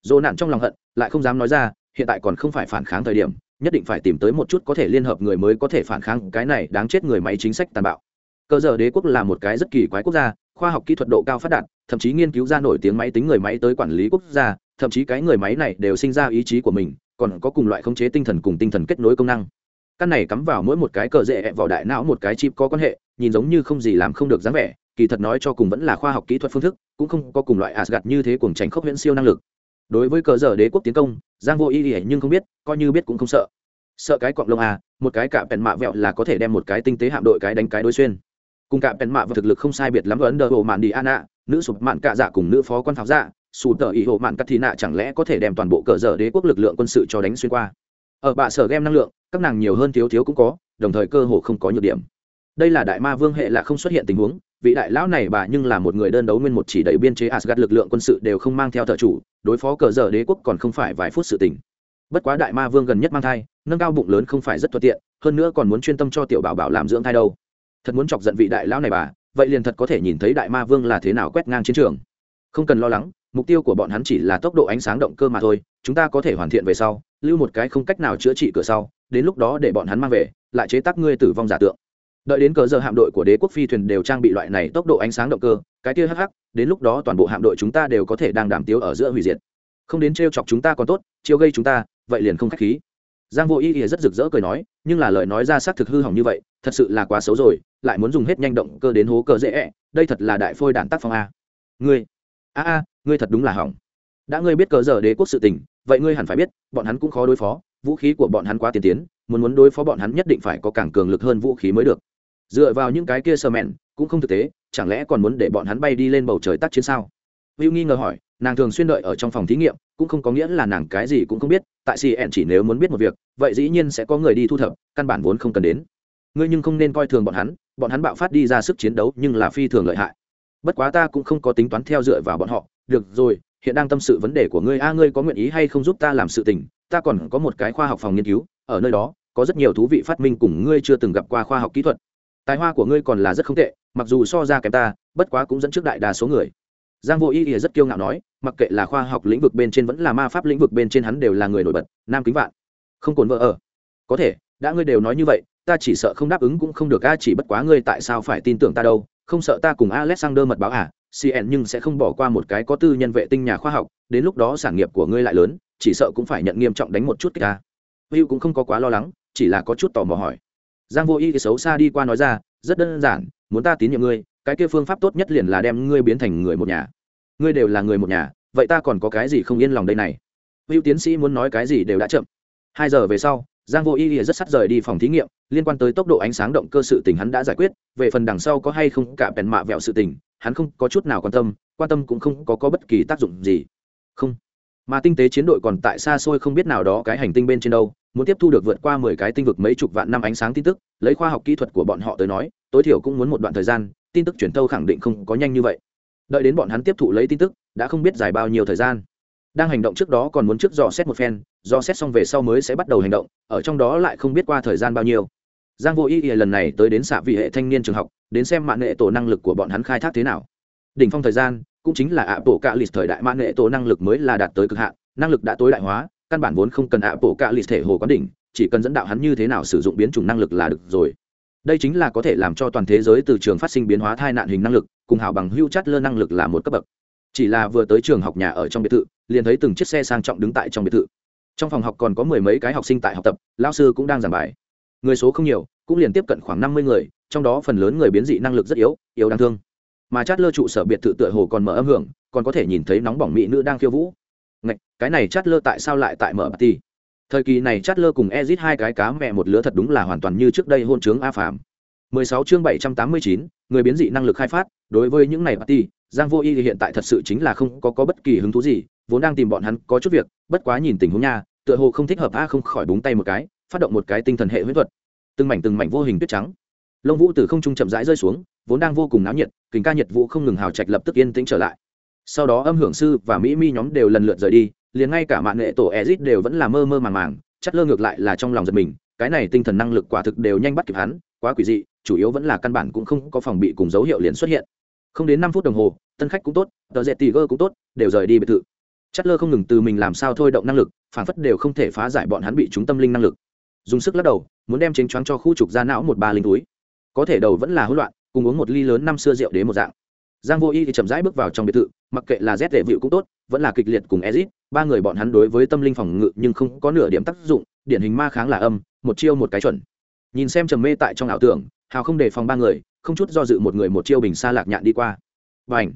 Dỗ nạn trong lòng hận, lại không dám nói ra, hiện tại còn không phải phản kháng thời điểm, nhất định phải tìm tới một chút có thể liên hợp người mới có thể phản kháng cái này đáng chết người máy chính sách tàn bạo. Cơ giờ đế quốc là một cái rất kỳ quái quốc gia, khoa học kỹ thuật độ cao phát đạt, thậm chí nghiên cứu ra nổi tiếng máy tính người máy tới quản lý quốc gia thậm chí cái người máy này đều sinh ra ý chí của mình, còn có cùng loại khống chế tinh thần cùng tinh thần kết nối công năng. Căn này cắm vào mỗi một cái cờ rễ vào đại não một cái chip có quan hệ, nhìn giống như không gì làm không được dáng vẻ, kỳ thật nói cho cùng vẫn là khoa học kỹ thuật phương thức, cũng không có cùng loại asgad như thế cùng tránh khốc huyễn siêu năng lực. Đối với cờ giờ đế quốc tiến công, giang vô ý ỉa nhưng không biết, coi như biết cũng không sợ. Sợ cái cọng lông à một cái cạm bèn mạ vẹo là có thể đem một cái tinh tế hạm đội cái đánh cái đối xuyên. Cùng cạm bèn mạ và thực lực không sai biệt lắm với ấn độ mạn đi an ạ nữ sụp mạn cạ dạ cùng nữ phó quan pháo dạ sụp tờ ý hộ mạn cắt thì nạ chẳng lẽ có thể đem toàn bộ cờ dở đế quốc lực lượng quân sự cho đánh xuyên qua ở bạ sở game năng lượng các nàng nhiều hơn thiếu thiếu cũng có đồng thời cơ hồ không có nhược điểm đây là đại ma vương hệ là không xuất hiện tình huống vị đại lão này bà nhưng là một người đơn đấu nguyên một chỉ đầy biên chế asgad lực lượng quân sự đều không mang theo thợ chủ, đối phó cờ dở đế quốc còn không phải vài phút sự tình. Bất quá đại ma vương gần nhất mang thai, nâng cao bụng lớn không phải rất thuận tiện, hơn nữa còn muốn chuyên tâm cho tiểu bảo bảo làm dưỡng thai đâu. Thật muốn chọc giận vị đại lão này bà, vậy liền thật có thể nhìn thấy đại ma vương là thế nào quét ngang chiến trường. Không cần lo lắng, mục tiêu của bọn hắn chỉ là tốc độ ánh sáng động cơ mà thôi, chúng ta có thể hoàn thiện về sau, lưu một cái không cách nào chữa trị cửa sau, đến lúc đó để bọn hắn mang về, lại chế tác ngươi tử vong giả tượng. Đợi đến cờ giờ hạm đội của đế quốc phi thuyền đều trang bị loại này tốc độ ánh sáng động cơ cái kia hắc hắc đến lúc đó toàn bộ hạm đội chúng ta đều có thể đang đảm tiếu ở giữa hủy diệt. Không đến t chọc chúng ta còn tốt chiêu gây chúng ta vậy liền không k h á c h khí. Giang vô ý ý rất rực rỡ cười nói nhưng là lời nói ra xác thực hư hỏng như vậy thật sự là quá xấu rồi lại muốn dùng hết nhanh động cơ đến hố cờ dễ ẹ đây thật là đại phôi đạn tác phong a. Ngươi a a ngươi thật đúng là hỏng. Đã ngươi biết cờ giờ đế quốc sự tình, vậy ngươi hẳn phải biết, bọn hắn cũng khó đối phó, vũ khí của bọn hắn quá tiên tiến, muốn muốn đối phó bọn hắn nhất định phải có càng cường lực hơn vũ khí mới được. Dựa vào những cái kia sơ mẹn, cũng không thực tế, chẳng lẽ còn muốn để bọn hắn bay đi lên bầu trời tác chiến sao? Hữu nghi ngờ hỏi, nàng thường xuyên đợi ở trong phòng thí nghiệm, cũng không có nghĩa là nàng cái gì cũng không biết, tại cn chỉ nếu muốn biết một việc, vậy dĩ nhiên sẽ có người đi thu thập, căn bản vốn không cần đến. Ngươi nhưng không nên coi thường bọn hắn bọn hắn bạo phát đi ra sức chiến đấu nhưng là phi thường lợi hại. Bất quá ta cũng không có tính toán theo dựa vào bọn họ được rồi, hiện đang tâm sự vấn đề của ngươi. A, ngươi có nguyện ý hay không giúp ta làm sự tình? Ta còn có một cái khoa học phòng nghiên cứu, ở nơi đó, có rất nhiều thú vị phát minh cùng ngươi chưa từng gặp qua khoa học kỹ thuật. Tài hoa của ngươi còn là rất không tệ, mặc dù so ra kém ta, bất quá cũng dẫn trước đại đa số người. Giang vô y thì rất kiêu ngạo nói, mặc kệ là khoa học lĩnh vực bên trên vẫn là ma pháp lĩnh vực bên trên hắn đều là người nổi bật, nam kính vạn. Không cồn vợ ở. Có thể, đã ngươi đều nói như vậy, ta chỉ sợ không đáp ứng cũng không được. A, chỉ bất quá ngươi tại sao phải tin tưởng ta đâu? Không sợ ta cùng alexander mật báo à? Cn nhưng sẽ không bỏ qua một cái có tư nhân vệ tinh nhà khoa học, đến lúc đó sản nghiệp của ngươi lại lớn, chỉ sợ cũng phải nhận nghiêm trọng đánh một chút kích ta. Hữu cũng không có quá lo lắng, chỉ là có chút tò mò hỏi. Giang vô y xấu xa đi qua nói ra, rất đơn giản, muốn ta tín nhiệm ngươi, cái kia phương pháp tốt nhất liền là đem ngươi biến thành người một nhà. Ngươi đều là người một nhà, vậy ta còn có cái gì không yên lòng đây này? Hữu tiến sĩ muốn nói cái gì đều đã chậm. Hai giờ về sau, giang vô y rất sắt rời đi phòng thí nghiệm, liên quan tới tốc độ ánh sáng động cơ sự tình hắn đã giải quyết, về phần đằng sau có hay không cả bèn mạ vẹo sự tình hắn không có chút nào quan tâm quan tâm cũng không có, có bất kỳ tác dụng gì. Không. Mà tinh tế chiến đội còn tại xa xôi không biết nào đó cái hành tinh bên trên đâu muốn tiếp thu được vượt qua mười cái tinh vực mấy chục vạn năm ánh sáng tin tức lấy khoa học kỹ thuật của bọn họ tới nói tối thiểu cũng muốn một đoạn thời gian tin tức truyền thâu khẳng định không có nhanh như vậy. Đợi đến bọn hắn tiếp thụ lấy tin tức đã không biết dài bao nhiêu thời gian. Đang hành động trước đó còn muốn trước dò xét một phen dò xét xong về sau mới sẽ bắt đầu hành động ở trong đó lại không biết qua thời gian bao nhiêu. Giang vô ý ý lần này tới đến xạ vị hệ thanh niên trường học đến xem mạng nghệ tổ năng lực của bọn hắn khai thác thế nào. Đỉnh phong thời gian, cũng chính là ạ bộ cạ lịch thời đại mạng nghệ tổ năng lực mới là đạt tới cực hạn, năng lực đã tối đại hóa, căn bản vốn không cần ạ bộ cạ lịch thể hồ quán đỉnh, chỉ cần dẫn đạo hắn như thế nào sử dụng biến chủng năng lực là được rồi. Đây chính là có thể làm cho toàn thế giới từ trường phát sinh biến hóa thai nạn hình năng lực, cùng hào bằng hưu chát lơ năng lực là một cấp bậc. Chỉ là vừa tới trường học nhà ở trong biệt thự, liền thấy từng chiếc xe sang trọng đứng tại trong biệt thự. Trong phòng học còn có mười mấy cái học sinh tại học tập lao sư cũng đang giảng bài. Người số không nhiều, cũng liền tiếp cận khoảng năm mươi người trong đó phần lớn người biến dị năng lực rất yếu yếu đáng thương. Mà chát lơ trụ sở biệt thự tựa hồ còn mở âm hưởng còn có thể nhìn thấy nóng bỏng mỹ nữ đang khiêu vũ. Ngạch, cái này chát lơ tại sao lại tại mở party? Thời kỳ này chát lơ cùng ezit hai cái cá mẹ một lứa thật đúng là hoàn toàn như trước đây hôn trướng a phàm. 16 chương 789, người biến dị năng lực khai phát đối với những này party giang vô y hiện tại thật sự chính là không có, có bất kỳ hứng thú gì vốn đang tìm bọn hắn có chút việc bất quá nhìn tình huống nha tựa hồ không thích hợp a không khỏi búng tay một cái phát động một cái tinh thần hệ huyết thuật. Từng mảnh từng mảnh vô hình tuyết trắng lông vũ từ không trung chậm rãi rơi xuống, vốn đang vô cùng náo nhiệt, kình ca nhiệt vũ không ngừng hào trạch lập tức yên tĩnh trở lại. Sau đó âm hưởng sư và mỹ mi nhóm đều lần lượt rời đi, liền ngay cả mạng nghệ tổ ezit đều vẫn là mơ mơ màng màng chất lơ ngược lại là trong lòng giật mình, cái này tinh thần năng lực quả thực đều nhanh bắt kịp hắn, quá quỷ dị, chủ yếu vẫn là căn bản cũng không có phòng bị cùng dấu hiệu liền xuất hiện. Không đến năm phút đồng hồ, tân khách cũng tốt, tờ dệt tì gơ cũng tốt, đều rời đi biệt thự. Chất lơ không ngừng từ mình làm sao thôi động năng lực, phản phất đều không thể phá giải bọn hắn bị chúng tâm linh năng lực. Dùng sức lắc đầu, muốn đem chính choáng cho khu trục ra não một ba linh túi có thể đầu vẫn là hỗn loạn, cùng uống một ly lớn năm xưa rượu đến một dạng. Giang vô y thì chậm rãi bước vào trong biệt thự, mặc kệ là rét đệ vịu cũng tốt, vẫn là kịch liệt cùng ezit, ba người bọn hắn đối với tâm linh phòng ngự nhưng không có nửa điểm tác dụng, điển hình ma kháng là âm, một chiêu một cái chuẩn. Nhìn xem trầm mê tại trong ảo tưởng, hào không đề phòng ba người, không chút do dự một người một chiêu bình xa lạc nhạn đi qua. Và ảnh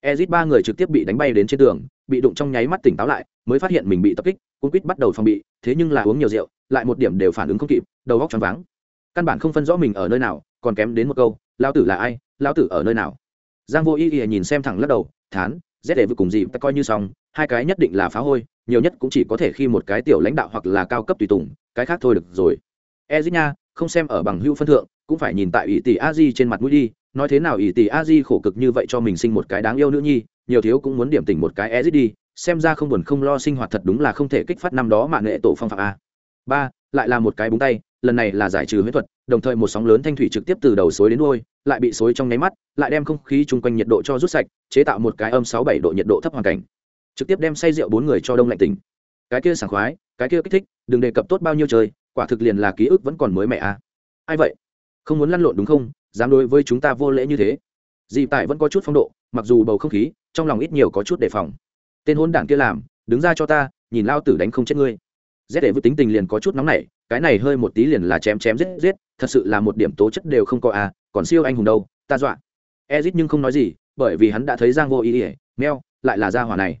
ezit ba người trực tiếp bị đánh bay đến trên tường, bị đụng trong nháy mắt tỉnh táo lại, mới phát hiện mình bị tập kích cũng quýt bắt đầu phòng bị, thế nhưng là uống nhiều rượu, lại một điểm đều phản ứng không kịp, đầu góc choáng váng. Căn bản không phân rõ mình ở nơi nào còn kém đến một câu lao tử là ai? Lao tử ở nơi nào? Giang vô ý ý nhìn xem thẳng lắc đầu, thán rét để vừa cùng gì ta coi như xong, hai cái nhất định là phá hôi, nhiều nhất cũng chỉ có thể khi một cái tiểu lãnh đạo hoặc là cao cấp tùy tùng, cái khác thôi được rồi. E dĩ nha, không xem ở bằng hữu phân thượng, cũng phải nhìn tại ủy tỷ a di trên mặt mũi đi, nói thế nào ủy tỷ a di khổ cực như vậy cho mình sinh một cái đáng yêu nữ nhi, nhiều thiếu cũng muốn điểm tỉnh một cái e dĩ đi, xem ra không buồn không lo sinh hoạt thật đúng là không thể kích phát năm đó mạng nghệ tổ phong phạm a. Ba, lại là một cái búng tay lần này là giải trừ huyết thuật, đồng thời một sóng lớn thanh thủy trực tiếp từ đầu suối đến đuôi, lại bị suối trong nháy mắt, lại đem không khí chung quanh nhiệt độ cho rút sạch, chế tạo một cái âm sáu bảy độ nhiệt độ thấp hoàn cảnh. Trực tiếp đem say rượu bốn người cho đông lạnh tỉnh. Cái kia sảng khoái, cái kia kích thích, đừng đề cập tốt bao nhiêu chơi quả thực liền là ký ức vẫn còn mới mẹ à. Ai vậy? Không muốn lăn lộn đúng không? Dám đối với chúng ta vô lễ như thế. Dị tại vẫn có chút phong độ, mặc dù bầu không khí, trong lòng ít nhiều có chút đề phòng. Tên hôn đảng kia làm, đứng ra cho ta, nhìn lao tử đánh không chết ngươi. Rét để vứt tính tình liền có chút nóng nảy cái này hơi một tí liền là chém chém giết giết, thật sự là một điểm tố chất đều không có à còn siêu anh hùng đâu, ta dọa. Ezit nhưng không nói gì, bởi vì hắn đã thấy giang vô ý ỉa meo, lại là gia hỏa này.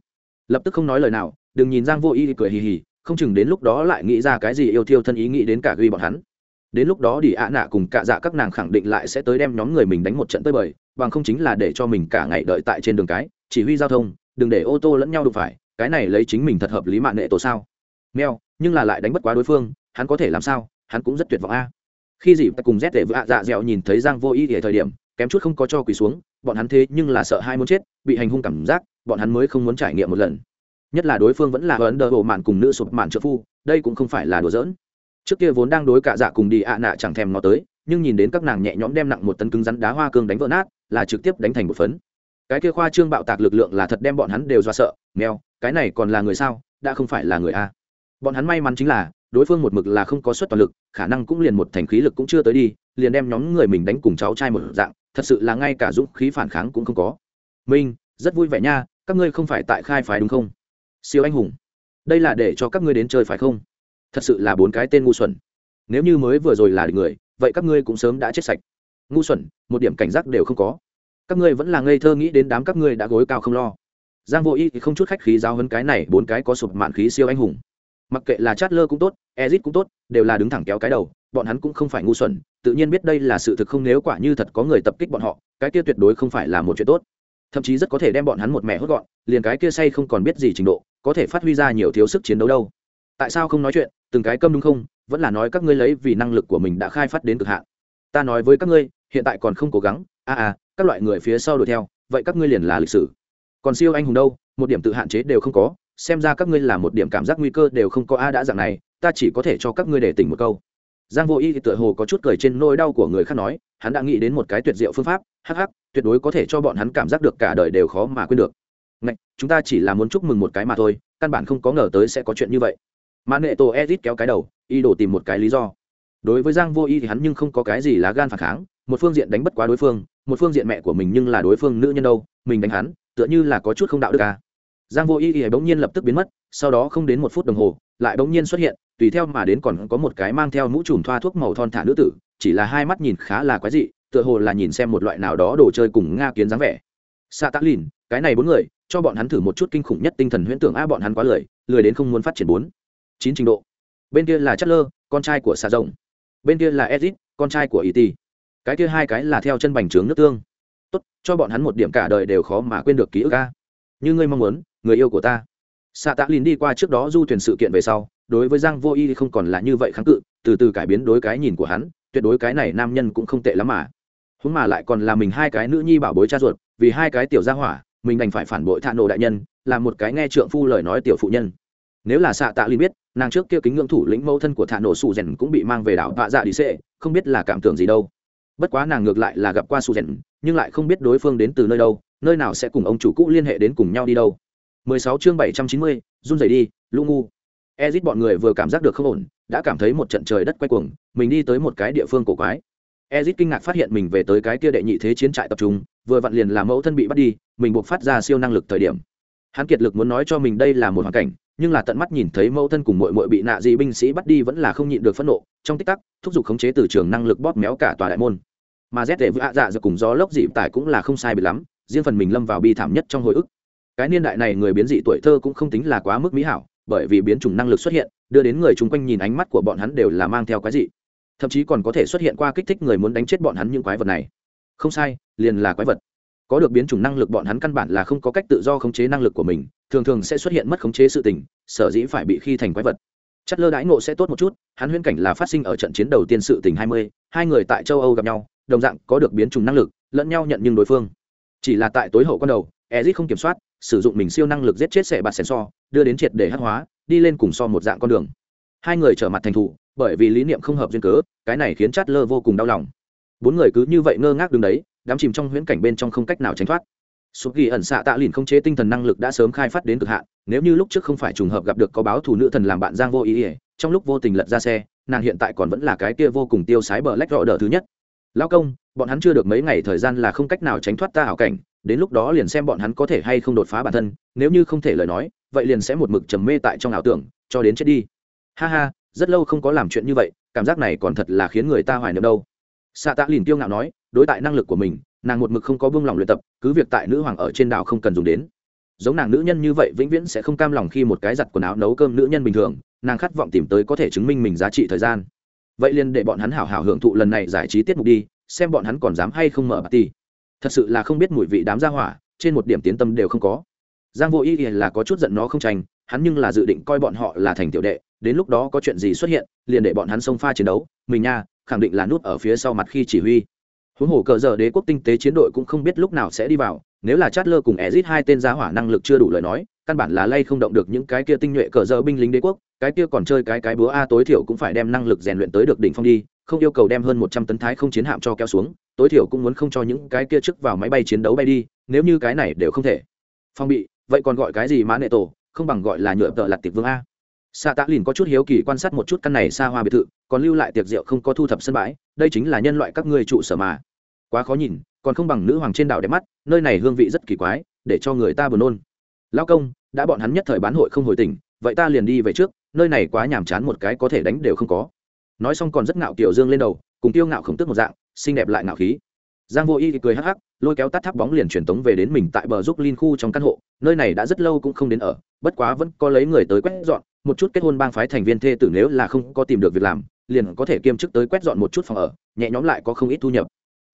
Lập tức không nói lời nào, đừng nhìn giang vô ý cười hì hì, không chừng đến lúc đó lại nghĩ ra cái gì yêu thiêu thân ý nghĩ đến cả ghi bọn hắn. Đến lúc đó đi ạ nạ cùng cả dạ các nàng khẳng định lại sẽ tới đem nhóm người mình đánh một trận tới bời, bằng không chính là để cho mình cả ngày đợi tại trên đường cái, chỉ huy giao thông, đừng để ô tô lẫn nhau đụng phải, cái này lấy chính mình thật hợp lý mạng nệ tổ sao. Meo nhưng là lại đánh bất quá đối phương, hắn có thể làm sao? Hắn cũng rất tuyệt vọng a. Khi dì cùng rét để vạ dạ dẻo nhìn thấy giang vô ý ở thời điểm, kém chút không có cho quỳ xuống, bọn hắn thế nhưng là sợ hai muốn chết, bị hành hung cảm giác, bọn hắn mới không muốn trải nghiệm một lần. Nhất là đối phương vẫn là ấn đờ bộ mạn cùng nữ sụp mạn trợ phu, đây cũng không phải là đùa giỡn. Trước kia vốn đang đối cả dạ cùng đi ạ nạ chẳng thèm nó tới, nhưng nhìn đến các nàng nhẹ nhõm đem nặng một tấn cứng rắn đá hoa cương đánh vỡ nát, là trực tiếp đánh thành một phấn. Cái kia khoa trương bạo tạc lực lượng là thật đem bọn hắn đều do sợ. Mèo, cái này còn là người sao? Đã không phải là người a bọn hắn may mắn chính là, đối phương một mực là không có suất toàn lực, khả năng cũng liền một thành khí lực cũng chưa tới đi, liền đem nhóm người mình đánh cùng cháu trai một dạng, thật sự là ngay cả dũng khí phản kháng cũng không có. Minh, rất vui vẻ nha, các ngươi không phải tại khai phái đúng không? Siêu anh hùng, đây là để cho các ngươi đến chơi phải không? Thật sự là bốn cái tên ngu xuẩn. Nếu như mới vừa rồi là người, vậy các ngươi cũng sớm đã chết sạch. Ngu xuẩn, một điểm cảnh giác đều không có. Các ngươi vẫn là ngây thơ nghĩ đến đám các ngươi đã gối cao không lo. Giang vô y thì không chút khách khí giao hơn cái này, bốn cái có sụp mạn khí siêu anh hùng mặc kệ là chát lơ cũng tốt ezit cũng tốt đều là đứng thẳng kéo cái đầu bọn hắn cũng không phải ngu xuẩn tự nhiên biết đây là sự thực không nếu quả như thật có người tập kích bọn họ cái kia tuyệt đối không phải là một chuyện tốt. Thậm chí rất có thể đem bọn hắn một mẹ hốt gọn liền cái kia say không còn biết gì trình độ có thể phát huy ra nhiều thiếu sức chiến đấu đâu. Tại sao không nói chuyện từng cái câm đúng không vẫn là nói các ngươi lấy vì năng lực của mình đã khai phát đến cực hạn. Ta nói với các ngươi hiện tại còn không cố gắng a à, à các loại người phía sau đuổi theo vậy các ngươi liền là lịch sử. Còn siêu anh hùng đâu một điểm tự hạn chế đều không có xem ra các ngươi là một điểm cảm giác nguy cơ đều không có a đã dạng này ta chỉ có thể cho các ngươi để tỉnh một câu. Giang vô y thì tựa hồ có chút cười trên nỗi đau của người khác nói hắn đã nghĩ đến một cái tuyệt diệu phương pháp hắc hắc tuyệt đối có thể cho bọn hắn cảm giác được cả đời đều khó mà quên được. Ngạch, chúng ta chỉ là muốn chúc mừng một cái mà thôi căn bản không có ngờ tới sẽ có chuyện như vậy. Mà nệ tổ ezit kéo cái đầu y đổ tìm một cái lý do. Đối với giang vô y thì hắn nhưng không có cái gì lá gan phản kháng một phương diện đánh bất quá đối phương một phương diện mẹ của mình nhưng là đối phương nữ nhân đâu mình đánh hắn tựa như là có chút không đạo đức à giang vô y y bỗng nhiên lập tức biến mất, sau đó không đến một phút đồng hồ, lại bỗng nhiên xuất hiện, tùy theo mà đến còn có một cái mang theo mũ trùm thoa thuốc màu thon thả nữ tử, chỉ là hai mắt nhìn khá là quái dị, tựa hồ là nhìn xem một loại nào đó đồ chơi cùng nga kiến dáng vẻ. Sa tắc lìn, cái này bốn người, cho bọn hắn thử một chút kinh khủng nhất tinh thần huyễn tưởng a, bọn hắn quá lười lười đến không muốn phát triển bốn. Chín trình độ. Bên kia là chất lơ, con trai của xà rồng. Bên kia là ezit, con trai của it cái kia hai cái là theo chân bành trướng nước tương. Tốt, cho bọn hắn một điểm cả đời đều khó mà quên được ký ức a. Như ngươi mong muốn người yêu của ta. Xạ tạ lìn đi qua trước đó du thuyền sự kiện về sau, đối với giang vô y không còn là như vậy kháng cự, từ từ cải biến đối cái nhìn của hắn, tuyệt đối cái này nam nhân cũng không tệ lắm mà. Húng mà lại còn là mình hai cái nữ nhi bảo bối cha ruột, vì hai cái tiểu gia hỏa, mình đành phải phản bội thạ nổ đại nhân, là một cái nghe trượng phu lời nói tiểu phụ nhân. Nếu là xạ tạ lìn biết, nàng trước kia kính ngưỡng thủ lĩnh mẫu thân của thạ nổ sù rèn cũng bị mang về đảo Tạ dạ đi xệ không biết là cảm tưởng gì đâu. Bất quá nàng ngược lại là gặp qua sù rèn nhưng lại không biết đối phương đến từ nơi đâu, nơi nào sẽ cùng ông chủ cũ liên hệ đến cùng nhau đi đâu. 16 chương 790, run rẩy đi, Lũ ngu. Ezit bọn người vừa cảm giác được không ổn, đã cảm thấy một trận trời đất quay cuồng mình đi tới một cái địa phương cổ quái. Ezit kinh ngạc phát hiện mình về tới cái kia đệ nhị thế chiến trại tập trung vừa vặn liền làm mẫu thân bị bắt đi mình buộc phát ra siêu năng lực thời điểm. Hắn kiệt lực muốn nói cho mình đây là một hoàn cảnh nhưng là tận mắt nhìn thấy mẫu thân cùng muội muội bị nạ dị binh sĩ bắt đi vẫn là không nhịn được phẫn nộ trong tích tắc thúc giục khống chế từ trường năng lực bóp méo cả tòa đại môn. Mà z để vạ dạ giờ cùng gió lốc dị tải cũng là không sai biệt lắm riêng phần mình lâm vào bi thảm nhất trong hồi ức cái niên đại này người biến dị tuổi thơ cũng không tính là quá mức mỹ hảo, bởi vì biến chủng năng lực xuất hiện, đưa đến người chung quanh nhìn ánh mắt của bọn hắn đều là mang theo cái dị. Thậm chí còn có thể xuất hiện qua kích thích người muốn đánh chết bọn hắn những quái vật này. Không sai, liền là quái vật. Có được biến chủng năng lực bọn hắn căn bản là không có cách tự do khống chế năng lực của mình, thường thường sẽ xuất hiện mất khống chế sự tình, sở dĩ phải bị khi thành quái vật. Chất lơ đãi ngộ sẽ tốt một chút, hắn huyễn cảnh là phát sinh ở trận chiến đầu tiên sự tình hai mươi, hai người tại châu âu gặp nhau, đồng dạng có được biến chủng năng lực, lẫn nhau nhận nhưng đối phương. Chỉ là tại tối hậu con đầu ezit không kiểm soát sử dụng mình siêu năng lực giết chết sẻ bạt sèn so, đưa đến triệt để hắc hóa, đi lên cùng so một dạng con đường. Hai người trở mặt thành thủ bởi vì lý niệm không hợp duyên cớ, cái này khiến chát lơ vô cùng đau lòng. Bốn người cứ như vậy ngơ ngác đứng đấy, đám chìm trong huyễn cảnh bên trong không cách nào tránh thoát. Sụp ghi ẩn xạ tạ lìn không chế tinh thần năng lực đã sớm khai phát đến cực hạn, nếu như lúc trước không phải trùng hợp gặp được có báo thủ nữ thần làm bạn giang vô ý ỉa, trong lúc vô tình lật ra xe, nàng hiện tại còn vẫn là cái kia vô cùng tiêu sái bờ lách rõ đỡ thứ nhất. Lao công, bọn hắn chưa được mấy ngày thời gian là không cách nào tránh thoát ta hảo cảnh đến lúc đó liền xem bọn hắn có thể hay không đột phá bản thân, nếu như không thể lời nói, vậy liền sẽ một mực trầm mê tại trong ảo tưởng, cho đến chết đi. Ha ha, rất lâu không có làm chuyện như vậy, cảm giác này còn thật là khiến người ta hoài niệm đâu. Xạ tạ lìn tiêu ngạo nói, đối tại năng lực của mình, nàng một mực không có buông lòng luyện tập, cứ việc tại nữ hoàng ở trên đảo không cần dùng đến. Giống nàng nữ nhân như vậy vĩnh viễn sẽ không cam lòng khi một cái giặt quần áo nấu cơm nữ nhân bình thường, nàng khát vọng tìm tới có thể chứng minh mình giá trị thời gian. Vậy liền để bọn hắn hảo hảo hưởng thụ lần này giải trí tiết mục đi, xem bọn hắn còn dám hay không mở bà ti thật sự là không biết mùi vị đám gia hỏa, trên một điểm tiến tâm đều không có. Giang vô ý là có chút giận nó không tranh, hắn nhưng là dự định coi bọn họ là thành tiểu đệ, đến lúc đó có chuyện gì xuất hiện, liền để bọn hắn xông pha chiến đấu. Mình nha, khẳng định là nút ở phía sau mặt khi chỉ huy. Huống hồ cờ giờ đế quốc tinh tế chiến đội cũng không biết lúc nào sẽ đi vào, nếu là chát lơ cùng ezit hai tên giá hỏa năng lực chưa đủ lời nói, căn bản là lay không động được những cái kia tinh nhuệ cờ giờ binh lính đế quốc, cái kia còn chơi cái cái búa a tối thiểu cũng phải đem năng lực rèn luyện tới được đỉnh phong đi không yêu cầu đem hơn một trăm tấn thái không chiến hạm cho kéo xuống tối thiểu cũng muốn không cho những cái kia trước vào máy bay chiến đấu bay đi nếu như cái này đều không thể phong bị vậy còn gọi cái gì mã nệ tổ không bằng gọi là nhựa tợ lặt tiệp vương a Sa Tạ Lìn có chút hiếu kỳ quan sát một chút căn này xa hoa biệt thự, còn lưu lại tiệc rượu không có thu thập sân bãi, đây chính là nhân loại các ngươi trụ sở mà. Quá khó nhìn, còn không bằng nữ hoàng trên đảo đẹp mắt, nơi này hương vị rất kỳ quái, để cho người ta buồn nôn. Lão công, đã bọn hắn nhất thời bán hội không hồi tỉnh, vậy ta liền đi về trước, nơi này quá nhàm chán một cái có thể đánh đều không có. Nói xong còn rất ngạo kiểu dương lên đầu, cùng tiêu ngạo khổng tức một dạng, xinh đẹp lại ngạo khí. Giang Vô Y thì cười hắc hắc, lôi kéo tắt tháp bóng liền truyền tống về đến mình tại bờ giúp Linh khu trong căn hộ, nơi này đã rất lâu cũng không đến ở, bất quá vẫn có lấy người tới quét dọn, một chút kết hôn bang phái thành viên thê tử nếu là không có tìm được việc làm liền có thể kiêm chức tới quét dọn một chút phòng ở nhẹ nhõm lại có không ít thu nhập.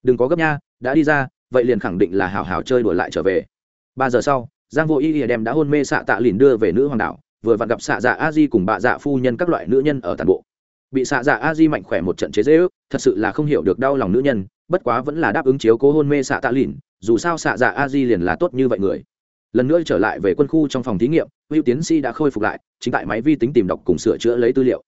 Đừng có gấp nha đã đi ra vậy liền khẳng định là hào hào chơi đuổi lại trở về. Ba giờ sau giang vô y đem đã hôn mê xạ tạ lìn đưa về nữ hoàng đảo vừa vặn gặp xạ dạ a di cùng bạ dạ phu nhân các loại nữ nhân ở tàn bộ bị xạ dạ a di mạnh khỏe một trận chế dễ ước, thật sự là không hiểu được đau lòng nữ nhân, bất quá vẫn là đáp ứng chiếu cố hôn mê xạ tạ lìn, dù sao xạ dạ a di liền là tốt như vậy người. Lần nữa trở lại về quân khu trong phòng thí nghiệm hữu tiến sĩ đã khôi phục lại, chính tại máy vi tính tìm đọc cùng sửa chữa lấy tư liệu.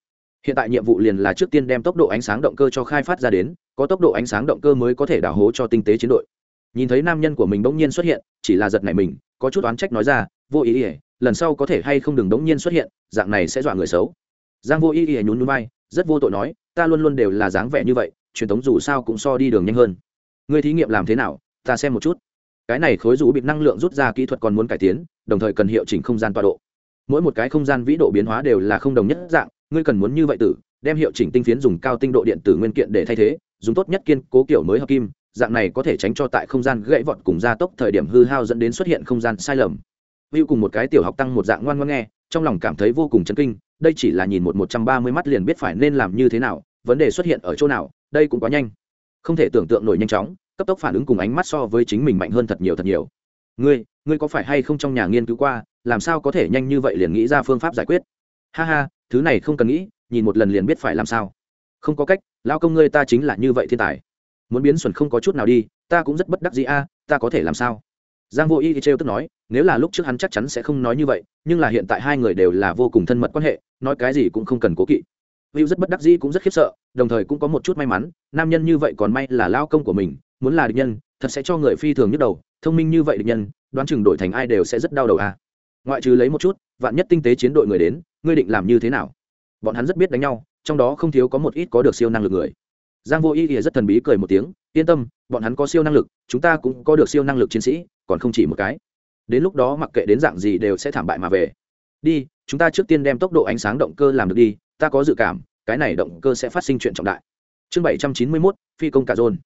Hiện tại nhiệm vụ liền là trước tiên đem tốc độ ánh sáng động cơ cho khai phát ra đến, có tốc độ ánh sáng động cơ mới có thể đào hố cho tinh tế chiến đội. Nhìn thấy nam nhân của mình bỗng nhiên xuất hiện, chỉ là giật này mình, có chút oán trách nói ra, vô ý ỉa lần sau có thể hay không đừng bỗng nhiên xuất hiện, dạng này sẽ dọa người xấu. Giang vô ý ỉa nhún núi bay rất vô tội nói, ta luôn luôn đều là dáng vẻ như vậy, truyền thống dù sao cũng so đi đường nhanh hơn. Người thí nghiệm làm thế nào, ta xem một chút. Cái này khối rũ bị năng lượng rút ra kỹ thuật còn muốn cải tiến, đồng thời cần hiệu chỉnh không gian tọa độ. Mỗi một cái không gian vĩ độ biến hóa đều là không đồng nhất dạng, ngươi cần muốn như vậy tử, đem hiệu chỉnh tinh phiến dùng cao tinh độ điện tử nguyên kiện để thay thế, dùng tốt nhất kiên cố kiểu mới hợp kim, dạng này có thể tránh cho tại không gian gãy vọt cùng gia tốc thời điểm hư hao dẫn đến xuất hiện không gian sai lầm hữu cùng một cái tiểu học tăng một dạng ngoan ngoan nghe, trong lòng cảm thấy vô cùng chấn kinh, đây chỉ là nhìn một một trăm ba mươi mắt liền biết phải nên làm như thế nào, vấn đề xuất hiện ở chỗ nào, đây cũng quá nhanh. Không thể tưởng tượng nổi nhanh chóng, cấp tốc phản ứng cùng ánh mắt so với chính mình mạnh hơn thật nhiều thật nhiều. Ngươi ngươi có phải hay không trong nhà nghiên cứu qua, làm sao có thể nhanh như vậy liền nghĩ ra phương pháp giải quyết? Ha ha, thứ này không cần nghĩ, nhìn một lần liền biết phải làm sao. Không có cách lao công ngươi ta chính là như vậy thiên tài. Muốn biến xuẩn không có chút nào đi, ta cũng rất bất đắc dĩ a, ta có thể làm sao? Giang vô y thì trêu tức nói, nếu là lúc trước hắn chắc chắn sẽ không nói như vậy, nhưng là hiện tại hai người đều là vô cùng thân mật quan hệ, nói cái gì cũng không cần cố kỵ. Hữu rất bất đắc dĩ cũng rất khiếp sợ, đồng thời cũng có một chút may mắn, nam nhân như vậy còn may là lao công của mình, muốn là địch nhân, thật sẽ cho người phi thường nhức đầu, thông minh như vậy địch nhân, đoán chừng đổi thành ai đều sẽ rất đau đầu à. ngoại trừ lấy một chút, vạn nhất tinh tế chiến đội người đến, ngươi định làm như thế nào? Bọn hắn rất biết đánh nhau, trong đó không thiếu có một ít có được siêu năng lực người. Giang vô y thì rất thần bí cười một tiếng, yên tâm, bọn hắn có siêu năng lực, chúng ta cũng có được siêu năng lực chiến sĩ còn không chỉ một cái. Đến lúc đó mặc kệ đến dạng gì đều sẽ thảm bại mà về. Đi, chúng ta trước tiên đem tốc độ ánh sáng động cơ làm được đi, ta có dự cảm, cái này động cơ sẽ phát sinh chuyện trọng đại. Chương bảy trăm chín mươi mốt, phi công cả dôn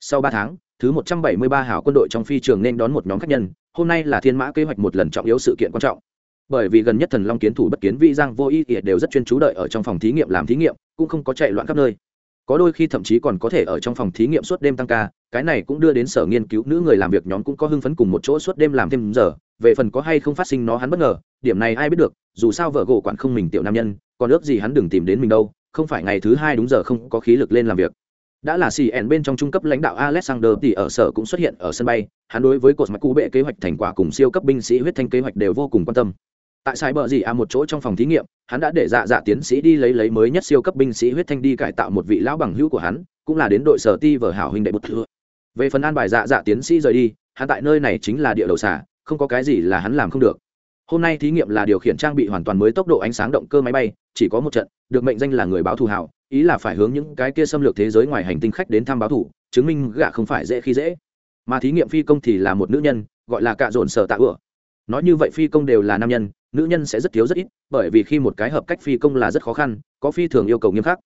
sau ba tháng, thứ một trăm bảy mươi ba hảo quân đội trong phi trường nên đón một nhóm khách nhân, hôm nay là thiên mã kế hoạch một lần trọng yếu sự kiện quan trọng. Bởi vì gần nhất thần long kiến thủ bất kiến vi giang vô ý ỉa đều rất chuyên chú đợi ở trong phòng thí nghiệm làm thí nghiệm, cũng không có chạy loạn khắp nơi có đôi khi thậm chí còn có thể ở trong phòng thí nghiệm suốt đêm tăng ca, cái này cũng đưa đến sở nghiên cứu nữ người làm việc nhóm cũng có hưng phấn cùng một chỗ suốt đêm làm thêm giờ, về phần có hay không phát sinh nó hắn bất ngờ, điểm này ai biết được, dù sao vợ gỗ quản không mình tiểu nam nhân, còn ước gì hắn đừng tìm đến mình đâu, không phải ngày thứ hai đúng giờ không có khí lực lên làm việc. Đã là cn bên trong trung cấp lãnh đạo alexander thì ở sở cũng xuất hiện ở sân bay, hắn đối với cột mạch cũ bệ kế hoạch thành quả cùng siêu cấp binh sĩ huyết thanh kế hoạch đều vô cùng quan tâm tại sai bờ gì à một chỗ trong phòng thí nghiệm hắn đã để dạ dạ tiến sĩ đi lấy lấy mới nhất siêu cấp binh sĩ huyết thanh đi cải tạo một vị lão bằng hữu của hắn cũng là đến đội sở ti vở hảo huynh đệ bột thưa. Về phần an bài dạ dạ tiến sĩ rời đi hắn tại nơi này chính là địa đầu xả không có cái gì là hắn làm không được. Hôm nay thí nghiệm là điều khiển trang bị hoàn toàn mới tốc độ ánh sáng động cơ máy bay chỉ có một trận được mệnh danh là người báo thù hảo ý là phải hướng những cái kia xâm lược thế giới ngoài hành tinh khách đến thăm báo thù, chứng minh gạ không phải dễ khi dễ. Mà thí nghiệm phi công thì là một nữ nhân gọi là cạ dồn sở tạ ựa. Nói như vậy phi công đều là nam nhân nữ nhân sẽ rất thiếu rất ít bởi vì khi một cái hợp cách phi công là rất khó khăn có phi thường yêu cầu nghiêm khắc.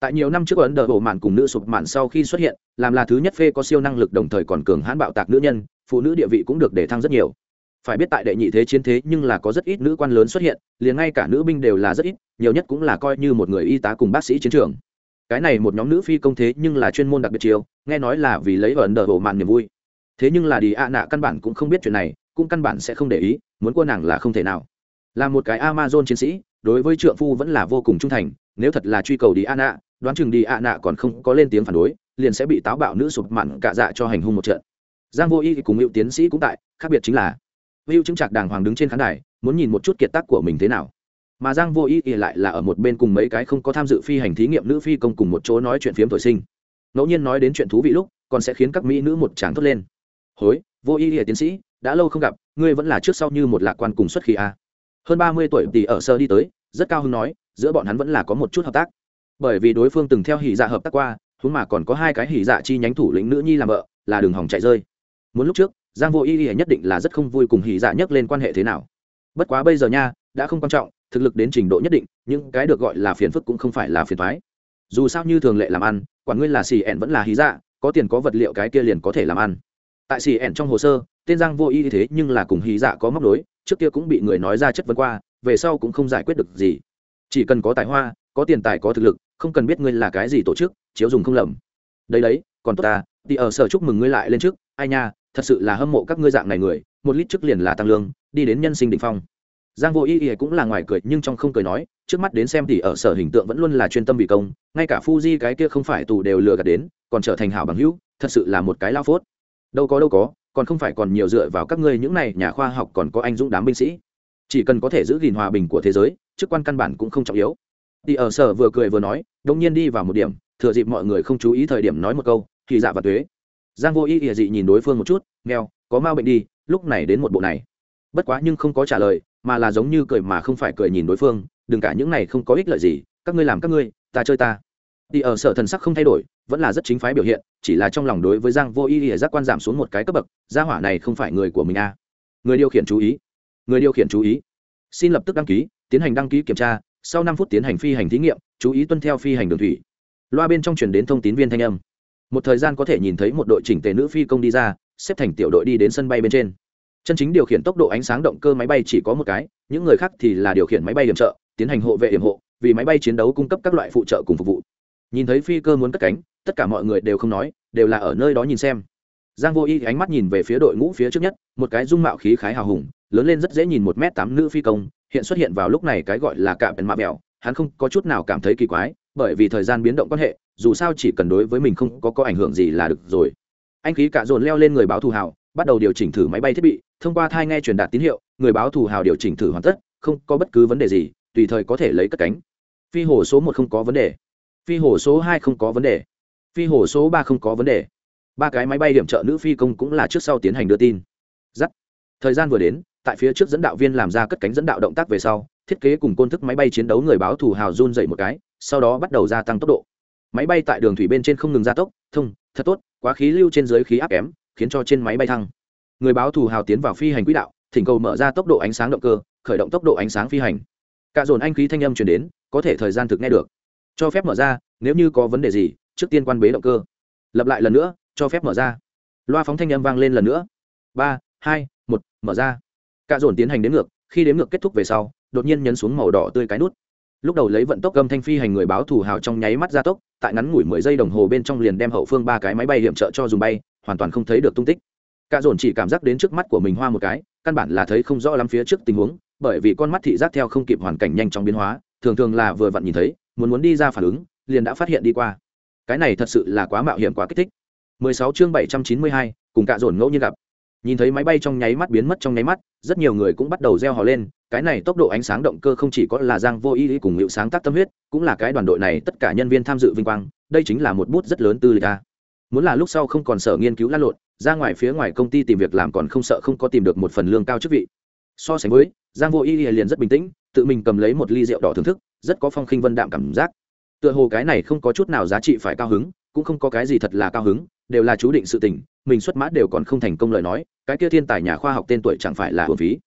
Tại nhiều năm trước ấn đờ bộ mạn cùng nữ sụp mạn sau khi xuất hiện làm là thứ nhất phê có siêu năng lực đồng thời còn cường hãn bạo tạc nữ nhân phụ nữ địa vị cũng được để thăng rất nhiều. Phải biết tại đệ nhị thế chiến thế nhưng là có rất ít nữ quan lớn xuất hiện liền ngay cả nữ binh đều là rất ít nhiều nhất cũng là coi như một người y tá cùng bác sĩ chiến trường. Cái này một nhóm nữ phi công thế nhưng là chuyên môn đặc biệt chiều, nghe nói là vì lấy ẩn đờ bộ mạn niềm vui. Thế nhưng là đi ạ nạ căn bản cũng không biết chuyện này cũng căn bản sẽ không để ý muốn cô nàng là không thể nào là một cái amazon chiến sĩ, đối với trượng phu vẫn là vô cùng trung thành, nếu thật là truy cầu đi a nạ đoán chừng đi a nạ còn không có lên tiếng phản đối, liền sẽ bị táo bạo nữ sụp mặn cả dạ cho hành hung một trận. Giang vô y cùng hữu tiến sĩ cũng tại, khác biệt chính là, hữu chứng trạc đàng hoàng đứng trên khán đài, muốn nhìn một chút kiệt tác của mình thế nào. Mà giang vô y lại là ở một bên cùng mấy cái không có tham dự phi hành thí nghiệm nữ phi công cùng một chỗ nói chuyện phiếm thổi sinh. Ngẫu nhiên nói đến chuyện thú vị lúc, còn sẽ khiến các mỹ nữ một tràng thốt lên. Hối, vô y tiến sĩ, đã lâu không gặp, ngươi vẫn là trước sau như một lạc quan cùng xuất khí a hơn ba mươi tuổi thì ở sơ đi tới, rất cao hứng nói, giữa bọn hắn vẫn là có một chút hợp tác. Bởi vì đối phương từng theo hỉ dạ hợp tác qua, huống mà còn có hai cái hỉ dạ chi nhánh thủ lĩnh nữ nhi làm vợ, là đường hỏng chạy rơi. Muốn lúc trước, giang vô y y nhất định là rất không vui cùng hỉ dạ nhắc lên quan hệ thế nào. Bất quá bây giờ nha, đã không quan trọng, thực lực đến trình độ nhất định, những cái được gọi là phiền phức cũng không phải là phiền thoái dù sao như thường lệ làm ăn, quản nguyên là xì ẻn vẫn là hí dạ có tiền có vật liệu cái kia liền có thể làm ăn. Tại xì ẻn trong hồ sơ, tên giang vô y thế nhưng là cùng hí dạ có móc đối trước kia cũng bị người nói ra chất vấn qua, về sau cũng không giải quyết được gì. Chỉ cần có tài hoa, có tiền tài, có thực lực, không cần biết ngươi là cái gì tổ chức, chiếu dùng không lầm. Đấy đấy, còn tốt ta, thì ở sở chúc mừng ngươi lại lên trước. Ai nha, thật sự là hâm mộ các ngươi dạng này người, một lít trước liền là tăng lương, đi đến nhân sinh đ ỉ n h phong. Giang vô y y cũng là ngoài cười, nhưng trong không cười nói, trước mắt đến xem thì ở sở hình tượng vẫn luôn là chuyên tâm bị công, ngay cả Fuji cái kia không phải tù đều lừa gạt đến, còn trở thành hảo bằng hữu, thật sự là một cái lao phốt. Đâu có đâu có còn không phải còn nhiều dựa vào các ngươi những này nhà khoa học còn có anh dũng đám binh sĩ. Chỉ cần có thể giữ gìn hòa bình của thế giới, chức quan căn bản cũng không trọng yếu. Thì ở sở vừa cười vừa nói đông nhiên đi vào một điểm, thừa dịp mọi người không chú ý thời điểm nói một câu, thì dạ và tuế. Giang vô ý ỉa dị nhìn đối phương một chút, nghèo, có ma bệnh đi, lúc này đến một bộ này. Bất quá nhưng không có trả lời, mà là giống như cười mà không phải cười nhìn đối phương, đừng cả những này không có ích lợi gì, các ngươi làm các ngươi, ta chơi ta thì ở sở thần sắc không thay đổi, vẫn là rất chính phái biểu hiện, chỉ là trong lòng đối với giang vô ý ỉa giác quan giảm xuống một cái cấp bậc, gia hỏa này không phải người của mình a à. người điều khiển chú ý. Người điều khiển chú ý. Xin lập tức đăng ký, tiến hành đăng ký kiểm tra, sau năm phút tiến hành phi hành thí nghiệm, chú ý tuân theo phi hành đường thủy. Loa bên trong truyền đến thông tín viên thanh âm. Một thời gian có thể nhìn thấy một đội chỉnh tề nữ phi công đi ra, xếp thành tiểu đội đi đến sân bay bên trên. Chân chính điều khiển tốc độ ánh sáng động cơ máy bay chỉ có một cái, những người khác thì là điều khiển máy bay hiểm trợ, tiến hành hộ vệ hiểm hộ, vì máy bay chiến đấu cung cấp các loại phụ trợ cùng phục vụ nhìn thấy phi cơ muốn cất cánh, tất cả mọi người đều không nói, đều là ở nơi đó nhìn xem. Giang vô y ánh mắt nhìn về phía đội ngũ phía trước nhất, một cái dung mạo khí khái hào hùng, lớn lên rất dễ nhìn một m tám nữ phi công, hiện xuất hiện vào lúc này cái gọi là cạm bèn mạ bèo, hắn không có chút nào cảm thấy kỳ quái, bởi vì thời gian biến động quan hệ, dù sao chỉ cần đối với mình không có có ảnh hưởng gì là được rồi. Anh khí cả dồn leo lên người báo thù hào, bắt đầu điều chỉnh thử máy bay thiết bị, thông qua thai nghe truyền đạt tín hiệu, người báo thù hào điều chỉnh thử hoàn tất, không có bất cứ vấn đề gì, tùy thời có thể lấy cất cánh. Phi hồ số một không có vấn đề phi hồ số hai không có vấn đề. Phi hồ số ba không có vấn đề. Ba cái máy bay điểm trợ nữ phi công cũng là trước sau tiến hành đưa tin. Giắt. Thời gian vừa đến, tại phía trước dẫn đạo viên làm ra cất cánh dẫn đạo động tác về sau, thiết kế cùng côn thức máy bay chiến đấu người báo thủ hào run dậy một cái, sau đó bắt đầu gia tăng tốc độ. Máy bay tại đường thủy bên trên không ngừng gia tốc, thông, thật tốt, quá khí lưu trên dưới khí áp kém, khiến cho trên máy bay thăng. Người báo thủ hào tiến vào phi hành quỹ đạo, thỉnh cầu mở ra tốc độ ánh sáng động cơ, khởi động tốc độ ánh sáng phi hành. Cả dồn anh khí thanh âm chuyển đến, có thể thời gian thực nghe được cho phép mở ra, nếu như có vấn đề gì, trước tiên quan bế động cơ. Lặp lại lần nữa, cho phép mở ra. Loa phóng thanh âm vang lên lần nữa. Ba, hai, một, mở ra. Cả dồn tiến hành đến ngược, khi đến ngược kết thúc về sau, đột nhiên nhấn xuống màu đỏ tươi cái nút. Lúc đầu lấy vận tốc gầm thanh phi hành người báo thủ hào trong nháy mắt ra tốc, tại ngắn ngủi mười giây đồng hồ bên trong liền đem hậu phương ba cái máy bay hiểm trợ cho dùng bay, hoàn toàn không thấy được tung tích. Cả dồn chỉ cảm giác đến trước mắt của mình hoa một cái, căn bản là thấy không rõ lắm phía trước tình huống, bởi vì con mắt thị giác theo không kịp hoàn cảnh nhanh chóng biến hóa, thường thường là vừa vặn nhìn thấy muốn muốn đi ra phản ứng liền đã phát hiện đi qua. Cái này thật sự là quá mạo hiểm quá kích thích. 16 chương 792, cùng cạ dồn ngẫu nhiên gặp. Nhìn thấy máy bay trong nháy mắt biến mất trong nháy mắt rất nhiều người cũng bắt đầu reo hò lên cái này tốc độ ánh sáng động cơ không chỉ có là giang vô ý cùng hiệu sáng tác tâm huyết cũng là cái đoàn đội này tất cả nhân viên tham dự vinh quang đây chính là một bút rất lớn tư lịch a. Muốn là lúc sau không còn sở nghiên cứu lăn lộn ra ngoài phía ngoài công ty tìm việc làm còn không sợ không có tìm được một phần lương cao chức vị. So sánh với giang vô ý liền rất bình tĩnh tự mình cầm lấy một ly rượu đỏ thưởng thức rất có phong khinh vân đạm cảm giác. Tựa hồ cái này không có chút nào giá trị phải cao hứng, cũng không có cái gì thật là cao hứng, đều là chú định sự tình, mình xuất mã đều còn không thành công lời nói, cái kia thiên tài nhà khoa học tên tuổi chẳng phải là hồn phí.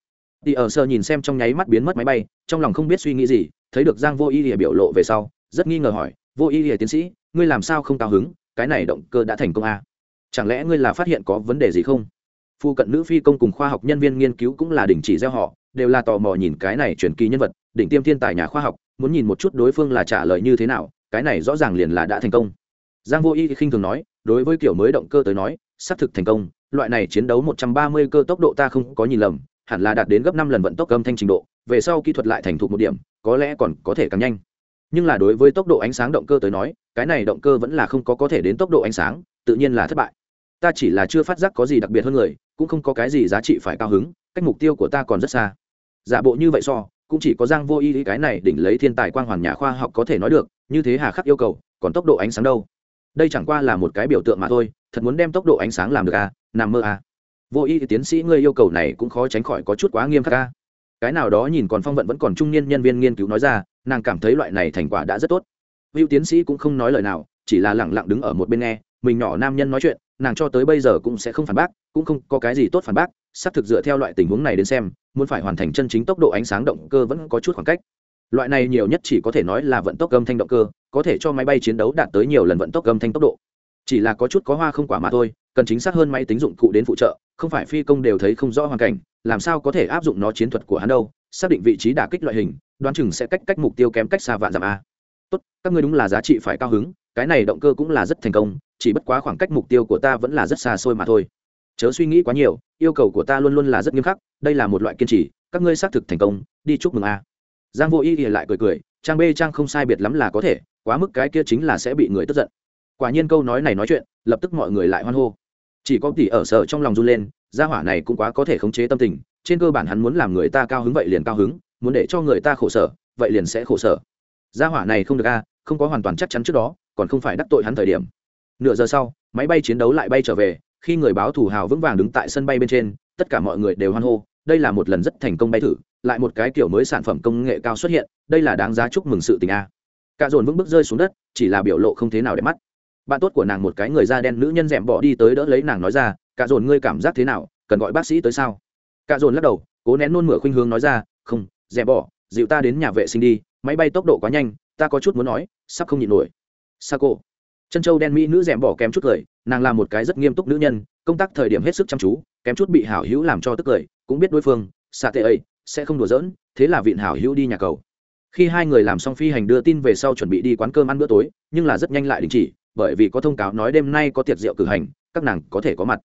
Thì ở sơ nhìn xem trong nháy mắt biến mất máy bay, trong lòng không biết suy nghĩ gì, thấy được giang vô y lìa biểu lộ về sau, rất nghi ngờ hỏi, vô y lìa tiến sĩ, ngươi làm sao không cao hứng? Cái này động cơ đã thành công à? chẳng lẽ ngươi là phát hiện có vấn đề gì không? Phu cận nữ phi công cùng khoa học nhân viên nghiên cứu cũng là đình chỉ gieo họ, đều là tò mò nhìn cái này truyền kỳ nhân vật, đỉnh tiêm thiên tài nhà khoa học muốn nhìn một chút đối phương là trả lời như thế nào, cái này rõ ràng liền là đã thành công. Giang vô y khinh thường nói, đối với kiểu mới động cơ tới nói, xác thực thành công, loại này chiến đấu 130 cơ tốc độ ta không có nhìn lầm, hẳn là đạt đến gấp năm lần vận tốc âm thanh trình độ, về sau kỹ thuật lại thành thục một điểm, có lẽ còn có thể càng nhanh. Nhưng là đối với tốc độ ánh sáng động cơ tới nói, cái này động cơ vẫn là không có có thể đến tốc độ ánh sáng, tự nhiên là thất bại. Ta chỉ là chưa phát giác có gì đặc biệt hơn người, cũng không có cái gì giá trị phải cao hứng, cách mục tiêu của ta còn rất xa. Giả bộ như vậy so cũng chỉ có giang vô y cái này đỉnh lấy thiên tài quang hoàn nhà khoa học có thể nói được, như thế hà khắc yêu cầu, còn tốc độ ánh sáng đâu? Đây chẳng qua là một cái biểu tượng mà thôi, thật muốn đem tốc độ ánh sáng làm được à? Nằm mơ à? Vô y tiến sĩ ngươi yêu cầu này cũng khó tránh khỏi có chút quá nghiêm khắc à? Cái nào đó nhìn còn phong vận vẫn còn trung niên nhân viên nghiên cứu nói ra, nàng cảm thấy loại này thành quả đã rất tốt. Hữu tiến sĩ cũng không nói lời nào, chỉ là lẳng lặng đứng ở một bên nghe, mình nhỏ nam nhân nói chuyện, nàng cho tới bây giờ cũng sẽ không phản bác, cũng không có cái gì tốt phản bác xác thực dựa theo loại tình huống này đến xem, muốn phải hoàn thành chân chính tốc độ ánh sáng động cơ vẫn có chút khoảng cách. Loại này nhiều nhất chỉ có thể nói là vận tốc âm thanh động cơ, có thể cho máy bay chiến đấu đạt tới nhiều lần vận tốc âm thanh tốc độ. Chỉ là có chút có hoa không quả mà thôi, cần chính xác hơn máy tính dụng cụ đến phụ trợ, không phải phi công đều thấy không rõ hoàn cảnh, làm sao có thể áp dụng nó chiến thuật của hắn đâu, xác định vị trí đả kích loại hình, đoán chừng sẽ cách cách mục tiêu kém cách xa vạn dặm a. Tốt, các ngươi đúng là giá trị phải cao hứng, cái này động cơ cũng là rất thành công, chỉ bất quá khoảng cách mục tiêu của ta vẫn là rất xa xôi mà thôi chớ suy nghĩ quá nhiều, yêu cầu của ta luôn luôn là rất nghiêm khắc, đây là một loại kiên trì, các ngươi xác thực thành công, đi chúc mừng a. Giang vô y thì lại cười cười, trang b trang không sai biệt lắm là có thể, quá mức cái kia chính là sẽ bị người tức giận. Quả nhiên câu nói này nói chuyện, lập tức mọi người lại hoan hô. Chỉ có tỷ ở sở trong lòng run lên, gia hỏa này cũng quá có thể khống chế tâm tình, trên cơ bản hắn muốn làm người ta cao hứng vậy liền cao hứng, muốn để cho người ta khổ sở, vậy liền sẽ khổ sở. Gia hỏa này không được a, không có hoàn toàn chắc chắn trước đó, còn không phải đắc tội hắn thời điểm. Nửa giờ sau, máy bay chiến đấu lại bay trở về khi người báo thủ hào vững vàng đứng tại sân bay bên trên, tất cả mọi người đều hoan hô, đây là một lần rất thành công bay thử, lại một cái kiểu mới sản phẩm công nghệ cao xuất hiện, đây là đáng giá chúc mừng sự tình a. Cả dồn vững bước rơi xuống đất, chỉ là biểu lộ không thế nào để mắt. Bạn tốt của nàng một cái người da đen nữ nhân d bỏ đi tới đỡ lấy nàng nói ra, cả dồn, ngươi cảm giác thế nào? Cần gọi bác sĩ tới sao? Cả dồn lắc đầu, cố nén nôn mửa khuynh hướng nói ra, không d bỏ, dịu ta đến nhà vệ sinh đi, máy bay tốc độ quá nhanh, ta có chút muốn nói, sắp không nhịn nổi. Sa cô chân châu đen mỹ nữ d bỏ kém chút cười, nàng là một cái rất nghiêm túc nữ nhân, công tác thời điểm hết sức chăm chú, kém chút bị hảo hữu làm cho tức cười, cũng biết đối phương xạ tệ ấy, sẽ không đùa giỡn, thế là vịn hảo hữu đi nhà cầu. Khi hai người làm xong phi hành đưa tin về sau chuẩn bị đi quán cơm ăn bữa tối, nhưng là rất nhanh lại đình chỉ, bởi vì có thông cáo nói đêm nay có tiệc rượu cử hành, các nàng có thể có mặt.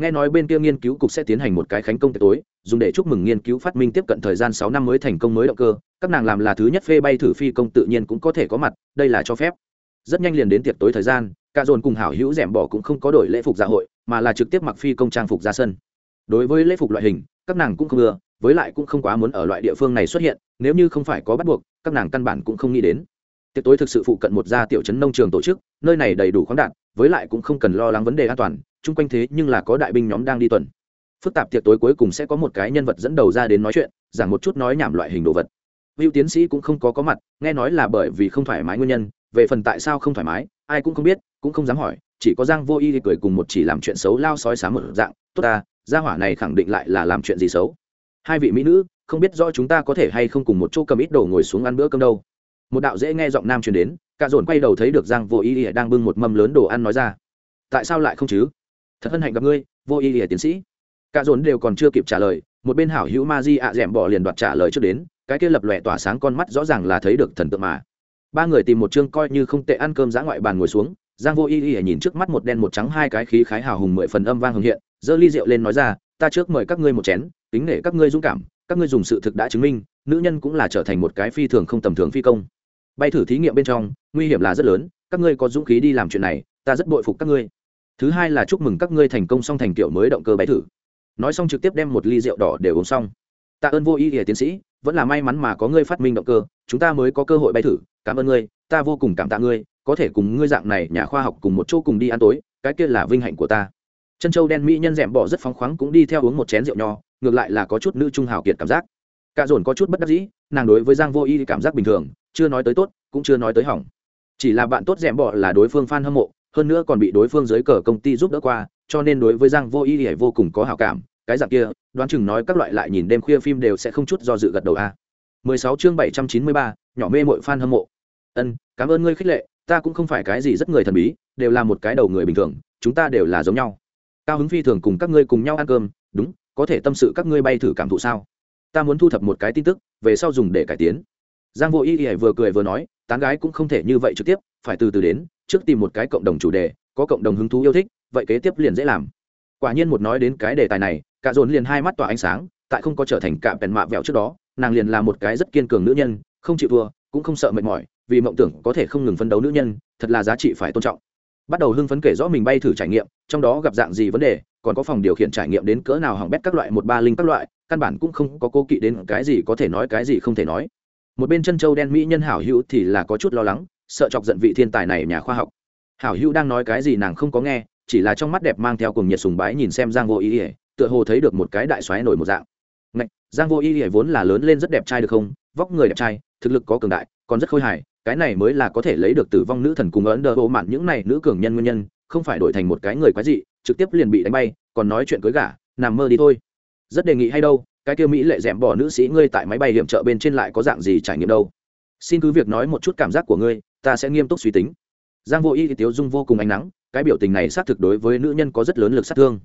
Nghe nói bên kia nghiên cứu cục sẽ tiến hành một cái khánh công tiệc tối, dùng để chúc mừng nghiên cứu phát minh tiếp cận thời gian sáu năm mới thành công mới động cơ, các nàng làm là thứ nhất phê bay thử phi công tự nhiên cũng có thể có mặt, đây là cho phép rất nhanh liền đến tiệc tối thời gian, cả dồn cùng hảo hữu rẻm bỏ cũng không có đổi lễ phục dạ hội, mà là trực tiếp mặc phi công trang phục ra sân. Đối với lễ phục loại hình, các nàng cũng không ưa, với lại cũng không quá muốn ở loại địa phương này xuất hiện, nếu như không phải có bắt buộc, các nàng căn bản cũng không nghĩ đến. Tiệc tối thực sự phụ cận một gia tiểu trấn nông trường tổ chức, nơi này đầy đủ khoáng đạn, với lại cũng không cần lo lắng vấn đề an toàn, chung quanh thế nhưng là có đại binh nhóm đang đi tuần. Phức tạp tiệc tối cuối cùng sẽ có một cái nhân vật dẫn đầu ra đến nói chuyện, giảng một chút nói nhảm loại hình đồ vật. Hữu tiến sĩ cũng không có có mặt, nghe nói là bởi vì không thoải mái nguyên nhân về phần tại sao không thoải mái, ai cũng không biết, cũng không dám hỏi, chỉ có giang vô y thì cười cùng một chỉ làm chuyện xấu lao sói sáng một dạng, tốt ta, gia hỏa này khẳng định lại là làm chuyện gì xấu. Hai vị mỹ nữ, không biết rõ chúng ta có thể hay không cùng một chỗ cầm ít đồ ngồi xuống ăn bữa cơm đâu. Một đạo dễ nghe giọng nam truyền đến, cả dồn quay đầu thấy được giang vô y ỉa đang bưng một mâm lớn đồ ăn nói ra. Tại sao lại không chứ? Thật hân hạnh gặp ngươi, vô y ỉa tiến sĩ. Cả dồn đều còn chưa kịp trả lời, một bên hảo hữu ma di ạ d ẻ m bỏ liền đoạt trả lời trước đến, cái kia lập lòe tỏa sáng con mắt rõ ràng là thấy được thần tượng mà ba người tìm một chương coi như không tệ ăn cơm giã ngoại bàn ngồi xuống, giang vô y y nhìn trước mắt một đen một trắng hai cái khí khái hào hùng mười phần âm vang hùng hiện, giơ ly rượu lên nói ra, ta trước mời các ngươi một chén tính nể các ngươi dũng cảm, các ngươi dùng sự thực đã chứng minh, nữ nhân cũng là trở thành một cái phi thường không tầm thường phi công. Bay thử thí nghiệm bên trong, nguy hiểm là rất lớn, các ngươi có dũng khí đi làm chuyện này, ta rất bội phục các ngươi. Thứ hai là chúc mừng các ngươi thành công xong thành tiểu mới động cơ bay thử. Nói xong trực tiếp đem một ly rượu đỏ để uống xong tạ ơn vô y ỉa tiến sĩ, vẫn là may mắn mà có ngươi phát minh động cơ, chúng ta mới có cơ hội bay thử. Cảm ơn ngươi, ta vô cùng cảm tạ ngươi, có thể cùng ngươi dạng này nhà khoa học cùng một chỗ cùng đi ăn tối, cái kia là vinh hạnh của ta. Chân châu đen mỹ nhân d bỏ rất phóng khoáng cũng đi theo uống một chén rượu nho, ngược lại là có chút nữ trung hào kiệt cảm giác. Cả dồn có chút bất đắc dĩ, nàng đối với giang vô y cảm giác bình thường, chưa nói tới tốt, cũng chưa nói tới hỏng. Chỉ là bạn tốt d bỏ là đối phương f a n hâm mộ, hơn nữa còn bị đối phương dưới cờ công ty giúp đỡ qua, cho nên đối với giang vô y thì vô cùng có hào cảm cái dạng kia đoán chừng nói các loại lại nhìn đêm khuya phim đều sẽ không chút do dự gật đầu a. 16 chương 793, nhỏ mê mội fan hâm mộ. Ân cảm ơn ngươi khích lệ ta cũng không phải cái gì rất người thần bí đều là một cái đầu người bình thường chúng ta đều là giống nhau. Cao hứng phi thường cùng các ngươi cùng nhau ăn cơm đúng có thể tâm sự các ngươi bay thử cảm thụ sao? Ta muốn thu thập một cái tin tức về sau dùng để cải tiến. Giang vô y y vừa cười vừa nói tán gái cũng không thể như vậy trực tiếp phải từ từ đến trước tìm một cái cộng đồng chủ đề có cộng đồng hứng thú yêu thích vậy kế tiếp liền dễ làm. Quả nhiên một nói đến cái đề tài này cả dồn liền hai mắt tỏa ánh sáng, tại không có trở thành cạm bèn mạ vẹo trước đó, nàng liền là một cái rất kiên cường nữ nhân, không chịu thua, cũng không sợ mệt mỏi, vì mộng tưởng có thể không ngừng phấn đấu nữ nhân, thật là giá trị phải tôn trọng. Bắt đầu hưng phấn kể rõ mình bay thử trải nghiệm, trong đó gặp dạng gì vấn đề, còn có phòng điều khiển trải nghiệm đến cỡ nào hỏng bét các loại một ba linh các loại, căn bản cũng không có cố kỵ đến cái gì có thể nói, cái gì không thể nói. Một bên chân châu đen mỹ nhân hảo hữu thì là có chút lo lắng, sợ chọc giận vị thiên tài này nhà khoa học. Hảo hữu đang nói cái gì nàng không có nghe, chỉ là trong mắt đẹp mang theo cùng nhiệt sùng bái nhìn xem giang vô ý ỉa tựa hồ thấy được một cái đại xoáy nổi một dạng. Ngạch, giang vô y hề vốn là lớn lên rất đẹp trai được không? Vóc người đẹp trai thực lực có cường đại còn rất khôi hài cái này mới là có thể lấy được tử vong nữ thần cùng ấn đờ ô mạn những này nữ cường nhân nguyên nhân không phải đổi thành một cái người quái dị trực tiếp liền bị đánh bay còn nói chuyện cưới gả nằm mơ đi thôi. Rất đề nghị hay đâu cái kia mỹ lệ rẽm bỏ nữ sĩ ngươi tại máy bay hiểm trợ bên trên lại có dạng gì trải nghiệm đâu? Xin cứ việc nói một chút cảm giác của ngươi ta sẽ nghiêm túc suy tính. Giang vô y thì tiếu dung vô cùng ánh nắng cái biểu tình này xác thực đối với nữ nhân có rất lớn lực sát thương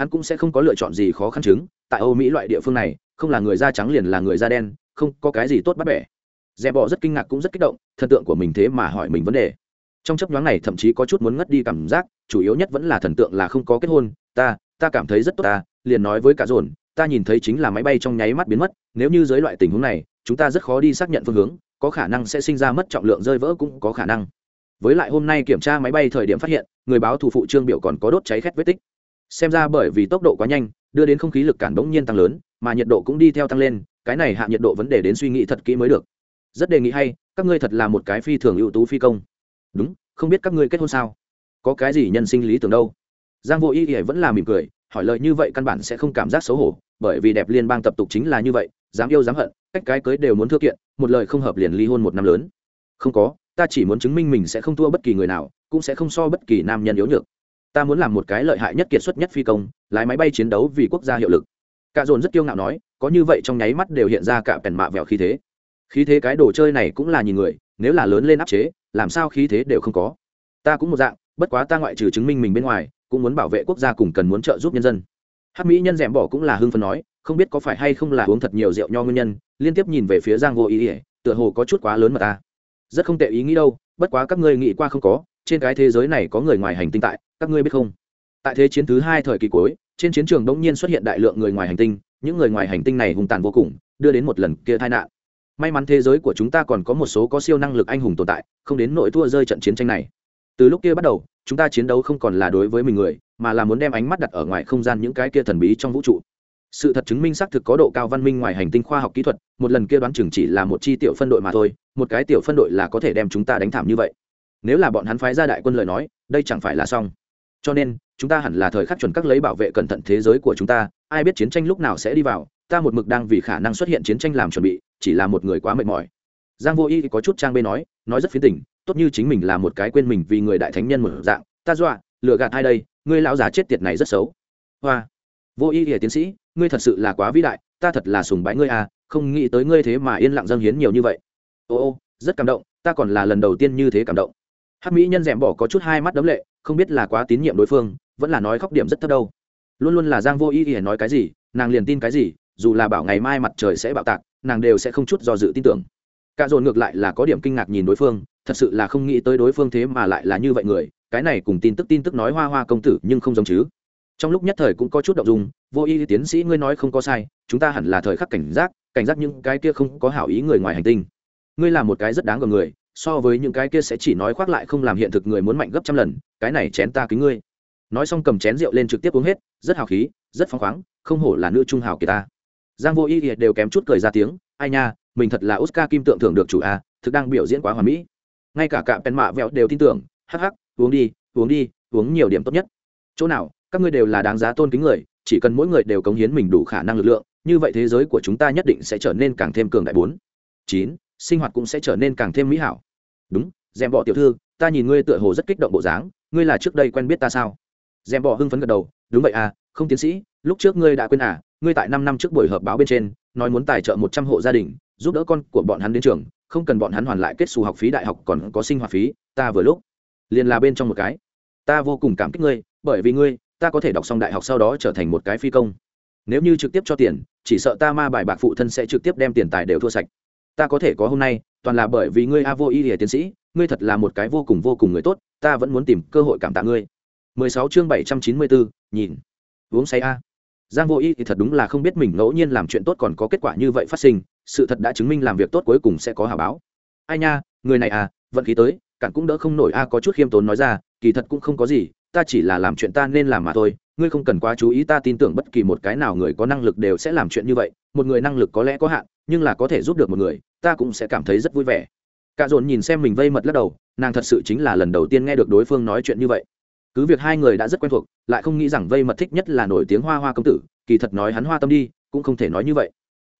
hắn cũng sẽ không có lựa chọn gì khó khăn chứng, tại âu mỹ loại địa phương này, không là người da trắng liền là người da đen, không có cái gì tốt bắt bẻ. Dè bỏ rất kinh ngạc cũng rất kích động, thần tượng của mình thế mà hỏi mình vấn đề. Trong chấp nhoáng này thậm chí có chút muốn ngất đi cảm giác, chủ yếu nhất vẫn là thần tượng là không có kết hôn, ta ta cảm thấy rất tốt ta, liền nói với cả dồn, ta nhìn thấy chính là máy bay trong nháy mắt biến mất, nếu như dưới loại tình huống này, chúng ta rất khó đi xác nhận phương hướng, có khả năng sẽ sinh ra mất trọng lượng rơi vỡ cũng có khả năng. Với lại hôm nay kiểm tra máy bay thời điểm phát hiện, người báo thủ phụ trương biểu còn có đốt cháy khét vết tích xem ra bởi vì tốc độ quá nhanh, đưa đến không khí lực cản bỗng nhiên tăng lớn, mà nhiệt độ cũng đi theo tăng lên, cái này hạ nhiệt độ vấn đề đến suy nghĩ thật kỹ mới được. Rất đề nghị hay, các ngươi thật là một cái phi thường ưu tú phi công. Đúng, không biết các ngươi kết hôn sao? Có cái gì nhân sinh lý tưởng đâu? Giang vô ý ỉa vẫn là mỉm cười, hỏi lời như vậy căn bản sẽ không cảm giác xấu hổ, bởi vì đẹp liên bang tập tục chính là như vậy, dám yêu dám hận, cách cái cưới đều muốn thưa kiện, một lời không hợp liền ly hôn một năm lớn. Không có, ta chỉ muốn chứng minh mình sẽ không thua bất kỳ người nào, cũng sẽ không so bất kỳ nam nhân yếu nhược ta muốn làm một cái lợi hại nhất kiệt xuất nhất phi công, lái máy bay chiến đấu vì quốc gia hiệu lực. Cả dồn rất kiêu ngạo nói, có như vậy trong nháy mắt đều hiện ra cả pèn mạ vẹo khí thế. Khí thế cái đồ chơi này cũng là nhìn người, nếu là lớn lên áp chế, làm sao khí thế đều không có. Ta cũng một dạng, bất quá ta ngoại trừ chứng minh mình bên ngoài, cũng muốn bảo vệ quốc gia cùng cần muốn trợ giúp nhân dân. Hát mỹ nhân rèm bỏ cũng là hưng phần nói, không biết có phải hay không là uống thật nhiều rượu nho nguyên nhân, liên tiếp nhìn về phía giang vô ý ỉa tựa hồ có chút quá lớn mà ta. Rất không tệ ý nghĩ đâu, bất quá các ngươi nghĩ qua không có trên cái thế giới này có người ngoài hành tinh tại, các ngươi biết không? Tại thế chiến thứ hai thời kỳ cuối, trên chiến trường đống nhiên xuất hiện đại lượng người ngoài hành tinh, những người ngoài hành tinh này hung tàn vô cùng, đưa đến một lần kia tai nạn. May mắn thế giới của chúng ta còn có một số có siêu năng lực anh hùng tồn tại, không đến nỗi thua rơi trận chiến tranh này. Từ lúc kia bắt đầu, chúng ta chiến đấu không còn là đối với mình người, mà là muốn đem ánh mắt đặt ở ngoài không gian những cái kia thần bí trong vũ trụ. Sự thật chứng minh xác thực có độ cao văn minh ngoài hành tinh khoa học kỹ thuật, một lần kia đoán chừng chỉ là một chi tiểu phân đội mà thôi, một cái tiểu phân đội là có thể đem chúng ta đánh thảm như vậy nếu là bọn hắn phái ra đại quân lời nói, đây chẳng phải là xong. Cho nên, chúng ta hẳn là thời khắc chuẩn các lấy bảo vệ cẩn thận thế giới của chúng ta, ai biết chiến tranh lúc nào sẽ đi vào, ta một mực đang vì khả năng xuất hiện chiến tranh làm chuẩn bị, chỉ là một người quá mệt mỏi. Giang vô y có chút trang bê nói nói rất phiến tình, tốt như chính mình là một cái quên mình vì người đại thánh nhân một dạng, ta dọa, lừa gạt ai đây, ngươi lão già chết tiệt này rất xấu. Hoa. Vô y thì tiến sĩ, ngươi thật sự là quá vĩ đại, ta thật là sùng bái ngươi à không nghĩ tới ngươi thế mà yên lặng dâng hiến nhiều như vậy. Ô ô, rất cảm động, ta còn là lần đầu tiên như thế cảm động hát mỹ nhân d bỏ có chút hai mắt đấm lệ, không biết là quá tín nhiệm đối phương, vẫn là nói khóc điểm rất thấp đâu. Luôn luôn là giang vô y thì nói cái gì, nàng liền tin cái gì, dù là bảo ngày mai mặt trời sẽ bạo tạc, nàng đều sẽ không chút do dự tin tưởng. Cả dồn ngược lại là có điểm kinh ngạc nhìn đối phương, thật sự là không nghĩ tới đối phương thế mà lại là như vậy người, cái này cùng tin tức tin tức nói hoa hoa công tử nhưng không giống chứ. Trong lúc nhất thời cũng có chút động dung, vô y tiến sĩ ngươi nói không có sai, chúng ta hẳn là thời khắc cảnh giác cảnh giác những cái kia không có hảo ý người ngoài hành tinh. Ngươi là một cái rất đáng gờm người so với những cái kia sẽ chỉ nói khoác lại không làm hiện thực người muốn mạnh gấp trăm lần, cái này chén ta kính ngươi. Nói xong cầm chén rượu lên trực tiếp uống hết, rất hào khí, rất phóng khoáng, không hổ là nữ trung hào kỳ ta. Giang vô y đều kém chút cười ra tiếng, ai nha, mình thật là oscar kim tượng thưởng được chủ a thực đang biểu diễn quá hoàn mỹ. Ngay cả cả pen mạ vẹo đều tin tưởng, hắc hắc, uống đi uống đi, uống nhiều điểm tốt nhất. Chỗ nào, các ngươi đều là đáng giá tôn kính người, chỉ cần mỗi người đều cống hiến mình đủ khả năng lực lượng, như vậy thế giới của chúng ta nhất định sẽ trở nên càng thêm cường đại bốn. Chín sinh hoạt cũng sẽ trở nên càng thêm mỹ hảo. Đúng, dèm bỏ tiểu thư, ta nhìn ngươi tựa hồ rất kích động bộ dáng, ngươi là trước đây quen biết ta sao? Dèm bỏ hưng phấn gật đầu, đúng vậy à không tiến sĩ, lúc trước ngươi đã quên à ngươi tại năm năm trước buổi họp báo bên trên, nói muốn tài trợ một trăm hộ gia đình, giúp đỡ con của bọn hắn đến trường, không cần bọn hắn hoàn lại kết xù học phí đại học còn có sinh hoạt phí, ta vừa lúc liền là bên trong một cái. Ta vô cùng cảm kích ngươi, bởi vì ngươi, ta có thể đọc xong đại học sau đó trở thành một cái phi công. Nếu như trực tiếp cho tiền, chỉ sợ ta ma bài bạc phụ thân sẽ trực tiếp đem tiền tài đều thua sạch ta có thể có hôm nay toàn là bởi vì ngươi a vô y lìa tiến sĩ ngươi thật là một cái vô cùng vô cùng người tốt ta vẫn muốn tìm cơ hội cảm tạ ngươi. 16 chương 794, nhìn. Uống say a. Giang vô y thì thật đúng là không biết mình ngẫu nhiên làm chuyện tốt còn có kết quả như vậy phát sinh sự thật đã chứng minh làm việc tốt cuối cùng sẽ có hào báo. Ai nha người này à vận khí tới cản cũng đỡ không nổi a có chút khiêm tốn nói ra kỳ thật cũng không có gì ta chỉ là làm chuyện ta nên làm mà thôi ngươi không cần quá chú ý, ta tin tưởng bất kỳ một cái nào người có năng lực đều sẽ làm chuyện như vậy, một người năng lực có lẽ có hạn, nhưng là có thể giúp được một người, ta cũng sẽ cảm thấy rất vui vẻ. Cả dồn nhìn xem mình vây mật lắc đầu, nàng thật sự chính là lần đầu tiên nghe được đối phương nói chuyện như vậy. Cứ việc hai người đã rất quen thuộc, lại không nghĩ rằng vây mật thích nhất là nổi tiếng hoa hoa công tử, kỳ thật nói hắn hoa tâm đi, cũng không thể nói như vậy.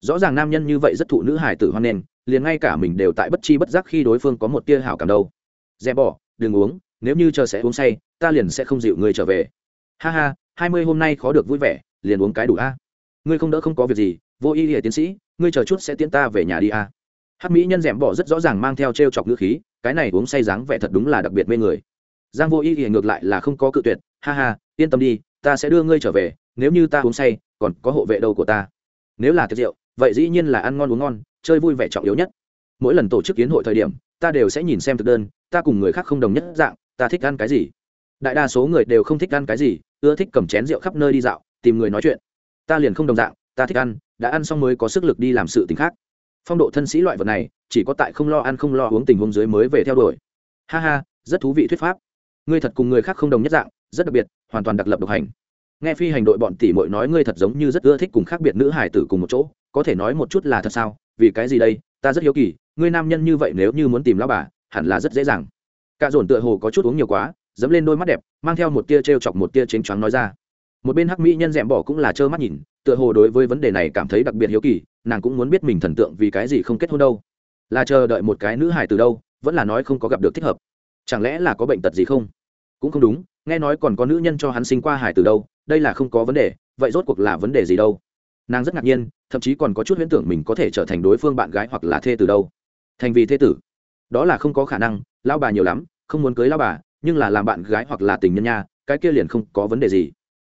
Rõ ràng nam nhân như vậy rất thụ nữ hải tử hoan nền liền ngay cả mình đều tại bất chi bất giác khi đối phương có một tia hảo cảm đâu. Dè bỏ, đừng uống, nếu như chờ sẽ uống say, ta liền sẽ không dịu người trở về. Ha ha hai mươi hôm nay khó được vui vẻ, liền uống cái đủ a. Ngươi không đỡ không có việc gì, vô y hệ tiến sĩ, ngươi chờ chút sẽ tiến ta về nhà đi a. Hát mỹ nhân d bỏ rất rõ ràng mang theo t r e o chọc ngữ khí, cái này uống say dáng vẻ thật đúng là đặc biệt mê người. Giang vô y thì ngược lại là không có cự tuyệt, ha ha, yên tâm đi, ta sẽ đưa ngươi trở về, nếu như ta uống say, còn có hộ vệ đâu của ta. Nếu là tiệc rượu, vậy dĩ nhiên là ăn ngon uống ngon, chơi vui vẻ trọng yếu nhất. Mỗi lần tổ chức kiến hội thời điểm, ta đều sẽ nhìn xem thực đơn, ta cùng người khác không đồng nhất dạng, ta thích ăn cái gì? Đại đa số người đều không thích ăn cái gì, ưa thích cầm chén rượu khắp nơi đi dạo, tìm người nói chuyện. Ta liền không đồng dạng, ta thích ăn, đã ăn xong mới có sức lực đi làm sự t ì n h khác. Phong độ thân sĩ loại vật này, chỉ có tại không lo ăn không lo uống tình huống dưới mới về theo đuổi. Ha ha, rất thú vị thuyết pháp. Ngươi thật cùng người khác không đồng nhất dạng, rất đặc biệt, hoàn toàn đặc lập độc hành. Nghe phi hành đội bọn tỷ mội nói ngươi thật giống như rất ưa thích cùng khác biệt nữ hải tử cùng một chỗ, có thể nói một chút là thật sao? Vì cái gì đây? Ta rất hiếu kỳ, ngươi nam nhân như vậy nếu như muốn tìm lao bà, hẳn là rất dễ dàng. Cả dồn tựa hồ có chút uống nhiều quá dẫm lên đôi mắt đẹp, mang theo một tia t r e o chọc, một tia chênh choáng nói ra. Một bên hắc mỹ nhân d ẹ m bỏ cũng là trơ mắt nhìn, tựa hồ đối với vấn đề này cảm thấy đặc biệt hiếu kỳ, nàng cũng muốn biết mình thần tượng vì cái gì không kết hôn đâu. Là chờ đợi một cái nữ hài từ đâu, vẫn là nói không có gặp được thích hợp. Chẳng lẽ là có bệnh tật gì không? Cũng không đúng, nghe nói còn có nữ nhân cho hắn sinh qua hài từ đâu, đây là không có vấn đề, vậy rốt cuộc là vấn đề gì đâu? Nàng rất ngạc nhiên, thậm chí còn có chút huyễn tưởng mình có thể trở thành đối phương bạn gái hoặc là thê từ đâu. Thành vì thê tử, đó là không có khả năng lao bà nhiều lắm, không muốn cưới lao bà nhưng là làm bạn gái hoặc là tình nhân nha, cái kia liền không có vấn đề gì.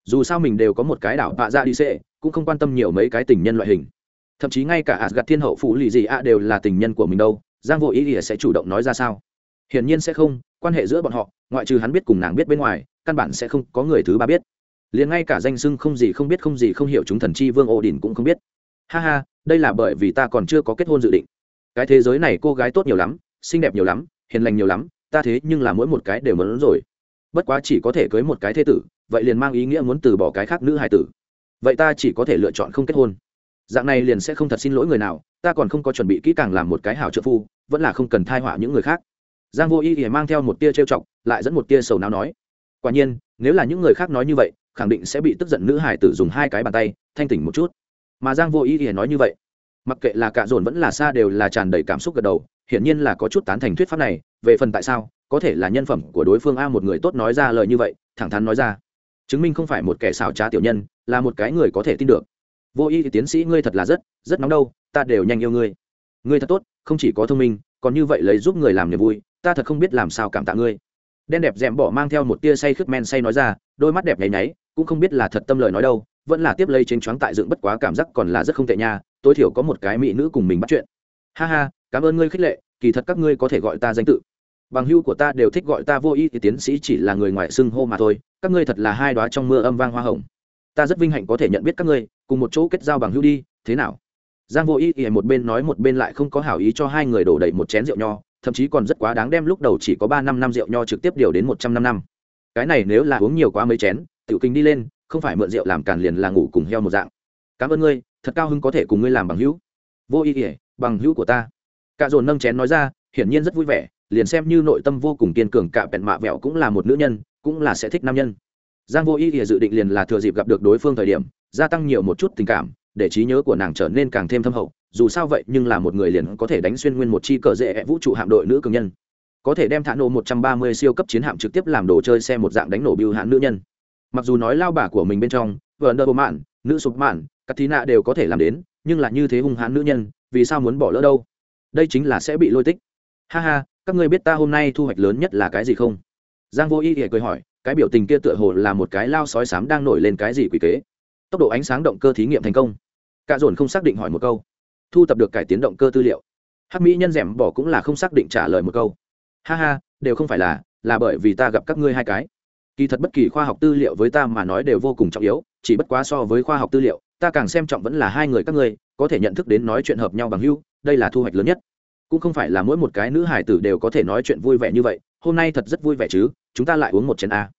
Dù sao mình đều có một cái đảo bạ ra dạ đi xệ, cũng không quan tâm nhiều mấy cái tình nhân loại hình. Thậm chí ngay cả asgad thiên hậu phụ lì gì ạ đều là tình nhân của mình đâu, giang vô ý ỉa sẽ chủ động nói ra sao? Hiển nhiên sẽ không, quan hệ giữa bọn họ, ngoại trừ hắn biết cùng nàng biết bên ngoài, căn bản sẽ không có người thứ ba biết. Liền ngay cả danh sưng không gì không biết không gì không hiểu chúng thần chi vương ổ đỉnh cũng không biết. Ha ha, đây là bởi vì ta còn chưa có kết hôn dự định. Cái thế giới này cô gái tốt nhiều lắm, xinh đẹp nhiều lắm, hiền lành nhiều lắm ta thế nhưng là mỗi một cái đều muốn rồi. Bất quá chỉ có thể cưới một cái thế tử, vậy liền mang ý nghĩa muốn từ bỏ cái khác nữ hài tử. Vậy ta chỉ có thể lựa chọn không kết hôn. Dạng này liền sẽ không thật xin lỗi người nào, ta còn không có chuẩn bị kỹ càng làm một cái hảo trợ phu, vẫn là không cần thai họa những người khác. Giang vô y thì mang theo một tia trêu chọc, lại dẫn một tia sầu não nói, quả nhiên, nếu là những người khác nói như vậy, khẳng định sẽ bị tức giận nữ hải tử dùng hai cái bàn tay, thanh tỉnh một chút. Mà giang vô ý thì nói như vậy, mặc kệ là cạ dồn vẫn là xa đều là tràn đầy cảm xúc gật đầu hiển nhiên là có chút tán thành thuyết pháp này, về phần tại sao, có thể là nhân phẩm của đối phương a một người tốt nói ra lời như vậy, thẳng thắn nói ra. Chứng minh không phải một kẻ xảo trá tiểu nhân, là một cái người có thể tin được. Vô y thì tiến sĩ ngươi thật là rất rất nóng đâu, ta đều nhanh yêu ngươi. Ngươi thật tốt, không chỉ có thông minh, còn như vậy lấy giúp người làm niềm vui, ta thật không biết làm sao cảm tạ ngươi. Đen đẹp d bỏ mang theo một tia say khướt men say nói ra, đôi mắt đẹp nháy nháy, cũng không biết là thật tâm lời nói đâu, vẫn là tiếp lây trên choáng tại dựng bất quá cảm giác còn là rất không tệ nha, tối thiểu có một cái mỹ nữ cùng mình bắt chuyện. Ha ha cảm ơn ngươi khích lệ, kỳ thật các ngươi có thể gọi ta danh tự. Bằng hưu của ta đều thích gọi ta vô y thì tiến sĩ chỉ là người ngoại xưng hô mà thôi, các ngươi thật là hai đoá trong mưa âm vang hoa hồng. Ta rất vinh hạnh có thể nhận biết các ngươi, cùng một chỗ kết giao bằng hưu đi, thế nào? Giang vô y thì một bên nói một bên lại không có hảo ý cho hai người đổ đầy một chén rượu nho, thậm chí còn rất quá đáng đem lúc đầu chỉ có ba năm năm rượu nho trực tiếp điều đến một trăm năm năm. Cái này nếu là uống nhiều quá mấy chén, tiểu kinh đi lên, không phải mượn rượu làm càn liền là ngủ cùng heo một dạng. Cảm ơn ngươi, thật cao hứng có thể cùng ngươi làm bằng hữu. Vô ý ỉa bằng hữu của ta cạ dồn nâng chén nói ra, hiển nhiên rất vui vẻ, liền xem như nội tâm vô cùng kiên cường cả bẹn mạ vẹo cũng là một nữ nhân, cũng là sẽ thích nam nhân. Giang vô ý ỉa dự định liền là thừa dịp gặp được đối phương thời điểm, gia tăng nhiều một chút tình cảm, để trí nhớ của nàng trở nên càng thêm thâm hậu, dù sao vậy nhưng là một người liền có thể đánh xuyên nguyên một chi cờ dễ vũ trụ hạm đội nữ cường nhân. Có thể đem thả nổ một trăm ba mươi siêu cấp chiến hạm trực tiếp làm đồ chơi xe một dạng đánh nổ biêu hãn nữ nhân. Mặc dù nói lao bà của mình bên trong vợ nợ bộ mạn nữ sụp mạn các thí nạ đều có thể làm đến, nhưng là như thế hung hãn nữ nhân, vì sao muốn bỏ lỡ đâu? Đây chính là sẽ bị lôi tích. Ha ha, các ngươi biết ta hôm nay thu hoạch lớn nhất là cái gì không? Giang vô ý ỉa cười hỏi, cái biểu tình kia tựa hồ là một cái lao sói sám đang nổi lên cái gì quỷ kế? Tốc độ ánh sáng động cơ thí nghiệm thành công. Cả dồn không xác định hỏi một câu. Thu tập được cải tiến động cơ tư liệu. Hắc mỹ nhân rẻm bỏ cũng là không xác định trả lời một câu. Ha ha, đều không phải là là bởi vì ta gặp các ngươi hai cái. Kỳ thật bất kỳ khoa học tư liệu với ta mà nói đều vô cùng trọng yếu, chỉ bất quá so với khoa học tư liệu, ta càng xem trọng vẫn là hai người các ngươi, có thể nhận thức đến nói chuyện hợp nhau bằng hưu đây là thu hoạch lớn nhất. Cũng không phải là mỗi một cái nữ hải tử đều có thể nói chuyện vui vẻ như vậy hôm nay thật rất vui vẻ chứ chúng ta lại uống một chén a.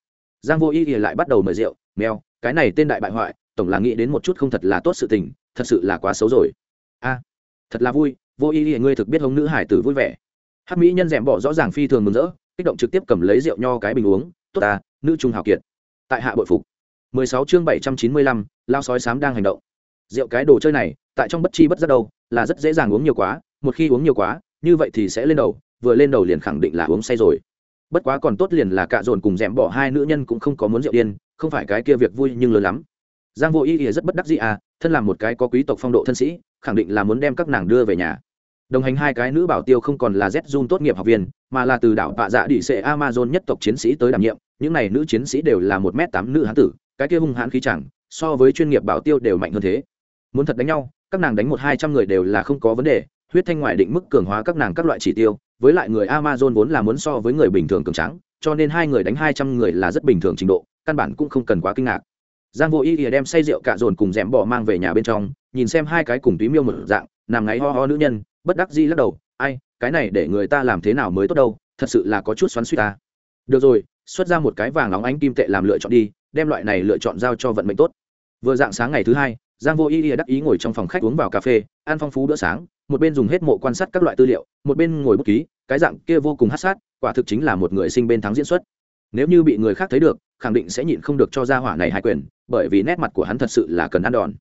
Giang vô y thì lại bắt đầu mời rượu mèo cái này tên đại bại hoại tổng là nghĩ đến một chút không thật là tốt sự tình thật sự là quá xấu rồi. A thật là vui vô y thì ngươi thực biết hống nữ hải tử vui vẻ. Hát mỹ nhân rèm bỏ rõ ràng phi thường mừng rỡ kích động trực tiếp cầm lấy rượu nho cái bình uống tốt ta nữ trung hào kiệt. Tại hạ bội phục. 16 chương 795, lao sói sám đang hành động rượu cái đồ chơi này, tại trong bất chi bất giác đâu, là rất dễ dàng uống nhiều quá, một khi uống nhiều quá, như vậy thì sẽ lên đầu, vừa lên đầu liền khẳng định là uống say rồi. Bất quá còn tốt liền là cạ dồn cùng rẽm bỏ hai nữ nhân cũng không có muốn rượu điên, không phải cái kia việc vui nhưng lớn lắm. Giang vô ý ý rất bất đắc dĩ à thân là một cái có quý tộc phong độ thân sĩ, khẳng định là muốn đem các nàng đưa về nhà. Đồng hành hai cái nữ bảo tiêu không còn là z jun tốt nghiệp học viên, mà là từ đảo vạ dạ đỉ sệ amazon nhất tộc chiến sĩ tới đảm nhiệm, những này nữ chiến sĩ đều là một m tám nữ hán tử, cái kia hung hãn khí chẳng, so với chuyên nghiệp bảo tiêu đều mạnh hơn thế muốn thật đánh nhau, các nàng đánh một hai trăm người đều là không có vấn đề, huyết thanh ngoại định mức cường hóa các nàng các loại chỉ tiêu, với lại người amazon vốn là muốn so với người bình thường cường trắng cho nên hai người đánh hai trăm người là rất bình thường trình độ, căn bản cũng không cần quá kinh ngạc. Giang vô ý ỉa đem say rượu cạ dồn cùng d bỏ mang về nhà bên trong, nhìn xem hai cái cùng túy miêu một dạng, nằm ngáy ho ho nữ nhân, bất đắc di lắc đầu, ai, cái này để người ta làm thế nào mới tốt đâu, thật sự là có chút xoắn suýt ta. Được rồi, xuất ra một cái vàng nóng ánh kim tệ làm lựa chọn đi, đem loại này lựa chọn giao cho vận mệnh tốt. Vừa dạng sáng ngày thứ hai giang vô ý ỉa đắc ý ngồi trong phòng khách uống vào cà phê, ăn phong phú bữa sáng, một bên dùng hết mộ quan sát các loại tư liệu, một bên ngồi bút ký, cái dạng kia vô cùng hát sát, quả thực chính là một người sinh bên thắng diễn xuất. Nếu như bị người khác thấy được, khẳng định sẽ nhịn không được cho ra hỏa này hai quyền, bởi vì nét mặt của hắn thật sự là cần ăn đòn.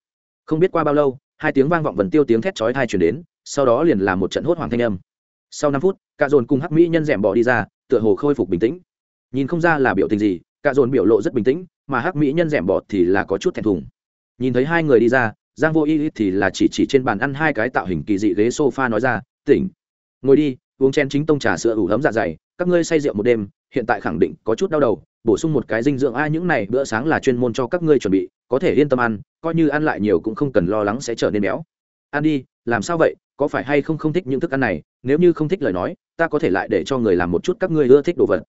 Không biết qua bao lâu, hai tiếng vang vọng vần tiêu tiếng thét chói tai truyền đến, sau đó liền là một trận hốt hoảng thanh âm. Sau năm phút, cạ dồn cùng hắc mỹ nhân dẻm bỏ đi ra, tựa hồ khôi phục bình tĩnh. Nhìn không ra là biểu tình gì, cạ dồn biểu lộ rất bình tĩnh, mà hắc mỹ nhân dẻm bỏ thì là có chút thẹn thùng nhìn thấy hai người đi ra, giang vô y thì là chỉ chỉ trên bàn ăn hai cái tạo hình kỳ dị ghế sofa nói ra, tỉnh, ngồi đi, uống chén chính tông trà sữa ủ ấm dạ dày, các ngươi say rượu một đêm, hiện tại khẳng định có chút đau đầu, bổ sung một cái dinh dưỡng ai những này bữa sáng là chuyên môn cho các ngươi chuẩn bị, có thể yên tâm ăn, coi như ăn lại nhiều cũng không cần lo lắng sẽ trở nên béo. Ăn đi, làm sao vậy, có phải hay không không thích những thức ăn này, nếu như không thích lời nói, ta có thể lại để cho người làm một chút các ngươi ưa thích đồ vật.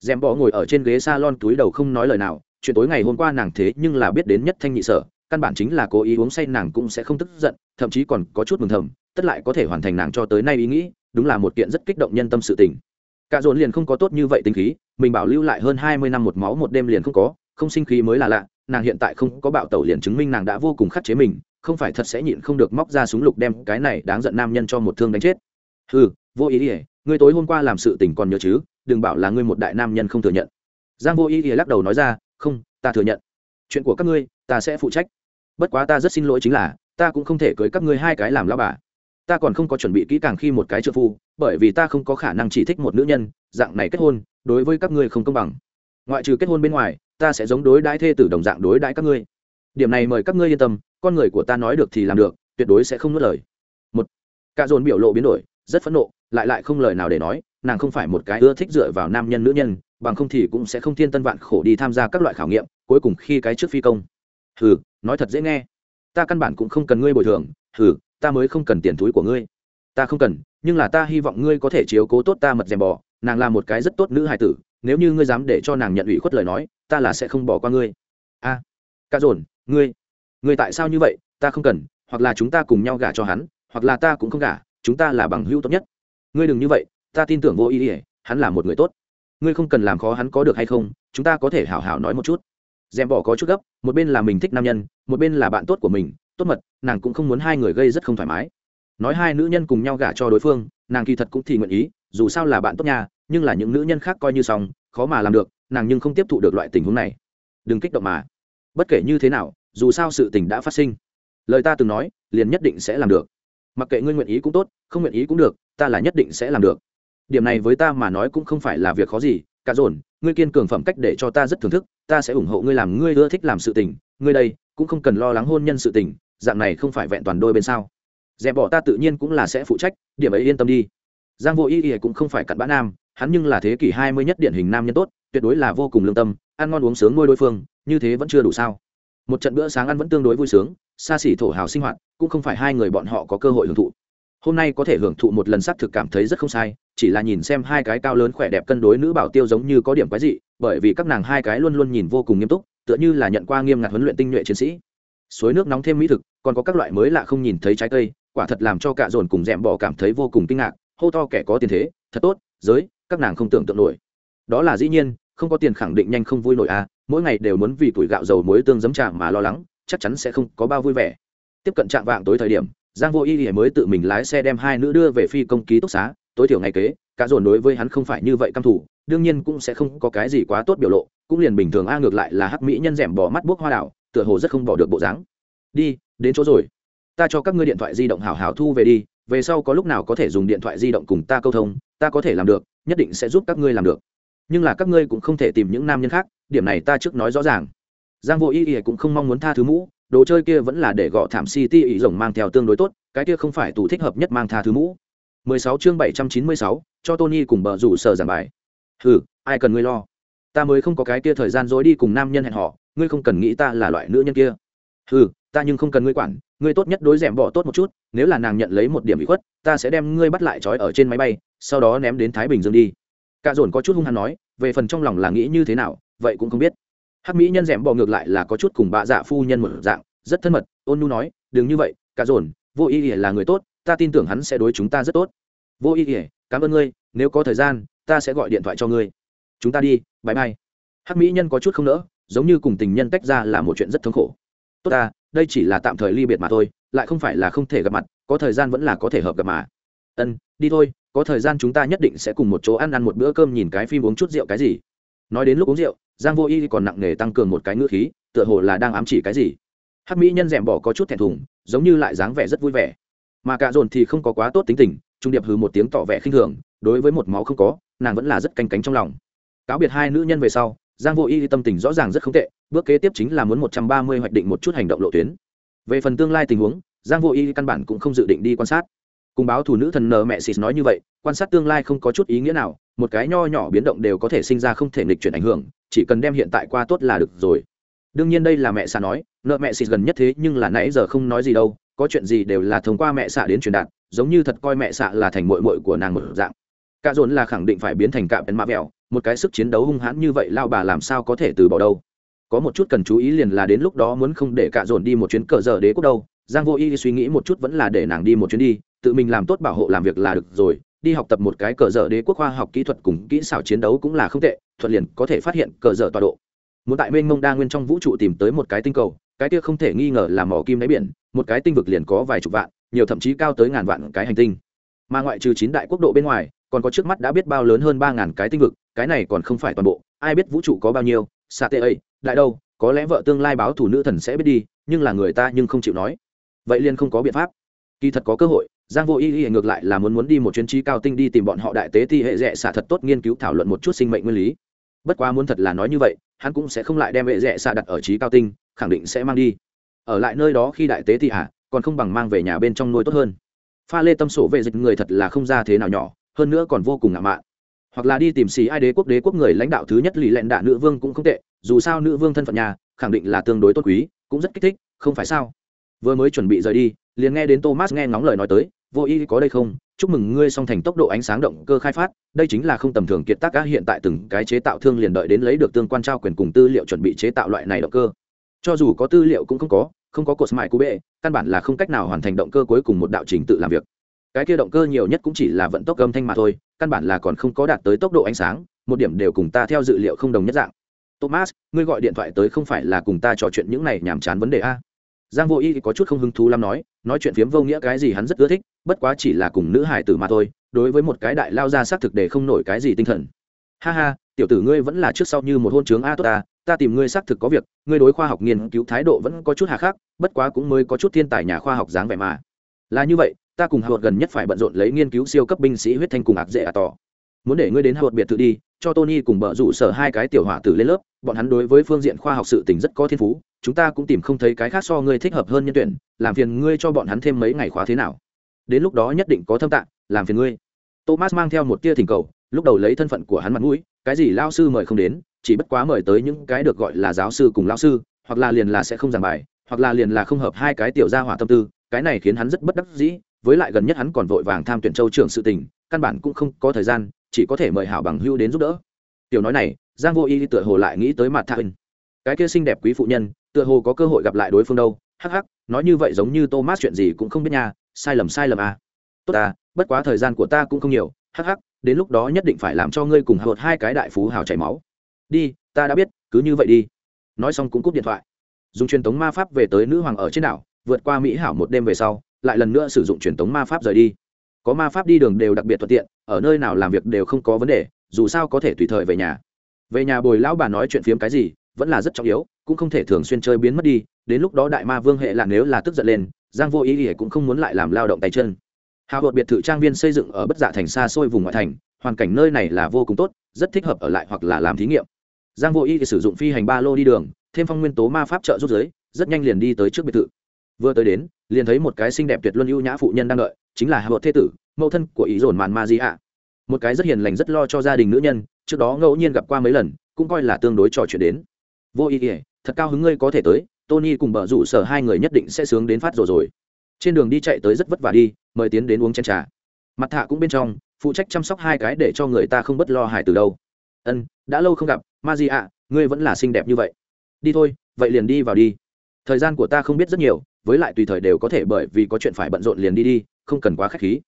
Dèm bỏ ngồi ở trên ghế salon túi đầu không nói lời nào, chuyện tối ngày hôm qua nàng thế nhưng là biết đến nhất thanh nhị sở căn bản chính là cố ý uống say nàng cũng sẽ không tức giận, thậm chí còn có chút mừng thầm, tất lại có thể hoàn thành nàng cho tới nay ý nghĩ, đúng là một kiện rất kích động nhân tâm sự tình. Cả dồn liền không có tốt như vậy tính khí, mình bảo lưu lại hơn hai mươi năm một máu một đêm liền không có, không sinh khí mới là lạ, nàng hiện tại không có bạo tẩu liền chứng minh nàng đã vô cùng khắc chế mình, không phải thật sẽ nhịn không được móc ra súng lục đem cái này đáng giận nam nhân cho một thương đánh chết. Ừ vô ý ỉa ngươi tối hôm qua làm sự tình còn nhớ chứ, đừng bảo là ngươi một đại nam nhân không thừa nhận. Giang vô ý ỉa lắc đầu nói ra, không, ta thừa nhận. Chuyện của các ngươi, ta sẽ phụ trách bất quá ta rất xin lỗi chính là, ta cũng không thể cưới các ngươi hai cái làm lao bà. Ta còn không có chuẩn bị kỹ càng khi một cái trợ phu, bởi vì ta không có khả năng chỉ thích một nữ nhân, dạng này kết hôn, đối với các ngươi không công bằng. Ngoại trừ kết hôn bên ngoài, ta sẽ giống đối đãi thê tử đồng dạng đối đãi các ngươi. Điểm này mời các ngươi yên tâm, con người của ta nói được thì làm được, tuyệt đối sẽ không nuốt lời. Một cạ dồn biểu lộ biến đổi, rất phẫn nộ, lại lại không lời nào để nói, nàng không phải một cái ưa thích dựa vào nam nhân nữ nhân, bằng không thì cũng sẽ không thiên tân vạn khổ đi tham gia các loại khảo nghiệm, cuối cùng khi cái trước phi công hừ nói thật dễ nghe. Ta căn bản cũng không cần ngươi bồi thường. Hừ ta mới không cần tiền túi của ngươi. Ta không cần nhưng là ta hy vọng ngươi có thể chiếu cố tốt ta mật rèm bò. Nàng là một cái rất tốt nữ hài tử. Nếu như ngươi dám để cho nàng nhận ủy khuất lời nói ta là sẽ không bỏ qua ngươi. A à, ca dồn ngươi ngươi tại sao như vậy? Ta không cần hoặc là chúng ta cùng nhau gả cho hắn hoặc là ta cũng không gả chúng ta là bằng hữu tốt nhất. Ngươi đừng như vậy ta tin tưởng vô ý ỉa hắn là một người tốt. Ngươi không cần làm khó hắn có được hay không chúng ta có thể hảo hảo nói một chút dèm bỏ có chút gấp, một bên là mình thích nam nhân, một bên là bạn tốt của mình, tốt mật, nàng cũng không muốn hai người gây rất không thoải mái. Nói hai nữ nhân cùng nhau gả cho đối phương, nàng kỳ thật cũng thì nguyện ý, dù sao là bạn tốt nhà nhưng là những nữ nhân khác coi như xong, khó mà làm được, nàng nhưng không tiếp thụ được loại tình huống này. Đừng kích động mà. Bất kể như thế nào, dù sao sự tình đã phát sinh. Lời ta từng nói, liền nhất định sẽ làm được. Mặc kệ ngươi nguyện ý cũng tốt, không nguyện ý cũng được, ta là nhất định sẽ làm được. Điểm này với ta mà nói cũng không phải là việc khó gì, cả dồn ngươi kiên cường phẩm cách để cho ta rất thưởng thức, ta sẽ ủng hộ ngươi làm ngươi ưa thích làm sự tình, ngươi đây, cũng không cần lo lắng hôn nhân sự tình, dạng này không phải vẹn toàn đôi bên sao. Dẹp bỏ ta tự nhiên cũng là sẽ phụ trách, điểm ấy yên tâm đi. Giang vô y y cũng không phải cặn bã nam, hắn nhưng là thế kỷ hai mươi nhất điển hình nam nhân tốt, tuyệt đối là vô cùng lương tâm, ăn ngon uống sướng nuôi đối phương, như thế vẫn chưa đủ sao. Một trận bữa sáng ăn vẫn tương đối vui sướng, xa xỉ thổ hào sinh hoạt, cũng không phải hai người bọn họ có cơ hội hưởng thụ hôm nay có thể hưởng thụ một lần sắc thực cảm thấy rất không sai, chỉ là nhìn xem hai cái cao lớn khỏe đẹp cân đối nữ bảo tiêu giống như có điểm quái dị, bởi vì các nàng hai cái luôn luôn nhìn vô cùng nghiêm túc, tựa như là nhận qua nghiêm ngặt huấn luyện tinh nhuệ chiến sĩ. Suối nước nóng thêm mỹ thực, còn có các loại mới lạ không nhìn thấy trái cây, quả thật làm cho cả dồn cùng d bỏ cảm thấy vô cùng kinh ngạc, hô to kẻ có tiền thế, thật tốt, giới, các nàng không tưởng tượng nổi. Đó là dĩ nhiên, không có tiền khẳng định nhanh không vui nổi à mỗi ngày đều muốn vì tuổi gạo dầu muối tương giấm trà mà lo lắng, chắc chắn sẽ không có bao vui vẻ. Tiếp cận trạng vạng tối thời điểm giang vô y thì mới tự mình lái xe đem hai nữ đưa về phi công ký túc xá, tối thiểu ngày kế, cả dồn đối với hắn không phải như vậy căm thủ đương nhiên cũng sẽ không có cái gì quá tốt biểu lộ, cũng liền bình thường a ngược lại là hắc mỹ nhân rẻm bỏ mắt buốc hoa đảo, tựa hồ rất không bỏ được bộ dáng. Đi, đến chỗ rồi. Ta cho các ngươi điện thoại di động hảo hảo thu về đi, về sau có lúc nào có thể dùng điện thoại di động cùng ta câu thông, ta có thể làm được, nhất định sẽ giúp các ngươi làm được. Nhưng là các ngươi cũng không thể tìm những nam nhân khác, điểm này ta trước nói rõ ràng. Giang vô y y cũng không mong muốn tha thứ mũ đồ chơi kia vẫn là để gõ thảm city ý rồng mang theo tương đối tốt cái kia không phải tủ thích hợp nhất mang tha thứ mũ 16 chương 796, cho Tony cùng bờ rủ sở giảng bài. Hừ, ai cần ngươi lo? Ta mới không có cái kia thời gian dối đi cùng nam nhân hẹn họ, ngươi không cần nghĩ ta là loại nữ nhân kia. Hừ, ta nhưng không cần ngươi quản, ngươi tốt nhất đối rèm bỏ tốt một chút, nếu là nàng nhận lấy một điểm bị khuất, ta sẽ đem ngươi bắt lại trói ở trên máy bay, sau đó ném đến Thái Bình Dương đi. Cả dồn có chút hung hăng nói, về phần trong lòng là nghĩ như thế nào, vậy cũng không biết. Hắc mỹ nhân rèm bỏ ngược lại là có chút cùng bạ dạ phu nhân một dạng, rất thân mật, ôn nhu nói, đừng như vậy, cả dồn, vô ý ỉa là người tốt ta tin tưởng hắn sẽ đối chúng ta rất tốt. Vô ý ỉa cảm ơn ngươi nếu có thời gian ta sẽ gọi điện thoại cho ngươi. Chúng ta đi bãi bay hắc mỹ nhân có chút không nỡ giống như cùng tình nhân tách ra là một chuyện rất thống khổ. Tốt ta đây chỉ là tạm thời ly biệt mà thôi lại không phải là không thể gặp mặt có thời gian vẫn là có thể hợp gặp mà. Ân đi thôi có thời gian chúng ta nhất định sẽ cùng một chỗ ăn ăn một bữa cơm nhìn cái phim uống chút rượu cái gì nói đến lúc uống rượu, giang vô y còn nặng nề tăng cường một cái ngữ khí, tựa hồ là đang ám chỉ cái gì. Hắc mỹ nhân rèm bỏ có chút thẹn thùng, giống như lại dáng vẻ rất vui vẻ. Mà cạ dồn thì không có quá tốt tính tình, trung điệp hừ một tiếng tỏ vẻ khinh thường, đối với một máu không có, nàng vẫn là rất canh cánh trong lòng. Cáo biệt hai nữ nhân về sau, giang vô y tâm tình rõ ràng rất không tệ, bước kế tiếp chính là muốn một trăm ba mươi hoạch định một chút hành động lộ tuyến. Về phần tương lai tình huống, giang vô y căn bản cũng không dự định đi quan sát. Cùng báo thủ nữ thần nờ mẹ xịt nói như vậy, quan sát tương lai không có chút ý nghĩa nào một cái nho nhỏ biến động đều có thể sinh ra không thể nghịch chuyển ảnh hưởng, chỉ cần đem hiện tại qua tốt là được rồi. Đương nhiên đây là mẹ xạ nói, nợ mẹ xịt gần nhất thế nhưng là nãy giờ không nói gì đâu, có chuyện gì đều là thông qua mẹ xạ đến truyền đạt, giống như thật coi mẹ xạ là thành mội mội của nàng một dạng. Cạ dồn là khẳng định phải biến thành cạm bén mã vẹo, một cái sức chiến đấu hung hãn như vậy lao bà làm sao có thể từ bỏ đâu. Có một chút cần chú ý liền là đến lúc đó muốn không để cạ dồn đi một chuyến cờ giờ đế quốc đâu, giang vô y suy nghĩ một chút vẫn là để nàng đi một chuyến đi, tự mình làm tốt bảo hộ làm việc là được rồi đi học tập một cái cờ dở đế quốc khoa học kỹ thuật cùng kỹ xảo chiến đấu cũng là không tệ, thuận liền có thể phát hiện cờ dở tọa độ. Muốn tại mênh mông đa nguyên trong vũ trụ tìm tới một cái tinh cầu, cái kia không thể nghi ngờ là mỏ kim đáy biển, một cái tinh vực liền có vài chục vạn, nhiều thậm chí cao tới ngàn vạn cái hành tinh. Mà ngoại trừ chín đại quốc độ bên ngoài, còn có trước mắt đã biết bao lớn hơn ba ngàn cái tinh vực, cái này còn không phải toàn bộ, ai biết vũ trụ có bao nhiêu xa tê ấy đại đâu, có lẽ vợ tương lai báo thủ nữ thần sẽ biết đi, nhưng là người ta nhưng không chịu nói. Vậy liền không có biện pháp. Kỳ thật có cơ hội giang vô y y ngược lại là muốn muốn đi một chuyến trí cao tinh đi tìm bọn họ đại tế thi hệ rẽ xạ thật tốt nghiên cứu thảo luận một chút sinh mệnh nguyên lý. Bất quá muốn thật là nói như vậy, hắn cũng sẽ không lại đem hệ rẽ xạ đặt ở trí cao tinh, khẳng định sẽ mang đi. Ở lại nơi đó khi đại tế thi hạ à, còn không bằng mang về nhà bên trong nuôi tốt hơn. Pha lê tâm sổ về dịch người thật là không ra thế nào nhỏ, hơn nữa còn vô cùng ngạo mạn. Hoặc là đi tìm xì ai đế quốc đế quốc người lãnh đạo thứ nhất lì lẹn đạ nữ vương cũng không tệ, dù sao nữ vương thân phận nhà, khẳng định là tương đối tốt quý, cũng rất kích thích, không phải sao? Vừa mới chuẩn bị rời đi, liền nghe đến thomas nghe ngóng lời nói tới vô y có đây không? Chúc mừng ngươi song thành tốc độ ánh sáng động cơ khai phát, đây chính là không tầm thường kiệt tác cá hiện tại từng cái chế tạo thương liền đợi đến lấy được tương quan trao quyền cùng tư liệu chuẩn bị chế tạo loại này động cơ. Cho dù có tư liệu cũng không có không có cột mại cú bệ, căn bản là không cách nào hoàn thành động cơ cuối cùng một đạo trình tự làm việc. Cái kia động cơ nhiều nhất cũng chỉ là vận tốc âm thanh mà thôi, căn bản là còn không có đạt tới tốc độ ánh sáng, một điểm đều cùng ta theo dự liệu không đồng nhất dạng. Thomas, ngươi gọi điện thoại tới không phải là cùng ta trò chuyện những này nhàm chán vấn đề a? Giang vô y có chút không hứng thú lắm nói nói chuyện phiếm vô nghĩa cái gì hắn rất ưa thích, bất quá chỉ là cùng nữ hải tử mà thôi, đối với một cái đại lao ra xác thực để không nổi cái gì tinh thần. Ha ha, tiểu tử ngươi vẫn là trước sau như một hôn trướng a tốt ta ta tìm ngươi xác thực có việc, ngươi đối khoa học nghiên cứu thái độ vẫn có chút hà khắc, bất quá cũng mới có chút thiên tài nhà khoa học dáng vẻ mà. Là như vậy, ta cùng hào gần nhất phải bận rộn lấy nghiên cứu siêu cấp binh sĩ huyết thanh cùng ạc dễ à tỏ muốn để ngươi đến hào biệt thự đi cho tony cùng bợ rủ sở hai cái tiểu hỏa tử lên lớp, bọn hắn đối với phương diện khoa học sự tình rất có thiên phú, chúng ta cũng tìm không thấy cái khác so ngươi thích hợp hơn nhân tuyển, làm phiền ngươi cho bọn hắn thêm mấy ngày khóa thế nào. Đến lúc đó nhất định có thâm tạng, làm phiền ngươi. Thomas mang theo một tia thỉnh cầu, lúc đầu lấy thân phận của hắn mặt mũi, cái gì lao sư mời không đến, chỉ bất quá mời tới những cái được gọi là giáo sư cùng lao sư, hoặc là liền là sẽ không giảng bài, hoặc là liền là không hợp hai cái tiểu gia hỏa tâm tư, cái này khiến hắn rất bất đắc dĩ, với lại gần nhất hắn còn vội vàng tham tuyển châu trưởng sự tình, căn bản cũng không có thời gian chỉ có thể mời hảo bằng hưu đến giúp đỡ. Tiểu nói này, giang vô y tựa hồ lại nghĩ tới mặt thạ cái kia xinh đẹp quý phụ nhân, tựa hồ có cơ hội gặp lại đối phương đâu. Hắc hắc, nói như vậy giống như thomas chuyện gì cũng không biết nha, sai lầm sai lầm à. tốt à bất quá thời gian của ta cũng không nhiều. Hắc hắc, đến lúc đó nhất định phải làm cho ngươi cùng hợp hai cái đại phú hào chảy máu. Đi, ta đã biết, cứ như vậy đi. Nói xong cũng cúp điện thoại. Dùng truyền thống ma pháp về tới nữ hoàng ở trên đảo, vượt qua mỹ hảo một đêm về sau, lại lần nữa sử dụng truyền thống ma pháp rời đi có ma pháp đi đường đều đặc biệt thuận tiện, ở nơi nào làm việc đều không có vấn đề, dù sao có thể tùy thời về nhà. Về nhà bồi lão bà nói chuyện phiếm cái gì, vẫn là rất trọng yếu, cũng không thể thường xuyên chơi biến mất đi, đến lúc đó đại ma vương hệ là nếu là tức giận lên, giang vô ý ỉa cũng không muốn lại làm lao động tay chân. Hào hột biệt thự trang viên xây dựng ở bất dạ thành xa xôi vùng ngoại thành, hoàn cảnh nơi này là vô cùng tốt, rất thích hợp ở lại hoặc là làm thí nghiệm. Giang vô ý thì sử dụng phi hành ba lô đi đường, thêm phong nguyên tố ma pháp trợ rút giới, rất nhanh liền đi tới trước biệt thự. Vừa tới đến liền thấy một cái xinh đẹp tuyệt luân ưu nhã phụ nhân đang đợi, chính là hào thế tử, mẫu thân của ý dồn màn ma di ạ. Một cái rất hiền lành rất lo cho gia đình nữ nhân, trước đó ngẫu nhiên gặp qua mấy lần, cũng coi là tương đối trò chuyện đến. Vô ý ỉa thật cao hứng ngươi có thể tới, tony cùng bờ rủ sở hai người nhất định sẽ sướng đến phát rồi rồi. Trên đường đi chạy tới rất vất vả đi, mời tiến đến uống chén trà. Mặt thạ cũng bên trong, phụ trách chăm sóc hai cái để cho người ta không bất lo hài từ đâu. Ân, đã lâu không gặp, ma di ạ, ngươi vẫn là xinh đẹp như vậy. Đi thôi, vậy liền đi vào đi. Thời gian của ta không biết rất nhiều với lại tùy thời đều có thể bởi vì có chuyện phải bận rộn liền đi đi, không cần quá k h á c h khí.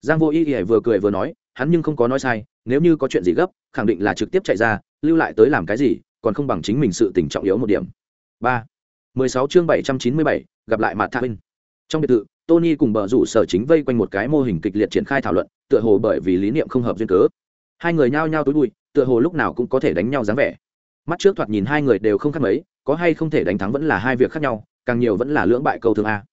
Giang vô y y vừa cười vừa nói, hắn nhưng không có nói sai, nếu như có chuyện gì gấp, khẳng định là trực tiếp chạy ra, lưu lại tới làm cái gì, còn không bằng chính mình sự tình trọng yếu một điểm. Ba. Mười sáu chương bảy trăm chín mươi bảy, gặp lại mặt thạ binh trong biệt thự, tony cùng bờ rủ sở chính vây quanh một cái mô hình kịch liệt triển khai thảo luận, tựa hồ bởi vì lý niệm không hợp duyên cớ. Hai người nhao nhao túi bụi, tựa hồ lúc nào cũng có thể đánh nhau dáng vẻ mắt trước thoạt nhìn hai người đều không khác mấy, có hay không thể đánh thắng vẫn là hai việc khác nhau, càng nhiều vẫn là lưỡng bại câu thương a.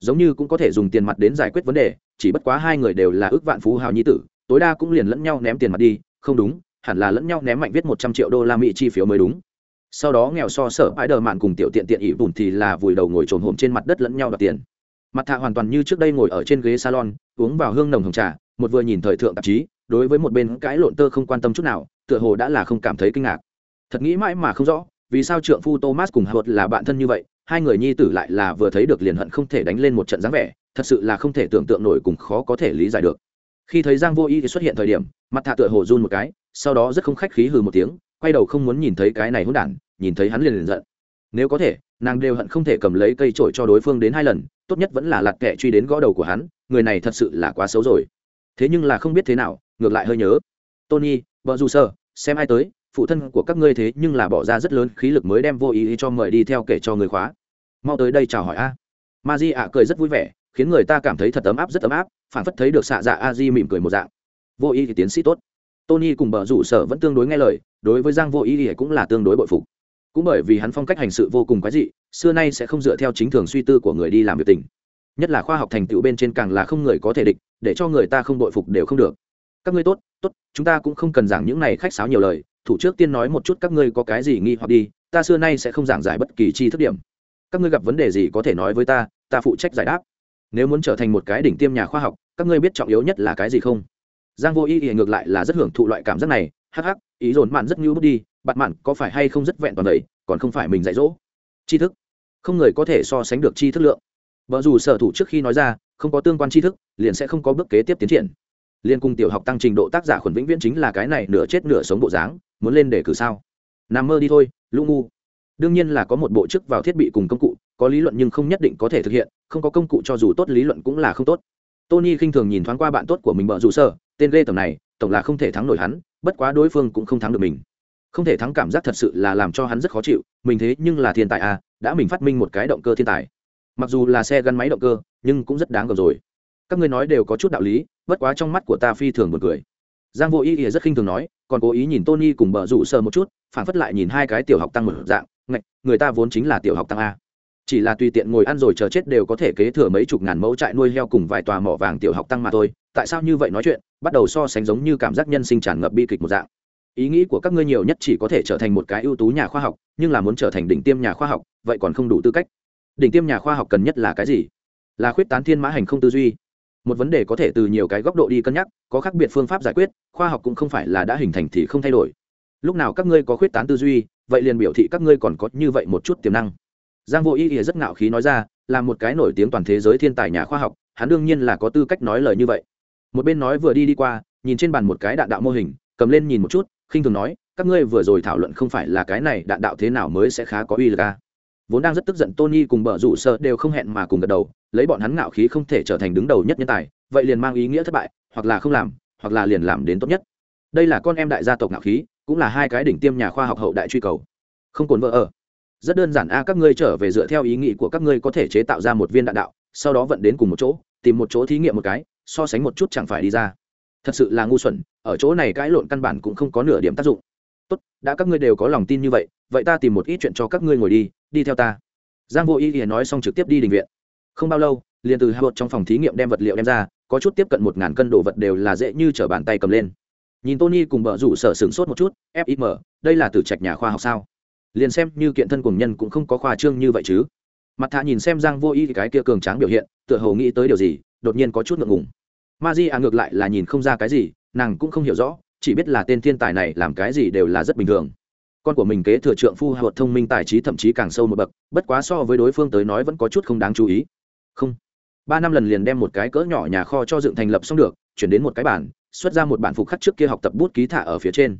Giống như cũng có thể dùng tiền mặt đến giải quyết vấn đề, chỉ bất quá hai người đều là ước vạn phú hào nhi tử, tối đa cũng liền lẫn nhau ném tiền mặt đi, không đúng, hẳn là lẫn nhau ném mạnh viết một trăm triệu đô la mỹ chi phiếu mới đúng. Sau đó nghèo so sở ái đờ mạn cùng tiểu tiện tiện ỉ bùn thì là vùi đầu ngồi trồn hổm trên mặt đất lẫn nhau đoạt tiền. Mặt thạ hoàn toàn như trước đây ngồi ở trên ghế salon, uống vào hương nồng hồng trà, một vừa nhìn thời thượng tạp chí, đối với một bên cãi lộn tơ không quan tâm chút nào, tựa hồ đã là không cảm thấy kinh ngạc thật nghĩ mãi mà không rõ, vì sao trượng phu thomas cùng hợp là bạn thân như vậy, hai người nhi tử lại là vừa thấy được liền hận không thể đánh lên một trận dáng vẻ, thật sự là không thể tưởng tượng nổi cùng khó có thể lý giải được. Khi thấy giang vô y thì xuất hiện thời điểm, mặt thạ tựa hồ run một cái, sau đó rất không khách khí hừ một tiếng, quay đầu không muốn nhìn thấy cái này hỗn đản, nhìn thấy hắn liền liền giận. Nếu có thể, nàng đều hận không thể cầm lấy cây trổi cho đối phương đến hai lần, tốt nhất vẫn là lạt kẻ truy đến gõ đầu của hắn, người này thật sự là quá xấu rồi. Thế nhưng là không biết thế nào, ngược lại hơi nhớ. Tony, vợ dù sơ xem ai tới phụ thân của các ngươi thế nhưng là bỏ ra rất lớn khí lực mới đem vô ý cho mời đi theo kể cho người khóa. Mau tới đây chào hỏi a. Ma di ạ cười rất vui vẻ, khiến người ta cảm thấy thật ấm áp, rất ấm áp phản phất thấy được xạ dạ a di mỉm cười một dạng. Vô ý thì tiến sĩ tốt. Tony cùng bờ rủ sở vẫn tương đối nghe lời, đối với giang vô ý thì cũng là tương đối bội phục. Cũng bởi vì hắn phong cách hành sự vô cùng quái dị, xưa nay sẽ không dựa theo chính thường suy tư của người đi làm việc tình. Nhất là khoa học thành tựu bên trên càng là không người có thể địch, để cho người ta không bội phục đều không được. Các ngươi tốt tốt, chúng ta cũng không cần giảng những này khách sáo nhiều lời thủ trước tiên nói một chút các ngươi có cái gì nghi hoặc đi ta xưa nay sẽ không giảng giải bất kỳ chi thức điểm. Các ngươi gặp vấn đề gì có thể nói với ta ta phụ trách giải đáp. Nếu muốn trở thành một cái đỉnh tiêm nhà khoa học các ngươi biết trọng yếu nhất là cái gì không? Giang vô ý ý ngược lại là rất hưởng thụ loại cảm giác này hắc hắc ý dồn mạn rất như bút đi bạn mạn có phải hay không rất vẹn toàn đấy, còn không phải mình dạy dỗ. Tri thức. Không người có thể so sánh được tri thức lượng. Vợ dù sở thủ trước khi nói ra không có tương quan tri thức liền sẽ không có bước kế tiếp tiến triển. Liên cung tiểu học tăng trình độ tác giả khuẩn vĩnh viễn chính là cái này nửa chết nửa sống bộ dáng muốn lên để cử sao? Nằm mơ đi thôi, lũ ngu. Đương nhiên là có một bộ chức vào thiết bị cùng công cụ, có lý luận nhưng không nhất định có thể thực hiện, không có công cụ cho dù tốt lý luận cũng là không tốt. Tony khinh thường nhìn thoáng qua bạn tốt của mình bợ rủ sơ tên ghê tầm này, tổng là không thể thắng nổi hắn, bất quá đối phương cũng không thắng được mình. Không thể thắng cảm giác thật sự là làm cho hắn rất khó chịu, mình thế nhưng là thiên tài à đã mình phát minh một cái động cơ thiên tài. Mặc dù là xe gắn máy động cơ, nhưng cũng rất đáng gờm rồi. Các ngươi nói đều có chút đạo lý, bất quá trong mắt của ta phi thường buồn cười giang vô ý ỉa rất khinh thường nói, còn cố ý nhìn tony cùng bờ rủ sờ một chút, phản phất lại nhìn hai cái tiểu học tăng một dạng, ngạch, người ta vốn chính là tiểu học tăng a. Chỉ là tùy tiện ngồi ăn rồi chờ chết đều có thể kế thừa mấy chục ngàn mẫu trại nuôi heo cùng vài tòa mỏ vàng tiểu học tăng mà thôi, tại sao như vậy nói chuyện, bắt đầu so sánh giống như cảm giác nhân sinh tràn ngập bi kịch một dạng. Ý nghĩ của các ngươi nhiều nhất chỉ có thể trở thành một cái ưu tú nhà khoa học, nhưng là muốn trở thành đỉnh tiêm nhà khoa học, vậy còn không đủ tư cách. Đỉnh tiêm nhà khoa học cần nhất là cái gì? Là khuyết tán thiên mã hành không tư duy một vấn đề có thể từ nhiều cái góc độ đi cân nhắc, có khác biệt phương pháp giải quyết, khoa học cũng không phải là đã hình thành thì không thay đổi. Lúc nào các ngươi có khuyết tán tư duy, vậy liền biểu thị các ngươi còn có như vậy một chút tiềm năng. Giang vô ý ý rất ngạo khí nói ra, là một cái nổi tiếng toàn thế giới thiên tài nhà khoa học, hắn đương nhiên là có tư cách nói lời như vậy. Một bên nói vừa đi đi qua, nhìn trên bàn một cái đạn đạo mô hình, cầm lên nhìn một chút, khinh thường nói, các ngươi vừa rồi thảo luận không phải là cái này đạn đạo thế nào mới sẽ khá có uy lực à vốn đang rất tức giận tony cùng bờ rủ sợ đều không hẹn mà cùng gật đầu, lấy bọn hắn ngạo khí không thể trở thành đứng đầu nhất nhân tài, vậy liền mang ý nghĩa thất bại, hoặc là không làm, hoặc là liền làm đến tốt nhất. Đây là con em đại gia tộc ngạo khí, cũng là hai cái đỉnh tiêm nhà khoa học hậu đại truy cầu. Không cồn vợ ở. Rất đơn giản a, các ngươi trở về dựa theo ý nghĩ của các ngươi có thể chế tạo ra một viên đạn đạo, sau đó vận đến cùng một chỗ, tìm một chỗ thí nghiệm một cái, so sánh một chút chẳng phải đi ra. Thật sự là ngu xuẩn, ở chỗ này cãi lộn căn bản cũng không có nửa điểm tác dụng tốt, đã các ngươi đều có lòng tin như vậy vậy ta tìm một ít chuyện cho các ngươi ngồi đi đi theo ta. Giang vô ý thì nói xong trực tiếp đi đình viện. Không bao lâu, liền từ hai vợt trong phòng thí nghiệm đem vật liệu đem ra, có chút tiếp cận một ngàn cân đồ vật đều là dễ như t r ở bàn tay cầm lên. Nhìn tony cùng bờ rủ sở sửng sốt một chút fim đây là từ trạch nhà khoa học sao? Liền xem như kiện thân cùng nhân cũng không có khoa trương như vậy chứ. Mặt thạ nhìn xem giang vô y cái kia cường tráng biểu hiện, tựa hồ nghĩ tới điều gì, đột nhiên có chút ngượng ngùng. Ma di à ngược lại là nhìn không ra cái gì, nàng cũng không hiểu rõ chỉ biết là tên thiên tài này làm cái gì đều là rất bình thường. Con của mình kế thừa trượng phu hợp thông minh tài trí thậm chí càng sâu một bậc, bất quá so với đối phương tới nói vẫn có chút không đáng chú ý. Không. Ba năm lần liền đem một cái cỡ nhỏ nhà kho cho dựng thành lập xong được, chuyển đến một cái bản xuất ra một bản phục khắc trước kia học tập bút ký thả ở phía trên.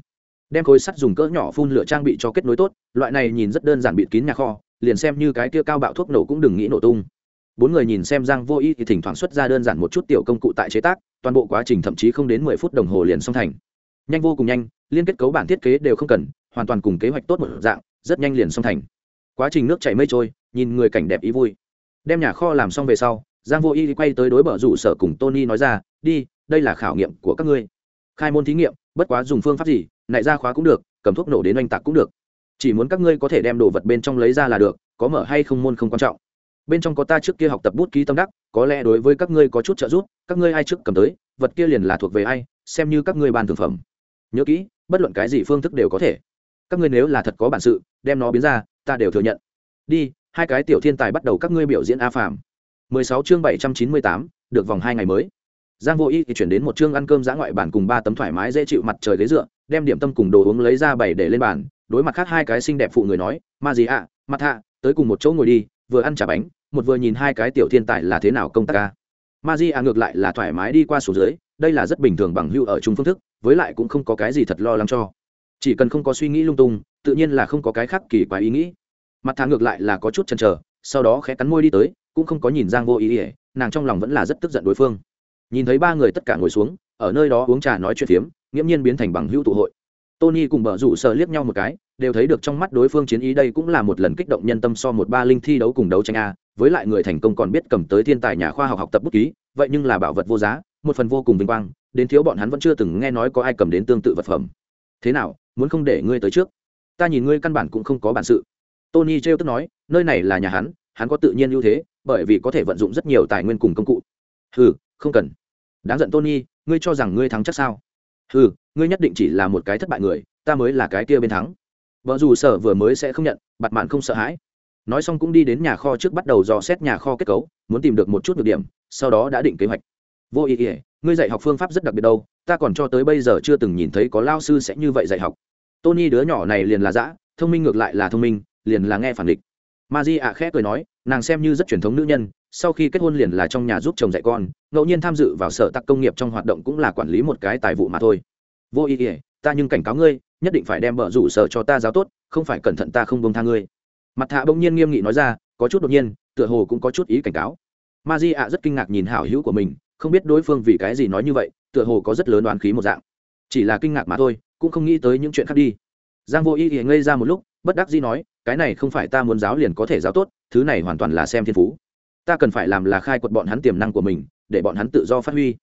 Đem khối sắt dùng cỡ nhỏ phun lửa trang bị cho kết nối tốt, loại này nhìn rất đơn giản bịt kín nhà kho, liền xem như cái kia cao bạo thuốc nổ cũng đừng nghĩ nổ tung. Bốn người nhìn xem giang vô ý thì thỉnh thoảng xuất ra đơn giản một chút tiểu công cụ tại chế tác, toàn bộ quá trình thậm chí không đến mười phút đồng hồ liền xong thành nhanh vô cùng nhanh, liên kết cấu bản thiết kế đều không cần, hoàn toàn cùng kế hoạch tốt một dạng, rất nhanh liền xong thành. Quá trình nước chảy mây trôi, nhìn người cảnh đẹp ý vui. Đem nhà kho làm xong về sau, giang vô y quay tới đối bờ rủ sở cùng tony nói ra, đi, đây là khảo nghiệm của các ngươi. Khai môn thí nghiệm, bất quá dùng phương pháp gì nại ra khóa cũng được, cầm thuốc nổ đến oanh tạc cũng được. Chỉ muốn các ngươi có thể đem đồ vật bên trong lấy ra là được, có mở hay không môn không quan trọng. Bên trong có ta trước kia học tập bút ký tâm đắc, có lẽ đối với các ngươi có chút trợ giúp, các ngươi ai trước cầm tới, vật kia liền là thuộc về ai, xem như các ngươi ban thực phẩm nhớ kỹ bất luận cái gì phương thức đều có thể. Các ngươi nếu là thật có bản sự đem nó biến ra ta đều thừa nhận. Đi hai cái tiểu thiên tài bắt đầu các ngươi biểu diễn a phàm. 16 chương 798, được vòng hai ngày mới. Giang vô y thì chuyển đến một chương ăn cơm giã ngoại bản cùng ba tấm thoải mái dễ chịu mặt trời ghế dựa đem điểm tâm cùng đồ uống lấy ra bày để lên bàn đối mặt khác hai cái xinh đẹp phụ người nói ma gì ạ mặt hạ tới cùng một chỗ ngồi đi vừa ăn chả bánh một vừa nhìn hai cái tiểu thiên tài là thế nào công tác ca ma di ạ ngược lại là thoải mái đi qua số dưới đây là rất bình thường bằng hưu ở chung phương thức với lại cũng không có cái gì thật lo lắng cho. Chỉ cần không có suy nghĩ lung tung, tự nhiên là không có cái khác kỳ quái ý nghĩ. Mặt thà ngược lại là có chút chần trở sau đó khẽ cắn môi đi tới, cũng không có nhìn giang vô ý ỉa nàng trong lòng vẫn là rất tức giận đối phương. Nhìn thấy ba người tất cả ngồi xuống, ở nơi đó uống trà nói chuyện phiếm, nghiễm nhiên biến thành bằng hữu tụ hội. Tony cùng bờ rủ sợ liếc nhau một cái, đều thấy được trong mắt đối phương chiến ý đây cũng là một lần kích động nhân tâm so một ba linh thi đấu cùng đấu tranh a, với lại người thành công còn biết cầm tới thiên tài nhà khoa học học tập bút ký, vậy nhưng là bảo vật vô giá, một phần vô cùng vinh quang đến thiếu bọn hắn vẫn chưa từng nghe nói có ai cầm đến tương tự vật phẩm. Thế nào, muốn không để ngươi tới trước? Ta nhìn ngươi căn bản cũng không có bản sự. Tony trêu tức nói, nơi này là nhà hắn hắn có tự nhiên ưu thế, bởi vì có thể vận dụng rất nhiều tài nguyên cùng công cụ. Ừ không cần. Đáng giận tony, ngươi cho rằng ngươi thắng chắc sao? Ừ ngươi nhất định chỉ là một cái thất bại người, ta mới là cái kia bên thắng. Vợ dù sở vừa mới sẽ không nhận bặt mạn không sợ hãi. Nói xong cũng đi đến nhà kho trước bắt đầu dò xét nhà kho kết cấu, muốn tìm được một chút được điểm, sau đó đã định kế hoạch. Vô ý nghĩa ngươi dạy học phương pháp rất đặc biệt đâu, ta còn cho tới bây giờ chưa từng nhìn thấy có lao sư sẽ như vậy dạy học. Tony đứa nhỏ này liền là dã, thông minh ngược lại là thông minh, liền là nghe phản địch. Ma di ạ khẽ cười nói, nàng xem như rất truyền thống nữ nhân, sau khi kết hôn liền là trong nhà giúp chồng dạy con, ngẫu nhiên tham dự vào sở tắc công nghiệp trong hoạt động cũng là quản lý một cái tài vụ mà thôi. Vô ý nghĩa ta nhưng cảnh cáo ngươi, nhất định phải đem bờ rủ sở cho ta giáo tốt, không phải cẩn thận ta không bông tha ngươi. Mặt hạ bỗng nhiên nghiêm nghị nói ra, có chút đột nhiên, tựa hồ cũng có chút ý cảnh cáo. Ma di ạ rất kinh ngạc nhìn hảo hữu của mình không biết đối phương vì cái gì nói như vậy, tựa hồ có rất lớn đoán khí một dạng. Chỉ là kinh ngạc mà thôi, cũng không nghĩ tới những chuyện khác đi. Giang vô ý thì ngây ra một lúc, bất đắc dĩ nói, cái này không phải ta muốn giáo liền có thể giáo tốt, thứ này hoàn toàn là xem thiên phú. Ta cần phải làm là khai quật bọn hắn tiềm năng của mình, để bọn hắn tự do phát huy.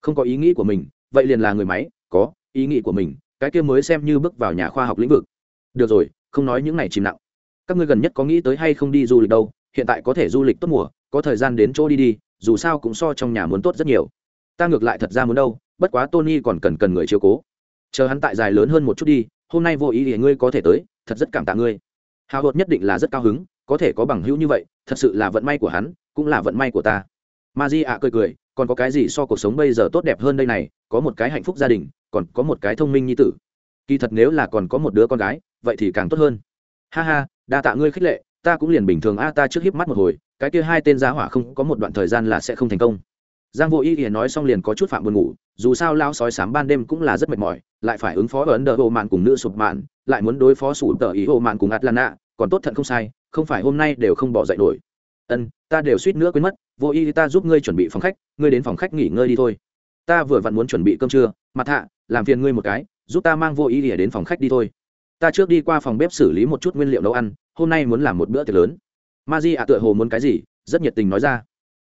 Không có ý nghĩ của mình, vậy liền là người máy, có ý nghĩ của mình, cái kia mới xem như bước vào nhà khoa học lĩnh vực. Được rồi, không nói những này chìm nặng. Các ngươi gần nhất có nghĩ tới hay không đi du lịch đâu, hiện tại có thể du lịch tốt mùa, có thời gian đến chỗ đi đi dù sao cũng so trong nhà muốn tốt rất nhiều. Ta ngược lại thật ra muốn đâu, bất quá tony còn cần cần người chiếu cố. Chờ hắn tại dài lớn hơn một chút đi, hôm nay vô ý thì ngươi có thể tới, thật rất cảm tạ ngươi. Hào hột nhất định là rất cao hứng, có thể có bằng hữu như vậy, thật sự là vận may của hắn, cũng là vận may của ta. Ma di ạ cười cười, còn có cái gì so cuộc sống bây giờ tốt đẹp hơn đây này, có một cái hạnh phúc gia đình, còn có một cái thông minh như tử. Kỳ thật nếu là còn có một đứa con gái, vậy thì càng tốt hơn. Ha ha, đa tạ ngươi khích lệ, ta cũng liền bình thường a, ta trước hiếp mắt một hồi cái kia hai tên giá hỏa không có một đoạn thời gian là sẽ không thành công. Giang vô ý ý nói xong liền có chút phạm buồn ngủ, dù sao lao sói sám ban đêm cũng là rất mệt mỏi, lại phải ứng phó ở ấn độ hộ mạn cùng nữ sụp mạn, lại muốn đối phó sủ tờ ý hộ mạn cùng atlanta, còn tốt thận không sai, không phải hôm nay đều không bỏ dậy nổi. Ân, ta đều suýt nữa quên mất, vô ý ta giúp ngươi chuẩn bị phòng khách, ngươi đến phòng khách nghỉ ngơi đi thôi. Ta vừa vặn muốn chuẩn bị cơm trưa, mặt hạ, làm phiền ngươi một cái, giúp ta mang vô ý ỉa đến phòng khách đi thôi. Ta trước đi qua phòng bếp xử lý một chút nguyên liệu nấu ăn, hôm nay muốn làm một bữa tiệc lớn ma di ạ tựa hồ muốn cái gì, rất nhiệt tình nói ra.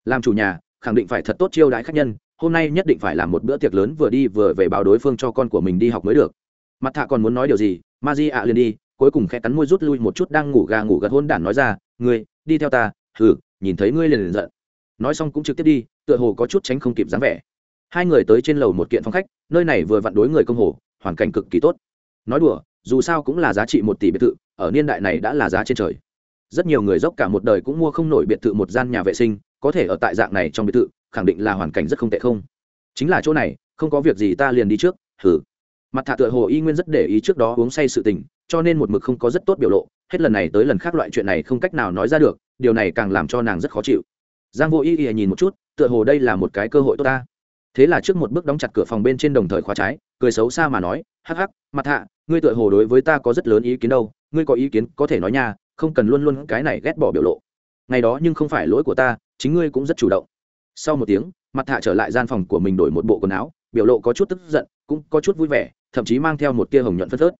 Làm chủ nhà, khẳng định phải thật tốt chiêu đãi khách nhân, hôm nay nhất định phải làm một bữa tiệc lớn vừa đi vừa về báo đối phương cho con của mình đi học mới được. Mặt thạ còn muốn nói điều gì, ma di ạ liền đi, cuối cùng khẽ cắn môi rút lui một chút đang ngủ gà ngủ gật hôn đản nói ra, ngươi, đi theo ta, hừ, nhìn thấy ngươi liền liền giận. Nói xong cũng trực tiếp đi, tựa hồ có chút tránh không kịp dáng vẻ. Hai người tới trên lầu một kiện phòng khách, nơi này vừa vặn đối người công hồ, hoàn cảnh cực kỳ tốt. Nói đùa, dù sao cũng là giá trị một tỷ biệt thự, ở niên đại này đã là giá trên trời rất nhiều người dốc cả một đời cũng mua không nổi biệt thự một gian nhà vệ sinh, có thể ở tại dạng này trong biệt thự, khẳng định là hoàn cảnh rất không tệ không? Chính là chỗ này, không có việc gì ta liền đi trước hử mặt thạ tựa hồ y nguyên rất để ý trước đó uống say sự tình, cho nên một mực không có rất tốt biểu lộ, hết lần này tới lần khác loại chuyện này không cách nào nói ra được, điều này càng làm cho nàng rất khó chịu. Giang vô y y nhìn một chút, tựa hồ đây là một cái cơ hội tốt ta. Thế là trước một bước đóng chặt cửa phòng bên trên đồng thời khóa trái, cười xấu xa mà nói, hắc hắc, mặt hạ, ngươi tựa hồ đối với ta có rất lớn ý kiến đâu, ngươi có ý kiến có thể nói nha không cần luôn luôn cái này ghét bỏ biểu lộ. Ngày đó nhưng không phải lỗi của ta, chính ngươi cũng rất chủ động. Sau một tiếng, mặt hạ trở lại gian phòng của mình đổi một bộ quần áo, biểu lộ có chút tức giận, cũng có chút vui vẻ, thậm chí mang theo một tia hồng nhuận phân phớt.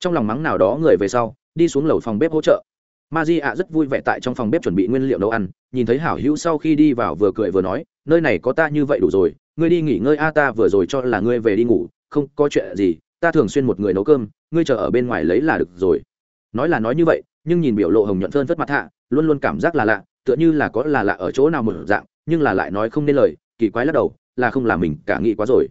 Trong lòng mắng nào đó người về sau, đi xuống lầu phòng bếp hỗ trợ. Ma di ạ rất vui vẻ tại trong phòng bếp chuẩn bị nguyên liệu nấu ăn, nhìn thấy hảo hữu sau khi đi vào vừa cười vừa nói, nơi này có ta như vậy đủ rồi, ngươi đi nghỉ ngơi a, ta vừa rồi cho là ngươi về đi ngủ, không có chuyện gì, ta thường xuyên một người nấu cơm, ngươi chờ ở bên ngoài lấy là được rồi. Nói là nói như vậy nhưng nhìn biểu lộ hồng nhuận phơn phất mặt hạ, luôn luôn cảm giác là lạ, tựa như là có là lạ ở chỗ nào một dạng, nhưng là lại nói không nên lời, kỳ quái lắc đầu, là không là mình, cả nghĩ quá rồi.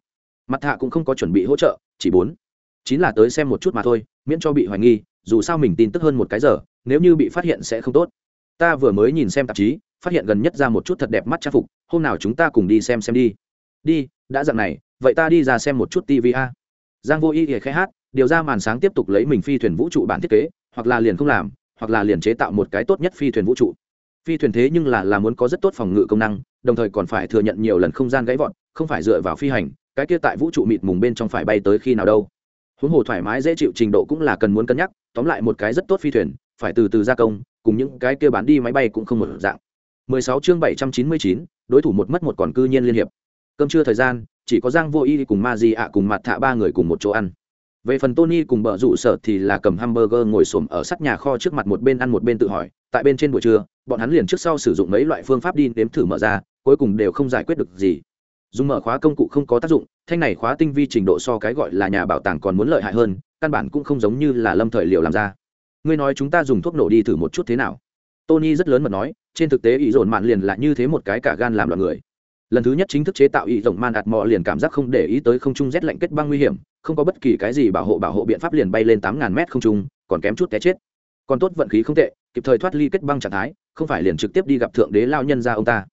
Mặt hạ cũng không có chuẩn bị hỗ trợ, chỉ bốn. Chính là tới xem một chút mà thôi, miễn cho bị hoài nghi, dù sao mình tin tức hơn một cái giờ, nếu như bị phát hiện sẽ không tốt. Ta vừa mới nhìn xem tạp chí, phát hiện gần nhất ra một chút thật đẹp mắt trang phục, hôm nào chúng ta cùng đi xem xem đi. Đi, đã dặn này, vậy ta đi ra xem một chút tv a. Giang vô y thì khai hát điều ra màn sáng tiếp tục lấy mình phi thuyền vũ trụ bản thiết kế hoặc là liền không làm hoặc là liền chế tạo một cái tốt nhất phi thuyền vũ trụ. Phi thuyền thế nhưng là là muốn có rất tốt phòng ngự công năng đồng thời còn phải thừa nhận nhiều lần không gian gãy vọt không phải dựa vào phi hành cái kia tại vũ trụ mịt mùng bên trong phải bay tới khi nào đâu. Huống hồ thoải mái dễ chịu trình độ cũng là cần muốn cân nhắc tóm lại một cái rất tốt phi thuyền phải từ từ gia công cùng những cái kia bán đi máy bay cũng không một dạng. 16 chương 799, đối thủ một mất một còn cư nhiên liên hiệp. Cơm trưa thời gian chỉ có giang vô y cùng ma di ạ cùng mặt thạ ba người cùng một chỗ ăn về phần tony cùng bờ rủ sở thì là cầm hamburger ngồi xổm ở sắt nhà kho trước mặt một bên ăn một bên tự hỏi, tại bên trên buổi trưa, bọn hắn liền trước sau sử dụng mấy loại phương pháp đi nếm thử mở ra, cuối cùng đều không giải quyết được gì. Dùng mở khóa công cụ không có tác dụng, thanh này khóa tinh vi trình độ so cái gọi là nhà bảo tàng còn muốn lợi hại hơn, căn bản cũng không giống như là lâm thời liệu làm ra. Ngươi nói chúng ta dùng thuốc nổ đi thử một chút thế nào? Tony rất lớn mà nói, trên thực tế ý dồn mạn liền là như thế một cái cả gan làm loạn người lần thứ nhất chính thức chế tạo ý rộng man ạt mò liền cảm giác không để ý tới không trung rét lạnh kết băng nguy hiểm, không có bất kỳ cái gì bảo hộ bảo hộ biện pháp liền bay lên tám ngàn mét không trung, còn kém chút té chết. Còn tốt vận khí không tệ, kịp thời thoát ly kết băng trạng thái, không phải liền trực tiếp đi gặp thượng đế lao nhân ra ông ta.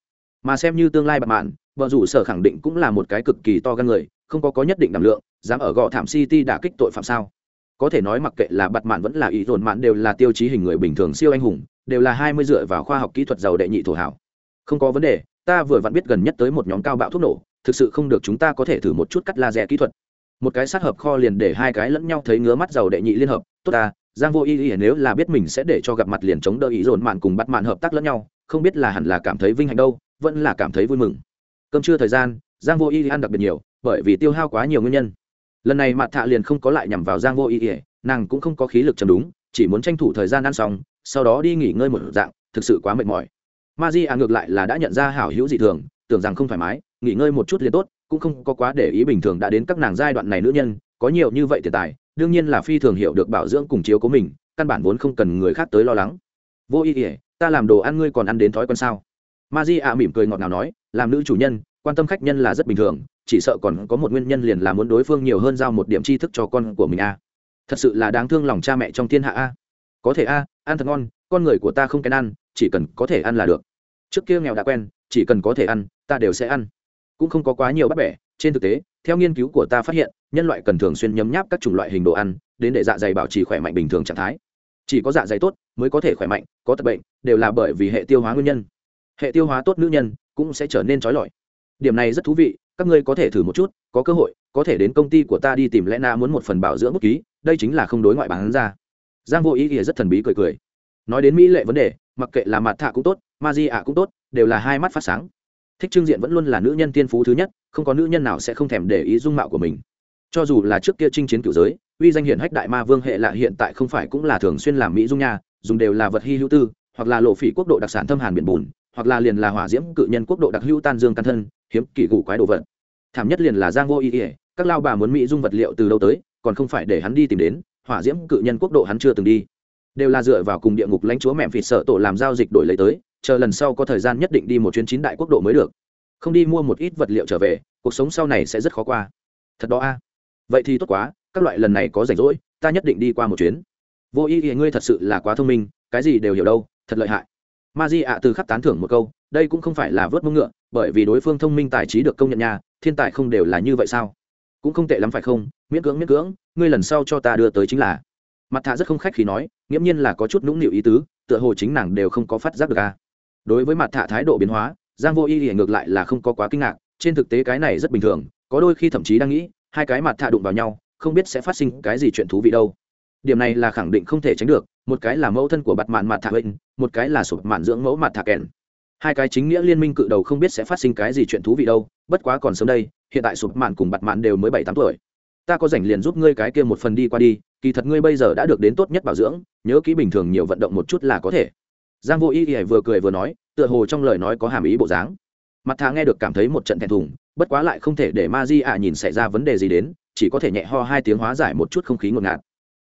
Mà xem như tương lai bạc mạn, vợ rủ sở khẳng định cũng là một cái cực kỳ to gan người, không có có nhất định đảm lượng, dám ở gò thảm city đả kích tội phạm sao? Có thể nói mặc kệ là bặt mạn vẫn là ý dồn mạn đều là tiêu chí hình người bình thường siêu anh hùng, đều là hai mươi dựa vào khoa học kỹ thuật giàu đệ nhị thổ hảo. Không có vấn đề ta vừa vặn biết gần nhất tới một nhóm cao bạo thuốc nổ, thực sự không được chúng ta có thể thử một chút cắt laser kỹ thuật. Một cái sát hợp kho liền để hai cái lẫn nhau thấy ngứa mắt giàu đệ nhị liên hợp, tốt ta, giang vô y y, nếu là biết mình sẽ để cho gặp mặt liền chống đỡ ý dồn mạn cùng bắt mạn hợp tác lẫn nhau, không biết là hẳn là cảm thấy vinh hạnh đâu, vẫn là cảm thấy vui mừng. Cơm trưa thời gian, giang vô y ăn đặc biệt nhiều, bởi vì tiêu hao quá nhiều nguyên nhân. Lần này mặt thạ liền không có lại nhằm vào giang vô y y, nàng cũng không có khí lực chấm đúng, chỉ muốn tranh thủ thời gian ăn xong, sau đó đi nghỉ ngơi một dạng, thực sự quá mệt mỏi ma di à ngược lại là đã nhận ra hảo hữu dị thường, tưởng rằng không thoải mái, nghỉ ngơi một chút liền tốt, cũng không có quá để ý bình thường đã đến các nàng giai đoạn này nữ nhân, có nhiều như vậy tiền tài, đương nhiên là phi thường hiểu được bảo dưỡng cùng chiếu của mình, căn bản vốn không cần người khác tới lo lắng. Vô ý ỉa ta làm đồ ăn ngươi còn ăn đến thói quen sao? Ma di a mỉm cười ngọt ngào nói, làm nữ chủ nhân, quan tâm khách nhân là rất bình thường, chỉ sợ còn có một nguyên nhân liền là muốn đối phương nhiều hơn giao một điểm tri thức cho con của mình a thật sự là đáng thương lòng cha mẹ trong thiên hạ a. Có thể a, ăn thật ngon, con người của ta không kén ăn chỉ cần có thể ăn là được. Trước kia nghèo đã quen, chỉ cần có thể ăn, ta đều sẽ ăn. Cũng không có quá nhiều bắt bẻ, trên thực tế, theo nghiên cứu của ta phát hiện, nhân loại cần thường xuyên nhấm nháp các chủng loại hình đồ ăn, đến để dạ dày bảo trì khỏe mạnh bình thường trạng thái. Chỉ có dạ dày tốt mới có thể khỏe mạnh, có tật bệnh, đều là bởi vì hệ tiêu hóa nguyên nhân. Hệ tiêu hóa tốt nữ nhân cũng sẽ trở nên trói lọi. Điểm này rất thú vị, các ngươi có thể thử một chút, có cơ hội, có thể đến công ty của ta đi tìm lẽ na muốn một phần bảo dưỡng bút ký, đây chính là không đối ngoại bán ra. Giang vô ý ỉa rất thần bí cười cười. Nói đến mỹ lệ vấn đề mặc kệ là mặt thạ cũng tốt, ma di ạ cũng tốt, đều là hai mắt phát sáng. Thích trương diện vẫn luôn là nữ nhân tiên phú thứ nhất, không có nữ nhân nào sẽ không thèm để ý dung mạo của mình. Cho dù là trước kia chinh chiến cựu giới, uy danh hiển hách đại ma vương hệ lạ hiện tại không phải cũng là thường xuyên làm mỹ dung nha, dùng đều là vật hy hữu tư, hoặc là lộ phỉ quốc độ đặc sản thâm hàn biển bùn, hoặc là liền là hỏa diễm cự nhân quốc độ đặc hữu tan dương căn thân, hiếm kỳ củ quái đồ vật. Thảm nhất liền là giang vô ý ỉa các lao bà muốn mỹ dung vật liệu từ đâu tới, còn không phải để hắn đi tìm đến, hỏa diễm cự nhân quốc độ hắn chưa từng đi đều là dựa vào cùng địa ngục lãnh chúa mẹm phịt sợ tổ làm giao dịch đổi lấy tới, chờ lần sau có thời gian nhất định đi một chuyến chín đại quốc độ mới được. Không đi mua một ít vật liệu trở về, cuộc sống sau này sẽ rất khó qua. Thật đó a. Vậy thì tốt quá, các loại lần này có rảnh rỗi, ta nhất định đi qua một chuyến. Vô ý thì ngươi thật sự là quá thông minh, cái gì đều hiểu đâu, thật lợi hại. Ma di ạ từ khắc tán thưởng một câu, đây cũng không phải là vớt mông ngựa, bởi vì đối phương thông minh tài trí được công nhận nhà thiên tài không đều là như vậy sao? Cũng không tệ lắm phải không? Miễn cưỡng miễn cưỡng, ngươi lần sau cho ta đưa tới chính là. Mặt thạ rất không khách khi nói nghiễm nhiên là có chút nũng nịu ý tứ, tựa hồ chính nàng đều không có phát giác được a. Đối với mặt thạ thái độ biến hóa, giang vô y thì ngược lại là không có quá kinh ngạc, trên thực tế cái này rất bình thường, có đôi khi thậm chí đang nghĩ, hai cái mặt thạ đụng vào nhau, không biết sẽ phát sinh cái gì chuyện thú vị đâu. Điểm này là khẳng định không thể tránh được, một cái là mẫu thân của bạt mạn mặt thạ bệnh một cái là sụp mạn dưỡng mẫu mặt thạ kèn. Hai cái chính nghĩa liên minh cự đầu không biết sẽ phát sinh cái gì chuyện thú vị đâu, bất quá còn sớm đây, hiện tại sụp mạn cùng bạt mạn đều mới bảy tám tuổi ta có rảnh liền giúp ngươi cái kia một phần đi qua đi, kỳ thật ngươi bây giờ đã được đến tốt nhất bảo dưỡng, nhớ kỹ bình thường nhiều vận động một chút là có thể. Giang vô ý ỉa vừa cười vừa nói, tựa hồ trong lời nói có hàm ý bộ dáng. Mặt thà nghe được cảm thấy một trận thẹn thùng, bất quá lại không thể để ma di ạ nhìn xảy ra vấn đề gì đến, chỉ có thể nhẹ ho hai tiếng hóa giải một chút không khí ngột ngạt.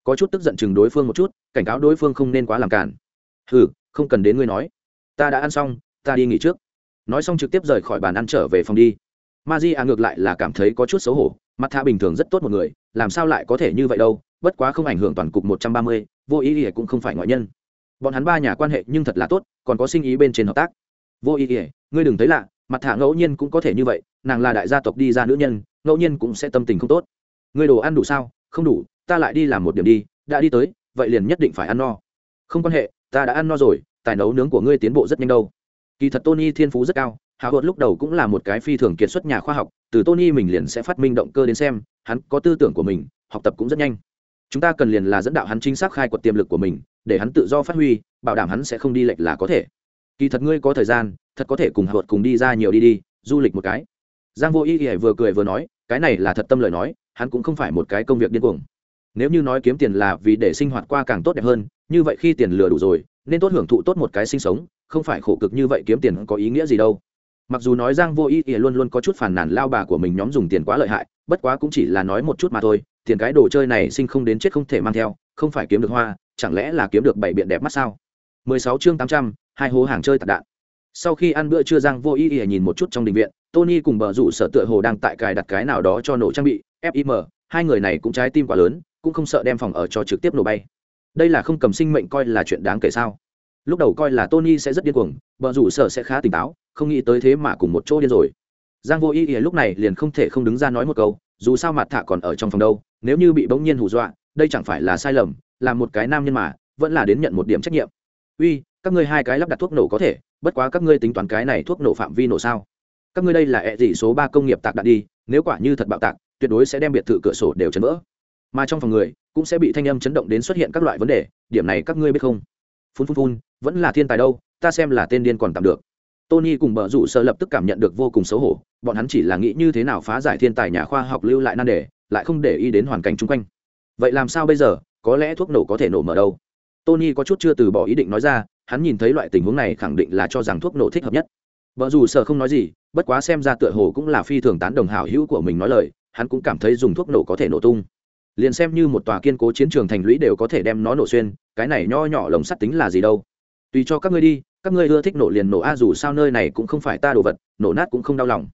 Có chút tức giận chừng đối phương một chút, cảnh cáo đối phương không nên quá làm cản ừ không cần đến ngươi nói. Ta đã ăn xong, ta đi nghỉ trước. Nói xong trực tiếp rời khỏi bàn ăn trở về phòng đi ma di a ngược lại là cảm thấy có chút xấu hổ, mặt thà bình thường rất tốt một người, làm sao lại có thể như vậy đâu, bất quá không ảnh hưởng toàn cục một trăm ba mươi, vô ý ỉa cũng không phải ngoại nhân. Bọn hắn ba nhà quan hệ nhưng thật là tốt, còn có sinh ý bên trên hợp tác. Vô ý ỉa ngươi đừng thấy lạ, mặt thả ngẫu nhiên cũng có thể như vậy, nàng là đại gia tộc đi ra nữ nhân, ngẫu nhiên cũng sẽ tâm tình không tốt. Ngươi đồ ăn đủ sao? Không đủ, ta lại đi làm một điểm đi, đã đi tới, vậy liền nhất định phải ăn no. Không quan hệ, ta đã ăn no rồi, tài nấu nướng của ngươi tiến bộ rất nhanh đâu. Kỳ thật tony thiên phú rất cao hào hột lúc đầu cũng là một cái phi thường kiệt xuất nhà khoa học, từ tony mình liền sẽ phát minh động cơ đến xem, hắn có tư tưởng của mình, học tập cũng rất nhanh. Chúng ta cần liền là dẫn đạo hắn chính xác khai quật tiềm lực của mình, để hắn tự do phát huy, bảo đảm hắn sẽ không đi lệch là có thể. Kỳ thật ngươi có thời gian, thật có thể cùng hột cùng đi ra nhiều đi đi, du lịch một cái. Giang vô ý ỉa vừa cười vừa nói, cái này là thật tâm lời nói, hắn cũng không phải một cái công việc điên cuồng. Nếu như nói kiếm tiền là vì để sinh hoạt qua càng tốt đẹp hơn, như vậy khi tiền lừa đủ rồi, nên tốt hưởng thụ tốt một cái sinh sống, không phải khổ cực như vậy kiếm tiền có ý nghĩa gì đâu mặc dù nói giang vô ý ỉa luôn luôn có chút phản nản lao bà của mình nhóm dùng tiền quá lợi hại bất quá cũng chỉ là nói một chút mà thôi tiền cái đồ chơi này sinh không đến chết không thể mang theo không phải kiếm được hoa chẳng lẽ là kiếm được bảy biện đẹp mắt sao? 16 chương 800, hai hố hàng chơi tạc đạn. Sau khi ăn bữa trưa giang vô ý ỉa nhìn một chút trong đình viện tony cùng bờ rủ sở tựa hồ đang tại cài đặt cái nào đó cho nổ trang bị fim hai người này cũng trái tim quá lớn cũng không sợ đem phòng ở cho trực tiếp nổ bay. Đây là không cầm sinh mệnh coi là chuyện đáng kể sao? Lúc đầu coi là tony sẽ rất điên cuồng bờ rủ sở sẽ khá tỉnh táo, không nghĩ tới thế mà cùng một chỗ điên rồi. Giang vô ý ý lúc này liền không thể không đứng ra nói một câu, dù sao mặt thạ còn ở trong phòng đâu, nếu như bị bỗng nhiên hù dọa, đây chẳng phải là sai lầm, là một cái nam nhân mà, vẫn là đến nhận một điểm trách nhiệm. Uy, các ngươi hai cái lắp đặt thuốc nổ có thể, bất quá các ngươi tính toán cái này thuốc nổ phạm vi nổ sao? Các ngươi đây là ẹ gì số ba công nghiệp tạc đạn đi, nếu quả như thật bạo tạc, tuyệt đối sẽ đem biệt thự cửa sổ đều chấn vỡ. Mà trong phòng người, cũng sẽ bị thanh âm chấn động đến xuất hiện các loại vấn đề, điểm này các ngươi biết không? Phun phun phun vẫn là thiên tài đâu, ta xem là tên điên còn tạm được. Tony cùng bờ rủ sợ lập tức cảm nhận được vô cùng xấu hổ, bọn hắn chỉ là nghĩ như thế nào phá giải thiên tài nhà khoa học lưu lại nan đề, lại không để ý đến hoàn cảnh chung quanh. Vậy làm sao bây giờ, có lẽ thuốc nổ có thể nổ mở đâu? Tony có chút chưa từ bỏ ý định nói ra, hắn nhìn thấy loại tình huống này khẳng định là cho rằng thuốc nổ thích hợp nhất. Vợ dù sợ không nói gì, bất quá xem ra tựa hồ cũng là phi thường tán đồng hảo hữu của mình nói lời, hắn cũng cảm thấy dùng thuốc nổ có thể nổ tung. Liền xem như một tòa kiên cố chiến trường thành lũy đều có thể đem nó nổ xuyên, cái này nho nhỏ lồng sắt tính là gì đâu? Tùy cho các ngươi đi, các ngươi ưa thích nổ liền nổ a, dù sao nơi này cũng không phải ta đồ vật, nổ nát cũng không đau lòng.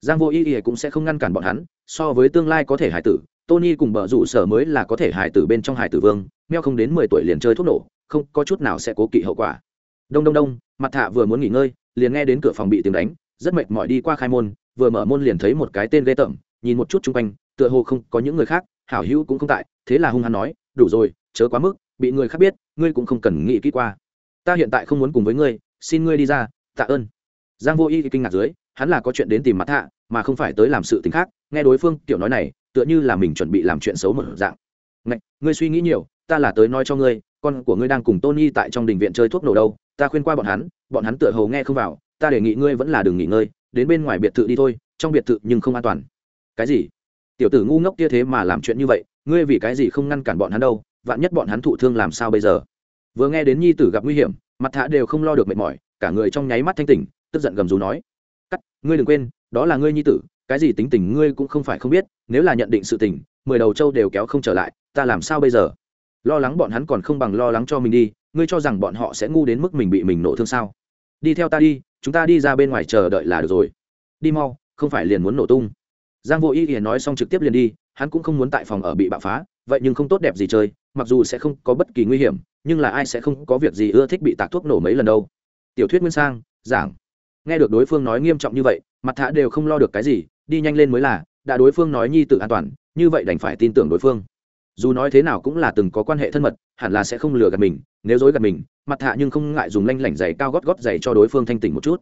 Giang vô ý ý cũng sẽ không ngăn cản bọn hắn, so với tương lai có thể hải tử, tony cùng bờ rủ sở mới là có thể hải tử bên trong hải tử vương, meo không đến mười tuổi liền chơi thuốc nổ, không có chút nào sẽ cố kỵ hậu quả. Đông đông đông mặt thạ vừa muốn nghỉ ngơi, liền nghe đến cửa phòng bị tiếng đánh, rất mệt mỏi đi qua khai môn, vừa mở môn liền thấy một cái tên ghê tởm, nhìn một chút chung quanh, tựa hồ không có những người khác, hảo hữu cũng không tại, thế là hung hăng nói, đủ rồi, chớ quá mức, bị người khác biết, ngươi cũng không cần nghĩ kỹ qua ta hiện tại không muốn cùng với ngươi xin ngươi đi ra tạ ơn. Giang vô y kinh ngạc dưới hắn là có chuyện đến tìm mặt hạ, mà không phải tới làm sự t khác. Nghe đối phương tiểu nói này tựa như là mình chuẩn bị làm chuyện xấu một dạng. Ngạch, ngươi suy nghĩ nhiều ta là tới nói cho ngươi con của ngươi đang cùng tony tại trong đình viện chơi thuốc nổ đâu ta khuyên qua bọn hắn bọn hắn tựa hồ nghe không vào ta đề nghị ngươi vẫn là đừng nghỉ ngơi đến bên ngoài biệt thự đi thôi trong biệt thự nhưng không an toàn. Cái gì? Tiểu tử ngu ngốc kia thế mà làm chuyện như vậy ngươi vì cái gì không ngăn cản bọn hắn đâu vạn nhất bọn hắn thụ thương làm sao bây giờ? Vừa nghe đến nhi tử gặp nguy hiểm, mặt thả đều không lo được mệt mỏi, cả người trong nháy mắt thanh tỉnh, tức giận gầm rú nói, cắt, ngươi đừng quên, đó là ngươi nhi tử, cái gì tính tình ngươi cũng không phải không biết, nếu là nhận định sự tình, mười đầu trâu đều kéo không trở lại, ta làm sao bây giờ? Lo lắng bọn hắn còn không bằng lo lắng cho mình đi, ngươi cho rằng bọn họ sẽ ngu đến mức mình bị mình nổ thương sao? Đi theo ta đi, chúng ta đi ra bên ngoài chờ đợi là được rồi. Đi mau, không phải liền muốn nổ tung. Giang vô ý hiền nói xong trực tiếp liền đi, hắn cũng không muốn tại phòng ở bị bạo phá, vậy nhưng không tốt đẹp gì chơi mặc dù sẽ không có bất kỳ nguy hiểm, nhưng là ai sẽ không có việc gì ưa thích bị tạc thuốc nổ mấy lần đâu. Tiểu thuyết nguyên sang, giảng. Nghe được đối phương nói nghiêm trọng như vậy, mặt thả đều không lo được cái gì, đi nhanh lên mới là, đã đối phương nói nhi tự an toàn, như vậy đành phải tin tưởng đối phương. Dù nói thế nào cũng là từng có quan hệ thân mật, hẳn là sẽ không lừa gạt mình, nếu dối gạt mình, mặt Thả nhưng không ngại dùng lanh lảnh giày cao gót gót giày cho đối phương thanh tỉnh một chút.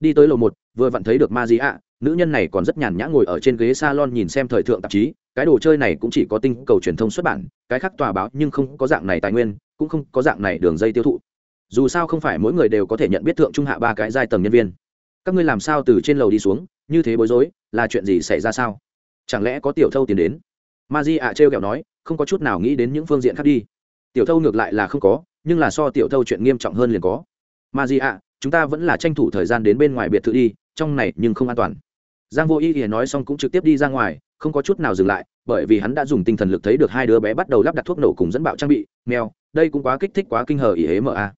Đi tới lầu một, vừa vặn thấy được ma di ạ nữ nhân này còn rất nhàn nhã ngồi ở trên ghế salon nhìn xem thời thượng tạp chí cái đồ chơi này cũng chỉ có tinh cầu truyền thông xuất bản, cái khác tòa báo nhưng không có dạng này tài nguyên, cũng không có dạng này đường dây tiêu thụ. Dù sao không phải mỗi người đều có thể nhận biết thượng trung hạ ba cái giai tầng nhân viên. Các ngươi làm sao từ trên lầu đi xuống, như thế bối rối, là chuyện gì xảy ra sao? Chẳng lẽ có tiểu thâu tiền đến? Ma di ạ trêu kẹo nói, không có chút nào nghĩ đến những phương diện khác đi. Tiểu thâu ngược lại là không có, nhưng là so tiểu thâu chuyện nghiêm trọng hơn liền có. Ma di ạ, chúng ta vẫn là tranh thủ thời gian đến bên ngoài biệt thự đi, trong này nhưng không an toàn. Giang vô y thì nói xong cũng trực tiếp đi ra ngoài không có chút nào dừng lại, bởi vì hắn đã dùng tinh thần lực thấy được hai đứa bé bắt đầu lắp đặt thuốc nổ cùng dẫn bạo trang bị, mèo, đây cũng quá kích thích quá kinh hờ ý hế mờ a.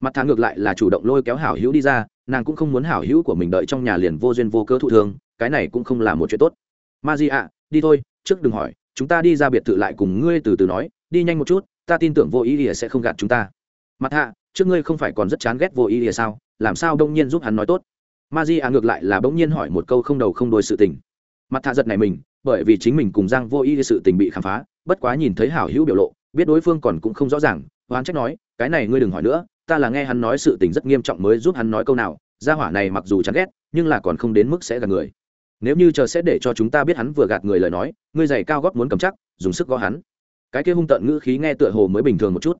Mặt thang ngược lại là chủ động lôi kéo hảo hữu đi ra, nàng cũng không muốn hảo hữu của mình đợi trong nhà liền vô duyên vô cớ thụ thương, cái này cũng không là một chuyện tốt. Ma di ạ, đi thôi, trước đừng hỏi, chúng ta đi ra biệt thự lại cùng ngươi từ từ nói, đi nhanh một chút, ta tin tưởng vô ý ỉa sẽ không gạt chúng ta. Mặt hạ, trước ngươi không phải còn rất chán ghét vô ý ỉa sao, làm sao đông nhiên giúp hắn nói tốt? Ma di ạ ngược lại là bỗng nhiên hỏi một câu không đầu không đôi sự tình. Mặt hạ giật này mình bởi vì chính mình cùng giang vô ý sự tình bị khám phá, bất quá nhìn thấy hảo hữu biểu lộ, biết đối phương còn cũng không rõ ràng. Oán trách nói, cái này ngươi đừng hỏi nữa, ta là nghe hắn nói sự tình rất nghiêm trọng mới giúp hắn nói câu nào, gia hỏa này mặc dù chán ghét, nhưng là còn không đến mức sẽ gạt người. Nếu như chờ sẽ để cho chúng ta biết hắn vừa gạt người lời nói, ngươi giày cao gót muốn cầm chắc, dùng sức gõ hắn. Cái kia hung tận ngữ khí nghe tựa hồ mới bình thường một chút.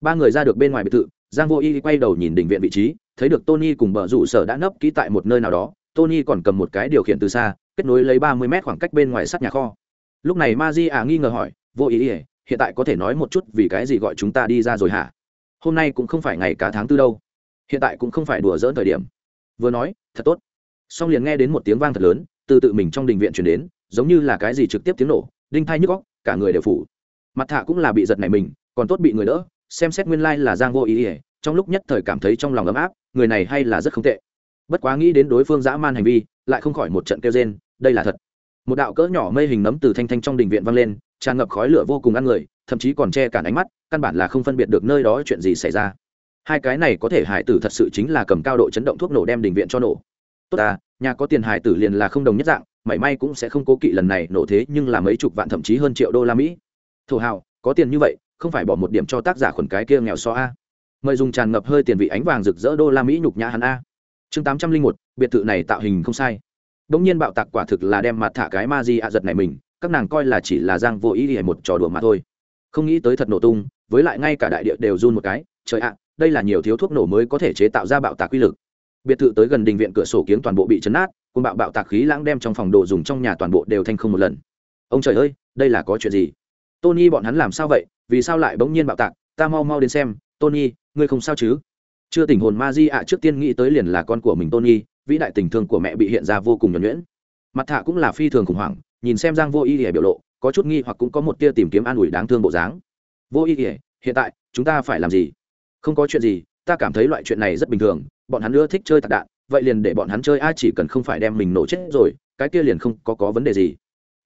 Ba người ra được bên ngoài biệt thự, giang vô y quay đầu nhìn đỉnh viện vị trí, thấy được tony cùng bờ rủ sở đã nấp kỹ tại một nơi nào đó, tony còn cầm một cái điều khiển từ xa kết nối lấy ba mươi mét khoảng cách bên ngoài sắt nhà kho. Lúc này ma di à nghi ngờ hỏi, vô ý ỉa hiện tại có thể nói một chút vì cái gì gọi chúng ta đi ra rồi hả? Hôm nay cũng không phải ngày cả tháng tư đâu. Hiện tại cũng không phải đùa dỡn thời điểm. Vừa nói, thật tốt. Xong liền nghe đến một tiếng vang thật lớn, từ tự mình trong đình viện chuyển đến, giống như là cái gì trực tiếp tiếng nổ, đinh thai nhức góc cả người đều phủ. Mặt thạ cũng là bị giật này mình, còn tốt bị người đỡ, xem xét nguyên lai là giang vô ý ỉa trong lúc nhất thời cảm thấy trong lòng ấm áp, người này hay là rất không tệ. Bất quá nghĩ đến đối phương dã man hành vi lại không khỏi một trận kêu rên, đây là thật. Một đạo cỡ nhỏ mây hình nấm từ thanh thanh trong đình viện vang lên, tràn ngập khói lửa vô cùng ăn người, thậm chí còn che cản ánh mắt, căn bản là không phân biệt được nơi đó chuyện gì xảy ra. Hai cái này có thể hải tử thật sự chính là cầm cao độ chấn động thuốc nổ đem đình viện cho nổ. Tốt ta, nhà có tiền hải tử liền là không đồng nhất dạng, mảy may cũng sẽ không cố kỵ lần này nổ thế nhưng là mấy chục vạn thậm chí hơn triệu đô la mỹ. Thổ hào, có tiền như vậy, không phải bỏ một điểm cho tác giả khuẩn cái kia nghèo so a. Mời dùng tràn ngập hơi tiền vị ánh vàng rực rỡ đô la mỹ nhục nhã hắn a chương tám trăm linh một, biệt thự này tạo hình không sai. Đ ỗ n g nhiên bạo tạc quả thực là đem mặt thả cái ma di ạ giật này mình, các nàng coi là chỉ là giang vô ý hay một trò đùa mà thôi. Không nghĩ tới thật nổ tung, với lại ngay cả đại địa đều run một cái, trời ạ, đây là nhiều thiếu thuốc nổ mới có thể chế tạo ra bạo tạc quy lực. Biệt thự tới gần đình viện cửa sổ kiếng toàn bộ bị chấn nát cùng bạo bạo tạc khí lãng đem trong phòng đồ dùng trong nhà toàn bộ đều thanh không một lần. Ông trời ơi, đây là có chuyện gì? Tony bọn hắn làm sao vậy? Vì sao lại bỗng nhiên bạo tạc? Ta mau mau đến xem, tony, ngươi không sao chứ? Chưa tình hồn ma di ạ trước tiên nghĩ tới liền là con của mình tôn nghi, vĩ đại tình thương của mẹ bị hiện ra vô cùng nhuẩn nhuyễn. Mặt thạ cũng là phi thường khủng hoảng nhìn xem giang vô ý để biểu lộ có chút nghi hoặc cũng có một tia tìm kiếm an ủi đáng thương bộ dáng. Vô ý ỉa hiện tại chúng ta phải làm gì? Không có chuyện gì ta cảm thấy loại chuyện này rất bình thường bọn hắn nữa thích chơi tạc đạn vậy liền để bọn hắn chơi ai chỉ cần không phải đem mình nổ chết rồi cái kia liền không có có vấn đề gì.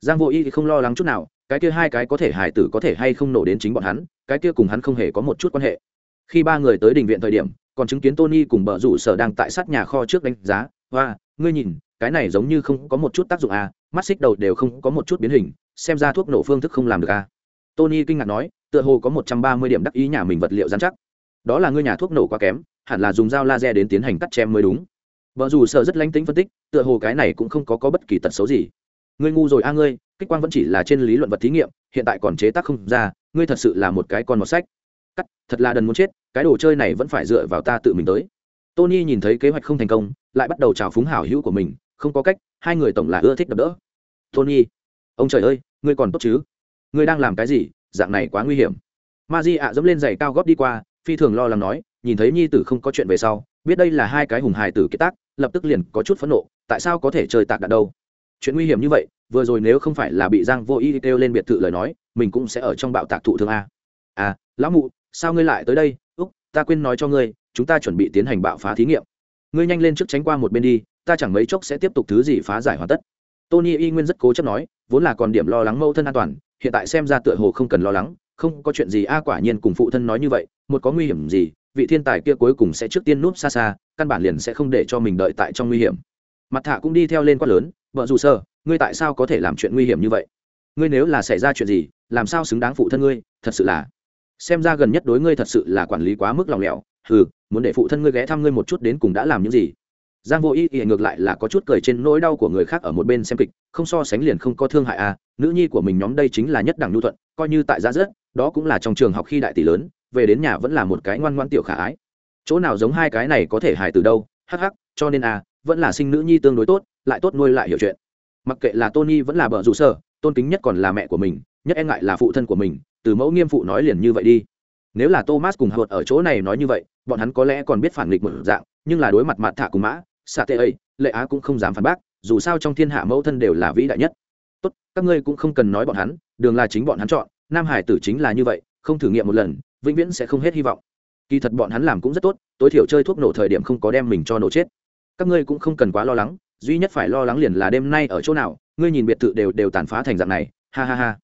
Giang vô ý thì không lo lắng chút nào cái kia hai cái có thể hài tử có thể hay không nổ đến chính bọn hắn cái kia cùng hắn không hề có một chút quan hệ khi ba người tới đình viện thời điểm còn chứng kiến tony cùng bờ rủ sở đang tại sát nhà kho trước đánh giá. Hoa ngươi nhìn cái này giống như không có một chút tác dụng à mắt xích đầu đều không có một chút biến hình xem ra thuốc nổ phương thức không làm được à. Tony kinh ngạc nói tựa hồ có một trăm ba mươi điểm đắc ý nhà mình vật liệu dán chắc. Đó là ngươi nhà thuốc nổ quá kém hẳn là dùng dao laser đến tiến hành cắt chém mới đúng. Vợ dù sợ rất lánh tính phân tích tựa hồ cái này cũng không có, có bất kỳ tật xấu gì. Ngươi ngu rồi a ngươi kích quang vẫn chỉ là trên lý luận vật thí nghiệm hiện tại còn chế tác không ra ngươi thật sự là một cái con một sách thật là đần muốn chết, cái đồ chơi này vẫn phải dựa vào ta tự mình tới. Tony nhìn thấy kế hoạch không thành công, lại bắt đầu trào phúng hảo hữu của mình, không có cách, hai người tổng là ưa thích đập đỡ. Tony, ông trời ơi, ngươi còn tốt chứ? Ngươi đang làm cái gì? Dạng này quá nguy hiểm. Ma di ạ dẫm lên giày cao góp đi qua, phi thường lo lắng nói, nhìn thấy nhi tử không có chuyện về sau, biết đây là hai cái hùng hài tử kết tác, lập tức liền có chút phẫn nộ, tại sao có thể chơi tạc đạn đâu? Chuyện nguy hiểm như vậy, vừa rồi nếu không phải là bị giang vô ý kêu lên biệt thự lời nói, mình cũng sẽ ở trong bạo tạc thụ thương a. À lão mụ sao ngươi lại tới đây? Úc, ta quên nói cho ngươi, chúng ta chuẩn bị tiến hành bạo phá thí nghiệm. Ngươi nhanh lên trước tránh qua một bên đi, ta chẳng mấy chốc sẽ tiếp tục thứ gì phá giải hoàn tất. Tony y nguyên rất cố chấp nói, vốn là còn điểm lo lắng mâu thân an toàn, hiện tại xem ra tựa hồ không cần lo lắng, không có chuyện gì a à, quả nhiên cùng phụ thân nói như vậy, một có nguy hiểm gì, vị thiên tài kia cuối cùng sẽ trước tiên núp xa xa, căn bản liền sẽ không để cho mình đợi tại trong nguy hiểm. Mặt thạ cũng đi theo lên quát lớn, vợ dù sơ, ngươi tại sao có thể làm chuyện nguy hiểm như vậy? Ngươi nếu là xảy ra chuyện gì, làm sao xứng đáng phụ thân ngươi? Thật sự là xem ra gần nhất đối ngươi thật sự là quản lý quá mức lòng lẻo. Ừ muốn để phụ thân ngươi ghé thăm ngươi một chút đến cùng đã làm những gì? Giang vô ý ý ngược lại là có chút cười trên nỗi đau của người khác ở một bên xem kịch, không so sánh liền không có thương hại à. Nữ nhi của mình nhóm đây chính là nhất đẳng nhu thuận, coi như tại gia rất, đó cũng là trong trường học khi đại tỷ lớn, về đến nhà vẫn là một cái ngoan ngoan tiểu khả ái. Chỗ nào giống hai cái này có thể hài từ đâu, hắc hắc, cho nên à vẫn là sinh nữ nhi tương đối tốt, lại tốt nuôi lại hiểu chuyện. Mặc kệ là tony vẫn là bờ rủ sở, tôn kính nhất còn là mẹ của mình, nhất e ngại là phụ thân của mình từ mẫu nghiêm phụ nói liền như vậy đi. Nếu là thomas cùng hột ở chỗ này nói như vậy, bọn hắn có lẽ còn biết phản nghịch một dạng, nhưng là đối mặt mặt thạ cùng mã, xạ tê ấy, lệ á cũng không dám phản bác, dù sao trong thiên hạ mẫu thân đều là vĩ đại nhất. Tốt, các ngươi cũng không cần nói bọn hắn, đường là chính bọn hắn chọn, nam hải tử chính là như vậy, không thử nghiệm một lần, vĩnh viễn sẽ không hết hy vọng. Kỳ thật bọn hắn làm cũng rất tốt, tối thiểu chơi thuốc nổ thời điểm không có đem mình cho nổ chết. Các ngươi cũng không cần quá lo lắng, duy nhất phải lo lắng liền là đêm nay ở chỗ nào, ngươi nhìn biệt thự đều đều tàn phá thành dạng này, ha ha ha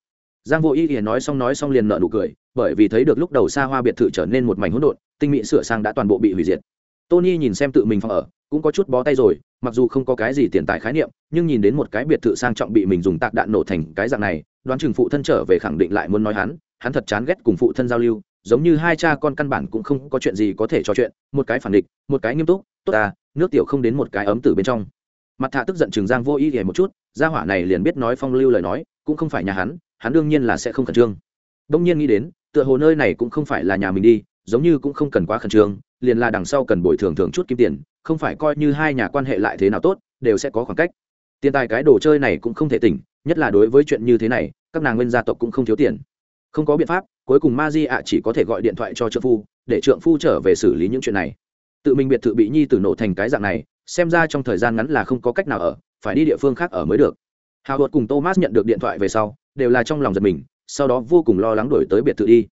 giang vô ý thì nói xong nói xong liền nợ nụ cười, bởi vì thấy được lúc đầu xa hoa biệt thự trở nên một mảnh hỗn độn, tinh mỹ sửa sang đã toàn bộ bị hủy diệt. Tony nhìn xem tự mình phòng ở, cũng có chút bó tay rồi, mặc dù không có cái gì tiền tài khái niệm, nhưng nhìn đến một cái biệt thự sang trọng bị mình dùng tạc đạn nổ thành cái dạng này, đoán chừng phụ thân trở về khẳng định lại muốn nói hắn hắn thật chán ghét cùng phụ thân giao lưu, giống như hai cha con căn bản cũng không có chuyện gì có thể trò chuyện, một cái phản địch, một cái nghiêm túc, tốt ta nước tiểu không đến một cái ấm từ bên trong. Mặt thạ tức giận chừng giang vô ý ghẻ một chút, gia hỏa này liền biết nói phong lưu lời nói, cũng không phải nhà hắn hắn đương nhiên là sẽ không khẩn trương. Đông nhiên nghĩ đến, tựa hồ nơi này cũng không phải là nhà mình đi, giống như cũng không cần quá khẩn trương, liền là đằng sau cần bồi thường thường chút kim tiền, không phải coi như hai nhà quan hệ lại thế nào tốt, đều sẽ có khoảng cách. Tiền tài cái đồ chơi này cũng không thể tỉnh, nhất là đối với chuyện như thế này, các nàng nguyên gia tộc cũng không thiếu tiền. Không có biện pháp, cuối cùng ma di ạ chỉ có thể gọi điện thoại cho trượng phu, để trượng phu trở về xử lý những chuyện này. Tự mình biệt thự bị nhi tử nổ thành cái dạng này, xem ra trong thời gian ngắn là không có cách nào ở, phải đi địa phương khác ở mới được hào hột cùng thomas nhận được điện thoại về sau, đều là trong lòng giật mình, sau đó vô cùng lo lắng đổi tới biệt thự đi.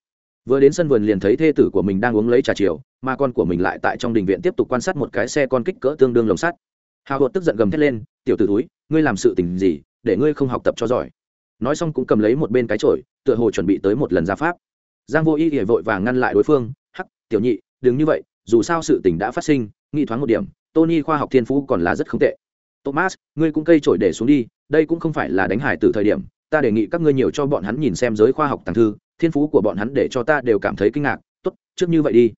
Vừa đến sân vườn liền thấy thê tử của mình đang uống lấy trà chiều, mà con của mình lại tại trong đình viện tiếp tục quan sát một cái xe con kích cỡ tương đương lồng sắt. Hào hột tức giận gầm thét lên, tiểu t ử túi ngươi làm sự tình gì, để ngươi không học tập cho giỏi. Nói xong cũng cầm lấy một bên cái trội tựa hồ chuẩn bị tới một lần ra pháp. Giang vô y ỉa vội vàng ngăn lại đối phương, hắc, tiểu nhị, đừng như vậy, dù sao sự tình đã phát sinh nghĩ thoáng một điểm, tony khoa học thiên phú còn là rất không tệ thomas, ngươi cũng cây trổi để xuống đi, đây cũng không phải là đánh hải từ thời điểm, ta đề nghị các ngươi nhiều cho bọn hắn nhìn xem giới khoa học tàng thư, thiên phú của bọn hắn để cho ta đều cảm thấy kinh ngạc, tốt, trước như vậy đi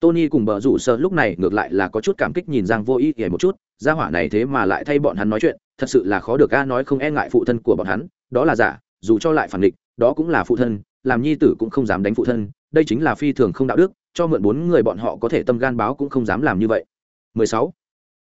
tony cùng bờ rủ sơ lúc này ngược lại là có chút cảm kích nhìn giang vô ý ỉa một chút, gia hỏa này thế mà lại thay bọn hắn nói chuyện, thật sự là khó được a, nói không e ngại phụ thân của bọn hắn, đó là giả, dù cho lại phản địch đó cũng là phụ thân, làm nhi tử cũng không dám đánh phụ thân, đây chính là phi thường không đạo đức, cho mượn bốn người bọn họ có thể tâm gan báo cũng không dám làm như vậy 16.